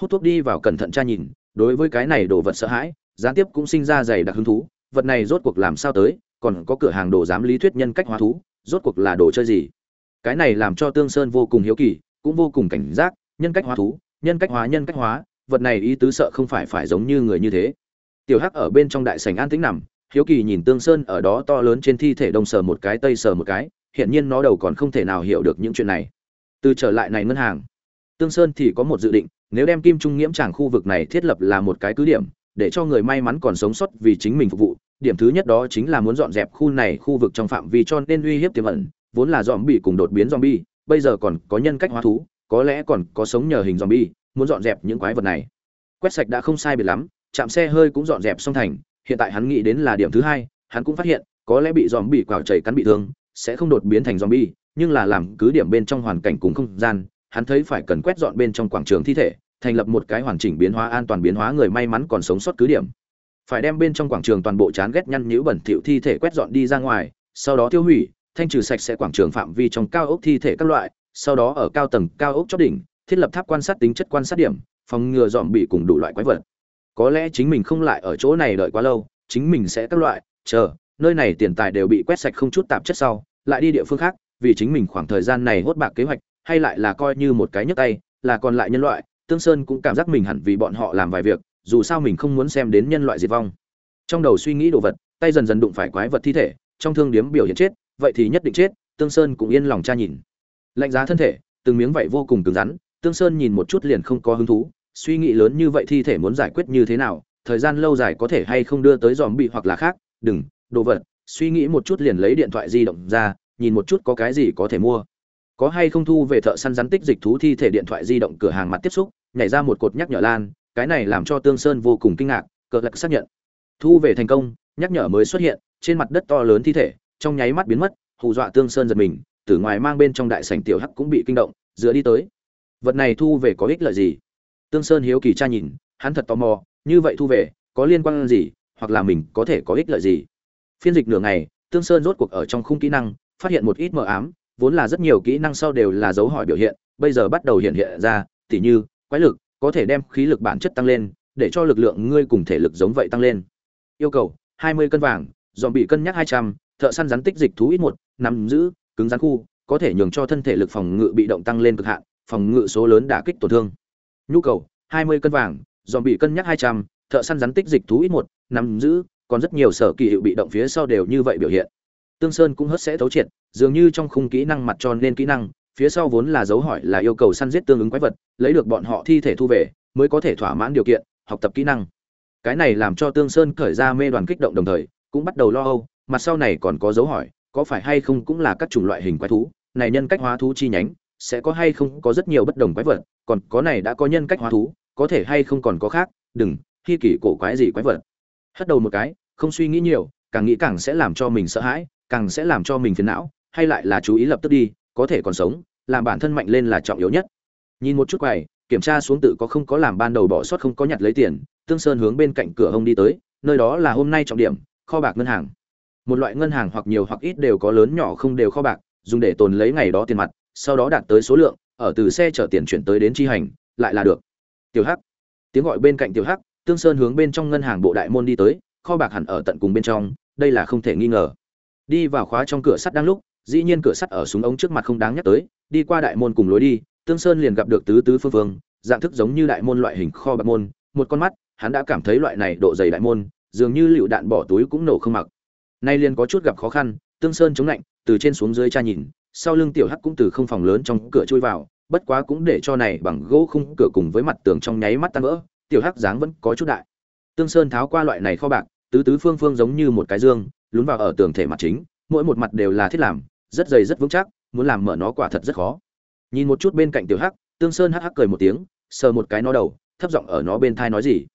Hút thuốc đi vào cẩn thận tra nhìn, đối với cái này đồ vật sợ hãi, gián tiếp cũng sinh ra dày đặc hứng thú, vật này rốt cuộc làm sao tới còn có cửa hàng đồ giám lý thuyết nhân cách hóa thú, rốt cuộc là đồ chơi gì? Cái này làm cho tương sơn vô cùng hiếu kỳ, cũng vô cùng cảnh giác, nhân cách hóa thú, nhân cách hóa, nhân cách hóa, vật này ý tứ sợ không phải phải giống như người như thế. Tiểu hắc ở bên trong đại sảnh an tĩnh nằm, hiếu kỳ nhìn tương sơn ở đó to lớn trên thi thể đông sờ một cái, tây sờ một cái hiện nhiên nó đầu còn không thể nào hiểu được những chuyện này. Từ trở lại này ngân hàng, tương sơn thì có một dự định, nếu đem kim trung nghiễm tràng khu vực này thiết lập là một cái cứ điểm, để cho người may mắn còn sống sót vì chính mình phục vụ điểm thứ nhất đó chính là muốn dọn dẹp khu này khu vực trong phạm vi cho nên uy hiếp tiềm ẩn, vốn là dòm bị cùng đột biến zombie, bây giờ còn có nhân cách hóa thú, có lẽ còn có sống nhờ hình zombie, muốn dọn dẹp những quái vật này. Quét sạch đã không sai biệt lắm, chạm xe hơi cũng dọn dẹp xong thành, hiện tại hắn nghĩ đến là điểm thứ hai, hắn cũng phát hiện, có lẽ bị dòm bị quào chảy cắn bị thương, sẽ không đột biến thành zombie, nhưng là làm cứ điểm bên trong hoàn cảnh cùng không gian, hắn thấy phải cần quét dọn bên trong quảng trường thi thể, thành lập một cái hoàn chỉnh biến hóa an toàn biến hóa người may mắn còn sống sót cứ điểm phải đem bên trong quảng trường toàn bộ chán ghét nhăn nhữ bẩn thỉu thi thể quét dọn đi ra ngoài, sau đó tiêu hủy, thanh trừ sạch sẽ quảng trường phạm vi trong cao ốc thi thể các loại, sau đó ở cao tầng cao ốc chóp đỉnh, thiết lập tháp quan sát tính chất quan sát điểm, phòng ngừa dọn bị cùng đủ loại quái vật. Có lẽ chính mình không lại ở chỗ này đợi quá lâu, chính mình sẽ các loại, chờ, nơi này tiền tài đều bị quét sạch không chút tạp chất sau, lại đi địa phương khác, vì chính mình khoảng thời gian này hốt bạc kế hoạch, hay lại là coi như một cái nhấc tay, là còn lại nhân loại, tương sơn cũng cảm giác mình hẳn vì bọn họ làm vài việc dù sao mình không muốn xem đến nhân loại diệt vong. Trong đầu suy nghĩ đồ vật, tay dần dần đụng phải quái vật thi thể, trong thương điếm biểu hiện chết, vậy thì nhất định chết, tương sơn cũng yên lòng tra nhìn. Lạnh giá thân thể, từng miếng vậy vô cùng cứng rắn, tương sơn nhìn một chút liền không có hứng thú, suy nghĩ lớn như vậy thi thể muốn giải quyết như thế nào, thời gian lâu dài có thể hay không đưa tới dòm bị hoặc là khác, đừng, đồ vật, suy nghĩ một chút liền lấy điện thoại di động ra, nhìn một chút có cái gì có thể mua. Có hay không thu về thợ săn rắn tích dịch thú thi thể điện thoại di động cửa hàng mặt tiếp xúc, nhảy ra một cột nhắc nhở lan cái này làm cho tương sơn vô cùng kinh ngạc, cờ lạc xác nhận. Thu về thành công, nhắc nhở mới xuất hiện, trên mặt đất to lớn thi thể, trong nháy mắt biến mất, hù dọa tương sơn giật mình, từ ngoài mang bên trong đại sảnh tiểu hắc cũng bị kinh động, dựa đi tới. Vật này thu về có ích lợi gì? Tương sơn hiếu kỳ tra nhìn, hắn thật tò mò, như vậy thu về, có liên quan gì, hoặc là mình có thể có ích lợi gì? Phiên dịch nửa ngày, tương sơn rốt cuộc ở trong khung kỹ năng, phát hiện một ít mờ ám, vốn là rất nhiều kỹ năng sau đều là dấu hỏi biểu hiện, bây giờ bắt đầu hiện hiện ra, tỉ như quái lực có thể đem khí lực bản chất tăng lên để cho lực lượng ngươi cùng thể lực giống vậy tăng lên. Yêu cầu 20 cân vàng dòm bị cân nhắc 200, thợ săn rắn tích dịch thú ít một nắm giữ cứng rắn khu có thể nhường cho thân thể lực phòng ngự bị động tăng lên cực hạn phòng ngự số lớn đả kích tổn thương. Nhu cầu 20 cân vàng dòm bị cân nhắc 200, thợ săn rắn tích dịch thú ít một nắm giữ còn rất nhiều sở kỳ hiệu bị động phía sau đều như vậy biểu hiện. Tương sơn cũng hất sẽ thấu triệt dường như trong khung kỹ năng mặt tròn nên kỹ năng phía sau vốn là dấu hỏi là yêu cầu săn giết tương ứng quái vật, lấy được bọn họ thi thể thu về, mới có thể thỏa mãn điều kiện, học tập kỹ năng. Cái này làm cho tương sơn khởi ra mê đoàn kích động đồng thời, cũng bắt đầu lo âu, mặt sau này còn có dấu hỏi, có phải hay không cũng là các chủng loại hình quái thú, này nhân cách hóa thú chi nhánh, sẽ có hay không có rất nhiều bất đồng quái vật, còn có này đã có nhân cách hóa thú, có thể hay không còn có khác, đừng, khi kỷ cổ quái gì quái vật. Hất đầu một cái, không suy nghĩ nhiều, càng nghĩ càng sẽ làm cho mình sợ hãi, càng sẽ làm cho mình phiền não, hay lại là chú ý lập tức đi có thể còn sống, làm bản thân mạnh lên là trọng yếu nhất. Nhìn một chút quầy, kiểm tra xuống tự có không có làm ban đầu bỏ sót không có nhặt lấy tiền, tương sơn hướng bên cạnh cửa hông đi tới, nơi đó là hôm nay trọng điểm, kho bạc ngân hàng. Một loại ngân hàng hoặc nhiều hoặc ít đều có lớn nhỏ không đều kho bạc, dùng để tồn lấy ngày đó tiền mặt, sau đó đạt tới số lượng, ở từ xe chở tiền chuyển tới đến chi hành, lại là được. Tiểu hắc. Tiếng gọi bên cạnh tiểu hắc, tương sơn hướng bên trong ngân hàng bộ đại môn đi tới, kho bạc hẳn ở tận cùng bên trong, đây là không thể nghi ngờ. Đi vào khóa trong cửa sắt đang lúc dĩ nhiên cửa sắt ở súng ống trước mặt không đáng nhắc tới, đi qua đại môn cùng lối đi, tương sơn liền gặp được tứ tứ phương phương, dạng thức giống như đại môn loại hình kho bạc môn, một con mắt, hắn đã cảm thấy loại này độ dày đại môn, dường như lựu đạn bỏ túi cũng nổ không mặc. Nay liền có chút gặp khó khăn, tương sơn chống lạnh, từ trên xuống dưới cha nhìn, sau lưng tiểu hắc cũng từ không phòng lớn trong cửa chui vào, bất quá cũng để cho này bằng gỗ khung cửa cùng với mặt tường trong nháy mắt tan vỡ, tiểu hắc dáng vẫn có chút đại. Tương sơn tháo qua loại này kho bạc, tứ tứ phương phương giống như một cái dương, lún vào ở tường thể mặt chính, mỗi một mặt đều là thiết làm rất dày rất vững chắc, muốn làm mở nó quả thật rất khó. Nhìn một chút bên cạnh tiểu hắc, tương sơn hắc hắc cười một tiếng, sờ một cái nó đầu, thấp giọng ở nó bên thai nói gì.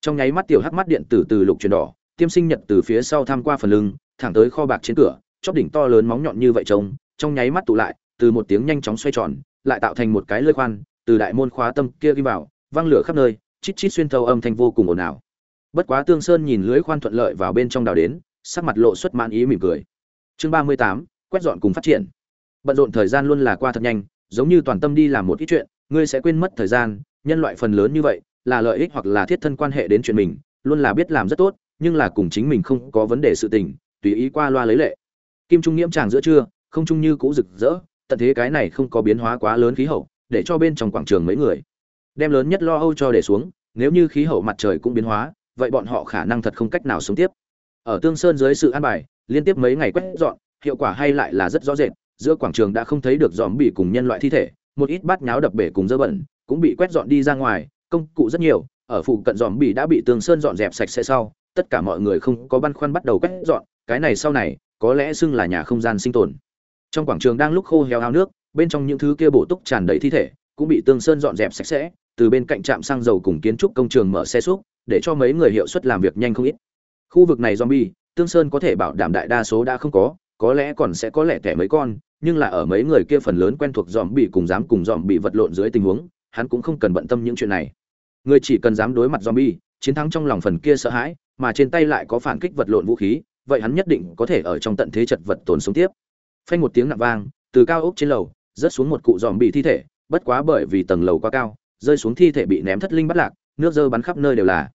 Trong nháy mắt tiểu hắc mắt điện tử từ lục chuyển đỏ, tiêm sinh nhật từ phía sau tham qua phần lưng, thẳng tới kho bạc trên cửa, chóp đỉnh to lớn móng nhọn như vậy trông, trong nháy mắt tụ lại, từ một tiếng nhanh chóng xoay tròn, lại tạo thành một cái lưỡi khoan, từ đại môn khóa tâm kia đi vào văng lửa khắp nơi, chít chít xuyên thấu âm thanh vô cùng ồn ào. Bất quá tương sơn nhìn lưỡi khoan thuận lợi vào bên trong đào đến, sắc mặt lộ xuất mãn ý mỉm cười. Chương ba mươi tám quét dọn cùng phát triển. Bận rộn thời gian luôn là qua thật nhanh, giống như toàn tâm đi làm một ít chuyện, ngươi sẽ quên mất thời gian, nhân loại phần lớn như vậy, là lợi ích hoặc là thiết thân quan hệ đến chuyện mình, luôn là biết làm rất tốt, nhưng là cùng chính mình không có vấn đề sự tình, tùy ý qua loa lấy lệ. Kim trung nghiễm tràng giữa trưa, không trung như cũ rực rỡ, tận thế cái này không có biến hóa quá lớn khí hậu, để cho bên trong quảng trường mấy người đem lớn nhất lo âu cho để xuống, nếu như khí hậu mặt trời cũng biến hóa, vậy bọn họ khả năng thật không cách nào sống tiếp. Ở tương sơn dưới sự an bài, liên tiếp mấy ngày quét dọn hiệu quả hay lại là rất rõ rệt, giữa quảng trường đã không thấy được dòm bị cùng nhân loại thi thể, một ít bát nháo đập bể cùng dơ bẩn, cũng bị quét dọn đi ra ngoài, công cụ rất nhiều, ở phụ cận dòm bị đã bị tường sơn dọn dẹp sạch sẽ sau, tất cả mọi người không có băn khoăn bắt đầu quét dọn, cái này sau này, có lẽ xưng là nhà không gian sinh tồn. Trong quảng trường đang lúc khô héo ao nước, bên trong những thứ kia bổ túc tràn đầy thi thể, cũng bị tương sơn dọn dẹp sạch sẽ, từ bên cạnh trạm xăng dầu cùng kiến trúc công trường mở xe xúc, để cho mấy người hiệu suất làm việc nhanh không ít. Khu vực này zombie tương sơn có thể bảo đảm đại đa số đã không có có lẽ còn sẽ có lẽ kẻ mấy con, nhưng là ở mấy người kia phần lớn quen thuộc dòm bị cùng dám cùng dòm bị vật lộn dưới tình huống, hắn cũng không cần bận tâm những chuyện này. Người chỉ cần dám đối mặt zombie chiến thắng trong lòng phần kia sợ hãi, mà trên tay lại có phản kích vật lộn vũ khí, vậy hắn nhất định có thể ở trong tận thế chật vật tồn sống tiếp. Phanh một tiếng nặng vang, từ cao ốc trên lầu, rớt xuống một cụ dòm bị thi thể, bất quá bởi vì tầng lầu quá cao, rơi xuống thi thể bị ném thất linh bắt lạc, nước dơ bắn khắp nơi đều là.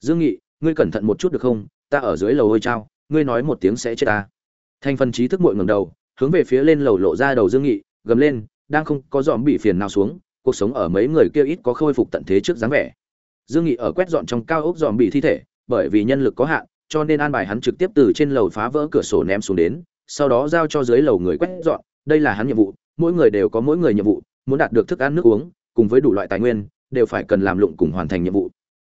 Dương nghị, ngươi cẩn thận một chút được không? Ta ở dưới lầu hơi trao, ngươi nói một tiếng sẽ chết ta thành phần trí thức muội ngẩng đầu, hướng về phía lên lầu lộ ra đầu dương nghị, gầm lên, đang không có dòm bị phiền nào xuống, cuộc sống ở mấy người kia ít có khôi phục tận thế trước dáng vẻ. Dương nghị ở quét dọn trong cao ốc dòm bị thi thể, bởi vì nhân lực có hạn, cho nên an bài hắn trực tiếp từ trên lầu phá vỡ cửa sổ ném xuống đến, sau đó giao cho dưới lầu người quét dọn, đây là hắn nhiệm vụ, mỗi người đều có mỗi người nhiệm vụ, muốn đạt được thức ăn nước uống, cùng với đủ loại tài nguyên, đều phải cần làm lụng cùng hoàn thành nhiệm vụ.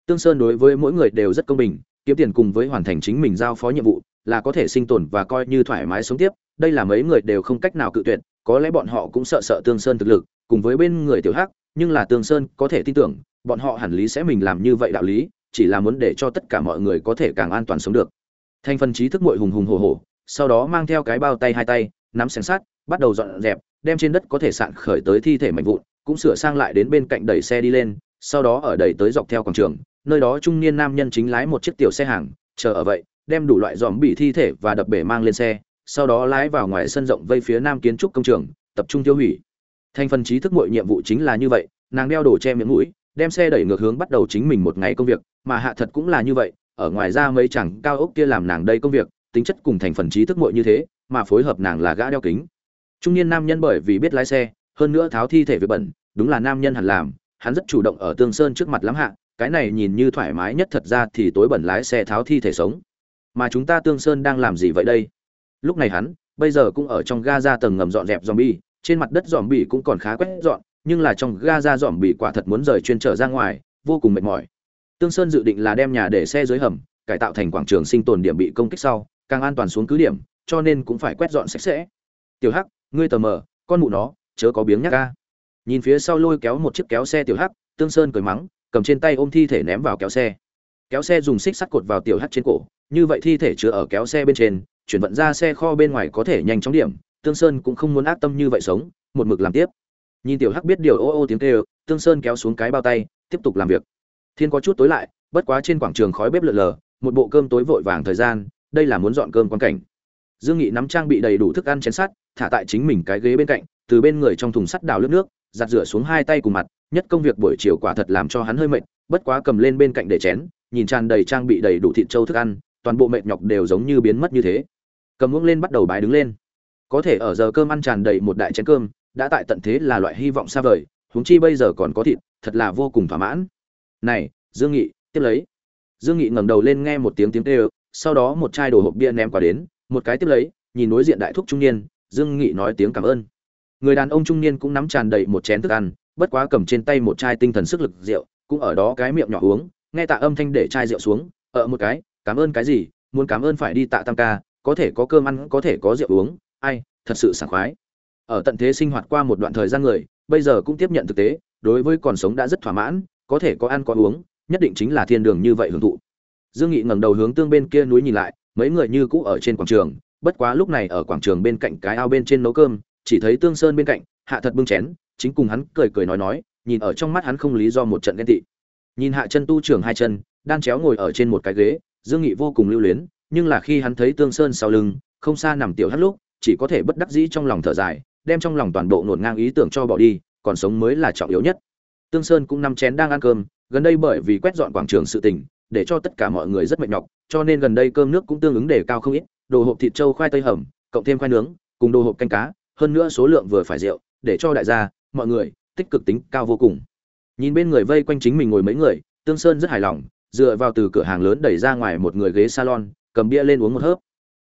Tương sơn đối với mỗi người đều rất công bình kiếm tiền cùng với hoàn thành chính mình giao phó nhiệm vụ, là có thể sinh tồn và coi như thoải mái sống tiếp. Đây là mấy người đều không cách nào cự tuyệt, có lẽ bọn họ cũng sợ sợ tương sơn thực lực, cùng với bên người tiểu hắc, nhưng là tương sơn có thể tin tưởng, bọn họ hẳn lý sẽ mình làm như vậy đạo lý, chỉ là muốn để cho tất cả mọi người có thể càng an toàn sống được. Thành phần trí thức muội hùng hùng hổ hổ, sau đó mang theo cái bao tay hai tay, nắm xẻng sắt, bắt đầu dọn dẹp, đem trên đất có thể sạn khởi tới thi thể mạnh vụn, cũng sửa sang lại đến bên cạnh đẩy xe đi lên, sau đó ở đẩy tới dọc theo quảng trường nơi đó trung niên nam nhân chính lái một chiếc tiểu xe hàng, chờ ở vậy, đem đủ loại dòm bị thi thể và đập bể mang lên xe, sau đó lái vào ngoài sân rộng vây phía nam kiến trúc công trường, tập trung tiêu hủy. Thành phần trí thức mọi nhiệm vụ chính là như vậy, nàng đeo đồ che miệng mũi, đem xe đẩy ngược hướng bắt đầu chính mình một ngày công việc, mà hạ thật cũng là như vậy, ở ngoài ra mấy chẳng cao ốc kia làm nàng đây công việc, tính chất cùng thành phần trí thức mọi như thế, mà phối hợp nàng là gã đeo kính. Trung niên nam nhân bởi vì biết lái xe, hơn nữa tháo thi thể việc bẩn, đúng là nam nhân hẳn làm, hắn rất chủ động ở tương sơn trước mặt lắm hạ cái này nhìn như thoải mái nhất thật ra thì tối bẩn lái xe tháo thi thể sống. Mà chúng ta tương sơn đang làm gì vậy đây? Lúc này hắn, bây giờ cũng ở trong ga ra tầng ngầm dọn dẹp dòm bi trên mặt đất dòm bi cũng còn khá quét dọn, nhưng là trong ga ra dòm bi quả thật muốn rời chuyên trở ra ngoài, vô cùng mệt mỏi. Tương sơn dự định là đem nhà để xe dưới hầm, cải tạo thành quảng trường sinh tồn điểm bị công kích sau, càng an toàn xuống cứ điểm, cho nên cũng phải quét dọn sạch sẽ. Tiểu hắc, ngươi tờ mờ, con mụ nó, chớ có biếng nhắc ca nhìn phía sau lôi kéo một chiếc kéo xe tiểu hắc, tương sơn cười mắng cầm trên tay ôm thi thể ném vào kéo xe. Kéo xe dùng xích sắt cột vào tiểu hắc trên cổ, như vậy thi thể chứa ở kéo xe bên trên, chuyển vận ra xe kho bên ngoài có thể nhanh chóng điểm, tương sơn cũng không muốn ác tâm như vậy sống, một mực làm tiếp. Nhìn tiểu hắc biết điều ô ô tiếng kêu, tương sơn kéo xuống cái bao tay, tiếp tục làm việc. Thiên có chút tối lại, bất quá trên quảng trường khói bếp lượn lờ, một bộ cơm tối vội vàng thời gian, đây là muốn dọn cơm quan cảnh. Dương nghị nắm trang bị đầy đủ thức ăn chén sắt, thả tại chính mình cái ghế bên cạnh, từ bên người trong thùng sắt đào nước nước, giặt rửa xuống hai tay cùng mặt nhất công việc buổi chiều quả thật làm cho hắn hơi mệt, bất quá cầm lên bên cạnh để chén, nhìn tràn đầy trang bị đầy đủ thịt trâu thức ăn, toàn bộ mệt nhọc đều giống như biến mất như thế. Cầm muỗng lên bắt đầu bái đứng lên. Có thể ở giờ cơm ăn tràn đầy một đại chén cơm, đã tại tận thế là loại hy vọng xa vời, huống chi bây giờ còn có thịt, thật là vô cùng thỏa mãn. Này, dương nghị, tiếp lấy. Dương nghị ngẩng đầu lên nghe một tiếng tiếng kêu, sau đó một chai đồ hộp bia ném qua đến, một cái tiếp lấy, nhìn đối diện đại thúc trung niên, dương nghị nói tiếng cảm ơn. Người đàn ông trung niên cũng nắm tràn đầy một chén thức ăn bất quá cầm trên tay một chai tinh thần sức lực rượu, cũng ở đó cái miệng nhỏ uống, nghe tạ âm thanh để chai rượu xuống ở một cái, cảm ơn cái gì, muốn cảm ơn phải đi tạ tam ca, có thể có cơm ăn, có thể có rượu uống, ai, thật sự sảng khoái. Ở tận thế sinh hoạt qua một đoạn thời gian người, bây giờ cũng tiếp nhận thực tế, đối với còn sống đã rất thỏa mãn, có thể có ăn có uống, nhất định chính là thiên đường như vậy hưởng thụ. Dương nghị ngẩng đầu hướng tương bên kia núi nhìn lại, mấy người như cũ ở trên quảng trường, bất quá lúc này ở quảng trường bên cạnh cái ao bên trên nấu cơm, chỉ thấy tương sơn bên cạnh, hạ thật bưng chén chính cùng hắn cười cười nói nói, nhìn ở trong mắt hắn không lý do một trận ghen tị. Nhìn hạ chân tu trưởng hai chân đang chéo ngồi ở trên một cái ghế, dương nghị vô cùng lưu luyến, nhưng là khi hắn thấy tương sơn sau lưng, không xa nằm tiểu hắt lúc, chỉ có thể bất đắc dĩ trong lòng thở dài, đem trong lòng toàn bộ ngổn ngang ý tưởng cho bỏ đi, còn sống mới là trọng yếu nhất. Tương sơn cũng năm chén đang ăn cơm, gần đây bởi vì quét dọn quảng trường sự tình, để cho tất cả mọi người rất mệt nhọc, cho nên gần đây cơm nước cũng tương ứng đề cao không ít, đồ hộp thịt trâu khoai tây hầm, cộng thêm khoai nướng, cùng đồ hộp canh cá, hơn nữa số lượng vừa phải rượu, để cho đại gia mọi người, tích cực tính cao vô cùng. Nhìn bên người vây quanh chính mình ngồi mấy người, tương sơn rất hài lòng, dựa vào từ cửa hàng lớn đẩy ra ngoài một người ghế salon, cầm bia lên uống một hớp.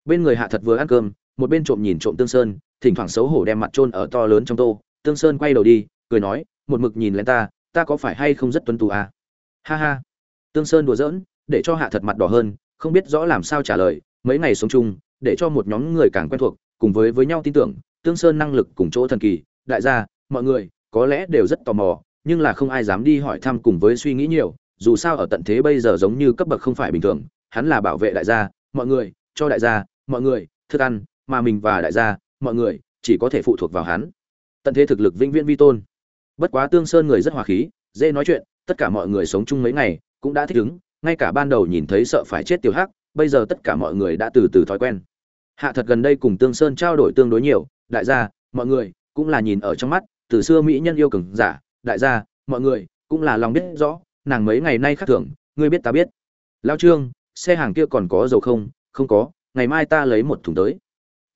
Bên người hạ thật vừa ăn cơm, một bên trộm nhìn trộm tương sơn, thỉnh thoảng xấu hổ đem mặt trôn ở to lớn trong tô. Tương sơn quay đầu đi, cười nói, một mực nhìn lên ta ta có phải hay không rất tuân tù à? ha ha. Tương sơn đùa giỡn, để cho hạ thật mặt đỏ hơn, không biết rõ làm sao trả lời, mấy ngày sống chung, để cho một nhóm người càng quen thuộc, cùng với với nhau tin tưởng, tương sơn năng lực cùng chỗ thần kỳ, đại gia mọi người, có lẽ đều rất tò mò, nhưng là không ai dám đi hỏi thăm cùng với suy nghĩ nhiều, dù sao ở tận thế bây giờ giống như cấp bậc không phải bình thường, hắn là bảo vệ đại gia, mọi người, cho đại gia, mọi người, thức ăn, mà mình và đại gia, mọi người, chỉ có thể phụ thuộc vào hắn. Tận thế thực lực vĩnh viễn vi tôn. Bất quá tương sơn người rất hòa khí, dễ nói chuyện, tất cả mọi người sống chung mấy ngày, cũng đã thích ứng, ngay cả ban đầu nhìn thấy sợ phải chết tiểu hắc, bây giờ tất cả mọi người đã từ từ thói quen. Hạ thật gần đây cùng tương sơn trao đổi tương đối nhiều, đại gia, mọi người, cũng là nhìn ở trong mắt từ xưa mỹ nhân yêu cường giả, đại gia, mọi người cũng là lòng biết rõ, nàng mấy ngày nay khác thường, ngươi biết ta biết. Lao trương, xe hàng kia còn có dầu không? Không có, ngày mai ta lấy một thùng tới.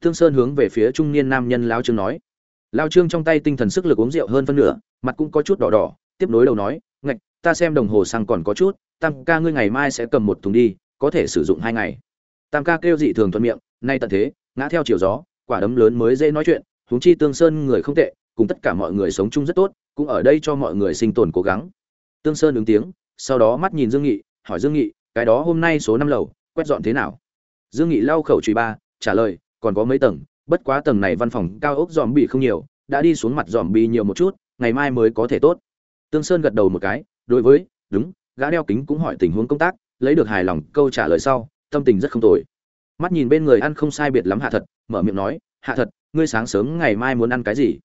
Thương sơn hướng về phía trung niên nam nhân lao trương nói. Lao trương trong tay tinh thần sức lực uống rượu hơn phân nửa, mặt cũng có chút đỏ đỏ, tiếp nối đầu nói, ngạch, ta xem đồng hồ xăng còn có chút, tam ca ngươi ngày mai sẽ cầm một thùng đi, có thể sử dụng hai ngày. Tam ca kêu dị thường thuận miệng, nay tận thế, ngã theo chiều gió, quả đấm lớn mới dễ nói chuyện, huống chi tương sơn người không tệ cùng tất cả mọi người sống chung rất tốt, cũng ở đây cho mọi người sinh tồn cố gắng. Tương sơn ứng tiếng, sau đó mắt nhìn dương nghị, hỏi dương nghị, cái đó hôm nay số năm lầu, quét dọn thế nào? Dương nghị lau khẩu truy ba, trả lời, còn có mấy tầng, bất quá tầng này văn phòng cao ốc dòm bị không nhiều, đã đi xuống mặt dòm bị nhiều một chút, ngày mai mới có thể tốt. Tương sơn gật đầu một cái, đối với, đúng, gã đeo kính cũng hỏi tình huống công tác, lấy được hài lòng, câu trả lời sau, tâm tình rất không tồi. Mắt nhìn bên người ăn không sai biệt lắm hạ thật, mở miệng nói, hạ thật, ngươi sáng sớm ngày mai muốn ăn cái gì?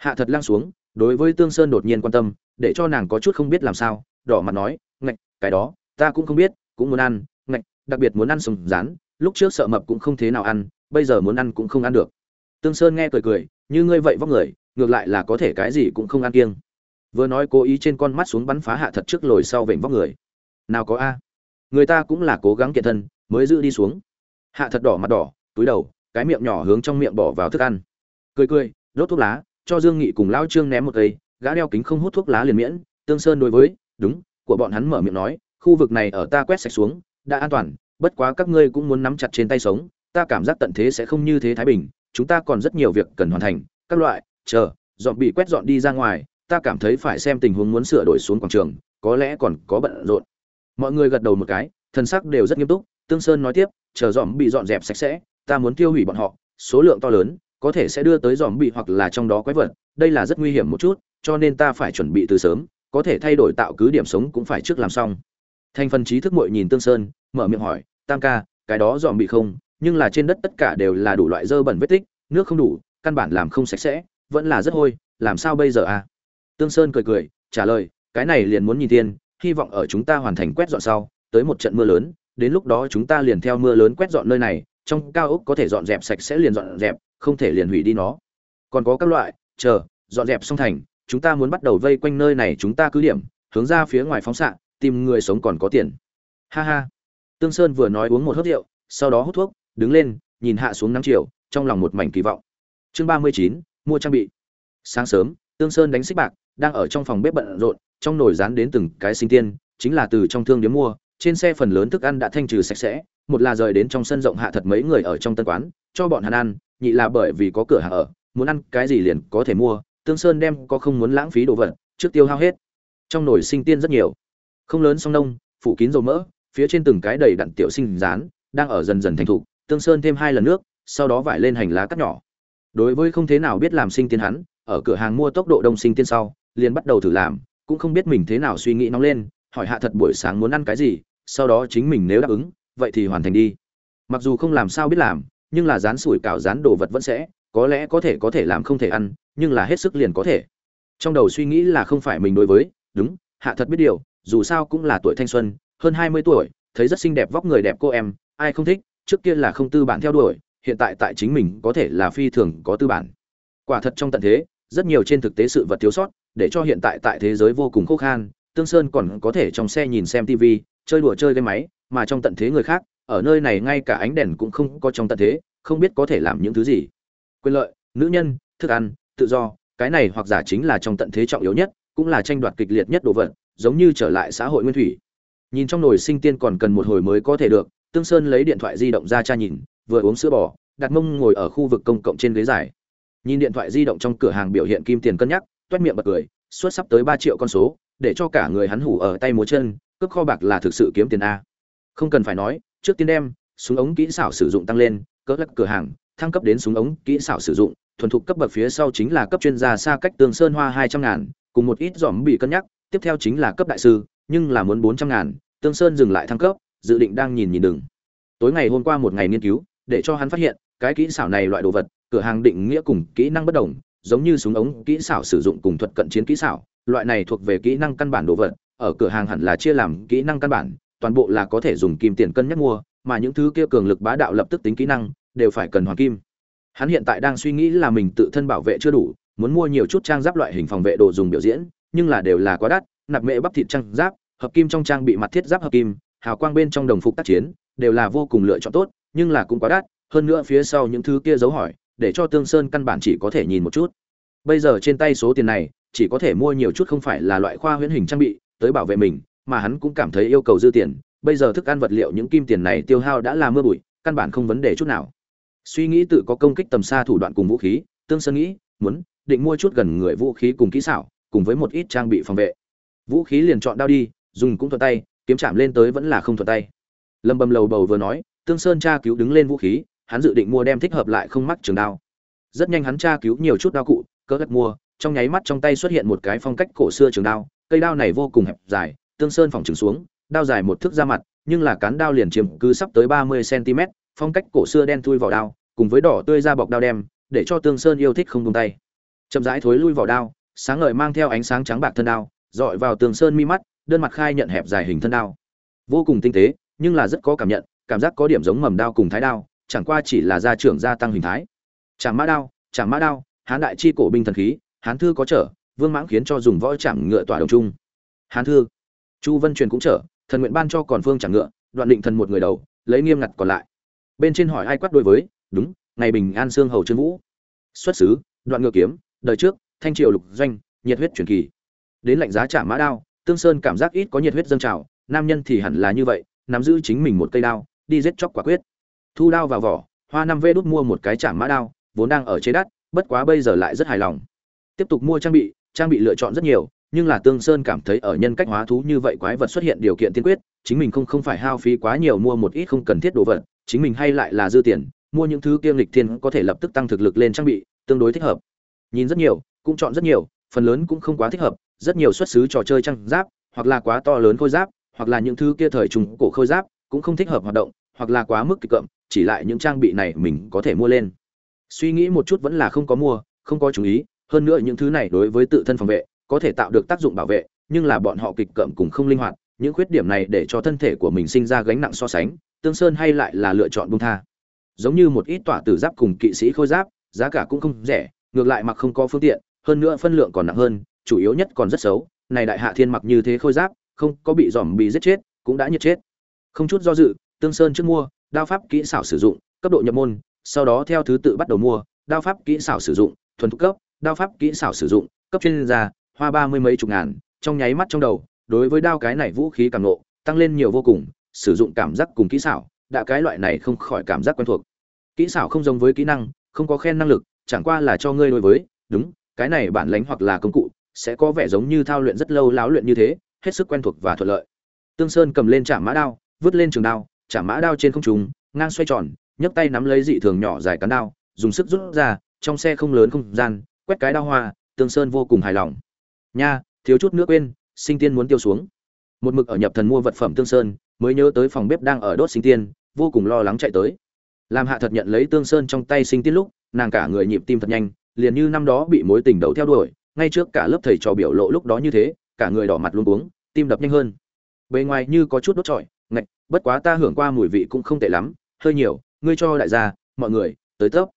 Hạ thật lăng xuống, đối với tương sơn đột nhiên quan tâm, để cho nàng có chút không biết làm sao, đỏ mặt nói, ngạch, cái đó, ta cũng không biết, cũng muốn ăn, ngạch, đặc biệt muốn ăn sùng rán, lúc trước sợ mập cũng không thế nào ăn, bây giờ muốn ăn cũng không ăn được. Tương sơn nghe cười cười, như ngươi vậy vóc người, ngược lại là có thể cái gì cũng không ăn kiêng. Vừa nói cố ý trên con mắt xuống bắn phá hạ thật trước lồi sau vểnh vóc người. Nào có a, người ta cũng là cố gắng kiện thân, mới giữ đi xuống. Hạ thật đỏ mặt đỏ, túi đầu, cái miệng nhỏ hướng trong miệng bỏ vào thức ăn. Cười cười, đốt thuốc lá cho dương nghị cùng Lão trương ném một cây, gã đeo kính không hút thuốc lá liền miễn. Tương sơn đối với, đúng, của bọn hắn mở miệng nói, khu vực này ở ta quét sạch xuống, đã an toàn, bất quá các ngươi cũng muốn nắm chặt trên tay sống, ta cảm giác tận thế sẽ không như thế thái bình, chúng ta còn rất nhiều việc cần hoàn thành, các loại, chờ, dọn bị quét dọn đi ra ngoài, ta cảm thấy phải xem tình huống muốn sửa đổi xuống quảng trường, có lẽ còn có bận rộn. Mọi người gật đầu một cái, thần sắc đều rất nghiêm túc, tương sơn nói tiếp, chờ dọn bị dọn dẹp sạch sẽ, ta muốn tiêu hủy bọn họ, số lượng to lớn có thể sẽ đưa tới dòm bị hoặc là trong đó quái vật, đây là rất nguy hiểm một chút, cho nên ta phải chuẩn bị từ sớm, có thể thay đổi tạo cứ điểm sống cũng phải trước làm xong. Thành phần trí thức mội nhìn tương sơn, mở miệng hỏi, tam ca, cái đó dòm bị không, nhưng là trên đất tất cả đều là đủ loại dơ bẩn vết tích, nước không đủ, căn bản làm không sạch sẽ, vẫn là rất hôi, làm sao bây giờ à? Tương sơn cười cười, trả lời, cái này liền muốn nhìn tiên, hy vọng ở chúng ta hoàn thành quét dọn sau, tới một trận mưa lớn, đến lúc đó chúng ta liền theo mưa lớn quét dọn nơi này, trong cao ốc có thể dọn dẹp sạch sẽ liền dọn dẹp không thể liền hủy đi nó. Còn có các loại, chờ, dọn dẹp xong thành, chúng ta muốn bắt đầu vây quanh nơi này chúng ta cứ điểm, hướng ra phía ngoài phóng xạ, tìm người sống còn có tiền. Ha ha. Tương sơn vừa nói uống một hớt rượu, sau đó hút thuốc, đứng lên, nhìn hạ xuống nắng chiều, trong lòng một mảnh kỳ vọng. Chương ba mươi chín, mua trang bị. Sáng sớm, tương sơn đánh xích bạc, đang ở trong phòng bếp bận rộn, trong nồi rán đến từng cái sinh tiên, chính là từ trong thương điếm mua, trên xe phần lớn thức ăn đã thanh trừ sạch sẽ một là rời đến trong sân rộng hạ thật mấy người ở trong tân quán, cho bọn hắn ăn, nhị là bởi vì có cửa hàng ở, muốn ăn cái gì liền có thể mua, tương sơn đem có không muốn lãng phí đồ vật, trước tiêu hao hết. Trong nồi sinh tiên rất nhiều. Không lớn song nông, phủ kín dầu mỡ, phía trên từng cái đầy đặn tiểu sinh rán, đang ở dần dần thành thục, tương sơn thêm hai lần nước, sau đó vải lên hành lá cắt nhỏ. Đối với không thế nào biết làm sinh tiên hắn, ở cửa hàng mua tốc độ đông sinh tiên sau, liền bắt đầu thử làm, cũng không biết mình thế nào suy nghĩ nóng lên, hỏi hạ thật buổi sáng muốn ăn cái gì, sau đó chính mình nếu đáp ứng vậy thì hoàn thành đi. Mặc dù không làm sao biết làm, nhưng là rán sủi cảo rán đồ vật vẫn sẽ, có lẽ có thể có thể làm không thể ăn, nhưng là hết sức liền có thể. Trong đầu suy nghĩ là không phải mình đối với, đúng, hạ thật biết điều, dù sao cũng là tuổi thanh xuân, hơn hai mươi tuổi, thấy rất xinh đẹp vóc người đẹp cô em, ai không thích, trước kia là không tư bản theo đuổi, hiện tại tại chính mình có thể là phi thường có tư bản. Quả thật trong tận thế, rất nhiều trên thực tế sự vật thiếu sót, để cho hiện tại tại thế giới vô cùng khô khan, tương sơn còn có thể trong xe nhìn xem tv chơi đùa chơi game máy mà trong tận thế người khác, ở nơi này ngay cả ánh đèn cũng không có trong tận thế, không biết có thể làm những thứ gì. Quyền lợi, nữ nhân, thức ăn, tự do, cái này hoặc giả chính là trong tận thế trọng yếu nhất, cũng là tranh đoạt kịch liệt nhất đồ vật, giống như trở lại xã hội nguyên thủy. Nhìn trong nồi sinh tiên còn cần một hồi mới có thể được, tương sơn lấy điện thoại di động ra cha nhìn, vừa uống sữa bò, đặt mông ngồi ở khu vực công cộng trên ghế dài. Nhìn điện thoại di động trong cửa hàng biểu hiện kim tiền cân nhắc, toét miệng bật cười, suốt sắp tới ba triệu con số, để cho cả người hắn hủ ở tay múa chân, cướp kho bạc là thực sự kiếm tiền a không cần phải nói, trước tiên đem súng ống kỹ xảo sử dụng tăng lên, cỡ lắc cửa hàng, thăng cấp đến súng ống kỹ xảo sử dụng, thuần thục cấp bậc phía sau chính là cấp chuyên gia xa cách tường sơn hoa hai trăm ngàn, cùng một ít dòm bị cân nhắc, tiếp theo chính là cấp đại sư, nhưng là muốn bốn trăm ngàn tương sơn dừng lại thăng cấp, dự định đang nhìn nhìn đừng tối ngày hôm qua một ngày nghiên cứu, để cho hắn phát hiện, cái kỹ xảo này loại đồ vật, cửa hàng định nghĩa cùng kỹ năng bất đồng, giống như súng ống kỹ xảo sử dụng cùng thuật cận chiến kỹ xảo, loại này thuộc về kỹ năng căn bản đồ vật, ở cửa hàng hẳn là chia làm kỹ năng căn bản toàn bộ là có thể dùng kim tiền cân nhắc mua, mà những thứ kia cường lực bá đạo lập tức tính kỹ năng, đều phải cần hoàng kim. Hắn hiện tại đang suy nghĩ là mình tự thân bảo vệ chưa đủ, muốn mua nhiều chút trang giáp loại hình phòng vệ đồ dùng biểu diễn, nhưng là đều là quá đắt, nạp mệ bắp thịt trang giáp, hợp kim trong trang bị mặt thiết giáp hợp kim, hào quang bên trong đồng phục tác chiến, đều là vô cùng lựa chọn tốt, nhưng là cũng quá đắt, hơn nữa phía sau những thứ kia dấu hỏi, để cho tương sơn căn bản chỉ có thể nhìn một chút. Bây giờ trên tay số tiền này, chỉ có thể mua nhiều chút không phải là loại khoa huyễn hình trang bị, tới bảo vệ mình mà hắn cũng cảm thấy yêu cầu dư tiền. Bây giờ thức ăn vật liệu những kim tiền này tiêu hao đã là mưa bụi, căn bản không vấn đề chút nào. Suy nghĩ tự có công kích tầm xa thủ đoạn cùng vũ khí, tương sơn nghĩ, muốn định mua chút gần người vũ khí cùng kỹ xảo, cùng với một ít trang bị phòng vệ. Vũ khí liền chọn đao đi, dùng cũng thuận tay, kiếm chạm lên tới vẫn là không thuận tay. Lâm bầm lầu bầu vừa nói, tương sơn tra cứu đứng lên vũ khí, hắn dự định mua đem thích hợp lại không mắc trường đao. Rất nhanh hắn tra cứu nhiều chút đao cụ, cỡ đất mua, trong nháy mắt trong tay xuất hiện một cái phong cách cổ xưa trường đao, cây đao này vô cùng hẹp dài tương sơn phòng trừng xuống, đao dài một thước ra mặt, nhưng là cán đao liền chiếm cứ sắp tới ba mươi cm phong cách cổ xưa đen thui vào đao, cùng với đỏ tươi ra bọc đao đem, để cho tương sơn yêu thích không tung tay. Chậm rãi thối lui vào đao, sáng ngời mang theo ánh sáng trắng bạc thân đao, dọi vào tường sơn mi mắt, đơn mặt khai nhận hẹp dài hình thân đao. Vô cùng tinh tế, nhưng là rất có cảm nhận, cảm giác có điểm giống mầm đao cùng thái đao, chẳng qua chỉ là gia trưởng gia tăng hình thái. Chạm mã đao chạm mã đao, hán đại chi cổ binh thần khí, hán thư có trở, vương mãng khiến cho dùng võ chạm ngựa tỏa đồng trung. Hán thư chu vân truyền cũng trở thần nguyện ban cho còn phương chẳng ngựa, đoạn định thần một người đầu, lấy nghiêm ngặt còn lại. Bên trên hỏi ai quát đối với, đúng, ngày bình an xương hầu trương vũ. Xuất xứ, đoạn ngựa kiếm, đời trước, thanh triều lục doanh, nhiệt huyết truyền kỳ. Đến lạnh giá chạm mã đao, tương sơn cảm giác ít có nhiệt huyết dâng trào, nam nhân thì hẳn là như vậy, nắm giữ chính mình một cây đao, đi giết chóc quả quyết. Thu đao vào vỏ, hoa năm vê đút mua một cái chạm mã đao, vốn đang ở chế đắt, bất quá bây giờ lại rất hài lòng. Tiếp tục mua trang bị trang bị lựa chọn rất nhiều nhưng là tương sơn cảm thấy ở nhân cách hóa thú như vậy quái vật xuất hiện điều kiện tiên quyết, chính mình không không phải hao phí quá nhiều mua một ít không cần thiết đồ vật, chính mình hay lại là dư tiền, mua những thứ kiêm lịch thiên có thể lập tức tăng thực lực lên trang bị, tương đối thích hợp. Nhìn rất nhiều, cũng chọn rất nhiều, phần lớn cũng không quá thích hợp, rất nhiều xuất xứ trò chơi trang giáp, hoặc là quá to lớn khôi giáp, hoặc là những thứ kia thời trùng cổ khôi giáp, cũng không thích hợp hoạt động, hoặc là quá mức kịch cậm chỉ lại những trang bị này mình có thể mua lên. Suy nghĩ một chút vẫn là không có mua, không có chú ý, hơn nữa những thứ này đối với tự thân phòng vệ có thể tạo được tác dụng bảo vệ, nhưng là bọn họ kịch cậm cùng không linh hoạt, những khuyết điểm này để cho thân thể của mình sinh ra gánh nặng so sánh, tương sơn hay lại là lựa chọn bung tha. Giống như một ít tỏa tử giáp cùng kỵ sĩ khôi giáp, giá cả cũng không rẻ, ngược lại mặc không có phương tiện, hơn nữa phân lượng còn nặng hơn, chủ yếu nhất còn rất xấu, này đại hạ thiên mặc như thế khôi giáp, không có bị dòm bị giết chết, cũng đã nhiệt chết. Không chút do dự, tương sơn trước mua, đao pháp kỹ xảo sử dụng, cấp độ nhập môn, sau đó theo thứ tự bắt đầu mua, đao pháp kỹ xảo sử dụng, thuần thục cấp, đao pháp kỹ xảo sử dụng, cấp chuyên gia hoa ba mươi mấy chục ngàn, trong nháy mắt trong đầu, đối với đao cái này vũ khí càng nộ tăng lên nhiều vô cùng, sử dụng cảm giác cùng kỹ xảo, đã cái loại này không khỏi cảm giác quen thuộc. Kỹ xảo không giống với kỹ năng, không có khen năng lực, chẳng qua là cho ngươi đối với, đúng, cái này bản lánh hoặc là công cụ, sẽ có vẻ giống như thao luyện rất lâu láo luyện như thế, hết sức quen thuộc và thuận lợi. Tương sơn cầm lên chạm mã đao, vứt lên trường đao chạm mã đao trên không trung, ngang xoay tròn, nhấc tay nắm lấy dị thường nhỏ dài cán đao, dùng sức rút ra, trong xe không lớn không gian, quét cái đao hoa, tương sơn vô cùng hài lòng nha, thiếu chút nữa quên, sinh tiên muốn tiêu xuống. Một mực ở nhập thần mua vật phẩm tương sơn, mới nhớ tới phòng bếp đang ở đốt sinh tiên, vô cùng lo lắng chạy tới. Làm hạ thật nhận lấy tương sơn trong tay sinh tiên lúc, nàng cả người nhịp tim thật nhanh, liền như năm đó bị mối tình đầu theo đuổi, ngay trước cả lớp thầy trò biểu lộ lúc đó như thế, cả người đỏ mặt luôn uống tim đập nhanh hơn. Bề ngoài như có chút đốt trọi, ngạch, bất quá ta hưởng qua mùi vị cũng không tệ lắm, hơi nhiều, ngươi cho đại gia, mọi người, tới tấp.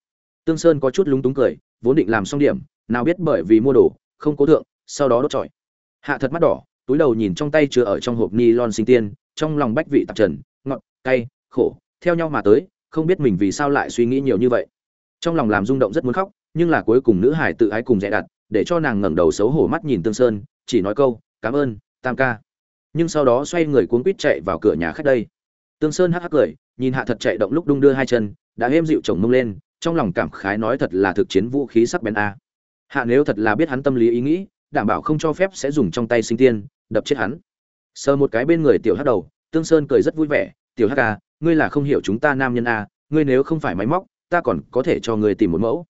Tương sơn có chút lúng túng cười, vốn định làm xong điểm, nào biết bởi vì mua đồ, không cố thượng sau đó đốt trọi. Hạ thật mắt đỏ, túi đầu nhìn trong tay chứa ở trong hộp ni lon sinh tiên, trong lòng bách vị tạp trần, ngọt, cay, khổ, theo nhau mà tới, không biết mình vì sao lại suy nghĩ nhiều như vậy. Trong lòng làm rung động rất muốn khóc, nhưng là cuối cùng nữ hải tự ái cùng dè đặt, để cho nàng ngẩng đầu xấu hổ mắt nhìn tương sơn, chỉ nói câu, cảm ơn, tam ca. Nhưng sau đó xoay người cuốn quýt chạy vào cửa nhà khách đây. Tương sơn hắc hắc cười, nhìn hạ thật chạy động lúc đung đưa hai chân, đã êm dịu chồng mông lên, trong lòng cảm khái nói thật là thực chiến vũ khí sắc bén a. Hạ nếu thật là biết hắn tâm lý ý nghĩ đảm bảo không cho phép sẽ dùng trong tay sinh tiên, đập chết hắn. Sờ một cái bên người tiểu hắc đầu, tương sơn cười rất vui vẻ, tiểu hắc à ngươi là không hiểu chúng ta nam nhân a ngươi nếu không phải máy móc, ta còn có thể cho ngươi tìm một mẫu.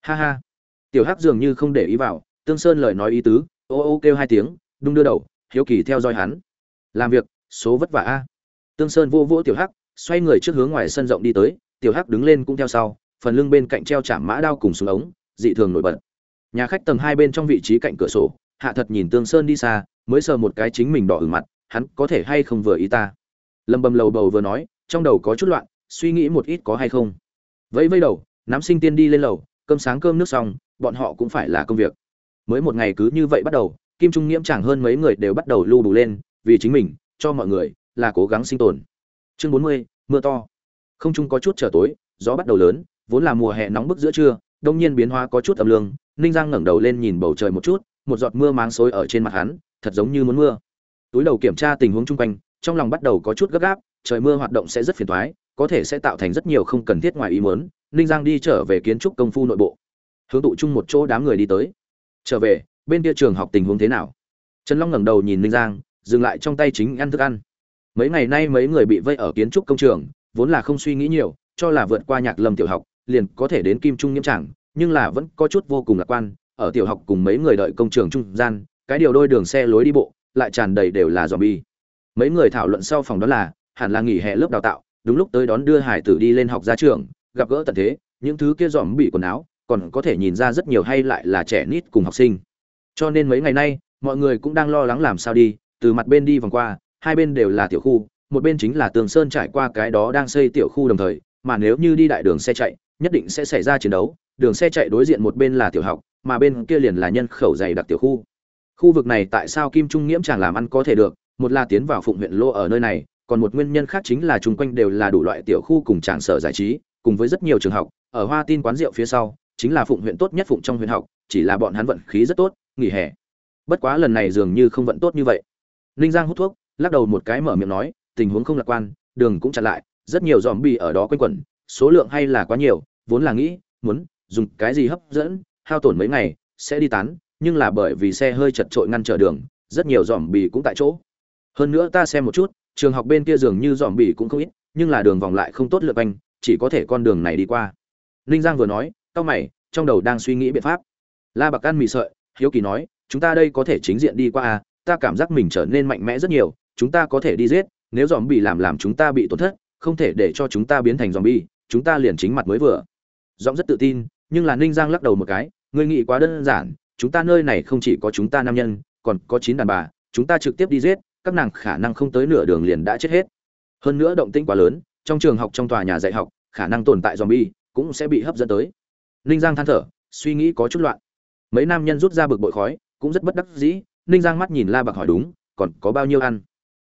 Ha ha. Tiểu hắc dường như không để ý vào, tương sơn lời nói ý tứ, ô ô, kêu hai tiếng, đung đưa đầu, hiếu kỳ theo dõi hắn. Làm việc, số vất vả a. Tương sơn vô vỗ tiểu hắc, xoay người trước hướng ngoài sân rộng đi tới, tiểu hắc đứng lên cũng theo sau, phần lưng bên cạnh treo chạm mã đao cùng xuống ống, dị thường nổi bật nhà khách tầng hai bên trong vị trí cạnh cửa sổ, hạ thật nhìn tương sơn đi xa, mới sờ một cái chính mình đỏ ửng mặt, hắn có thể hay không vừa ý ta? Lâm bầm lầu bầu vừa nói, trong đầu có chút loạn, suy nghĩ một ít có hay không. Vẫy vẫy đầu, nắm sinh tiên đi lên lầu, cơm sáng cơm nước xong, bọn họ cũng phải là công việc. Mới một ngày cứ như vậy bắt đầu, kim trung nghiễm chẳng hơn mấy người đều bắt đầu lưu đủ lên, vì chính mình, cho mọi người, là cố gắng sinh tồn. Chương bốn mươi, mưa to. Không trung có chút trở tối, gió bắt đầu lớn, vốn là mùa hè nóng bức giữa trưa đông nhiên biến hóa có chút âm lương, ninh giang ngẩng đầu lên nhìn bầu trời một chút, một giọt mưa máng xối ở trên mặt hắn, thật giống như muốn mưa. Túi đầu kiểm tra tình huống chung quanh, trong lòng bắt đầu có chút gấp gáp, trời mưa hoạt động sẽ rất phiền toái, có thể sẽ tạo thành rất nhiều không cần thiết ngoài ý muốn, ninh giang đi trở về kiến trúc công phu nội bộ. Hướng tụ chung một chỗ đám người đi tới. Trở về, bên kia trường học tình huống thế nào? Trần long ngẩng đầu nhìn ninh giang, dừng lại trong tay chính ăn thức ăn. Mấy ngày nay mấy người bị vây ở kiến trúc công trường, vốn là không suy nghĩ nhiều, cho là vượt qua nhạc lâm tiểu học liền có thể đến kim trung nhiễm trảng nhưng là vẫn có chút vô cùng lạc quan. Ở tiểu học cùng mấy người đợi công trường trung gian, cái điều đôi đường xe lối đi bộ lại tràn đầy đều là dòm bi mấy người thảo luận sau phòng đó là, hẳn là nghỉ hè lớp đào tạo, đúng lúc tới đón đưa hải tử đi lên học ra trường, gặp gỡ tận thế, những thứ kia dòm bị quần áo còn có thể nhìn ra rất nhiều hay lại là trẻ nít cùng học sinh. Cho nên mấy ngày nay, mọi người cũng đang lo lắng làm sao đi, từ mặt bên đi vòng qua, hai bên đều là tiểu khu, một bên chính là tường sơn trải qua cái đó đang xây tiểu khu đồng thời, mà nếu như đi đại đường xe chạy nhất định sẽ xảy ra chiến đấu, đường xe chạy đối diện một bên là tiểu học, mà bên kia liền là nhân khẩu dày đặc tiểu khu. Khu vực này tại sao kim trung nghiễm chàng làm ăn có thể được, một là tiến vào phụng huyện lô ở nơi này, còn một nguyên nhân khác chính là chung quanh đều là đủ loại tiểu khu cùng tràng sở giải trí, cùng với rất nhiều trường học, ở hoa tin quán rượu phía sau, chính là phụng huyện tốt nhất phụng trong huyện học, chỉ là bọn hắn vận khí rất tốt, nghỉ hè. Bất quá lần này dường như không vận tốt như vậy. Ninh giang hút thuốc, lắc đầu một cái mở miệng nói, tình huống không lạc quan, đường cũng chặn lại, rất nhiều dòm bi ở đó quanh quẩn, số lượng hay là quá nhiều vốn là nghĩ muốn dùng cái gì hấp dẫn hao tổn mấy ngày sẽ đi tán nhưng là bởi vì xe hơi chật trội ngăn trở đường rất nhiều dòm bì cũng tại chỗ. Hơn nữa ta xem một chút trường học bên kia dường như dòm bì cũng không ít nhưng là đường vòng lại không tốt lượt anh chỉ có thể con đường này đi qua. Ninh giang vừa nói tao mày trong đầu đang suy nghĩ biện pháp. La bạc ăn mì sợi hiếu kỳ nói chúng ta đây có thể chính diện đi qua à ta cảm giác mình trở nên mạnh mẽ rất nhiều chúng ta có thể đi giết nếu dòm bì làm làm chúng ta bị tổn thất không thể để cho chúng ta biến thành zombie, chúng ta liền chính mặt mới vừa. Giọng rất tự tin, nhưng là Ninh Giang lắc đầu một cái, ngươi nghĩ quá đơn giản, chúng ta nơi này không chỉ có chúng ta nam nhân, còn có chín đàn bà, chúng ta trực tiếp đi giết, các nàng khả năng không tới nửa đường liền đã chết hết. Hơn nữa động tĩnh quá lớn, trong trường học trong tòa nhà dạy học, khả năng tồn tại zombie cũng sẽ bị hấp dẫn tới. Ninh Giang than thở, suy nghĩ có chút loạn. Mấy nam nhân rút ra bực bội khói, cũng rất bất đắc dĩ, Ninh Giang mắt nhìn La Bạc hỏi đúng, còn có bao nhiêu ăn?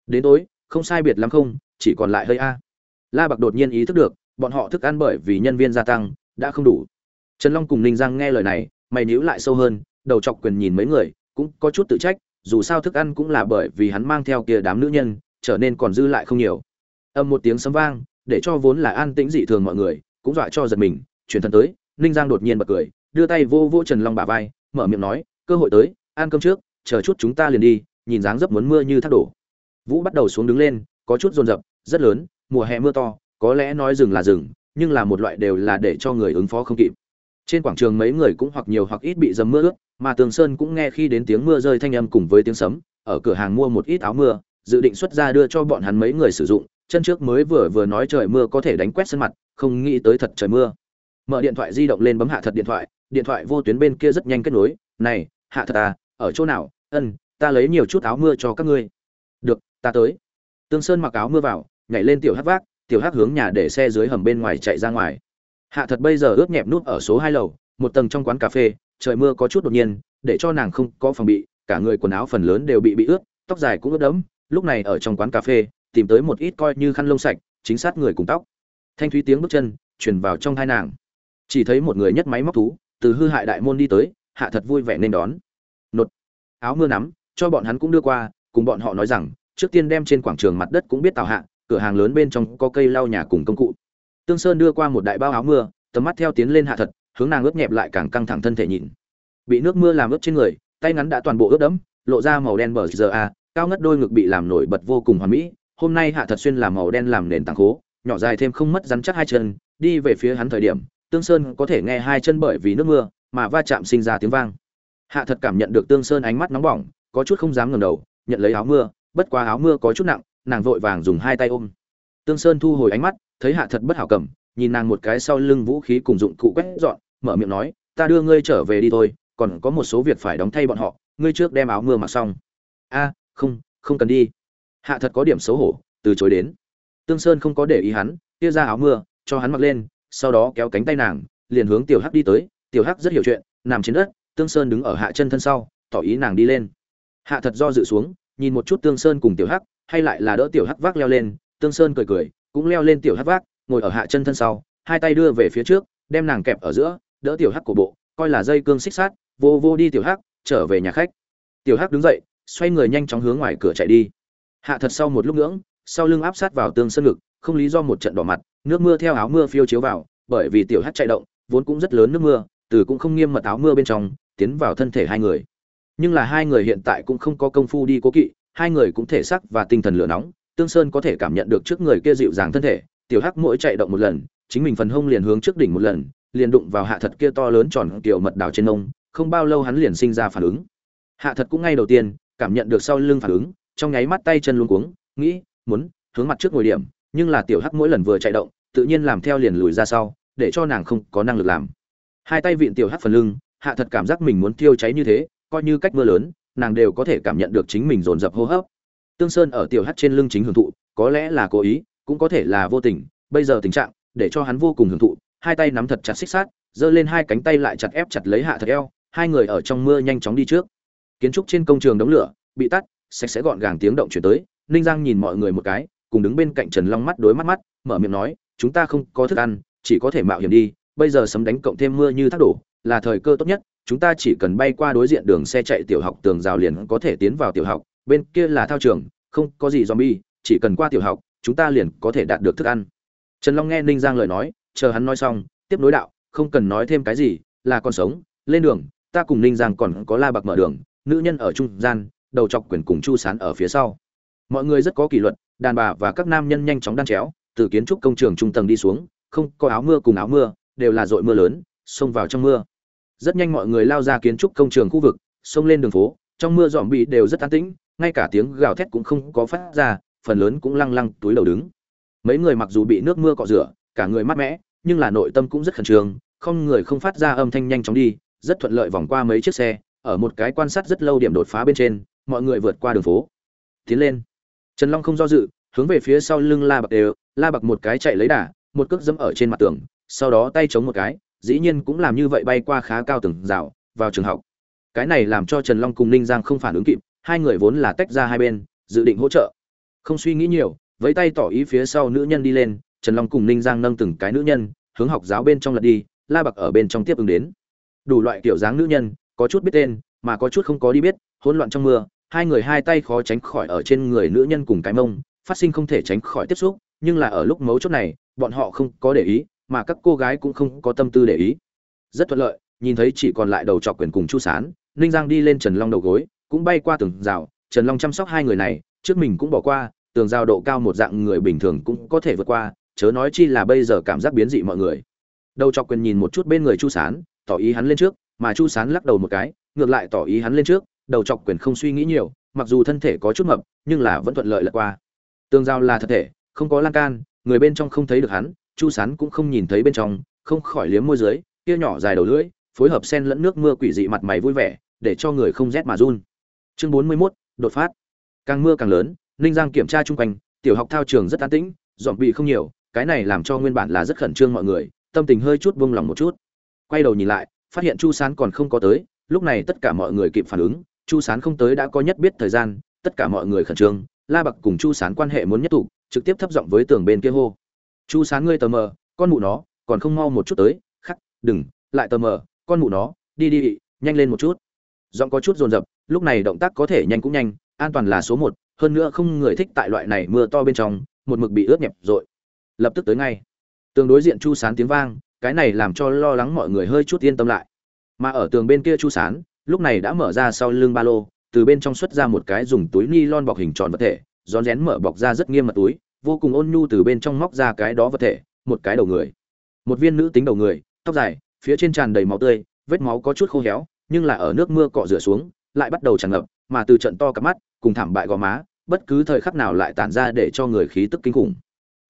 Đến tối, không sai biệt lắm không, chỉ còn lại hơi a. La Bạc đột nhiên ý thức được, bọn họ thức ăn bởi vì nhân viên gia tăng, đã không đủ. Trần Long cùng Ninh Giang nghe lời này, mày nhíu lại sâu hơn, đầu chọc quyền nhìn mấy người, cũng có chút tự trách, dù sao thức ăn cũng là bởi vì hắn mang theo kia đám nữ nhân, trở nên còn dư lại không nhiều. Âm một tiếng sấm vang, để cho vốn là an tĩnh dị thường mọi người, cũng dọa cho giật mình, chuyển thân tới, Ninh Giang đột nhiên bật cười, đưa tay vô vô Trần Long bả vai, mở miệng nói, cơ hội tới, ăn cơm trước, chờ chút chúng ta liền đi, nhìn dáng dấp muốn mưa như thác đổ. Vũ bắt đầu xuống đứng lên, có chút rồn rập, rất lớn, mùa hè mưa to, có lẽ nói rừng là rừng, nhưng là một loại đều là để cho người ứng phó không kịp. Trên quảng trường mấy người cũng hoặc nhiều hoặc ít bị dầm mưa ướt, mà Tường Sơn cũng nghe khi đến tiếng mưa rơi thanh âm cùng với tiếng sấm, ở cửa hàng mua một ít áo mưa, dự định xuất ra đưa cho bọn hắn mấy người sử dụng, chân trước mới vừa vừa nói trời mưa có thể đánh quét sân mặt, không nghĩ tới thật trời mưa. Mở điện thoại di động lên bấm hạ thật điện thoại, điện thoại vô tuyến bên kia rất nhanh kết nối, "Này, hạ thật à, ở chỗ nào? Ân, ta lấy nhiều chút áo mưa cho các ngươi." "Được, ta tới." Tương Sơn mặc áo mưa vào, nhảy lên tiểu hắc vác, tiểu hắc hướng nhà để xe dưới hầm bên ngoài chạy ra ngoài. Hạ thật bây giờ ướt nhẹp nút ở số hai lầu, một tầng trong quán cà phê, trời mưa có chút đột nhiên, để cho nàng không có phòng bị, cả người quần áo phần lớn đều bị bị ướt, tóc dài cũng ướt đẫm, lúc này ở trong quán cà phê, tìm tới một ít coi như khăn lông sạch, chính sát người cùng tóc. Thanh thúy tiếng bước chân truyền vào trong hai nàng. Chỉ thấy một người nhất máy móc thú, từ hư hại đại môn đi tới, hạ thật vui vẻ nên đón. Nột áo mưa nắm, cho bọn hắn cũng đưa qua, cùng bọn họ nói rằng, trước tiên đem trên quảng trường mặt đất cũng biết tào hạ, cửa hàng lớn bên trong có cây lau nhà cùng công cụ. Tương Sơn đưa qua một đại bao áo mưa, tầm mắt theo tiến lên hạ thật, hướng nàng ướt nhẹp lại càng căng thẳng thân thể nhìn. Bị nước mưa làm ướt trên người, tay ngắn đã toàn bộ ướt đẫm, lộ ra màu đen bờ giờ a, cao ngất đôi ngực bị làm nổi bật vô cùng hoàn mỹ. Hôm nay hạ thật xuyên làm màu đen làm nền tảng khố, nhỏ dài thêm không mất rắn chắc hai chân, đi về phía hắn thời điểm, Tương Sơn có thể nghe hai chân bởi vì nước mưa mà va chạm sinh ra tiếng vang. Hạ thật cảm nhận được Tương Sơn ánh mắt nóng bỏng, có chút không dám ngẩng đầu, nhận lấy áo mưa, bất quá áo mưa có chút nặng, nàng vội vàng dùng hai tay ôm. Tương Sơn thu hồi ánh mắt, thấy Hạ thật bất hảo cầm, nhìn nàng một cái sau lưng vũ khí cùng dụng cụ quét dọn, mở miệng nói, "Ta đưa ngươi trở về đi thôi, còn có một số việc phải đóng thay bọn họ, ngươi trước đem áo mưa mặc xong." "A, không, không cần đi." Hạ thật có điểm xấu hổ, từ chối đến. Tương Sơn không có để ý hắn, tia ra áo mưa, cho hắn mặc lên, sau đó kéo cánh tay nàng, liền hướng Tiểu Hắc đi tới, Tiểu Hắc rất hiểu chuyện, nằm trên đất, Tương Sơn đứng ở hạ chân thân sau, tỏ ý nàng đi lên. Hạ thật do dự xuống, nhìn một chút Tương Sơn cùng Tiểu Hắc, hay lại là đỡ Tiểu Hắc vác leo lên, Tương Sơn cười cười, cũng leo lên Tiểu Hắc vác, ngồi ở hạ chân thân sau, hai tay đưa về phía trước, đem nàng kẹp ở giữa, đỡ Tiểu Hắc của bộ, coi là dây cương xích sát, vô vô đi Tiểu Hắc, trở về nhà khách. Tiểu Hắc đứng dậy, xoay người nhanh chóng hướng ngoài cửa chạy đi. Hạ thật sau một lúc ngưỡng, sau lưng áp sát vào Tương Sơn ngực, không lý do một trận đỏ mặt, nước mưa theo áo mưa phiêu chiếu vào, bởi vì Tiểu Hắc chạy động, vốn cũng rất lớn nước mưa, từ cũng không nghiêm mật áo mưa bên trong, tiến vào thân thể hai người nhưng là hai người hiện tại cũng không có công phu đi cố kỵ hai người cũng thể sắc và tinh thần lửa nóng, tương sơn có thể cảm nhận được trước người kia dịu dàng thân thể, tiểu hắc mỗi chạy động một lần, chính mình phần hông liền hướng trước đỉnh một lần, liền đụng vào hạ thật kia to lớn tròn kiểu mật đào trên nông không bao lâu hắn liền sinh ra phản ứng. Hạ thật cũng ngay đầu tiên, cảm nhận được sau lưng phản ứng, trong nháy mắt tay chân luống cuống, nghĩ, muốn, hướng mặt trước ngồi điểm, nhưng là tiểu hắc mỗi lần vừa chạy động, tự nhiên làm theo liền lùi ra sau, để cho nàng không có năng lực làm. Hai tay vịn tiểu hắc phần lưng, hạ thật cảm giác mình muốn thiêu cháy như thế, coi như cách mưa lớn nàng đều có thể cảm nhận được chính mình dồn dập hô hấp. Tương sơn ở tiểu hắt trên lưng chính hưởng thụ, có lẽ là cố ý, cũng có thể là vô tình, bây giờ tình trạng, để cho hắn vô cùng hưởng thụ, hai tay nắm thật chặt xích sát giơ lên hai cánh tay lại chặt ép chặt lấy hạ thật eo, hai người ở trong mưa nhanh chóng đi trước. Kiến trúc trên công trường đống lửa, bị tắt, sạch sẽ gọn gàng tiếng động chuyển tới, ninh giang nhìn mọi người một cái, cùng đứng bên cạnh trần long mắt đối mắt mắt, mở miệng nói, chúng ta không có thức ăn, chỉ có thể mạo hiểm đi, bây giờ sấm đánh cộng thêm mưa như thác đổ là thời cơ tốt nhất, chúng ta chỉ cần bay qua đối diện đường xe chạy tiểu học tường rào liền có thể tiến vào tiểu học, bên kia là thao trường, không có gì zombie, chỉ cần qua tiểu học, chúng ta liền có thể đạt được thức ăn. Trần long nghe ninh giang lời nói, chờ hắn nói xong, tiếp nối đạo, không cần nói thêm cái gì, là con sống, lên đường, ta cùng ninh giang còn có la bạc mở đường, nữ nhân ở trung gian, đầu chọc quyền cùng chu sán ở phía sau. Mọi người rất có kỷ luật, đàn bà và các nam nhân nhanh chóng đan chéo, từ kiến trúc công trường trung tầng đi xuống, không có áo mưa cùng áo mưa, đều là dội mưa lớn xông vào trong mưa. Rất nhanh mọi người lao ra kiến trúc công trường khu vực, xông lên đường phố, trong mưa dòm bị đều rất an tĩnh, ngay cả tiếng gào thét cũng không có phát ra, phần lớn cũng lăng lăng túi đầu đứng. Mấy người mặc dù bị nước mưa cọ rửa, cả người mát mẻ, nhưng là nội tâm cũng rất khẩn trương, không người không phát ra âm thanh nhanh chóng đi, rất thuận lợi vòng qua mấy chiếc xe, ở một cái quan sát rất lâu điểm đột phá bên trên, mọi người vượt qua đường phố. Tiến lên. Trần long không do dự, hướng về phía sau lưng la bạc đều, la bạc một cái chạy lấy đà, một cước dẫm ở trên mặt tường, sau đó tay chống một cái dĩ nhiên cũng làm như vậy bay qua khá cao từng rào, vào trường học. Cái này làm cho trần long cùng ninh giang không phản ứng kịp, hai người vốn là tách ra hai bên, dự định hỗ trợ. Không suy nghĩ nhiều với tay tỏ ý phía sau nữ nhân đi lên, trần long cùng ninh giang nâng từng cái nữ nhân, hướng học giáo bên trong lật đi, la bạc ở bên trong tiếp ứng đến. Đủ loại kiểu dáng nữ nhân, có chút biết tên, mà có chút không có đi biết, hỗn loạn trong mưa, hai người hai tay khó tránh khỏi ở trên người nữ nhân cùng cái mông, phát sinh không thể tránh khỏi tiếp xúc, nhưng là ở lúc mấu chốt này, bọn họ không có để ý mà các cô gái cũng không có tâm tư để ý. Rất thuận lợi, nhìn thấy chỉ còn lại đầu trọc quyền cùng chu sán, ninh giang đi lên trần long đầu gối, cũng bay qua tường rào. Trần long chăm sóc hai người này, trước mình cũng bỏ qua, tường rào độ cao một dạng người bình thường cũng có thể vượt qua, chớ nói chi là bây giờ cảm giác biến dị mọi người. Đầu trọc quyền nhìn một chút bên người chu sán, tỏ ý hắn lên trước, mà chu sán lắc đầu một cái, ngược lại tỏ ý hắn lên trước. Đầu chọc quyền không suy nghĩ nhiều, mặc dù thân thể có chút mập, nhưng là vẫn thuận lợi lật qua. Tường rào là thật thể, không có lan can, người bên trong không thấy được hắn chu sán cũng không nhìn thấy bên trong không khỏi liếm môi dưới kia nhỏ dài đầu lưỡi phối hợp sen lẫn nước mưa quỷ dị mặt mày vui vẻ để cho người không rét mà run. Chương bốn mươi 41, đột phát. Càng mưa càng lớn ninh giang kiểm tra chung quanh tiểu học thao trường rất an tĩnh dọn bị không nhiều cái này làm cho nguyên bản là rất khẩn trương mọi người tâm tình hơi chút buông lòng một chút. Quay đầu nhìn lại phát hiện chu sán còn không có tới lúc này tất cả mọi người kịp phản ứng chu sán không tới đã có nhất biết thời gian tất cả mọi người khẩn trương la bạc cùng chu sán quan hệ muốn nhất thủ, trực tiếp thấp giọng với tường bên kia hô chu sán ngươi tờ mờ, con mụ nó, còn không mau một chút tới, khắc, đừng, lại tờ mờ, con mụ nó, đi đi nhanh lên một chút. Giọng có chút dồn dập, lúc này động tác có thể nhanh cũng nhanh, an toàn là số một, hơn nữa không người thích tại loại này mưa to bên trong, một mực bị ướt nhẹp rồi. Lập tức tới ngay. Tường đối diện chu sán tiếng vang, cái này làm cho lo lắng mọi người hơi chút yên tâm lại. Mà ở tường bên kia chu sán, lúc này đã mở ra sau lưng ba lô, từ bên trong xuất ra một cái dùng túi ni lon bọc hình tròn vật thể, rón rén mở bọc ra rất nghiêm mật túi vô cùng ôn nhu từ bên trong móc ra cái đó vật thể, một cái đầu người. Một viên nữ tính đầu người, tóc dài, phía trên tràn đầy máu tươi, vết máu có chút khô héo, nhưng là ở nước mưa cọ rửa xuống, lại bắt đầu tràn ngập, mà từ trận to cặp mắt, cùng thảm bại gò má, bất cứ thời khắc nào lại tản ra để cho người khí tức kinh khủng.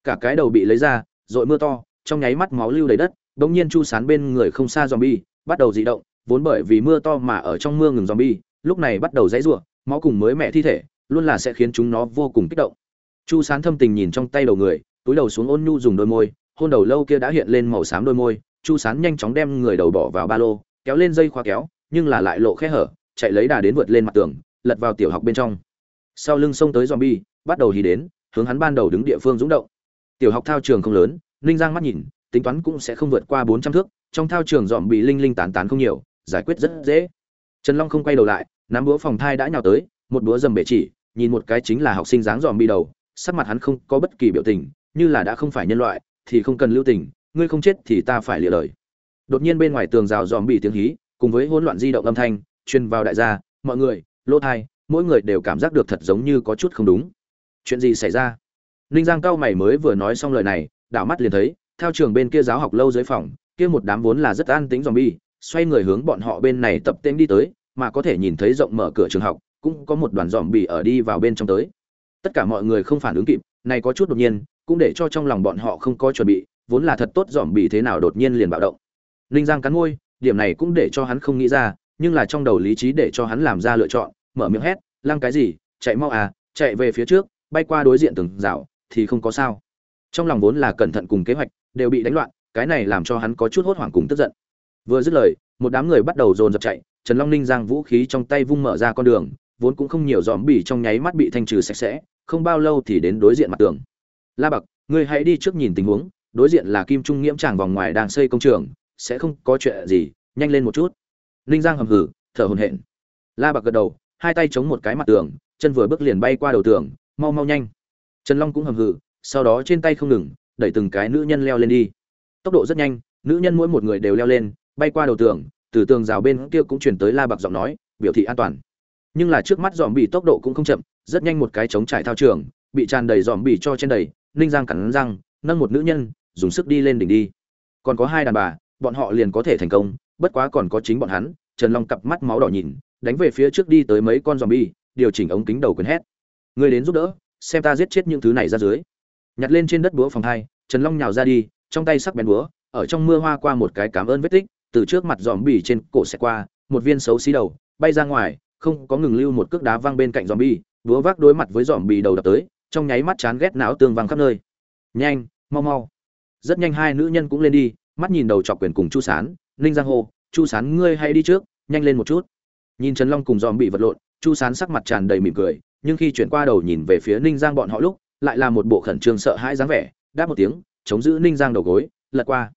Cả cái đầu bị lấy ra rồi mưa to, trong nháy mắt máu lưu đầy đất bỗng nhiên chu sán bên người không xa zombie, bắt đầu dị động, vốn bởi vì mưa to mà ở trong mưa ngừng zombie, lúc này bắt đầu dãy rủa, máu cùng mới mẹ thi thể, luôn là sẽ khiến chúng nó vô cùng kích động chu sán thâm tình nhìn trong tay đầu người, túi đầu xuống ôn nhu dùng đôi môi, hôn đầu lâu kia đã hiện lên màu xám đôi môi, chu sán nhanh chóng đem người đầu bỏ vào ba lô, kéo lên dây khóa kéo, nhưng là lại lộ khe hở, chạy lấy đà đến vượt lên mặt tường, lật vào tiểu học bên trong. Sau lưng xông tới zombie, bắt đầu hí đến, hướng hắn ban đầu đứng địa phương dũng động. Tiểu học thao trường không lớn, ninh giang mắt nhìn, tính toán cũng sẽ không vượt qua bốn trăm thước, trong thao trường dòm bị linh linh tán tán không nhiều, giải quyết rất dễ. Trần long không quay đầu lại, nắm búa phòng thai đã nhào tới, một búa dầm bể chỉ, nhìn một cái chính là học sinh dáng dòm bị đầu sắc mặt hắn không có bất kỳ biểu tình, như là đã không phải nhân loại, thì không cần lưu tình, ngươi không chết thì ta phải lìa lời. Đột nhiên bên ngoài tường rào dòm bị tiếng hí, cùng với hỗn loạn di động âm thanh, truyền vào đại gia, mọi người, lỗ thai, mỗi người đều cảm giác được thật giống như có chút không đúng. Chuyện gì xảy ra? Ninh giang cao mày mới vừa nói xong lời này, đảo mắt liền thấy, theo trường bên kia giáo học lâu dưới phòng, kia một đám vốn là rất an tĩnh zombie xoay người hướng bọn họ bên này tập tên đi tới, mà có thể nhìn thấy rộng mở cửa trường học, cũng có một đoàn dòm bì ở đi vào bên trong tới tất cả mọi người không phản ứng kịp, này có chút đột nhiên, cũng để cho trong lòng bọn họ không có chuẩn bị, vốn là thật tốt dòm bị thế nào đột nhiên liền bạo động. Ninh giang cắn ngôi điểm này cũng để cho hắn không nghĩ ra, nhưng là trong đầu lý trí để cho hắn làm ra lựa chọn, mở miệng hét, lăng cái gì? Chạy mau à chạy về phía trước, bay qua đối diện từng rào thì không có sao. Trong lòng vốn là cẩn thận cùng kế hoạch, đều bị đánh loạn, cái này làm cho hắn có chút hốt hoảng cùng tức giận. Vừa dứt lời, một đám người bắt đầu dồn dập chạy, trần long ninh giang vũ khí trong tay vung mở ra con đường vốn cũng không nhiều dòm bỉ trong nháy mắt bị thanh trừ sạch sẽ, không bao lâu thì đến đối diện mặt tường. La bạc, ngươi hãy đi trước nhìn tình huống, đối diện là kim trung nghiễm tràng vòng ngoài đang xây công trường, sẽ không có chuyện gì, nhanh lên một chút. Ninh giang hầm hử thở hồn hển. La bạc gật đầu, hai tay chống một cái mặt tường, chân vừa bước liền bay qua đầu tường, mau mau nhanh. Trần long cũng hầm hử sau đó trên tay không ngừng, đẩy từng cái nữ nhân leo lên đi. Tốc độ rất nhanh, nữ nhân mỗi một người đều leo lên, bay qua đầu tường, từ tường rào bên kia cũng chuyển tới la bạc giọng nói, biểu thị an toàn nhưng là trước mắt dòm bị tốc độ cũng không chậm, rất nhanh một cái chống trải thao trường, bị tràn đầy dòm bị cho trên đầy, ninh giang cắn răng, nâng một nữ nhân, dùng sức đi lên đỉnh đi. Còn có hai đàn bà, bọn họ liền có thể thành công, bất quá còn có chính bọn hắn, trần long cặp mắt máu đỏ nhìn, đánh về phía trước đi tới mấy con dòm bi điều chỉnh ống kính đầu quyền hét. Người đến giúp đỡ, xem ta giết chết những thứ này ra dưới. Nhặt lên trên đất búa phòng hai, trần long nhào ra đi, trong tay sắc bén búa, ở trong mưa hoa qua một cái cảm ơn vết tích, từ trước mặt dòm bì trên cổ xẹt qua, một viên xấu xí đầu, bay ra ngoài không có ngừng lưu một cước đá văng bên cạnh zombie, bì vác đối mặt với zombie bì đầu đập tới trong nháy mắt chán ghét não tương văng khắp nơi. Nhanh mau mau. Rất nhanh hai nữ nhân cũng lên đi mắt nhìn đầu chọc quyền cùng chu sán ninh giang hô chu sán ngươi hãy đi trước nhanh lên một chút. Nhìn trần long cùng zombie vật lộn chu sán sắc mặt tràn đầy mỉm cười nhưng khi chuyển qua đầu nhìn về phía ninh giang bọn họ lúc lại là một bộ khẩn trương sợ hãi dáng vẻ đáp một tiếng chống giữ ninh giang đầu gối lật qua.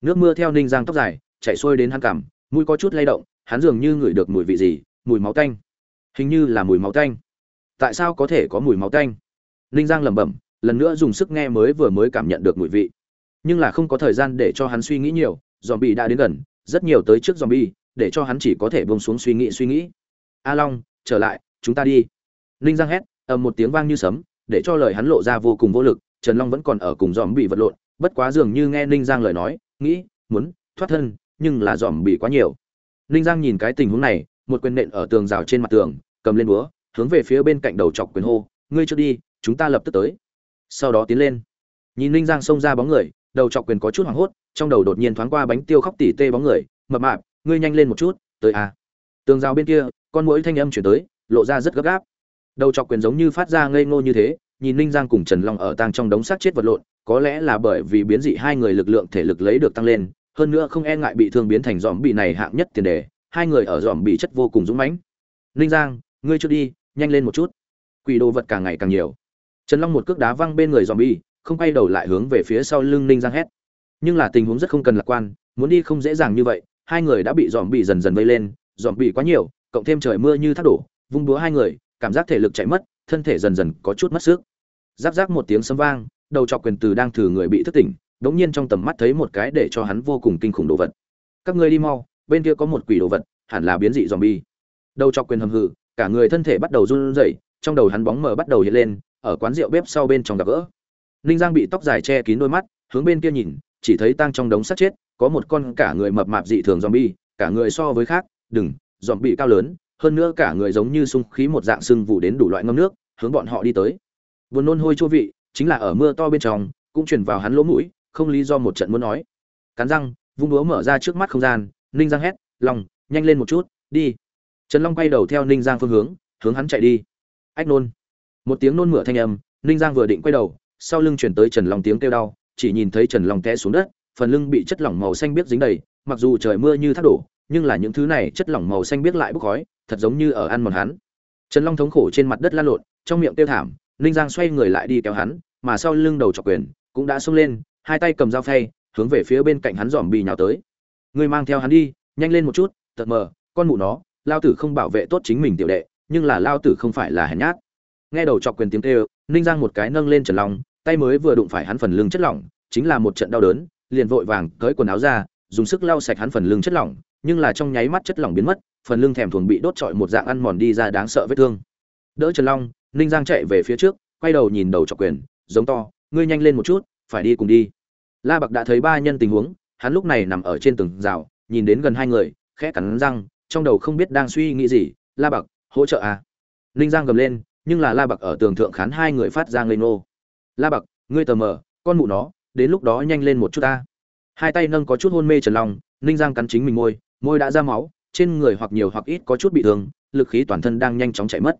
Nước mưa theo ninh giang tóc dài chảy xuôi đến hắn cằm mũi có chút lay động hắn dường như ngửi được mùi vị gì mùi máu tanh. Hình như là mùi máu tanh. Tại sao có thể có mùi máu tanh? Ninh giang lẩm bẩm, lần nữa dùng sức nghe mới vừa mới cảm nhận được mùi vị. Nhưng là không có thời gian để cho hắn suy nghĩ nhiều dòm bị đã đến gần, rất nhiều tới trước dòm bi để cho hắn chỉ có thể bông xuống suy nghĩ suy nghĩ. A long, trở lại, chúng ta đi. Ninh giang hét, ầm một tiếng vang như sấm, để cho lời hắn lộ ra vô cùng vô lực, trần long vẫn còn ở cùng dòm bị vật lộn, bất quá dường như nghe ninh giang lời nói, nghĩ, muốn thoát thân, nhưng là dòm bị quá nhiều. Ninh giang nhìn cái tình huống này một quyền nện ở tường rào trên mặt tường, cầm lên búa, hướng về phía bên cạnh đầu chọc quyền hô, ngươi trước đi, chúng ta lập tức tới. Sau đó tiến lên. Nhìn ninh giang xông ra bóng người, đầu chọc quyền có chút hoảng hốt, trong đầu đột nhiên thoáng qua bánh tiêu khóc tỉ tê bóng người, mập mạp, ngươi nhanh lên một chút, tới à. Tường rào bên kia, con mũi thanh âm chuyển tới, lộ ra rất gấp gáp. Đầu chọc quyền giống như phát ra ngây ngô như thế, nhìn ninh giang cùng trần long ở tang trong đống xác chết vật lộn, có lẽ là bởi vì biến dị hai người lực lượng thể lực lấy được tăng lên, hơn nữa không e ngại bị thương biến thành dòm bị này hạng nhất tiền đề hai người ở dòm bị chất vô cùng dũng mãnh. Ninh giang, ngươi chưa đi, nhanh lên một chút. Quỷ đồ vật càng ngày càng nhiều. Trần long một cước đá văng bên người dòm bi không quay đầu lại hướng về phía sau lưng ninh giang hét. Nhưng là tình huống rất không cần lạc quan, muốn đi không dễ dàng như vậy, hai người đã bị dòm bị dần dần vây lên. Dòm bị quá nhiều, cộng thêm trời mưa như thác đổ, vung búa hai người, cảm giác thể lực chạy mất, thân thể dần dần có chút mất sức. Giáp giáp một tiếng sấm vang, đầu chọc quyền từ đang thử người bị thức tỉnh, đống nhiên trong tầm mắt thấy một cái để cho hắn vô cùng kinh khủng đồ vật. Các ngươi đi mau bên kia có một quỷ đồ vật, hẳn là biến dị zombie. đầu chọc quyền hầm hừ, cả người thân thể bắt đầu run rẩy, trong đầu hắn bóng mờ bắt đầu hiện lên, ở quán rượu bếp sau bên trong gặp gỡ. Ninh giang bị tóc dài che kín đôi mắt, hướng bên kia nhìn, chỉ thấy tang trong đống sắt chết, có một con cả người mập mạp dị thường zombie, cả người so với khác, đừng, zombie cao lớn, hơn nữa cả người giống như sung khí một dạng sưng vụ đến đủ loại ngâm nước, hướng bọn họ đi tới. Buồn nôn hôi chua vị, chính là ở mưa to bên trong, cũng truyền vào hắn lỗ mũi, không lý do một trận muốn nói. Cắn răng, vung đũa mở ra trước mắt không gian ninh giang hét lòng nhanh lên một chút, đi. Trần long quay đầu theo ninh giang phương hướng hướng hắn chạy đi. Ách nôn. Một tiếng nôn mửa thanh âm, ninh giang vừa định quay đầu, sau lưng chuyển tới trần long tiếng kêu đau, chỉ nhìn thấy trần long té xuống đất, phần lưng bị chất lỏng màu xanh biếc dính đầy, mặc dù trời mưa như thác đổ, nhưng là những thứ này chất lỏng màu xanh biếc lại bốc khói, thật giống như ở ăn mòn hắn. Trần long thống khổ trên mặt đất lan lộn, trong miệng tiêu thảm, ninh giang xoay người lại đi kéo hắn, mà sau lưng đầu chọc quyền cũng đã xông lên, hai tay cầm dao phay, hướng về phía bên cạnh hắn dòm bì nhào tới. Ngươi mang theo hắn đi, nhanh lên một chút tật mờ, con mụ nó, lao tử không bảo vệ tốt chính mình tiểu đệ, nhưng là lao tử không phải là hèn nhát. Nghe đầu chọc quyền tiếng kêu, ninh giang một cái nâng lên trần long, tay mới vừa đụng phải hắn phần lưng chất lỏng, chính là một trận đau đớn, liền vội vàng cởi quần áo ra, dùng sức lau sạch hắn phần lưng chất lỏng, nhưng là trong nháy mắt chất lỏng biến mất, phần lưng thèm thuồng bị đốt trọi một dạng ăn mòn đi ra đáng sợ vết thương. Đỡ trần long, ninh giang chạy về phía trước, quay đầu nhìn đầu chọc quyền, giống to, ngươi nhanh lên một chút, phải đi cùng đi. La bạc đã thấy ba nhân tình huống hắn lúc này nằm ở trên tường rào, nhìn đến gần hai người, khẽ cắn răng, trong đầu không biết đang suy nghĩ gì, la bạc, hỗ trợ à? Ninh giang gầm lên, nhưng là la bạc ở tường thượng khán hai người phát ra ngây ngô. La bạc, ngươi tờ mờ, con mụ nó, đến lúc đó nhanh lên một chút ta. Hai tay nâng có chút hôn mê trần long ninh giang cắn chính mình môi môi đã ra máu, trên người hoặc nhiều hoặc ít có chút bị thương, lực khí toàn thân đang nhanh chóng chạy mất.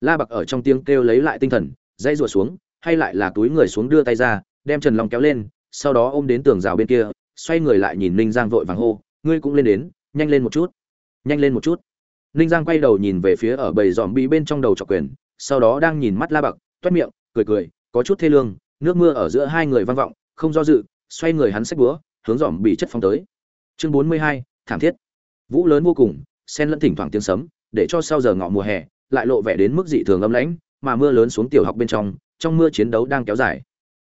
La bạc ở trong tiếng kêu lấy lại tinh thần dây rùa xuống, hay lại là túi người xuống đưa tay ra, đem trần long kéo lên, sau đó ôm đến tường rào bên kia xoay người lại nhìn ninh giang vội vàng hô, ngươi cũng lên đến, nhanh lên một chút, nhanh lên một chút. Ninh giang quay đầu nhìn về phía ở bầy dòm bị bên trong đầu trọc quyền, sau đó đang nhìn mắt la bạc, toét miệng, cười cười, có chút thê lương, nước mưa ở giữa hai người vang vọng, không do dự, xoay người hắn xách búa, hướng dòm bị chất phong tới. Chương bốn mươi hai, thảm thiết. Vũ lớn vô cùng, sen lẫn thỉnh thoảng tiếng sấm, để cho sau giờ ngọ mùa hè, lại lộ vẻ đến mức dị thường âm lãnh, mà mưa lớn xuống tiểu học bên trong trong mưa chiến đấu đang kéo dài.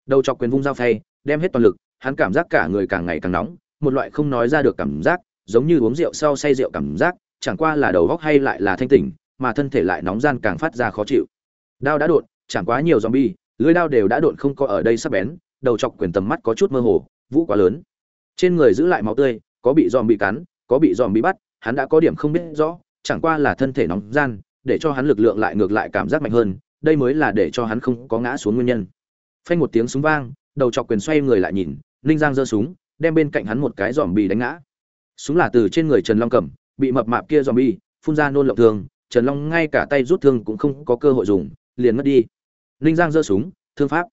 Đầu chọc quyền vung dao phay, đem hết toàn lực hắn cảm giác cả người càng ngày càng nóng, một loại không nói ra được cảm giác, giống như uống rượu sau say rượu cảm giác, chẳng qua là đầu góc hay lại là thanh tỉnh, mà thân thể lại nóng gian càng phát ra khó chịu. Đao đã đột, chẳng quá nhiều zombie, lưỡi đao đều đã đột không có ở đây sắp bén, đầu chọc quyền tầm mắt có chút mơ hồ, vũ quá lớn. Trên người giữ lại máu tươi, có bị dòm bị cắn, có bị dòm bị bắt, hắn đã có điểm không biết rõ, chẳng qua là thân thể nóng gian, để cho hắn lực lượng lại ngược lại cảm giác mạnh hơn, đây mới là để cho hắn không có ngã xuống nguyên nhân. Phanh một tiếng súng vang, đầu chọc quyền xoay người lại nhìn ninh giang giơ súng đem bên cạnh hắn một cái dòm bì đánh ngã. Súng là từ trên người trần long cầm bị mập mạp kia dòm bi phun ra nôn lộng thương trần long ngay cả tay rút thương cũng không có cơ hội dùng liền mất đi. Ninh giang giơ súng thương pháp.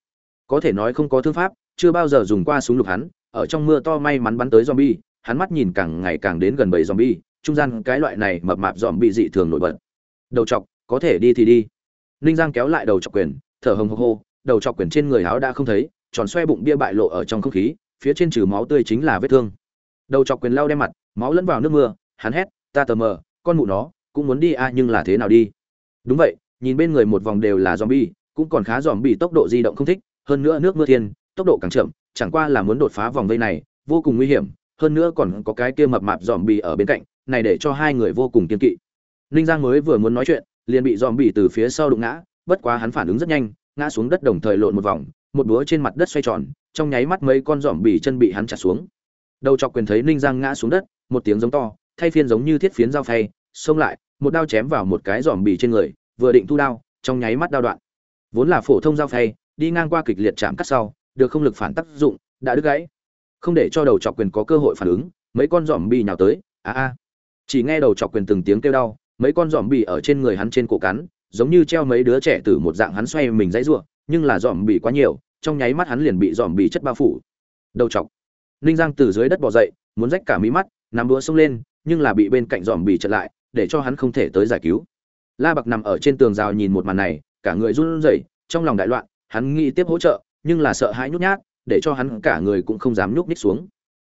Có thể nói không có thương pháp chưa bao giờ dùng qua súng lục hắn. Ở trong mưa to may mắn bắn tới zombie, hắn mắt nhìn càng ngày càng đến gần bầy bi, trung gian cái loại này mập mạp zombie dị thường nổi bật. Đầu chọc, có thể đi thì đi. Ninh Giang kéo lại đầu chọc quyền, thở hồng hộc hồ đầu chọc quyền trên người áo đã không thấy, tròn xoe bụng bia bại lộ ở trong không khí, phía trên trừ máu tươi chính là vết thương. Đầu chọc quyền lao đem mặt, máu lẫn vào nước mưa, hắn hét, ta tờ mờ, con mụ nó, cũng muốn đi a nhưng là thế nào đi? Đúng vậy, nhìn bên người một vòng đều là zombie, cũng còn khá zombie tốc độ di động không thích, hơn nữa nước mưa thiên, tốc độ càng chậm, chẳng qua là muốn đột phá vòng vây này, vô cùng nguy hiểm, hơn nữa còn có cái kia mập mạp zombie ở bên cạnh, này để cho hai người vô cùng kiên kỵ. Ninh Giang mới vừa muốn nói chuyện, liền bị zombie từ phía sau đụng ngã, bất quá hắn phản ứng rất nhanh, ngã xuống đất đồng thời lộn một vòng, một búa trên mặt đất xoay tròn, trong nháy mắt mấy con zombie chân bị hắn chặt xuống. Đầu chọc quyền thấy Ninh Giang ngã xuống đất, một tiếng giống to, thay phiên giống như thiết phiến dao phay, xông lại, một đao chém vào một cái zombie trên người, vừa định thu đao, trong nháy mắt đao đoạn. Vốn là phổ thông dao phay, đi ngang qua kịch liệt chạm cắt sau, được không lực phản tác dụng, đã đứt gãy. Không để cho đầu chọc quyền có cơ hội phản ứng, mấy con giòm bì nhào tới, a a. Chỉ nghe đầu chọc quyền từng tiếng kêu đau, mấy con giòm bì ở trên người hắn trên cổ cắn, giống như treo mấy đứa trẻ tử một dạng hắn xoay mình dãy rủa, nhưng là dòm bị quá nhiều, trong nháy mắt hắn liền bị dòm bị chất bao phủ. Đầu chọc. Ninh Giang từ dưới đất bò dậy, muốn rách cả mí mắt, nắm búa xông lên, nhưng là bị bên cạnh dòm bị chặn lại, để cho hắn không thể tới giải cứu. La Bạc nằm ở trên tường rào nhìn một màn này, cả người run rẩy, trong lòng đại loạn, hắn nghĩ tiếp hỗ trợ, nhưng là sợ hãi nhút nhát, để cho hắn cả người cũng không dám nhúc nhích xuống.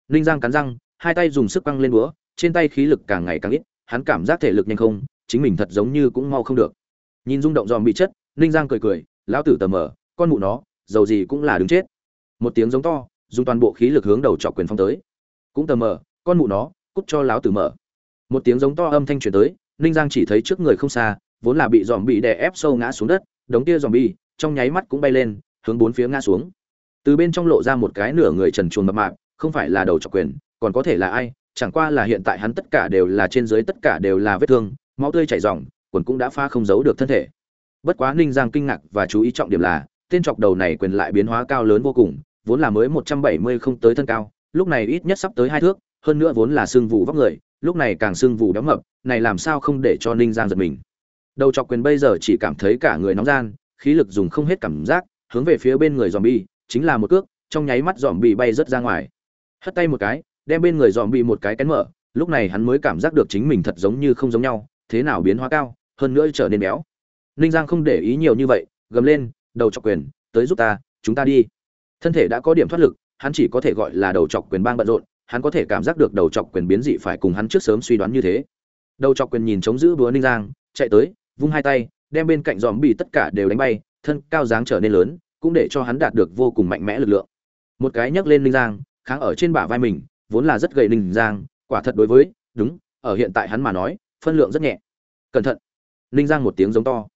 Ninh Giang cắn răng, hai tay dùng sức quăng lên búa, trên tay khí lực càng ngày càng ít, hắn cảm giác thể lực nhanh không, chính mình thật giống như cũng mau không được. Nhìn rung động dòm bị chất, Ninh Giang cười cười, lão tử tờ mờ, con mụ nó, dầu gì cũng là đứng chết. Một tiếng giống to, dùng toàn bộ khí lực hướng đầu chọc quyền phong tới. Cũng tờ mờ, con mụ nó, cút cho lão tử mở. Một tiếng giống to âm thanh truyền tới, Ninh Giang chỉ thấy trước người không xa, vốn là bị giòm bị đè ép sâu ngã xuống đất, đống kia giòm bị, trong nháy mắt cũng bay lên, hướng bốn phía ngã xuống từ bên trong lộ ra một cái nửa người trần truồng mập mạp không phải là đầu trọc quyền còn có thể là ai chẳng qua là hiện tại hắn tất cả đều là trên dưới tất cả đều là vết thương máu tươi chảy ròng quần cũng đã pha không giấu được thân thể bất quá ninh giang kinh ngạc và chú ý trọng điểm là, tên chọc đầu này quyền lại biến hóa cao lớn vô cùng, vốn là mới một trăm bảy mươi không tới thân cao, lúc này ít nhất sắp tới hai thước, hơn nữa vốn là xương vụ vóc người, lúc này càng xương vụ đóng mập, này làm sao không để cho ninh giang giật mình. Đầu chọc quyền bây giờ chỉ cảm thấy cả người nóng gian, khí lực dùng không hết cảm giác, hướng về phía bên người dòm bi chính là một cước, trong nháy mắt dòm bị bay rớt ra ngoài. Hất tay một cái, đem bên người dòm bị một cái kén mở, lúc này hắn mới cảm giác được chính mình thật giống như không giống nhau, thế nào biến hóa cao, hơn nữa trở nên béo ninh giang không để ý nhiều như vậy, gầm lên, đầu chọc quyền, tới giúp ta, chúng ta đi. Thân thể đã có điểm thoát lực, hắn chỉ có thể gọi là đầu chọc quyền bang bận rộn, hắn có thể cảm giác được đầu chọc quyền biến dị phải cùng hắn trước sớm suy đoán như thế. Đầu chọc quyền nhìn chống giữ búa ninh giang, chạy tới, vung hai tay, đem bên cạnh dòm bị tất cả đều đánh bay, thân cao dáng trở nên lớn, cũng để cho hắn đạt được vô cùng mạnh mẽ lực lượng. Một cái nhấc lên ninh giang, kháng ở trên bả vai mình, vốn là rất gầy ninh giang, quả thật đối với, đúng, ở hiện tại hắn mà nói, phân lượng rất nhẹ. Cẩn thận. Ninh giang một tiếng giống to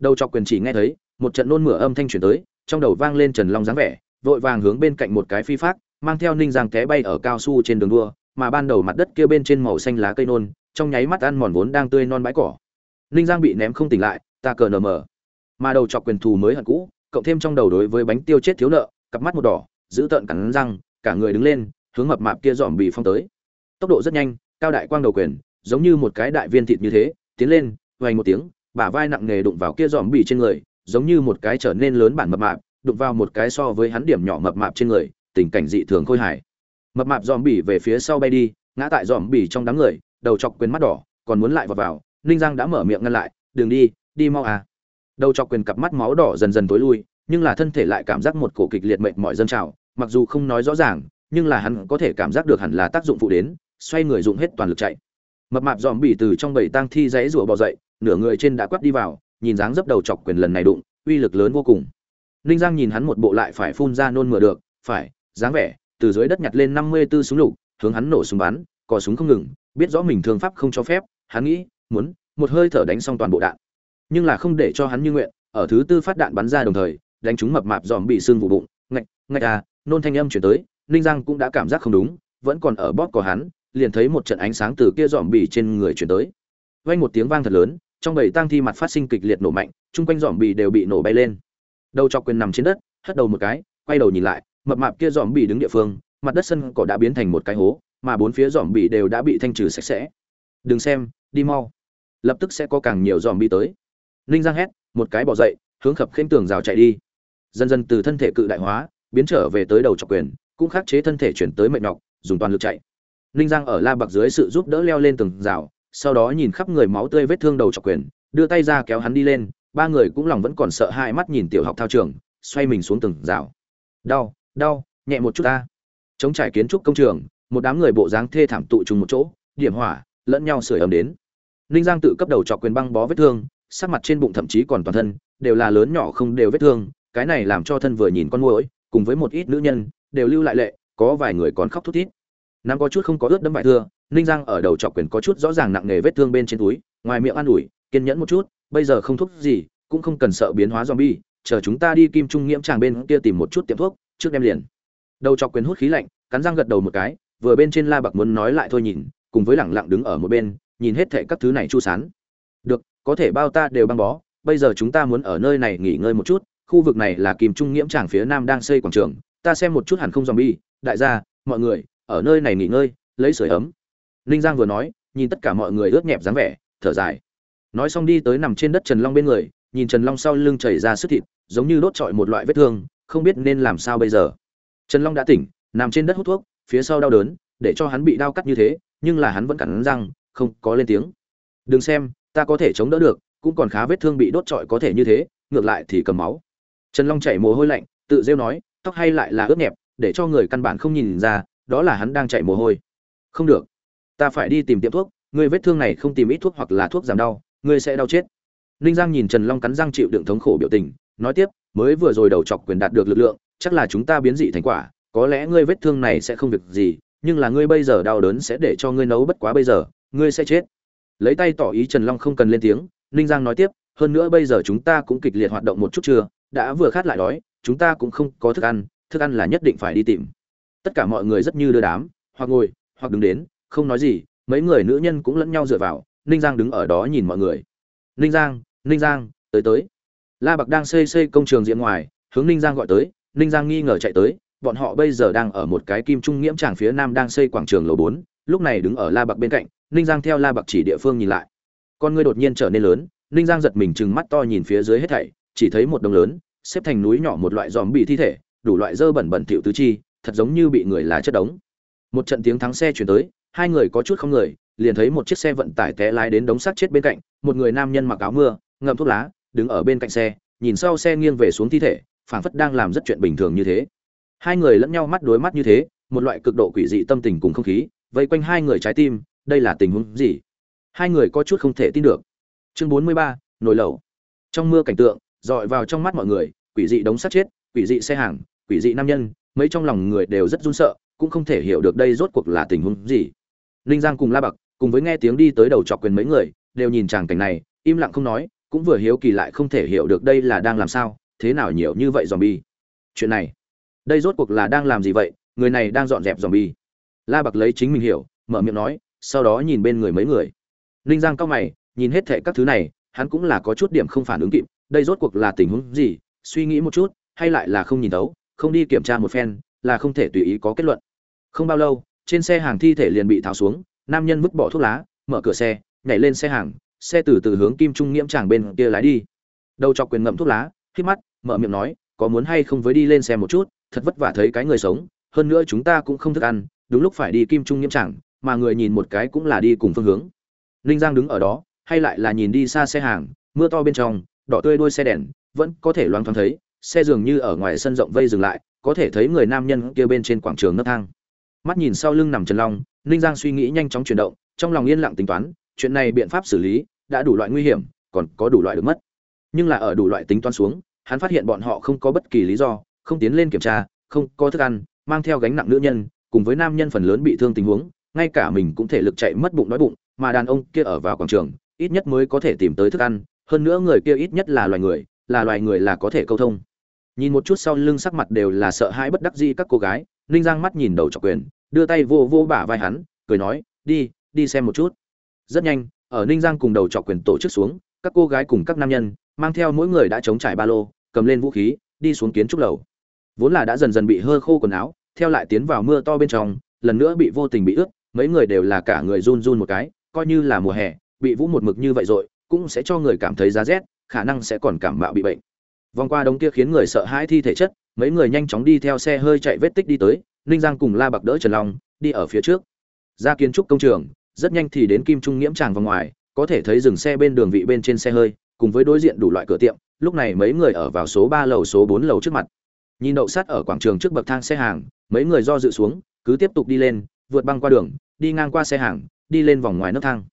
đầu chọc quyền chỉ nghe thấy, một trận nôn mửa âm thanh truyền tới, trong đầu vang lên trần long dáng vẻ, vội vàng hướng bên cạnh một cái phi phát, mang theo ninh giang té bay ở cao su trên đường đua, mà ban đầu mặt đất kia bên trên màu xanh lá cây nôn, trong nháy mắt ăn mòn vốn đang tươi non bãi cỏ. Ninh giang bị ném không tỉnh lại, ta cờ nờ mờ. Mà đầu chọc quyền thù mới hận cũ, cộng thêm trong đầu đối với bánh tiêu chết thiếu nợ, cặp mắt một đỏ, giữ tợn cắn răng, cả người đứng lên, hướng mập mạp kia dòm bị phong tới. Tốc độ rất nhanh, cao đại quang đầu quyền, giống như một cái đại viên thịt như thế, tiến lên vành một tiếng bả vai nặng nề đụng vào kia dòm bị trên người, giống như một cái trở nên lớn bản mập mạp, đụng vào một cái so với hắn điểm nhỏ mập mạp trên người, tình cảnh dị thường khôi hài. Mập mạp dòm bỉ về phía sau bay đi, ngã tại dòm bỉ trong đám người, đầu chọc quyền mắt đỏ, còn muốn lại vào vào, ninh giang đã mở miệng ngăn lại, đừng đi đi mau à. Đầu chọc quyền cặp mắt máu đỏ dần dần tối lui, nhưng là thân thể lại cảm giác một cổ kịch liệt mệt mỏi dân trào, mặc dù không nói rõ ràng, nhưng là hắn có thể cảm giác được hẳn là tác dụng phụ đến, xoay người dụng hết toàn lực chạy mập mạp dòm bỉ từ trong bầy tang thi dãy rủa bò dậy, nửa người trên đã quắp đi vào, nhìn dáng dấp đầu chọc quyền lần này đụng, uy lực lớn vô cùng. Ninh giang nhìn hắn một bộ lại phải phun ra nôn mửa được, phải, dáng vẻ, từ dưới đất nhặt lên năm mươi tư súng lục, hướng hắn nổ súng bắn, cò súng không ngừng, biết rõ mình thương pháp không cho phép, hắn nghĩ, muốn, một hơi thở đánh xong toàn bộ đạn. Nhưng là không để cho hắn như nguyện, ở thứ tư phát đạn bắn ra đồng thời, đánh trúng mập mạp dòm bị xương vụ bụng, ngạch ngạch à nôn thanh âm chuyển tới, ninh giang cũng đã cảm giác không đúng, vẫn còn ở bóp cò hắn liền thấy một trận ánh sáng từ kia dòm bỉ trên người chuyển tới. Vang một tiếng vang thật lớn, trong bầy tang thi mặt phát sinh kịch liệt nổ mạnh, chung quanh dòm bỉ đều bị nổ bay lên. Đầu chọc quyền nằm trên đất, hất đầu một cái, quay đầu nhìn lại, mập mạp kia dòm bỉ đứng địa phương, mặt đất sân cỏ đã biến thành một cái hố, mà bốn phía dòm bỉ đều đã bị thanh trừ sạch sẽ. Đừng xem, đi mau. Lập tức sẽ có càng nhiều dòm bỉ tới. Ninh giang hét, một cái bỏ dậy, hướng khập khênh tường rào chạy đi. Dần dần từ thân thể cự đại hóa, biến trở về tới đầu trọc quyền, cũng khắc chế thân thể chuyển tới mệt nhọc, dùng toàn lực chạy ninh giang ở la bạc dưới sự giúp đỡ leo lên từng rào, sau đó nhìn khắp người máu tươi vết thương đầu chọc quyền, đưa tay ra kéo hắn đi lên, ba người cũng lòng vẫn còn sợ hai mắt nhìn tiểu học thao trường, xoay mình xuống từng rào. Đau đau, nhẹ một chút ta. Chống trải kiến trúc công trường, một đám người bộ dáng thê thảm tụ trùng một chỗ, điểm hỏa, lẫn nhau sưởi ấm đến. Ninh giang tự cấp đầu chọc quyền băng bó vết thương, sắc mặt trên bụng thậm chí còn toàn thân, đều là lớn nhỏ không đều vết thương, cái này làm cho thân vừa nhìn con môi cùng với một ít nữ nhân, đều lưu lại lệ, có vài người còn khóc thút thít nắm có chút không có ướt đẫm vải thưa, ninh giang ở đầu chọc quyền có chút rõ ràng nặng nề vết thương bên trên túi, ngoài miệng an ủi, kiên nhẫn một chút, bây giờ không thuốc gì, cũng không cần sợ biến hóa zombie, chờ chúng ta đi kim trung nghiễm tràng bên kia tìm một chút tiệm thuốc, trước đem liền. Đầu chọc quyền hút khí lạnh, cắn răng gật đầu một cái, vừa bên trên la bạc muốn nói lại thôi nhìn, cùng với lẳng lặng đứng ở một bên, nhìn hết thệ các thứ này chu sán. Được, có thể bao ta đều băng bó, bây giờ chúng ta muốn ở nơi này nghỉ ngơi một chút, khu vực này là kim trung nghiễm tràng phía nam đang xây quảng trường, ta xem một chút hẳn không zombie, đại gia, mọi người ở nơi này nghỉ ngơi, lấy sưởi ấm. Linh giang vừa nói, nhìn tất cả mọi người ướt nhẹp dáng vẻ, thở dài. Nói xong đi tới nằm trên đất trần long bên người, nhìn trần long sau lưng chảy ra sức thịt, giống như đốt trọi một loại vết thương, không biết nên làm sao bây giờ. Trần long đã tỉnh, nằm trên đất hút thuốc, phía sau đau đớn, để cho hắn bị đau cắt như thế, nhưng là hắn vẫn cắn răng, không có lên tiếng. Đừng xem, ta có thể chống đỡ được, cũng còn khá vết thương bị đốt trọi có thể như thế, ngược lại thì cầm máu. Trần long chảy mồ hôi lạnh, tự rêu nói, tóc hay lại là ướt nhẹp, để cho người căn bản không nhìn ra đó là hắn đang chạy mồ hôi. Không được. Ta phải đi tìm tiệm thuốc người vết thương này không tìm ít thuốc hoặc là thuốc giảm đau, ngươi sẽ đau chết. Ninh giang nhìn trần long cắn răng chịu đựng thống khổ biểu tình, nói tiếp, mới vừa rồi đầu chọc quyền đạt được lực lượng, chắc là chúng ta biến dị thành quả, có lẽ ngươi vết thương này sẽ không việc gì, nhưng là ngươi bây giờ đau đớn sẽ để cho ngươi nấu bất quá bây giờ, ngươi sẽ chết. Lấy tay tỏ ý trần long không cần lên tiếng, ninh giang nói tiếp, hơn nữa bây giờ chúng ta cũng kịch liệt hoạt động một chút chưa, đã vừa khát lại đói, chúng ta cũng không có thức ăn thức ăn là nhất định phải đi tìm tất cả mọi người rất như đưa đám, hoặc ngồi, hoặc đứng đến, không nói gì, mấy người nữ nhân cũng lẫn nhau dựa vào, ninh giang đứng ở đó nhìn mọi người. Ninh giang ninh giang, tới tới. La bạc đang xây xây công trường diện ngoài, hướng ninh giang gọi tới, ninh giang nghi ngờ chạy tới, bọn họ bây giờ đang ở một cái kim trung nghiễm tràng phía nam đang xây quảng trường lầu bốn, lúc này đứng ở la bạc bên cạnh, ninh giang theo la bạc chỉ địa phương nhìn lại. Con ngươi đột nhiên trở nên lớn, ninh giang giật mình chừng mắt to nhìn phía dưới hết thảy, chỉ thấy một đồng lớn, xếp thành núi nhỏ một loại dòm bị thi thể, đủ loại dơ bẩn bẩn thịu tứ chi thật giống như bị người lá chất đống. Một trận tiếng thắng xe chuyển tới, hai người có chút không người, liền thấy một chiếc xe vận tải té lái đến đống xác chết bên cạnh, một người nam nhân mặc áo mưa, ngậm thuốc lá, đứng ở bên cạnh xe, nhìn sau xe nghiêng về xuống thi thể, phảng phất đang làm rất chuyện bình thường như thế. Hai người lẫn nhau mắt đối mắt như thế, một loại cực độ quỷ dị tâm tình cùng không khí, vây quanh hai người trái tim, đây là tình huống gì? Hai người có chút không thể tin được. Chương bốn mươi ba, nồi lẩu. Trong mưa cảnh tượng, dọi vào trong mắt mọi người, quỷ dị đống sắt chết, quỷ dị xe hàng, quỷ dị nam nhân mấy trong lòng người đều rất run sợ, cũng không thể hiểu được đây rốt cuộc là tình huống gì. Ninh giang cùng la bạc cùng với nghe tiếng đi tới đầu chọc quyền mấy người, đều nhìn chàng cảnh này, im lặng không nói, cũng vừa hiếu kỳ lại không thể hiểu được đây là đang làm sao, thế nào nhiều như vậy dòm bi chuyện này, đây rốt cuộc là đang làm gì vậy, người này đang dọn dẹp dòm bi la bạc lấy chính mình hiểu, mở miệng nói, sau đó nhìn bên người mấy người. Ninh giang cao mày, nhìn hết thệ các thứ này, hắn cũng là có chút điểm không phản ứng kịp, đây rốt cuộc là tình huống gì, suy nghĩ một chút, hay lại là không nhìn thấu không đi kiểm tra một phen, là không thể tùy ý có kết luận. Không bao lâu, trên xe hàng thi thể liền bị tháo xuống, nam nhân vứt bỏ thuốc lá, mở cửa xe, nhảy lên xe hàng, xe từ từ hướng kim trung nghiễm tràng bên kia lái đi. Đầu chọc quyền ngậm thuốc lá khi mắt, mở miệng nói, có muốn hay không với đi lên xe một chút, thật vất vả thấy cái người sống, hơn nữa chúng ta cũng không thức ăn, đúng lúc phải đi kim trung nghiễm tràng, mà người nhìn một cái cũng là đi cùng phương hướng. Ninh giang đứng ở đó, hay lại là nhìn đi xa xe hàng, mưa to bên trong, đỏ tươi đuôi xe đèn, vẫn có thể loáng thoáng thấy xe dường như ở ngoài sân rộng vây dừng lại, có thể thấy người nam nhân kia bên trên quảng trường nấc thang. Mắt nhìn sau lưng nằm trần long, ninh giang suy nghĩ nhanh chóng chuyển động, trong lòng yên lặng tính toán, chuyện này biện pháp xử lý, đã đủ loại nguy hiểm, còn có đủ loại được mất. Nhưng là ở đủ loại tính toán xuống, hắn phát hiện bọn họ không có bất kỳ lý do, không tiến lên kiểm tra, không có thức ăn, mang theo gánh nặng nữ nhân, cùng với nam nhân phần lớn bị thương tình huống, ngay cả mình cũng thể lực chạy mất bụng đói bụng, mà đàn ông kia ở vào quảng trường, ít nhất mới có thể tìm tới thức ăn, hơn nữa người kia ít nhất là loài người, là loài người là có thể câu thông nhìn một chút sau lưng sắc mặt đều là sợ hãi bất đắc dĩ các cô gái, ninh giang mắt nhìn đầu trọc quyền, đưa tay vô vô bả vai hắn, cười nói, đi đi xem một chút. Rất nhanh, ở ninh giang cùng đầu trọc quyền tổ chức xuống, các cô gái cùng các nam nhân, mang theo mỗi người đã chống trải ba lô, cầm lên vũ khí, đi xuống kiến trúc lầu. Vốn là đã dần dần bị hơ khô quần áo, theo lại tiến vào mưa to bên trong, lần nữa bị vô tình bị ướt, mấy người đều là cả người run run một cái, coi như là mùa hè, bị vũ một mực như vậy rồi, cũng sẽ cho người cảm thấy giá rét, khả năng sẽ còn cảm mạo bị bệnh vòng qua đống kia khiến người sợ hãi thi thể chất, mấy người nhanh chóng đi theo xe hơi chạy vết tích đi tới, ninh giang cùng la bạc đỡ trần long, đi ở phía trước. Ra kiến trúc công trường, rất nhanh thì đến kim trung nghiễm tràng vào ngoài, có thể thấy dừng xe bên đường vị bên trên xe hơi, cùng với đối diện đủ loại cửa tiệm, lúc này mấy người ở vào số ba lầu, số bốn lầu trước mặt. Nhìn đậu sắt ở quảng trường trước bậc thang xe hàng, mấy người do dự xuống, cứ tiếp tục đi lên, vượt băng qua đường, đi ngang qua xe hàng, đi lên vòng ngoài nấc thang.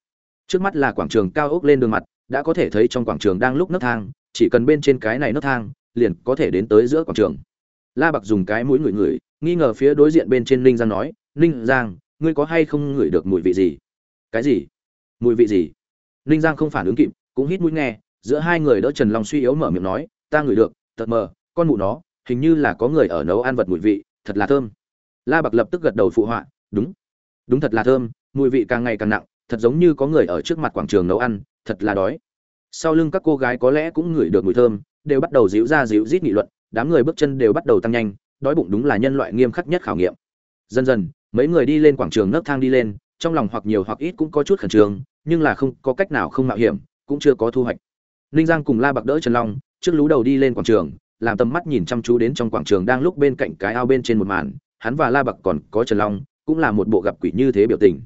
Trước mắt là quảng trường cao ốc lên đường mặt, đã có thể thấy trong quảng trường đang lúc nấc thang chỉ cần bên trên cái này nấc thang, liền có thể đến tới giữa quảng trường. La bạc dùng cái mũi ngửi ngửi, nghi ngờ phía đối diện bên trên ninh giang nói, ninh giang, ngươi có hay không ngửi được mùi vị gì? Cái gì? Mùi vị gì? Ninh giang không phản ứng kịp, cũng hít mũi nghe, giữa hai người đỡ trần long suy yếu mở miệng nói, ta ngửi được, thật mờ, con mụ nó, hình như là có người ở nấu ăn vật mùi vị, thật là thơm. La bạc lập tức gật đầu phụ họa, đúng đúng thật là thơm, mùi vị càng ngày càng nặng, thật giống như có người ở trước mặt quảng trường nấu ăn, thật là đói sau lưng các cô gái có lẽ cũng ngửi được mùi thơm, đều bắt đầu díu ra díu rít nghị luận, đám người bước chân đều bắt đầu tăng nhanh, đói bụng đúng là nhân loại nghiêm khắc nhất khảo nghiệm. Dần dần, mấy người đi lên quảng trường nấc thang đi lên, trong lòng hoặc nhiều hoặc ít cũng có chút khẩn trương, nhưng là không, có cách nào không mạo hiểm, cũng chưa có thu hoạch. Ninh giang cùng la bạc đỡ trần long, trước lú đầu đi lên quảng trường, làm tầm mắt nhìn chăm chú đến trong quảng trường đang lúc bên cạnh cái ao bên trên một màn, hắn và la bạc còn có trần long, cũng là một bộ gặp quỷ như thế biểu tình.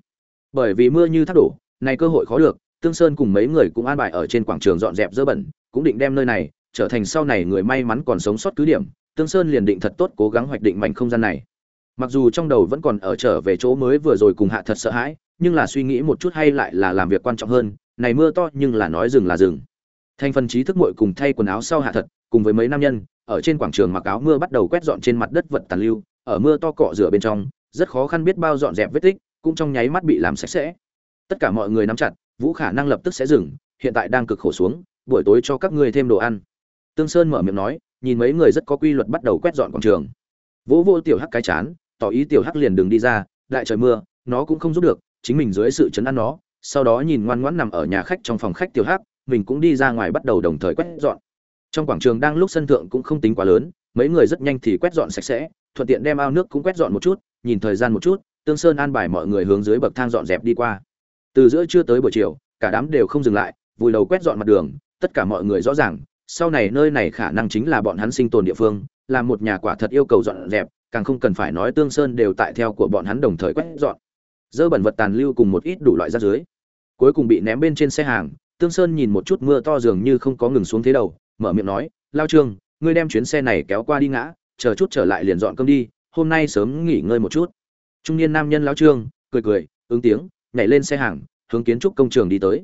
Bởi vì mưa như thác đổ, này cơ hội khó được tương sơn cùng mấy người cũng an bài ở trên quảng trường dọn dẹp dơ bẩn, cũng định đem nơi này, trở thành sau này người may mắn còn sống sót cứ điểm, tương sơn liền định thật tốt cố gắng hoạch định mảnh không gian này. Mặc dù trong đầu vẫn còn ở trở về chỗ mới vừa rồi cùng hạ thật sợ hãi, nhưng là suy nghĩ một chút hay lại là làm việc quan trọng hơn, này mưa to nhưng là nói dừng là dừng. Thành phần trí thức muội cùng thay quần áo sau hạ thật, cùng với mấy nam nhân, ở trên quảng trường mặc áo mưa bắt đầu quét dọn trên mặt đất vật tàn lưu, ở mưa to cọ rửa bên trong, rất khó khăn biết bao dọn dẹp vết tích, cũng trong nháy mắt bị làm sạch sẽ. Tất cả mọi người nắm chặt vũ khả năng lập tức sẽ dừng, hiện tại đang cực khổ xuống, buổi tối cho các ngươi thêm đồ ăn. Tương sơn mở miệng nói, nhìn mấy người rất có quy luật bắt đầu quét dọn quảng trường. Vỗ vô tiểu hắc cái chán, tỏ ý tiểu hắc liền đừng đi ra lại trời mưa, nó cũng không giúp được, chính mình dưới sự chấn an nó, sau đó nhìn ngoan ngoãn nằm ở nhà khách trong phòng khách tiểu hắc, mình cũng đi ra ngoài bắt đầu đồng thời quét dọn. Trong quảng trường đang lúc sân thượng cũng không tính quá lớn, mấy người rất nhanh thì quét dọn sạch sẽ, thuận tiện đem ao nước cũng quét dọn một chút, nhìn thời gian một chút, tương sơn an bài mọi người hướng dưới bậc thang dọn dẹp đi qua từ giữa trưa tới buổi chiều, cả đám đều không dừng lại, vùi đầu quét dọn mặt đường, tất cả mọi người rõ ràng, sau này nơi này khả năng chính là bọn hắn sinh tồn địa phương, là một nhà quả thật yêu cầu dọn dẹp, càng không cần phải nói tương sơn đều tại theo của bọn hắn đồng thời quét dọn. Dơ bẩn vật tàn lưu cùng một ít đủ loại ra dưới. Cuối cùng bị ném bên trên xe hàng, tương sơn nhìn một chút mưa to dường như không có ngừng xuống thế đầu, mở miệng nói, lao trương, ngươi đem chuyến xe này kéo qua đi ngã, chờ chút trở lại liền dọn cơm đi, hôm nay sớm nghỉ ngơi một chút. Trung niên nam nhân lao trương, cười cười, ứng tiếng nhảy lên xe hàng, hướng kiến trúc công trường đi tới.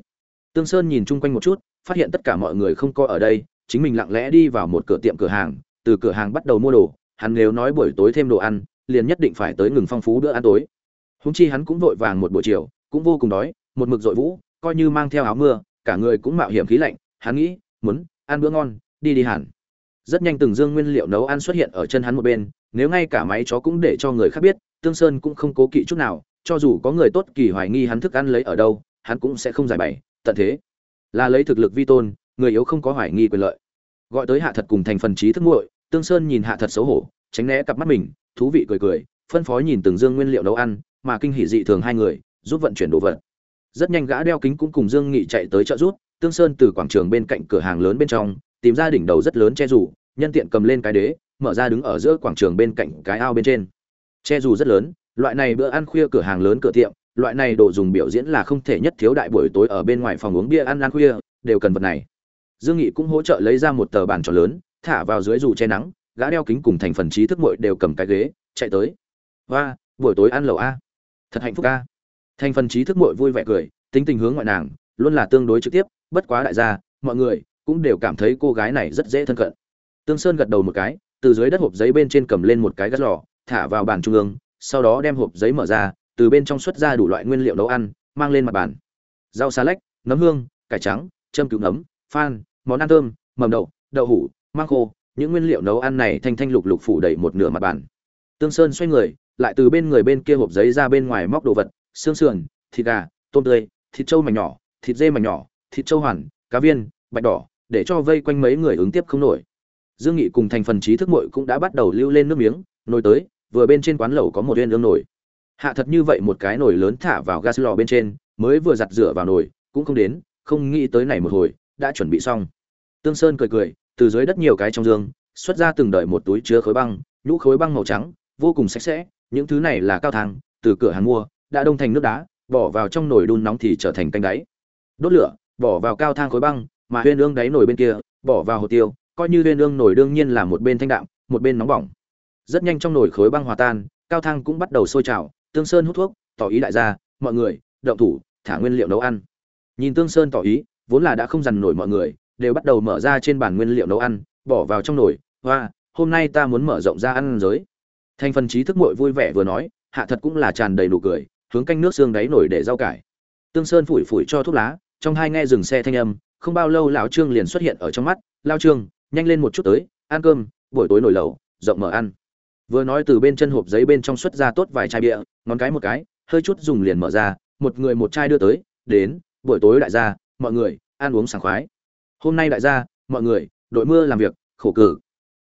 Tương sơn nhìn chung quanh một chút, phát hiện tất cả mọi người không có ở đây, chính mình lặng lẽ đi vào một cửa tiệm cửa hàng, từ cửa hàng bắt đầu mua đồ, hắn nếu nói buổi tối thêm đồ ăn, liền nhất định phải tới ngừng phong phú bữa ăn tối. Húng chi hắn cũng vội vàng một buổi chiều, cũng vô cùng đói, một mực dội vũ, coi như mang theo áo mưa, cả người cũng mạo hiểm khí lạnh, hắn nghĩ, muốn ăn bữa ngon, đi đi hẳn. Rất nhanh từng dương nguyên liệu nấu ăn xuất hiện ở chân hắn một bên, nếu ngay cả máy chó cũng để cho người khác biết, tương sơn cũng không cố kỵ chút nào cho dù có người tốt kỳ hoài nghi hắn thức ăn lấy ở đâu, hắn cũng sẽ không giải bày, tận thế. Là lấy thực lực vi tôn, người yếu không có hoài nghi quyền lợi. Gọi tới hạ thật cùng thành phần trí thức muội, tương sơn nhìn hạ thật xấu hổ, tránh né cặp mắt mình, thú vị cười cười, phân phó nhìn từng dương nguyên liệu nấu ăn, mà kinh hỉ dị thường hai người, giúp vận chuyển đồ vật. Rất nhanh gã đeo kính cũng cùng dương nghị chạy tới trợ giúp, tương sơn từ quảng trường bên cạnh cửa hàng lớn bên trong, tìm ra đỉnh đầu rất lớn che dù, nhân tiện cầm lên cái đế, mở ra đứng ở giữa quảng trường bên cạnh cái ao bên trên. Che dù rất lớn loại này bữa ăn khuya cửa hàng lớn cửa tiệm, loại này đồ dùng biểu diễn là không thể nhất thiếu đại buổi tối ở bên ngoài phòng uống bia ăn ăn khuya, đều cần vật này. Dương nghị cũng hỗ trợ lấy ra một tờ bàn tròn lớn, thả vào dưới dù che nắng, gã đeo kính cùng thành phần trí thức muội đều cầm cái ghế, chạy tới. Và buổi tối ăn lẩu a. Thật hạnh phúc a. Thành phần trí thức muội vui vẻ cười, tính tình hướng ngoại nàng, luôn là tương đối trực tiếp, bất quá đại gia, mọi người cũng đều cảm thấy cô gái này rất dễ thân cận. Tương sơn gật đầu một cái, từ dưới đất hộp giấy bên trên cầm lên một cái gắt lò, thả vào bàn trung ương sau đó đem hộp giấy mở ra, từ bên trong xuất ra đủ loại nguyên liệu nấu ăn, mang lên mặt bàn. Rau xà lách, nấm hương, cải trắng, châm cứu nấm phan, món ăn thơm, mầm đậu đậu hủ mang khô, những nguyên liệu nấu ăn này thanh thanh lục lục phủ đầy một nửa mặt bàn. Tương sơn xoay người, lại từ bên người bên kia hộp giấy ra bên ngoài móc đồ vật, xương sườn, thịt gà, tôm tươi, thịt trâu mảnh nhỏ, thịt dê mảnh nhỏ, thịt trâu hoàn, cá viên, bạch đỏ, để cho vây quanh mấy người ứng tiếp không nổi. Dương nghị cùng thành phần trí thức muội cũng đã bắt đầu lưu lên nước miếng, nồi tới vừa bên trên quán lẩu có một viên ương nổi hạ thật như vậy một cái nồi lớn thả vào gas lò bên trên, mới vừa giặt rửa vào nồi, cũng không đến, không nghĩ tới này một hồi, đã chuẩn bị xong. Tương sơn cười cười, từ dưới đất nhiều cái trong dương, xuất ra từng đợi một túi chứa khối băng, nhũ khối băng màu trắng, vô cùng sạch sẽ, những thứ này là cao thang, từ cửa hàng mua, đã đông thành nước đá, bỏ vào trong nồi đun nóng thì trở thành canh đáy. Đốt lửa, bỏ vào cao thang khối băng, mà huyên ương đáy nồi bên kia, bỏ vào hồ tiêu, coi như huyên ương nồi đương nhiên là một bên thanh đạm, một bên nóng bỏng rất nhanh trong nồi khối băng hòa tan, cao thang cũng bắt đầu sôi trào, tương sơn hút thuốc, tỏ ý đại gia, mọi người, động thủ, thả nguyên liệu nấu ăn. Nhìn tương sơn tỏ ý, vốn là đã không dằn nổi mọi người, đều bắt đầu mở ra trên bàn nguyên liệu nấu ăn, bỏ vào trong nồi, hoa, hôm nay ta muốn mở rộng ra ăn giới. Thành phần trí thức mội vui vẻ vừa nói, hạ thật cũng là tràn đầy nụ cười, hướng canh nước xương đáy nổi để rau cải. Tương sơn phủi phủi cho thuốc lá, trong hai nghe dừng xe thanh âm, không bao lâu lão trương liền xuất hiện ở trong mắt lao trương, nhanh lên một chút tới, ăn cơm, buổi tối nổi lẩu, rộng mở ăn vừa nói từ bên chân hộp giấy bên trong xuất ra tốt vài chai bia, ngón cái một cái, hơi chút dùng liền mở ra, một người một chai đưa tới, đến, buổi tối đại gia, mọi người, ăn uống sảng khoái. Hôm nay đại gia, mọi người, đội mưa làm việc, khổ cử.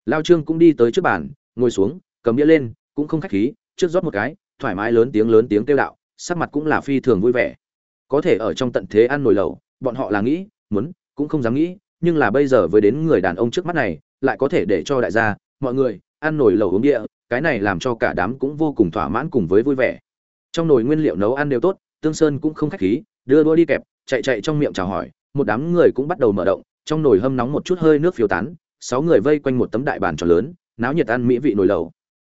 Lao trương cũng đi tới trước bàn, ngồi xuống, cầm bia lên, cũng không khách khí, trước rót một cái, thoải mái lớn tiếng lớn tiếng kêu đạo, sắc mặt cũng là phi thường vui vẻ. Có thể ở trong tận thế ăn nồi lẩu, bọn họ là nghĩ, muốn, cũng không dám nghĩ, nhưng là bây giờ với đến người đàn ông trước mắt này, lại có thể để cho đại gia, mọi người ăn nồi lẩu uống địa, cái này làm cho cả đám cũng vô cùng thỏa mãn cùng với vui vẻ. Trong nồi nguyên liệu nấu ăn đều tốt, tương sơn cũng không khách khí, đưa đua đi kẹp, chạy chạy trong miệng chào hỏi, một đám người cũng bắt đầu mở động, trong nồi hâm nóng một chút hơi nước phiêu tán, sáu người vây quanh một tấm đại bàn tròn lớn, náo nhiệt ăn mỹ vị nồi lẩu.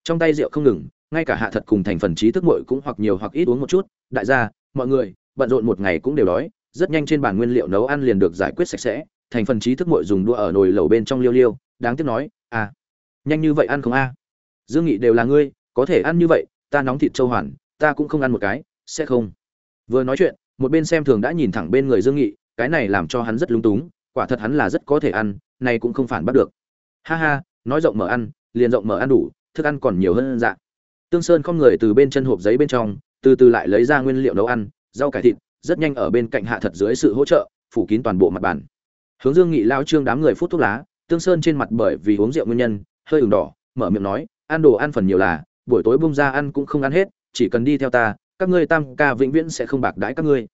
Trong tay rượu không ngừng, ngay cả hạ thật cùng thành phần trí thức muội cũng hoặc nhiều hoặc ít uống một chút. Đại gia, mọi người, bận rộn một ngày cũng đều đói, rất nhanh trên bàn nguyên liệu nấu ăn liền được giải quyết sạch sẽ. Thành phần trí thức muội dùng đũa ở nồi lẩu bên trong liêu liêu, đáng tiếc nói à nhanh như vậy ăn không a? Dương nghị đều là ngươi, có thể ăn như vậy, ta nóng thịt châu hoàn, ta cũng không ăn một cái, sẽ không. Vừa nói chuyện, một bên xem thường đã nhìn thẳng bên người dương nghị, cái này làm cho hắn rất lung túng, quả thật hắn là rất có thể ăn, này cũng không phản bắt được. Ha ha, nói rộng mở ăn, liền rộng mở ăn đủ, thức ăn còn nhiều hơn dạ. Tương sơn không người từ bên chân hộp giấy bên trong, từ từ lại lấy ra nguyên liệu nấu ăn, rau cải thịt, rất nhanh ở bên cạnh hạ thật dưới sự hỗ trợ, phủ kín toàn bộ mặt bàn. Hướng dương nghị lao trương đám người phút thuốc lá, tương sơn trên mặt bởi vì uống rượu nguyên nhân hơi ửng đỏ, mở miệng nói, ăn đồ ăn phần nhiều là, buổi tối bung ra ăn cũng không ăn hết, chỉ cần đi theo ta, các ngươi tam ca vĩnh viễn sẽ không bạc đãi các ngươi.